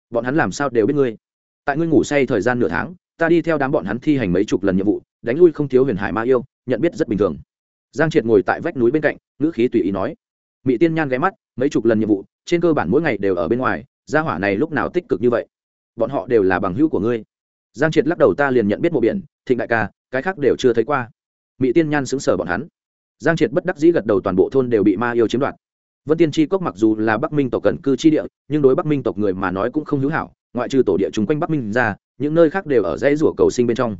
A: Bọn hắn làm sao đều biết ngươi. Tại ngươi ngủ say thời gian nửa tháng, ta đi theo đám bọn hắn thi hành mấy chục lần nhiệm vụ, đánh lui không thiếu huyền hải ma yêu, nhận biết rất bình thường. Giang triệt ngồi tại vách núi bên cạnh, ngữ khí tùy ý nói. Mỹ tiên nhan ghé mắt, mấy chục lần nhiệm vụ, trên cơ bản mỗi ngày đều ở bên ngoài, gia hỏa này lúc nào tích cực như vậy? Bọn họ đều là bằng hữu của ngươi. Giang triệt lắc đầu ta liền nhận biết mộ biển, thịnh đại ca, cái khác đều chưa thấy qua. Mỹ tiên nhan xứng sở bọn hắn. Giang triệt bất đắc dĩ gật đầu toàn bộ thôn đều bị ma yêu chiếm đoạt vân tiên tri cốc mặc dù là bắc minh tộc cận cư tri địa, nhưng đối bắc minh tộc người mà nói cũng không hữu hảo, ngoại trừ tổ địa chung quanh bắc minh ra, những nơi khác đều ở dãy rủa cầu sinh bên trong.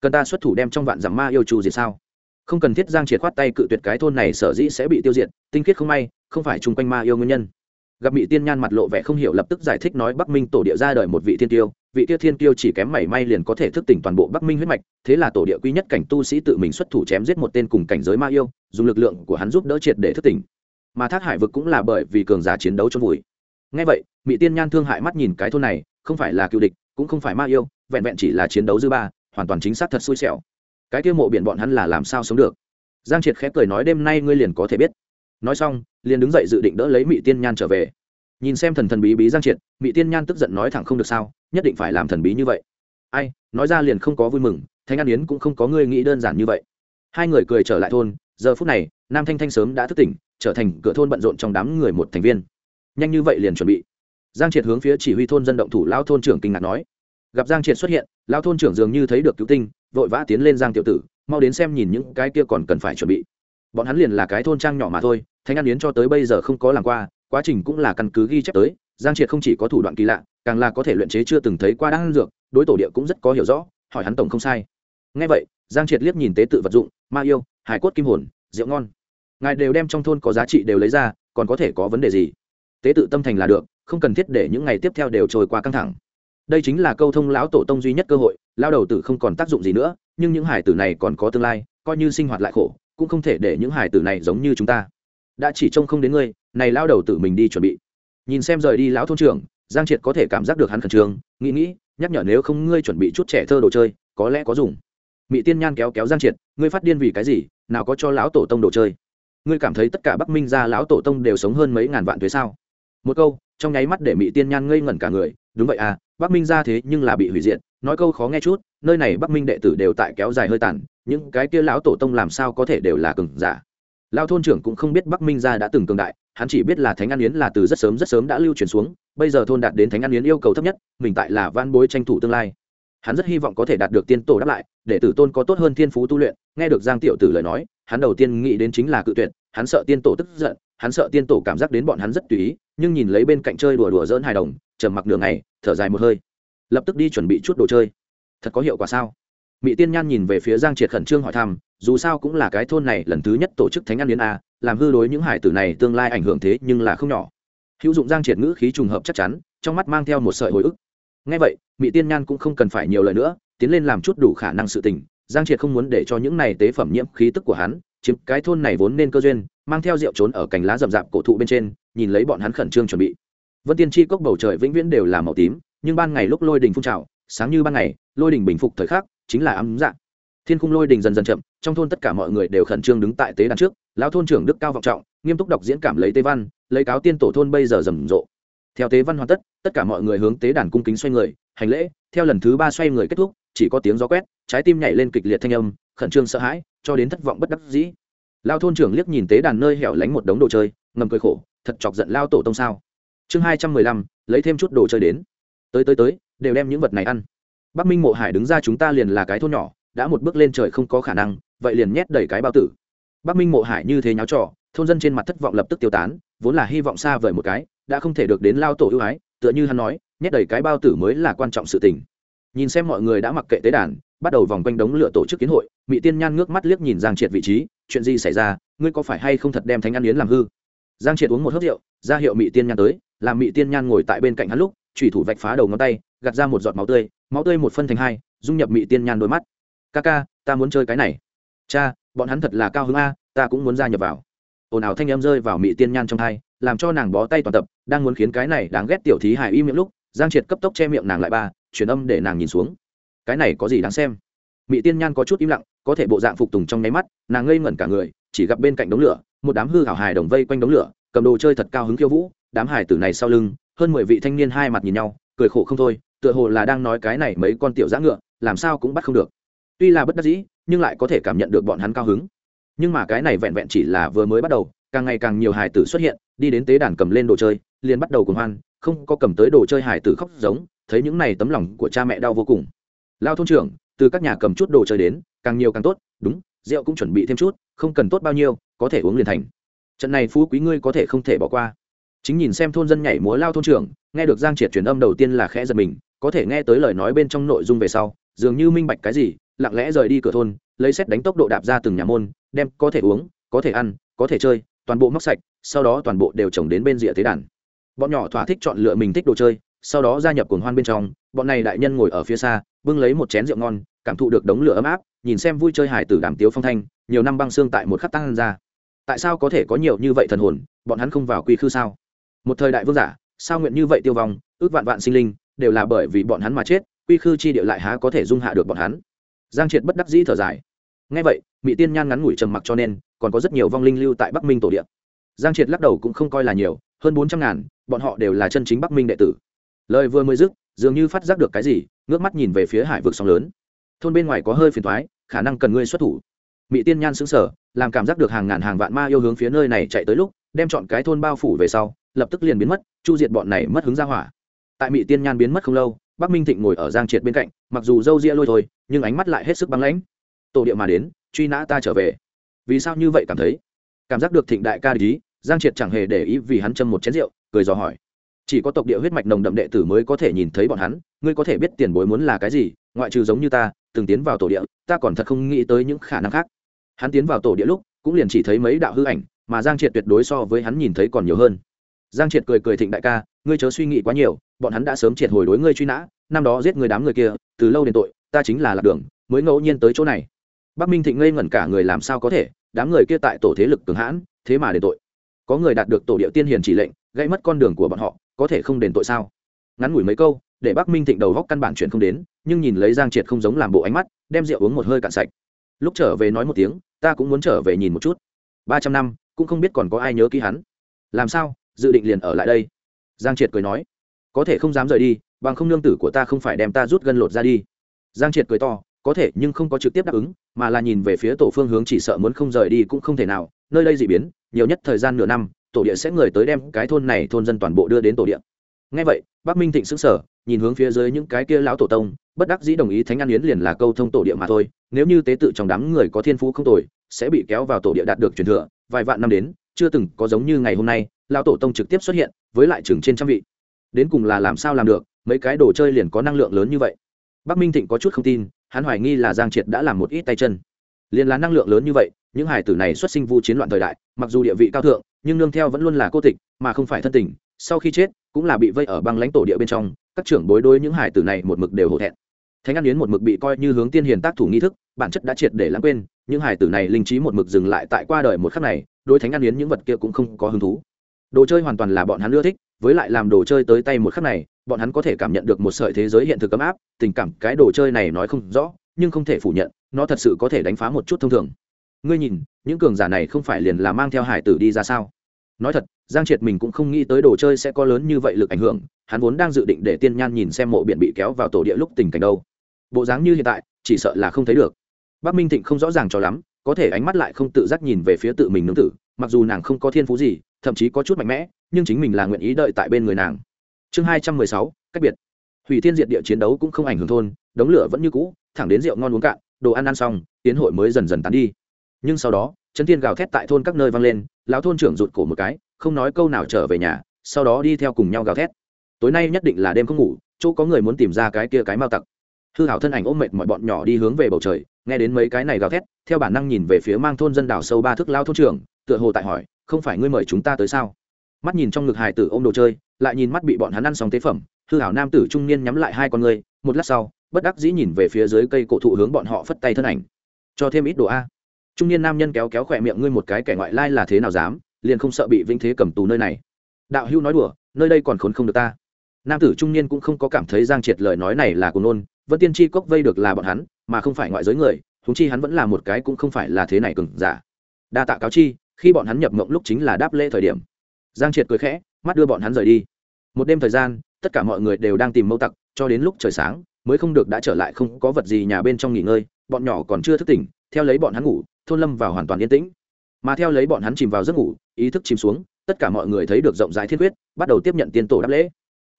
A: Cần ta xuất thủ đem trong vạn dặm ma yêu trù gì sao? Không cần thiết giang triệt khoát tay cự tuyệt cái thôn này sở dĩ sẽ bị tiêu diệt, tinh khiết không may, không phải chung quanh ma yêu nguyên nhân. Gặp bị tiên nhan mặt lộ vẻ không hiểu lập tức giải thích nói bắc minh tổ địa ra đời một vị thiên tiêu, vị tiêu thiên tiêu chỉ kém mảy may liền có thể thức tỉnh toàn bộ bắc minh huyết mạch, thế là tổ địa quy nhất cảnh tu sĩ tự mình xuất thủ chém giết một tên cùng cảnh giới ma yêu, dùng lực lượng của hắn giúp đỡ triệt để thức tỉnh mà thác hải vực cũng là bởi vì cường giả chiến đấu trong vùi. Ngay vậy mỹ tiên nhan thương hại mắt nhìn cái thôn này, không phải là cựu địch, cũng không phải ma yêu, vẹn vẹn chỉ là chiến đấu dư ba, hoàn toàn chính xác thật xui xẻo. Cái tiêu mộ biển bọn hắn là làm sao sống được? Giang triệt khẽ cười nói đêm nay ngươi liền có thể biết. Nói xong, liền đứng dậy dự định đỡ lấy mỹ tiên nhan trở về. Nhìn xem thần thần bí bí giang triệt mỹ tiên nhan tức giận nói thẳng không được sao, nhất định phải làm thần bí như vậy. Ai, nói ra liền không có vui mừng thanh an yến cũng không có ngươi nghĩ đơn giản như vậy. Hai người cười trở lại thôn, giờ phút này, nam thanh thanh sớm đã thức tỉnh trở thành cửa thôn bận rộn trong đám người một thành viên. Nhanh như vậy liền chuẩn bị. Giang triệt hướng phía chỉ huy thôn dân động thủ lao thôn trưởng kinh ngạc nói. Gặp giang triệt xuất hiện lao thôn trưởng dường như thấy được cứu tinh, vội vã tiến lên giang tiểu tử, mau đến xem nhìn những cái kia còn cần phải chuẩn bị. Bọn hắn liền là cái thôn trang nhỏ mà thôi thanh an yến cho tới bây giờ không có làm qua, quá trình cũng là căn cứ ghi chép tới, giang triệt không chỉ có thủ đoạn kỳ lạ, càng là có thể luyện chế chưa từng thấy qua đan dược, đối tổ địa cũng rất có hiểu rõ, hỏi hắn tổng không sai. Ngay vậy, giang triệt liếc nhìn tế tự vật dụng, ma yêu, hải cốt kim hồn, rượu ngon ngài đều đem trong thôn có giá trị đều lấy ra, còn có thể có vấn đề gì? Tế tự tâm thành là được, không cần thiết để những ngày tiếp theo đều trôi qua căng thẳng. Đây chính là câu thông lão tổ tông duy nhất cơ hội lao đầu tử không còn tác dụng gì nữa, nhưng những hải tử này còn có tương lai, coi như sinh hoạt lại khổ, cũng không thể để những hải tử này giống như chúng ta. Đã chỉ trông không đến ngươi, này lao đầu tử mình đi chuẩn bị. Nhìn xem rời đi lão thôn trưởng, giang triệt có thể cảm giác được hắn khẩn trương, nghĩ nghĩ, nhắc nhở nếu không ngươi chuẩn bị chút trẻ thơ đồ chơi, có lẽ có dùng. Mỹ tiên nhan kéo kéo giang triệt, ngươi phát điên vì cái gì, nào có cho lão tổ tông đồ chơi ngươi cảm thấy tất cả bắc minh gia lão tổ tông đều sống hơn mấy ngàn vạn thuế sao? Một câu, trong nháy mắt để mỹ tiên nhan ngây ngẩn cả người, đúng vậy à bắc minh gia thế nhưng là bị hủy diệt, nói câu khó nghe chút, nơi này bắc minh đệ tử đều tại kéo dài hơi tàn, những cái kia lão tổ tông làm sao có thể đều là cừng giả? Lao thôn trưởng cũng không biết bắc minh gia đã từng cường đại, hắn chỉ biết là thánh an yến là từ rất sớm rất sớm đã lưu truyền xuống, bây giờ thôn đạt đến thánh an yến yêu cầu thấp nhất, mình tại là van bối tranh thủ tương lai. Hắn rất hy vọng có thể đạt được tiên tổ đáp lại, để tử tôn có tốt hơn thiên phú tu luyện, nghe được giang tiểu tử lời nói hắn đầu tiên nghĩ đến chính là cự tuyệt, hắn sợ tiên tổ tức giận, hắn sợ tiên tổ cảm giác đến bọn hắn rất tùy ý, nhưng nhìn lấy bên cạnh chơi đùa đùa dỡn hài đồng, trầm mặc đường này thở dài một hơi. Lập tức đi chuẩn bị chút đồ chơi. Thật có hiệu quả sao? Mỹ tiên nhan nhìn về phía giang triệt khẩn trương hỏi thăm, dù sao cũng là cái thôn này lần thứ nhất tổ chức thánh ăn liên a, làm hư đối những hải tử này tương lai ảnh hưởng thế nhưng là không nhỏ. Hữu dụng giang triệt ngữ khí trùng hợp chắc chắn, trong mắt mang theo một sợi hồi ức. Ngay vậy mỹ tiên nhan cũng không cần phải nhiều lời nữa, tiến lên làm chút đủ khả năng sự tình giang triệt không muốn để cho những này tế phẩm nhiễm khí tức của hắn chiếm cái thôn này vốn nên cơ duyên, mang theo rượu trốn ở cành lá rậm rạp cổ thụ bên trên, nhìn lấy bọn hắn khẩn trương chuẩn bị. Vân tiên tri cốc bầu trời vĩnh viễn đều là màu tím, nhưng ban ngày lúc lôi đình phun trào, sáng như ban ngày, lôi đình bình phục thời khắc, chính là ấm dạng thiên khung lôi đình dần dần chậm, trong thôn tất cả mọi người đều khẩn trương đứng tại tế đàn trước, lão thôn trưởng đức cao vọng trọng, nghiêm túc đọc diễn cảm lấy tế văn, lấy cáo tiên tổ thôn bây giờ rầm rộ. Theo tế văn hoàn tất tất cả mọi người hướng tế đàn cung kính xoay người, hành lễ, theo lần thứ ba xoay người kết thúc chỉ có tiếng gió quét, trái tim nhảy lên kịch liệt thanh âm, khẩn trương sợ hãi, cho đến thất vọng bất đắc dĩ. Lao thôn trưởng liếc nhìn tế đàn nơi hẻo lánh một đống đồ chơi, ngầm cười khổ, thật chọc giận lao tổ tông sao. Chương hai trăm mười lăm, lấy thêm chút đồ chơi đến. Tới tới tới, đều đem những vật này ăn. Bắc minh mộ hải đứng ra chúng ta liền là cái thôn nhỏ, đã một bước lên trời không có khả năng, vậy liền nhét đầy cái bao tử. Bắc minh mộ hải như thế nháo trò, thôn dân trên mặt thất vọng lập tức tiêu tán, vốn là hy vọng xa vời một cái, đã không thể được đến lao tổ ưu ái, tựa như hắn nói, nhét đầy cái bao tử mới là quan trọng sự tình nhìn xem mọi người đã mặc kệ tế đàn, bắt đầu vòng quanh đống lửa tổ chức kiến hội mỹ tiên nhan ngước mắt liếc nhìn giang triệt vị trí, chuyện gì xảy ra, ngươi có phải hay không thật đem thánh ăn yến làm hư? Giang triệt uống một hớt rượu, ra hiệu mỹ tiên nhan tới, làm mỹ tiên nhan ngồi tại bên cạnh hắn lúc thủy thủ vạch phá đầu ngón tay, gạt ra một giọt máu tươi máu tươi một phân thành hai, dung nhập mỹ tiên nhan đôi mắt. Ca ca, ta muốn chơi cái này. Cha, bọn hắn thật là cao hứng a, ta cũng muốn gia nhập vào. Ồn ào thanh em rơi vào mỹ tiên nhan trong hai làm cho nàng bó tay toàn tập, đang muốn khiến cái này đáng ghét tiểu thí hài im miệng lúc giang triệt cấp tốc che miệng nàng lại ba, truyền âm để nàng nhìn xuống. Cái này có gì đáng xem? Mị tiên nhan có chút im lặng, có thể bộ dạng phục tùng trong nháy mắt, nàng ngây ngẩn cả người, chỉ gặp bên cạnh đống lửa, một đám hư hảo hài đồng vây quanh đống lửa, cầm đồ chơi thật cao hứng khiêu vũ, đám hài tử này sau lưng, hơn mười vị thanh niên hai mặt nhìn nhau, cười khổ không thôi, tựa hồ là đang nói cái này mấy con tiểu giã ngựa, làm sao cũng bắt không được. Tuy là bất đắc dĩ, nhưng lại có thể cảm nhận được bọn hắn cao hứng. Nhưng mà cái này vẹn vẹn chỉ là vừa mới bắt đầu, càng ngày càng nhiều hài tử xuất hiện, đi đến tế đàn cầm lên đồ chơi, liền bắt đầu cùng hoan không có cầm tới đồ chơi hải tử khóc giống, thấy những này tấm lòng của cha mẹ đau vô cùng. Lao thôn trưởng, từ các nhà cầm chút đồ chơi đến, càng nhiều càng tốt, đúng, rượu cũng chuẩn bị thêm chút, không cần tốt bao nhiêu, có thể uống liền thành. Trận này phú quý ngươi có thể không thể bỏ qua. Chính nhìn xem thôn dân nhảy múa lao thôn trưởng, nghe được giang triệt truyền âm đầu tiên là khẽ giật mình, có thể nghe tới lời nói bên trong nội dung về sau, dường như minh bạch cái gì, lặng lẽ rời đi cửa thôn, lấy xét đánh tốc độ đạp ra từng nhà môn, đem có thể uống, có thể ăn, có thể chơi, toàn bộ móc sạch, sau đó toàn bộ đều trồng đến bên rìa tế đàn bọn nhỏ thỏa thích chọn lựa mình thích đồ chơi, sau đó gia nhập cuồng hoan bên trong, bọn này đại nhân ngồi ở phía xa, bưng lấy một chén rượu ngon, cảm thụ được đống lửa ấm áp, nhìn xem vui chơi hải tử đàm tiếu phong thanh, nhiều năm băng xương tại một khắc tăng ra. Tại sao có thể có nhiều như vậy thần hồn, bọn hắn không vào quy khư sao? Một thời đại vương giả, sao nguyện như vậy tiêu vong, ước vạn vạn sinh linh, đều là bởi vì bọn hắn mà chết, quy khư chi địa lại há có thể dung hạ được bọn hắn? Giang triệt bất đắc dĩ thở dài. Ngay vậy mỹ tiên nhan ngắn ngủi trầm mặc cho nên, còn có rất nhiều vong linh lưu tại bắc minh tổ địa. Giang triệt lắc đầu cũng không coi là nhiều, hơn bốn trăm ngàn bọn họ đều là chân chính bắc minh đệ tử. Lời vừa mới dứt, dường như phát giác được cái gì, ngước mắt nhìn về phía hải vực sóng lớn. Thôn bên ngoài có hơi phiền thoái khả năng cần ngươi xuất thủ. Mỹ tiên nhan xứng sở làm cảm giác được hàng ngàn hàng vạn ma yêu hướng phía nơi này chạy tới lúc, đem chọn cái thôn bao phủ về sau, lập tức liền biến mất, chu diệt bọn này mất hứng ra hỏa. Tại mỹ tiên nhan biến mất không lâu, bắc minh thịnh ngồi ở giang triệt bên cạnh, mặc dù râu ria lôi thôi, nhưng ánh mắt lại hết sức băng lãnh. Tổ địa mà đến, truy nã ta trở về. Vì sao như vậy cảm thấy? Cảm giác được thịnh đại ca ý, giang triệt chẳng hề để ý vì hắn châm một chén rượu cười dò hỏi. Chỉ có tộc địa huyết mạch nồng đậm đệ tử mới có thể nhìn thấy bọn hắn, ngươi có thể biết tiền bối muốn là cái gì, ngoại trừ giống như ta, từng tiến vào tổ địa, ta còn thật không nghĩ tới những khả năng khác. Hắn tiến vào tổ địa lúc, cũng liền chỉ thấy mấy đạo hư ảnh, mà giang triệt tuyệt đối so với hắn nhìn thấy còn nhiều hơn. Giang triệt cười cười thịnh đại ca, ngươi chớ suy nghĩ quá nhiều, bọn hắn đã sớm triệt hồi đối ngươi truy nã, năm đó giết người đám người kia, từ lâu đến tội, ta chính là lạc đường, mới ngẫu nhiên tới chỗ này. Bắc minh thịnh ngây ngẩn cả người làm sao có thể, đám người kia tại tổ thế lực cường hãn, thế mà để tội. Có người đạt được tổ địa tiên hiền chỉ lệnh gây mất con đường của bọn họ, có thể không đền tội sao? Ngắn ngủi mấy câu, để bắc minh thịnh đầu góc căn bản chuyện không đến, nhưng nhìn lấy giang triệt không giống làm bộ ánh mắt, đem rượu uống một hơi cạn sạch. Lúc trở về nói một tiếng, ta cũng muốn trở về nhìn một chút. Ba trăm năm, cũng không biết còn có ai nhớ ký hắn. Làm sao? Dự định liền ở lại đây. Giang triệt cười nói. Có thể không dám rời đi, bằng không nương tử của ta không phải đem ta rút gân lột ra đi. Giang triệt cười to. Có thể, nhưng không có trực tiếp đáp ứng, mà là nhìn về phía tổ phương hướng chỉ sợ muốn không rời đi cũng không thể nào. Nơi đây dị biến, nhiều nhất thời gian nửa năm tổ địa sẽ người tới đem cái thôn này thôn dân toàn bộ đưa đến tổ địa. Ngay vậy, bắc minh thịnh xứng sở nhìn hướng phía dưới những cái kia lão tổ tông, bất đắc dĩ đồng ý thánh an yến liền là câu thông tổ địa mà thôi, nếu như tế tự trong đám người có thiên phú không tồi, sẽ bị kéo vào tổ địa đạt được truyền thừa, vài vạn năm đến, chưa từng có giống như ngày hôm nay, lão tổ tông trực tiếp xuất hiện, với lại chừng trên trăm vị. Đến cùng là làm sao làm được, mấy cái đồ chơi liền có năng lượng lớn như vậy. Bắc minh thịnh có chút không tin, hắn hoài nghi là giang triệt đã làm một ít tay chân liền là năng lượng lớn như vậy, những hải tử này xuất sinh vu chiến loạn thời đại, mặc dù địa vị cao thượng, nhưng nương theo vẫn luôn là cô tịch, mà không phải thân tình, sau khi chết, cũng là bị vây ở băng lãnh tổ địa bên trong, các trưởng bối đối những hải tử này một mực đều hổ thẹn. Thánh an yến một mực bị coi như hướng tiên hiền tác thủ nghi thức, bản chất đã triệt để lãng quên, những hải tử này linh trí một mực dừng lại tại qua đời một khắc này, đối thánh an yến những vật kia cũng không có hứng thú. Đồ chơi hoàn toàn là bọn hắn ưa thích, với lại làm đồ chơi tới tay một khắc này, bọn hắn có thể cảm nhận được một sợi thế giới hiện thực ấm áp, tình cảm cái đồ chơi này nói không rõ nhưng không thể phủ nhận, nó thật sự có thể đánh phá một chút thông thường. Ngươi nhìn, những cường giả này không phải liền là mang theo hải tử đi ra sao? Nói thật, giang triệt mình cũng không nghĩ tới đồ chơi sẽ có lớn như vậy lực ảnh hưởng, hắn vốn đang dự định để tiên nhan nhìn xem mộ biển bị kéo vào tổ địa lúc tình cảnh đâu. Bộ dáng như hiện tại, chỉ sợ là không thấy được. Bác minh thịnh không rõ ràng cho lắm, có thể ánh mắt lại không tự giác nhìn về phía tự mình nương tử, mặc dù nàng không có thiên phú gì, thậm chí có chút mạnh mẽ, nhưng chính mình là nguyện ý đợi tại bên người nàng. Chương hai trăm mười sáu, cách biệt. Hủy thiên diệt địa chiến đấu cũng không ảnh hưởng thôn, đống lửa vẫn như cũ thẳng đến rượu ngon uống cạn, đồ ăn ăn xong, tiến hội mới dần dần tán đi. Nhưng sau đó chấn thiên gào thét tại thôn các nơi vang lên, lão thôn trưởng rụt cổ một cái, không nói câu nào trở về nhà, sau đó đi theo cùng nhau gào thét. Tối nay nhất định là đêm không ngủ, chỗ có người muốn tìm ra cái kia cái mao tặc. Hư hảo thân ảnh ôm mệt mọi bọn nhỏ đi hướng về bầu trời, nghe đến mấy cái này gào thét, theo bản năng nhìn về phía mang thôn dân đảo sâu ba thước lao thôn trưởng, tựa hồ tại hỏi, không phải ngươi mời chúng ta tới sao? Mắt nhìn trong ngực hài tử ôm đồ chơi, lại nhìn mắt bị bọn hắn ăn xong tế phẩm, hư hảo nam tử trung niên nhắm lại hai con người một lát sau bất đắc dĩ nhìn về phía dưới cây cổ thụ hướng bọn họ phất tay thân ảnh. Cho thêm ít đồ a. Trung niên nam nhân kéo kéo khỏe miệng ngươi một cái kẻ ngoại lai là thế nào dám, liền không sợ bị vĩnh thế cầm tù nơi này. Đạo hữu nói đùa, nơi đây còn khốn không được ta. Nam tử trung niên cũng không có cảm thấy giang triệt lời nói này là của nôn, vân tiên tri cốc vây được là bọn hắn, mà không phải ngoại giới người thúng chi hắn vẫn là một cái cũng không phải là thế này cừng giả. Đa tạ cáo chi, khi bọn hắn nhập mộng lúc chính là đáp lễ thời điểm. Giang triệt cười khẽ, mắt đưa bọn hắn rời đi. Một đêm thời gian, tất cả mọi người đều đang tìm mâu tặc, cho đến lúc trời sáng mới không được đã trở lại không có vật gì nhà bên trong nghỉ ngơi, bọn nhỏ còn chưa thức tỉnh, theo lấy bọn hắn ngủ, thôn lâm vào hoàn toàn yên tĩnh. Mà theo lấy bọn hắn chìm vào giấc ngủ, ý thức chìm xuống, tất cả mọi người thấy được rộng rãi thiên quyết, bắt đầu tiếp nhận tiên tổ đáp lễ.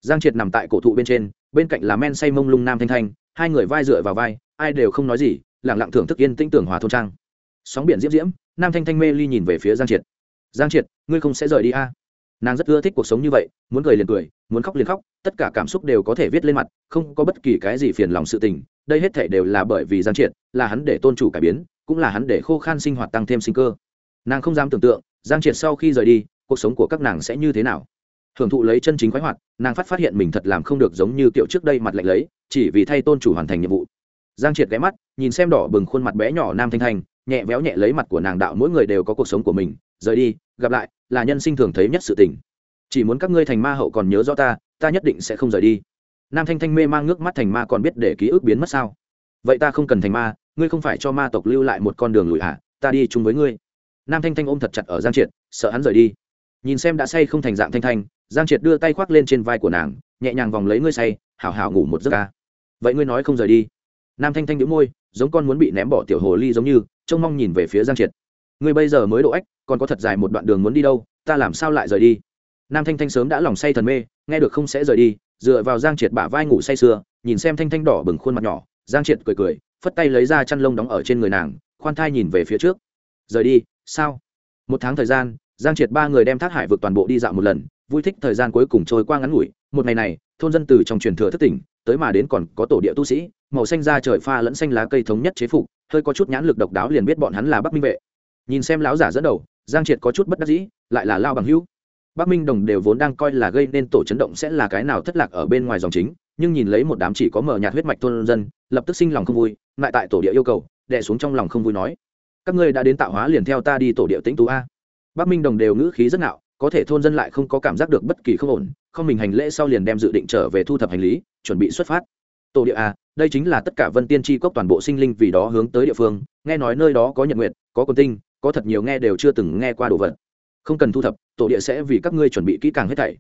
A: Giang triệt nằm tại cổ thụ bên trên, bên cạnh là men say mông lung nam thanh thanh, hai người vai dựa vào vai, ai đều không nói gì lẳng lặng thưởng thức yên tĩnh tưởng hòa thôn trang. Sóng biển diễm diễm, nam thanh thanh mê ly nhìn về phía giang triệt. Giang triệt, ngươi không sẽ rời đi a? à? Nàng rất ưa thích cuộc sống như vậy, muốn cười liền cười, muốn khóc liền khóc, tất cả cảm xúc đều có thể viết lên mặt, không có bất kỳ cái gì phiền lòng sự tình, đây hết thể đều là bởi vì giang triệt, là hắn để tôn chủ cải biến, cũng là hắn để khô khan sinh hoạt tăng thêm sinh cơ. Nàng không dám tưởng tượng, giang triệt sau khi rời đi, cuộc sống của các nàng sẽ như thế nào. Hưởng thụ lấy chân chính khoái hoạt, nàng phát phát hiện mình thật làm không được giống như kiểu trước đây mặt lạnh lấy, chỉ vì thay tôn chủ hoàn thành nhiệm vụ. Giang triệt ghé mắt, nhìn xem đỏ bừng khuôn mặt bé nhỏ nam thanh thanh, nhẹ véo nhẹ lấy mặt của nàng đạo mỗi người đều có cuộc sống của mình, rời đi, gặp lại là nhân sinh thường thấy nhất sự tình. Chỉ muốn các ngươi thành ma hậu còn nhớ rõ ta ta nhất định sẽ không rời đi. Nam thanh thanh mê mang nước mắt thành ma còn biết để ký ức biến mất sao? Vậy ta không cần thành ma, ngươi không phải cho ma tộc lưu lại một con đường lùi hả? Ta đi chung với ngươi. Nam thanh thanh ôm thật chặt ở giang triệt, sợ hắn rời đi. Nhìn xem đã say không thành dạng thanh thanh, giang triệt đưa tay khoác lên trên vai của nàng, nhẹ nhàng vòng lấy ngươi say, hảo hảo ngủ một giấc ca. Vậy ngươi nói không rời đi. Nam thanh thanh đĩu môi, giống con muốn bị ném bỏ tiểu hồ ly giống như, trông mong nhìn về phía giang triệt. Ngươi bây giờ mới độ ếch còn có thật dài một đoạn đường muốn đi đâu, ta làm sao lại rời đi? Nam thanh thanh sớm đã lòng say thần mê, nghe được không sẽ rời đi, dựa vào giang triệt bả vai ngủ say sưa, nhìn xem thanh thanh đỏ bừng khuôn mặt nhỏ, giang triệt cười cười, phất tay lấy ra chăn lông đóng ở trên người nàng, khoan thai nhìn về phía trước. Rời đi, sao? Một tháng thời gian, giang triệt ba người đem thác hải vượt toàn bộ đi dạo một lần, vui thích thời gian cuối cùng trôi qua ngắn ngủi. Một ngày này, thôn dân từ trong truyền thừa thất tỉnh, tới mà đến còn có tổ địa tu sĩ, màu xanh da trời pha lẫn xanh lá cây thống nhất chế phục, hơi có chút nhãn lực độc đáo liền biết bọn hắn là bắc minh vệ. Nhìn xem lão giả dẫn đầu giang triệt có chút bất đắc dĩ, lại là lao bằng hữu. Bắc minh đồng đều vốn đang coi là gây nên tổ chấn động sẽ là cái nào thất lạc ở bên ngoài dòng chính, nhưng nhìn lấy một đám chỉ có mở nhạt huyết mạch thôn dân, lập tức sinh lòng không vui, lại tại tổ địa yêu cầu, đè xuống trong lòng không vui nói, các ngươi đã đến tạo hóa liền theo ta đi tổ địa tĩnh tú a. Bắc minh đồng đều ngữ khí rất nạo có thể thôn dân lại không có cảm giác được bất kỳ không ổn, không mình hành lễ sau liền đem dự định trở về thu thập hành lý, chuẩn bị xuất phát. Tổ địa a, đây chính là tất cả vân tiên tri cốc toàn bộ sinh linh vì đó hướng tới địa phương, nghe nói nơi đó có nhật nguyện có quân tinh có thật nhiều nghe đều chưa từng nghe qua đồ vật. Không cần thu thập, tổ địa sẽ vì các ngươi chuẩn bị kỹ càng hết thảy.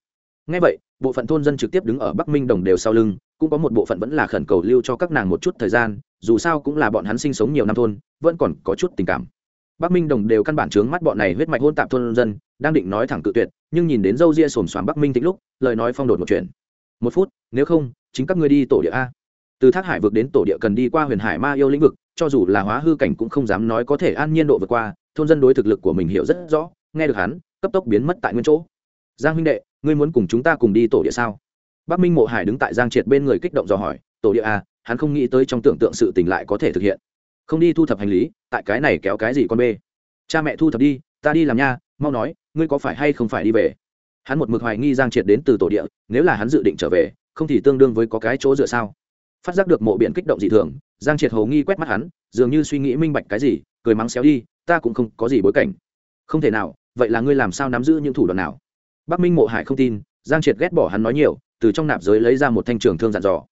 A: Ngay vậy, bộ phận thôn dân trực tiếp đứng ở bắc minh đồng đều sau lưng, cũng có một bộ phận vẫn là khẩn cầu lưu cho các nàng một chút thời gian, dù sao cũng là bọn hắn sinh sống nhiều năm thôn, vẫn còn có chút tình cảm. Bắc minh đồng đều căn bản chướng mắt bọn này huyết mạch hôn tạp thôn dân, đang định nói thẳng tự tuyệt, nhưng nhìn đến dâu ria xồm xoàm bắc minh tĩnh lúc, lời nói phong đột một chuyện. Một phút, nếu không, chính các ngươi đi tổ địa a. Từ thác hải vượt đến tổ địa cần đi qua huyền hải ma yêu lĩnh vực, cho dù là hóa hư cảnh cũng không dám nói có thể an nhiên độ vượt qua thôn dân đối thực lực của mình hiểu rất rõ, nghe được hắn, cấp tốc biến mất tại nguyên chỗ. Giang huynh đệ, ngươi muốn cùng chúng ta cùng đi tổ địa sao? Bắc minh mộ hải đứng tại giang triệt bên người kích động dò hỏi, tổ địa à hắn không nghĩ tới trong tưởng tượng sự tình lại có thể thực hiện. Không đi thu thập hành lý, tại cái này kéo cái gì con bê? Cha mẹ thu thập đi, ta đi làm nha, mau nói, ngươi có phải hay không phải đi về? Hắn một mực hoài nghi giang triệt đến từ tổ địa, nếu là hắn dự định trở về, không thì tương đương với có cái chỗ dựa sao? Phát giác được mộ biển kích động dị thường, giang triệt hầu nghi quét mắt hắn, dường như suy nghĩ minh bạch cái gì, cười mắng xéo đi ta cũng không có gì bối cảnh. Không thể nào, vậy là ngươi làm sao nắm giữ những thủ đoạn nào? Bắc minh mộ hải không tin, giang triệt ghét bỏ hắn nói nhiều, từ trong nạp giới lấy ra một thanh trường thương dặn dò.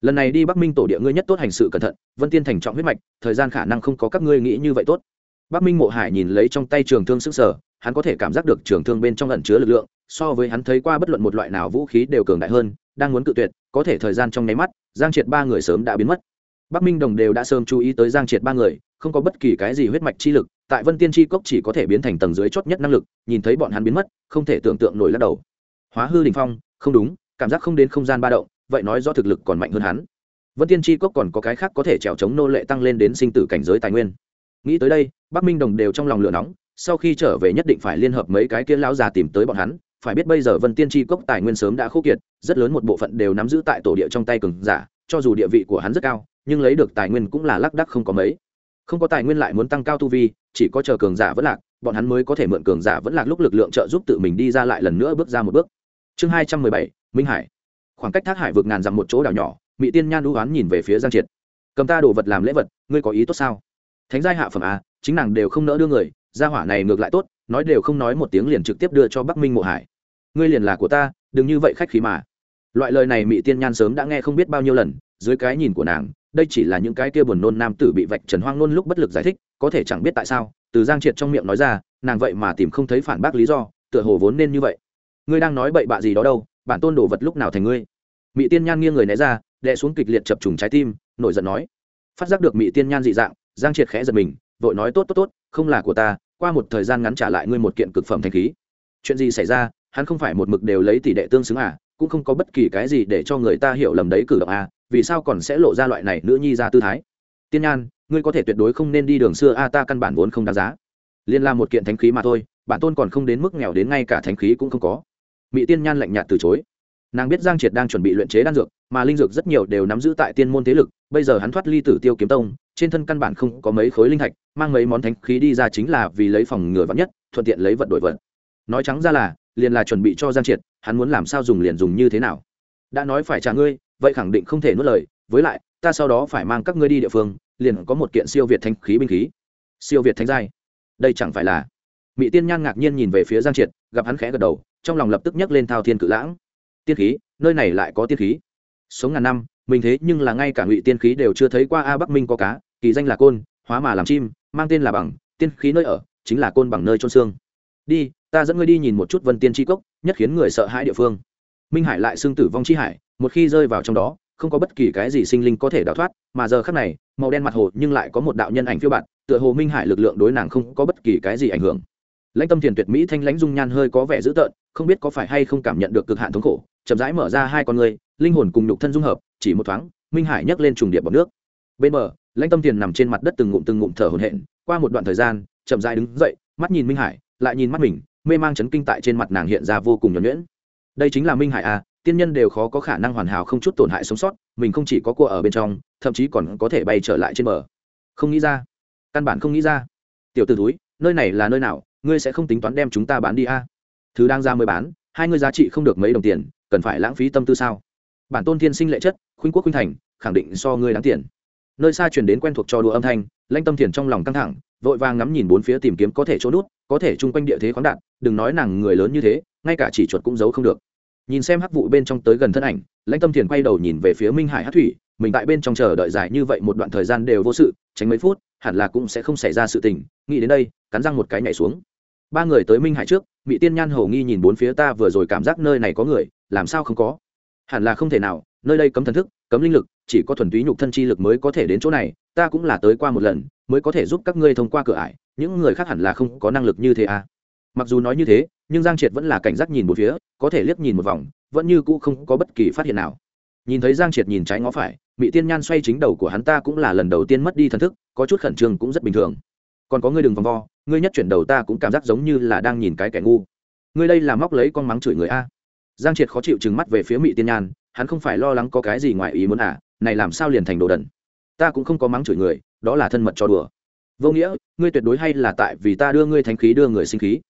A: Lần này đi bắc minh tổ địa ngươi nhất tốt hành sự cẩn thận, vân tiên thành trọng huyết mạch, thời gian khả năng không có các ngươi nghĩ như vậy tốt. Bắc minh mộ hải nhìn lấy trong tay trường thương sức sở hắn có thể cảm giác được trường thương bên trong ẩn chứa lực lượng, so với hắn thấy qua bất luận một loại nào vũ khí đều cường đại hơn, đang muốn cự tuyệt, có thể thời gian trong nháy mắt, giang triệt ba người sớm đã biến mất. Bắc minh đồng đều đã sớm chú ý tới giang triệt ba người không có bất kỳ cái gì huyết mạch chi lực, tại vân tiên tri cốc chỉ có thể biến thành tầng dưới chót nhất năng lực, nhìn thấy bọn hắn biến mất, không thể tưởng tượng nổi lắc đầu. Hóa hư đình phong, không đúng, cảm giác không đến không gian ba động, vậy nói do thực lực còn mạnh hơn hắn. Vân tiên tri cốc còn có cái khác có thể trèo chống nô lệ tăng lên đến sinh tử cảnh giới tài nguyên. Nghĩ tới đây, bắc minh đồng đều trong lòng lửa nóng, sau khi trở về nhất định phải liên hợp mấy cái kia lão già tìm tới bọn hắn, phải biết bây giờ vân tiên tri cốc tài nguyên sớm đã khô kiệt, rất lớn một bộ phận đều nắm giữ tại tổ địa trong tay cường giả, cho dù địa vị của hắn rất cao, nhưng lấy được tài nguyên cũng là lác đắc không có mấy không có tài nguyên lại muốn tăng cao tu vi, chỉ có chờ cường giả vẫn lạc, bọn hắn mới có thể mượn cường giả vẫn lạc lúc lực lượng trợ giúp tự mình đi ra lại lần nữa bước ra một bước. Chương hai trăm mười bảy, minh hải. Khoảng cách thác hải vượt ngàn dặm một chỗ đảo nhỏ mỹ tiên nhan đũ oán nhìn về phía giang triệt. Cầm ta đồ vật làm lễ vật, ngươi có ý tốt sao? Thánh giai hạ phẩm à chính nàng đều không nỡ đưa người, gia hỏa này ngược lại tốt, nói đều không nói một tiếng liền trực tiếp đưa cho bắc minh mộ hải. Ngươi liền là của ta, đừng như vậy khách khí mà. Loại lời này mỹ tiên nhan sớm đã nghe không biết bao nhiêu lần dưới cái nhìn của nàng, đây chỉ là những cái kia buồn nôn nam tử bị vạch trần hoang nôn lúc bất lực giải thích, có thể chẳng biết tại sao, từ giang triệt trong miệng nói ra, nàng vậy mà tìm không thấy phản bác lý do, tựa hồ vốn nên như vậy. Ngươi đang nói bậy bạ gì đó đâu, bản tôn đồ vật lúc nào thành ngươi? Mỹ tiên nhan nghiêng người né ra, đè xuống kịch liệt chập trùng trái tim, nổi giận nói. Phát giác được mỹ tiên nhan dị dạng, giang triệt khẽ giật mình, vội nói tốt tốt tốt, không là của ta, qua một thời gian ngắn trả lại ngươi một kiện cực phẩm thanh khí. Chuyện gì xảy ra, hắn không phải một mực đều lấy tỷ đệ tương xứng à cũng không có bất kỳ cái gì để cho người ta hiểu lầm đấy cử động à vì sao còn sẽ lộ ra loại này nữ nhi ra tư thái? Tiên nhan, ngươi có thể tuyệt đối không nên đi đường xưa, a, ta căn bản vốn không đáng giá. Liên la một kiện thánh khí mà thôi, bản tôn còn không đến mức nghèo đến ngay cả thánh khí cũng không có. Mỹ tiên nhan lạnh nhạt từ chối. Nàng biết giang triệt đang chuẩn bị luyện chế đan dược, mà linh dược rất nhiều đều nắm giữ tại tiên môn thế lực, bây giờ hắn thoát ly tử tiêu kiếm tông, trên thân căn bản không có mấy khối linh thạch, mang mấy món thánh khí đi ra chính là vì lấy phòng ngừa vắn nhất, thuận tiện lấy vật đổi vật. Nói trắng ra là, liền là chuẩn bị cho giang triệt, hắn muốn làm sao dùng liền dùng như thế nào? Đã nói phải trả ngươi vậy khẳng định không thể nuốt lời. Với lại, ta sau đó phải mang các ngươi đi địa phương, liền có một kiện siêu việt thanh khí binh khí. Siêu việt thanh giai? Đây chẳng phải là mỹ tiên nhan ngạc nhiên nhìn về phía giang triệt, gặp hắn khẽ gật đầu, trong lòng lập tức nhấc lên thao thiên cự lãng. Tiên khí, nơi này lại có tiên khí. Sống ngàn năm, mình thế nhưng là ngay cả ngụy tiên khí đều chưa thấy qua a bắc minh có cá, kỳ danh là côn, hóa mà làm chim, mang tên là bằng, tiên khí nơi ở, chính là côn bằng nơi trôn xương. Đi, ta dẫn ngươi đi nhìn một chút vân tiên tri cốc, nhất khiến người sợ hãi địa phương. Minh hải lại xương tử vong chi hải một khi rơi vào trong đó, không có bất kỳ cái gì sinh linh có thể đào thoát, mà giờ khắc này, màu đen mặt hồ nhưng lại có một đạo nhân ảnh phiêu bạt, tựa hồ minh hải lực lượng đối nàng không có bất kỳ cái gì ảnh hưởng. Lãnh tâm thiền tuyệt mỹ thanh lãnh dung nhan hơi có vẻ dữ tợn, không biết có phải hay không cảm nhận được cực hạn thống khổ, chậm rãi mở ra hai con người linh hồn cùng nhục thân dung hợp, chỉ một thoáng, minh hải nhấc lên trùng điệp bọc nước. Bên bờ, lãnh tâm thiền nằm trên mặt đất từng ngụm từng ngụm thở hổn hển, qua một đoạn thời gian, chậm rãi đứng dậy, mắt nhìn minh hải, lại nhìn mắt mình, mê mang chấn kinh tại trên mặt nàng hiện ra vô cùng nhuẩn nhuyễn. Đây chính là minh hải a tiên nhân đều khó có khả năng hoàn hảo không chút tổn hại sống sót, mình không chỉ có cua ở bên trong, thậm chí còn có thể bay trở lại trên bờ. Không nghĩ ra. Căn bản không nghĩ ra. Tiểu t ử túi nơi này là nơi nào, ngươi sẽ không tính toán đem chúng ta bán đi a? Thứ đang ra mới bán, hai ngươi giá trị không được mấy đồng tiền, cần phải lãng phí tâm tư sao? Bản tôn thiên sinh lệ chất, khuynh quốc khuynh thành, khẳng định so ngươi đáng tiền. Nơi xa chuyển đến quen thuộc cho đùa âm thanh lanh tâm thiền trong lòng căng thẳng, vội vàng ngắm nhìn bốn phía tìm kiếm có thể chỗ nút, có thể chung quanh địa thế khoáng đạn đừng nói nàng người lớn như thế, ngay cả chỉ chuột cũng giấu không được nhìn xem hắc vụ bên trong tới gần thân ảnh, lãnh tâm thiền quay đầu nhìn về phía minh hải hát thủy, mình tại bên trong chờ đợi dài như vậy một đoạn thời gian đều vô sự, tránh mấy phút, hẳn là cũng sẽ không xảy ra sự tình, nghĩ đến đây, cắn răng một cái nhảy xuống. Ba người tới minh hải trước mỹ tiên nhan hầu nghi nhìn bốn phía ta vừa rồi cảm giác nơi này có người, làm sao không có? Hẳn là không thể nào, nơi đây cấm thần thức, cấm linh lực, chỉ có thuần túy nhục thân chi lực mới có thể đến chỗ này, ta cũng là tới qua một lần, mới có thể giúp các ngươi thông qua cửa ải, những người khác hẳn là không có năng lực như thế à mặc dù nói như thế, nhưng giang triệt vẫn là cảnh giác nhìn một phía, có thể liếc nhìn một vòng, vẫn như cũ không có bất kỳ phát hiện nào. Nhìn thấy giang triệt nhìn trái ngó phải mỹ tiên nhan xoay chính đầu của hắn ta cũng là lần đầu tiên mất đi thần thức, có chút khẩn trương cũng rất bình thường. Còn có ngươi đừng vòng vo, ngươi nhất chuyển đầu ta cũng cảm giác giống như là đang nhìn cái kẻ ngu. Ngươi đây là móc lấy con mắng chửi người a. Giang triệt khó chịu trừng mắt về phía mỹ tiên nhan, hắn không phải lo lắng có cái gì ngoài ý muốn à này làm sao liền thành đồ đần. Ta cũng không có mắng chửi người, đó là thân mật cho đùa. Vô nghĩa, ngươi tuyệt đối hay là tại vì ta đưa ngươi thánh khí đưa người sinh khí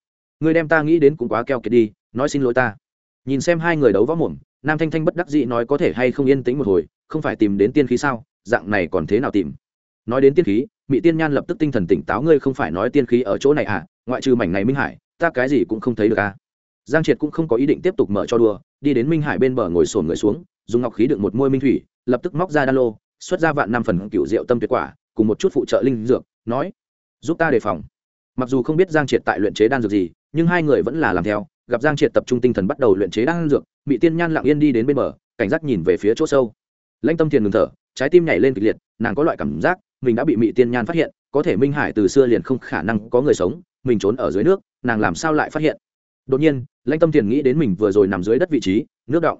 A: ngươi đem ta nghĩ đến cũng quá keo kiệt đi, nói xin lỗi ta. Nhìn xem hai người đấu võ mồm, nam thanh thanh bất đắc dĩ nói có thể hay không yên tĩnh một hồi, không phải tìm đến tiên khí sao, dạng này còn thế nào tìm? Nói đến tiên khí mỹ tiên nhan lập tức tinh thần tỉnh táo, ngươi không phải nói tiên khí ở chỗ này à ngoại trừ mảnh này minh hải, ta cái gì cũng không thấy được à. Giang triệt cũng không có ý định tiếp tục mở cho đùa, đi đến minh hải bên bờ ngồi sồn người xuống, dùng ngọc khí đựng một môi minh thủy, lập tức móc ra đan lô, xuất ra vạn năm phần cựu rượu tâm tuyệt quả, cùng một chút phụ trợ linh dược, nói, giúp ta đề phòng. Mặc dù không biết giang triệt tại luyện chế đan dược gì nhưng hai người vẫn là làm theo, gặp giang triệt tập trung tinh thần bắt đầu luyện chế đan dược bị tiên nhan lặng yên đi đến bên bờ, cảnh giác nhìn về phía chỗ sâu. Lãnh tâm thiền ngừng thở, trái tim nhảy lên kịch liệt, nàng có loại cảm giác, mình đã bị Mị tiên nhan phát hiện, có thể minh hải từ xưa liền không khả năng có người sống, mình trốn ở dưới nước, nàng làm sao lại phát hiện? Đột nhiên, lãnh tâm thiền nghĩ đến mình vừa rồi nằm dưới đất vị trí, nước động.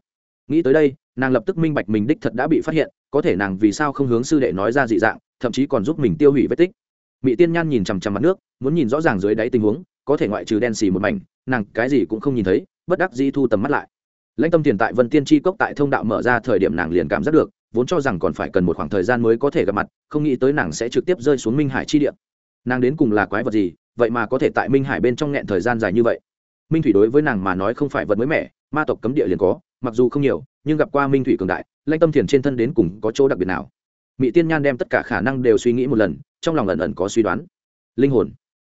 A: Nghĩ tới đây, nàng lập tức minh bạch mình đích thật đã bị phát hiện, có thể nàng vì sao không hướng sư đệ nói ra dị dạng, thậm chí còn giúp mình tiêu hủy vết tích. Mỹ tiên nhan nhìn chằm chằm mặt nước, muốn nhìn rõ ràng dưới đáy tình huống có thể ngoại trừ đen xì một mảnh, nàng cái gì cũng không nhìn thấy, bất đắc dĩ thu tầm mắt lại. Lãnh tâm tiền tại vân tiên tri cốc tại thông đạo mở ra thời điểm nàng liền cảm giác được, vốn cho rằng còn phải cần một khoảng thời gian mới có thể gặp mặt, không nghĩ tới nàng sẽ trực tiếp rơi xuống minh hải chi điện nàng đến cùng là quái vật gì, vậy mà có thể tại minh hải bên trong nghẹn thời gian dài như vậy? Minh thủy đối với nàng mà nói không phải vật mới mẻ, ma tộc cấm địa liền có, mặc dù không nhiều, nhưng gặp qua minh thủy cường đại, lãnh tâm thiền trên thân đến cùng có chỗ đặc biệt nào? Mỹ tiên nhan đem tất cả khả năng đều suy nghĩ một lần, trong lòng ẩn ẩn có suy đoán. Linh hồn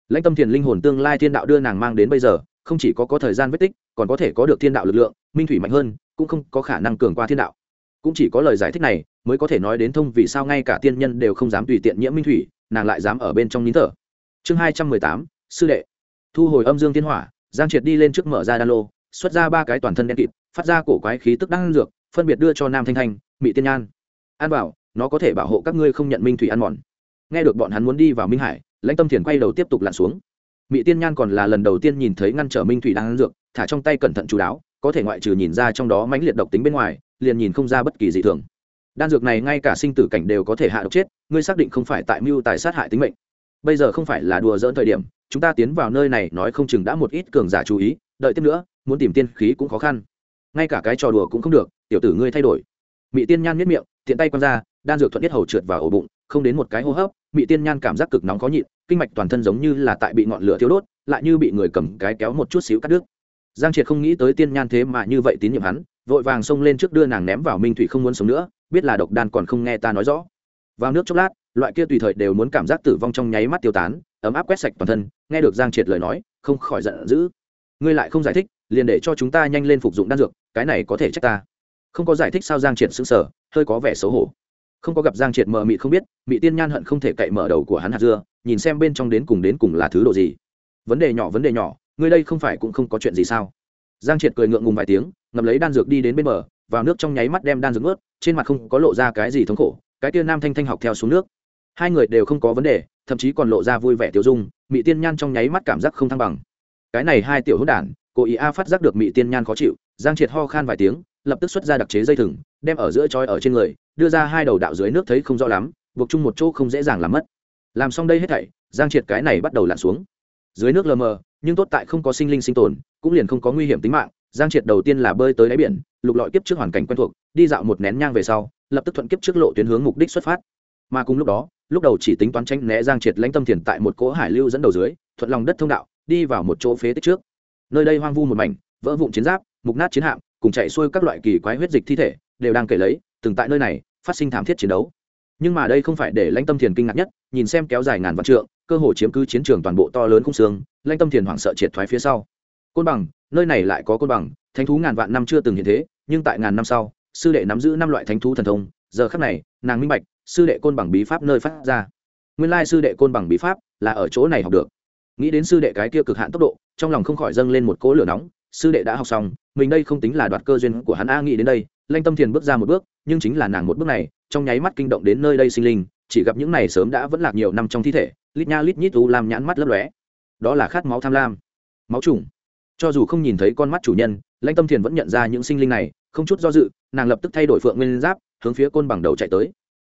A: lãnh tâm thiền linh hồn tương lai thiên đạo đưa nàng mang đến bây giờ, không chỉ có có thời gian vết tích, còn có thể có được thiên đạo lực lượng, minh thủy mạnh hơn, cũng không có khả năng cường qua thiên đạo. Cũng chỉ có lời giải thích này, mới có thể nói đến thông vì sao ngay cả tiên nhân đều không dám tùy tiện nhiễm minh thủy, nàng lại dám ở bên trong nín thở. Chương hai trăm mười tám, sư đệ. Thu hồi âm dương thiên hỏa, giang triệt đi lên trước mở ra đan lô, xuất ra ba cái toàn thân đen kịt, phát ra cổ quái khí tức đan dược, phân biệt đưa cho nam thanh thanh mỹ tiên nhan. An bảo, nó có thể bảo hộ các ngươi không nhận minh thủy ăn mòn. Nghe được bọn hắn muốn đi vào minh hải lãnh tâm thiền quay đầu tiếp tục lặn xuống. Mỹ tiên nhan còn là lần đầu tiên nhìn thấy ngăn trở minh thủy đang ăn dược, thả trong tay cẩn thận chú đáo, có thể ngoại trừ nhìn ra trong đó mãnh liệt độc tính bên ngoài, liền nhìn không ra bất kỳ gì thường. Đan dược này ngay cả sinh tử cảnh đều có thể hạ độc chết, ngươi xác định không phải tại mưu tài sát hại tính mệnh. Bây giờ không phải là đùa dỡn thời điểm, chúng ta tiến vào nơi này nói không chừng đã một ít cường giả chú ý, đợi tiếp nữa, muốn tìm tiên khí cũng khó khăn. Ngay cả cái trò đùa cũng không được, tiểu tử ngươi thay đổi. Mỹ tiên nhan miết miệng, tiện tay quăng ra, đan dược thuận tiết hầu trượt vào ổ bụng không đến một cái hô hấp mỹ tiên nhan cảm giác cực nóng khó nhịn, kinh mạch toàn thân giống như là tại bị ngọn lửa thiếu đốt, lại như bị người cầm cái kéo một chút xíu cắt đứt. Giang triệt không nghĩ tới tiên nhan thế mà như vậy tín nhiệm hắn, vội vàng xông lên trước đưa nàng ném vào minh thủy không muốn sống nữa, biết là độc đan còn không nghe ta nói rõ. Vào nước chốc lát, loại kia tùy thời đều muốn cảm giác tử vong trong nháy mắt tiêu tán, ấm áp quét sạch toàn thân, nghe được giang triệt lời nói, không khỏi giận dữ. Ngươi lại không giải thích, liền để cho chúng ta nhanh lên phục dụng đan dược, cái này có thể trách ta. Không có giải thích sao giang triệt xứng sở hơi có vẻ xấu hổ không có gặp giang triệt mờ mị không biết, mị tiên nhan hận không thể cậy mở đầu của hắn hạt dưa, nhìn xem bên trong đến cùng đến cùng là thứ độ gì. Vấn đề nhỏ, vấn đề nhỏ, ngươi đây không phải cũng không có chuyện gì sao? Giang triệt cười ngượng ngùng vài tiếng ngầm lấy đan dược đi đến bên bờ, vào nước trong nháy mắt đem đan dược ướt trên mặt không có lộ ra cái gì thống khổ, cái tia nam thanh thanh học theo xuống nước. Hai người đều không có vấn đề, thậm chí còn lộ ra vui vẻ tiêu dung, mị tiên nhan trong nháy mắt cảm giác không thăng bằng. Cái này hai tiểu hữu đản cố ý a phát giác được mị tiên nhan khó chịu, giang triệt ho khan vài tiếng, lập tức xuất ra đặc chế dây thừng, đem ở giữa chói ở trên người đưa ra hai đầu đạo dưới nước thấy không rõ lắm, buộc chung một chỗ không dễ dàng làm mất. Làm xong đây hết thảy, giang triệt cái này bắt đầu lặn xuống. Dưới nước lờ mờ, nhưng tốt tại không có sinh linh sinh tồn, cũng liền không có nguy hiểm tính mạng, giang triệt đầu tiên là bơi tới đáy biển, lục lọi kiếp trước hoàn cảnh quen thuộc, đi dạo một nén nhang về sau, lập tức thuận kiếp trước lộ tuyến hướng mục đích xuất phát. Mà cùng lúc đó, lúc đầu chỉ tính toán tranh né giang triệt lãnh tâm thiền tại một cỗ hải lưu dẫn đầu dưới, thuận lòng đất thông đạo, đi vào một chỗ phế tích trước. Nơi đây hoang vu một mảnh, vỡ vụn chiến giáp, mục nát chiến hạm, cùng chạy xuôi các loại kỳ quái huyết dịch thi thể, đều đang kể lấy, từng tại nơi này phát sinh thảm thiết chiến đấu. Nhưng mà đây không phải để lãnh tâm thiền kinh ngạc nhất, nhìn xem kéo dài ngàn vạn trượng, cơ hồ chiếm cứ chiến trường toàn bộ to lớn khung xương, lãnh tâm thiền hoảng sợ triệt thoái phía sau. Côn bằng, nơi này lại có côn bằng, thánh thú ngàn vạn năm chưa từng hiện thế, nhưng tại ngàn năm sau, sư đệ nắm giữ năm loại thánh thú thần thông, giờ khắc này, nàng minh bạch, sư đệ côn bằng bí pháp nơi phát ra. Nguyên lai sư đệ côn bằng bí pháp là ở chỗ này học được. Nghĩ đến sư đệ cái kia cực hạn tốc độ, trong lòng không khỏi dâng lên một cỗ lửa nóng, sư đệ đã học xong, mình đây không tính là đoạt cơ duyên của hắn a, nghĩ đến đây lanh tâm thiền bước ra một bước, nhưng chính là nàng một bước này, trong nháy mắt kinh động đến nơi đây sinh linh, chỉ gặp những này sớm đã vẫn lạc nhiều năm trong thi thể, lít nha lít nhít u làm nhãn mắt lấp lóe. Đó là khát máu tham lam. Máu trùng. Cho dù không nhìn thấy con mắt chủ nhân, Lanh tâm thiền vẫn nhận ra những sinh linh này, không chút do dự, nàng lập tức thay đổi phượng nguyên giáp, hướng phía côn bằng đầu chạy tới.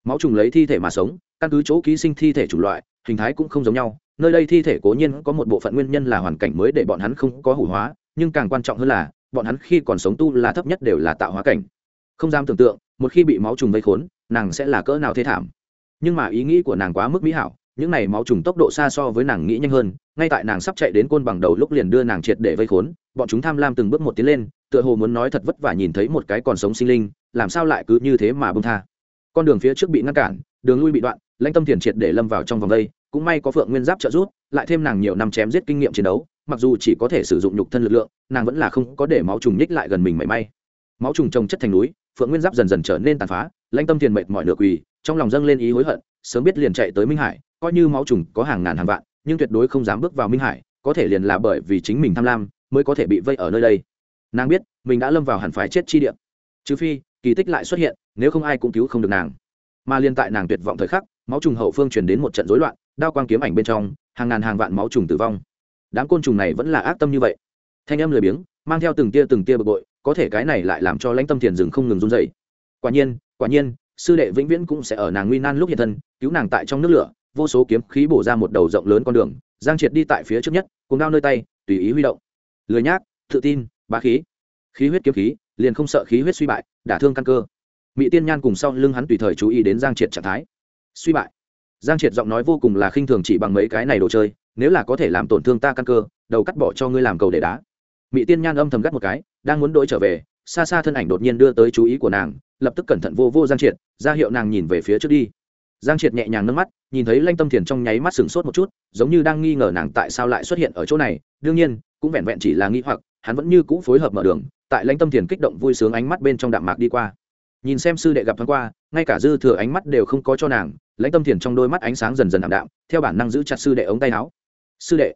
A: Máu trùng lấy thi thể mà sống, căn cứ chỗ ký sinh thi thể chủng loại, hình thái cũng không giống nhau, nơi đây thi thể cố nhiên có một bộ phận nguyên nhân là hoàn cảnh mới để bọn hắn không có hủ hóa, nhưng càng quan trọng hơn là, bọn hắn khi còn sống tu là thấp nhất đều là tạo hóa cảnh không dám tưởng tượng, một khi bị máu trùng vây khốn, nàng sẽ là cỡ nào thê thảm. Nhưng mà ý nghĩ của nàng quá mức mỹ hảo, những này máu trùng tốc độ xa so với nàng nghĩ nhanh hơn, ngay tại nàng sắp chạy đến côn bằng đầu lúc liền đưa nàng triệt để vây khốn, bọn chúng tham lam từng bước một tiến lên, tựa hồ muốn nói thật vất vả nhìn thấy một cái còn sống sinh linh, làm sao lại cứ như thế mà bông tha. Con đường phía trước bị ngăn cản, đường lui bị đoạn, lãnh tâm thiền triệt để lâm vào trong vòng đây, cũng may có phượng nguyên giáp trợ giúp, lại thêm nàng nhiều năm chém giết kinh nghiệm chiến đấu, mặc dù chỉ có thể sử dụng nhục thân lực lượng, nàng vẫn là không có để máu trùng nhích lại gần mình mảy may. Máu trùng trồng chất thành núi phượng nguyên giáp dần dần trở nên tàn phá, lãnh tâm thiền mệt mỏi nửa quỳ, trong lòng dâng lên ý hối hận, sớm biết liền chạy tới minh hải, coi như máu trùng có hàng ngàn hàng vạn, nhưng tuyệt đối không dám bước vào minh hải, có thể liền là bởi vì chính mình tham lam, mới có thể bị vây ở nơi đây. Nàng biết, mình đã lâm vào hẳn phải chết chi địa. Trừ phi, kỳ tích lại xuất hiện, nếu không ai cũng cứu không được nàng. Mà liên tại nàng tuyệt vọng thời khắc, máu trùng hậu phương chuyển đến một trận rối loạn, đao quang kiếm ảnh bên trong, hàng ngàn hàng vạn máu trùng tử vong. Đám côn trùng này vẫn là ác tâm như vậy. Thanh em lười biếng, mang theo từng tia từng tia bực bội có thể cái này lại làm cho lãnh tâm thiền rừng không ngừng run dậy quả nhiên quả nhiên, sư đệ vĩnh viễn cũng sẽ ở nàng nguy nan lúc hiện thân, cứu nàng tại trong nước lửa, vô số kiếm khí bổ ra một đầu rộng lớn con đường, giang triệt đi tại phía trước nhất cùng đao nơi tay, tùy ý huy động. Lười nhác, tự tin, bá khí. Khí huyết kiếm khí, liền không sợ khí huyết suy bại, đả thương căn cơ. Mỹ tiên nhan cùng sau lưng hắn tùy thời chú ý đến giang triệt trạng thái. Suy bại. Giang triệt giọng nói vô cùng là khinh thường chỉ bằng mấy cái này đồ chơi, nếu là có thể làm tổn thương ta căn cơ, đầu cắt bỏ cho ngươi làm cầu để đá. Mỹ tiên nhan âm thầm gắt một cái đang muốn đổi trở về, xa xa thân ảnh đột nhiên đưa tới chú ý của nàng, lập tức cẩn thận vô vô giang triệt, ra hiệu nàng nhìn về phía trước đi. Giang triệt nhẹ nhàng nâng mắt, nhìn thấy lanh tâm thiền trong nháy mắt sừng sốt một chút, giống như đang nghi ngờ nàng tại sao lại xuất hiện ở chỗ này, đương nhiên, cũng vẹn vẹn chỉ là nghi hoặc, hắn vẫn như cũ phối hợp mở đường, tại lãnh tâm thiền kích động vui sướng ánh mắt bên trong đạm mạc đi qua. Nhìn xem sư đệ gặp thoáng qua, ngay cả dư thừa ánh mắt đều không có cho nàng lãnh tâm thiền trong đôi mắt ánh sáng dần dần ảm đạm, theo bản năng giữ chặt sư đệ ống tay áo. Sư đệ